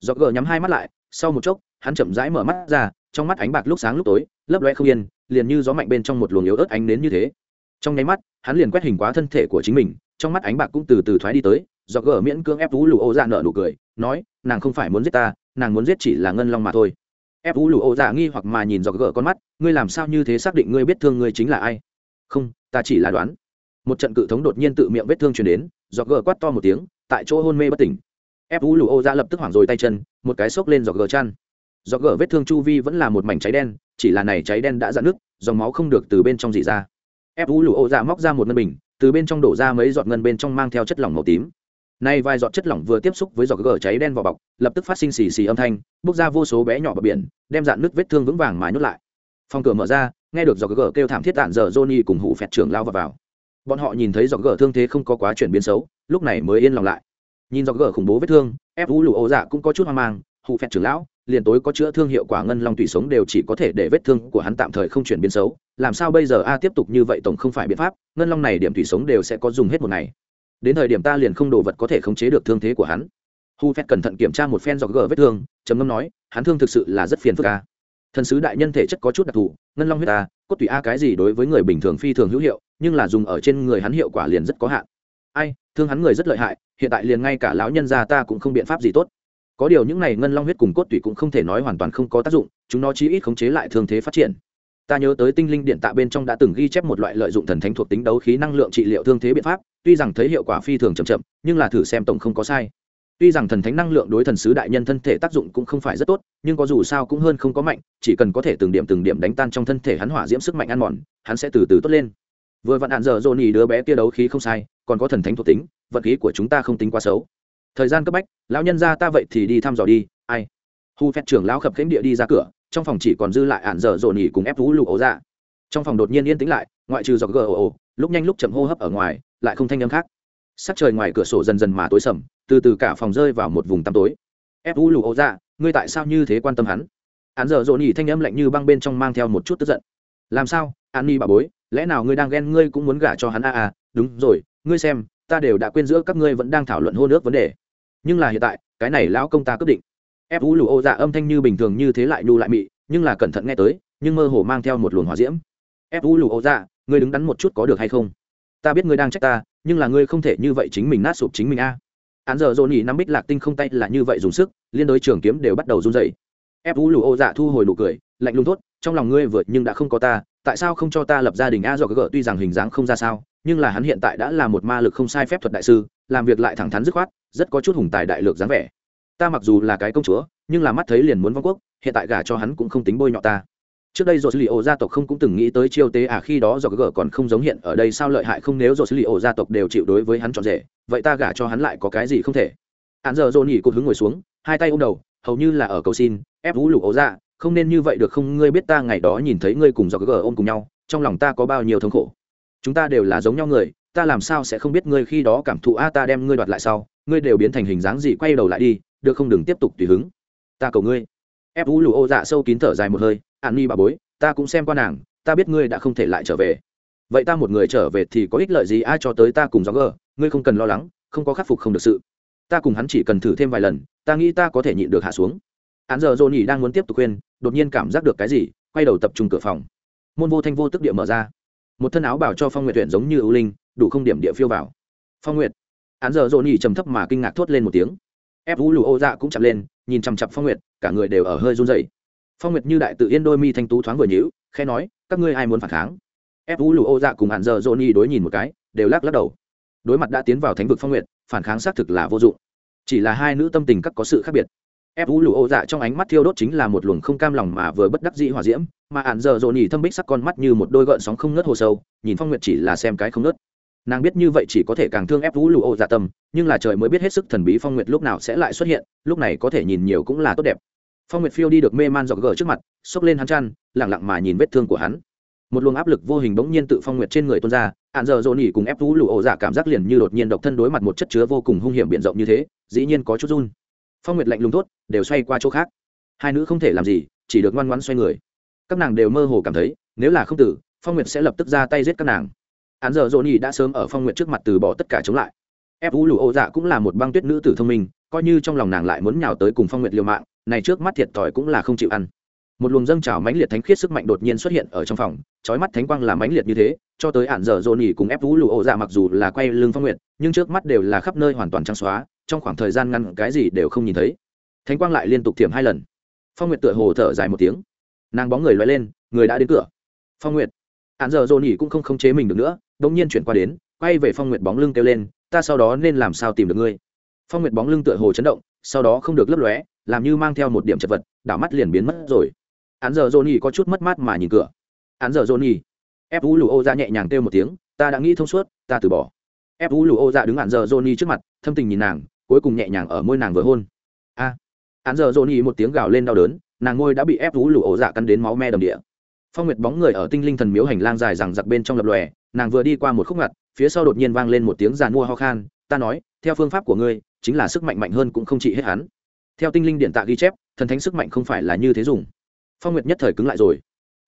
Do gờ nhắm hai mắt lại, sau một chốc hắn chậm rãi mở mắt ra, trong mắt ánh bạc lúc sáng lúc tối, lấp loe không yên, liền như gió mạnh bên trong một luồng yếu ớt ánh nến như thế. Trong nháy mắt, hắn liền quét hình quá thân thể của chính mình, trong mắt ánh bạc cũng từ từ thoái đi tới, do gỡ miễn cưỡng ép vũ lụ ô dạ nợ nụ cười, nói, nàng không phải muốn giết ta, nàng muốn giết chỉ là ngân long mà thôi. Ép vũ lụ ô dạ nghi hoặc mà nhìn do gỡ con mắt, ngươi làm sao như thế xác định ngươi biết thương ngươi chính là ai? Không, ta chỉ là đoán. Một trận cự thống đột nhiên tự miệng vết thương truyền đến, do gỡ quát to một tiếng, tại chỗ hôn mê bất tỉnh. Ép vũ lụ ô ra lập tức hoảng rồi tay chân, một cái xốc lên do gỡ chăn do gờ vết thương chu vi vẫn là một mảnh cháy đen chỉ là này cháy đen đã dạn nước dòng máu không được từ bên trong dỉ ra. Ép u lù ô dạ móc ra một ngân bình từ bên trong đổ ra mấy giọt ngân bên trong mang theo chất lỏng màu tím. Nay vài giọt chất lỏng vừa tiếp xúc với giọt gờ cháy đen vào bọc lập tức phát sinh xì xì âm thanh bốc ra vô số bé nhỏ bờ biển đem dạn nước vết thương vững vàng mà nhốt lại. Phòng cửa mở ra nghe được giọt gờ kêu thảm thiết tản giờ johnny cùng hụ phẹt trưởng lao vào, vào. Bọn họ nhìn thấy giọt gờ thương thế không có quá chuyển biến xấu lúc này mới yên lòng lại. Nhìn giọt gờ khủng bố vết thương ép u lụ ô dạ cũng có chút hoang mang hụ phẹt trưởng lão liền tối có chữa thương hiệu quả ngân long tùy sống đều chỉ có thể để vết thương của hắn tạm thời không chuyển biến xấu. Làm sao bây giờ a tiếp tục như vậy tổng không phải biện pháp, ngân long này điểm thủy sống đều sẽ có dùng hết một ngày. Đến thời điểm ta liền không đồ vật có thể khống chế được thương thế của hắn. Hu phép cẩn thận kiểm tra một phen dọc gờ vết thương, trầm ngâm nói, hắn thương thực sự là rất phiền phức a. Thần sứ đại nhân thể chất có chút đặc thù, ngân long huyết a, cốt tùy a cái gì đối với người bình thường phi thường hữu hiệu, nhưng là dùng ở trên người hắn hiệu quả liền rất có hạn. Ai, thương hắn người rất lợi hại, hiện tại liền ngay cả lão nhân gia ta cũng không biện pháp gì tốt có điều những này ngân long huyết cùng cốt tủy cũng không thể nói hoàn toàn không có tác dụng, chúng nó chí ít khống chế lại thương thế phát triển. Ta nhớ tới tinh linh điện tạ bên trong đã từng ghi chép một loại lợi dụng thần thánh thuộc tính đấu khí năng lượng trị liệu thương thế biện pháp, tuy rằng thấy hiệu quả phi thường chậm chậm, nhưng là thử xem tổng không có sai. Tuy rằng thần thánh năng lượng đối thần sứ đại nhân thân thể tác dụng cũng không phải rất tốt, nhưng có dù sao cũng hơn không có mạnh, chỉ cần có thể từng điểm từng điểm đánh tan trong thân thể hắn hỏa diễm sức mạnh ăn mòn, hắn sẽ từ từ tốt lên. Vừa vặn hạn giờ dồn ý đứa bé kia đấu khí không sai, còn có thần thánh thuộc tính, vật khí của chúng ta không tính quá xấu thời gian cấp bách lão nhân ra ta vậy thì đi thăm dò đi ai? Hu phép trưởng lão khập khánh địa đi ra cửa trong phòng chỉ còn dư lại ản dở dồn nhỉ cùng ép vũ lụ ổ ra trong phòng đột nhiên yên tĩnh lại ngoại trừ giọt gờ ồ lúc nhanh lúc chậm hô hấp ở ngoài lại không thanh âm khác. Sắc trời ngoài cửa sổ dần dần mà tối sầm từ từ cả phòng rơi vào một vùng tăm tối. Ép vũ lụ ổ ra ngươi tại sao như thế quan tâm hắn? Hắn giờ dồn nhỉ thanh âm lạnh như băng bên trong mang theo một chút tức giận. Làm sao? An ni bà bối lẽ nào ngươi đang ghen ngươi cũng muốn gả cho hắn a à, à đúng rồi ngươi xem ta đều đã quên giữa các ngươi vẫn đang thảo luận hô nước vấn đề. Nhưng là hiện tại, cái này lão công ta quyết định. Ép vũ lù ô dạ âm thanh như bình thường như thế lại nhu lại mị, nhưng là cẩn thận nghe tới, nhưng mơ hồ mang theo một luồng hỏa diễm. Ép vũ lù ô dạ ngươi đứng đắn một chút có được hay không? Ta biết ngươi đang trách ta, nhưng là ngươi không thể như vậy chính mình nát sụp chính mình a. À. hắn giờ dồn nhỉ nắm bích lạc tinh không tay là như vậy dùng sức, liên đối trường kiếm đều bắt đầu run dậy ép vũ lù ô dạ thu hồi nụ cười, lạnh lùng thốt, trong lòng ngươi vượt nhưng đã không có ta tại sao không cho ta lập gia đình a do gỡ tuy rằng hình dáng không ra sao, nhưng là hắn hiện tại đã là một ma lực không sai phép thuật đại sư, làm việc lại thẳng thắn dứt khoát, rất có chút hùng tài đại lược dáng vẻ. Ta mặc dù là cái công chúa, nhưng là mắt thấy liền muốn vong quốc, hiện tại gả cho hắn cũng không tính bôi nhọ ta. Trước đây dột lì ổ gia tộc không cũng từng nghĩ tới chiêu tế à khi đó do gỡ còn không giống hiện ở đây sao lợi hại không nếu dột lì ổ gia tộc đều chịu đối với hắn trọn rể, vậy ta gả cho hắn lại có cái gì không thể? Hắn giờ dồn nhỉ cột hứng ngồi xuống, hai tay ôm đầu, hầu như là ở cầu xin, ép vũ lục ổ ra không nên như vậy được không? Ngươi biết ta ngày đó nhìn thấy ngươi cùng do gờ ôm cùng nhau, trong lòng ta có bao nhiêu thống khổ? Chúng ta đều là giống nhau người, ta làm sao sẽ không biết ngươi khi đó cảm thụ a? Ta đem ngươi đoạt lại sau, ngươi đều biến thành hình dáng gì? Quay đầu lại đi, được không? Đừng tiếp tục tùy hứng. Ta cầu ngươi. Ép vũ lù ô dạ sâu kín thở dài một hơi ạn ni bà bối, ta cũng xem qua nàng, ta biết ngươi đã không thể lại trở về. Vậy ta một người trở về thì có ích lợi gì ai cho tới ta cùng gió gờ ngươi không cần lo lắng, không có khắc phục không được sự. Ta cùng hắn chỉ cần thử thêm vài lần, ta nghĩ ta có thể nhịn được hạ xuống án giờ dồn nhỉ đang muốn tiếp tục khuyên, đột nhiên cảm giác được cái gì, quay đầu tập trung cửa phòng. Môn vô thanh vô tức địa mở ra. Một thân áo bảo cho phong nguyệt tuyển giống như ưu linh, đủ không điểm địa phiêu vào. Phong nguyệt. Án giờ dồn nhỉ trầm thấp mà kinh ngạc thốt lên một tiếng. Ép vũ lù ô dạ cũng chậm lên, nhìn chằm chặp phong nguyệt, cả người đều ở hơi run dày phong nguyệt như đại tự yên đôi mi thanh tú thoáng vừa nhữ khe nói, các ngươi ai muốn phản kháng? Ép vũ lù ô dạ cùng hạn giờ dồn nhỉ đối nhìn một cái, đều lắc lắc đầu. Đối mặt đã tiến vào thánh vực phong nguyệt, phản kháng xác thực là vô dụng. Chỉ là hai nữ tâm tình các có sự khác biệt ép vũ lụ ô dạ trong ánh mắt thiêu đốt chính là một luồng không cam lòng mà vừa bất đắc dĩ hòa diễm, mà ạn giờ dồn nhì thâm bích sắc con mắt như một đôi gợn sóng không ngớt hồ sâu, nhìn phong nguyệt chỉ là xem cái không ngớt. Nàng biết như vậy chỉ có thể càng thương ép vũ lụ ô dạ tâm, nhưng là trời mới biết hết sức thần bí phong nguyệt lúc nào sẽ lại xuất hiện, lúc này có thể nhìn nhiều cũng là tốt đẹp. Phong nguyệt phiêu đi được mê man dọc gờ trước mặt, xốc lên hắn chăn lẳng lặng mà nhìn vết thương của hắn. Một luồng áp lực vô hình bỗng nhiên tự phong nguyệt trên người tuôn ra, ạn giờ dồn nhì cùng ép vũ lụ ô dạ cảm giác liền như đột nhiên độc thân đối mặt một chất chứa vô cùng hung hiểm biện rộng như thế, dĩ nhiên có chút run phong nguyệt lạnh lùng tốt đều xoay qua chỗ khác. Hai nữ không thể làm gì, chỉ được ngoan ngoãn xoay người. Các nàng đều mơ hồ cảm thấy, nếu là không tử, phong nguyệt sẽ lập tức ra tay giết các nàng. Án giờ dỗ nhỉ đã sớm ở phong nguyệt trước mặt từ bỏ tất cả chống lại. Ép vũ lụ ô dạ cũng là một băng tuyết nữ tử thông minh, coi như trong lòng nàng lại muốn nhào tới cùng phong nguyệt liều mạng, này trước mắt thiệt thòi cũng là không chịu ăn. Một luồng dâng trào mãnh liệt thánh khiết sức mạnh đột nhiên xuất hiện ở trong phòng, chói mắt thánh quang là mãnh liệt như thế, cho tới ản dở dồn nhỉ cùng ép vũ lụ ổ dạ mặc dù là quay lưng phong nguyệt, nhưng trước mắt đều là khắp nơi hoàn toàn trắng xóa trong khoảng thời gian ngăn cái gì đều không nhìn thấy. Thánh quang lại liên tục thiểm hai lần. Phong nguyệt tựa hồ thở dài một tiếng. Nàng bóng người loay lên, người đã đến cửa. Phong nguyệt. Hạn giờ dồn nhỉ cũng không khống chế mình được nữa, đột nhiên chuyển qua đến, quay về phong nguyệt bóng lưng kêu lên, ta sau đó nên làm sao tìm được ngươi? Phong nguyệt bóng lưng tựa hồ chấn động, sau đó không được lấp lóe, làm như mang theo một điểm chật vật, đảo mắt liền biến mất rồi. Hắn giờ dồn nhì có chút mất mát mà nhìn cửa. Hắn giờ dồn nhì ép vũ lù ô ra nhẹ nhàng kêu một tiếng, ta đã nghĩ thông suốt, ta từ bỏ. Ép vũ lù ô ra đứng hắn giờ dồn nhì trước mặt, thâm tình nhìn nàng cuối cùng nhẹ nhàng ở môi nàng vừa hôn. A. À. hắn giờ dồn nhì một tiếng gào lên đau đớn, nàng ngôi đã bị ép rú lụ ổ dạ căn đến máu me đầm địa. Phong nguyệt bóng người ở tinh linh thần miếu hành lang dài rằng giặc bên trong lập lòe, nàng vừa đi qua một khúc ngặt, phía sau đột nhiên vang lên một tiếng giàn mua ho khan, ta nói, theo phương pháp của ngươi, chính là sức mạnh mạnh hơn cũng không trị hết hắn. Theo tinh linh điện tạ ghi chép, thần thánh sức mạnh không phải là như thế dùng. Phong nguyệt nhất thời cứng lại rồi.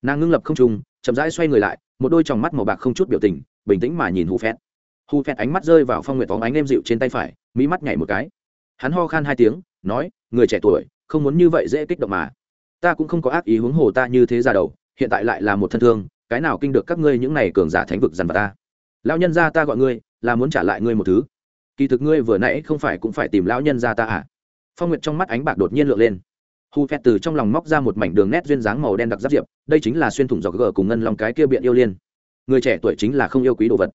Nàng ngưng lập không trung, chậm rãi xoay người lại, một đôi tròng mắt màu bạc không chút biểu tình, bình tĩnh mà nhìn hù phét hù phét ánh mắt rơi vào phong nguyệt phóng ánh êm dịu trên tay phải mỹ mắt nhảy một cái. Hắn ho khan hai tiếng, nói, người trẻ tuổi, không muốn như vậy dễ kích động mà. Ta cũng không có ác ý huống hồ ta như thế ra đầu, hiện tại lại là một thân thương, cái nào kinh được các ngươi những này cường giả thánh vực dằn vào ta? Lão nhân gia ta gọi ngươi, là muốn trả lại ngươi một thứ. Kỳ thực ngươi vừa nãy không phải cũng phải tìm lão nhân gia ta à? Phong nguyệt trong mắt ánh bạc đột nhiên lượn lên. Hu phét từ trong lòng móc ra một mảnh đường nét duyên dáng màu đen đặc giáp diệp, đây chính là xuyên thủng dọc gờ cùng ngân lòng cái kia biện yêu liên. Người trẻ tuổi chính là không yêu quý đồ vật.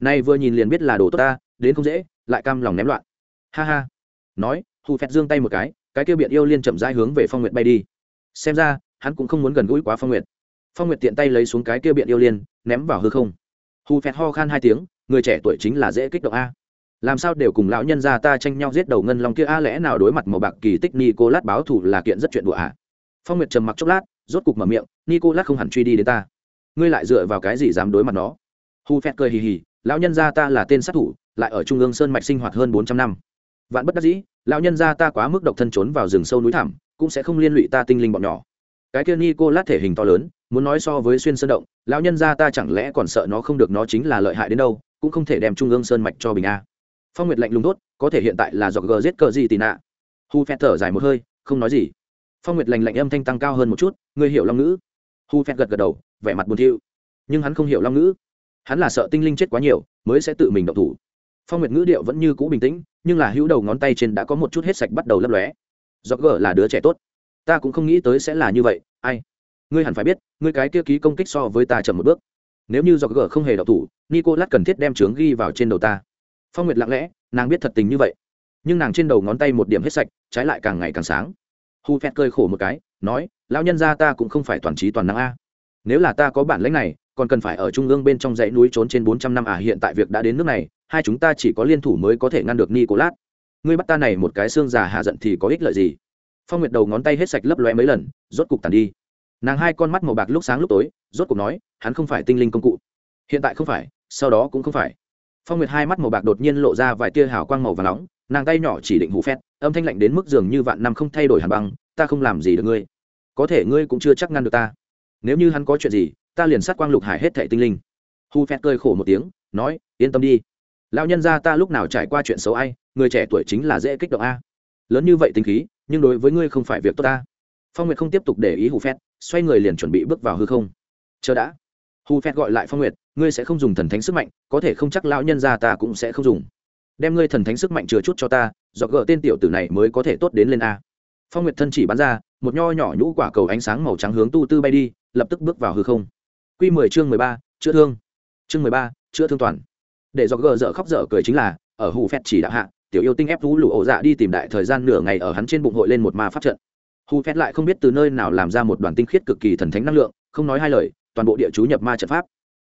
Nay vừa nhìn liền biết là đồ tốt ta, đến không dễ lại cam lòng ném loạn. Ha ha. Nói, hù phét giương tay một cái cái kia biện yêu liên chậm rãi hướng về phong nguyệt bay đi. Xem ra, hắn cũng không muốn gần gũi quá phong nguyệt. Phong nguyệt tiện tay lấy xuống cái kia biện yêu liên, ném vào hư không. Hù phét ho khan hai tiếng, người trẻ tuổi chính là dễ kích động a. Làm sao đều cùng lão nhân gia ta tranh nhau giết đầu ngân long kia a, lẽ nào đối mặt màu bạc kỳ tích ni cô lát báo thù là kiện rất chuyện đùa à phong nguyệt trầm mặc chốc lát, rốt cục mở miệng ni cô lát không hẳn truy đi đến ta. Ngươi lại dựa vào cái gì dám đối mặt nó? Hù phẹt cười hì hì, lão nhân gia ta là tên sát thủ lại ở trung ương sơn mạch sinh hoạt hơn bốn trăm năm. Vạn bất đắc dĩ, lão nhân gia ta quá mức độc thân trốn vào rừng sâu núi thẳm, cũng sẽ không liên lụy ta tinh linh bọn nhỏ. Cái kia nicolas thể hình to lớn, muốn nói so với xuyên sơn động, lão nhân gia ta chẳng lẽ còn sợ nó không được nó chính là lợi hại đến đâu, cũng không thể đem trung ương sơn mạch cho bình a. Phong nguyệt lạnh lùng tốt có thể hiện tại là dọc gờ giết cờ gì tì nạ. Hu phét thở dài một hơi, không nói gì. Phong nguyệt lành lạnh âm thanh tăng cao hơn một chút, ngươi hiểu long ngữ? Hu phét gật gật đầu, vẻ mặt buồn thiu. Nhưng hắn không hiểu long ngữ. Hắn là sợ tinh linh chết quá nhiều, mới sẽ tự mình động thủ phong nguyệt ngữ điệu vẫn như cũ bình tĩnh, nhưng là hữu đầu ngón tay trên đã có một chút hết sạch bắt đầu lấp lóe. Do gờ là đứa trẻ tốt. Ta cũng không nghĩ tới sẽ là như vậy, ai? Ngươi hẳn phải biết, ngươi cái kia ký công kích so với ta chậm một bước. Nếu như do gờ không hề đọc thủ nico lát cần thiết đem trướng ghi vào trên đầu ta. Phong nguyệt lặng lẽ, nàng biết thật tình như vậy. Nhưng nàng trên đầu ngón tay một điểm hết sạch, trái lại càng ngày càng sáng. Hu phét cơi khổ một cái, nói, lão nhân gia ta cũng không phải toàn trí toàn năng a. Nếu là ta có bản lãnh này, còn cần phải ở trung ương bên trong dãy núi trốn trên bốn trăm năm à hiện tại việc đã đến nước này hai chúng ta chỉ có liên thủ mới có thể ngăn được nicolas. Ngươi bắt ta này một cái xương già hạ giận thì có ích lợi gì? Phong nguyệt đầu ngón tay hết sạch lấp loe mấy lần, rốt cục tàn đi. Nàng hai con mắt màu bạc lúc sáng lúc tối, rốt cục nói, hắn không phải tinh linh công cụ. Hiện tại không phải, sau đó cũng không phải. Phong nguyệt hai mắt màu bạc đột nhiên lộ ra vài tia hào quang màu và nóng, nàng tay nhỏ chỉ định hù phét, âm thanh lạnh đến mức dường như vạn năm không thay đổi hàn băng, ta không làm gì được ngươi. Có thể ngươi cũng chưa chắc ngăn được ta. Nếu như hắn có chuyện gì, ta liền sát quang lục hải hết thệ tinh linh. Hù phét cơi khổ một tiếng, nói, yên tâm đi lão nhân gia ta lúc nào trải qua chuyện xấu ai, người trẻ tuổi chính là dễ kích động a. Lớn như vậy tính khí, nhưng đối với ngươi không phải việc tốt ta. Phong nguyệt không tiếp tục để ý hù phét xoay người liền chuẩn bị bước vào hư không. Chờ đã. Hù phét gọi lại phong nguyệt, ngươi sẽ không dùng thần thánh sức mạnh, có thể không chắc lão nhân gia ta cũng sẽ không dùng. Đem ngươi thần thánh sức mạnh chừa chút cho ta do gỡ tên tiểu tử này mới có thể tốt đến lên a. Phong nguyệt thân chỉ bắn ra, một nho nhỏ nhũ quả cầu ánh sáng màu trắng hướng tu tư bay đi, lập tức bước vào hư không. Q mười chương mười ba, chữa thương. Chương mười ba, chữa thương toàn để do gờ dở khóc dở cười chính là, ở hù phét chỉ đạo hạ, tiểu yêu tinh ép thú lụ ổ dạ đi tìm đại thời gian nửa ngày ở hắn trên bụng hội lên một ma pháp trận. Hù phét lại không biết từ nơi nào làm ra một đoàn tinh khiết cực kỳ thần thánh năng lượng, không nói hai lời, toàn bộ địa chú nhập ma trận pháp.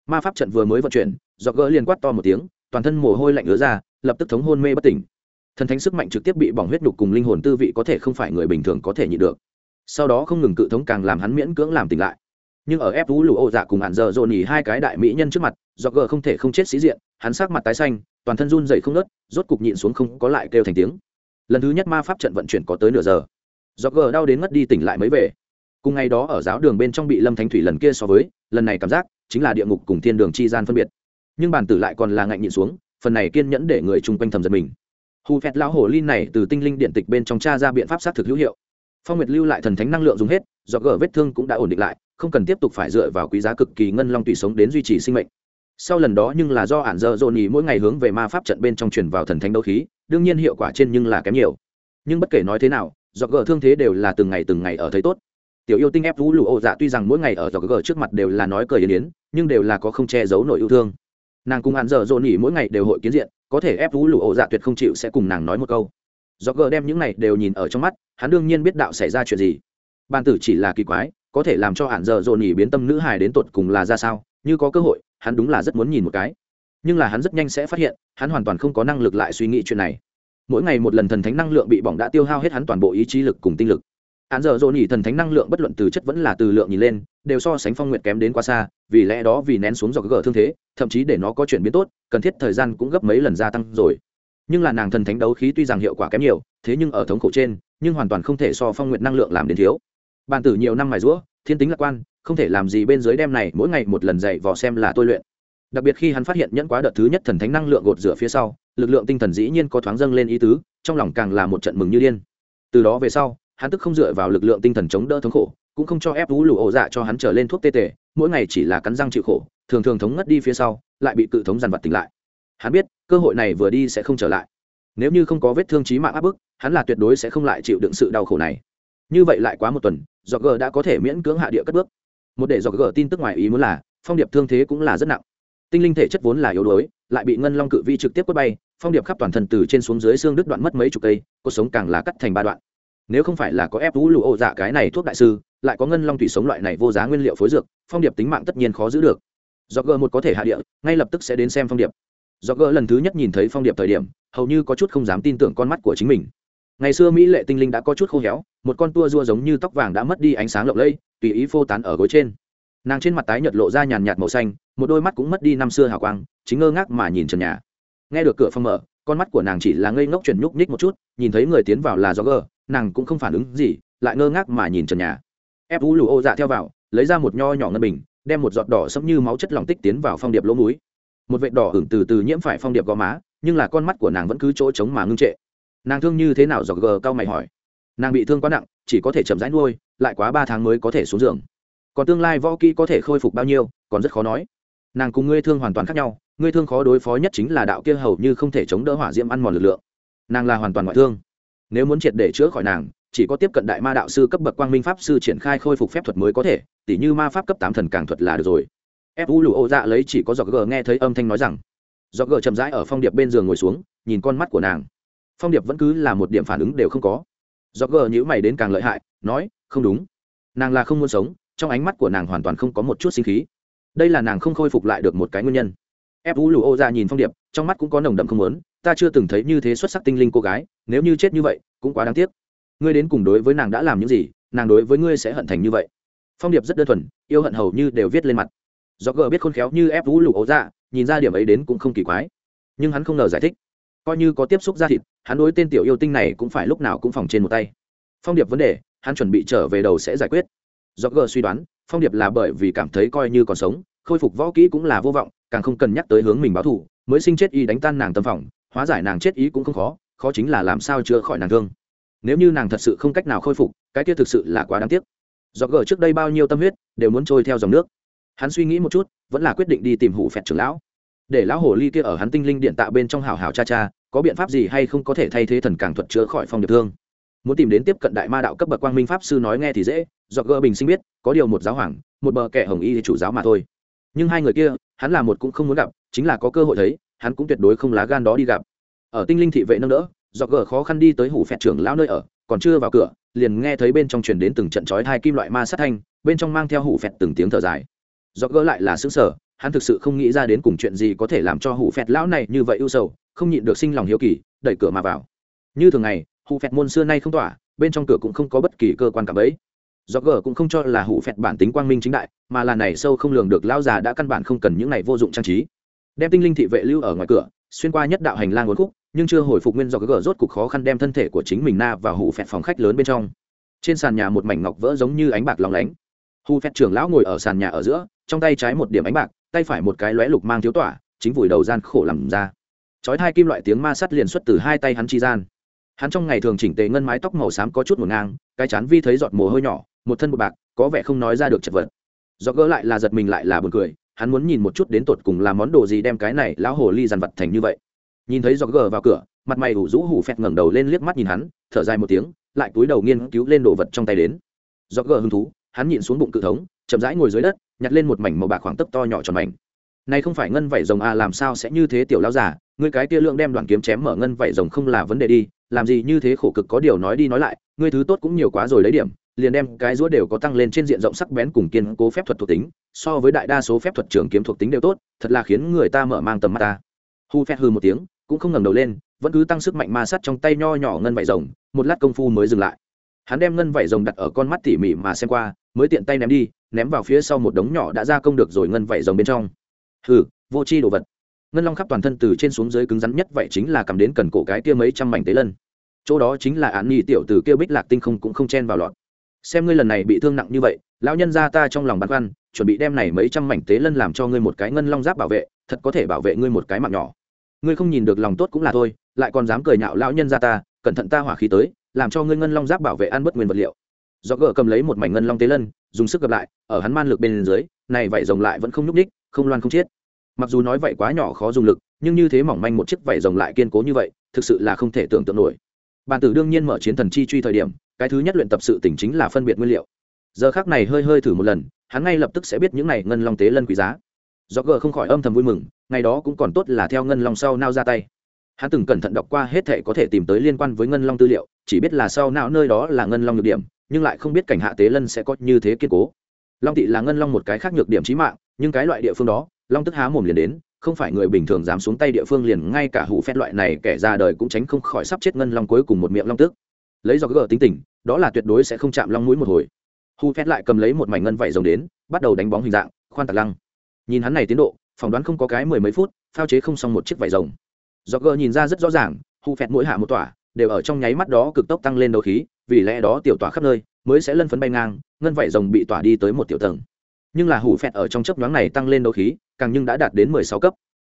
Ma pháp trận vừa mới vận chuyển, do gỡ liền quát to một tiếng, toàn thân mồ hôi lạnh ứa ra, lập tức thống hôn mê bất tỉnh. Thần thánh sức mạnh trực tiếp bị bỏng huyết đục cùng linh hồn tư vị có thể không phải người bình thường có thể nhịn được. Sau đó không ngừng cự thống càng làm hắn miễn cưỡng làm tỉnh lại nhưng ở ép vũ lụ ô dạ cùng hạn giờ dồn nhỉ hai cái đại mỹ nhân trước mặt, do gờ không thể không chết sĩ diện, hắn sắc mặt tái xanh, toàn thân run dậy không nớt rốt cục nhịn xuống không có lại kêu thành tiếng. Lần thứ nhất ma pháp trận vận chuyển có tới nửa giờ. Do gờ đau đến ngất đi tỉnh lại mới về. Cùng ngày đó ở giáo đường bên trong bị lâm thanh thủy lần kia so với, lần này cảm giác chính là địa ngục cùng thiên đường chi gian phân biệt. Nhưng bản tử lại còn là ngạnh nhịn xuống, phần này kiên nhẫn để người chung quanh thầm giật mình. Hù phẹt lão hồ ly này từ tinh linh điện tịch bên trong cha ra biện pháp xác thực hữu hiệu phong nguyệt lưu lại thần thánh năng lượng dùng hết, do gỡ vết thương cũng đã ổn định lại, không cần tiếp tục phải dựa vào quý giá cực kỳ ngân long tùy sống đến duy trì sinh mệnh. Sau lần đó nhưng là do ản dơ dồn ý mỗi ngày hướng về ma pháp trận bên trong truyền vào thần thánh đấu khí, đương nhiên hiệu quả trên nhưng là kém nhiều. Nhưng bất kể nói thế nào, do gỡ thương thế đều là từng ngày từng ngày ở thấy tốt. Tiểu yêu tinh ép vũ lụ ô dạ tuy rằng mỗi ngày ở do gỡ trước mặt đều là nói cười yên yến, nhưng đều là có không che giấu nỗi yêu thương. Nàng cùng ản dơ dồn ý mỗi ngày đều hội kiến diện, có thể ép vũ lụ ô dạ tuyệt không chịu sẽ cùng nàng nói một câu do gờ đem những này đều nhìn ở trong mắt, hắn đương nhiên biết đạo xảy ra chuyện gì. Ban tử chỉ là kỳ quái, có thể làm cho hạn dơ dồn nhỉ biến tâm nữ hài đến tột cùng là ra sao, như có cơ hội, hắn đúng là rất muốn nhìn một cái. Nhưng là hắn rất nhanh sẽ phát hiện, hắn hoàn toàn không có năng lực lại suy nghĩ chuyện này. Mỗi ngày một lần thần thánh năng lượng bị bỏng đã tiêu hao hết hắn toàn bộ ý chí lực cùng tinh lực. Hắn giờ dồn nhỉ thần thánh năng lượng bất luận từ chất vẫn là từ lượng nhìn lên, đều so sánh phong nguyện kém đến quá xa, vì lẽ đó vì nén xuống do gờ thương thế, thậm chí để nó có chuyển biến tốt, cần thiết thời gian cũng gấp mấy lần gia tăng rồi nhưng là nàng thần thánh đấu khí tuy rằng hiệu quả kém nhiều, thế nhưng ở thống khổ trên, nhưng hoàn toàn không thể so phong nguyện năng lượng làm đến thiếu. Bàn tử nhiều năm mài rũa, thiên tính lạc quan, không thể làm gì bên dưới đem này, mỗi ngày một lần dạy vò xem là tôi luyện. Đặc biệt khi hắn phát hiện nhẫn quá đợt thứ nhất thần thánh năng lượng gột rửa phía sau, lực lượng tinh thần dĩ nhiên có thoáng dâng lên ý tứ, trong lòng càng là một trận mừng như điên. Từ đó về sau, hắn tức không dựa vào lực lượng tinh thần chống đỡ thống khổ, cũng không cho ép vũ lù ổ dạ cho hắn trở lên thuốc tê tề, mỗi ngày chỉ là cắn răng chịu khổ, thường thường thống ngất đi phía sau, lại bị cự thống dằn vặt tỉnh lại hắn biết, cơ hội này vừa đi sẽ không trở lại. Nếu như không có vết thương trí mạng áp bức, hắn là tuyệt đối sẽ không lại chịu đựng sự đau khổ này. Như vậy lại quá một tuần do g đã có thể miễn cưỡng hạ địa cất bước. Một để do g tin tức ngoài ý muốn là, phong điệp thương thế cũng là rất nặng. Tinh linh thể chất vốn là yếu đuối, lại bị ngân long cự vi trực tiếp quất bay, phong điệp khắp toàn thân từ trên xuống dưới xương đứt đoạn mất mấy chục cây, cuộc sống càng là cắt thành ba đoạn. Nếu không phải là có ép vũ lụ ô dạ cái này thuốc đại sư, lại có ngân long thủy sống loại này vô giá nguyên liệu phối dược, phong điệp tính mạng tất nhiên khó giữ được. Do g một có thể hạ địa, ngay lập tức sẽ đến xem phong điệp do gỡ lần thứ nhất nhìn thấy phong điệp thời điểm, hầu như có chút không dám tin tưởng con mắt của chính mình. Ngày xưa mỹ lệ tinh linh đã có chút khô héo, một con tua rua giống như tóc vàng đã mất đi ánh sáng lộng lẫy, tùy ý phô tán ở gối trên. Nàng trên mặt tái nhợt lộ ra nhàn nhạt màu xanh, một đôi mắt cũng mất đi năm xưa hào quang, chính ngơ ngác mà nhìn trần nhà. Nghe được cửa phòng mở, con mắt của nàng chỉ là ngây ngốc chuyển nhúc nhích một chút, nhìn thấy người tiến vào là do gờ nàng cũng không phản ứng gì, lại ngơ ngác mà nhìn trần nhà. Ép vũ lù ô dạ theo vào, lấy ra một nho nhỏ ngân bình, đem một giọt đỏ sẫm như máu chất lỏng tích tiến vào phong điệp lỗ múi một vệt đỏ hưởng từ từ nhiễm phải phong điệp gò má, nhưng là con mắt của nàng vẫn cứ chỗ trống mà ngưng trệ. Nàng thương như thế nào dọc gờ cao mày hỏi. Nàng bị thương quá nặng, chỉ có thể chậm rãi nuôi, lại quá ba tháng mới có thể xuống giường. Còn tương lai võ kỹ có thể khôi phục bao nhiêu, còn rất khó nói. Nàng cùng ngươi thương hoàn toàn khác nhau, ngươi thương khó đối phó nhất chính là đạo kia hầu như không thể chống đỡ hỏa diễm ăn mòn lực lượng. Nàng là hoàn toàn ngoại thương. Nếu muốn triệt để chữa khỏi nàng, chỉ có tiếp cận đại ma đạo sư cấp bậc quang minh pháp sư triển khai khôi phục phép thuật mới có thể, tỉ như ma pháp cấp tám thần càng thuật là được rồi ép u lụ ô dạ lấy chỉ có giọt gờ nghe thấy âm thanh nói rằng, giọt gờ chậm rãi ở phong điệp bên giường ngồi xuống, nhìn con mắt của nàng. Phong điệp vẫn cứ là một điểm phản ứng đều không có. Giọt gờ nhữ mày đến càng lợi hại, nói, không đúng. Nàng là không muốn sống, trong ánh mắt của nàng hoàn toàn không có một chút sinh khí. Đây là nàng không khôi phục lại được một cái nguyên nhân. Ép vũ lù ô ra nhìn phong điệp, trong mắt cũng có nồng đậm không lớn ta chưa từng thấy như thế xuất sắc tinh linh cô gái, nếu như chết như vậy, cũng quá đáng tiếc. Ngươi đến cùng đối với nàng đã làm những gì, nàng đối với ngươi sẽ hận thành như vậy. Phong điệp rất đơn thuần, yêu hận hầu như đều viết lên mặt do gờ biết khôn khéo như ép vũ lục ấu dạ nhìn ra điểm ấy đến cũng không kỳ quái. Nhưng hắn không ngờ giải thích. Coi như có tiếp xúc ra thịt, hắn đối tên tiểu yêu tinh này cũng phải lúc nào cũng phòng trên một tay. Phong điệp vấn đề, hắn chuẩn bị trở về đầu sẽ giải quyết. Do gờ suy đoán, phong điệp là bởi vì cảm thấy coi như còn sống, khôi phục võ kỹ cũng là vô vọng, càng không cần nhắc tới hướng mình báo thù, mới sinh chết y đánh tan nàng tâm phòng, hóa giải nàng chết ý cũng không khó khó chính là làm sao chữa khỏi nàng thương. Nếu như nàng thật sự không cách nào khôi phục, cái kia thực sự là quá đáng tiếc. Do gờ trước đây bao nhiêu tâm huyết, đều muốn trôi theo dòng nước hắn suy nghĩ một chút, vẫn là quyết định đi tìm hủ phẹt trưởng lão. Để lão hồ ly kia ở hắn tinh linh điện tạ bên trong hào hào cha cha, có biện pháp gì hay không có thể thay thế thần càng thuật chữa khỏi phong điệp thương? Muốn tìm đến tiếp cận đại ma đạo cấp bậc quang minh pháp sư nói nghe thì dễ do gỡ bình sinh biết, có điều một giáo hoàng, một bờ kẻ hồng y chủ giáo mà thôi. Nhưng hai người kia, hắn là một cũng không muốn gặp, chính là có cơ hội thấy, hắn cũng tuyệt đối không lá gan đó đi gặp. Ở tinh linh thị vệ nâng đỡ do gỡ khó khăn đi tới hủ phẹt trưởng lão nơi ở, còn chưa vào cửa, liền nghe thấy bên trong truyền đến từng trận chói hai kim loại ma sát thanh, bên trong mang theo hủ phẹt từng tiếng thở dài do gỡ lại là xứng sở, hắn thực sự không nghĩ ra đến cùng chuyện gì có thể làm cho hủ phẹt lão này như vậy ưu sầu, không nhịn được sinh lòng hiếu kỳ, đẩy cửa mà vào. Như thường ngày, hủ phẹt môn xưa nay không tỏa, bên trong cửa cũng không có bất kỳ cơ quan cảm ấy. Do gỡ cũng không cho là hủ phẹt bản tính quang minh chính đại, mà là này sâu không lường được lão già đã căn bản không cần những này vô dụng trang trí. Đem tinh linh thị vệ lưu ở ngoài cửa, xuyên qua nhất đạo hành lang uốn khúc, nhưng chưa hồi phục nguyên do gỡ rốt cục khó khăn đem thân thể của chính mình na vào hủ phẹt phòng khách lớn bên trong. Trên sàn nhà một mảnh ngọc vỡ giống như ánh bạc lóng lánh hù phép trưởng lão ngồi ở sàn nhà ở giữa, trong tay trái một điểm ánh bạc, tay phải một cái lóe lục mang thiếu tỏa chính vùi đầu gian khổ làm ra. Chói hai kim loại tiếng ma sắt liền xuất từ hai tay hắn chi gian. Hắn trong ngày thường chỉnh tề ngân mái tóc màu xám có chút ngổn ngang, cái chán vi thấy giọt mồ hôi nhỏ, một thân một bạc, có vẻ không nói ra được chật vật. Do gỡ lại là giật mình lại là buồn cười, hắn muốn nhìn một chút đến tột cùng làm món đồ gì đem cái này lão hồ ly dằn vặt thành như vậy. Nhìn thấy do gỡ vào cửa, mặt mày ủ rũ hủ phẹt ngẩng đầu lên liếc mắt nhìn hắn, thở dài một tiếng, lại cúi đầu nghiên cứu lên đồ vật trong tay đến. Do gỡ hứng thú hắn nhịn xuống bụng cự thống, chậm rãi ngồi dưới đất, nhặt lên một mảnh màu bạc khoảng tấc to nhỏ tròn mảnh. Này không phải ngân vảy rồng à làm sao sẽ như thế tiểu lão giả ngươi cái kia lượng đem đoàn kiếm chém mở ngân vảy rồng không là vấn đề đi, làm gì như thế khổ cực có điều nói đi nói lại, ngươi thứ tốt cũng nhiều quá rồi lấy điểm, liền đem cái rũa đều có tăng lên trên diện rộng sắc bén cùng kiên cố phép thuật thuộc tính, so với đại đa số phép thuật trường kiếm thuộc tính đều tốt, thật là khiến người ta mở mang tầm mắt ta. Hu phét hư một tiếng, cũng không ngẩng đầu lên, vẫn cứ tăng sức mạnh ma sát trong tay nho nhỏ ngân vảy rồng, một lát công phu mới dừng lại hắn đem ngân vảy rồng đặt ở con mắt tỉ mỉ mà xem qua, mới tiện tay ném đi, ném vào phía sau một đống nhỏ đã ra công được rồi ngân vảy rồng bên trong. Hừ, vô c h i đồ vật. Ngân long khắp toàn thân từ trên xuống dưới cứng rắn nhất vậy chính là cầm đến cần cổ cái kia mấy trăm mảnh tế lân. Chỗ đó chính là án nghi tiểu từ kia bích lạc tinh không cũng không chen vào lọt. Xem ngươi lần này bị thương nặng như vậy, lão nhân ra ta trong lòng băn khoăn, chuẩn bị đem này mấy trăm mảnh tế lân làm cho ngươi một cái ngân long giáp bảo vệ, thật có thể bảo vệ ngươi một cái mạng nhỏ. Ngươi không nhìn được lòng tốt cũng là thôi, lại còn dám cười nhạo lão nhân ra ta, cẩn thận ta hỏa khí tới làm cho ngươi ngân long giáp bảo vệ ăn bất nguyên vật liệu. Do gỡ cầm lấy một mảnh ngân long tế lân, dùng sức gặp lại, ở hắn man lực bên dưới, này vảy rồng lại vẫn không nhúc ních không loan không chết mặc dù nói vậy quá nhỏ khó dùng lực, nhưng như thế mỏng manh một chiếc vảy rồng lại kiên cố như vậy, thực sự là không thể tưởng tượng nổi. Bàn tử đương nhiên mở chiến thần chi truy thời điểm, cái thứ nhất luyện tập sự tỉnh chính là phân biệt nguyên liệu. Giờ khác này hơi hơi thử một lần, hắn ngay lập tức sẽ biết những này ngân long tế lân quý giá. Do gờ không khỏi âm thầm vui mừng, ngày đó cũng còn tốt là theo ngân long sau nao ra tay. Hắn từng cẩn thận đọc qua hết thể có thể tìm tới liên quan với ngân long tư liệu chỉ biết là sau não nơi đó là ngân long nhược điểm, nhưng lại không biết cảnh hạ tế lân sẽ có như thế kiên cố. Long tị là ngân long một cái khác nhược điểm trí mạng, nhưng cái loại địa phương đó, long tức há mồm liền đến, không phải người bình thường dám xuống tay địa phương liền ngay cả hủ phét loại này kẻ ra đời cũng tránh không khỏi sắp chết ngân long cuối cùng một miệng long tức. Lấy do gờ tính tình, đó là tuyệt đối sẽ không chạm long mũi một hồi. Hủ phét lại cầm lấy một mảnh ngân vảy rồng đến, bắt đầu đánh bóng hình dạng, khoan tạc lăng. Nhìn hắn này tiến độ, phỏng đoán không có cái mười mấy phút, phao chế không xong một chiếc vải rồng. Do gờ nhìn ra rất rõ ràng, hủ phét mỗi hạ một tỏa đều ở trong nháy mắt đó cực tốc tăng lên đấu khí, vì lẽ đó tiểu tỏa khắp nơi mới sẽ lân phấn bay ngang, ngân vảy rồng bị tỏa đi tới một tiểu tầng. Nhưng là hủ phẹt ở trong chấp nhoáng này tăng lên đấu khí, càng nhưng đã đạt đến mười sáu cấp.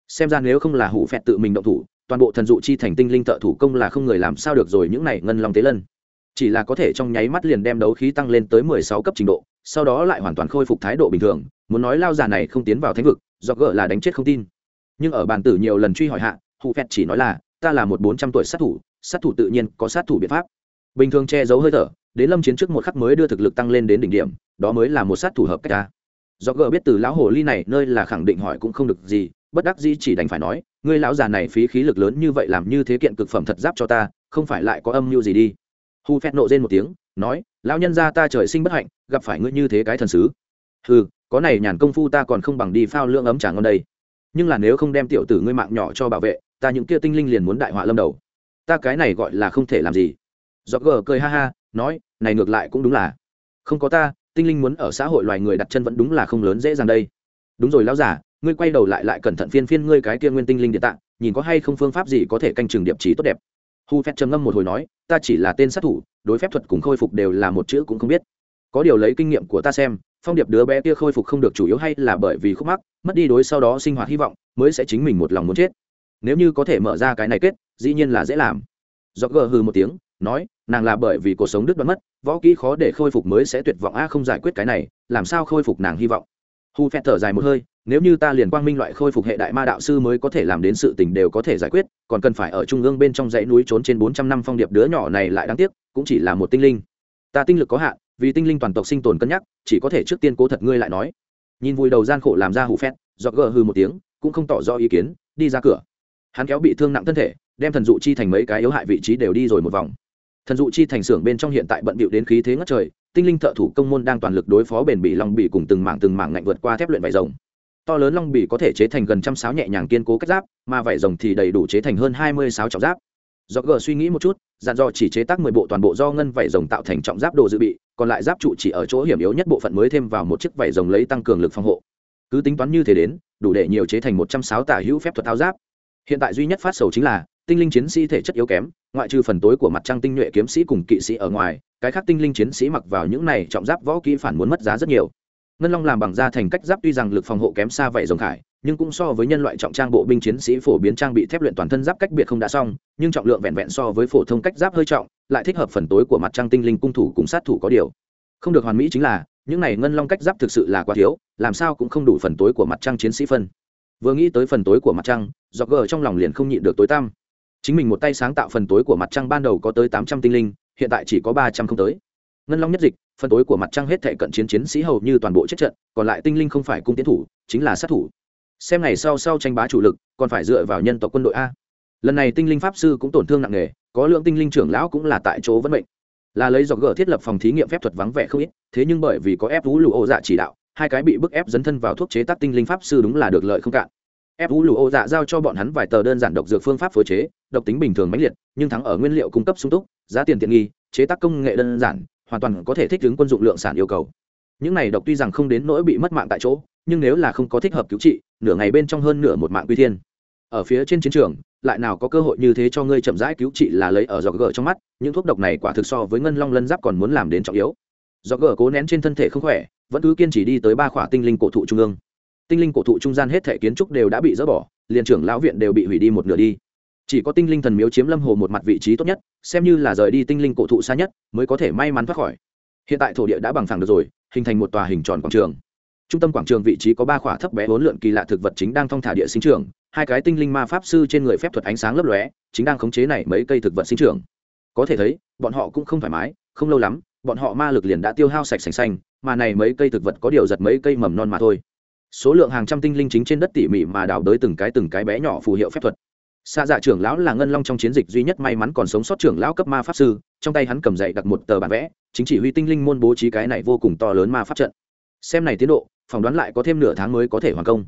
Xem ra nếu không là hủ phẹt tự mình động thủ, toàn bộ thần dụ chi thành tinh linh thợ thủ công là không người làm sao được rồi những này ngân long tế lân. Chỉ là có thể trong nháy mắt liền đem đấu khí tăng lên tới mười sáu cấp trình độ, sau đó lại hoàn toàn khôi phục thái độ bình thường, muốn nói lao già này không tiến vào thánh vực, do gỡ là đánh chết không tin. Nhưng ở bàn tử nhiều lần truy hỏi hạ, hủ phẹt chỉ nói là, ta là một bốn trăm tuổi sát thủ sát thủ tự nhiên có sát thủ biện pháp. Bình thường che giấu hơi thở, đến lâm chiến trước một khắc mới đưa thực lực tăng lên đến đỉnh điểm, đó mới là một sát thủ hợp cách ta. Do gỡ biết từ lão hồ ly này nơi là khẳng định hỏi cũng không được gì, bất đắc dĩ chỉ đành phải nói, ngươi lão già này phí khí lực lớn như vậy làm như thế kiện cực phẩm thật giáp cho ta, không phải lại có âm mưu gì đi? Hu phét nộ rên một tiếng, nói, lão nhân gia ta trời sinh bất hạnh, gặp phải ngươi như thế cái thần sứ. Ừ có này nhàn công phu ta còn không bằng đi phao lương ấm trà ngon đây. Nhưng là nếu không đem tiểu tử ngươi mạng nhỏ cho bảo vệ, ta những kia tinh linh liền muốn đại họa lâm đầu ta cái này gọi là không thể làm gì. Dọc gờ cười ha ha, nói, này ngược lại cũng đúng là. Không có ta, tinh linh muốn ở xã hội loài người đặt chân vẫn đúng là không lớn dễ dàng đây. Đúng rồi lão giả ngươi quay đầu lại lại cẩn thận phiên phiên ngươi cái kia nguyên tinh linh địa tạng nhìn có hay không phương pháp gì có thể canh chừng điệp trí tốt đẹp. Hu phép trầm ngâm một hồi nói, ta chỉ là tên sát thủ, đối phép thuật cùng khôi phục đều là một chữ cũng không biết. Có điều lấy kinh nghiệm của ta xem, phong điệp đứa bé kia khôi phục không được chủ yếu hay là bởi vì khúc mắc, mất đi đối sau đó sinh hoạt hy vọng, mới sẽ chính mình một lòng muốn chết. Nếu như có thể mở ra cái này kết dĩ nhiên là dễ làm. Do gờ hừ một tiếng, nói, nàng là bởi vì cuộc sống đứt đoán mất, võ kỹ khó để khôi phục mới sẽ tuyệt vọng. A, không giải quyết cái này, làm sao khôi phục nàng hy vọng? Hu phét thở dài một hơi, nếu như ta liền quang minh loại khôi phục hệ đại ma đạo sư mới có thể làm đến sự tình đều có thể giải quyết, còn cần phải ở trung ương bên trong dãy núi trốn trên bốn trăm năm phong điệp đứa nhỏ này lại đáng tiếc, cũng chỉ là một tinh linh. Ta tinh lực có hạn, vì tinh linh toàn tộc sinh tồn cân nhắc, chỉ có thể trước tiên cố thật ngươi lại nói. Nhìn vùi đầu gian khổ làm ra hủ phét do gờ hư một tiếng, cũng không tỏ rõ ý kiến, đi ra cửa. Hắn kéo bị thương nặng thân thể đem thần dụ chi thành mấy cái yếu hại vị trí đều đi rồi một vòng. Thần dụ chi thành xưởng bên trong hiện tại bận bịu đến khí thế ngất trời, tinh linh thợ thủ công môn đang toàn lực đối phó bền bỉ long bỉ cùng từng mảng từng mảng ngạnh vượt qua thép luyện vải rồng. To lớn long bỉ có thể chế thành gần trăm sáo nhẹ nhàng kiên cố cách giáp, mà vải rồng thì đầy đủ chế thành hơn hai mươi sáu trọng giáp. Do g suy nghĩ một chút, dặn dò chỉ chế tác mười bộ toàn bộ do ngân vải rồng tạo thành trọng giáp đồ dự bị, còn lại giáp trụ chỉ ở chỗ hiểm yếu nhất bộ phận mới thêm vào một chiếc vải rồng lấy tăng cường lực phòng hộ. Cứ tính toán như thế đến, đủ để nhiều chế thành một trăm sáu tả hữu phép thuật tháo giáp. Hiện tại duy nhất phát sầu chính là tinh linh chiến sĩ thể chất yếu kém, ngoại trừ phần tối của mặt trăng tinh nhuệ kiếm sĩ cùng kỵ sĩ ở ngoài, cái khác tinh linh chiến sĩ mặc vào những này trọng giáp võ kỹ phản muốn mất giá rất nhiều. Ngân long làm bằng da thành cách giáp tuy rằng lực phòng hộ kém xa vậy rồng khải, nhưng cũng so với nhân loại trọng trang bộ binh chiến sĩ phổ biến trang bị thép luyện toàn thân giáp cách biệt không đã xong, nhưng trọng lượng vẹn vẹn so với phổ thông cách giáp hơi trọng, lại thích hợp phần tối của mặt trăng tinh linh cung thủ cùng sát thủ có điều. Không được hoàn mỹ chính là, những này ngân long cách giáp thực sự là quá thiếu, làm sao cũng không đủ phần tối của mặt trăng chiến sĩ phân. Vừa nghĩ tới phần tối của mặt trăng dọc gờ trong lòng liền không nhịn được tối tăm chính mình một tay sáng tạo phần tối của mặt trăng ban đầu có tới tám trăm tinh linh, hiện tại chỉ có ba trăm không tới. Ngân long nhất dịch, phần tối của mặt trăng hết thệ cận chiến chiến sĩ hầu như toàn bộ chết trận, còn lại tinh linh không phải cung tiến thủ, chính là sát thủ. Xem ngày sau sau tranh bá chủ lực, còn phải dựa vào nhân tộc quân đội a. Lần này tinh linh pháp sư cũng tổn thương nặng nề, có lượng tinh linh trưởng lão cũng là tại chỗ vẫn bệnh là lấy dọc gờ thiết lập phòng thí nghiệm phép thuật vắng vẻ không ít, thế nhưng bởi vì có ép vũ lụ ô dạ chỉ đạo, hai cái bị bức ép dấn thân vào thuốc chế tác tinh linh pháp sư đúng là được lợi không cạn ép vũ lụ ô dạ giao cho bọn hắn vài tờ đơn giản độc dược phương pháp phối chế, độc tính bình thường mãnh liệt, nhưng thắng ở nguyên liệu cung cấp sung túc, giá tiền tiện nghi, chế tác công nghệ đơn giản, hoàn toàn có thể thích ứng quân dụng lượng sản yêu cầu. Những này độc tuy rằng không đến nỗi bị mất mạng tại chỗ, nhưng nếu là không có thích hợp cứu trị, nửa ngày bên trong hơn nửa một mạng quy thiên. Ở phía trên chiến trường, lại nào có cơ hội như thế cho ngươi chậm rãi cứu trị là lấy ở giọt gờ trong mắt, những thuốc độc này quả thực so với ngân long lân giáp còn muốn làm đến trọng yếu. Giọt gờ cố nén trên thân thể không khỏe, vẫn cứ kiên trì đi tới ba khỏa tinh linh cổ thụ trung ương tinh linh cổ thụ trung gian hết thể kiến trúc đều đã bị dỡ bỏ, liền trưởng lão viện đều bị hủy đi một nửa đi. Chỉ có tinh linh thần miếu chiếm lâm hồ một mặt vị trí tốt nhất, xem như là rời đi tinh linh cổ thụ xa nhất, mới có thể may mắn thoát khỏi. Hiện tại thổ địa đã bằng phẳng được rồi, hình thành một tòa hình tròn quảng trường. Trung tâm quảng trường vị trí có ba khỏa thấp bé bốn lượn kỳ lạ thực vật chính đang thong thả địa sinh trường hai cái tinh linh ma pháp sư trên người phép thuật ánh sáng lấp lóe, chính đang khống chế này mấy cây thực vật sinh trưởng. Có thể thấy, bọn họ cũng không thoải mái, không lâu lắm, bọn họ ma lực liền đã tiêu hao sạch sành xanh, mà này mấy cây thực vật có điều giật mấy cây mầm non mà thôi số lượng hàng trăm tinh linh chính trên đất tỉ mỉ mà đào đới từng cái từng cái bé nhỏ phù hiệu phép thuật. Xa dạ trưởng lão là ngân long trong chiến dịch duy nhất may mắn còn sống sót trưởng lão cấp ma pháp sư, trong tay hắn cầm dậy đặt một tờ bản vẽ, chính chỉ huy tinh linh môn bố trí cái này vô cùng to lớn ma pháp trận. Xem này tiến độ, phỏng đoán lại có thêm nửa tháng mới có thể hoàn công.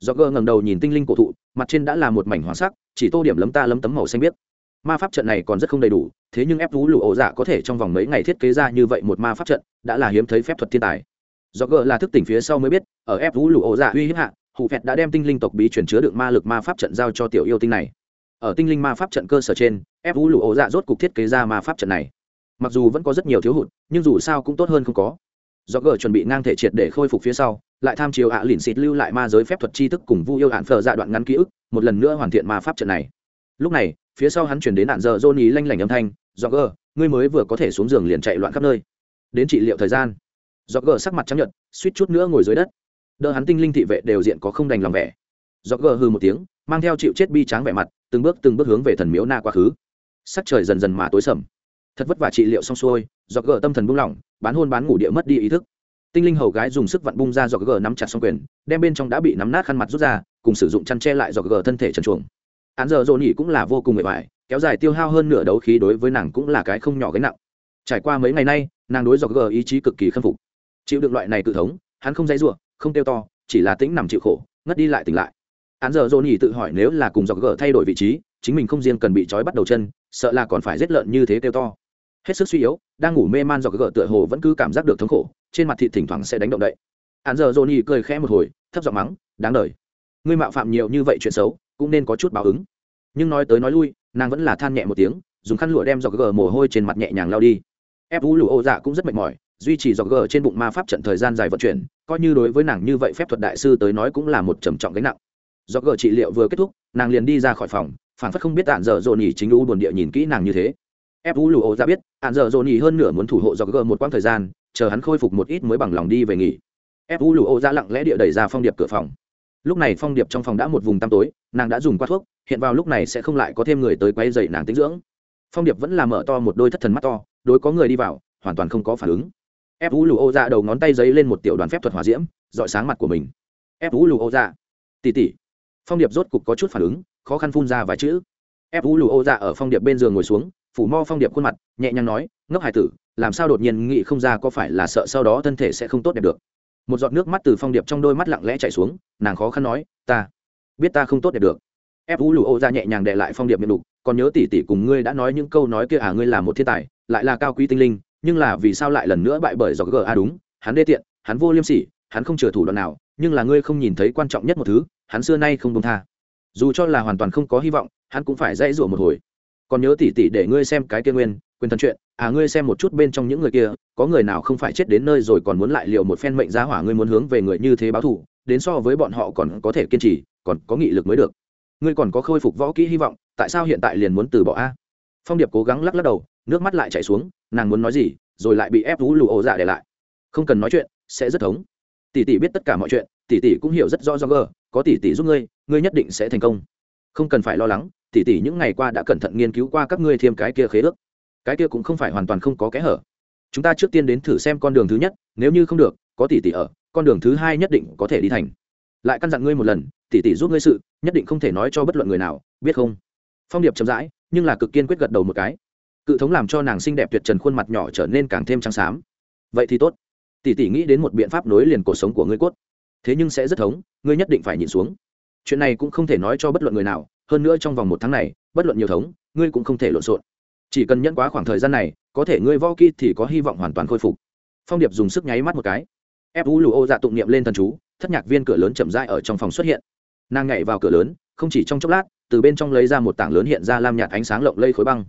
Do gơ ngầm đầu nhìn tinh linh cổ thụ, mặt trên đã là một mảnh hoàng sắc, chỉ tô điểm lấm ta lấm tấm màu xanh biếc. Ma pháp trận này còn rất không đầy đủ, thế nhưng ép vũ lụ ổ dạ có thể trong vòng mấy ngày thiết kế ra như vậy một ma pháp trận, đã là hiếm thấy phép thuật thiên tài do gờ là thức tỉnh phía sau mới biết, ở ép vũ lụ ổ dạ uy hiếp hạ hụ phẹt đã đem tinh linh tộc bí chuyển chứa được ma lực ma pháp trận giao cho tiểu yêu tinh này. Ở tinh linh ma pháp trận cơ sở trên ép vũ lụ ổ dạ rốt cục thiết kế ra ma pháp trận này. Mặc dù vẫn có rất nhiều thiếu hụt, nhưng dù sao cũng tốt hơn không có. Do gờ chuẩn bị ngang thể triệt để khôi phục phía sau, lại tham chiếu ạ à lìn xịt lưu lại ma giới phép thuật tri thức cùng vu yêu hạn phờ dạ đoạn ngắn ký ức, một lần nữa hoàn thiện ma pháp trận này. Lúc này, phía sau hắn chuyển đến nạn giờ johnny lanh lảnh âm thanh, do gờ, ngươi mới vừa có thể xuống giường liền chạy loạn khắp nơi. Đến trị liệu thời gian do gờ sắc mặt trắng nhợt, suýt chút nữa ngồi dưới đất. Đỡ hắn tinh linh thị vệ đều diện có không đành lòng vẻ. Do gờ hư một tiếng, mang theo chịu chết bi tráng vẻ mặt, từng bước từng bước hướng về thần miếu na quá khứ. Sắc trời dần dần mà tối sầm. Thật vất vả trị liệu xong xuôi do gờ tâm thần buông lỏng, bán hôn bán ngủ địa mất đi ý thức. Tinh linh hầu gái dùng sức vặn bung ra do gờ nắm chặt xong quyền, đem bên trong đã bị nắm nát khăn mặt rút ra, cùng sử dụng chăn che lại do gờ thân thể trần chuồng án giờ dồn nhỉ cũng là vô cùng mệt mỏi, kéo dài tiêu hao hơn nửa đấu khí đối với nàng cũng là cái không nhỏ gánh nặng. Trải qua mấy ngày nay, nàng đối dọc gờ ý chí cực kỳ khâm phục chịu được loại này cự thống, hắn không dãy ruộng không kêu to, chỉ là tĩnh nằm chịu khổ, ngất đi lại tỉnh lại. Hắn giờ dồn nhỉ tự hỏi nếu là cùng dọc gỡ thay đổi vị trí, chính mình không riêng cần bị trói bắt đầu chân, sợ là còn phải giết lợn như thế kêu to. Hết sức suy yếu, đang ngủ mê man dọc gỡ tựa hồ vẫn cứ cảm giác được thống khổ, trên mặt thị thỉnh thoảng sẽ đánh động đậy. Hắn giờ dồn nhỉ cười khẽ một hồi, thấp giọng mắng, đáng đời. Ngươi mạo phạm nhiều như vậy chuyện xấu, cũng nên có chút báo ứng. Nhưng nói tới nói lui, nàng vẫn là than nhẹ một tiếng, dùng khăn lụa đem dọc gờ mồ hôi trên mặt nhẹ nhàng lao đi. Ép vũ lụ ô dạ cũng rất mệt mỏi duy trì dọc gờ trên bụng ma pháp trận thời gian dài vận chuyển, coi như đối với nàng như vậy phép thuật đại sư tới nói cũng là một trầm trọng gánh nặng. Dọc gờ trị liệu vừa kết thúc, nàng liền đi ra khỏi phòng phản phất không biết tản dở dồn nhỉ chính u buồn địa nhìn kỹ nàng như thế. Ép u lù ô ra biết tản dở dồn nhỉ hơn nửa muốn thủ hộ dọc gờ một quãng thời gian, chờ hắn khôi phục một ít mới bằng lòng đi về nghỉ. Ép u lù ô ra lặng lẽ địa đẩy ra phong điệp cửa phòng. Lúc này phong điệp trong phòng đã một vùng tăm tối, nàng đã dùng qua thuốc, hiện vào lúc này sẽ không lại có thêm người tới quay dậy nàng tính dưỡng. Phong điệp vẫn là mở to một đôi thất thần mắt to, đối có người đi vào, hoàn toàn không có phản ứng ép vũ lù ô dạ đầu ngón tay giấy lên một tiểu đoàn phép thuật hỏa diễm, dọi sáng mặt của mình. Ép vũ lù ô dạ. Tỉ tỉ. Phong điệp rốt cục có chút phản ứng, khó khăn phun ra vài chữ. Ép vũ lù ô dạ ở phong điệp bên giường ngồi xuống, phủ mo phong điệp khuôn mặt, nhẹ nhàng nói, ngốc hải tử, làm sao đột nhiên nghĩ không ra có phải là sợ sau đó thân thể sẽ không tốt đẹp được? Một giọt nước mắt từ phong điệp trong đôi mắt lặng lẽ chảy xuống, nàng khó khăn nói, ta biết ta không tốt đẹp được. Ép vũ lù ô ra nhẹ nhàng đệ lại phong điệp miệng đục, còn nhớ tỉ tỉ cùng ngươi đã nói những câu nói kia à ngươi là một thiên tài, lại là cao quý tinh linh nhưng là vì sao lại lần nữa bại bởi do g a? Đúng, hắn đê tiện, hắn vô liêm sỉ, hắn không chừa thủ đoạn nào, nhưng là ngươi không nhìn thấy quan trọng nhất một thứ, hắn xưa nay không công tha. Dù cho là hoàn toàn không có hy vọng, hắn cũng phải dãy rủa một hồi. Còn nhớ tỉ tỉ để ngươi xem cái kia nguyên quyền thân chuyện à ngươi xem một chút bên trong những người kia, có người nào không phải chết đến nơi rồi còn muốn lại liệu một phen mệnh giá hỏa ngươi muốn hướng về người như thế báo thù, đến so với bọn họ còn có thể kiên trì, còn có nghị lực mới được. Ngươi còn có khôi phục võ kỹ hy vọng, tại sao hiện tại liền muốn từ bỏ a? Phong điệp cố gắng lắc lắc đầu, nước mắt lại chảy xuống nàng muốn nói gì, rồi lại bị ép vũ lù ổ dạ để lại. Không cần nói chuyện, sẽ rất thống. Tỷ tỷ biết tất cả mọi chuyện, tỷ tỷ cũng hiểu rất rõ do gờ có tỷ tỷ giúp ngươi ngươi nhất định sẽ thành công. Không cần phải lo lắng, tỷ tỷ những ngày qua đã cẩn thận nghiên cứu qua các ngươi thêm cái kia khế ước. Cái kia cũng không phải hoàn toàn không có kẽ hở. Chúng ta trước tiên đến thử xem con đường thứ nhất, nếu như không được, có tỷ tỷ ở, con đường thứ hai nhất định có thể đi thành. Lại căn dặn ngươi một lần, tỷ tỷ giúp ngươi sự, nhất định không thể nói cho bất luận người nào, biết không? Phong điệp chậm rãi, nhưng là cực kiên quyết gật đầu một cái cự thống làm cho nàng xinh đẹp tuyệt trần khuôn mặt nhỏ trở nên càng thêm trắng xám. Vậy thì tốt. Tỷ tỷ nghĩ đến một biện pháp nối liền cuộc sống của ngươi cốt. Thế nhưng sẽ rất thống, ngươi nhất định phải nhìn xuống. Chuyện này cũng không thể nói cho bất luận người nào, hơn nữa trong vòng một tháng này, bất luận nhiều thống, ngươi cũng không thể lộn xộn. Chỉ cần nhẫn quá khoảng thời gian này, có thể ngươi vo kỹ thì có hy vọng hoàn toàn khôi phục. Phong điệp dùng sức nháy mắt một cái. Ép u lù ô dạ tụng niệm lên thần chú, thất nhạc viên cửa lớn chậm rãi ở trong phòng xuất hiện. Nàng nhảy vào cửa lớn, không chỉ trong chốc lát, từ bên trong lấy ra một tảng lớn hiện ra lam nhạt ánh sáng lộng lây khối băng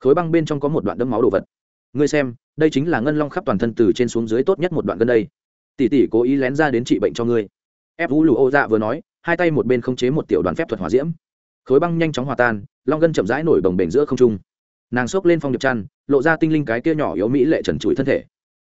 khối băng bên trong có một đoạn đẫm máu đồ vật. Ngươi xem, đây chính là ngân long khắp toàn thân từ trên xuống dưới tốt nhất một đoạn gần đây. Tỷ tỷ cố ý lén ra đến trị bệnh cho ngươi. Ép vũ lù ô dạ vừa nói, hai tay một bên không chế một tiểu đoàn phép thuật hỏa diễm. Khối băng nhanh chóng hòa tan, long gân chậm rãi nổi đồng bể giữa không trung. Nàng xốc lên phong điệp chăn lộ ra tinh linh cái kia nhỏ yếu mỹ lệ trần trụi thân thể.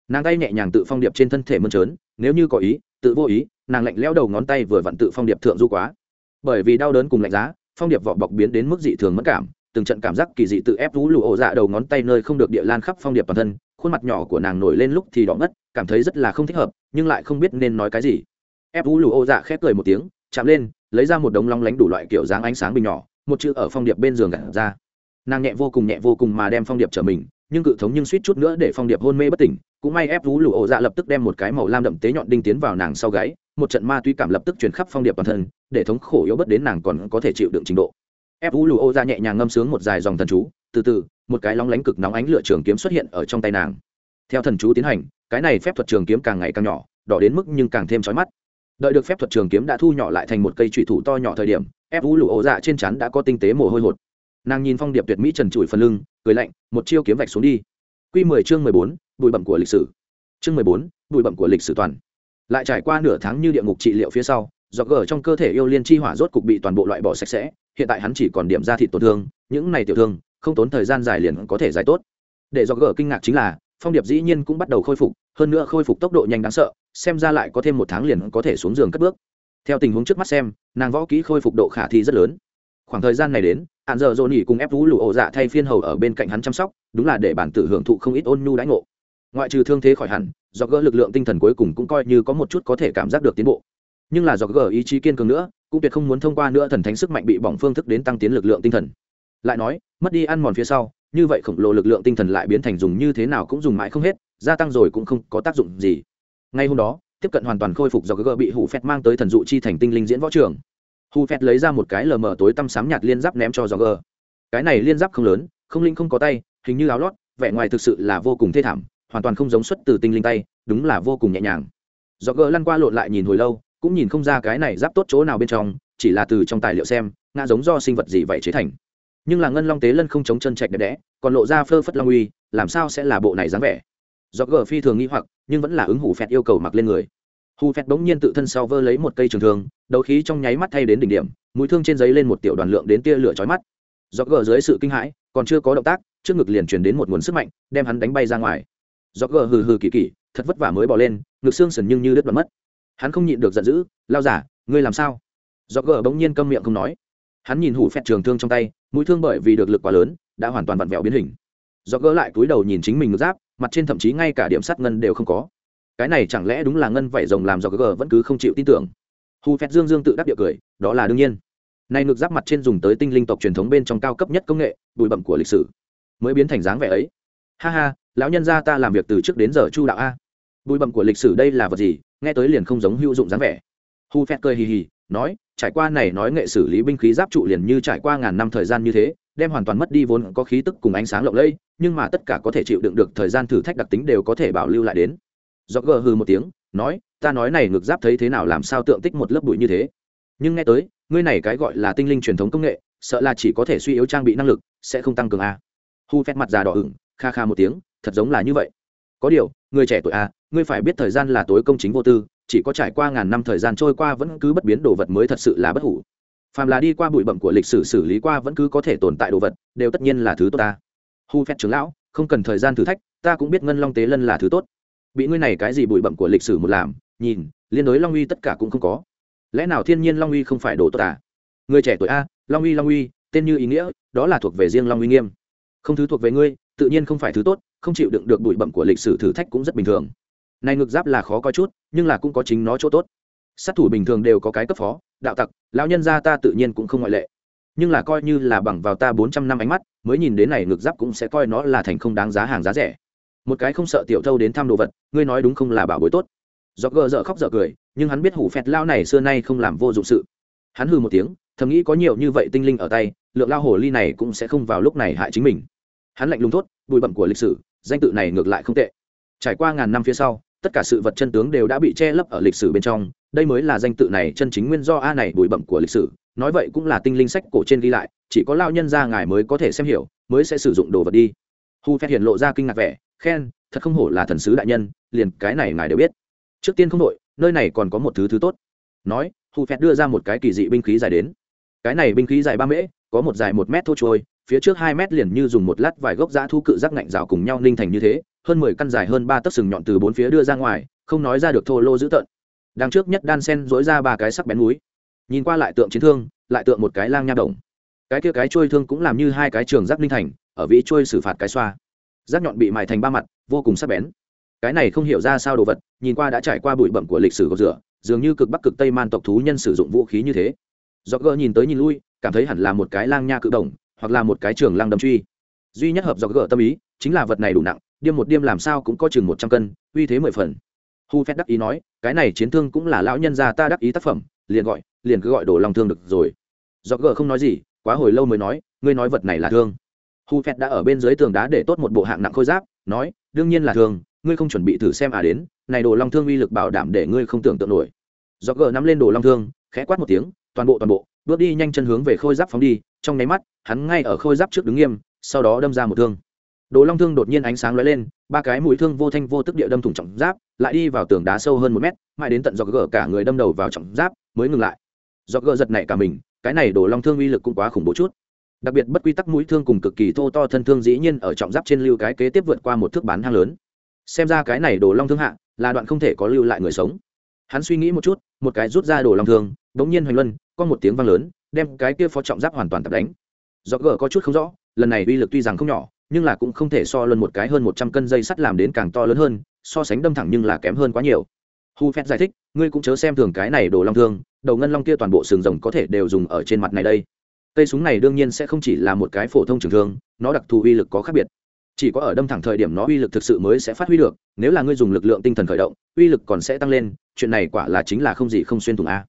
Nàng tay nhẹ nhàng tự phong điệp trên thân thể mơn trớn, nếu như có ý, tự vô ý, nàng lạnh leo đầu ngón tay vừa vặn tự phong điệp thượng du quá. Bởi vì đau đớn cùng lạnh giá, phong điệp vỏ bọc biến đến mức dị thường mất cảm từng trận cảm giác kỳ dị tự ép vũ lụ ổ dạ đầu ngón tay nơi không được địa lan khắp phong điệp toàn thân, khuôn mặt nhỏ của nàng nổi lên lúc thì đỏ ngất, cảm thấy rất là không thích hợp, nhưng lại không biết nên nói cái gì. Ép vũ lụ ổ dạ khép cười một tiếng, chạm lên, lấy ra một đống long lánh đủ loại kiểu dáng ánh sáng bình nhỏ, một chữ ở phong điệp bên giường gạt ra. Nàng nhẹ vô cùng nhẹ vô cùng mà đem phong điệp trở mình, nhưng cự thống nhưng suýt chút nữa để phong điệp hôn mê bất tỉnh, cũng may ép vũ lụ ổ dạ lập tức đem một cái màu lam đậm tế nhọn đinh tiến vào nàng sau gáy, một trận ma tuy cảm lập tức truyền khắp phong điệp toàn thân, để thống khổ yếu bất đến nàng còn có thể chịu đựng trình độ ép vũ lù ô ra nhẹ nhàng ngâm sướng một dài dòng thần chú, từ từ, một cái lóng lánh cực nóng ánh lửa trường kiếm xuất hiện ở trong tay nàng. Theo thần chú tiến hành, cái này phép thuật trường kiếm càng ngày càng nhỏ, đỏ đến mức nhưng càng thêm chói mắt. Đợi được phép thuật trường kiếm đã thu nhỏ lại thành một cây trụy thủ to nhỏ thời điểm ép vũ lù ô ra trên chắn đã có tinh tế mồ hôi hột. Nàng nhìn phong điệp tuyệt mỹ trần trụi phần lưng, cười lạnh, một chiêu kiếm vạch xuống đi. Q mười chương mười bốn, bụi bẩm của lịch sử. Chương mười bốn, bụi bẩm của lịch sử toàn. Lại trải qua nửa tháng như địa ngục trị liệu phía sau do gờ trong cơ thể yêu liên chi hỏa rốt cục bị toàn bộ loại bỏ sạch sẽ hiện tại hắn chỉ còn điểm ra thịt tổn thương, những này tiểu thương, không tốn thời gian dài liền có thể giải tốt. Để do Gỡ kinh ngạc chính là, phong điệp dĩ nhiên cũng bắt đầu khôi phục, hơn nữa khôi phục tốc độ nhanh đáng sợ, xem ra lại có thêm một tháng liền có thể xuống giường cất bước. Theo tình huống trước mắt xem, nàng võ kỹ khôi phục độ khả thi rất lớn. Khoảng thời gian này đến, hạn giờ dồn nhỉ cùng ép vũ lụ ổ dạ thay phiên hầu ở bên cạnh hắn chăm sóc, đúng là để bản tử hưởng thụ không ít ôn nhu đãi ngộ. Ngoại trừ thương thế khỏi hẳn do gỡ lực lượng tinh thần cuối cùng cũng coi như có một chút có thể cảm giác được tiến bộ. Nhưng là do gỡ ý chí kiên cường nữa cũng tuyệt không muốn thông qua nữa thần thánh sức mạnh bị bỏng phương thức đến tăng tiến lực lượng tinh thần. Lại nói, mất đi ăn mòn phía sau, như vậy khổng lồ lực lượng tinh thần lại biến thành dùng như thế nào cũng dùng mãi không hết, gia tăng rồi cũng không có tác dụng gì. Ngay hôm đó, tiếp cận hoàn toàn khôi phục do gỡ bị hủ phét mang tới thần dụ chi thành tinh linh diễn võ trường. Hủ phét lấy ra một cái lờ mờ tối tăm sám nhạt liên giáp ném cho do gỡ cái này liên giáp không lớn, không linh không có tay, hình như áo lót, vẻ ngoài thực sự là vô cùng thê thảm, hoàn toàn không giống xuất từ tinh linh tay, đúng là vô cùng nhẹ nhàng. Do gỡ lăn qua lộn lại nhìn hồi lâu cũng nhìn không ra cái này giáp tốt chỗ nào bên trong, chỉ là từ trong tài liệu xem, ngã giống do sinh vật gì vậy chế thành. Nhưng là ngân long tế lân không chống chân chạch đẹp đẽ, còn lộ ra phơ phất long uy, làm sao sẽ là bộ này dáng vẻ? Do gờ phi thường nghi hoặc, nhưng vẫn là ứng hủ phẹt yêu cầu mặc lên người. Hù phẹt bỗng nhiên tự thân sau vơ lấy một cây trường thương, đấu khí trong nháy mắt thay đến đỉnh điểm, mũi thương trên giấy lên một tiểu đoàn lượng đến tia lửa chói mắt. Do gờ dưới sự kinh hãi, còn chưa có động tác, trước ngực liền truyền đến một nguồn sức mạnh, đem hắn đánh bay ra ngoài. Do gờ hừ hừ kỳ kỳ, thật vất vả mới bỏ lên, ngực xương sần nhưng như đứt đoạn mất hắn không nhịn được giận dữ, lao giả, ngươi làm sao? Do gờ bỗng nhiên câm miệng không nói. Hắn nhìn hủ phẹt trường thương trong tay, mũi thương bởi vì được lực quá lớn, đã hoàn toàn vặn vẹo biến hình. Do gỡ lại túi đầu nhìn chính mình ngược giáp, mặt trên thậm chí ngay cả điểm sắt ngân đều không có. Cái này chẳng lẽ đúng là ngân vảy rồng làm do gỡ vẫn cứ không chịu tin tưởng? Hù phẹt dương dương tự đắc địa cười, đó là đương nhiên. Nay ngược giáp mặt trên dùng tới tinh linh tộc truyền thống bên trong cao cấp nhất công nghệ, bụi bẩm của lịch sử. Mới biến thành dáng vẻ ấy. Ha ha, lão nhân gia ta làm việc từ trước đến giờ chu đạo a. Bụi bẩm của lịch sử đây là vật gì? Nghe tới liền không giống hữu dụng dáng vẻ. Hu phét cười hì hì, nói, trải qua này nói nghệ xử lý binh khí giáp trụ liền như trải qua ngàn năm thời gian như thế, đem hoàn toàn mất đi vốn có khí tức cùng ánh sáng lộng lẫy, nhưng mà tất cả có thể chịu đựng được thời gian thử thách đặc tính đều có thể bảo lưu lại đến. Do gờ hư một tiếng, nói, ta nói này ngược giáp thấy thế nào làm sao tượng tích một lớp bụi như thế. Nhưng nghe tới, ngươi này cái gọi là tinh linh truyền thống công nghệ, sợ là chỉ có thể suy yếu trang bị năng lực, sẽ không tăng cường a. Hu phét mặt già đỏ ửng, kha kha một tiếng, thật giống là như vậy có điều, người trẻ tuổi a ngươi phải biết thời gian là tối công chính vô tư, chỉ có trải qua ngàn năm thời gian trôi qua vẫn cứ bất biến đồ vật mới thật sự là bất hủ. Phàm là đi qua bụi bẩm của lịch sử xử lý qua vẫn cứ có thể tồn tại đồ vật, đều tất nhiên là thứ tốt ta. Hu phép trưởng lão, không cần thời gian thử thách, ta cũng biết ngân long tế lân là thứ tốt. Bị ngươi này cái gì bụi bẩm của lịch sử một làm, nhìn, liên đối long uy tất cả cũng không có. Lẽ nào thiên nhiên long uy không phải đồ tốt à người trẻ tuổi a, long uy long uy, tên như ý nghĩa, đó là thuộc về riêng long uy nghiêm. Không thứ thuộc về ngươi, tự nhiên không phải thứ tốt không chịu đựng được bụi bặm của lịch sử thử thách cũng rất bình thường. Này ngực giáp là khó coi chút, nhưng là cũng có chính nó chỗ tốt. Sát thủ bình thường đều có cái cấp phó, đạo tặc, lão nhân gia ta tự nhiên cũng không ngoại lệ. Nhưng là coi như là bằng vào ta bốn trăm năm ánh mắt, mới nhìn đến này ngực giáp cũng sẽ coi nó là thành không đáng giá hàng giá rẻ. Một cái không sợ tiểu thâu đến thăm đồ vật, ngươi nói đúng không là bảo bối tốt. Do gờ dở khóc dở cười, nhưng hắn biết hủ phẹt lao này xưa nay không làm vô dụng sự. Hắn hư một tiếng, thầm nghĩ có nhiều như vậy tinh linh ở tay, lượng lao hồ ly này cũng sẽ không vào lúc này hại chính mình. Hắn lạnh lùng thốt, bụi bẩm của lịch sử danh tự này ngược lại không tệ. Trải qua ngàn năm phía sau, tất cả sự vật chân tướng đều đã bị che lấp ở lịch sử bên trong. Đây mới là danh tự này chân chính nguyên do a này bụi bẩm của lịch sử. Nói vậy cũng là tinh linh sách cổ trên ghi lại, chỉ có lao nhân ra ngài mới có thể xem hiểu, mới sẽ sử dụng đồ vật đi. Hu phép hiện lộ ra kinh ngạc vẻ, khen, thật không hổ là thần sứ đại nhân, liền cái này ngài đều biết. Trước tiên không đội nơi này còn có một thứ thứ tốt. Nói, hu phép đưa ra một cái kỳ dị binh khí dài đến. Cái này binh khí dài ba mễ, có một dài một mét thô trôi phía trước hai mét liền như dùng một lát vài gốc dã thu cự giác ngạnh rào cùng nhau ninh thành như thế, hơn mười căn dài hơn ba tấc sừng nhọn từ bốn phía đưa ra ngoài, không nói ra được thô lô dữ tợn. Đằng trước nhất đan sen dối ra ba cái sắc bén núi. Nhìn qua lại tượng chiến thương, lại tượng một cái lang nha đồng. Cái kia cái trôi thương cũng làm như hai cái trường giác linh thành, ở vĩ trôi xử phạt cái xoa. Giác nhọn bị mài thành ba mặt, vô cùng sắc bén. Cái này không hiểu ra sao đồ vật, nhìn qua đã trải qua bụi bẩm của lịch sử gột rửa, dường như cực bắc cực tây man tộc thú nhân sử dụng vũ khí như thế. Do gỡ nhìn tới nhìn lui, cảm thấy hẳn là một cái lang nha cự đồng hoặc là một cái trường lăng đâm truy. Duy nhất hợp do gỡ tâm ý chính là vật này đủ nặng, điêm một điêm làm sao cũng có chừng một trăm cân, uy thế mười phần. Hu phép đắc ý nói, cái này chiến thương cũng là lão nhân gia ta đắc ý tác phẩm, liền gọi, liền cứ gọi đổ lòng thương được rồi. Do gờ không nói gì, quá hồi lâu mới nói, ngươi nói vật này là thương. Hu phép đã ở bên dưới tường đá để tốt một bộ hạng nặng khôi giáp, nói, đương nhiên là thương, ngươi không chuẩn bị thử xem à đến, này đồ long thương uy lực bảo đảm để ngươi không tưởng tượng nổi. Do gờ nắm lên đồ long thương, khẽ quát một tiếng, toàn bộ toàn bộ, bước đi nhanh chân hướng về khôi giáp phóng đi trong nháy mắt, hắn ngay ở khôi giáp trước đứng nghiêm, sau đó đâm ra một thương. Đồ long thương đột nhiên ánh sáng lóe lên, ba cái mũi thương vô thanh vô tức địa đâm thủng trọng giáp, lại đi vào tường đá sâu hơn một mét, mãi đến tận do gỡ cả người đâm đầu vào trọng giáp, mới ngừng lại. Do gỡ giật nảy cả mình, cái này đồ long thương uy lực cũng quá khủng bố chút. Đặc biệt bất quy tắc mũi thương cùng cực kỳ thô to thân thương dĩ nhiên ở trọng giáp trên lưu cái kế tiếp vượt qua một thước bán hang lớn. Xem ra cái này đồ long thương hạ, là đoạn không thể có lưu lại người sống. Hắn suy nghĩ một chút, một cái rút ra đồ long thương, đống nhiên hoành luân, có một tiếng vang lớn đem cái kia phó trọng giáp hoàn toàn tập đánh. Do gỡ có chút không rõ, lần này uy lực tuy rằng không nhỏ, nhưng là cũng không thể so luân một cái hơn một trăm cân dây sắt làm đến càng to lớn hơn, so sánh đâm thẳng nhưng là kém hơn quá nhiều. Hu phép giải thích, ngươi cũng chớ xem thường cái này đồ long thương, đầu ngân long kia toàn bộ sừng rồng có thể đều dùng ở trên mặt này đây. Cây súng này đương nhiên sẽ không chỉ là một cái phổ thông trường thương, nó đặc thù uy lực có khác biệt. Chỉ có ở đâm thẳng thời điểm nó uy lực thực sự mới sẽ phát huy được, nếu là ngươi dùng lực lượng tinh thần khởi động, uy lực còn sẽ tăng lên, chuyện này quả là chính là không gì không xuyên thủng a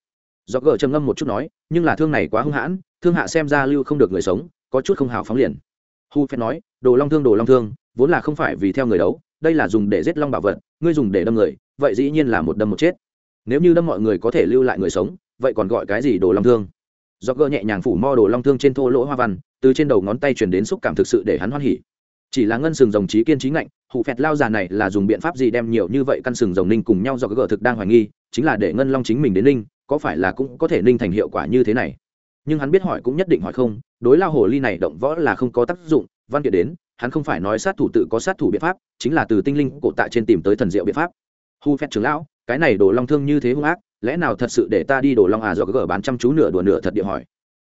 do gờ trầm ngâm một chút nói, nhưng là thương này quá hung hãn, thương hạ xem ra lưu không được người sống, có chút không hào phóng liền. Hu phép nói, đồ long thương, đồ long thương, vốn là không phải vì theo người đấu, đây là dùng để giết long bảo vật, ngươi dùng để đâm người, vậy dĩ nhiên là một đâm một chết. Nếu như đâm mọi người có thể lưu lại người sống, vậy còn gọi cái gì đồ long thương? Do gỡ nhẹ nhàng phủ mo đồ long thương trên thô lỗ hoa văn, từ trên đầu ngón tay chuyển đến xúc cảm thực sự để hắn hoan hỉ. Chỉ là ngân sừng rồng trí kiên trí ngạnh hụ phẹt lao già này là dùng biện pháp gì đem nhiều như vậy căn sừng rồng ninh cùng nhau do gỡ thực đang hoài nghi, chính là để ngân long chính mình đến ninh có phải là cũng có thể ninh thành hiệu quả như thế này? Nhưng hắn biết hỏi cũng nhất định hỏi không, đối lao hồ ly này động võ là không có tác dụng, văn kiện đến, hắn không phải nói sát thủ tự có sát thủ biện pháp, chính là từ tinh linh cổ tại trên tìm tới thần diệu biện pháp. Hu phép trưởng lão, cái này đồ long thương như thế hung ác, lẽ nào thật sự để ta đi đồ long à do gỡ bán chăm chú nửa đùa nửa thật địa hỏi.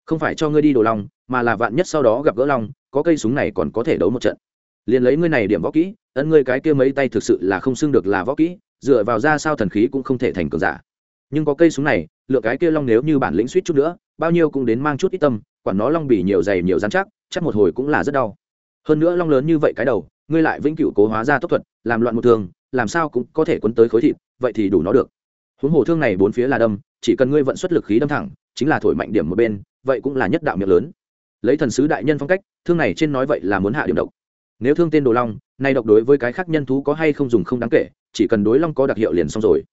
Không phải cho ngươi đi đồ long, mà là vạn nhất sau đó gặp gỡ long, có cây súng này còn có thể đấu một trận. Liền lấy ngươi này điểm võ kỹ, ấn ngươi cái kia mấy tay thực sự là không xưng được là võ kỹ, dựa vào ra sao thần khí cũng không thể thành cường giả nhưng có cây súng này, lựa cái kia long nếu như bản lĩnh suýt chút nữa, bao nhiêu cũng đến mang chút ít tâm quản nó long bỉ nhiều dày nhiều dán chắc chắc một hồi cũng là rất đau. Hơn nữa long lớn như vậy cái đầu, ngươi lại vĩnh cửu cố hóa ra tốc thuật, làm loạn một thường, làm sao cũng có thể quấn tới khối thịt, vậy thì đủ nó được. Huống hồ thương này bốn phía là đâm, chỉ cần ngươi vận xuất lực khí đâm thẳng, chính là thổi mạnh điểm một bên, vậy cũng là nhất đạo miệng lớn. Lấy thần sứ đại nhân phong cách, thương này trên nói vậy là muốn hạ điểm độc. Nếu thương tên đồ long, nay độc đối với cái khác nhân thú có hay không dùng không đáng kể, chỉ cần đối long có đặc hiệu liền xong rồi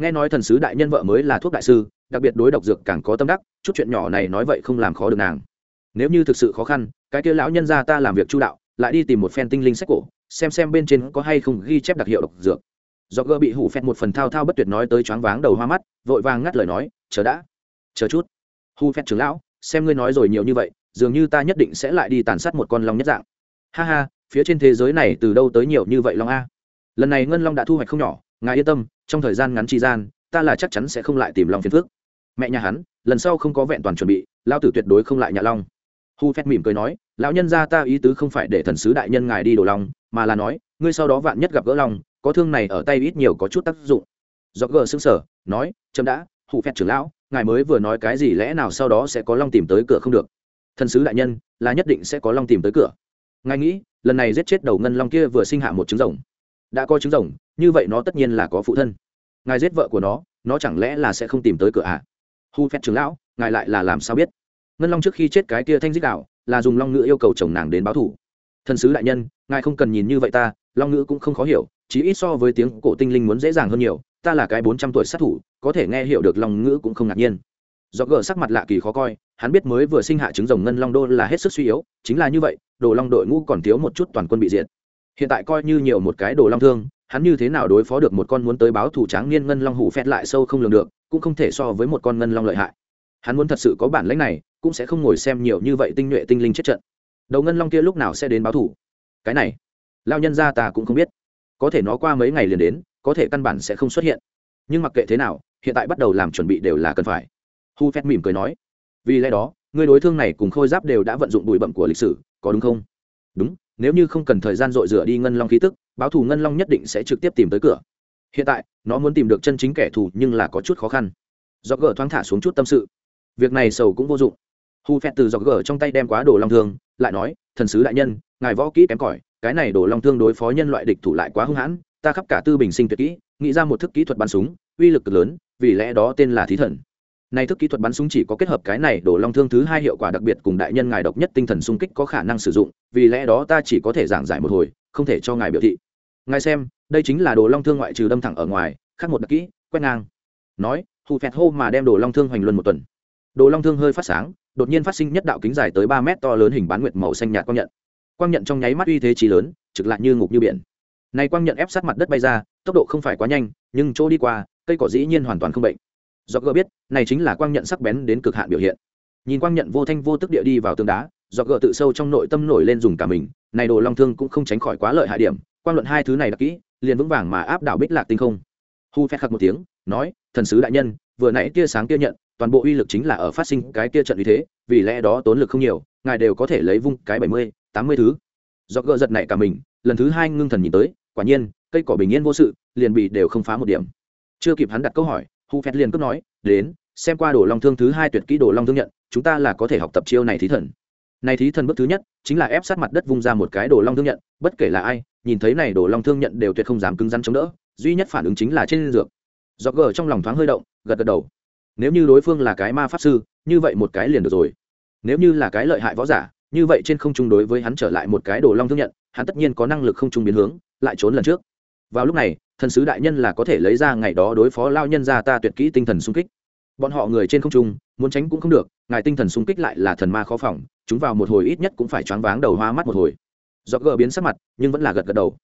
nghe nói thần sứ đại nhân vợ mới là thuốc đại sư, đặc biệt đối độc dược càng có tâm đắc, chút chuyện nhỏ này nói vậy không làm khó được nàng. Nếu như thực sự khó khăn, cái kia lão nhân ra ta làm việc chu đạo, lại đi tìm một phen tinh linh sách cổ, xem xem bên trên có hay không ghi chép đặc hiệu độc dược. Do gơ bị hủ phẹt một phần thao thao bất tuyệt nói tới choáng váng đầu hoa mắt, vội vàng ngắt lời nói, chờ đã, chờ chút. Hu phẹt trưởng lão, xem ngươi nói rồi nhiều như vậy, dường như ta nhất định sẽ lại đi tàn sát một con long nhất dạng. Ha ha, phía trên thế giới này từ đâu tới nhiều như vậy long a? Lần này ngân long đã thu hoạch không nhỏ, ngài yên tâm trong thời gian ngắn tri gian, ta là chắc chắn sẽ không lại tìm long phiền phước. Mẹ nhà hắn, lần sau không có vẹn toàn chuẩn bị lao tử tuyệt đối không lại nhà long. Hu phép mỉm cười nói, lão nhân gia ta ý tứ không phải để thần sứ đại nhân ngài đi đổ lòng, mà là nói, ngươi sau đó vạn nhất gặp gỡ lòng, có thương này ở tay ít nhiều có chút tác dụng. Do gờ xương sở nói, chấm đã hụ phép trưởng lão, ngài mới vừa nói cái gì lẽ nào sau đó sẽ có long tìm tới cửa không được? Thần sứ đại nhân, là nhất định sẽ có long tìm tới cửa. Ngài nghĩ, lần này giết chết đầu ngân long kia vừa sinh hạ một trứng rồng đã có trứng rồng, như vậy nó tất nhiên là có phụ thân. Ngài giết vợ của nó nó chẳng lẽ là sẽ không tìm tới cửa ạ à? hu phép trưởng lão, ngài lại là làm sao biết? Ngân long trước khi chết cái kia thanh dích đạo, là dùng long ngữ yêu cầu chồng nàng đến báo thủ thần sứ đại nhân, ngài không cần nhìn như vậy ta, long ngữ cũng không khó hiểu chỉ ít so với tiếng cổ tinh linh muốn dễ dàng hơn nhiều, ta là cái bốn trăm tuổi sát thủ, có thể nghe hiểu được long ngữ cũng không ngạc nhiên. Do gỡ sắc mặt lạ kỳ khó coi, hắn biết mới vừa sinh hạ trứng rồng ngân long đô là hết sức suy yếu, chính là như vậy, đồ long đội ngũ còn thiếu một chút toàn quân bị diệt hiện tại coi như nhiều một cái đồ long thương, hắn như thế nào đối phó được một con muốn tới báo thủ tráng niên ngân long hủ phét lại sâu không lường được, cũng không thể so với một con ngân long lợi hại. Hắn muốn thật sự có bản lãnh này, cũng sẽ không ngồi xem nhiều như vậy tinh nhuệ tinh linh chết trận. Đầu ngân long kia lúc nào sẽ đến báo thủ cái này, lao nhân ra ta cũng không biết. Có thể nó qua mấy ngày liền đến, có thể căn bản sẽ không xuất hiện. Nhưng mặc kệ thế nào, hiện tại bắt đầu làm chuẩn bị đều là cần phải. Hu phét mỉm cười nói, vì lẽ đó, người đối thương này cùng khôi giáp đều đã vận dụng bụi bậm của lịch sử, có đúng không? Đúng nếu như không cần thời gian dội rửa đi ngân long khí tức, báo thù ngân long nhất định sẽ trực tiếp tìm tới cửa. Hiện tại, nó muốn tìm được chân chính kẻ thù nhưng là có chút khó khăn. Do gỡ thoáng thả xuống chút tâm sự. Việc này sầu cũng vô dụng. Hù phẹt từ dọc gỡ trong tay đem quá đồ long thương, lại nói, thần sứ đại nhân, ngài võ kỹ kém cỏi, cái này đồ long thương đối phó nhân loại địch thủ lại quá hung hãn, ta khắp cả tư bình sinh tuyệt kỹ, nghĩ ra một thức kỹ thuật bắn súng, uy lực cực lớn, vì lẽ đó tên là thí thần này thức kỹ thuật bắn súng chỉ có kết hợp cái này đổ long thương thứ hai hiệu quả đặc biệt cùng đại nhân ngài độc nhất tinh thần xung kích có khả năng sử dụng, vì lẽ đó ta chỉ có thể giảng giải một hồi, không thể cho ngài biểu thị. Ngài xem, đây chính là đồ long thương ngoại trừ đâm thẳng ở ngoài, khác một đặc kỹ, quét ngang. Nói, hù phẹt hô mà đem đồ long thương hoành luân một tuần. Đồ long thương hơi phát sáng, đột nhiên phát sinh nhất đạo kính dài tới ba mét to lớn hình bán nguyệt màu xanh nhạt quang nhận. Quang nhận trong nháy mắt uy thế trí lớn, trực lại như ngục như biển. Này quang nhận ép sát mặt đất bay ra, tốc độ không phải quá nhanh, nhưng chỗ đi qua, cây cỏ dĩ nhiên hoàn toàn không bệnh do gỡ biết, này chính là quang nhận sắc bén đến cực hạn biểu hiện. Nhìn quang nhận vô thanh vô tức địa đi vào tường đá do gỡ tự sâu trong nội tâm nổi lên dùng cả mình. Này đồ long thương cũng không tránh khỏi quá lợi hại điểm, quang luận hai thứ này đặc kỹ, liền vững vàng mà áp đảo bích lạc tinh không. Hu phép khắc một tiếng, nói, thần sứ đại nhân, vừa nãy tia sáng kia nhận, toàn bộ uy lực chính là ở phát sinh cái tia trận uy thế, vì lẽ đó tốn lực không nhiều, ngài đều có thể lấy vung cái bảy mươi, tám mươi thứ. Do gỡ giật này cả mình, lần thứ hai ngưng thần nhìn tới, quả nhiên, cây cỏ bình yên vô sự, liền bị đều không phá một điểm. Chưa kịp hắn đặt câu hỏi hù phét liền cướp nói, đến, xem qua đồ long thương thứ hai tuyệt kỹ đồ long thương nhận, chúng ta là có thể học tập chiêu này thí thần. Này thí thần bước thứ nhất, chính là ép sát mặt đất vung ra một cái đồ long thương nhận, bất kể là ai, nhìn thấy này đồ long thương nhận đều tuyệt không dám cứng rắn chống đỡ, duy nhất phản ứng chính là trên dược. Do gờ trong lòng thoáng hơi động, gật gật đầu. Nếu như đối phương là cái ma pháp sư, như vậy một cái liền được rồi. Nếu như là cái lợi hại võ giả, như vậy trên không trung đối với hắn trở lại một cái đồ long thương nhận, hắn tất nhiên có năng lực không trung biến hướng, lại trốn lần trước. Vào lúc này thần sứ đại nhân là có thể lấy ra ngày đó đối phó lao nhân ra ta tuyệt kỹ tinh thần sung kích. Bọn họ người trên không trung, muốn tránh cũng không được, ngài tinh thần sung kích lại là thần ma khó phòng, chúng vào một hồi ít nhất cũng phải choáng váng đầu hoa mắt một hồi. Do gờ biến sắc mặt, nhưng vẫn là gật gật đầu.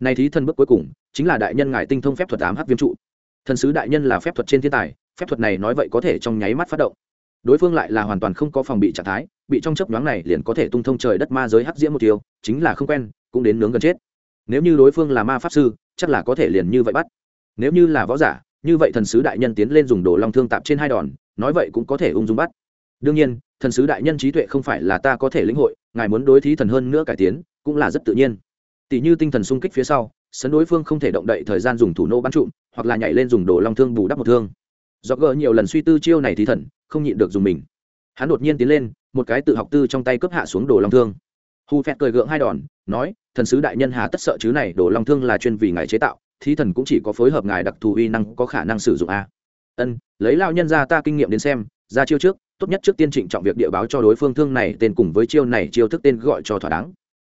Nay thí thần bước cuối cùng, chính là đại nhân ngài tinh thông phép thuật ám hắc viêm trụ. Thần sứ đại nhân là phép thuật trên thiên tài, phép thuật này nói vậy có thể trong nháy mắt phát động. Đối phương lại là hoàn toàn không có phòng bị trạng thái, bị trong chấp nhoáng này liền có thể tung thông trời đất ma giới hắc diễm một tiêu chính là không quen, cũng đến nướng gần chết nếu như đối phương là ma pháp sư, chắc là có thể liền như vậy bắt. Nếu như là võ giả, như vậy thần sứ đại nhân tiến lên dùng đồ long thương tạp trên hai đòn, nói vậy cũng có thể ung dung bắt. Đương nhiên, thần sứ đại nhân trí tuệ không phải là ta có thể lĩnh hội, ngài muốn đối thí thần hơn nữa cải tiến, cũng là rất tự nhiên. Tỷ như tinh thần sung kích phía sau, sấn đối phương không thể động đậy thời gian dùng thủ nô bắn trụm, hoặc là nhảy lên dùng đồ long thương bù đắp một thương. Do gỡ nhiều lần suy tư chiêu này thí thần, không nhịn được dùng mình. Hắn đột nhiên tiến lên, một cái tự học tư trong tay cướp hạ xuống đồ long thương. Hù phẹt cười gượng hai đòn, nói thần sứ đại nhân hà tất sợ chứ này đồ long thương là chuyên vì ngài chế tạo, thí thần cũng chỉ có phối hợp ngài đặc thù uy năng có khả năng sử dụng a. Ân, lấy lao nhân ra ta kinh nghiệm đến xem, ra chiêu trước, tốt nhất trước tiên trịnh trọng việc địa báo cho đối phương thương này tên cùng với chiêu này chiêu thức tên gọi cho thỏa đáng.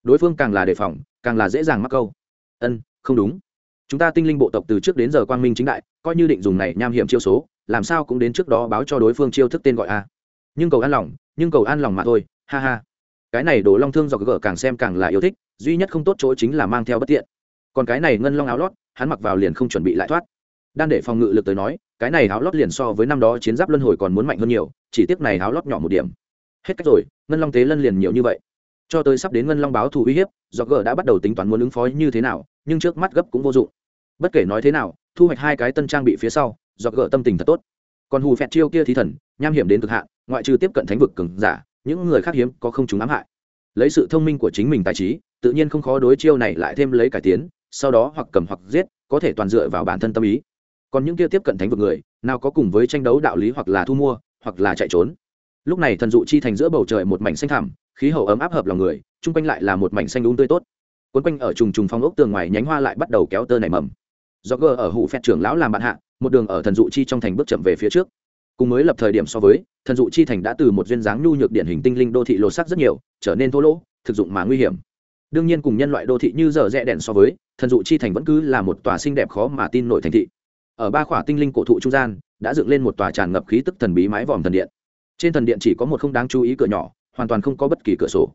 Đối phương càng là đề phòng, càng là dễ dàng mắc câu. Ân, không đúng. Chúng ta tinh linh bộ tộc từ trước đến giờ quang minh chính đại, coi như định dùng này nham hiểm chiêu số, làm sao cũng đến trước đó báo cho đối phương chiêu thức tên gọi a. Nhưng cầu an lòng, nhưng cầu an lòng mà thôi, ha ha. Cái này đồ long thương do gỡ càng xem càng là yêu thích duy nhất không tốt chỗ chính là mang theo bất tiện. Còn cái này ngân long áo lót, hắn mặc vào liền không chuẩn bị lại thoát. Đan để phòng ngự lực tới nói, cái này áo lót liền so với năm đó chiến giáp luân hồi còn muốn mạnh hơn nhiều, chỉ tiếc này áo lót nhỏ một điểm. Hết cách rồi, ngân long tế lân liền nhiều như vậy. Cho tới sắp đến ngân long báo thù uy hiếp do g đã bắt đầu tính toán muốn ứng phó như thế nào, nhưng trước mắt gấp cũng vô dụng. Bất kể nói thế nào, thu hoạch hai cái tân trang bị phía sau do g tâm tình thật tốt. Còn hù phẹt chiêu kia thì thần, nham hiểm đến cực hạn, ngoại trừ tiếp cận thánh vực cường giả, những người khác hiếm có không chúng ám hại. Lấy sự thông minh của chính mình tài trí tự nhiên không khó đối chiêu này lại thêm lấy cải tiến, sau đó hoặc cầm hoặc giết, có thể toàn dựa vào bản thân tâm ý. Còn những kia tiếp cận thánh vực người, nào có cùng với tranh đấu đạo lý hoặc là thu mua, hoặc là chạy trốn. Lúc này thần dụ chi thành giữa bầu trời một mảnh xanh thẳm, khí hậu ấm áp hợp lòng người, chung quanh lại là một mảnh xanh đúng tươi tốt. Quấn quanh ở trùng trùng phong ốc tường ngoài nhánh hoa lại bắt đầu kéo tơ nảy mầm. Do gờ ở hụ phẹt trưởng lão làm bạn hạ, một đường ở thần dụ chi trong thành bước chậm về phía trước. Cùng mới lập thời điểm so với, thần dụ chi thành đã từ một duyên dáng nhu nhược điển hình tinh linh đô thị lột sắc rất nhiều, trở nên thô lỗ, thực dụng mà nguy hiểm đương nhiên cùng nhân loại đô thị như giờ rẽ đèn so với, thần dụ chi thành vẫn cứ là một tòa xinh đẹp khó mà tin nổi thành thị. Ở ba khỏa tinh linh cổ thụ trung gian, đã dựng lên một tòa tràn ngập khí tức thần bí mái vòm thần điện. Trên thần điện chỉ có một không đáng chú ý cửa nhỏ, hoàn toàn không có bất kỳ cửa sổ.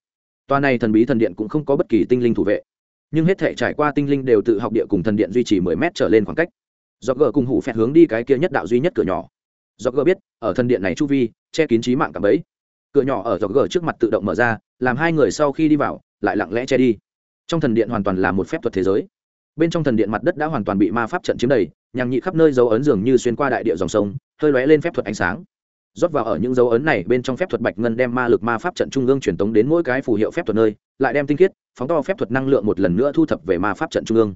Tòa này thần bí thần điện cũng không có bất kỳ tinh linh thủ vệ. Nhưng hết thể trải qua tinh linh đều tự học địa cùng thần điện duy trì mười mét trở lên khoảng cách. Do gờ cùng hủ phẹt hướng đi cái kia nhất đạo duy nhất cửa nhỏ. Do gờ biết, ở thần điện này chu vi, che kín trí mạng cả bấy cửa nhỏ ở dọc gờ trước mặt tự động mở ra, làm hai người sau khi đi vào, lại lặng lẽ che đi. Trong thần điện hoàn toàn là một phép thuật thế giới. Bên trong thần điện mặt đất đã hoàn toàn bị ma pháp trận chiếm đầy, nhằng nhị khắp nơi dấu ấn dường như xuyên qua đại địa dòng sông, hơi lóe lên phép thuật ánh sáng. Rót vào ở những dấu ấn này, bên trong phép thuật bạch ngân đem ma lực ma pháp trận trung ương truyền tống đến mỗi cái phù hiệu phép thuật nơi, lại đem tinh khiết, phóng to phép thuật năng lượng một lần nữa thu thập về ma pháp trận trung ương.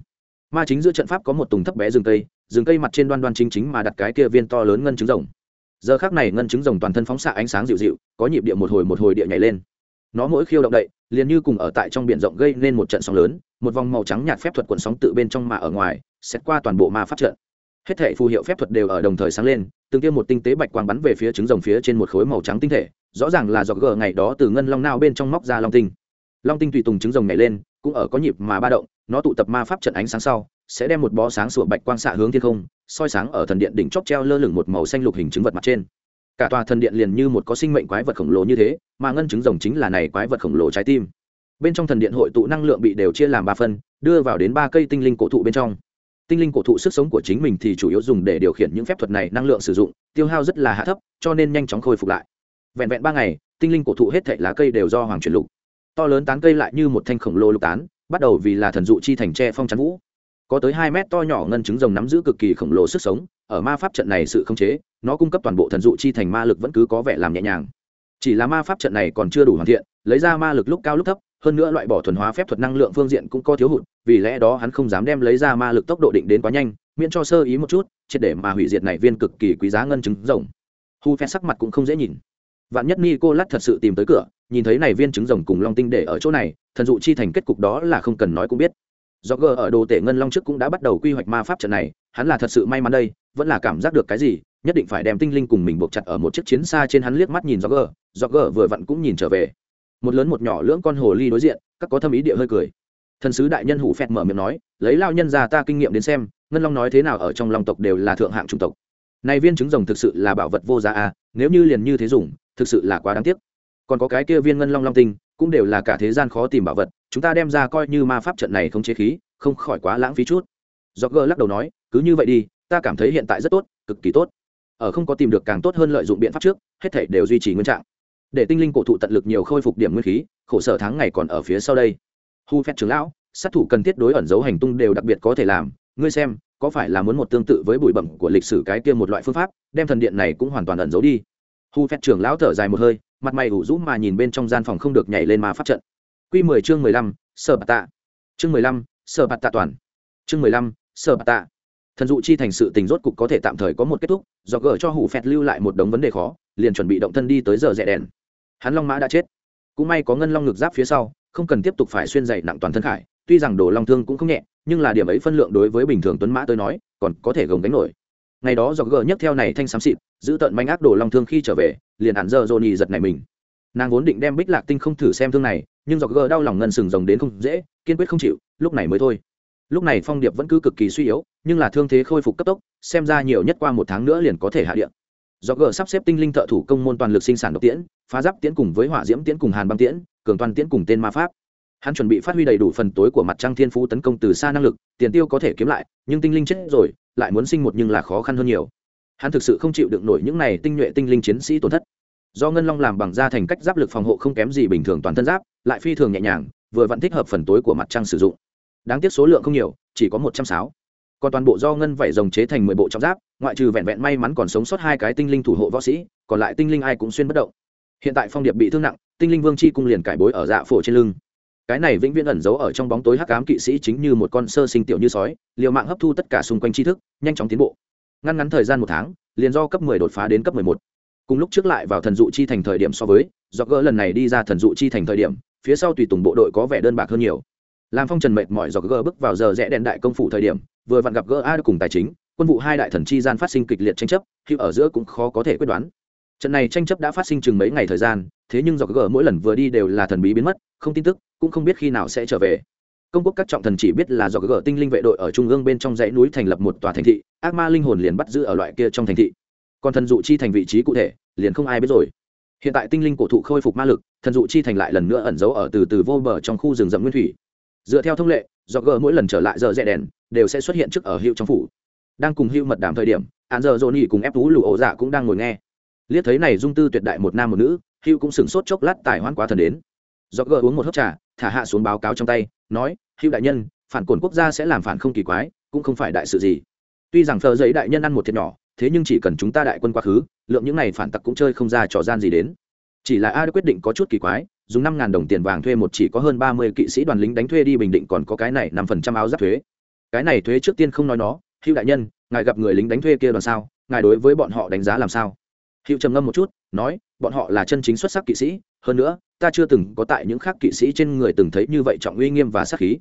Ma chính giữa trận pháp có một tùng thấp bé rừng cây rừng cây mặt trên đoan đoan chính chính mà đặt cái kia viên to lớn ngân trứng rồng giờ khác này ngân trứng rồng toàn thân phóng xạ ánh sáng dịu dịu, có nhịp địa một hồi một hồi địa nhảy lên. Nó mỗi khiêu động đậy, liền như cùng ở tại trong biển rộng gây nên một trận sóng lớn, một vòng màu trắng nhạt phép thuật cuộn sóng tự bên trong mà ở ngoài xét qua toàn bộ ma pháp trận. Hết thể phù hiệu phép thuật đều ở đồng thời sáng lên, từng tiêm một tinh tế bạch quang bắn về phía trứng rồng phía trên một khối màu trắng tinh thể, rõ ràng là do gờ ngày đó từ ngân long nao bên trong móc ra long tinh. Long tinh tùy tùng trứng rồng nhảy lên, cũng ở có nhịp mà ba động nó tụ tập ma pháp trận ánh sáng sau, sẽ đem một bó sáng sủa bạch quang xạ hướng thiên không, soi sáng ở thần điện đỉnh chóp treo lơ lửng một màu xanh lục hình chứng vật mặt trên. Cả tòa thần điện liền như một có sinh mệnh quái vật khổng lồ như thế, mà ngân chứng rồng chính là này quái vật khổng lồ trái tim. Bên trong thần điện hội tụ năng lượng bị đều chia làm ba phân, đưa vào đến ba cây tinh linh cổ thụ bên trong. Tinh linh cổ thụ sức sống của chính mình thì chủ yếu dùng để điều khiển những phép thuật này năng lượng sử dụng, tiêu hao rất là hạ thấp, cho nên nhanh chóng khôi phục lại. Vẹn vẹn ba ngày, tinh linh cổ thụ hết thảy lá cây đều do hoàng chuyển lục. To lớn tán cây lại như một thanh khổng lồ lục tán bắt đầu vì là thần dụ chi thành tre phong chắn vũ. Có tới hai mét to nhỏ ngân chứng rồng nắm giữ cực kỳ khổng lồ sức sống, ở ma pháp trận này sự khống chế, nó cung cấp toàn bộ thần dụ chi thành ma lực vẫn cứ có vẻ làm nhẹ nhàng. Chỉ là ma pháp trận này còn chưa đủ hoàn thiện, lấy ra ma lực lúc cao lúc thấp, hơn nữa loại bỏ thuần hóa phép thuật năng lượng phương diện cũng có thiếu hụt, vì lẽ đó hắn không dám đem lấy ra ma lực tốc độ định đến quá nhanh, miễn cho sơ ý một chút, triệt để mà hủy diệt này viên cực kỳ quý giá ngân chứng rồng. Hu phép sắc mặt cũng không dễ nhìn. Vạn nhất ni cô lắt thật sự tìm tới cửa nhìn thấy này viên trứng rồng cùng long tinh để ở chỗ này, thần dụ chi thành kết cục đó là không cần nói cũng biết. Do gờ ở đồ tể ngân long trước cũng đã bắt đầu quy hoạch ma pháp trận này, hắn là thật sự may mắn đây, vẫn là cảm giác được cái gì, nhất định phải đem tinh linh cùng mình buộc chặt ở một chiếc chiến xa trên hắn liếc mắt nhìn do gờ do gờ vừa vặn cũng nhìn trở về. Một lớn một nhỏ lưỡng con hồ ly đối diện, các có thâm ý địa hơi cười. Thần sứ đại nhân hủ phẹt mở miệng nói, lấy lao nhân già ta kinh nghiệm đến xem, ngân long nói thế nào ở trong long tộc đều là thượng hạng trung tộc. Này viên trứng rồng thực sự là bảo vật vô giá à nếu như liền như thế dùng, thực sự là quá đáng tiếc còn có cái kia viên ngân long long tinh, cũng đều là cả thế gian khó tìm bảo vật, chúng ta đem ra coi như ma pháp trận này không chế khí, không khỏi quá lãng phí chút. Do gờ lắc đầu nói, cứ như vậy đi, ta cảm thấy hiện tại rất tốt, cực kỳ tốt. Ở không có tìm được càng tốt hơn lợi dụng biện pháp trước, hết thể đều duy trì nguyên trạng. Để tinh linh cổ thụ tận lực nhiều khôi phục điểm nguyên khí, khổ sở tháng ngày còn ở phía sau đây. Hu phép trưởng lão, sát thủ cần thiết đối ẩn dấu hành tung đều đặc biệt có thể làm. Ngươi xem, có phải là muốn một tương tự với bụi bẩm của lịch sử cái kia một loại phương pháp, đem thần điện này cũng hoàn toàn ẩn giấu đi? Hu phép trưởng lão thở dài một hơi mặt mày ủ rũ mà nhìn bên trong gian phòng không được nhảy lên mà phát trận. Quy mười chương mười lăm, sở bạt tạ. Chương mười lăm, sở bạt tạ toàn. Chương mười lăm, sở bạt tạ. Thần dụ chi thành sự tình rốt cục có thể tạm thời có một kết thúc, do gỡ cho hủ phẹt lưu lại một đống vấn đề khó, liền chuẩn bị động thân đi tới giờ rẽ đèn. Hắn long mã đã chết. Cũng may có ngân long ngực giáp phía sau, không cần tiếp tục phải xuyên dày nặng toàn thân khải, tuy rằng đồ long thương cũng không nhẹ, nhưng là điểm ấy phân lượng đối với bình thường tuấn mã tôi nói, còn có thể gồng đánh nổi ngày đó do gờ nhấc theo này thanh xám xịt, giữ tận manh ác đồ long thương khi trở về, liền hẳn giờ dồn nhì giật này mình. Nàng vốn định đem bích lạc tinh không thử xem thương này, nhưng do gờ đau lòng ngân sừng rồng đến không dễ, kiên quyết không chịu, lúc này mới thôi. Lúc này phong điệp vẫn cứ cực kỳ suy yếu, nhưng là thương thế khôi phục cấp tốc, xem ra nhiều nhất qua một tháng nữa liền có thể hạ điện do gờ sắp xếp tinh linh thợ thủ công môn toàn lực sinh sản độc tiễn, phá giáp tiễn cùng với hỏa diễm tiễn cùng hàn băng tiễn, cường toàn tiễn cùng tên ma pháp. Hắn chuẩn bị phát huy đầy đủ phần tối của mặt trăng thiên phú tấn công từ xa năng lực, tiền tiêu có thể kiếm lại, nhưng tinh linh chết rồi lại muốn sinh một nhưng là khó khăn hơn nhiều. Hắn thực sự không chịu đựng nổi những này tinh nhuệ tinh linh chiến sĩ tổn thất. Do ngân long làm bằng da thành cách giáp lực phòng hộ không kém gì bình thường toàn thân giáp, lại phi thường nhẹ nhàng, vừa vẫn thích hợp phần tối của mặt trăng sử dụng. Đáng tiếc số lượng không nhiều, chỉ có một trăm sáu. Còn toàn bộ do ngân vảy rồng chế thành mười bộ trọng giáp, ngoại trừ vẹn vẹn may mắn còn sống sót hai cái tinh linh thủ hộ võ sĩ, còn lại tinh linh ai cũng xuyên bất động. Hiện tại phong điệp bị thương nặng, tinh linh vương chi cung liền cải bối ở dạ phổ trên lưng cái này vĩnh viễn ẩn giấu ở trong bóng tối hắc ám kỵ sĩ chính như một con sơ sinh tiểu như sói, liều mạng hấp thu tất cả xung quanh tri thức, nhanh chóng tiến bộ. Ngăn ngắn thời gian một tháng, liền do cấp 10 đột phá đến cấp 11. cùng lúc trước lại vào thần dụ chi thành thời điểm so với, do gỡ lần này đi ra thần dụ chi thành thời điểm, phía sau tùy tùng bộ đội có vẻ đơn bạc hơn nhiều. Làm phong trần mệt mỏi do gỡ bước vào giờ rẽ đèn đại công phủ thời điểm, vừa vặn gặp gỡ a cùng tài chính, quân vụ hai đại thần chi gian phát sinh kịch liệt tranh chấp khi ở giữa cũng khó có thể quyết đoán. Trận này tranh chấp đã phát sinh chừng mấy ngày thời gian thế nhưng do gờ mỗi lần vừa đi đều là thần bí biến mất, không tin tức, cũng không biết khi nào sẽ trở về. Công quốc các trọng thần chỉ biết là do gờ tinh linh vệ đội ở trung ương bên trong dãy núi thành lập một tòa thành thị, ác ma linh hồn liền bắt giữ ở loại kia trong thành thị. Còn thần dụ chi thành vị trí cụ thể, liền không ai biết rồi. Hiện tại tinh linh cổ thụ khôi phục ma lực, thần dụ chi thành lại lần nữa ẩn giấu ở từ từ vô bờ trong khu rừng rậm nguyên thủy. Dựa theo thông lệ, do gờ mỗi lần trở lại giờ rẽ đèn, đều sẽ xuất hiện trước ở hiệu trong phủ. Đang cùng hưu mật đàm thời điểm án giờ dồn nhỉ cùng ép tú lụ ổ dạ cũng đang ngồi nghe. Liếc thấy này dung tư tuyệt đại một nam một nữ hữu cũng sửng sốt chốc lát tài hoan quá thần đến. Do gờ uống một hớp trà, thả hạ xuống báo cáo trong tay, nói hữu đại nhân, phản cồn quốc gia sẽ làm phản không kỳ quái, cũng không phải đại sự gì. Tuy rằng thờ giấy đại nhân ăn một thiệt nhỏ, thế nhưng chỉ cần chúng ta đại quân quá khứ, lượng những này phản tặc cũng chơi không ra trò gian gì đến. Chỉ là a đã quyết định có chút kỳ quái, dùng năm ngàn đồng tiền vàng thuê một chỉ có hơn ba mươi kỵ sĩ đoàn lính đánh thuê đi bình định còn có cái này năm phần trăm áo giáp thuế. Cái này thuế trước tiên không nói nó hữu đại nhân, ngài gặp người lính đánh thuê kia đoàn sao? Ngài đối với bọn họ đánh giá làm sao? Hữu trầm ngâm một chút, nói, bọn họ là chân chính xuất sắc kỵ sĩ, hơn nữa, ta chưa từng có tại những khác kỵ sĩ trên người từng thấy như vậy trọng uy nghiêm và sắc khí.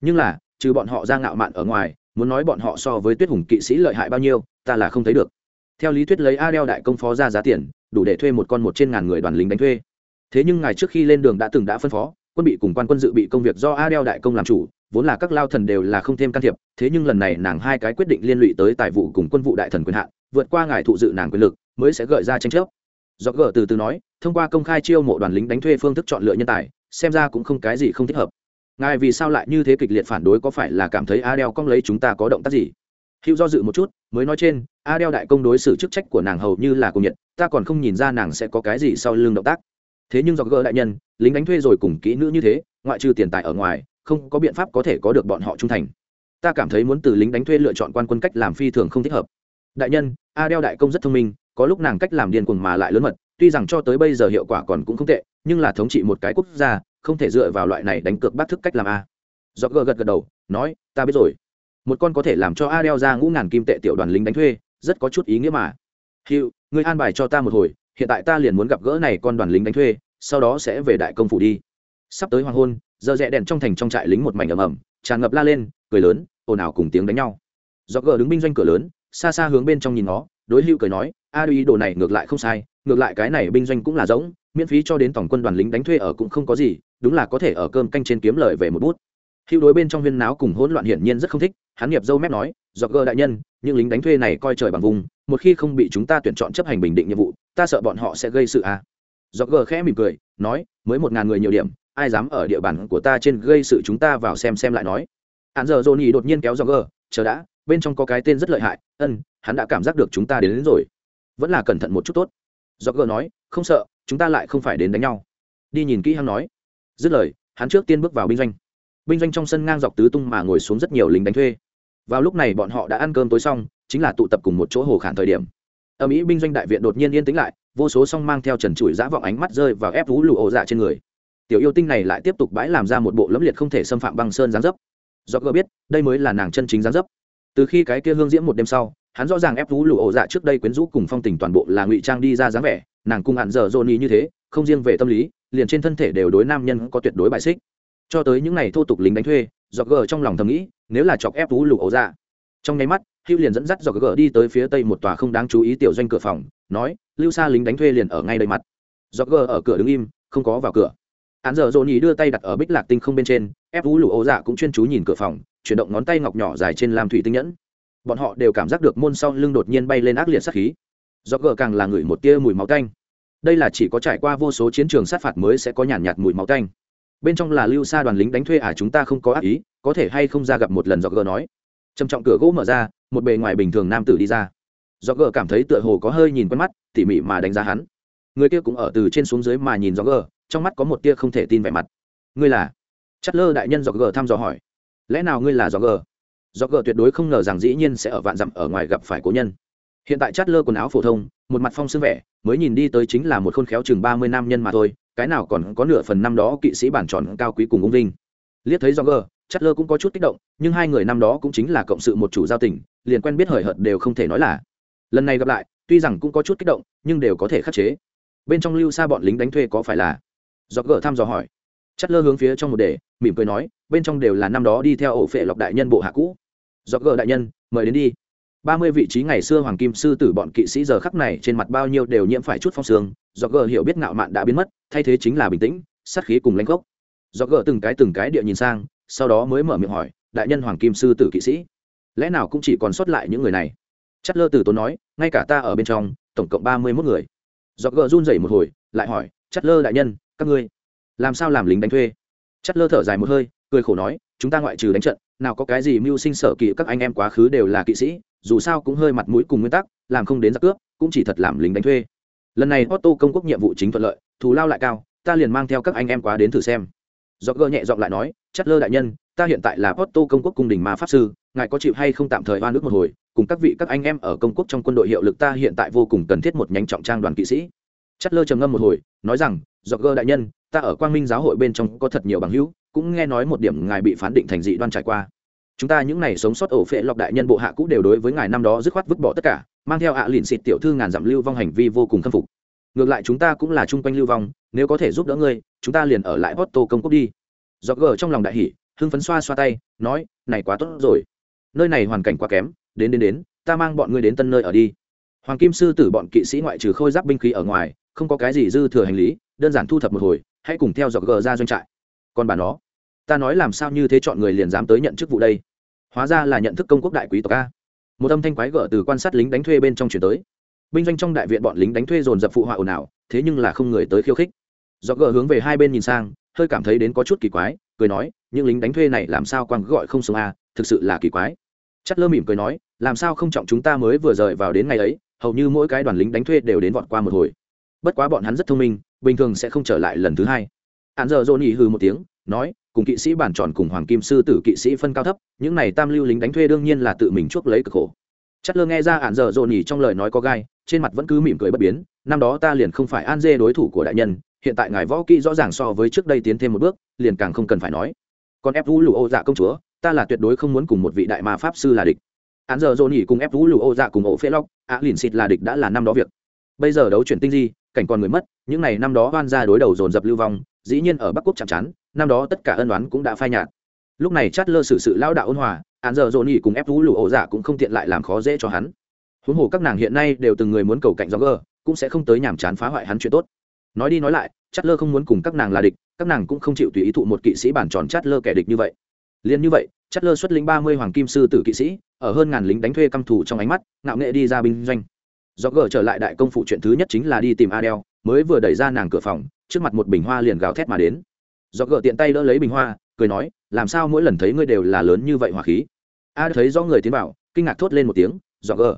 Nhưng là, trừ bọn họ ra ngạo mạn ở ngoài, muốn nói bọn họ so với tuyết hùng kỵ sĩ lợi hại bao nhiêu, ta là không thấy được. Theo lý thuyết lấy a đeo đại công phó ra giá tiền, đủ để thuê một con một trên ngàn người đoàn lính đánh thuê. Thế nhưng ngài trước khi lên đường đã từng đã phân phó, quân bị cùng quan quân dự bị công việc do a đeo đại công làm chủ, vốn là các lao thần đều là không thêm can thiệp, thế nhưng lần này nàng hai cái quyết định liên lụy tới tài vụ cùng quân vụ đại thần quyền hạn, vượt qua ngài thụ dự nàng quyền lực mới sẽ gợi ra tranh chấp. Do gờ từ từ nói, thông qua công khai chiêu mộ đoàn lính đánh thuê phương thức chọn lựa nhân tài, xem ra cũng không cái gì không thích hợp. Ngài vì sao lại như thế kịch liệt phản đối có phải là cảm thấy adel cong lấy chúng ta có động tác gì? Hữu do dự một chút, mới nói trên adel đại công đối xử chức trách của nàng hầu như là cùng nhiệt, ta còn không nhìn ra nàng sẽ có cái gì sau lưng động tác. Thế nhưng do gỡ đại nhân, lính đánh thuê rồi cùng kỹ nữ như thế, ngoại trừ tiền tài ở ngoài, không có biện pháp có thể có được bọn họ trung thành. Ta cảm thấy muốn từ lính đánh thuê lựa chọn quan quân cách làm phi thường không thích hợp. Đại nhân adel đại công rất thông minh có lúc nàng cách làm điên cuồng mà lại lớn mật, tuy rằng cho tới bây giờ hiệu quả còn cũng không tệ, nhưng là thống trị một cái quốc gia, không thể dựa vào loại này đánh cược bác thức cách làm a. Do gờ gật gật đầu, nói, ta biết rồi. Một con có thể làm cho a đeo ra ngũ ngàn kim tệ tiểu đoàn lính đánh thuê, rất có chút ý nghĩa mà. Hiệu người an bài cho ta một hồi, hiện tại ta liền muốn gặp gỡ này con đoàn lính đánh thuê, sau đó sẽ về đại công phủ đi. Sắp tới hoàng hôn, giờ rẽ đèn trong thành trong trại lính một mảnh ầm ầm, tràn ngập la lên, cười lớn, ồn ào cùng tiếng đánh nhau. Do gờ đứng binh doanh cửa lớn, xa xa hướng bên trong nhìn nó đối hữu cười nói, a ý đồ này ngược lại không sai, ngược lại cái này binh doanh cũng là giống miễn phí cho đến tổng quân đoàn lính đánh thuê ở cũng không có gì, đúng là có thể ở cơm canh trên kiếm lời về một bút hữu đối bên trong viên náo cùng hỗn loạn hiển nhiên rất không thích, hắn nghiệp dâu mép nói do gơ đại nhân, những lính đánh thuê này coi trời bằng vùng, một khi không bị chúng ta tuyển chọn chấp hành bình định nhiệm vụ, ta sợ bọn họ sẽ gây sự à. do gơ khẽ mỉm cười, nói, mới một ngàn người nhiều điểm, ai dám ở địa bàn của ta trên gây sự chúng ta vào xem xem lại nói hắn giờ dồn nhì đột nhiên kéo do gơ, chờ đã, bên trong có cái tên rất lợi hại, ân hắn đã cảm giác được chúng ta đến, đến rồi. Vẫn là cẩn thận một chút tốt. Do gờ nói không sợ chúng ta lại không phải đến đánh nhau. Đi nhìn kỹ hắn nói. Dứt lời hắn trước tiên bước vào binh doanh. Binh doanh trong sân ngang dọc tứ tung mà ngồi xuống rất nhiều lính đánh thuê. Vào lúc này bọn họ đã ăn cơm tối xong chính là tụ tập cùng một chỗ hồ khản thời điểm. Ở mỹ binh doanh đại viện đột nhiên yên tĩnh lại vô số song mang theo trần trụi dã vọng ánh mắt rơi vào ép vũ lụ ổ dạ trên người. Tiểu yêu tinh này lại tiếp tục bãi làm ra một bộ lẫm liệt không thể xâm phạm băng sơn giáng dấp. Do gỡ biết đây mới là nàng chân chính giáng dấp. Từ khi cái kia hương diễm một đêm sau hắn rõ ràng ép vũ lụ ổ dạ trước đây quyến rũ cùng phong tình toàn bộ là ngụy trang đi ra dáng vẻ, nàng cung hạn dở dồn ý như thế, không riêng về tâm lý, liền trên thân thể đều đối nam nhân có tuyệt đối bài xích. Cho tới những ngày thô tục lính đánh thuê do gờ trong lòng thầm nghĩ, nếu là chọc ép vũ lụ ổ dạ. Trong nháy mắt hữu liền dẫn dắt do gờ đi tới phía tây một tòa không đáng chú ý tiểu doanh cửa phòng, nói, lưu xa lính đánh thuê liền ở ngay đây mặt. Do gờ ở cửa đứng im, không có vào cửa. Hắn giờ dồn nhì đưa tay đặt ở bích lạc tinh không bên trên, ép vũ lụ ổ dạ cũng chuyên chú nhìn cửa phòng, chuyển động ngón tay ngọc nhỏ dài trên làm thủy tinh nhẫn bọn họ đều cảm giác được môn sau lưng đột nhiên bay lên ác liệt sát khí. Do gờ càng là ngửi một tia mùi máu tanh. Đây là chỉ có trải qua vô số chiến trường sát phạt mới sẽ có nhàn nhạt, nhạt mùi máu tanh. Bên trong là lưu xa đoàn lính đánh thuê à chúng ta không có ác ý có thể hay không ra gặp một lần do gờ nói. Trầm trọng cửa gỗ mở ra một bề ngoài bình thường nam tử đi ra. Do gờ cảm thấy tựa hồ có hơi nhìn quen mắt tỉ mỉ mà đánh giá hắn. Người kia cũng ở từ trên xuống dưới mà nhìn do gờ trong mắt có một tia không thể tin vẻ mặt. Ngươi là? Chất lơ đại nhân do gờ thăm dò hỏi. Lẽ nào ngươi là do gờ? Do gờ tuyệt đối không ngờ rằng dĩ nhiên sẽ ở vạn dặm ở ngoài gặp phải cố nhân. Hiện tại chát lơ quần áo phổ thông, một mặt phong xương vẻ, mới nhìn đi tới chính là một khôn khéo chừng ba mươi nam nhân mà thôi, cái nào còn có nửa phần năm đó kỵ sĩ bản tròn cao quý cùng ung vinh liếc thấy do gờ chát lơ cũng có chút kích động, nhưng hai người năm đó cũng chính là cộng sự một chủ giao tình, liền quen biết hời hợt đều không thể nói là. Lần này gặp lại, tuy rằng cũng có chút kích động, nhưng đều có thể khắc chế. Bên trong lưu xa bọn lính đánh thuê có phải là? Do gờ thăm dò hỏi. Chát lơ hướng phía trong một đề, mỉm cười nói, bên trong đều là năm đó đi theo ổ phệ lọc đại nhân bộ hạ cũ dọc gờ đại nhân, mời đến đi. Ba mươi vị trí ngày xưa hoàng kim sư tử bọn kỵ sĩ giờ khắc này trên mặt bao nhiêu đều nhiễm phải chút phong sương, dọc gờ hiểu biết ngạo mạn đã biến mất, thay thế chính là bình tĩnh, sát khí cùng lãnh gốc. Dọc gờ từng cái từng cái địa nhìn sang, sau đó mới mở miệng hỏi, đại nhân hoàng kim sư tử kỵ sĩ, lẽ nào cũng chỉ còn sót lại những người này? Chất lơ từ tốn nói, ngay cả ta ở bên trong, tổng cộng ba mươi mốt người. Dọc gờ run rẩy một hồi, lại hỏi, chất lơ đại nhân, các ngươi làm sao làm lính đánh thuê? Chất lơ thở dài một hơi, cười khổ nói, chúng ta ngoại trừ đánh trận nào có cái gì mưu sinh sở kỵ các anh em quá khứ đều là kỵ sĩ, dù sao cũng hơi mặt mũi cùng nguyên tắc, làm không đến giặc cướp, cũng chỉ thật làm lính đánh thuê. Lần này otto công quốc nhiệm vụ chính thuận lợi, thù lao lại cao, ta liền mang theo các anh em quá đến thử xem. Do gơ nhẹ giọng lại nói chất lơ đại nhân, ta hiện tại là otto công quốc cung đình ma pháp sư, ngài có chịu hay không tạm thời oan nước một hồi, cùng các vị các anh em ở công quốc trong quân đội hiệu lực ta hiện tại vô cùng cần thiết một nhánh trọng trang đoàn kỵ sĩ. Chất lơ trầm ngâm một hồi, nói rằng do gơ đại nhân, ta ở quang minh giáo hội bên trong có thật nhiều bằng hữu cũng nghe nói một điểm ngài bị phán định thành dị đoan trải qua. Chúng ta những này sống sót ổ phệ lọc đại nhân bộ hạ cũ đều đối với ngài năm đó dứt khoát vứt bỏ tất cả, mang theo ạ à lìn xịt tiểu thư ngàn dặm lưu vong hành vi vô cùng khâm phục. Ngược lại chúng ta cũng là chung quanh lưu vong, nếu có thể giúp đỡ ngươi, chúng ta liền ở lại porto công quốc đi. Do gờ trong lòng đại hỉ, hưng phấn xoa xoa tay, nói, này quá tốt rồi. Nơi này hoàn cảnh quá kém, đến đến đến, ta mang bọn ngươi đến tân nơi ở đi. Hoàng kim sư tử bọn kỵ sĩ ngoại trừ khôi giáp binh khí ở ngoài, không có cái gì dư thừa hành lý, đơn giản thu thập một hồi, hãy cùng theo dọc gờ ra doanh trại. Còn bà nó ta nói làm sao như thế chọn người liền dám tới nhận chức vụ đây? Hóa ra là nhận thức công quốc đại quý tộc a. Một âm thanh quái gở từ quan sát lính đánh thuê bên trong chuyển tới. Binh doanh trong đại viện bọn lính đánh thuê dồn dập phụ họa ồn ào, thế nhưng là không người tới khiêu khích. Do gờ hướng về hai bên nhìn sang, hơi cảm thấy đến có chút kỳ quái, cười nói, những lính đánh thuê này làm sao quang gọi không sống a, thực sự là kỳ quái. Chất lơ mỉm cười nói, làm sao không trọng chúng ta mới vừa rời vào đến ngày ấy, hầu như mỗi cái đoàn lính đánh thuê đều đến vọt qua một hồi. Bất quá bọn hắn rất thông minh, bình thường sẽ không trở lại lần thứ hai. Hạn giờ dồn ỉ hư một tiếng, nói cùng kỵ sĩ bản tròn cùng hoàng kim sư tử kỵ sĩ phân cao thấp, những này tam lưu lính đánh thuê đương nhiên là tự mình chuốc lấy cực khổ. Chất lơ nghe ra ạn dở dồn nhỉ trong lời nói có gai, trên mặt vẫn cứ mỉm cười bất biến, năm đó ta liền không phải an dê đối thủ của đại nhân, hiện tại ngài võ kỹ rõ ràng so với trước đây tiến thêm một bước, liền càng không cần phải nói. Còn ép vũ lù ô dạ công chúa, ta là tuyệt đối không muốn cùng một vị đại ma pháp sư là địch. Án giờ dồn nhỉ cùng ép vũ lù ô dạ cùng ổ phê lóc ạ lìn xịt là địch đã là năm đó việc. Bây giờ đấu chuyển tinh di, cảnh còn người mất, những này năm đó oan ra đối đầu dồn dập lưu vong dĩ nhiên ở bắc quốc chạm chán, năm đó tất cả ân đoán cũng đã phai nhạt. Lúc này chát lơ xử sự lao đạo ôn hòa, án giờ dồn nhỉ cùng ép vũ lụ ổ giả cũng không tiện lại làm khó dễ cho hắn. Huống hồ các nàng hiện nay đều từng người muốn cầu cạnh do gờ, cũng sẽ không tới nhàm chán phá hoại hắn chuyện tốt. Nói đi nói lại, chát lơ không muốn cùng các nàng là địch, các nàng cũng không chịu tùy ý thụ một kỵ sĩ bản tròn chát lơ kẻ địch như vậy. Liền như vậy, chát lơ xuất lĩnh ba mươi hoàng kim sư tử kỵ sĩ, ở hơn ngàn lính đánh thuê căm thù trong ánh mắt, ngạo nghệ đi ra binh doanh. Do gờ trở lại đại công phụ chuyện thứ nhất chính là đi tìm adel, mới vừa đẩy ra nàng cửa phòng trước mặt một bình hoa liền gào thét mà đến. Do gỡ tiện tay đỡ lấy bình hoa cười nói làm sao mỗi lần thấy ngươi đều là lớn như vậy hỏa khí? A thấy do người tiến vào kinh ngạc thốt lên một tiếng do gỡ,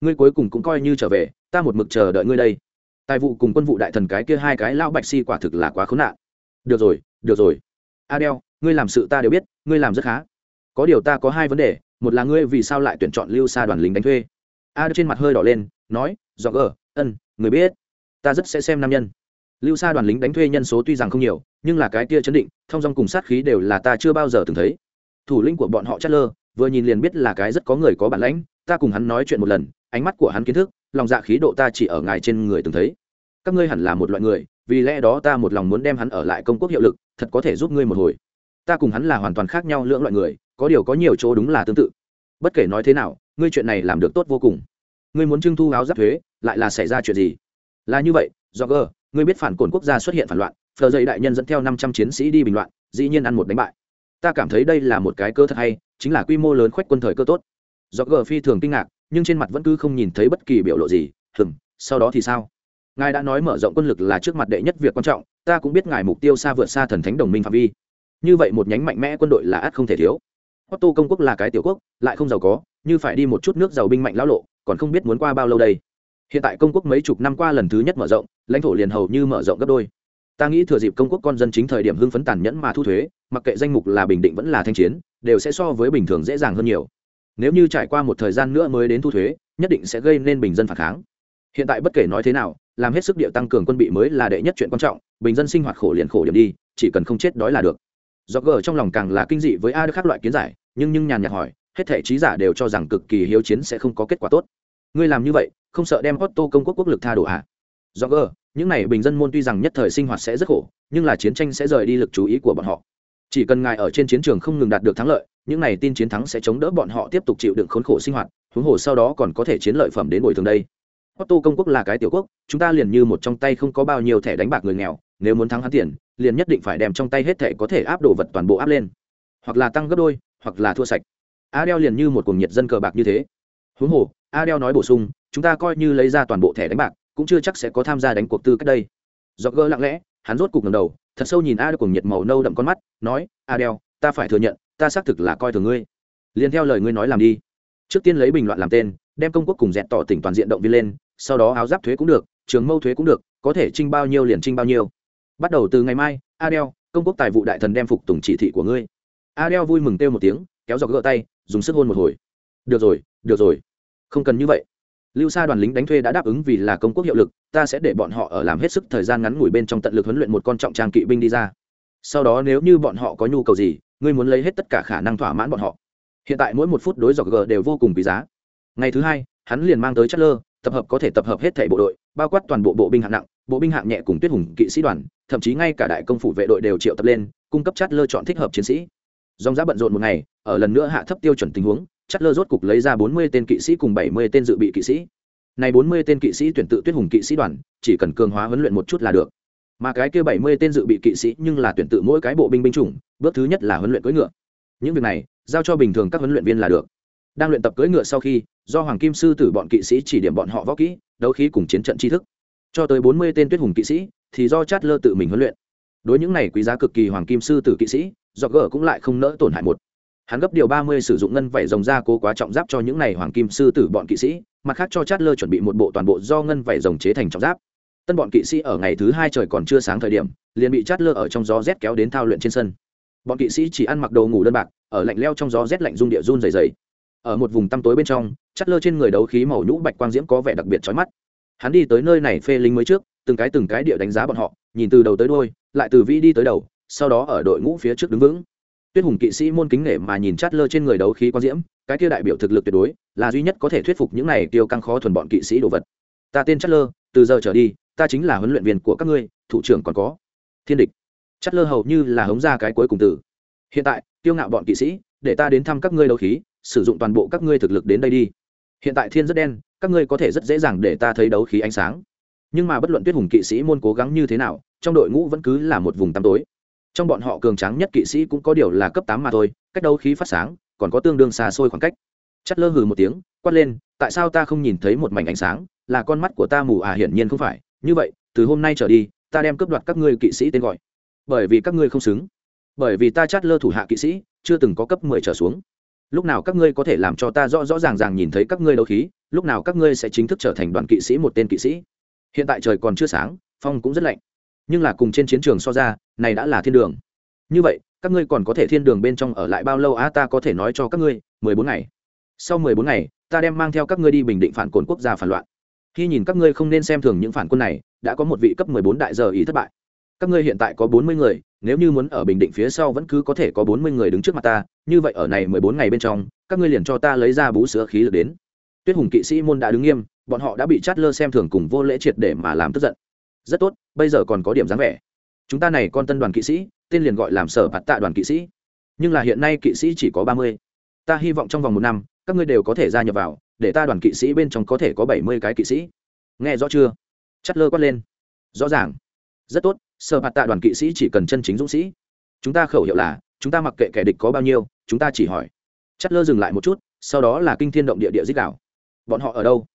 ngươi cuối cùng cũng coi như trở về ta một mực chờ đợi ngươi đây. Tài vụ cùng quân vụ đại thần cái kia hai cái lão bạch si quả thực là quá khốn nạn. Được rồi được rồi. Adel ngươi làm sự ta đều biết ngươi làm rất khá. Có điều ta có hai vấn đề một là ngươi vì sao lại tuyển chọn lưu xa đoàn lính đánh thuê? A trên mặt hơi đỏ lên nói do gờ ân người biết. Ta rất sẽ xem nam nhân lưu xa đoàn lính đánh thuê nhân số tuy rằng không nhiều, nhưng là cái kia chấn định, thông dong cùng sát khí đều là ta chưa bao giờ từng thấy. Thủ lĩnh của bọn họ chất lơ vừa nhìn liền biết là cái rất có người có bản lãnh, ta cùng hắn nói chuyện một lần, ánh mắt của hắn kiến thức, lòng dạ khí độ ta chỉ ở ngài trên người từng thấy. Các ngươi hẳn là một loại người, vì lẽ đó ta một lòng muốn đem hắn ở lại công quốc hiệu lực, thật có thể giúp ngươi một hồi. Ta cùng hắn là hoàn toàn khác nhau lưỡng loại người, có điều có nhiều chỗ đúng là tương tự. Bất kể nói thế nào, ngươi chuyện này làm được tốt vô cùng. Ngươi muốn trưng thu áo giáp thuế, lại là xảy ra chuyện gì? Là như vậy do gờ ngươi biết phản cồn quốc gia xuất hiện phản loạn phờ dậy đại nhân dẫn theo năm trăm chiến sĩ đi bình loạn dĩ nhiên ăn một đánh bại. Ta cảm thấy đây là một cái cơ thật hay chính là quy mô lớn khoách quân thời cơ tốt. Do gờ phi thường kinh ngạc nhưng trên mặt vẫn cứ không nhìn thấy bất kỳ biểu lộ gì hừng sau đó thì sao? Ngài đã nói mở rộng quân lực là trước mặt đệ nhất việc quan trọng ta cũng biết ngài mục tiêu xa vượt xa thần thánh đồng minh phạm vi. Như vậy một nhánh mạnh mẽ quân đội là ắt không thể thiếu. Otto công quốc là cái tiểu quốc, lại không giàu có, như phải đi một chút nước giàu binh mạnh lão lộ, còn không biết muốn qua bao lâu đây. Hiện tại công quốc mấy chục năm qua lần thứ nhất mở rộng, lãnh thổ liền hầu như mở rộng gấp đôi. Ta nghĩ thừa dịp công quốc con dân chính thời điểm hưng phấn tàn nhẫn mà thu thuế, mặc kệ danh mục là bình định vẫn là thanh chiến, đều sẽ so với bình thường dễ dàng hơn nhiều. Nếu như trải qua một thời gian nữa mới đến thu thuế, nhất định sẽ gây nên bình dân phản kháng. Hiện tại bất kể nói thế nào, làm hết sức địa tăng cường quân bị mới là đệ nhất chuyện quan trọng, bình dân sinh hoạt khổ liền khổ điểm đi, chỉ cần không chết đói là được do gờ trong lòng càng là kinh dị với a đức khác loại kiến giải nhưng nhưng nhàn nhạt hỏi hết thể trí giả đều cho rằng cực kỳ hiếu chiến sẽ không có kết quả tốt ngươi làm như vậy không sợ đem otto công quốc quốc lực tha đổ hạ à? do gờ những này bình dân môn tuy rằng nhất thời sinh hoạt sẽ rất khổ nhưng là chiến tranh sẽ rời đi lực chú ý của bọn họ chỉ cần ngài ở trên chiến trường không ngừng đạt được thắng lợi những này tin chiến thắng sẽ chống đỡ bọn họ tiếp tục chịu đựng khốn khổ sinh hoạt huống hồ sau đó còn có thể chiến lợi phẩm đến bồi thường đây Otto công quốc là cái tiểu quốc, chúng ta liền như một trong tay không có bao nhiêu thẻ đánh bạc người nghèo, nếu muốn thắng hắn tiền, liền nhất định phải đem trong tay hết thẻ có thể áp đổ vật toàn bộ áp lên, hoặc là tăng gấp đôi, hoặc là thua sạch. Adel liền như một cuồng nhiệt dân cờ bạc như thế. Huống hồ, Adel nói bổ sung, chúng ta coi như lấy ra toàn bộ thẻ đánh bạc, cũng chưa chắc sẽ có tham gia đánh cuộc tư cách đây. Roger lặng lẽ, hắn rốt cục ngẩng đầu, thật sâu nhìn Adel cùng nhiệt màu nâu đậm con mắt, nói, Adel, ta phải thừa nhận, ta xác thực là coi thường ngươi. Liên theo lời ngươi nói làm đi. Trước tiên lấy bình loạn làm tên, đem công quốc cùng dẹn tỏ tỉnh toàn diện động viên lên, sau đó áo giáp thuế cũng được trường mâu thuế cũng được có thể trinh bao nhiêu liền trinh bao nhiêu bắt đầu từ ngày mai adel công quốc tài vụ đại thần đem phục tùng chỉ thị của ngươi adel vui mừng kêu một tiếng kéo dọc gỡ tay dùng sức hôn một hồi được rồi được rồi không cần như vậy. Lưu xa đoàn lính đánh thuê đã đáp ứng vì là công quốc hiệu lực, ta sẽ để bọn họ ở làm hết sức thời gian ngắn ngủi bên trong tận lực huấn luyện một con trọng trang kỵ binh đi ra. Sau đó nếu như bọn họ có nhu cầu gì, ngươi muốn lấy hết tất cả khả năng thỏa mãn bọn họ. Hiện tại mỗi một phút đối dọc g đều vô cùng quý giá. Ngày thứ hai, hắn liền mang tới chất lơ tập hợp có thể tập hợp hết thảy bộ đội, bao quát toàn bộ bộ binh hạng nặng, bộ binh hạng nhẹ cùng tuyết hùng kỵ sĩ đoàn, thậm chí ngay cả đại công phủ vệ đội đều triệu tập lên, cung cấp chất lơ chọn thích hợp chiến sĩ. Dòng giá bận rộn một ngày, ở lần nữa hạ thấp tiêu chuẩn tình huống chát lơ rốt cục lấy ra bốn mươi tên kỵ sĩ cùng bảy mươi tên dự bị kỵ sĩ. Này bốn mươi tên kỵ sĩ tuyển tự tuyết hùng kỵ sĩ đoàn, chỉ cần cường hóa huấn luyện một chút là được. Mà cái kia bảy mươi tên dự bị kỵ sĩ nhưng là tuyển tự mỗi cái bộ binh binh chủng, bước thứ nhất là huấn luyện cưỡi ngựa. Những việc này, giao cho bình thường các huấn luyện viên là được. Đang luyện tập cưỡi ngựa sau khi, do hoàng kim sư tử bọn kỵ sĩ chỉ điểm bọn họ võ kỹ, đấu khí cùng chiến trận tri thức. Cho tới bốn mươi tên tuyết hùng kỵ sĩ, thì do chát lơ tự mình huấn luyện. Đối những này quý giá cực kỳ hoàng kim sư tử kỵ sĩ do gỡ cũng lại không nỡ tổn hại một hắn gấp điều ba mươi sử dụng ngân vảy rồng ra cố quá trọng giáp cho những này hoàng kim sư tử bọn kỵ sĩ, mặt khác cho chát lơ chuẩn bị một bộ toàn bộ do ngân vảy rồng chế thành trọng giáp. Tân bọn kỵ sĩ ở ngày thứ hai trời còn chưa sáng thời điểm, liền bị chát lơ ở trong gió rét kéo đến thao luyện trên sân. Bọn kỵ sĩ chỉ ăn mặc đồ ngủ đơn bạc, ở lạnh leo trong gió rét lạnh rung địa run dày dày ở một vùng tăm tối bên trong Chát lơ trên người đấu khí màu nhũ bạch quang diễm có vẻ đặc biệt chói mắt. Hắn đi tới nơi này phê lính mới trước, từng cái từng cái địa đánh giá bọn họ, nhìn từ đầu tới đôi lại từ vĩ đi tới đầu, sau đó ở đội ngũ phía trước đứng vững tuyết hùng kỵ sĩ môn kính nể mà nhìn chát lơ trên người đấu khí quang diễm, cái kia đại biểu thực lực tuyệt đối, là duy nhất có thể thuyết phục những này tiêu căng khó thuần bọn kỵ sĩ đồ vật. Ta tên chát lơ, từ giờ trở đi, ta chính là huấn luyện viên của các ngươi, thủ trưởng còn có thiên địch. Chất lơ hầu như là hống ra cái cuối cùng từ. Hiện tại tiêu ngạo bọn kỵ sĩ, để ta đến thăm các ngươi đấu khí, sử dụng toàn bộ các ngươi thực lực đến đây đi. Hiện tại thiên rất đen, các ngươi có thể rất dễ dàng để ta thấy đấu khí ánh sáng. Nhưng mà bất luận tuyết hùng kỵ sĩ môn cố gắng như thế nào, trong đội ngũ vẫn cứ là một vùng tăm tối trong bọn họ cường tráng nhất kỵ sĩ cũng có điều là cấp tám mà thôi, cách đấu khí phát sáng, còn có tương đương xa xôi khoảng cách. Chất lơ hừ một tiếng, quát lên, tại sao ta không nhìn thấy một mảnh ánh sáng, là con mắt của ta mù à hiển nhiên không phải. Như vậy, từ hôm nay trở đi, ta đem cướp đoạt các ngươi kỵ sĩ tên gọi. Bởi vì các ngươi không xứng. Bởi vì ta chát lơ thủ hạ kỵ sĩ, chưa từng có cấp mười trở xuống. Lúc nào các ngươi có thể làm cho ta rõ rõ ràng ràng nhìn thấy các ngươi đấu khí, lúc nào các ngươi sẽ chính thức trở thành đoàn kỵ sĩ một tên kỵ sĩ. Hiện tại trời còn chưa sáng, phong cũng rất lạnh nhưng là cùng trên chiến trường so ra, này đã là thiên đường. Như vậy, các ngươi còn có thể thiên đường bên trong ở lại bao lâu á, ta có thể nói cho các ngươi, mười bốn ngày. Sau mười bốn ngày, ta đem mang theo các ngươi đi bình định phản cồn quốc gia phản loạn. Khi nhìn các ngươi không nên xem thường những phản quân này, đã có một vị cấp mười bốn đại giờ ý thất bại. Các ngươi hiện tại có bốn mươi người, nếu như muốn ở bình định phía sau vẫn cứ có thể có bốn mươi người đứng trước mặt ta, như vậy ở này mười bốn ngày bên trong, các ngươi liền cho ta lấy ra bú sữa khí lực đến. Tuyết hùng kỵ sĩ môn đã đứng nghiêm, bọn họ đã bị chát lơ xem thường cùng vô lễ triệt để mà làm tức giận rất tốt, bây giờ còn có điểm dáng vẻ. Chúng ta này con tân đoàn kỵ sĩ, tên liền gọi làm sở bạt tạ đoàn kỵ sĩ. Nhưng là hiện nay kỵ sĩ chỉ có ba mươi. Ta hy vọng trong vòng một năm, các ngươi đều có thể gia nhập vào, để ta đoàn kỵ sĩ bên trong có thể có bảy mươi cái kỵ sĩ. Nghe rõ chưa? Chắt lơ quát lên. Rõ ràng. Rất tốt, sở bạt tạ đoàn kỵ sĩ chỉ cần chân chính dũng sĩ. Chúng ta khẩu hiệu là, chúng ta mặc kệ kẻ địch có bao nhiêu, chúng ta chỉ hỏi. Chắt lơ dừng lại một chút, sau đó là kinh thiên động địa địa dích đảo bọn họ ở đâu?